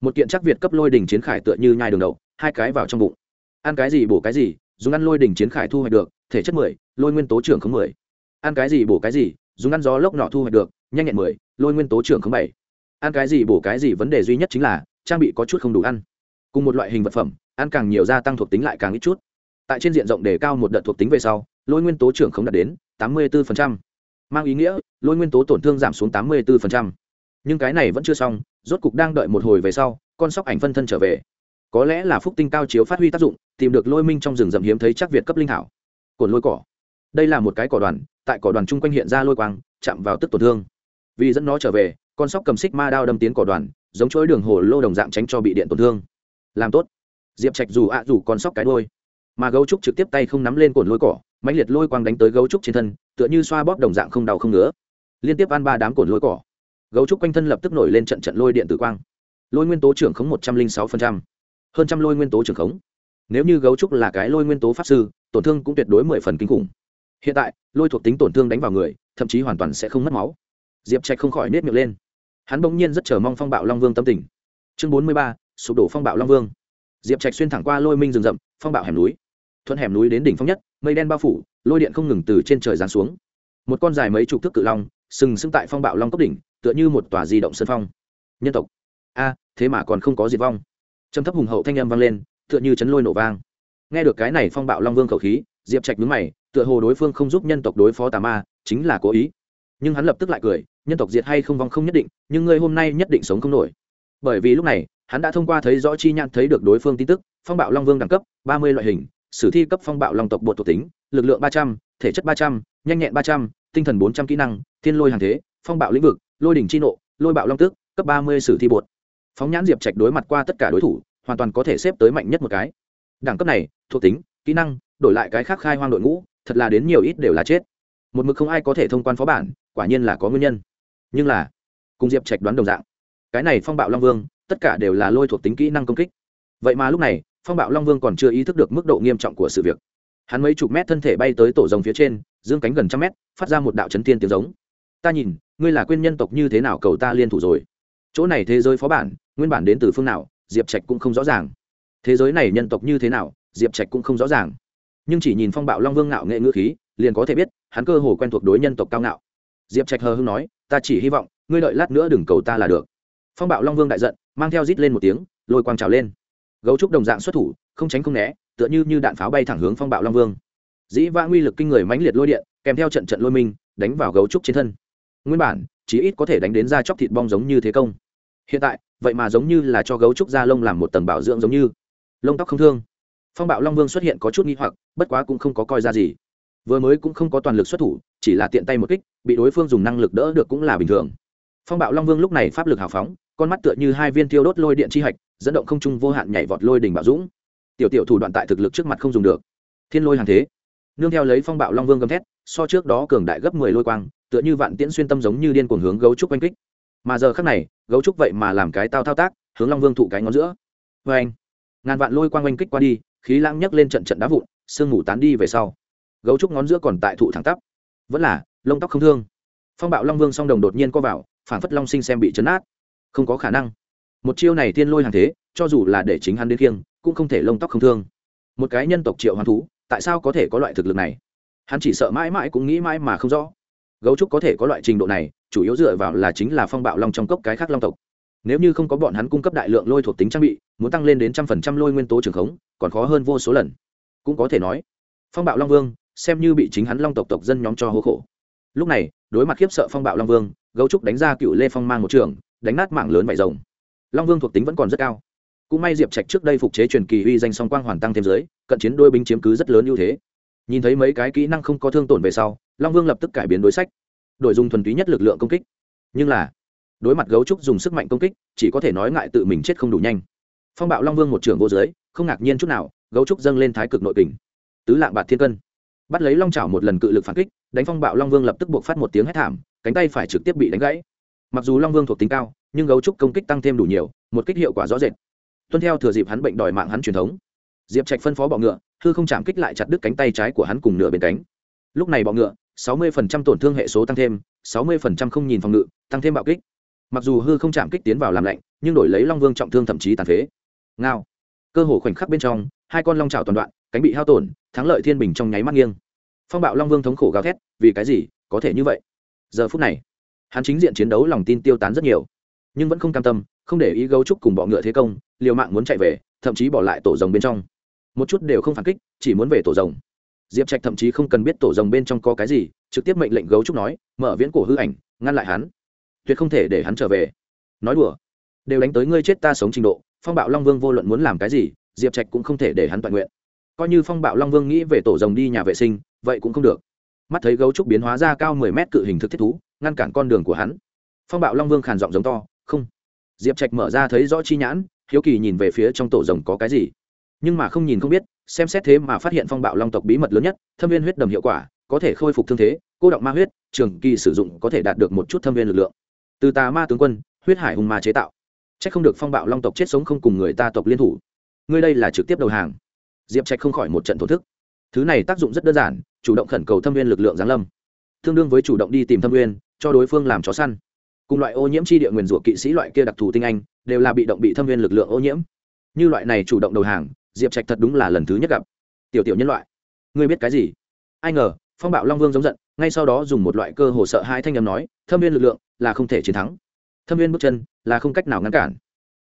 Một kiện chắc việt cấp lôi đỉnh chiến khải tựa như nhai đường đậu hai cái vào trong bụng. Ăn cái gì bổ cái gì, dùng ăn lôi đỉnh chiến khải thu hoạch được, thể chất mười, lôi nguyên tố trưởng không mười. Ăn cái gì bổ cái gì, dùng ăn gió lốc nọ thu hoạch được, nhanh nhẹn mười, lôi nguyên tố trưởng không bảy. Ăn cái gì bổ cái gì vấn đề duy nhất chính là, trang bị có chút không đủ ăn. Cùng một loại hình vật phẩm, ăn càng nhiều gia tăng thuộc tính lại càng ít chút tại trên diện rộng đề cao một đợt thuộc tính về sau, lôi nguyên tố trưởng không đạt đến tám mươi 84%. mang ý nghĩa, lôi nguyên tố tổn thương giảm xuống tám mươi 84%. nhưng cái này vẫn chưa xong, rốt cục đang đợi một hồi về sau, con sóc ảnh phân thân trở về. Có lẽ là phúc tinh cao chiếu phát huy tác dụng, tìm được lôi minh trong rừng rậm hiếm thấy chắc việt cấp linh thảo cồn lôi cỏ. Đây là một cái cỏ đoàn, tại cỏ đoàn chung quanh hiện ra lôi quang, chạm vào tức tổn thương. Vì dẫn nó trở về, con sóc cầm xích ma đao đâm tiến cỏ đoàn, giống chuỗi đường hồ lô đồng dạng tránh cho bị điện tổn thương. Làm tốt. Diệp trạch dù ạ à dù con sóc cái đôi mà gấu trúc trực tiếp tay không nắm lên cồn lôi cỏ mãnh liệt lôi quang đánh tới gấu trúc trên thân tựa như xoa bóp đồng dạng không đau không ngứa. Liên tiếp ăn ba đám cồn lôi cỏ. Gấu trúc quanh thân lập tức nổi lên trận trận lôi điện tử quang. Lôi nguyên tố trưởng khống một trăm linh sáu phần trăm, hơn trăm lôi nguyên tố trưởng khống. Nếu như gấu trúc là cái lôi nguyên tố pháp sư tổn thương cũng tuyệt đối mười phần kinh khủng. Hiện tại lôi thuộc tính tổn thương đánh vào người thậm chí hoàn toàn sẽ không mất máu. Diệp trạch không khỏi nết miệng lên. Hắn bỗng nhiên rất chờ mong phong bạo long vương tâm tình. Chương bốn mươi ba sụp đổ phong bạo long vương. Diệp trạch xuyên thẳng qua lôi minh rừng rậm phong bạo hẻm núi thuận hẻm núi đến đỉnh phong nhất, mây đen bao phủ, lôi điện không ngừng từ trên trời giáng xuống. Một con dài mấy chục thước cự long, sừng sững tại phong bạo long cốc đỉnh, tựa như một tòa di động sân phong. Nhân tộc. A, thế mà còn không có diệt vong. Trầm thấp hùng hậu thanh âm vang lên, tựa như chấn lôi nổ vang. Nghe được cái này phong bạo long vương khẩu khí, diệp trạch nhướng mày, tựa hồ đối phương không giúp nhân tộc đối phó tà ma, chính là cố ý. Nhưng hắn lập tức lại cười, nhân tộc diệt hay không vong không nhất định, nhưng ngươi hôm nay nhất định sống không nổi. Bởi vì lúc này, hắn đã thông qua thấy rõ chi nhãn thấy được đối phương tin tức, phong bạo long vương đẳng cấp, ba mươi loại hình sử thi cấp phong bạo long tộc bột thuộc tính, lực lượng ba trăm, thể chất ba trăm, nhanh nhẹn ba trăm, tinh thần bốn trăm kỹ năng, thiên lôi hàng thế, phong bạo lĩnh vực, lôi đỉnh chi nộ, lôi bạo long tước, cấp ba mươi sử thi bột. Phóng nhãn diệp trạch đối mặt qua tất cả đối thủ, hoàn toàn có thể xếp tới mạnh nhất một cái. Đẳng cấp này, thuộc tính, kỹ năng, đổi lại cái khác khai hoang đội ngũ, thật là đến nhiều ít đều là chết. Một mực không ai có thể thông quan phó bản, quả nhiên là có nguyên nhân. Nhưng là, cùng diệp trạch đoán đồng dạng, cái này phong bạo long vương, tất cả đều là lôi thuộc tính kỹ năng công kích. Vậy mà lúc này phong bạo long vương còn chưa ý thức được mức độ nghiêm trọng của sự việc hắn mấy chục mét thân thể bay tới tổ rồng phía trên dương cánh gần trăm mét phát ra một đạo chấn thiên tiếng giống ta nhìn ngươi là quên nhân tộc như thế nào cầu ta liên thủ rồi chỗ này thế giới phó bản nguyên bản đến từ phương nào diệp trạch cũng không rõ ràng thế giới này nhân tộc như thế nào diệp trạch cũng không rõ ràng nhưng chỉ nhìn phong bạo long vương ngạo nghệ ngữ khí liền có thể biết hắn cơ hồ quen thuộc đối nhân tộc cao ngạo diệp trạch hờ hưng nói ta chỉ hy vọng ngươi đợi lát nữa đừng cầu ta là được phong bạo long vương đại giận mang theo rít lên một tiếng lôi quang trào lên gấu trúc đồng dạng xuất thủ, không tránh không né, tựa như như đạn pháo bay thẳng hướng phong bạo long vương. Dĩ vã nguy lực kinh người mãnh liệt lôi điện, kèm theo trận trận lôi minh, đánh vào gấu trúc trên thân. Nguyên bản, chí ít có thể đánh đến da chóc thịt bong giống như thế công. Hiện tại, vậy mà giống như là cho gấu trúc da lông làm một tầng bảo dưỡng giống như. Lông tóc không thương. Phong bạo long vương xuất hiện có chút nghi hoặc, bất quá cũng không có coi ra gì. Vừa mới cũng không có toàn lực xuất thủ, chỉ là tiện tay một kích, bị đối phương dùng năng lực đỡ được cũng là bình thường. Phong bạo long vương lúc này pháp lực hào phóng con mắt tựa như hai viên thiêu đốt lôi điện chi hạch, dẫn động không trung vô hạn nhảy vọt lôi đỉnh bảo dũng. Tiểu tiểu thủ đoạn tại thực lực trước mặt không dùng được. Thiên lôi hàng thế. Nương theo lấy phong bạo long vương gầm thét, so trước đó cường đại gấp mười lôi quang, tựa như vạn tiễn xuyên tâm giống như điên cuồng hướng gấu trúc oanh kích. Mà giờ khác này, gấu trúc vậy mà làm cái tao thao tác, hướng long vương thụ cái ngón giữa. Vê anh ngàn vạn lôi quang oanh kích qua đi, khí lãng nhấc lên trận trận đá vụn, sương mù tán đi về sau. Gấu trúc ngón giữa còn tại thụ thẳng tắp. Vẫn là, lông tóc không thương. Phong bạo long vương song đồng đột nhiên co vào phản phất long sinh xem bị chấn át không có khả năng. Một chiêu này thiên lôi hàng thế, cho dù là để chính hắn đến kiêng cũng không thể lông tóc không thương. Một cái nhân tộc triệu hoán thú, tại sao có thể có loại thực lực này? Hắn chỉ sợ mãi mãi cũng nghĩ mãi mà không rõ. Gấu trúc có thể có loại trình độ này, chủ yếu dựa vào là chính là phong bạo long trong cốc cái khác long tộc. Nếu như không có bọn hắn cung cấp đại lượng lôi thuộc tính trang bị, muốn tăng lên đến trăm phần trăm lôi nguyên tố trường khống, còn khó hơn vô số lần. Cũng có thể nói, phong bạo long vương, xem như bị chính hắn long tộc tộc dân nhóm cho hố khổ. Lúc này, đối mặt khiếp sợ phong bạo long vương, gấu trúc đánh ra cựu lê phong mang một trường đánh nát mảng lớn vải rồng. Long vương thuộc tính vẫn còn rất cao. Cũng may diệp trạch trước đây phục chế truyền kỳ uy danh song quang hoàn tăng thêm giới cận chiến đôi binh chiếm cứ rất lớn ưu thế. Nhìn thấy mấy cái kỹ năng không có thương tổn về sau, long vương lập tức cải biến đối sách. Đổi dùng thuần túy nhất lực lượng công kích. Nhưng là, đối mặt gấu trúc dùng sức mạnh công kích, chỉ có thể nói ngại tự mình chết không đủ nhanh. Phong bạo long vương một trường vô giới không ngạc nhiên chút nào, gấu trúc dâng lên thái cực nội kình. Tứ lạng bạt thiên cân. Bắt lấy long chảo một lần cự lực phản kích, đánh phong bạo long vương lập tức buộc phát một tiếng hét thảm, cánh tay phải trực tiếp bị đánh gãy mặc dù long vương thuộc tính cao, nhưng gấu trúc công kích tăng thêm đủ nhiều, một kích hiệu quả rõ rệt. Tuân theo thừa dịp hắn bệnh đòi mạng hắn truyền thống. Diệp trạch phân phó bọ ngựa, hư không chạm kích lại chặt đứt cánh tay trái của hắn cùng nửa bên cánh. Lúc này bọ ngựa, sáu mươi tổn thương hệ số tăng thêm, sáu mươi không nhìn phòng ngự, tăng thêm bạo kích. Mặc dù hư không chạm kích tiến vào làm lạnh, nhưng đổi lấy long vương trọng thương thậm chí tàn phế. Ngao. Cơ hồ khoảnh khắc bên trong, hai con long trào toàn đoạn, cánh bị hao tổn, thắng lợi thiên bình trong nháy mắt nghiêng. Phong bạo long vương thống khổ gào thét, vì cái gì có thể như vậy? Giờ phút này hắn chính diện chiến đấu lòng tin tiêu tán rất nhiều, nhưng vẫn không cam tâm, không để ý gấu trúc cùng bọ ngựa thế công, liều mạng muốn chạy về, thậm chí bỏ lại tổ rồng bên trong. Một chút đều không phản kích, chỉ muốn về tổ rồng. Diệp trạch thậm chí không cần biết tổ rồng bên trong có cái gì, trực tiếp mệnh lệnh gấu trúc nói, mở viễn cổ hư ảnh, ngăn lại hắn. Tuyệt không thể để hắn trở về. Nói đùa, đều đánh tới ngươi chết ta sống trình độ, phong bạo long vương vô luận muốn làm cái gì, diệp trạch cũng không thể để hắn toàn nguyện. Coi như phong bạo long vương nghĩ về tổ rồng đi nhà vệ sinh, vậy cũng không được. Mắt thấy gấu trúc biến hóa ra cao mười mét cự hình thực thiết thú ngăn cản con đường của hắn. Phong bạo long vương khàn giọng giống to, không. Diệp trạch mở ra thấy rõ chi nhãn, hiếu kỳ nhìn về phía trong tổ rồng có cái gì. Nhưng mà không nhìn không biết, xem xét thế mà phát hiện phong bạo long tộc bí mật lớn nhất, thâm viên huyết đầm hiệu quả, có thể khôi phục thương thế, cô động ma huyết, trường kỳ sử dụng có thể đạt được một chút thâm viên lực lượng. Từ tà ma tướng quân, huyết hải hùng ma chế tạo. C h ắ c không được phong bạo long tộc chết sống không cùng người ta tộc liên thủ. Ngươi đây là trực tiếp đầu hàng. Diệp trạch không khỏi một trận thổ thức. Thứ này tác dụng rất đơn giản, chủ động khẩn cầu thâm viên lực lượng giáng lâm. Tương đương với chủ động đi tìm thâm viên cho đối phương làm chó săn. Cùng loại ô nhiễm chi địa nguyền rủa kỵ sĩ loại kia đặc thù tinh anh, đều là bị động bị thâm viên lực lượng ô nhiễm. Như loại này chủ động đầu hàng, diệp trạch thật đúng là lần thứ nhất gặp. Tiểu tiểu nhân loại, ngươi biết cái gì? Ai ngờ, phong bạo long vương giống giận, ngay sau đó dùng một loại cơ hồ sợ hai thanh â m nói, thâm viên lực lượng là không thể chiến thắng. Thâm viên bước chân là không cách nào ngăn cản.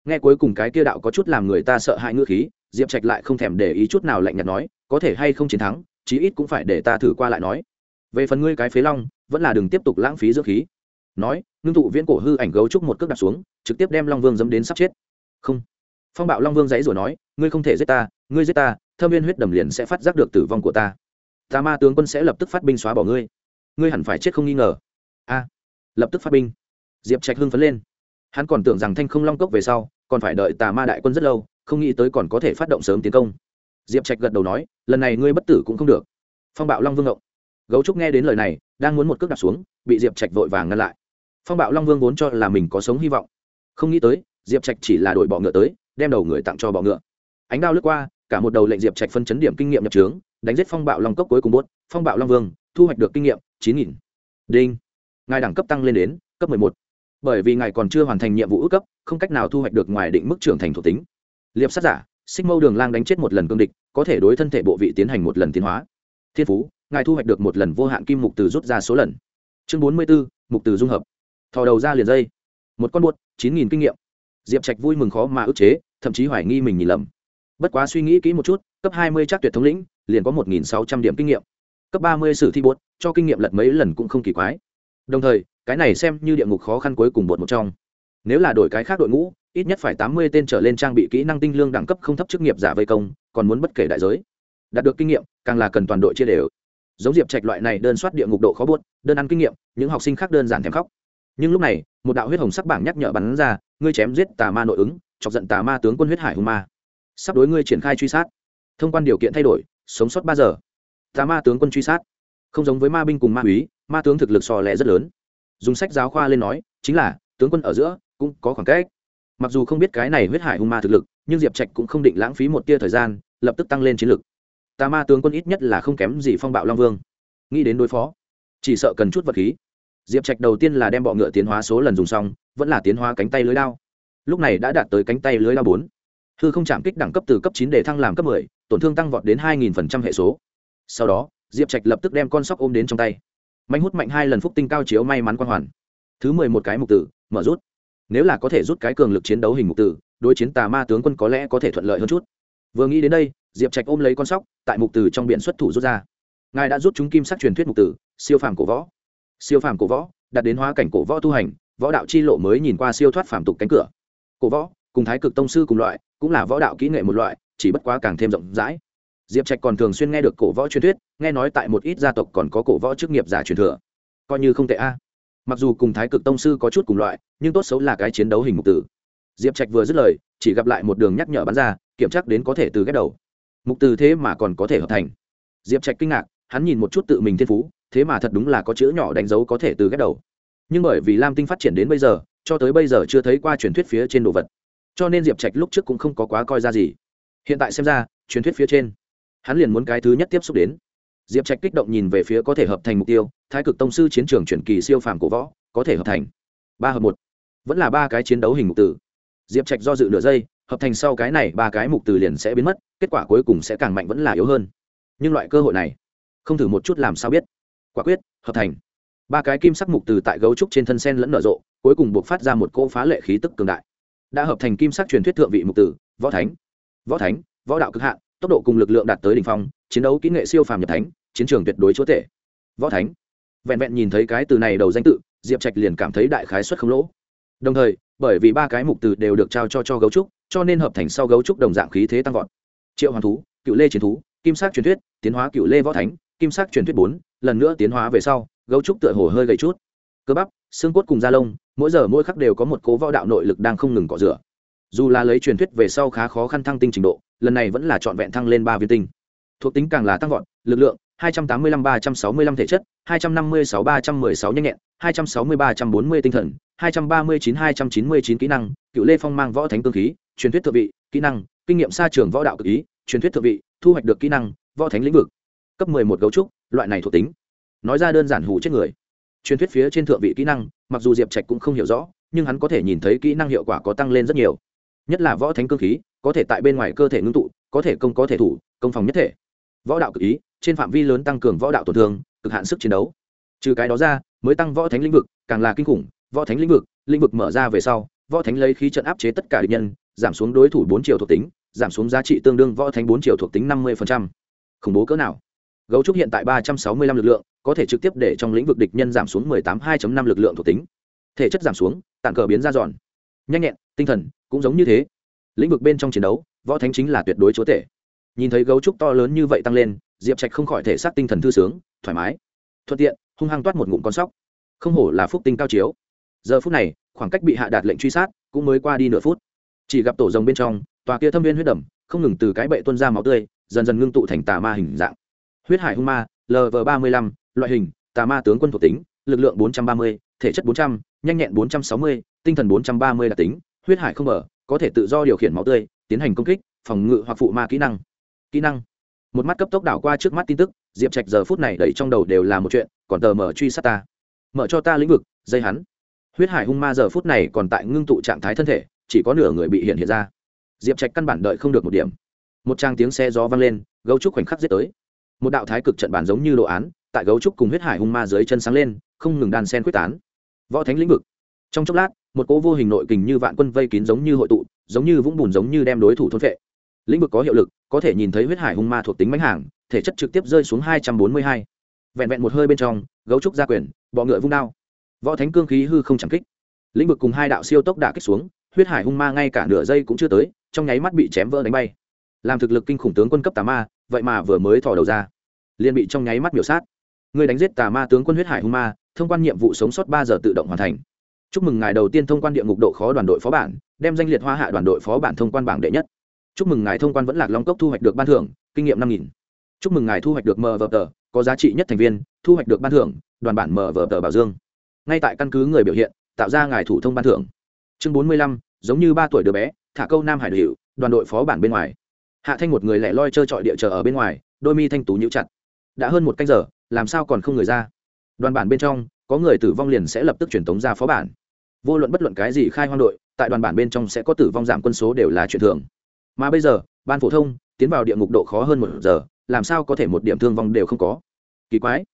Nghe cuối cùng cái kia đạo có chút làm người ta sợ hãi ngữ khí, diệp trạch lại không thèm để ý chút nào lạnh nhạt nói, có thể hay không chiến thắng, chí ít cũng phải để ta thử qua lại nói về phần ngươi cái phế long, vẫn là đừng tiếp tục lãng phí dưỡng khí. Nói, ngưng tụ viễn cổ hư ảnh gấu trúc một cước đặt xuống, trực tiếp đem long vương dẫm đến sắp chết. Không. Phong bạo long vương dãy rồi nói, ngươi không thể giết ta, ngươi giết ta, thâm viên huyết đầm liền sẽ phát giác được tử vong của ta. Tà ma tướng quân sẽ lập tức phát binh xóa bỏ ngươi. Ngươi hẳn phải chết không nghi ngờ. A. Lập tức phát binh. Diệp trạch hưng phấn lên. Hắn còn tưởng rằng thanh không long cốc về sau, còn phải đợi tà ma đại quân rất lâu, không nghĩ tới còn có thể phát động sớm tiến công. Diệp trạch gật đầu nói, lần này ngươi bất tử cũng không được. Phong bạo long vương ngộng gấu trúc nghe đến lời này, đang muốn một cước đặt xuống, bị diệp trạch vội vàng ngăn lại. Phong bạo long vương vốn cho là mình có sống hy vọng. Không nghĩ tới, diệp trạch chỉ là đội bọ ngựa tới, đem đầu người tặng cho bọ ngựa. Ánh đao lướt qua, cả một đầu lệnh diệp trạch phân chấn điểm kinh nghiệm nhập trướng, đánh giết phong bạo long cốc cuối cùng bốt. Phong bạo long vương, thu hoạch được kinh nghiệm chín nghìn. Đinh. Ngài đẳng cấp tăng lên đến cấp mười một. Bởi vì ngài còn chưa hoàn thành nhiệm vụ ước cấp, không cách nào thu hoạch được ngoài định mức trưởng thành thuộc tính. Liệp sát giả, xích mâu đường lang đánh chết một lần cương địch, có thể đối thân thể bộ vị tiến hành một lần tiến hóa. Thiên phú ngài thu hoạch được một lần vô hạn kim mục từ rút ra số lần. Chương bốn mươi b ố mục từ dung hợp. Thò đầu ra liền dây. Một con buốt, chín nghìn kinh nghiệm. Diệp trạch vui mừng khó mà ức chế, thậm chí hoài nghi mình nhìn lầm. Bất quá suy nghĩ kỹ một chút, cấp hai mươi chắc tuyệt thống lĩnh, liền có một nghìn sáu trăm điểm kinh nghiệm. Cấp ba mươi sử thi bột cho kinh nghiệm lật mấy lần cũng không kỳ quái. Đồng thời, cái này xem như địa ngục khó khăn cuối cùng bột một trong. Nếu là đổi cái khác đội ngũ, ít nhất phải tám mươi tên trở lên trang bị kỹ năng tinh lương đẳng cấp không thấp chức nghiệp giả vây công, còn muốn bất kể đại giới. Đạt được kinh nghiệm, càng là cần toàn đội chia đều giống diệp trạch loại này đơn soát địa ngục độ khó buốt, đơn ăn kinh nghiệm, những học sinh khác đơn giản thèm khóc. Nhưng lúc này, một đạo huyết hồng sắc bảng nhắc nhở bắn ra, ngươi chém giết tà ma nội ứng, chọc giận tà ma tướng quân huyết hải hùng ma. Sắp đối ngươi triển khai truy sát. Thông quan điều kiện thay đổi, sống sót ba giờ. Tà ma tướng quân truy sát. Không giống với ma binh cùng ma úy, ma tướng thực lực sò lẹ rất lớn. Dùng sách giáo khoa lên nói, chính là, tướng quân ở giữa, cũng có khoảng cách. Mặc dù không biết cái này huyết hải hung ma thực lực, nhưng diệp trạch cũng không định lãng phí một tia thời gian, lập tức tăng lên chiến lực tà ma tướng quân ít nhất là không kém gì phong bạo long vương. Nghĩ đến đối phó, chỉ sợ cần chút vật khí. Diệp trạch đầu tiên là đem bọ ngựa tiến hóa số lần dùng xong, vẫn là tiến hóa cánh tay lưới đao. Lúc này đã đạt tới cánh tay lưới đao bốn. Hư không chạm kích đẳng cấp từ cấp chín để thăng làm cấp mười, tổn thương tăng vọt đến hai nghìn phần trăm hệ số. Sau đó, diệp trạch lập tức đem con sóc ôm đến trong tay. Mạnh hút mạnh hai lần phúc tinh cao chiếu may mắn quan hoàn. Thứ mười một cái mục tử, mở rút. Nếu là có thể rút cái cường lực chiến đấu hình mục tử, đối chiến tà ma tướng quân có lẽ có thể thuận lợi hơn chút. Vừa nghĩ đến đây diệp trạch ôm lấy con sóc, tại mục tử trong biển xuất thủ rút ra. Ngài đã rút chúng kim sắc truyền thuyết mục tử, siêu phàm cổ võ. Siêu phàm cổ võ, đạt đến hóa cảnh cổ võ tu hành, võ đạo chi lộ mới nhìn qua siêu thoát phàm tục cánh cửa. Cổ võ, cùng thái cực tông sư cùng loại, cũng là võ đạo kỹ nghệ một loại, chỉ bất quá càng thêm rộng rãi. Diệp trạch còn thường xuyên nghe được cổ võ truyền thuyết, nghe nói tại một ít gia tộc còn có cổ võ chức nghiệp giả truyền thừa. Coi như không tệ a. Mặc dù cùng thái cực tông sư có chút cùng loại, nhưng tốt xấu là cái chiến đấu hình mục tử. Diệp trạch vừa dứt lời, chỉ gặp lại một đường nhắc nhở bắn ra, kiểm tra đến có thể từ ghép đầu mục từ thế mà còn có thể hợp thành. Diệp trạch kinh ngạc, hắn nhìn một chút tự mình thiên phú, thế mà thật đúng là có chữ nhỏ đánh dấu có thể từ ghép đầu. Nhưng bởi vì lam tinh phát triển đến bây giờ, cho tới bây giờ chưa thấy qua truyền thuyết phía trên đồ vật. Cho nên diệp trạch lúc trước cũng không có quá coi ra gì. Hiện tại xem ra, truyền thuyết phía trên, hắn liền muốn cái thứ nhất tiếp xúc đến. Diệp trạch kích động nhìn về phía có thể hợp thành mục tiêu, thái cực tông sư chiến trường chuyển kỳ siêu phàm cổ võ, có thể hợp thành. Ba hợp một. Vẫn là ba cái chiến đấu hình mục tử. Diệp trạch do dự nửa giây hợp thành sau cái này ba cái mục từ liền sẽ biến mất, kết quả cuối cùng sẽ càng mạnh vẫn là yếu hơn. Nhưng loại cơ hội này, không thử một chút làm sao biết. Quả quyết, hợp thành. Ba cái kim sắc mục từ tại gấu trúc trên thân sen lẫn nở rộ, cuối cùng buộc phát ra một cỗ phá lệ khí tức cường đại. Đã hợp thành kim sắc truyền thuyết thượng vị mục tử võ thánh. Võ thánh, võ đạo cực hạn, tốc độ cùng lực lượng đạt tới đ ỉ n h phong, chiến đấu kỹ nghệ siêu phàm nhập thánh, chiến trường tuyệt đối chúa tể. Võ thánh. Vẹn vẹn nhìn thấy cái từ này đầu danh tự, diệp trạch liền cảm thấy đại khái xuất không lỗ. Đồng thời, bởi vì ba cái mục từ đều được trao cho cho gấu trúc cho nên hợp thành sau gấu trúc đồng dạng khí thế tăng vọt. Triệu hoàn thú, cựu lê chiến thú, kim sắc truyền thuyết, tiến hóa cựu lê võ thánh, kim sắc truyền thuyết bốn, lần nữa tiến hóa về sau, gấu trúc tựa hồ hơi gầy chút. Cơ bắp, xương cốt cùng da lông, mỗi giờ mỗi khắc đều có một cố võ đạo nội lực đang không ngừng cọ rửa. Dù là lấy truyền thuyết về sau khá khó khăn thăng tinh trình độ, lần này vẫn là trọn vẹn thăng lên ba viên tinh. Thuộc tính càng là tăng vọt, lực lượng 285-365 thể chất 256-316 nhanh nhẹn 260-340 tinh thần 239-299 kỹ năng, cựu lê phong mang võ thánh cương khí truyền thuyết thượng vị, kỹ năng, kinh nghiệm xa trường võ đạo cực ý, truyền thuyết thượng vị, thu hoạch được kỹ năng, võ thánh lĩnh vực. Cấp 11 gấu trúc, loại này thuộc tính. Nói ra đơn giản hủ chết người. Truyền thuyết phía trên thượng vị kỹ năng, mặc dù diệp trạch cũng không hiểu rõ, nhưng hắn có thể nhìn thấy kỹ năng hiệu quả có tăng lên rất nhiều. Nhất là võ thánh cương khí, có thể tại bên ngoài cơ thể ngưng tụ, có thể công có thể thủ, công phòng nhất thể. Võ đạo cực ý, trên phạm vi lớn tăng cường võ đạo tổn thương, cực hạn sức chiến đấu. Trừ cái đó ra, mới tăng võ thánh lĩnh vực, càng là kinh khủng. Võ thánh lĩnh vực lĩnh vực mở ra về sau, võ thánh lấy khí trận áp chế tất cả địch nhân giảm xuống đối thủ bốn triệu thuộc tính, giảm xuống giá trị tương đương võ thánh bốn triệu thuộc tính năm mươi khủng bố cỡ nào? Gấu trúc hiện tại ba trăm sáu mươi lăm lực lượng, có thể trực tiếp để trong lĩnh vực địch nhân giảm xuống mười tám hai năm lực lượng thuộc tính. Thể chất giảm xuống, tàn cờ biến ra giòn. Nhanh nhẹn, tinh thần, cũng giống như thế. Lĩnh vực bên trong chiến đấu, võ thánh chính là tuyệt đối chúa tể. Nhìn thấy gấu trúc to lớn như vậy tăng lên, diệp trạch không khỏi thể xác tinh thần thư sướng, thoải mái, thuận tiện, hung hăng toát một ngụm con sóc. Không hổ là phúc tinh cao chiếu. Giờ phút này, khoảng cách bị hạ đạt lệnh truy sát cũng mới qua đi nửa phút chỉ gặp tổ rồng bên trong, tòa kia thâm viên huyết đầm, không ngừng từ cái bệ tuân ra máu tươi, dần dần ngưng tụ thành tà ma hình dạng. Huyết hải hung ma lv ba mươi lăm, loại hình, tà ma tướng quân thuộc tính, lực lượng bốn trăm ba mươi, thể chất bốn trăm n nhẹn bốn trăm sáu mươi, tinh thần bốn trăm ba mươi đặc tính, huyết hải không mở, có thể tự do điều khiển máu tươi, tiến hành công kích, phòng ngự hoặc phụ ma kỹ năng. Kỹ năng. Một mắt cấp tốc đảo qua trước mắt tin tức, diệp trạch giờ phút này đẩy trong đầu đều là một chuyện, còn tờ mở truy sát ta. Mở cho ta lĩnh vực, dây hắn. Huyết hải hung ma giờ phút này còn tại ngưng tụ trạng thái thân thể chỉ có nửa người bị hiện hiện ra. Diệp trạch căn bản đợi không được một điểm. Một trang tiếng xe gió vang lên, gấu trúc khoảnh khắc giết tới. Một đạo thái cực trận bản giống như đồ án, tại gấu trúc cùng huyết hải hung ma dưới chân sáng lên, không ngừng đàn sen quyết tán. Võ thánh lĩnh vực. Trong chốc lát, một cỗ vô hình nội kình như vạn quân vây kín giống như hội tụ, giống như vũng bùn giống như đem đối thủ thôn vệ lĩnh vực có hiệu lực, có thể nhìn thấy huyết hải hung ma thuộc tính mánh hàng thể chất trực tiếp rơi xuống hai trăm bốn mươi hai. Vẹn vẹn một hơi bên trong, gấu trúc gia quyền, bọ ngựa vung đao. Võ thánh cương khí hư không chẳng kích. Lĩnh vực cùng hai đạo siêu tốc đả kích xuống huyết hải hung ma ngay cả nửa giây cũng chưa tới, trong nháy mắt bị chém vỡ đánh bay. Làm thực lực kinh khủng tướng quân cấp tà ma, vậy mà vừa mới thò đầu ra, liền bị trong nháy mắt biểu sát. Người đánh giết tà ma tướng quân huyết hải hung ma, thông quan nhiệm vụ sống sót ba giờ tự động hoàn thành. Chúc mừng ngài đầu tiên thông quan địa ngục độ khó đoàn đội phó bản, đem danh liệt hoa hạ đoàn đội phó bản thông quan bảng đệ nhất. Chúc mừng ngài thông quan vẫn lạc long cốc thu hoạch được ban thưởng, kinh nghiệm năm nghìn. Chúc mừng ngài thu hoạch được mờ vờ tờ có giá trị nhất thành viên, thu hoạch được ban thưởng, đoàn bản mờ vờ tờ bảo dương. Ngay tại căn cứ người biểu hiện, tạo ra ngài thủ thông ban thưởng. Chương bốn mươi lăm giống như ba tuổi đứa bé, thả câu nam hải hiệu đoàn đội phó bản bên ngoài. Hạ thanh một người lẻ loi trơ trọi địa chờ ở bên ngoài, đôi mi thanh tú nhũ chặt. Đã hơn một canh giờ, làm sao còn không người ra? Đoàn bản bên trong, có người tử vong liền sẽ lập tức truyền tống ra phó bản. Vô luận bất luận cái gì khai hoang đội, tại đoàn bản bên trong sẽ có tử vong giảm quân số đều là chuyện thường. Mà bây giờ, ban phổ thông, tiến vào địa ngục độ khó hơn một giờ, làm sao có thể một điểm thương vong đều không có? Kỳ quái.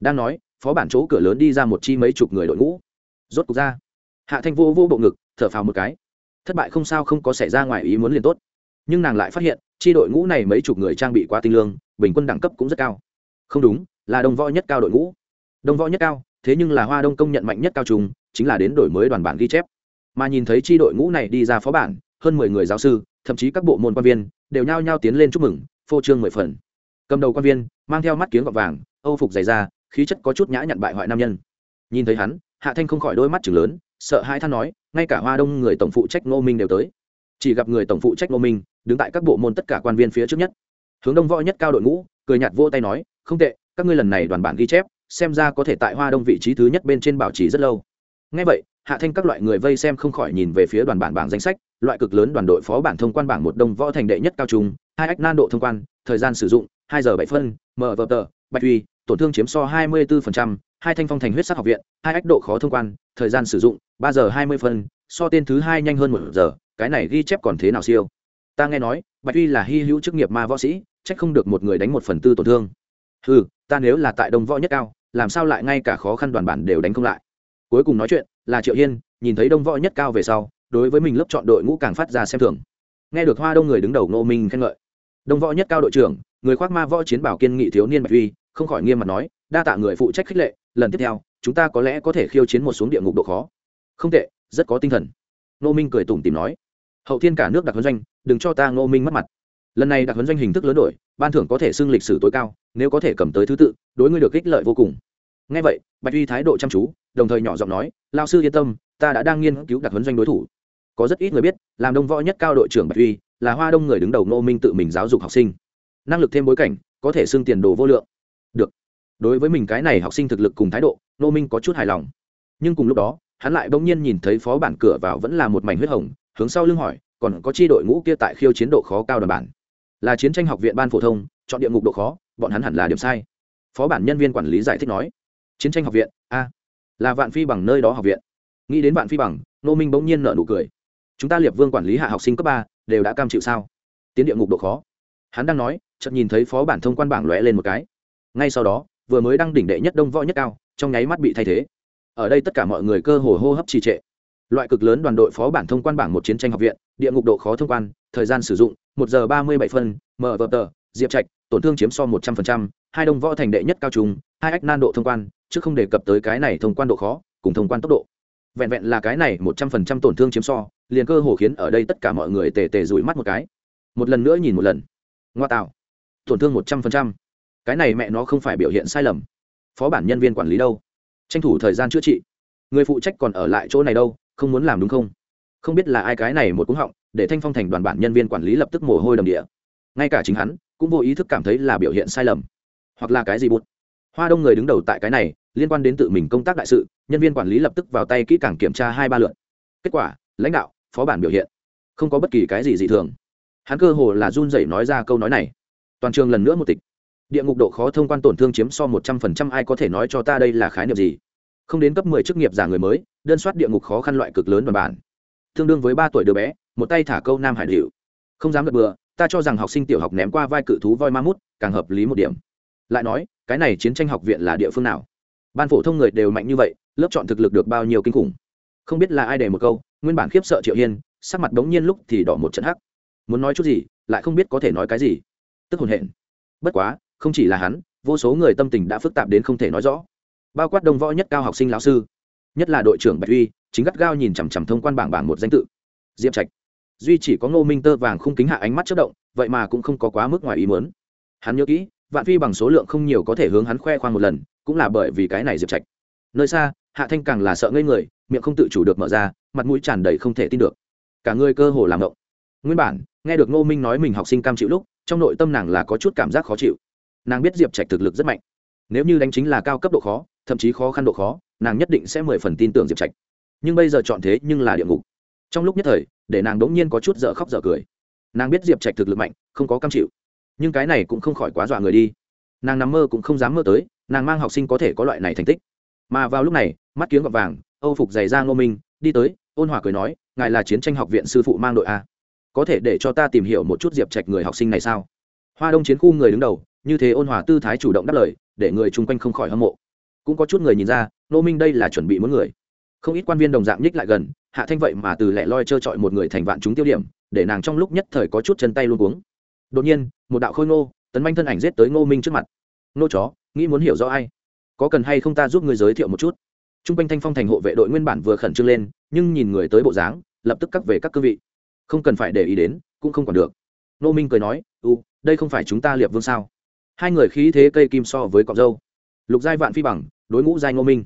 Đang nói, phó bản chỗ cửa lớn đi ra một chi mấy chục người đội ngũ. Rốt cục ra. Hạ thanh vô vô bộ ngực, thở phào một cái thất bại không sao không có xảy ra ngoài ý muốn liền tốt. Nhưng nàng lại phát hiện tri đội ngũ này mấy chục người trang bị quá tinh lương, bình quân đẳng cấp cũng rất cao. Không đúng, là đồng võ nhất cao đội ngũ. Đồng võ nhất cao, thế nhưng là hoa đông công nhận mạnh nhất cao trùng chính là đến đổi mới đoàn bản ghi chép. Mà nhìn thấy tri đội ngũ này đi ra phó bản, hơn mười người giáo sư, thậm chí các bộ môn quan viên, đều nhao nhao tiến lên chúc mừng, phô trương mười phần. Cầm đầu quan viên, mang theo mắt kiếng gọt vàng, âu phục dày da, khí chất có chút nhã nhặn bại hoại nam nhân. Nhìn thấy hắn, hạ thanh không khỏi đôi mắt chừng lớn, sợ hai than nói ngay cả hoa đông người tổng phụ trách ngô minh đều tới. Chỉ gặp người tổng phụ trách ngô minh đứng tại các bộ môn tất cả quan viên phía trước nhất. Hướng đông võ nhất cao đội ngũ, cười nhạt vô tay nói, không tệ, các ngươi lần này đoàn bản ghi chép, xem ra có thể tại hoa đông vị trí thứ nhất bên trên bảo trì rất lâu. Ngay vậy, hạ thanh các loại người vây xem không khỏi nhìn về phía đoàn bản bảng danh sách, loại cực lớn đoàn đội phó bản thông quan bảng một đông võ thành đệ nhất cao trung, hai ách nan độ thông quan, thời gian sử dụng, hai giờ bảy phân, mở vờ tờ, bạch uy, tổn thương chiếm so hai mươi bốn hai thanh phong thành huyết sắc học viện, hai ách độ khó thông quan, thời gian sử dụng, ba giờ hai mươi phân, so tên thứ hai nhanh hơn một giờ, cái này ghi chép còn thế nào siêu? Ta nghe nói, bạch uy là hy hữu chức nghiệp ma võ sĩ trách không được một người đánh một phần tư tổn thương. Ừ ta nếu là tại đông võ nhất cao, làm sao lại ngay cả khó khăn đoàn bản đều đánh không lại? Cuối cùng nói chuyện, là triệu hiên, nhìn thấy đông võ nhất cao về sau, đối với mình lớp chọn đội ngũ càng phát ra xem thường. Nghe được hoa đông người đứng đầu ngô minh khen ngợi. Đông võ nhất cao đội trưởng, người khoác ma võ chiến bảo kiên nghị thiếu niên bạch uy, không khỏi nghiêm mặt nói đa tạ người phụ trách khích lệ, lần tiếp theo, chúng ta có lẽ có thể khiêu chiến một xuống địa ngục độ khó. Không tệ, rất có tinh thần. Ngô minh cười tủm tìm nói. Hậu thiên cả nước đặc huấn doanh, đừng cho ta ngô minh mất mặt. Lần này đặc huấn doanh hình thức lớn đổi, ban thưởng có thể xưng lịch sử tối cao, nếu có thể cầm tới thứ tự, đối ngươi được ích lợi vô cùng. Ngay vậy, bạch uy thái độ chăm chú, đồng thời nhỏ giọng nói lao sư yên tâm, ta đã đang nghiên cứu đặc huấn doanh đối thủ. Có rất ít người biết, làm đông võ nhất cao đội trưởng bạch uy là hoa đông người đứng đầu ngô minh tự mình giáo dục học sinh. Năng lực thêm bối cảnh, có thể xưng tiền đồ vô lượng đối với mình cái này học sinh thực lực cùng thái độ Nô minh có chút hài lòng. Nhưng cùng lúc đó, hắn lại bỗng nhiên nhìn thấy phó bản cửa vào vẫn là một mảnh huyết hồng, hướng sau lưng hỏi, còn có chi đội ngũ kia tại khiêu chiến độ khó cao đoàn bản? Là chiến tranh học viện ban phổ thông, chọn địa ngục độ khó, bọn hắn hẳn là điểm sai. Phó bản nhân viên quản lý giải thích nói, chiến tranh học viện, a, là vạn phi bằng nơi đó học viện. Nghĩ đến vạn phi bằng nô minh bỗng nhiên nợ nụ cười. Chúng ta liệp vương quản lý hạ học sinh cấp ba, đều đã cam chịu sao? Tiến địa ngục độ khó. Hắn đang nói, chợt nhìn thấy phó bản thông quan bảng lóe lên một cái. Ngay sau đó vừa mới đăng đỉnh đệ nhất đông võ nhất cao, trong nháy mắt bị thay thế. Ở đây tất cả mọi người cơ hồ hô hấp trì trệ. Loại cực lớn đoàn đội phó bản thông quan bảng một chiến tranh học viện, địa ngục độ khó thông quan, thời gian sử dụng, một giờ ba mươi bảy phân, mở vờ tờ, diệp trạch, tổn thương chiếm so một trăm linh hai đông võ thành đệ nhất cao trùng hai ách nan độ thông quan, chứ không đề cập tới cái này thông quan độ khó, cùng thông quan tốc độ. Vẹn vẹn là cái này một trăm phần trăm tổn thương chiếm so, liền cơ hồ khiến ở đây tất cả mọi người tề tề rủi mắt một cái. Một lần nữa nhìn một lần. Ngoa tạo. Tổn thương một trăm phần trăm cái này mẹ nó không phải biểu hiện sai lầm. Phó bản nhân viên quản lý đâu? Tranh thủ thời gian chữa trị. Người phụ trách còn ở lại chỗ này đâu, không muốn làm đúng không? Không biết là ai cái này một cúng họng, để thanh phong thành đoàn bản nhân viên quản lý lập tức mồ hôi đầm địa. Ngay cả chính hắn, cũng vô ý thức cảm thấy là biểu hiện sai lầm. Hoặc là cái gì bút hoa đông người đứng đầu tại cái này, liên quan đến tự mình công tác đại sự, nhân viên quản lý lập tức vào tay kỹ càng kiểm tra hai ba lượt. Kết quả, lãnh đạo, phó bản biểu hiện, không có bất kỳ cái gì dị thường. Hắn cơ hồ là run rẩy nói ra câu nói này. Toàn trường lần nữa một tịch địa ngục độ khó thông quan tổn thương chiếm so một trăm phần trăm, ai có thể nói cho ta đây là khái niệm gì? Không đến cấp mười chức nghiệp giả người mới, đơn soát địa ngục khó khăn loại cực lớn đoàn bản. Tương đương với ba tuổi đứa bé, một tay thả câu nam hải điệu không dám gật bừa, ta cho rằng học sinh tiểu học ném qua vai cự thú voi ma mút, càng hợp lý một điểm. Lại nói, cái này chiến tranh học viện là địa phương nào? Ban phổ thông người đều mạnh như vậy, lớp chọn thực lực được bao nhiêu kinh khủng? Không biết là ai để một câu, nguyên bản khiếp sợ triệu hiên, sắc mặt bỗng nhiên lúc thì đỏ một trận hắc. Muốn nói chút gì, lại không biết có thể nói cái gì. Tức hồn hển. Bất quá không chỉ là hắn, vô số người tâm tình đã phức tạp đến không thể nói rõ. Bao quát đông võ nhất cao học sinh lão sư, nhất là đội trưởng bạch uy, chính gắt gao nhìn chằm chằm thông quan bảng bảng một danh tự. Diệp trạch. Duy chỉ có ngô minh tơ vàng khung kính hạ ánh mắt chất động, vậy mà cũng không có quá mức ngoài ý muốn. Hắn nhớ kỹ, vạn phi bằng số lượng không nhiều có thể hướng hắn khoe khoang một lần, cũng là bởi vì cái này diệp trạch. Nơi xa, hạ thanh càng là sợ ngây người, miệng không tự chủ được mở ra, mặt mũi tràn đầy không thể tin được. Cả người cơ hồ làm động. Nguyên bản, nghe được ngô minh nói mình học sinh cam chịu lúc, trong nội tâm nàng là có chút cảm giác khó chịu nàng biết diệp trạch thực lực rất mạnh. Nếu như đánh chính là cao cấp độ khó, thậm chí khó khăn độ khó, nàng nhất định sẽ mười phần tin tưởng diệp trạch. Nhưng bây giờ chọn thế nhưng là địa ngục. Trong lúc nhất thời, để nàng đống nhiên có chút dở khóc dở cười. Nàng biết diệp trạch thực lực mạnh, không có cam chịu. Nhưng cái này cũng không khỏi quá dọa người đi. Nàng nằm mơ cũng không dám mơ tới, nàng mang học sinh có thể có loại này thành tích. Mà vào lúc này, mắt kiếm gọt vàng, âu phục giày ra ngô minh, đi tới, ôn hòa cười nói, ngài là chiến tranh học viện sư phụ mang đội a. Có thể để cho ta tìm hiểu một chút diệp trạch người học sinh này sao? Hoa đông chiến khu người đứng đầu như thế ôn hòa tư thái chủ động đáp lời, để người chung quanh không khỏi hâm mộ. Cũng có chút người nhìn ra nô minh đây là chuẩn bị muốn người. Không ít quan viên đồng dạng nhích lại gần, hạ thanh vậy mà từ lẻ loi trơ trọi một người thành vạn chúng tiêu điểm, để nàng trong lúc nhất thời có chút chân tay luôn cuống. Đột nhiên, một đạo khôi ngô, tấn manh thân ảnh giết tới ngô minh trước mặt. Nô chó, nghĩ muốn hiểu rõ ai? Có cần hay không ta giúp người giới thiệu một chút? T r u n g quanh thanh phong thành hộ vệ đội nguyên bản vừa khẩn trương lên, nhưng nhìn người tới bộ dáng, lập tức cắt về các cương vị. Không cần phải để ý đến, cũng không còn được. Nô minh cười nói u đây không phải chúng ta liệp vương sao? Hai người khí thế cây kim so với cọc dâu. Lục giai vạn phi bằng, đối ngũ giai ngô minh.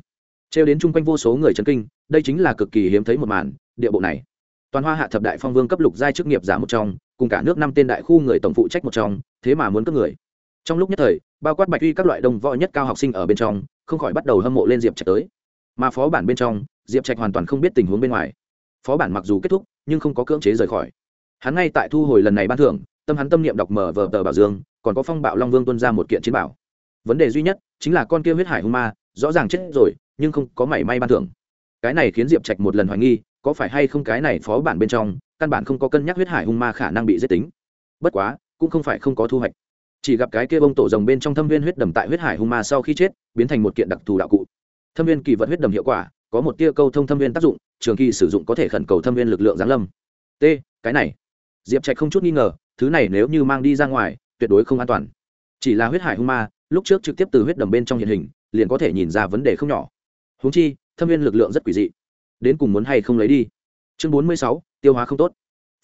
Trêu đến chung quanh vô số người chấn kinh, đây chính là cực kỳ hiếm thấy một màn, địa bộ này. Toàn hoa hạ thập đại phong vương cấp lục giai chức nghiệp giả một trong, cùng cả nước năm tên đại khu người tổng phụ trách một trong, thế mà muốn cướp người. Trong lúc nhất thời, bao quát bạch uy các loại đồng võ nhất cao học sinh ở bên trong, không khỏi bắt đầu hâm mộ lên diệp trạch tới. Mà phó bản bên trong, diệp trạch hoàn toàn không biết tình huống bên ngoài. Phó bản mặc dù kết thúc, nhưng không có cưỡng chế rời khỏi. Hắn ngay tại thu hồi lần này ban thưởng tâm hắn tâm niệm đọc mở vờ tờ bảo dương, còn có phong bạo long vương tuân ra một kiện chiến bảo. Vấn đề duy nhất chính là con kia huyết hải hung ma, rõ ràng chết rồi, nhưng không có mảy may ban thưởng. Cái này khiến diệp trạch một lần hoài nghi, có phải hay không cái này phó bản bên trong, căn bản không có cân nhắc huyết hải hung ma khả năng bị giết tính. Bất quá, cũng không phải không có thu hoạch. Chỉ gặp cái kia bông tổ rồng bên trong thâm viên huyết đầm tại huyết hải hung ma sau khi chết, biến thành một kiện đặc thù đạo cụ. Thâm viên kỳ vật huyết đầm hiệu quả, có một tia câu thông thâm viên tác dụng, trường kỳ sử dụng có thể khẩn cầu thâm viên lực lượng giáng lâm. T, cái này. Diệp trạch không chút nghi ngờ thứ này nếu như mang đi ra ngoài, tuyệt đối không an toàn. Chỉ là huyết hải hung ma, lúc trước trực tiếp từ huyết đầm bên trong hiện hình, liền có thể nhìn ra vấn đề không nhỏ. Húng chi, thâm viên lực lượng rất quỷ dị. Đến cùng muốn hay không lấy đi? Chương bốn mươi sáu, tiêu hóa không tốt.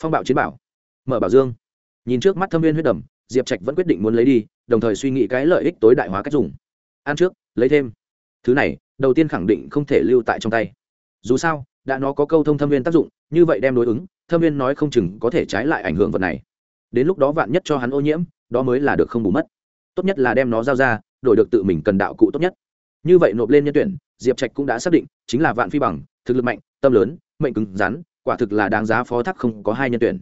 Phong bạo chiến bảo. Mở bảo dương. Nhìn trước mắt thâm viên huyết đầm, diệp trạch vẫn quyết định muốn lấy đi, đồng thời suy nghĩ cái lợi ích tối đại hóa cách dùng. Ăn trước, lấy thêm. Thứ này, đầu tiên khẳng định không thể lưu tại trong tay. Dù sao, đã nó có câu thông thâm viên tác dụng, như vậy đem đối ứng, thâm viên nói không chừng có thể trái lại ảnh hưởng vật này đến lúc đó vạn nhất cho hắn ô nhiễm, đó mới là được không bù mất. Tốt nhất là đem nó giao ra, đổi được tự mình cần đạo cụ tốt nhất. Như vậy nộp lên nhân tuyển, diệp trạch cũng đã xác định, chính là vạn phi bằng, thực lực mạnh, tâm lớn, mệnh cứng rắn, quả thực là đáng giá phó thác không có hai nhân tuyển.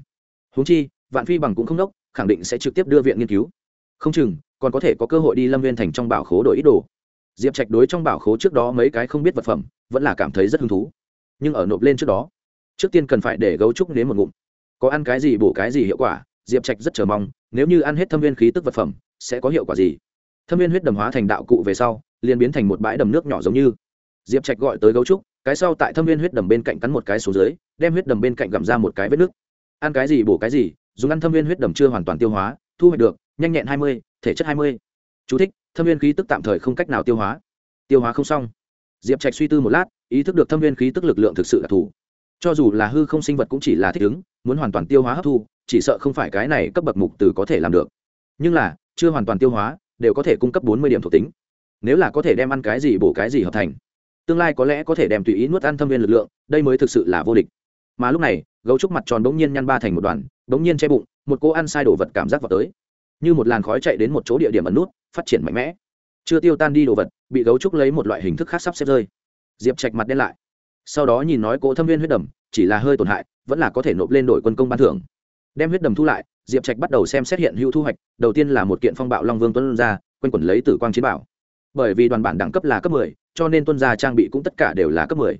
Húng chi, vạn phi bằng cũng không đốc, khẳng định sẽ trực tiếp đưa viện nghiên cứu. Không chừng, còn có thể có cơ hội đi lâm viên thành trong bảo khố đổi ít đồ. Diệp trạch đối trong bảo khố trước đó mấy cái không biết vật phẩm, vẫn là cảm thấy rất hứng thú. Nhưng ở nộp lên trước đó, trước tiên cần phải để gấu trúc nếm một ngụm. Có ăn cái gì bổ cái gì hiệu quả diệp trạch rất chờ mong nếu như ăn hết thâm viên khí tức vật phẩm sẽ có hiệu quả gì? Thâm viên huyết đầm hóa thành đạo cụ về sau liền biến thành một bãi đầm nước nhỏ giống như. Diệp trạch gọi tới gấu trúc cái sau tại thâm viên huyết đầm bên cạnh cắn một cái xuống dưới đem huyết đầm bên cạnh gặm ra một cái vết nước. Ăn cái gì bổ cái gì dùng ăn thâm viên huyết đầm chưa hoàn toàn tiêu hóa thu hoạch được nhanh nhẹn hai mươi thể chất hai mươi. Chú thích, thâm viên khí tức tạm thời không cách nào tiêu hóa. Tiêu hóa không xong. Diệp trạch suy tư một lát ý thức được thâm viên khí tức lực lượng thực sự đặc thù cho dù là hư không sinh vật cũng chỉ là thích ứng muốn hoàn toàn tiêu hóa hấp thu chỉ sợ không phải cái này cấp bậc mục từ có thể làm được. Nhưng là, chưa hoàn toàn tiêu hóa, đều có thể cung cấp bốn mươi điểm thuộc tính. Nếu là có thể đem ăn cái gì bổ cái gì hợp thành, tương lai có lẽ có thể đem tùy ý nuốt ăn thâm viên lực lượng, đây mới thực sự là vô địch. Mà lúc này, gấu trúc mặt tròn bỗng nhiên nhăn ba thành một đoàn, bỗng nhiên che bụng, một cô ăn sai đồ vật cảm giác vào tới. Như một làn khói chạy đến một chỗ địa điểm ẩn nút, phát triển mạnh mẽ. Chưa tiêu tan đi đồ vật, bị gấu trúc lấy một loại hình thức khác sắp xếp rơi. Diệp trạch mặt đen lại. Sau đó nhìn nói cỗ thâm viên huyết đầm, chỉ là hơi tổn hại, vẫn là có thể nộp lên đổi quân công ban thưởng đem huyết đầm thu lại diệp trạch bắt đầu xem xét hiện hữu thu hoạch đầu tiên là một kiện phong bạo long vương tuân ra quanh quẩn lấy tử quang chiến bảo bởi vì đoàn bản đẳng cấp là cấp 10, cho nên tuân gia trang bị cũng tất cả đều là cấp 10.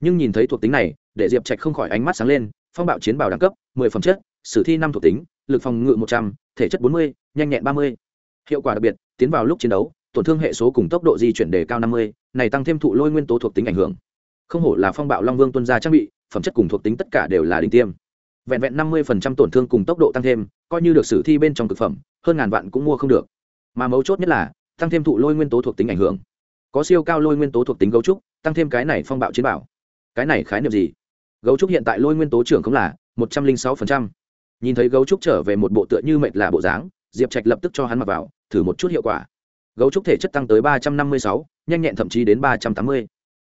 nhưng nhìn thấy thuộc tính này để diệp trạch không khỏi ánh mắt sáng lên phong bạo chiến bảo đẳng cấp 10 phẩm chất sử thi năm thuộc tính lực phòng ngự 100, thể chất 40, nhanh nhẹn 30. hiệu quả đặc biệt tiến vào lúc chiến đấu tổn thương hệ số cùng tốc độ di chuyển đề cao 50, này tăng thêm thụ lôi nguyên tố thuộc tính ảnh hưởng không hổ là phong bạo long vương tuân gia trang bị phẩm chất cùng thuộc tính tất cả đều là đỉnh tiêm vẹn vẹn 50% tổn thương cùng tốc độ tăng thêm, coi như được sử thi bên trong thực phẩm, hơn ngàn vạn cũng mua không được. Mà mấu chốt nhất là, tăng thêm thụ lôi nguyên tố thuộc tính ảnh hưởng. Có siêu cao lôi nguyên tố thuộc tính gấu trúc, tăng thêm cái này phong bạo chiến bảo. Cái này khái niệm gì? Gấu trúc hiện tại lôi nguyên tố trưởng không là một trăm linh sáu phần trăm. Nhìn thấy gấu trúc trở về một bộ tựa như mệt là bộ dáng, diệp trạch lập tức cho hắn mặc vào, thử một chút hiệu quả. Gấu trúc thể chất tăng tới ba trăm năm mươi sáu, nhanh nhẹn thậm chí đến ba trăm tám mươi.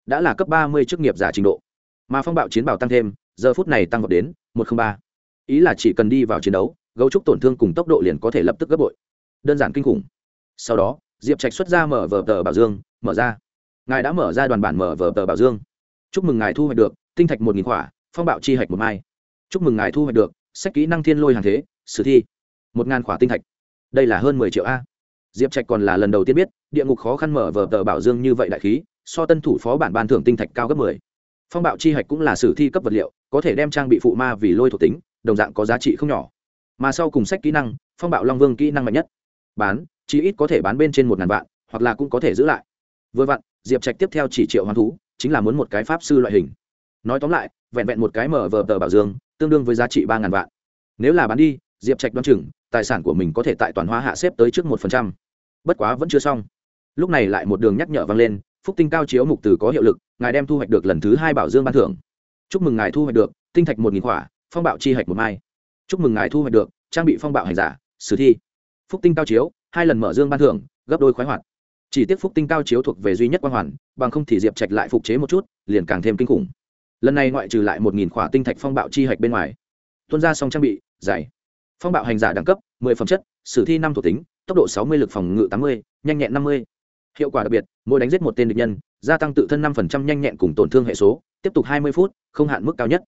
Đã là cấp ba mươi chức nghiệp giả trình độ. Mà phong bạo chiến bảo tăng thêm giờ phút này tăng vọt đến một trăm ba. Ý là chỉ cần đi vào chiến đấu, gấu trúc tổn thương cùng tốc độ liền có thể lập tức gấp bội. Đơn giản kinh khủng. Sau đó, diệp trạch xuất ra mở vờ tờ bảo dương, mở ra. Ngài đã mở ra đoàn bản mở vờ tờ bảo dương. Chúc mừng ngài thu hoạch được tinh thạch một nghìn khỏa, phong bạo chi hạch một mai. Chúc mừng ngài thu hoạch được sách kỹ năng thiên lôi hàng thế, sử thi, một ngàn khỏa tinh thạch. Đây là hơn mười triệu a. Diệp trạch còn là lần đầu tiên biết, địa ngục khó khăn mở vờ tờ bảo dương như vậy đại khí, so tân thủ phó bản ban thưởng tinh thạch cao gấp mười. Phong bạo chi hạch cũng là sử thi cấp vật liệu có thể đem trang bị phụ ma vì lôi thuộc tính, đồng dạng có giá trị không nhỏ. Mà sau cùng sách kỹ năng, phong bạo long vương kỹ năng mạnh nhất. Bán chỉ ít có thể bán bên trên một ngàn vạn, hoặc là cũng có thể giữ lại. Vừa vặn, diệp trạch tiếp theo chỉ triệu hoán thú, chính là muốn một cái pháp sư loại hình. Nói tóm lại, vẹn vẹn một cái mở vờ tờ bảo dương, tương đương với giá trị ba ngàn vạn. Nếu là bán đi, diệp trạch đoán chừng, tài sản của mình có thể tại toàn hóa hạ xếp tới trước một phần trăm. Bất quá vẫn chưa xong. Lúc này lại một đường nhắc nhở vang lên, phúc tinh cao chiếu mục từ có hiệu lực, ngài đem thu hoạch được lần thứ hai bảo dương ban thưởng chúc mừng ngài thu hoạch được, tinh thạch một nghìn khỏa, phong bạo chi hạch một mai. Chúc mừng ngài thu hoạch được, trang bị phong bạo hành giả, sử thi. Phúc tinh cao chiếu, hai lần mở dương ban thưởng, gấp đôi khoái hoạt. Chỉ tiếc phúc tinh cao chiếu thuộc về duy nhất quan hoàn, bằng không thì diệp trạch lại phục chế một chút, liền càng thêm kinh khủng. Lần này ngoại trừ lại một nghìn khỏa tinh thạch phong bạo chi hạch bên ngoài. Tuân ra xong trang bị giải phong bạo hành giả đẳng cấp, mười phẩm chất, sử thi năm thuộc tính, tốc độ sáu mươi, lực phòng ngự tám mươi, nhanh nhẹn năm mươi. Hiệu quả đặc biệt, mỗi đánh giết một tên địch nhân, gia tăng tự thân năm phần trăm nhanh nhẹn cùng tổn thương hệ số tiếp tục hai mươi phút, không hạn mức cao nhất.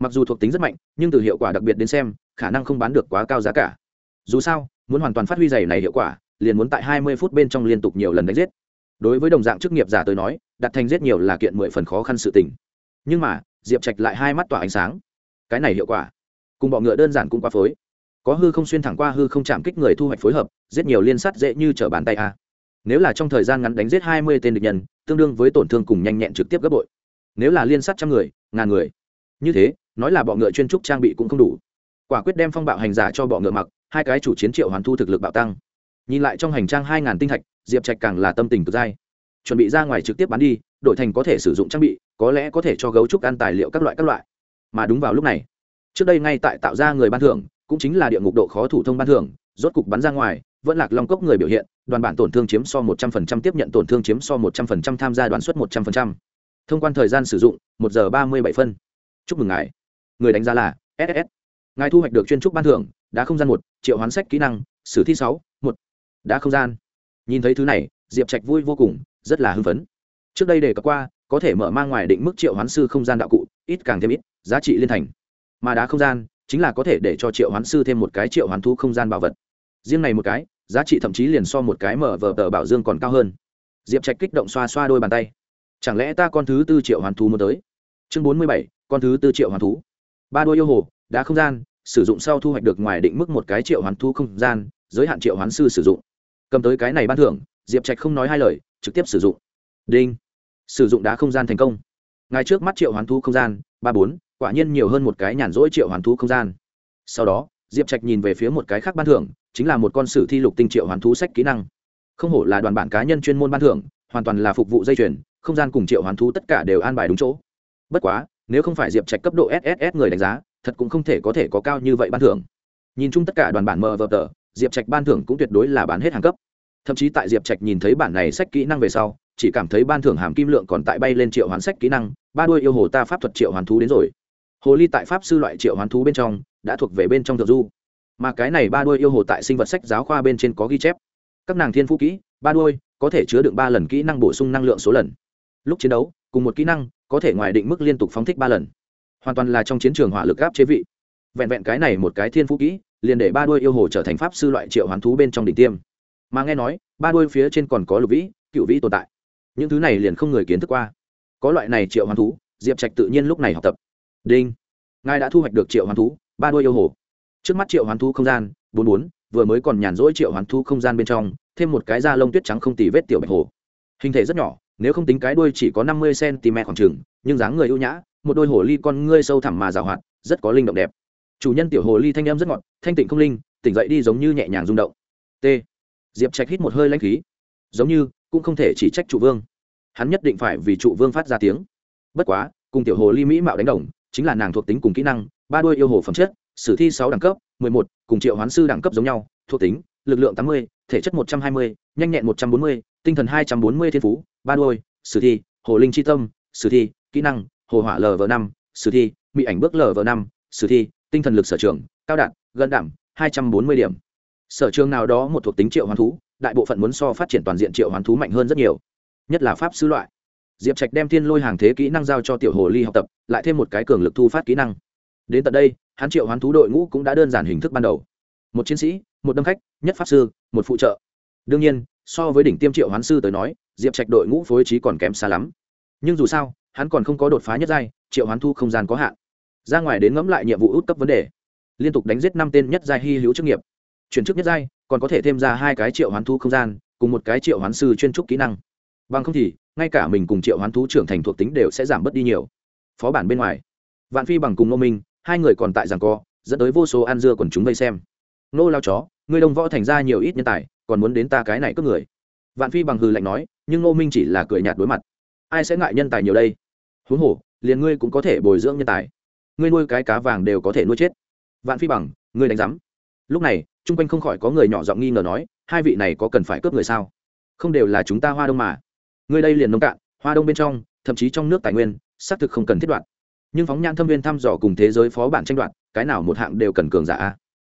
Mặc dù thuộc tính rất mạnh, nhưng từ hiệu quả đặc biệt đến xem, khả năng không bán được quá cao giá cả. Dù sao, muốn hoàn toàn phát huy giày này hiệu quả, liền muốn tại hai mươi phút bên trong liên tục nhiều lần đánh giết. Đối với đồng dạng chức nghiệp giả tới nói, đặt thành giết nhiều là kiện mười phần khó khăn sự tình. Nhưng mà, diệp trạch lại hai mắt tỏa ánh sáng. Cái này hiệu quả, cùng bọ ngựa đơn giản cũng quá phối. Có hư không xuyên thẳng qua hư không chạm kích người thu hoạch phối hợp, giết nhiều liên sắt dễ như trở bàn tay a. Nếu là trong thời gian ngắn đánh giết hai mươi tên địch nhân, tương đương với tổn thương cùng nhanh nhẹn trực tiếp gấp bội nếu là liên sắt trăm người, ngàn người. Như thế, nói là bọ ngựa chuyên trúc trang bị cũng không đủ. Quả quyết đem phong bạo hành giả cho bọ ngựa mặc, hai cái chủ chiến triệu hoàn thu thực lực bạo tăng. Nhìn lại trong hành trang hai ngàn tinh thạch, diệp trạch càng là tâm tình cực dai. Chuẩn bị ra ngoài trực tiếp bán đi đổi thành có thể sử dụng trang bị, có lẽ có thể cho gấu trúc ăn tài liệu các loại các loại. Mà đúng vào lúc này, trước đây ngay tại tạo ra người ban thưởng, cũng chính là địa ngục độ khó thủ thông ban thưởng, rốt cục bắn ra ngoài, vẫn lạc long cốc người biểu hiện, đoàn bản tổn thương chiếm so một trăm phần trăm, tiếp nhận tổn thương chiếm so một trăm phần trăm, tham gia đoàn suất một trăm phần trăm thông quan thời gian sử dụng, một giờ ba mươi bảy phân. Chúc mừng ngài. Người đánh giá là ss ngài thu hoạch được chuyên trúc ban thưởng, đã không gian một, triệu hoán sách kỹ năng, sử thi sáu, một. Đã không gian. Nhìn thấy thứ này, diệp trạch vui vô cùng, rất là hưng phấn. Trước đây để cập qua, có thể mở mang ngoài định mức triệu hoán sư không gian đạo cụ, ít càng thêm ít, giá trị liên thành. Mà đá không gian, chính là có thể để cho triệu hoán sư thêm một cái triệu hoán thu không gian bảo vật. Riêng này một cái, giá trị thậm chí liền so một cái mở vờ tờ bảo dương còn cao hơn. Diệp trạch kích động xoa xoa đôi bàn tay chẳng lẽ ta con thứ tư triệu hoàn thú muốn tới? Chương bốn mươi bảy, con thứ tư triệu hoàn thú. Ba đôi yêu hồ đá không gian, sử dụng sau thu hoạch được ngoài định mức một cái triệu hoàn thu không gian, giới hạn triệu hoán sư sử dụng. Cầm tới cái này ban thưởng, diệp trạch không nói hai lời, trực tiếp sử dụng. Đinh. Sử dụng đá không gian thành công. Ngay trước mắt triệu hoán thu không gian, ba bốn, quả nhiên nhiều hơn một cái nhàn rỗi triệu hoán thu không gian. Sau đó, diệp trạch nhìn về phía một cái khác ban thưởng, chính là một con sử thi lục tinh triệu hoán thú sách kỹ năng. Không hổ là đoàn bản cá nhân chuyên môn ban thưởng, hoàn toàn là phục vụ dây chuyển không gian cùng triệu hoán thú tất cả đều an bài đúng chỗ. Bất quá, nếu không phải diệp trạch cấp độ sss người đánh giá, thật cũng không thể có thể có cao như vậy ban thưởng. Nhìn chung tất cả đoàn bản mờ vờ tờ, diệp trạch ban thưởng cũng tuyệt đối là bán hết hàng cấp. Thậm chí tại diệp trạch nhìn thấy bản này sách kỹ năng về sau, chỉ cảm thấy ban thưởng hàm kim lượng còn tại bay lên triệu hoán sách kỹ năng, ba đuôi yêu hồ ta pháp thuật triệu hoán thú đến rồi. Hồ ly tại pháp sư loại triệu hoán thú bên trong, đã thuộc về bên trong thượng du. Mà cái này ba đuôi yêu hồ tại sinh vật sách giáo khoa bên trên có ghi chép. Các nàng thiên phú kỹ, ba đuôi, có thể chứa đựng ba lần kỹ năng bổ sung năng lượng số lần lúc chiến đấu, cùng một kỹ năng, có thể ngoài định mức liên tục phóng thích ba lần. Hoàn toàn là trong chiến trường hỏa lực gáp chế vị. Vẹn vẹn cái này một cái thiên phú kỹ, liền để ba đuôi yêu hồ trở thành pháp sư loại triệu hoán thú bên trong đỉnh tiêm. Mà nghe nói, ba đuôi phía trên còn có lục vĩ, cựu vĩ tồn tại. Những thứ này liền không người kiến thức qua. Có loại này triệu hoán thú, diệp trạch tự nhiên lúc này học tập. Đinh. Ngài đã thu hoạch được triệu hoán thú, ba đuôi yêu hồ. Trước mắt triệu hoán thú không gian, bốn bốn, vừa mới còn nhàn rỗi triệu hoán thú không gian bên trong, thêm một cái da lông tuyết trắng không tì vết tiểu bạch hồ. Hình thể rất nhỏ nếu không tính cái đuôi chỉ có năm mươi cm khoảng chừng, nhưng dáng người ưu nhã, một đôi hồ ly con ngươi sâu thẳm mà rào hoạt, rất có linh động đẹp. Chủ nhân tiểu hồ ly thanh em rất ngọt, thanh tịnh không linh, tỉnh dậy đi giống như nhẹ nhàng rung động. T. Diệp trạch hít một hơi lãnh khí. Giống như, cũng không thể chỉ trách trụ vương. Hắn nhất định phải vì trụ vương phát ra tiếng. Bất quá, cùng tiểu hồ ly mỹ mạo đánh đồng, chính là nàng thuộc tính cùng kỹ năng, ba đôi yêu hồ phẩm chất, sử thi sáu đẳng cấp, mười một, cùng triệu hoán sư đẳng cấp giống nhau, thuộc tính, lực lượng tám mươi, thể chất một trăm hai mươi, nhanh nhẹn một trăm bốn mươi tinh thần hai trăm bốn mươi thiên phú, ba đôi sử thi, hồ linh c tâm, sử thi, kỹ năng, hồ hỏa lv năm, sử thi mỹ ảnh bước lv năm, sử thi, tinh thần lực sở trường, cao đạt gần đảm, hai trăm bốn mươi điểm. Sở trường nào đó một thuộc tính triệu hoán thú, đại bộ phận muốn so phát triển toàn diện triệu hoán thú mạnh hơn rất nhiều. Nhất là pháp sư loại. Diệp trạch đem thiên lôi hàng thế kỹ năng giao cho tiểu hồ ly học tập, lại thêm một cái cường lực thu phát kỹ năng. Đến tận đây, hắn triệu hoán thú đội ngũ cũng đã đơn giản hình thức ban đầu. Một chiến sĩ, một đâm khách, nhất pháp sư, một phụ trợ. Đương nhiên so với đỉnh tiêm triệu hoán sư tới nói, diệp trạch đội ngũ phối trí còn kém xa lắm. Nhưng dù sao, hắn còn không có đột phá nhất giai, triệu hoán thu không gian có hạn. Ra ngoài đến ngẫm lại nhiệm vụ út cấp vấn đề, liên tục đánh giết năm tên nhất giai hy hữu chức nghiệp. Chuyển chức nhất giai, còn có thể thêm ra hai cái triệu hoán thu không gian, cùng một cái triệu hoán sư chuyên trúc kỹ năng. Bằng không thì, ngay cả mình cùng triệu hoán thú trưởng thành thuộc tính đều sẽ giảm bớt đi nhiều. Phó bản bên ngoài, vạn phi bằng cùng nô minh, hai người còn tại rằng co, dẫn tới vô số An dưa quần chúng vây xem nô lao chó, ngươi đồng võ thành ra nhiều ít nhân tài, còn muốn đến ta cái này cướp người. Vạn phi bằng hừ lạnh nói, nhưng nô minh chỉ là cười nhạt đối mặt. Ai sẽ ngại nhân tài nhiều đây? Huống hồ, liền ngươi cũng có thể bồi dưỡng nhân tài. Ngươi nuôi cái cá vàng đều có thể nuôi chết. Vạn phi bằng, ngươi đánh giám. Lúc này, chung quanh không khỏi có người nhỏ giọng nghi ngờ nói, hai vị này có cần phải cướp người sao? Không đều là chúng ta hoa đông mà. Ngươi đây liền nông cạn, hoa đông bên trong, thậm chí trong nước tài nguyên, xác thực không cần thiết đoạn. Nhưng phóng nhan thâm viên thăm dò cùng thế giới phó bản tranh đoạt, cái nào một hạng đều cần cường giả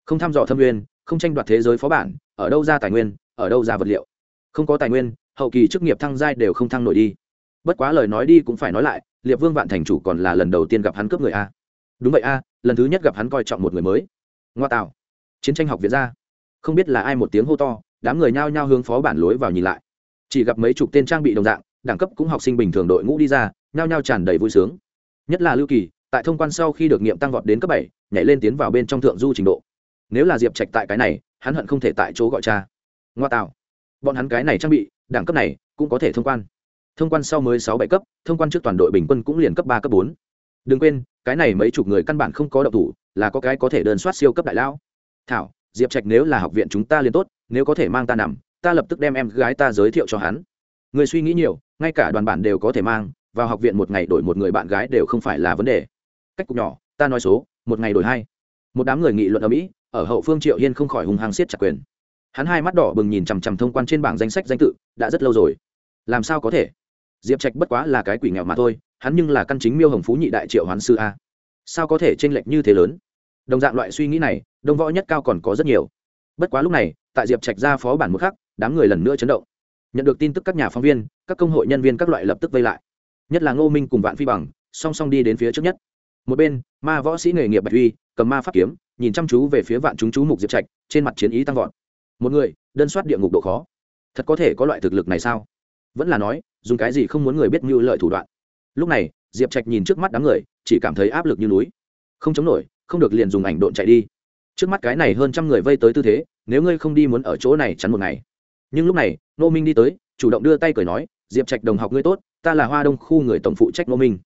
không thăm dò thâm nguyên, không tranh đoạt thế giới phó bản ở đâu ra tài nguyên ở đâu ra vật liệu. Không có tài nguyên hậu kỳ chức nghiệp thăng giai đều không thăng nổi đi. Bất quá lời nói đi cũng phải nói lại liệp vương vạn thành chủ còn là lần đầu tiên gặp hắn cướp người a. Đúng vậy a lần thứ nhất gặp hắn coi trọng một người mới. Ngoa tạo. Chiến tranh học viện ra. Không biết là ai một tiếng hô to đám người nhao nhao hướng phó bản lối vào nhìn lại. Chỉ gặp mấy chục tên trang bị đồng dạng đẳng cấp cũng học sinh bình thường đội ngũ đi ra nhao nhao tràn đầy vui sướng. Nhất là lưu kỳ tại thông quan sau khi được nghiệm tăng vọt đến cấp bảy nhảy lên tiến vào bên trong thượng du trình độ nếu là diệp trạch tại cái này, hắn hận không thể tại chỗ gọi cha. Ngoa tạo. Bọn hắn cái này trang bị, đẳng cấp này, cũng có thể thông quan. Thông quan sau mới sáu bảy cấp, thông quan trước toàn đội bình quân cũng liền cấp ba, cấp bốn. Đừng quên, cái này mấy chục người căn bản không có độc thủ, là có cái có thể đơn soát siêu cấp đại lão. Thảo, diệp trạch nếu là học viện chúng ta liền tốt, nếu có thể mang ta nằm, ta lập tức đem em gái ta giới thiệu cho hắn. Người suy nghĩ nhiều, ngay cả đoàn bản đều có thể mang, vào học viện một ngày đổi một người bạn gái đều không phải là vấn đề. Cách cục nhỏ, ta nói số, một ngày đổi hai một đám người nghị luận ở mỹ, ở hậu phương triệu hiên không khỏi hùng hàng siết chặt quyền. Hắn hai mắt đỏ bừng nhìn chằm chằm thông quan trên bảng danh sách danh tự, đã rất lâu rồi. Làm sao có thể? Diệp trạch bất quá là cái quỷ nghèo mà thôi, hắn nhưng là căn chính miêu hồng phú nhị đại triệu hoán sư a. Sao có thể tranh lệch như thế lớn? Đồng dạng loại suy nghĩ này, đông võ nhất cao còn có rất nhiều. Bất quá lúc này, tại diệp trạch ra phó bản một khắc, đám người lần nữa chấn động. Nhận được tin tức các nhà phóng viên, các công hội nhân viên các loại lập tức vây lại. Nhất là ngô minh cùng vạn phi bằng, song song đi đến phía trước nhất. Một bên, ma võ sĩ nghề nghiệp bạch huy cầm ma pháp kiếm, nhìn chăm chú về phía vạn chúng chú mục diệp trạch, trên mặt chiến ý tăng vọt. Một người, đơn soát địa ngục độ khó. Thật có thể có loại thực lực này sao? Vẫn là nói, dùng cái gì không muốn người biết mưu lợi thủ đoạn. Lúc này, diệp trạch nhìn trước mắt đám người, chỉ cảm thấy áp lực như núi. Không chống nổi, không được liền dùng ảnh độn chạy đi. Trước mắt cái này hơn trăm người vây tới tư thế, nếu ngươi không đi muốn ở chỗ này chắn một ngày. Nhưng lúc này nô minh đi tới, chủ động đưa tay cười nói, diệp trạch đồng học ngươi tốt, ta là hoa đông khu người tổng phụ trách nô minh.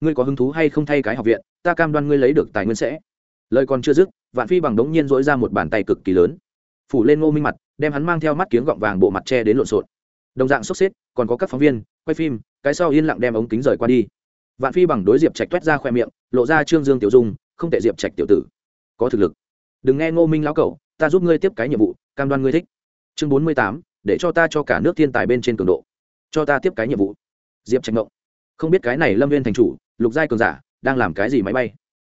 Ngươi có hứng thú hay không thay cái học viện, ta cam đoan ngươi lấy được tài nguyên sẽ lời còn chưa dứt, vạn phi bằng đống nhiên dỗi ra một bàn tay cực kỳ lớn. Phủ lên ngô minh mặt, đem hắn mang theo mắt kiếng gọng vàng bộ mặt che đến lộn xộn. Đồng dạng sốc xếp, còn có các phóng viên, quay phim, cái sau yên lặng đem ống kính rời qua đi. Vạn phi bằng đối diệp trạch toét ra khoe miệng, lộ ra trương dương tiểu dung, không tệ diệp trạch tiểu tử. Có thực lực. Đừng nghe ngô minh lão cẩu, ta giúp ngươi tiếp cái nhiệm vụ, cam đoan ngươi thích. Chương bốn mươi tám, để cho ta cho cả nước thiên tài bên trên cường độ. Cho ta tiếp cái nhiệm vụ. Diệp trạch ngộng. Không biết cái này lâm viên thành chủ, lục giai cường giả, đang làm cái gì máy bay?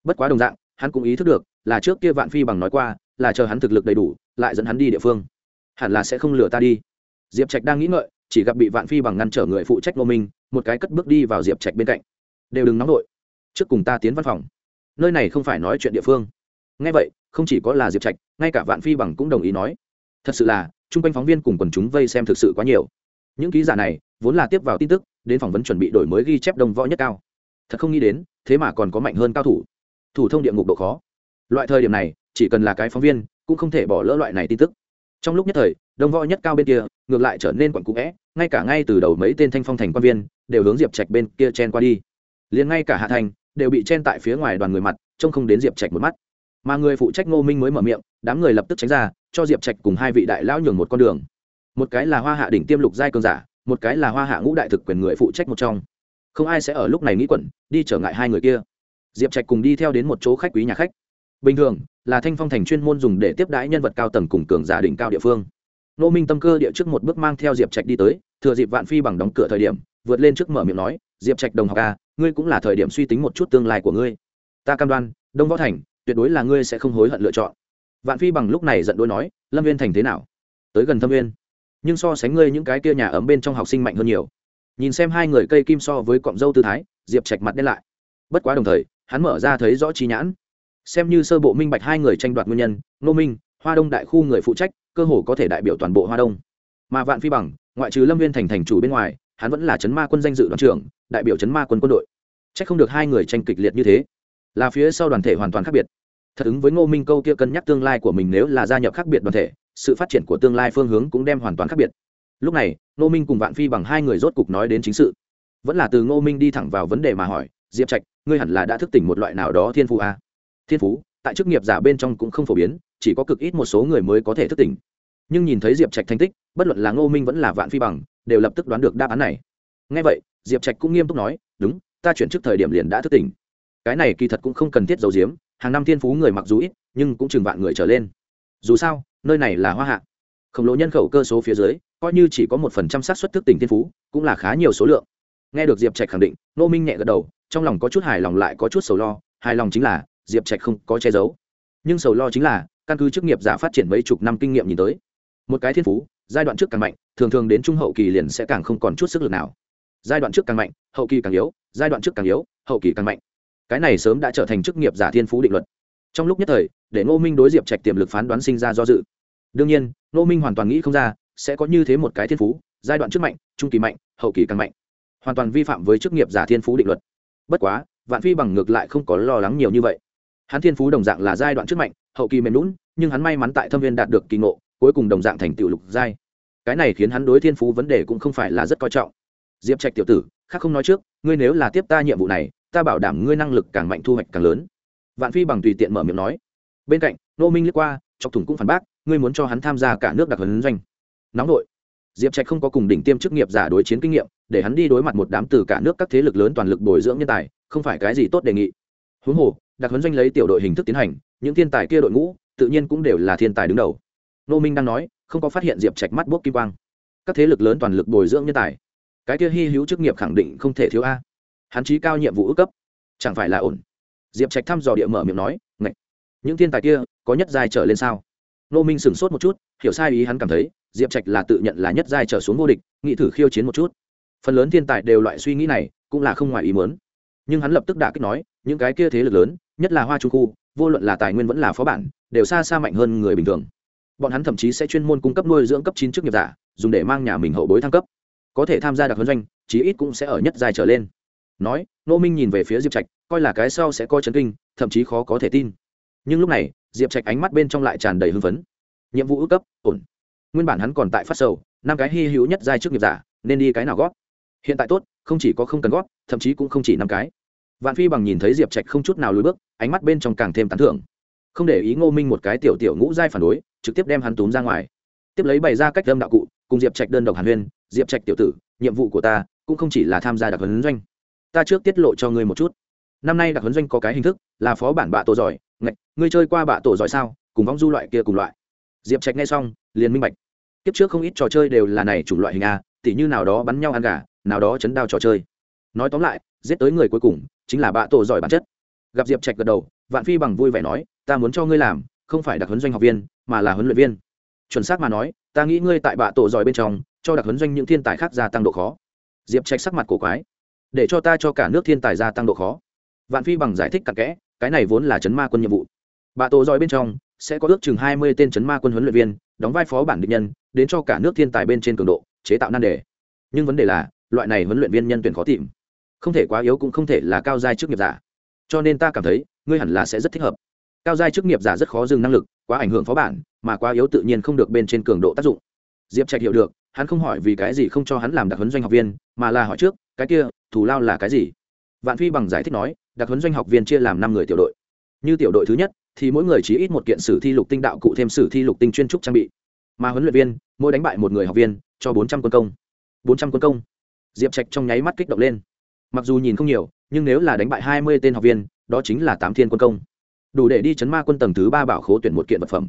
Bất quá đồng dạng hắn cũng ý thức được, là trước kia vạn phi bằng nói qua, là chờ hắn thực lực đầy đủ, lại dẫn hắn đi địa phương. Hẳn là sẽ không lừa ta đi. Diệp trạch đang nghĩ ngợi, chỉ gặp bị vạn phi bằng ngăn trở người phụ trách ngô minh, một cái cất bước đi vào diệp trạch bên cạnh. Đều đừng nóng đội trước cùng ta tiến văn phòng. Nơi này không phải nói chuyện địa phương. Ngay vậy, không chỉ có là diệp trạch, ngay cả vạn phi bằng cũng đồng ý nói. Thật sự là, chung quanh phóng viên cùng quần chúng vây xem thực sự quá nhiều. Những ký giả này, vốn là tiếp vào tin tức, đến phỏng vấn chuẩn bị đổi mới ghi chép đồng võ nhất cao. Thật không nghĩ đến, thế mà còn có mạnh hơn cao thủ thủ thông địa ngục độ khó. Loại thời điểm này, chỉ cần là cái phóng viên, cũng không thể bỏ lỡ loại này tin tức. Trong lúc nhất thời, đông võ nhất cao bên kia, ngược lại trở nên quặn cũ vẽ ngay cả ngay từ đầu mấy tên thanh phong thành quan viên, đều hướng diệp trạch bên kia chen qua đi. Liền ngay cả hạ thành, đều bị chen tại phía ngoài đoàn người mặt, trông không đến diệp trạch một mắt. Mà người phụ trách ngô minh mới mở miệng, đám người lập tức tránh ra, cho diệp trạch cùng hai vị đại lão nhường một con đường. Một cái là hoa hạ đỉnh tiêm lục giai cường giả, một cái là hoa hạ ngũ đại thực quyền người phụ trách một trong. Không ai sẽ ở lúc này nghĩ quẩn, đi trở ngại hai người kia diệp trạch cùng đi theo đến một chỗ khách quý nhà khách. Bình thường là thanh phong thành chuyên môn dùng để tiếp đãi nhân vật cao tầng cùng cường giả đỉnh cao địa phương. Nô minh tâm cơ địa trước một bước mang theo diệp trạch đi tới thừa dịp vạn phi bằng đóng cửa thời điểm vượt lên trước mở miệng nói diệp trạch đồng học a à, ngươi cũng là thời điểm suy tính một chút tương lai của ngươi. Ta cam đoan đông võ thành tuyệt đối là ngươi sẽ không hối hận lựa chọn. Vạn phi bằng lúc này giận đôi nói lâm viên thành thế nào? Tới gần thâm viên nhưng so sánh ngươi những cái kia nhà ấm bên trong học sinh mạnh hơn nhiều. Nhìn xem hai người cây kim so với cọng dâu tư thái diệp trạch mặt đen lại. Bất quá đồng thời hắn mở ra thấy rõ trí nhãn. Xem như sơ bộ minh bạch hai người tranh đoạt nguyên nhân nô minh, hoa đông đại khu người phụ trách, cơ hồ có thể đại biểu toàn bộ hoa đông. Mà vạn phi bằng, ngoại trừ lâm viên thành thành chủ bên ngoài, hắn vẫn là chấn ma quân danh dự đoàn trưởng, đại biểu chấn ma quân quân đội. C h ắ c không được hai người tranh kịch liệt như thế. Là phía sau đoàn thể hoàn toàn khác biệt. Thật ứng với ngô minh câu kia cân nhắc tương lai của mình nếu là gia nhập khác biệt đoàn thể, sự phát triển của tương lai phương hướng cũng đem hoàn toàn khác biệt. Lúc này, ngô minh cùng vạn phi bằng hai người rốt cục nói đến chính sự. Vẫn là từ ngô minh đi thẳng vào vấn đề mà hỏi, diệp trạch ngươi hẳn là đã thức tỉnh một loại nào đó thiên phú a thiên phú, tại chức nghiệp giả bên trong cũng không phổ biến, chỉ có cực ít một số người mới có thể thức tỉnh. Nhưng nhìn thấy diệp trạch thành tích, bất luận là ngô minh vẫn là vạn phi bằng, đều lập tức đoán được đáp án này. Ngay vậy, diệp trạch cũng nghiêm túc nói, đúng, ta chuyển trước thời điểm liền đã thức tỉnh. Cái này kỳ thật cũng không cần thiết giấu giếm, hàng năm thiên phú người mặc dù ít, nhưng cũng chừng vạn người trở lên. Dù sao, nơi này là hoa hạ. Khổng lồ nhân khẩu cơ số phía dưới, coi như chỉ có một phần trăm xác suất thức tỉnh thiên phú, cũng là khá nhiều số lượng. Nghe được diệp trạch khẳng định nô minh nhẹ gật đầu trong lòng có chút hài lòng lại có chút sầu lo, hài lòng chính là, diệp trạch không có che giấu. Nhưng sầu lo chính là, căn cứ chức nghiệp giả phát triển mấy chục năm kinh nghiệm nhìn tới, một cái thiên phú, giai đoạn trước càng mạnh, thường thường đến trung hậu kỳ liền sẽ càng không còn chút sức lực nào. Giai đoạn trước càng mạnh, hậu kỳ càng yếu, giai đoạn trước càng yếu, hậu kỳ càng mạnh. Cái này sớm đã trở thành chức nghiệp giả thiên phú định luật. Trong lúc nhất thời, để ngô minh đối diệp trạch tiềm lực phán đoán sinh ra do dự. Đương nhiên, ngô minh hoàn toàn nghĩ không ra, sẽ có như thế một cái thiên phú, giai đoạn trước mạnh, trung kỳ mạnh, hậu kỳ càng mạnh. Hoàn toàn vi phạm với chức nghiệp giả thiên phú định luật bất quá, vạn phi bằng ngược lại không có lo lắng nhiều như vậy. Hắn thiên phú đồng dạng là giai đoạn trước mạnh, hậu kỳ mềm lún nhưng hắn may mắn tại thâm viên đạt được kỳ ngộ, cuối cùng đồng dạng thành tiểu lục giai. Cái này khiến hắn đối thiên phú vấn đề cũng không phải là rất coi trọng. Diệp trạch tiểu tử, khác không nói trước, ngươi nếu là tiếp ta nhiệm vụ này, ta bảo đảm ngươi năng lực càng mạnh thu hoạch càng lớn. Vạn phi bằng tùy tiện mở miệng nói. Bên cạnh, nô minh liếc qua, chọc thủng cũng phản bác, ngươi muốn cho hắn tham gia cả nước đặc huấn doanh. Nóng vội. diệp trạch không có cùng đỉnh tiêm chức nghiệp giả đối chiến kinh nghiệm để hắn đi đối mặt một đám từ cả nước các thế lực lớn toàn lực bồi dưỡng nhân tài, không phải cái gì tốt đề nghị. Huống hồ đặc huấn doanh lấy tiểu đội hình thức tiến hành, những thiên tài kia đội ngũ, tự nhiên cũng đều là thiên tài đứng đầu. Nô minh đang nói, không có phát hiện diệp trạch mắt bốc kim quang. Các thế lực lớn toàn lực bồi dưỡng nhân tài. Cái kia hy hữu chức nghiệp khẳng định không thể thiếu a. Hắn chí cao nhiệm vụ ước cấp. Chẳng phải là ổn. Diệp trạch thăm dò địa mở miệng nói, ngạch, những thiên tài kia có nhất giai trở lên sao? Nô minh sửng sốt một chút, hiểu sai ý hắn cảm thấy, diệp trạch là tự nhận là nhất giai trở xuống vô địch, nghị thử khiêu chiến một chút phần lớn thiên tài đều loại suy nghĩ này cũng là không ngoài ý muốn. Nhưng hắn lập tức đã kích nói, những cái kia thế lực lớn, nhất là hoa trung khu, vô luận là tài nguyên vẫn là phó bản, đều xa xa mạnh hơn người bình thường. Bọn hắn thậm chí sẽ chuyên môn cung cấp nuôi dưỡng cấp chín chức nghiệp giả, dùng để mang nhà mình hậu bối thăng cấp. Có thể tham gia đặc huấn doanh, chí ít cũng sẽ ở nhất dài trở lên. Nói nô minh nhìn về phía diệp trạch, coi là cái sau sẽ coi chấn kinh, thậm chí khó có thể tin. Nhưng lúc này, diệp trạch ánh mắt bên trong lại tràn đầy hưng phấn. Nhiệm vụ ước cấp, ổn. Nguyên bản hắn còn tại phát sầu, năm cái hy hữu nhất giai trước nghiệp giả, nên đi cái nào gót hiện tại tốt, không chỉ có không cần gót, thậm chí cũng không chỉ năm cái. Vạn phi bằng nhìn thấy diệp trạch không chút nào lùi bước, ánh mắt bên trong càng thêm tán thưởng. Không để ý ngô minh một cái tiểu tiểu ngũ giai phản đối, trực tiếp đem hắn túm ra ngoài. Tiếp lấy bày ra cách đâm đạo cụ, cùng diệp trạch đơn độc hàn huyên, diệp trạch tiểu tử, nhiệm vụ của ta cũng không chỉ là tham gia đặc huấn doanh. Ta trước tiết lộ cho ngươi một chút. Năm nay đặc huấn doanh có cái hình thức là phó bản bạ tổ giỏi, ngạch, ngươi chơi qua bạ tổ giỏi sao, cùng vong du loại kia cùng loại. Diệp trạch nghe xong, liền minh bạch. Kiếp trước không ít trò chơi đều là này chủng loại hình a, tỉ như nào đó bắn nhau ăn gà nào đó chấn đao trò chơi. Nói tóm lại, giết tới người cuối cùng chính là bạ tổ giỏi bản chất. Gặp diệp trạch gật đầu, vạn phi bằng vui vẻ nói, ta muốn cho ngươi làm, không phải đặc huấn doanh học viên, mà là huấn luyện viên. Chuẩn xác mà nói, ta nghĩ ngươi tại bạ tổ giỏi bên trong, cho đặc huấn doanh những thiên tài khác gia tăng độ khó. Diệp trạch sắc mặt cổ quái, để cho ta cho cả nước thiên tài gia tăng độ khó. Vạn phi bằng giải thích cặn kẽ, cái này vốn là chấn ma quân nhiệm vụ. Bạ tổ giỏi bên trong sẽ có ước chừng hai mươi tên chấn ma quân huấn luyện viên, đóng vai phó bản định nhân, đến cho cả nước thiên tài bên trên cường độ, chế tạo nan đề. Nhưng vấn đề là loại này huấn luyện viên nhân tuyển khó tìm. Không thể quá yếu cũng không thể là cao giai chức nghiệp giả. Cho nên ta cảm thấy, ngươi hẳn là sẽ rất thích hợp. Cao giai chức nghiệp giả rất khó dừng năng lực, quá ảnh hưởng phó bản, mà quá yếu tự nhiên không được bên trên cường độ tác dụng. Diệp trạch hiểu được, hắn không hỏi vì cái gì không cho hắn làm đặc huấn doanh học viên, mà là hỏi trước, cái kia, thù lao là cái gì? Vạn phi bằng giải thích nói, đặc huấn doanh học viên chia làm năm người tiểu đội. Như tiểu đội thứ nhất, thì mỗi người chỉ ít một kiện sử thi lục tinh đạo cụ thêm sử thi lục tinh chuyên trúc trang bị. Mà huấn luyện viên, mỗi đánh bại một người học viên, cho bốn trăm quân công. Bốn trăm quân công diệp trạch trong nháy mắt kích động lên. Mặc dù nhìn không nhiều, nhưng nếu là đánh bại hai mươi tên học viên, đó chính là tám thiên quân công. Đủ để đi chấn ma quân tầng thứ ba bảo khố tuyển một kiện vật phẩm.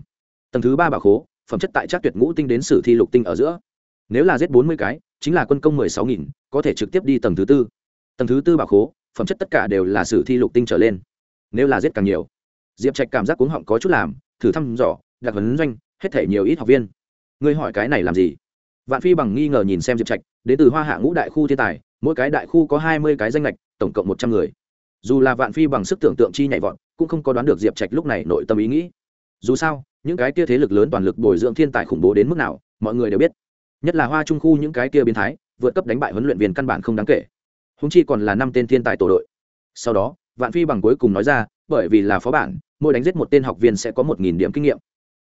Tầng thứ ba bảo khố, phẩm chất tại chắc tuyệt ngũ tinh đến sử thi lục tinh ở giữa. Nếu là giết bốn mươi cái, chính là quân công mười sáu nghìn, có thể trực tiếp đi tầng thứ tư. Tầng thứ tư bảo khố, phẩm chất tất cả đều là sử thi lục tinh trở lên. Nếu là giết càng nhiều, diệp trạch cảm giác cuống họng có chút làm, thử thăm dò đặc vấn doanh, hết thể nhiều ít học viên. Ngươi hỏi cái này làm gì? Vạn phi bằng nghi ngờ nhìn xem diệp trạch, đến từ hoa hạ ngũ đại khu thiên tài, mỗi cái đại khu có hai mươi cái danh lệch tổng cộng một trăm người. Dù là vạn phi bằng sức tưởng tượng chi nhảy vọt, cũng không có đoán được diệp trạch lúc này nội tâm ý nghĩ. Dù sao, những cái kia thế lực lớn toàn lực bồi dưỡng thiên tài khủng bố đến mức nào, mọi người đều biết. Nhất là hoa trung khu những cái kia biến thái, vượt cấp đánh bại huấn luyện viên căn bản không đáng kể. Húng chi còn là năm tên thiên tài tổ đội. Sau đó, vạn phi bằng cuối cùng nói ra, bởi vì là phó bản, mỗi đánh giết một tên học viên sẽ có một nghìn điểm kinh nghiệm.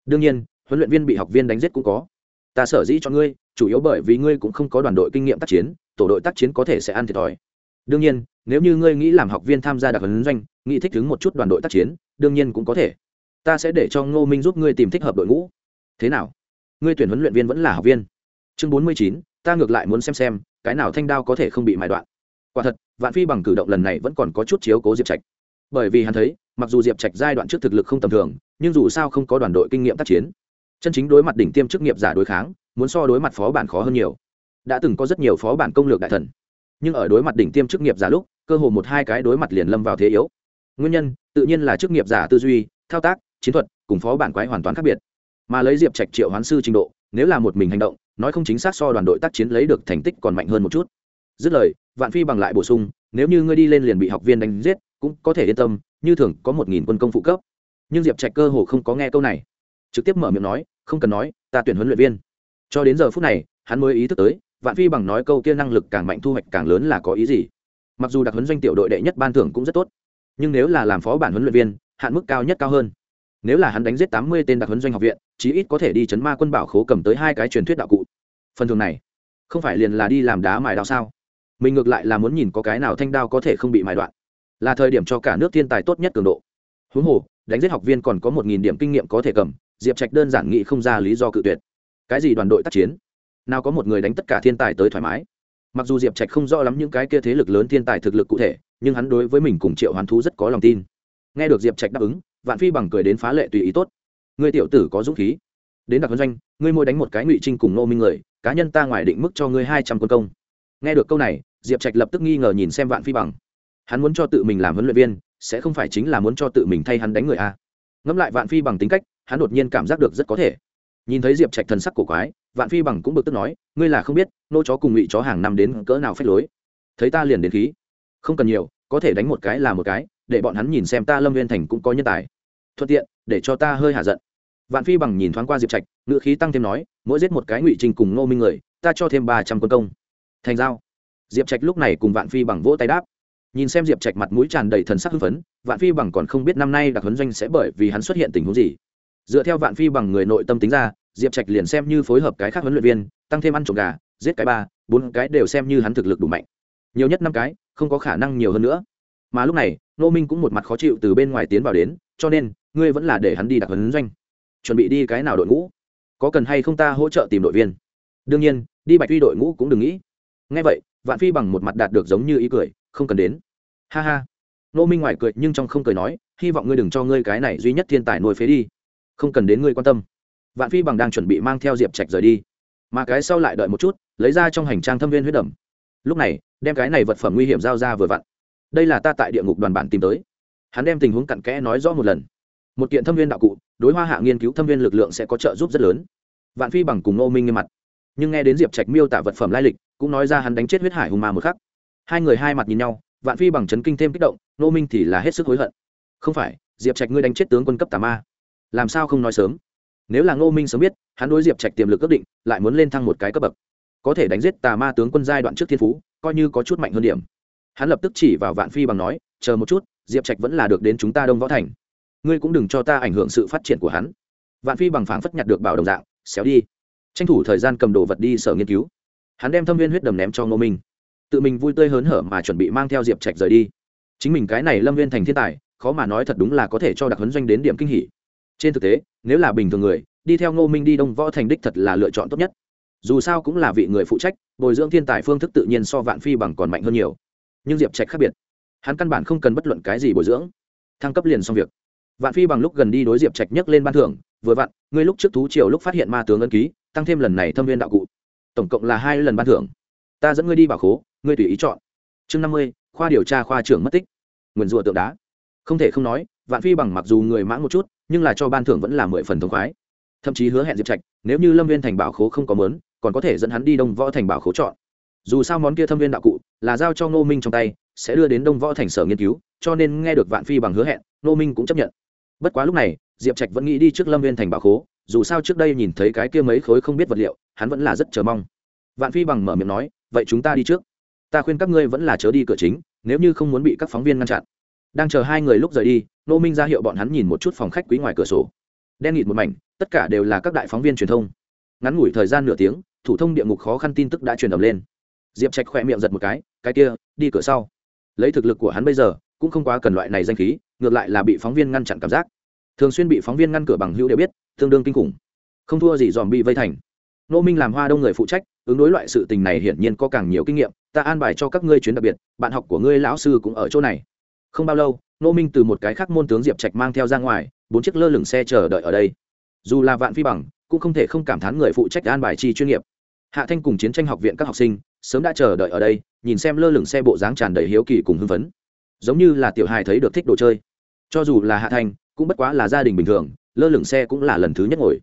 Đương nhiên, huấn luyện viên bị học viên đánh giết cũng có ta sở dĩ cho ngươi, chủ yếu bởi vì ngươi cũng không có đoàn đội kinh nghiệm tác chiến, tổ đội tác chiến có thể sẽ ăn thiệt thòi. Đương nhiên, nếu như ngươi nghĩ làm học viên tham gia đặc huấn doanh, nghĩ thích ứng một chút đoàn đội tác chiến, đương nhiên cũng có thể. Ta sẽ để cho ngô minh giúp ngươi tìm thích hợp đội ngũ. Thế nào? Ngươi tuyển huấn luyện viên vẫn là học viên. Chương bốn mươi chín, ta ngược lại muốn xem xem, cái nào thanh đao có thể không bị mại đoạn. Quả thật, vạn phi bằng cử động lần này vẫn còn có chút chiếu cố diệp trạch. Bởi vì hắn thấy, mặc dù diệp trạch giai đoạn trước thực lực không tầm thường, nhưng dù sao không có đoàn đội kinh nghiệm tác chiến chân chính đối mặt đỉnh tiêm chức nghiệp giả đối kháng, muốn so đối mặt phó bản khó hơn nhiều. Đã từng có rất nhiều phó bản công lược đại thần, nhưng ở đối mặt đỉnh tiêm chức nghiệp giả lúc, cơ hồ một hai cái đối mặt liền lâm vào thế yếu. Nguyên nhân, tự nhiên là chức nghiệp giả tư duy, thao tác, chiến thuật cùng phó bản quái hoàn toàn khác biệt. Mà lấy diệp trạch triệu hoán sư trình độ, nếu là một mình hành động, nói không chính xác so đoàn đội tác chiến lấy được thành tích còn mạnh hơn một chút. Dứt lời, vạn phi bằng lại bổ sung, nếu như ngươi đi lên liền bị học viên đánh giết, cũng có thể yên tâm, như thường có một nghìn quân công phụ cấp. Nhưng diệp trạch cơ hồ không có nghe câu này trực tiếp mở miệng nói, không cần nói, ta tuyển huấn luyện viên. Cho đến giờ phút này, hắn mới ý thức tới, vạn phi bằng nói câu kia năng lực càng mạnh thu hoạch càng lớn là có ý gì. Mặc dù đặc huấn doanh tiểu đội đệ nhất ban thưởng cũng rất tốt, nhưng nếu là làm phó bản huấn luyện viên, hạn mức cao nhất cao hơn. Nếu là hắn đánh giết tám mươi tên đặc huấn doanh học viện, chí ít có thể đi chấn ma quân bảo khố cầm tới hai cái truyền thuyết đạo cụ. Phần thường này, không phải liền là đi làm đá mài đao sao? Mình ngược lại là muốn nhìn có cái nào thanh đao có thể không bị mài đoạn. Là thời điểm cho cả nước thiên tài tốt nhất cường độ. Huống hồ, đánh giết học viên còn có một nghìn điểm kinh nghiệm có thể cầm diệp trạch đơn giản nghĩ không ra lý do cự tuyệt. Cái gì đoàn đội tác chiến? Nào có một người đánh tất cả thiên tài tới thoải mái. Mặc dù diệp trạch không rõ lắm những cái kia thế lực lớn thiên tài thực lực cụ thể, nhưng hắn đối với mình cùng triệu hoàn thú rất có lòng tin. Nghe được diệp trạch đáp ứng, vạn phi bằng cười đến phá lệ tùy ý tốt. Ngươi tiểu tử có dũng khí. Đến đặc huấn doanh, ngươi môi đánh một cái ngụy trinh cùng nô minh người, cá nhân ta ngoài định mức cho ngươi hai trăm quân công. Nghe được câu này, diệp trạch lập tức nghi ngờ nhìn xem vạn phi bằng. Hắn muốn cho tự mình làm huấn luyện viên, sẽ không phải chính là muốn cho tự mình thay hắn đánh người a. Ngẫm lại vạn phi bằng tính cách hắn đột nhiên cảm giác được rất có thể. Nhìn thấy diệp trạch thần sắc cổ quái, vạn phi bằng cũng bực tức nói, ngươi là không biết, nô chó cùng ngụy chó hàng năm đến cỡ nào phép lối. Thấy ta liền đến khí. Không cần nhiều, có thể đánh một cái là một cái, để bọn hắn nhìn xem ta lâm viên thành cũng có nhân tài. Thuận tiện, để cho ta hơi hạ giận. Vạn phi bằng nhìn thoáng qua diệp trạch ngự khí tăng thêm nói, mỗi giết một cái ngụy trình cùng ngô minh người, ta cho thêm ba trăm quân công. Thành giao. Diệp trạch lúc này cùng vạn phi bằng vỗ tay đáp. Nhìn xem diệp trạch mặt mũi tràn đầy thần sắc hưng phấn, vạn phi bằng còn không biết năm nay đặc huấn doanh sẽ bởi vì hắn xuất hiện tình huống gì dựa theo vạn phi bằng người nội tâm tính ra, diệp trạch liền xem như phối hợp cái khác huấn luyện viên, tăng thêm ăn trộm gà, giết cái ba, bốn cái đều xem như hắn thực lực đủ mạnh. Nhiều nhất năm cái, không có khả năng nhiều hơn nữa. Mà lúc này nô minh cũng một mặt khó chịu từ bên ngoài tiến vào đến, cho nên, ngươi vẫn là để hắn đi đặc huấn doanh. Chuẩn bị đi cái nào đội ngũ? Có cần hay không ta hỗ trợ tìm đội viên? Đương nhiên, đi bạch huy đội ngũ cũng đừng nghĩ. Ngay vậy, vạn phi bằng một mặt đạt được giống như ý cười, không cần đến. Ha ha. Nô minh ngoài cười nhưng trong không cười nói, hy vọng ngươi đừng cho ngươi cái này duy nhất thiên tài nuôi phế đi không cần đến ngươi quan tâm. Vạn phi bằng đang chuẩn bị mang theo diệp trạch rời đi. Mà cái sau lại đợi một chút, lấy ra trong hành trang thâm viên huyết đầm. Lúc này, đem cái này vật phẩm nguy hiểm giao ra vừa vặn. Đây là ta tại địa ngục đoàn bản tìm tới. Hắn đem tình huống cặn kẽ nói rõ một lần. Một kiện thâm viên đạo cụ, đối hoa hạ nghiên cứu thâm viên lực lượng sẽ có trợ giúp rất lớn. Vạn phi bằng cùng nô minh nghiêm mặt. Nhưng nghe đến diệp trạch miêu tả vật phẩm lai lịch, cũng nói ra hắn đánh chết huyết hải hùng ma một khắc. Hai người hai mặt nhìn nhau, vạn phi bằng chấn kinh thêm kích động nô minh thì là hết sức hối hận. Không phải, diệp trạch ngươi đánh chết tướng quân cấp tà ma làm sao không nói sớm? Nếu là ngô minh sớm biết, hắn đối diệp trạch tiềm lực ước định, lại muốn lên thăng một cái cấp bậc. Có thể đánh giết tà ma tướng quân giai đoạn trước thiên phú, coi như có chút mạnh hơn điểm. Hắn lập tức chỉ vào vạn phi bằng nói, chờ một chút, diệp trạch vẫn là được đến chúng ta đông võ thành. Ngươi cũng đừng cho ta ảnh hưởng sự phát triển của hắn. Vạn phi bằng phảng phất nhặt được bảo đồng dạng, xéo đi. Tranh thủ thời gian cầm đồ vật đi sở nghiên cứu. Hắn đem thâm viên huyết đầm ném cho ngô minh. Tự mình vui tươi hớn hở mà chuẩn bị mang theo diệp trạch rời đi. Chính mình cái này lâm viên thành thiên tài, khó mà nói thật đúng là có thể cho đặc huấn doanh đến điểm kinh hỉ trên thực tế, nếu là bình thường người, đi theo ngô minh đi đông võ thành đích thật là lựa chọn tốt nhất. Dù sao cũng là vị người phụ trách, bồi dưỡng thiên tài phương thức tự nhiên so vạn phi bằng còn mạnh hơn nhiều. Nhưng diệp trạch khác biệt. Hắn căn bản không cần bất luận cái gì bồi dưỡng. Thăng cấp liền xong việc. Vạn phi bằng lúc gần đi đối diệp trạch nhấc lên ban thưởng, vừa vặn, ngươi lúc trước thú triều lúc phát hiện ma tướng ân ký, tăng thêm lần này thâm viên đạo cụ. Tổng cộng là hai lần ban thưởng. Ta dẫn ngươi đi bảo khố, ngươi tùy ý chọn. Chương năm mươi, khoa điều tra khoa trưởng mất tích. Nguyền rùa tượng đá. Không thể không nói vạn phi bằng mặc dù người mãn một chút, nhưng là cho ban thưởng vẫn là mười phần thống khoái. Thậm chí hứa hẹn diệp trạch, nếu như lâm viên thành bảo khố không có mớn còn có thể dẫn hắn đi đông võ thành bảo khố chọn. Dù sao món kia thâm viên đạo cụ là giao cho ngô minh trong tay, sẽ đưa đến đông võ thành sở nghiên cứu, cho nên nghe được vạn phi bằng hứa hẹn, ngô minh cũng chấp nhận. Bất quá lúc này, diệp trạch vẫn nghĩ đi trước lâm viên thành bảo khố, dù sao trước đây nhìn thấy cái kia mấy khối không biết vật liệu, hắn vẫn là rất chờ mong. Vạn phi bằng mở miệng nói, vậy chúng ta đi trước. Ta khuyên các ngươi vẫn là chớ đi cửa chính, nếu như không muốn bị các phóng viên ngăn chặn đang chờ hai người lúc rời đi nô minh ra hiệu bọn hắn nhìn một chút phòng khách quý ngoài cửa sổ. Đen nghịt một mảnh, tất cả đều là các đại phóng viên truyền thông. Ngắn ngủi thời gian nửa tiếng, thủ thông địa ngục khó khăn tin tức đã truyền ẩm lên. Diệp trạch khỏe miệng giật một cái cái kia, đi cửa sau. Lấy thực lực của hắn bây giờ, cũng không quá cần loại này danh khí, ngược lại là bị phóng viên ngăn chặn cảm giác. Thường xuyên bị phóng viên ngăn cửa bằng hữu đều biết, tương đương kinh khủng. Không thua gì dòm bị vây thành. Nô minh làm hoa đông người phụ trách, ứng đối loại sự tình này hiển nhiên có càng nhiều kinh nghiệm, ta an bài cho các ngươi chuyến đặc biệt, bạn học của ngươi lão sư cũng ở chỗ này không bao lâu nô minh từ một cái khác môn tướng diệp trạch mang theo ra ngoài, bốn chiếc lơ lửng xe chờ đợi ở đây. Dù là vạn phi bằng, cũng không thể không cảm thán người phụ trách an bài chi chuyên nghiệp. Hạ thanh cùng chiến tranh học viện các học sinh, sớm đã chờ đợi ở đây, nhìn xem lơ lửng xe bộ dáng tràn đầy hiếu kỳ cùng hưng phấn. Giống như là tiểu hài thấy được thích đồ chơi. Cho dù là hạ thanh, cũng bất quá là gia đình bình thường, lơ lửng xe cũng là lần thứ nhất ngồi.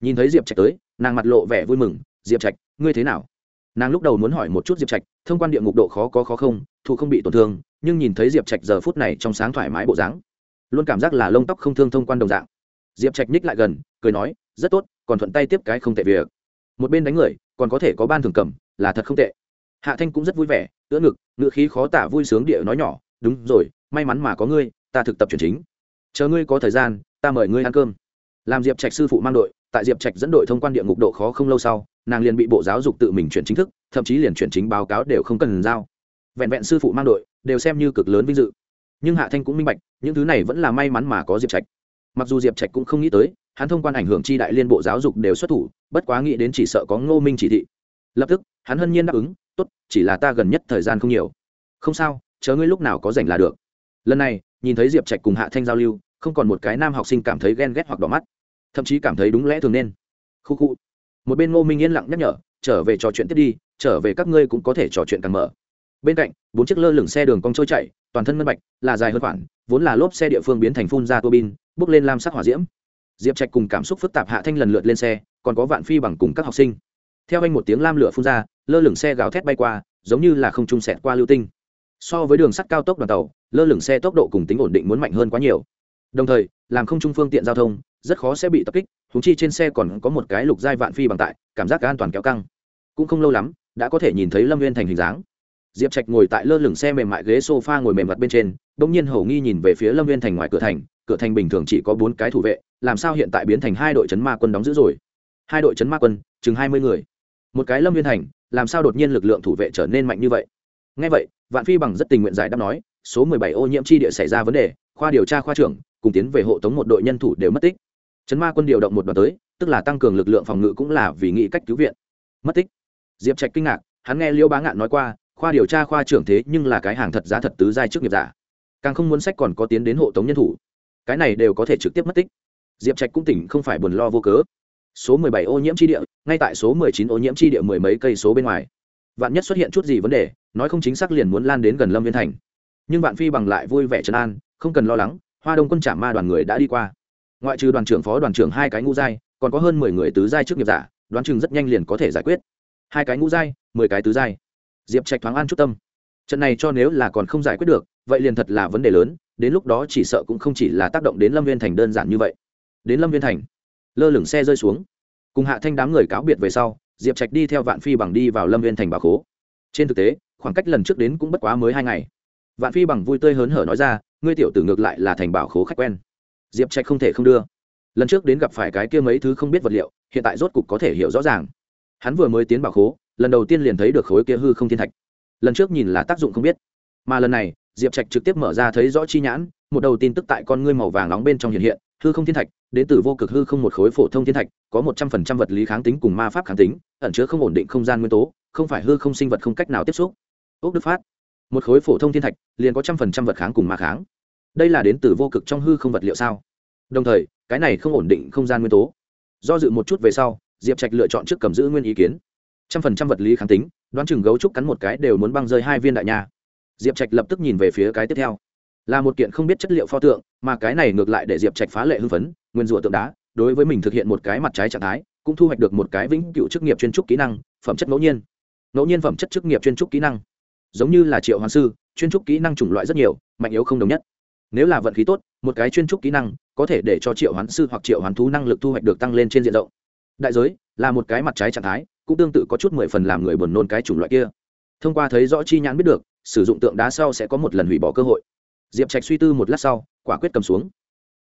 Nhìn thấy diệp trạch tới, nàng mặt lộ vẻ vui mừng, diệp trạch, ngươi thế nào? Nàng lúc đầu muốn hỏi một chút diệp trạch, thông quan địa ngục độ khó có khó không, thụ không bị tổn thương nhưng nhìn thấy diệp trạch giờ phút này trong sáng thoải mái bộ dáng, luôn cảm giác là lông tóc không thương thông quan đồng dạng. Diệp trạch ních lại gần, cười nói, rất tốt, còn thuận tay tiếp cái không tệ việc. Một bên đánh người, còn có thể có ban thường cầm, là thật không tệ. Hạ thanh cũng rất vui vẻ, ưỡn ngực ngự khí khó tả vui sướng địa nói nhỏ, đúng rồi, may mắn mà có ngươi, ta thực tập chuyển chính. Chờ ngươi có thời gian, ta mời ngươi ăn cơm. Làm diệp trạch sư phụ mang đội, tại diệp trạch dẫn đội thông quan địa ngục độ khó không lâu sau, nàng liền bị bộ giáo dục tự mình chuyển chính thức, thậm chí liền chuyển chính báo cáo đều không cần giao vẹn vẹn sư phụ mang đội, đều xem như cực lớn vinh dự. Nhưng hạ thanh cũng minh bạch, những thứ này vẫn là may mắn mà có diệp trạch. Mặc dù diệp trạch cũng không nghĩ tới, hắn thông quan ảnh hưởng chi đại liên bộ giáo dục đều xuất thủ, bất quá nghĩ đến chỉ sợ có ngô minh chỉ thị. Lập tức, hắn hân nhiên đáp ứng, tốt, chỉ là ta gần nhất thời gian không nhiều. Không sao chớ ngươi lúc nào có rảnh là được. Lần này, nhìn thấy diệp trạch cùng hạ thanh giao lưu, không còn một cái nam học sinh cảm thấy ghen ghét hoặc đỏ mắt, thậm chí cảm thấy đúng lẽ thường nên. Khu khu. Một bên ngô minh yên lặng nhắc nhở, trở về trò chuyện tiếp đi, trở về các ngươi cũng có thể trò chuyện càng mở bên cạnh, bốn chiếc lơ lửng xe đường cong trôi chạy toàn thân ngân bạch, là dài hơn khoản vốn là lốp xe địa phương biến thành phun ra tua bin bước lên lam sắc hỏa diễm. Diệp trạch cùng cảm xúc phức tạp hạ thanh lần lượt lên xe, còn có vạn phi bằng cùng các học sinh. Theo anh một tiếng lam lửa phun ra, lơ lửng xe gào thét bay qua, giống như là không trung sẹt qua lưu tinh. So với đường sắt cao tốc đoàn tàu, lơ lửng xe tốc độ cùng tính ổn định muốn mạnh hơn quá nhiều. Đồng thời, làm không trung phương tiện giao thông, rất khó sẽ bị tập kích thúng chi trên xe còn có một cái lục giai vạn phi bằng tại, cảm giác cả an toàn kéo căng. Cũng không lâu lắm, đã có thể nhìn thấy lâm viên thành hình dáng diệp trạch ngồi tại lơ lửng xe mềm mại ghế s o f a ngồi mềm mặt bên trên đ ỗ n g nhiên hầu nghi nhìn về phía lâm viên thành ngoài cửa thành cửa thành bình thường chỉ có bốn cái thủ vệ, làm sao hiện tại biến thành hai đội chấn ma quân đóng giữ rồi? Hai đội chấn ma quân, chừng hai mươi người. Một cái lâm viên thành, làm sao đột nhiên lực lượng thủ vệ trở nên mạnh như vậy? Ngay vậy, vạn phi bằng rất tình nguyện giải đáp nói, số mười bảy ô nhiễm chi địa xảy ra vấn đề, khoa điều tra khoa trưởng, cùng tiến về hộ tống một đội nhân thủ đều mất tích. Chấn ma quân điều động một đoàn tới, tức là tăng cường lực lượng phòng ngự cũng là vì nghĩ cách cứu viện. Mất tích. Diệp trạch kinh ngạc, hắn nghe liêu bá ngạn nói qua khoa điều tra khoa trưởng thế nhưng là cái hàng thật giá thật tứ giai trước nghiệp giả. Càng không muốn sách còn có tiến đến hộ tống nhân thủ. Cái này đều có thể trực tiếp mất tích. Diệp trạch cũng tỉnh không phải buồn lo vô cớ. Số mười bảy ô nhiễm chi địa, ngay tại số mười chín ô nhiễm chi địa mười mấy cây số bên ngoài. Vạn nhất xuất hiện chút gì vấn đề, nói không chính xác liền muốn lan đến gần lâm viên thành. Nhưng vạn phi bằng lại vui vẻ trấn an, không cần lo lắng, hoa đông quân trả ma đoàn người đã đi qua. Ngoại trừ đoàn trưởng phó đoàn trưởng hai cái ngũ giai, còn có hơn mười người tứ giai trước nghiệp giả, đoán chừng rất nhanh liền có thể giải quyết. Hai cái ngũ giai, mười cái tứ giai diệp trạch thoáng an chút tâm. Trận này cho nếu là còn không giải quyết được, vậy liền thật là vấn đề lớn, đến lúc đó chỉ sợ cũng không chỉ là tác động đến lâm viên thành đơn giản như vậy. Đến lâm viên thành, lơ lửng xe rơi xuống. Cùng hạ thanh đám người cáo biệt về sau, diệp trạch đi theo vạn phi bằng đi vào lâm viên thành bà khố. Trên thực tế, khoảng cách lần trước đến cũng bất quá mới hai ngày. Vạn phi bằng vui tươi hớn hở nói ra, ngươi tiểu tử ngược lại là thành bảo khố khách quen. Diệp trạch không thể không đưa. Lần trước đến gặp phải cái kia mấy thứ không biết vật liệu, hiện tại rốt cục có thể hiểu rõ ràng. Hắn vừa mới tiến bảo khố lần đầu tiên liền thấy được khối kia hư không thiên thạch. Lần trước nhìn là tác dụng không biết, mà lần này, diệp trạch trực tiếp mở ra thấy rõ chi nhãn, một đầu tin tức tại con ngươi màu vàng nóng bên trong hiện hiện, hư không thiên thạch, đến từ vô cực hư không một khối phổ thông thiên thạch, có một trăm phần trăm vật lý kháng tính cùng ma pháp kháng tính, ẩn chứa không ổn định không gian nguyên tố, không phải hư không sinh vật không cách nào tiếp xúc. Ốc đức phát, một khối phổ thông thiên thạch, liền có trăm phần trăm vật kháng cùng ma kháng. Đây là đến từ vô cực trong hư không vật liệu sao? Đồng thời, cái này không ổn định không gian nguyên tố. Do dự một chút về sau, diệp trạch lựa chọn trước cầm giữ nguyên ý kiến trăm phần trăm vật lý kháng tính, đoán chừng gấu trúc cắn một cái đều muốn băng rơi hai viên đại nha. Diệp trạch lập tức nhìn về phía cái tiếp theo. Là một kiện không biết chất liệu pho tượng, mà cái này ngược lại để diệp trạch phá lệ hưng phấn, nguyên rủa tượng đá, đối với mình thực hiện một cái mặt trái trạng thái, cũng thu hoạch được một cái vĩnh cựu chức nghiệp chuyên trúc kỹ năng, phẩm chất ngẫu nhiên. Ngẫu nhiên phẩm chất chức nghiệp chuyên trúc kỹ năng. Giống như là triệu hoàng sư, chuyên trúc kỹ năng chủng loại rất nhiều, mạnh yếu không đồng nhất. Nếu là vận khí tốt, một cái chuyên trúc kỹ năng có thể để cho triệu hoán sư hoặc triệu hoán thú năng lực thu hoạch được tăng lên trên diện rộng đại giới là một cái mặt trái trạng thái, cũng tương tự có chút mười phần làm người buồn nôn cái chủng loại kia. Thông qua thấy rõ chi nhãn biết được, sử dụng tượng đá sau sẽ có một lần hủy bỏ cơ hội. Diệp trạch suy tư một lát sau, quả quyết cầm xuống.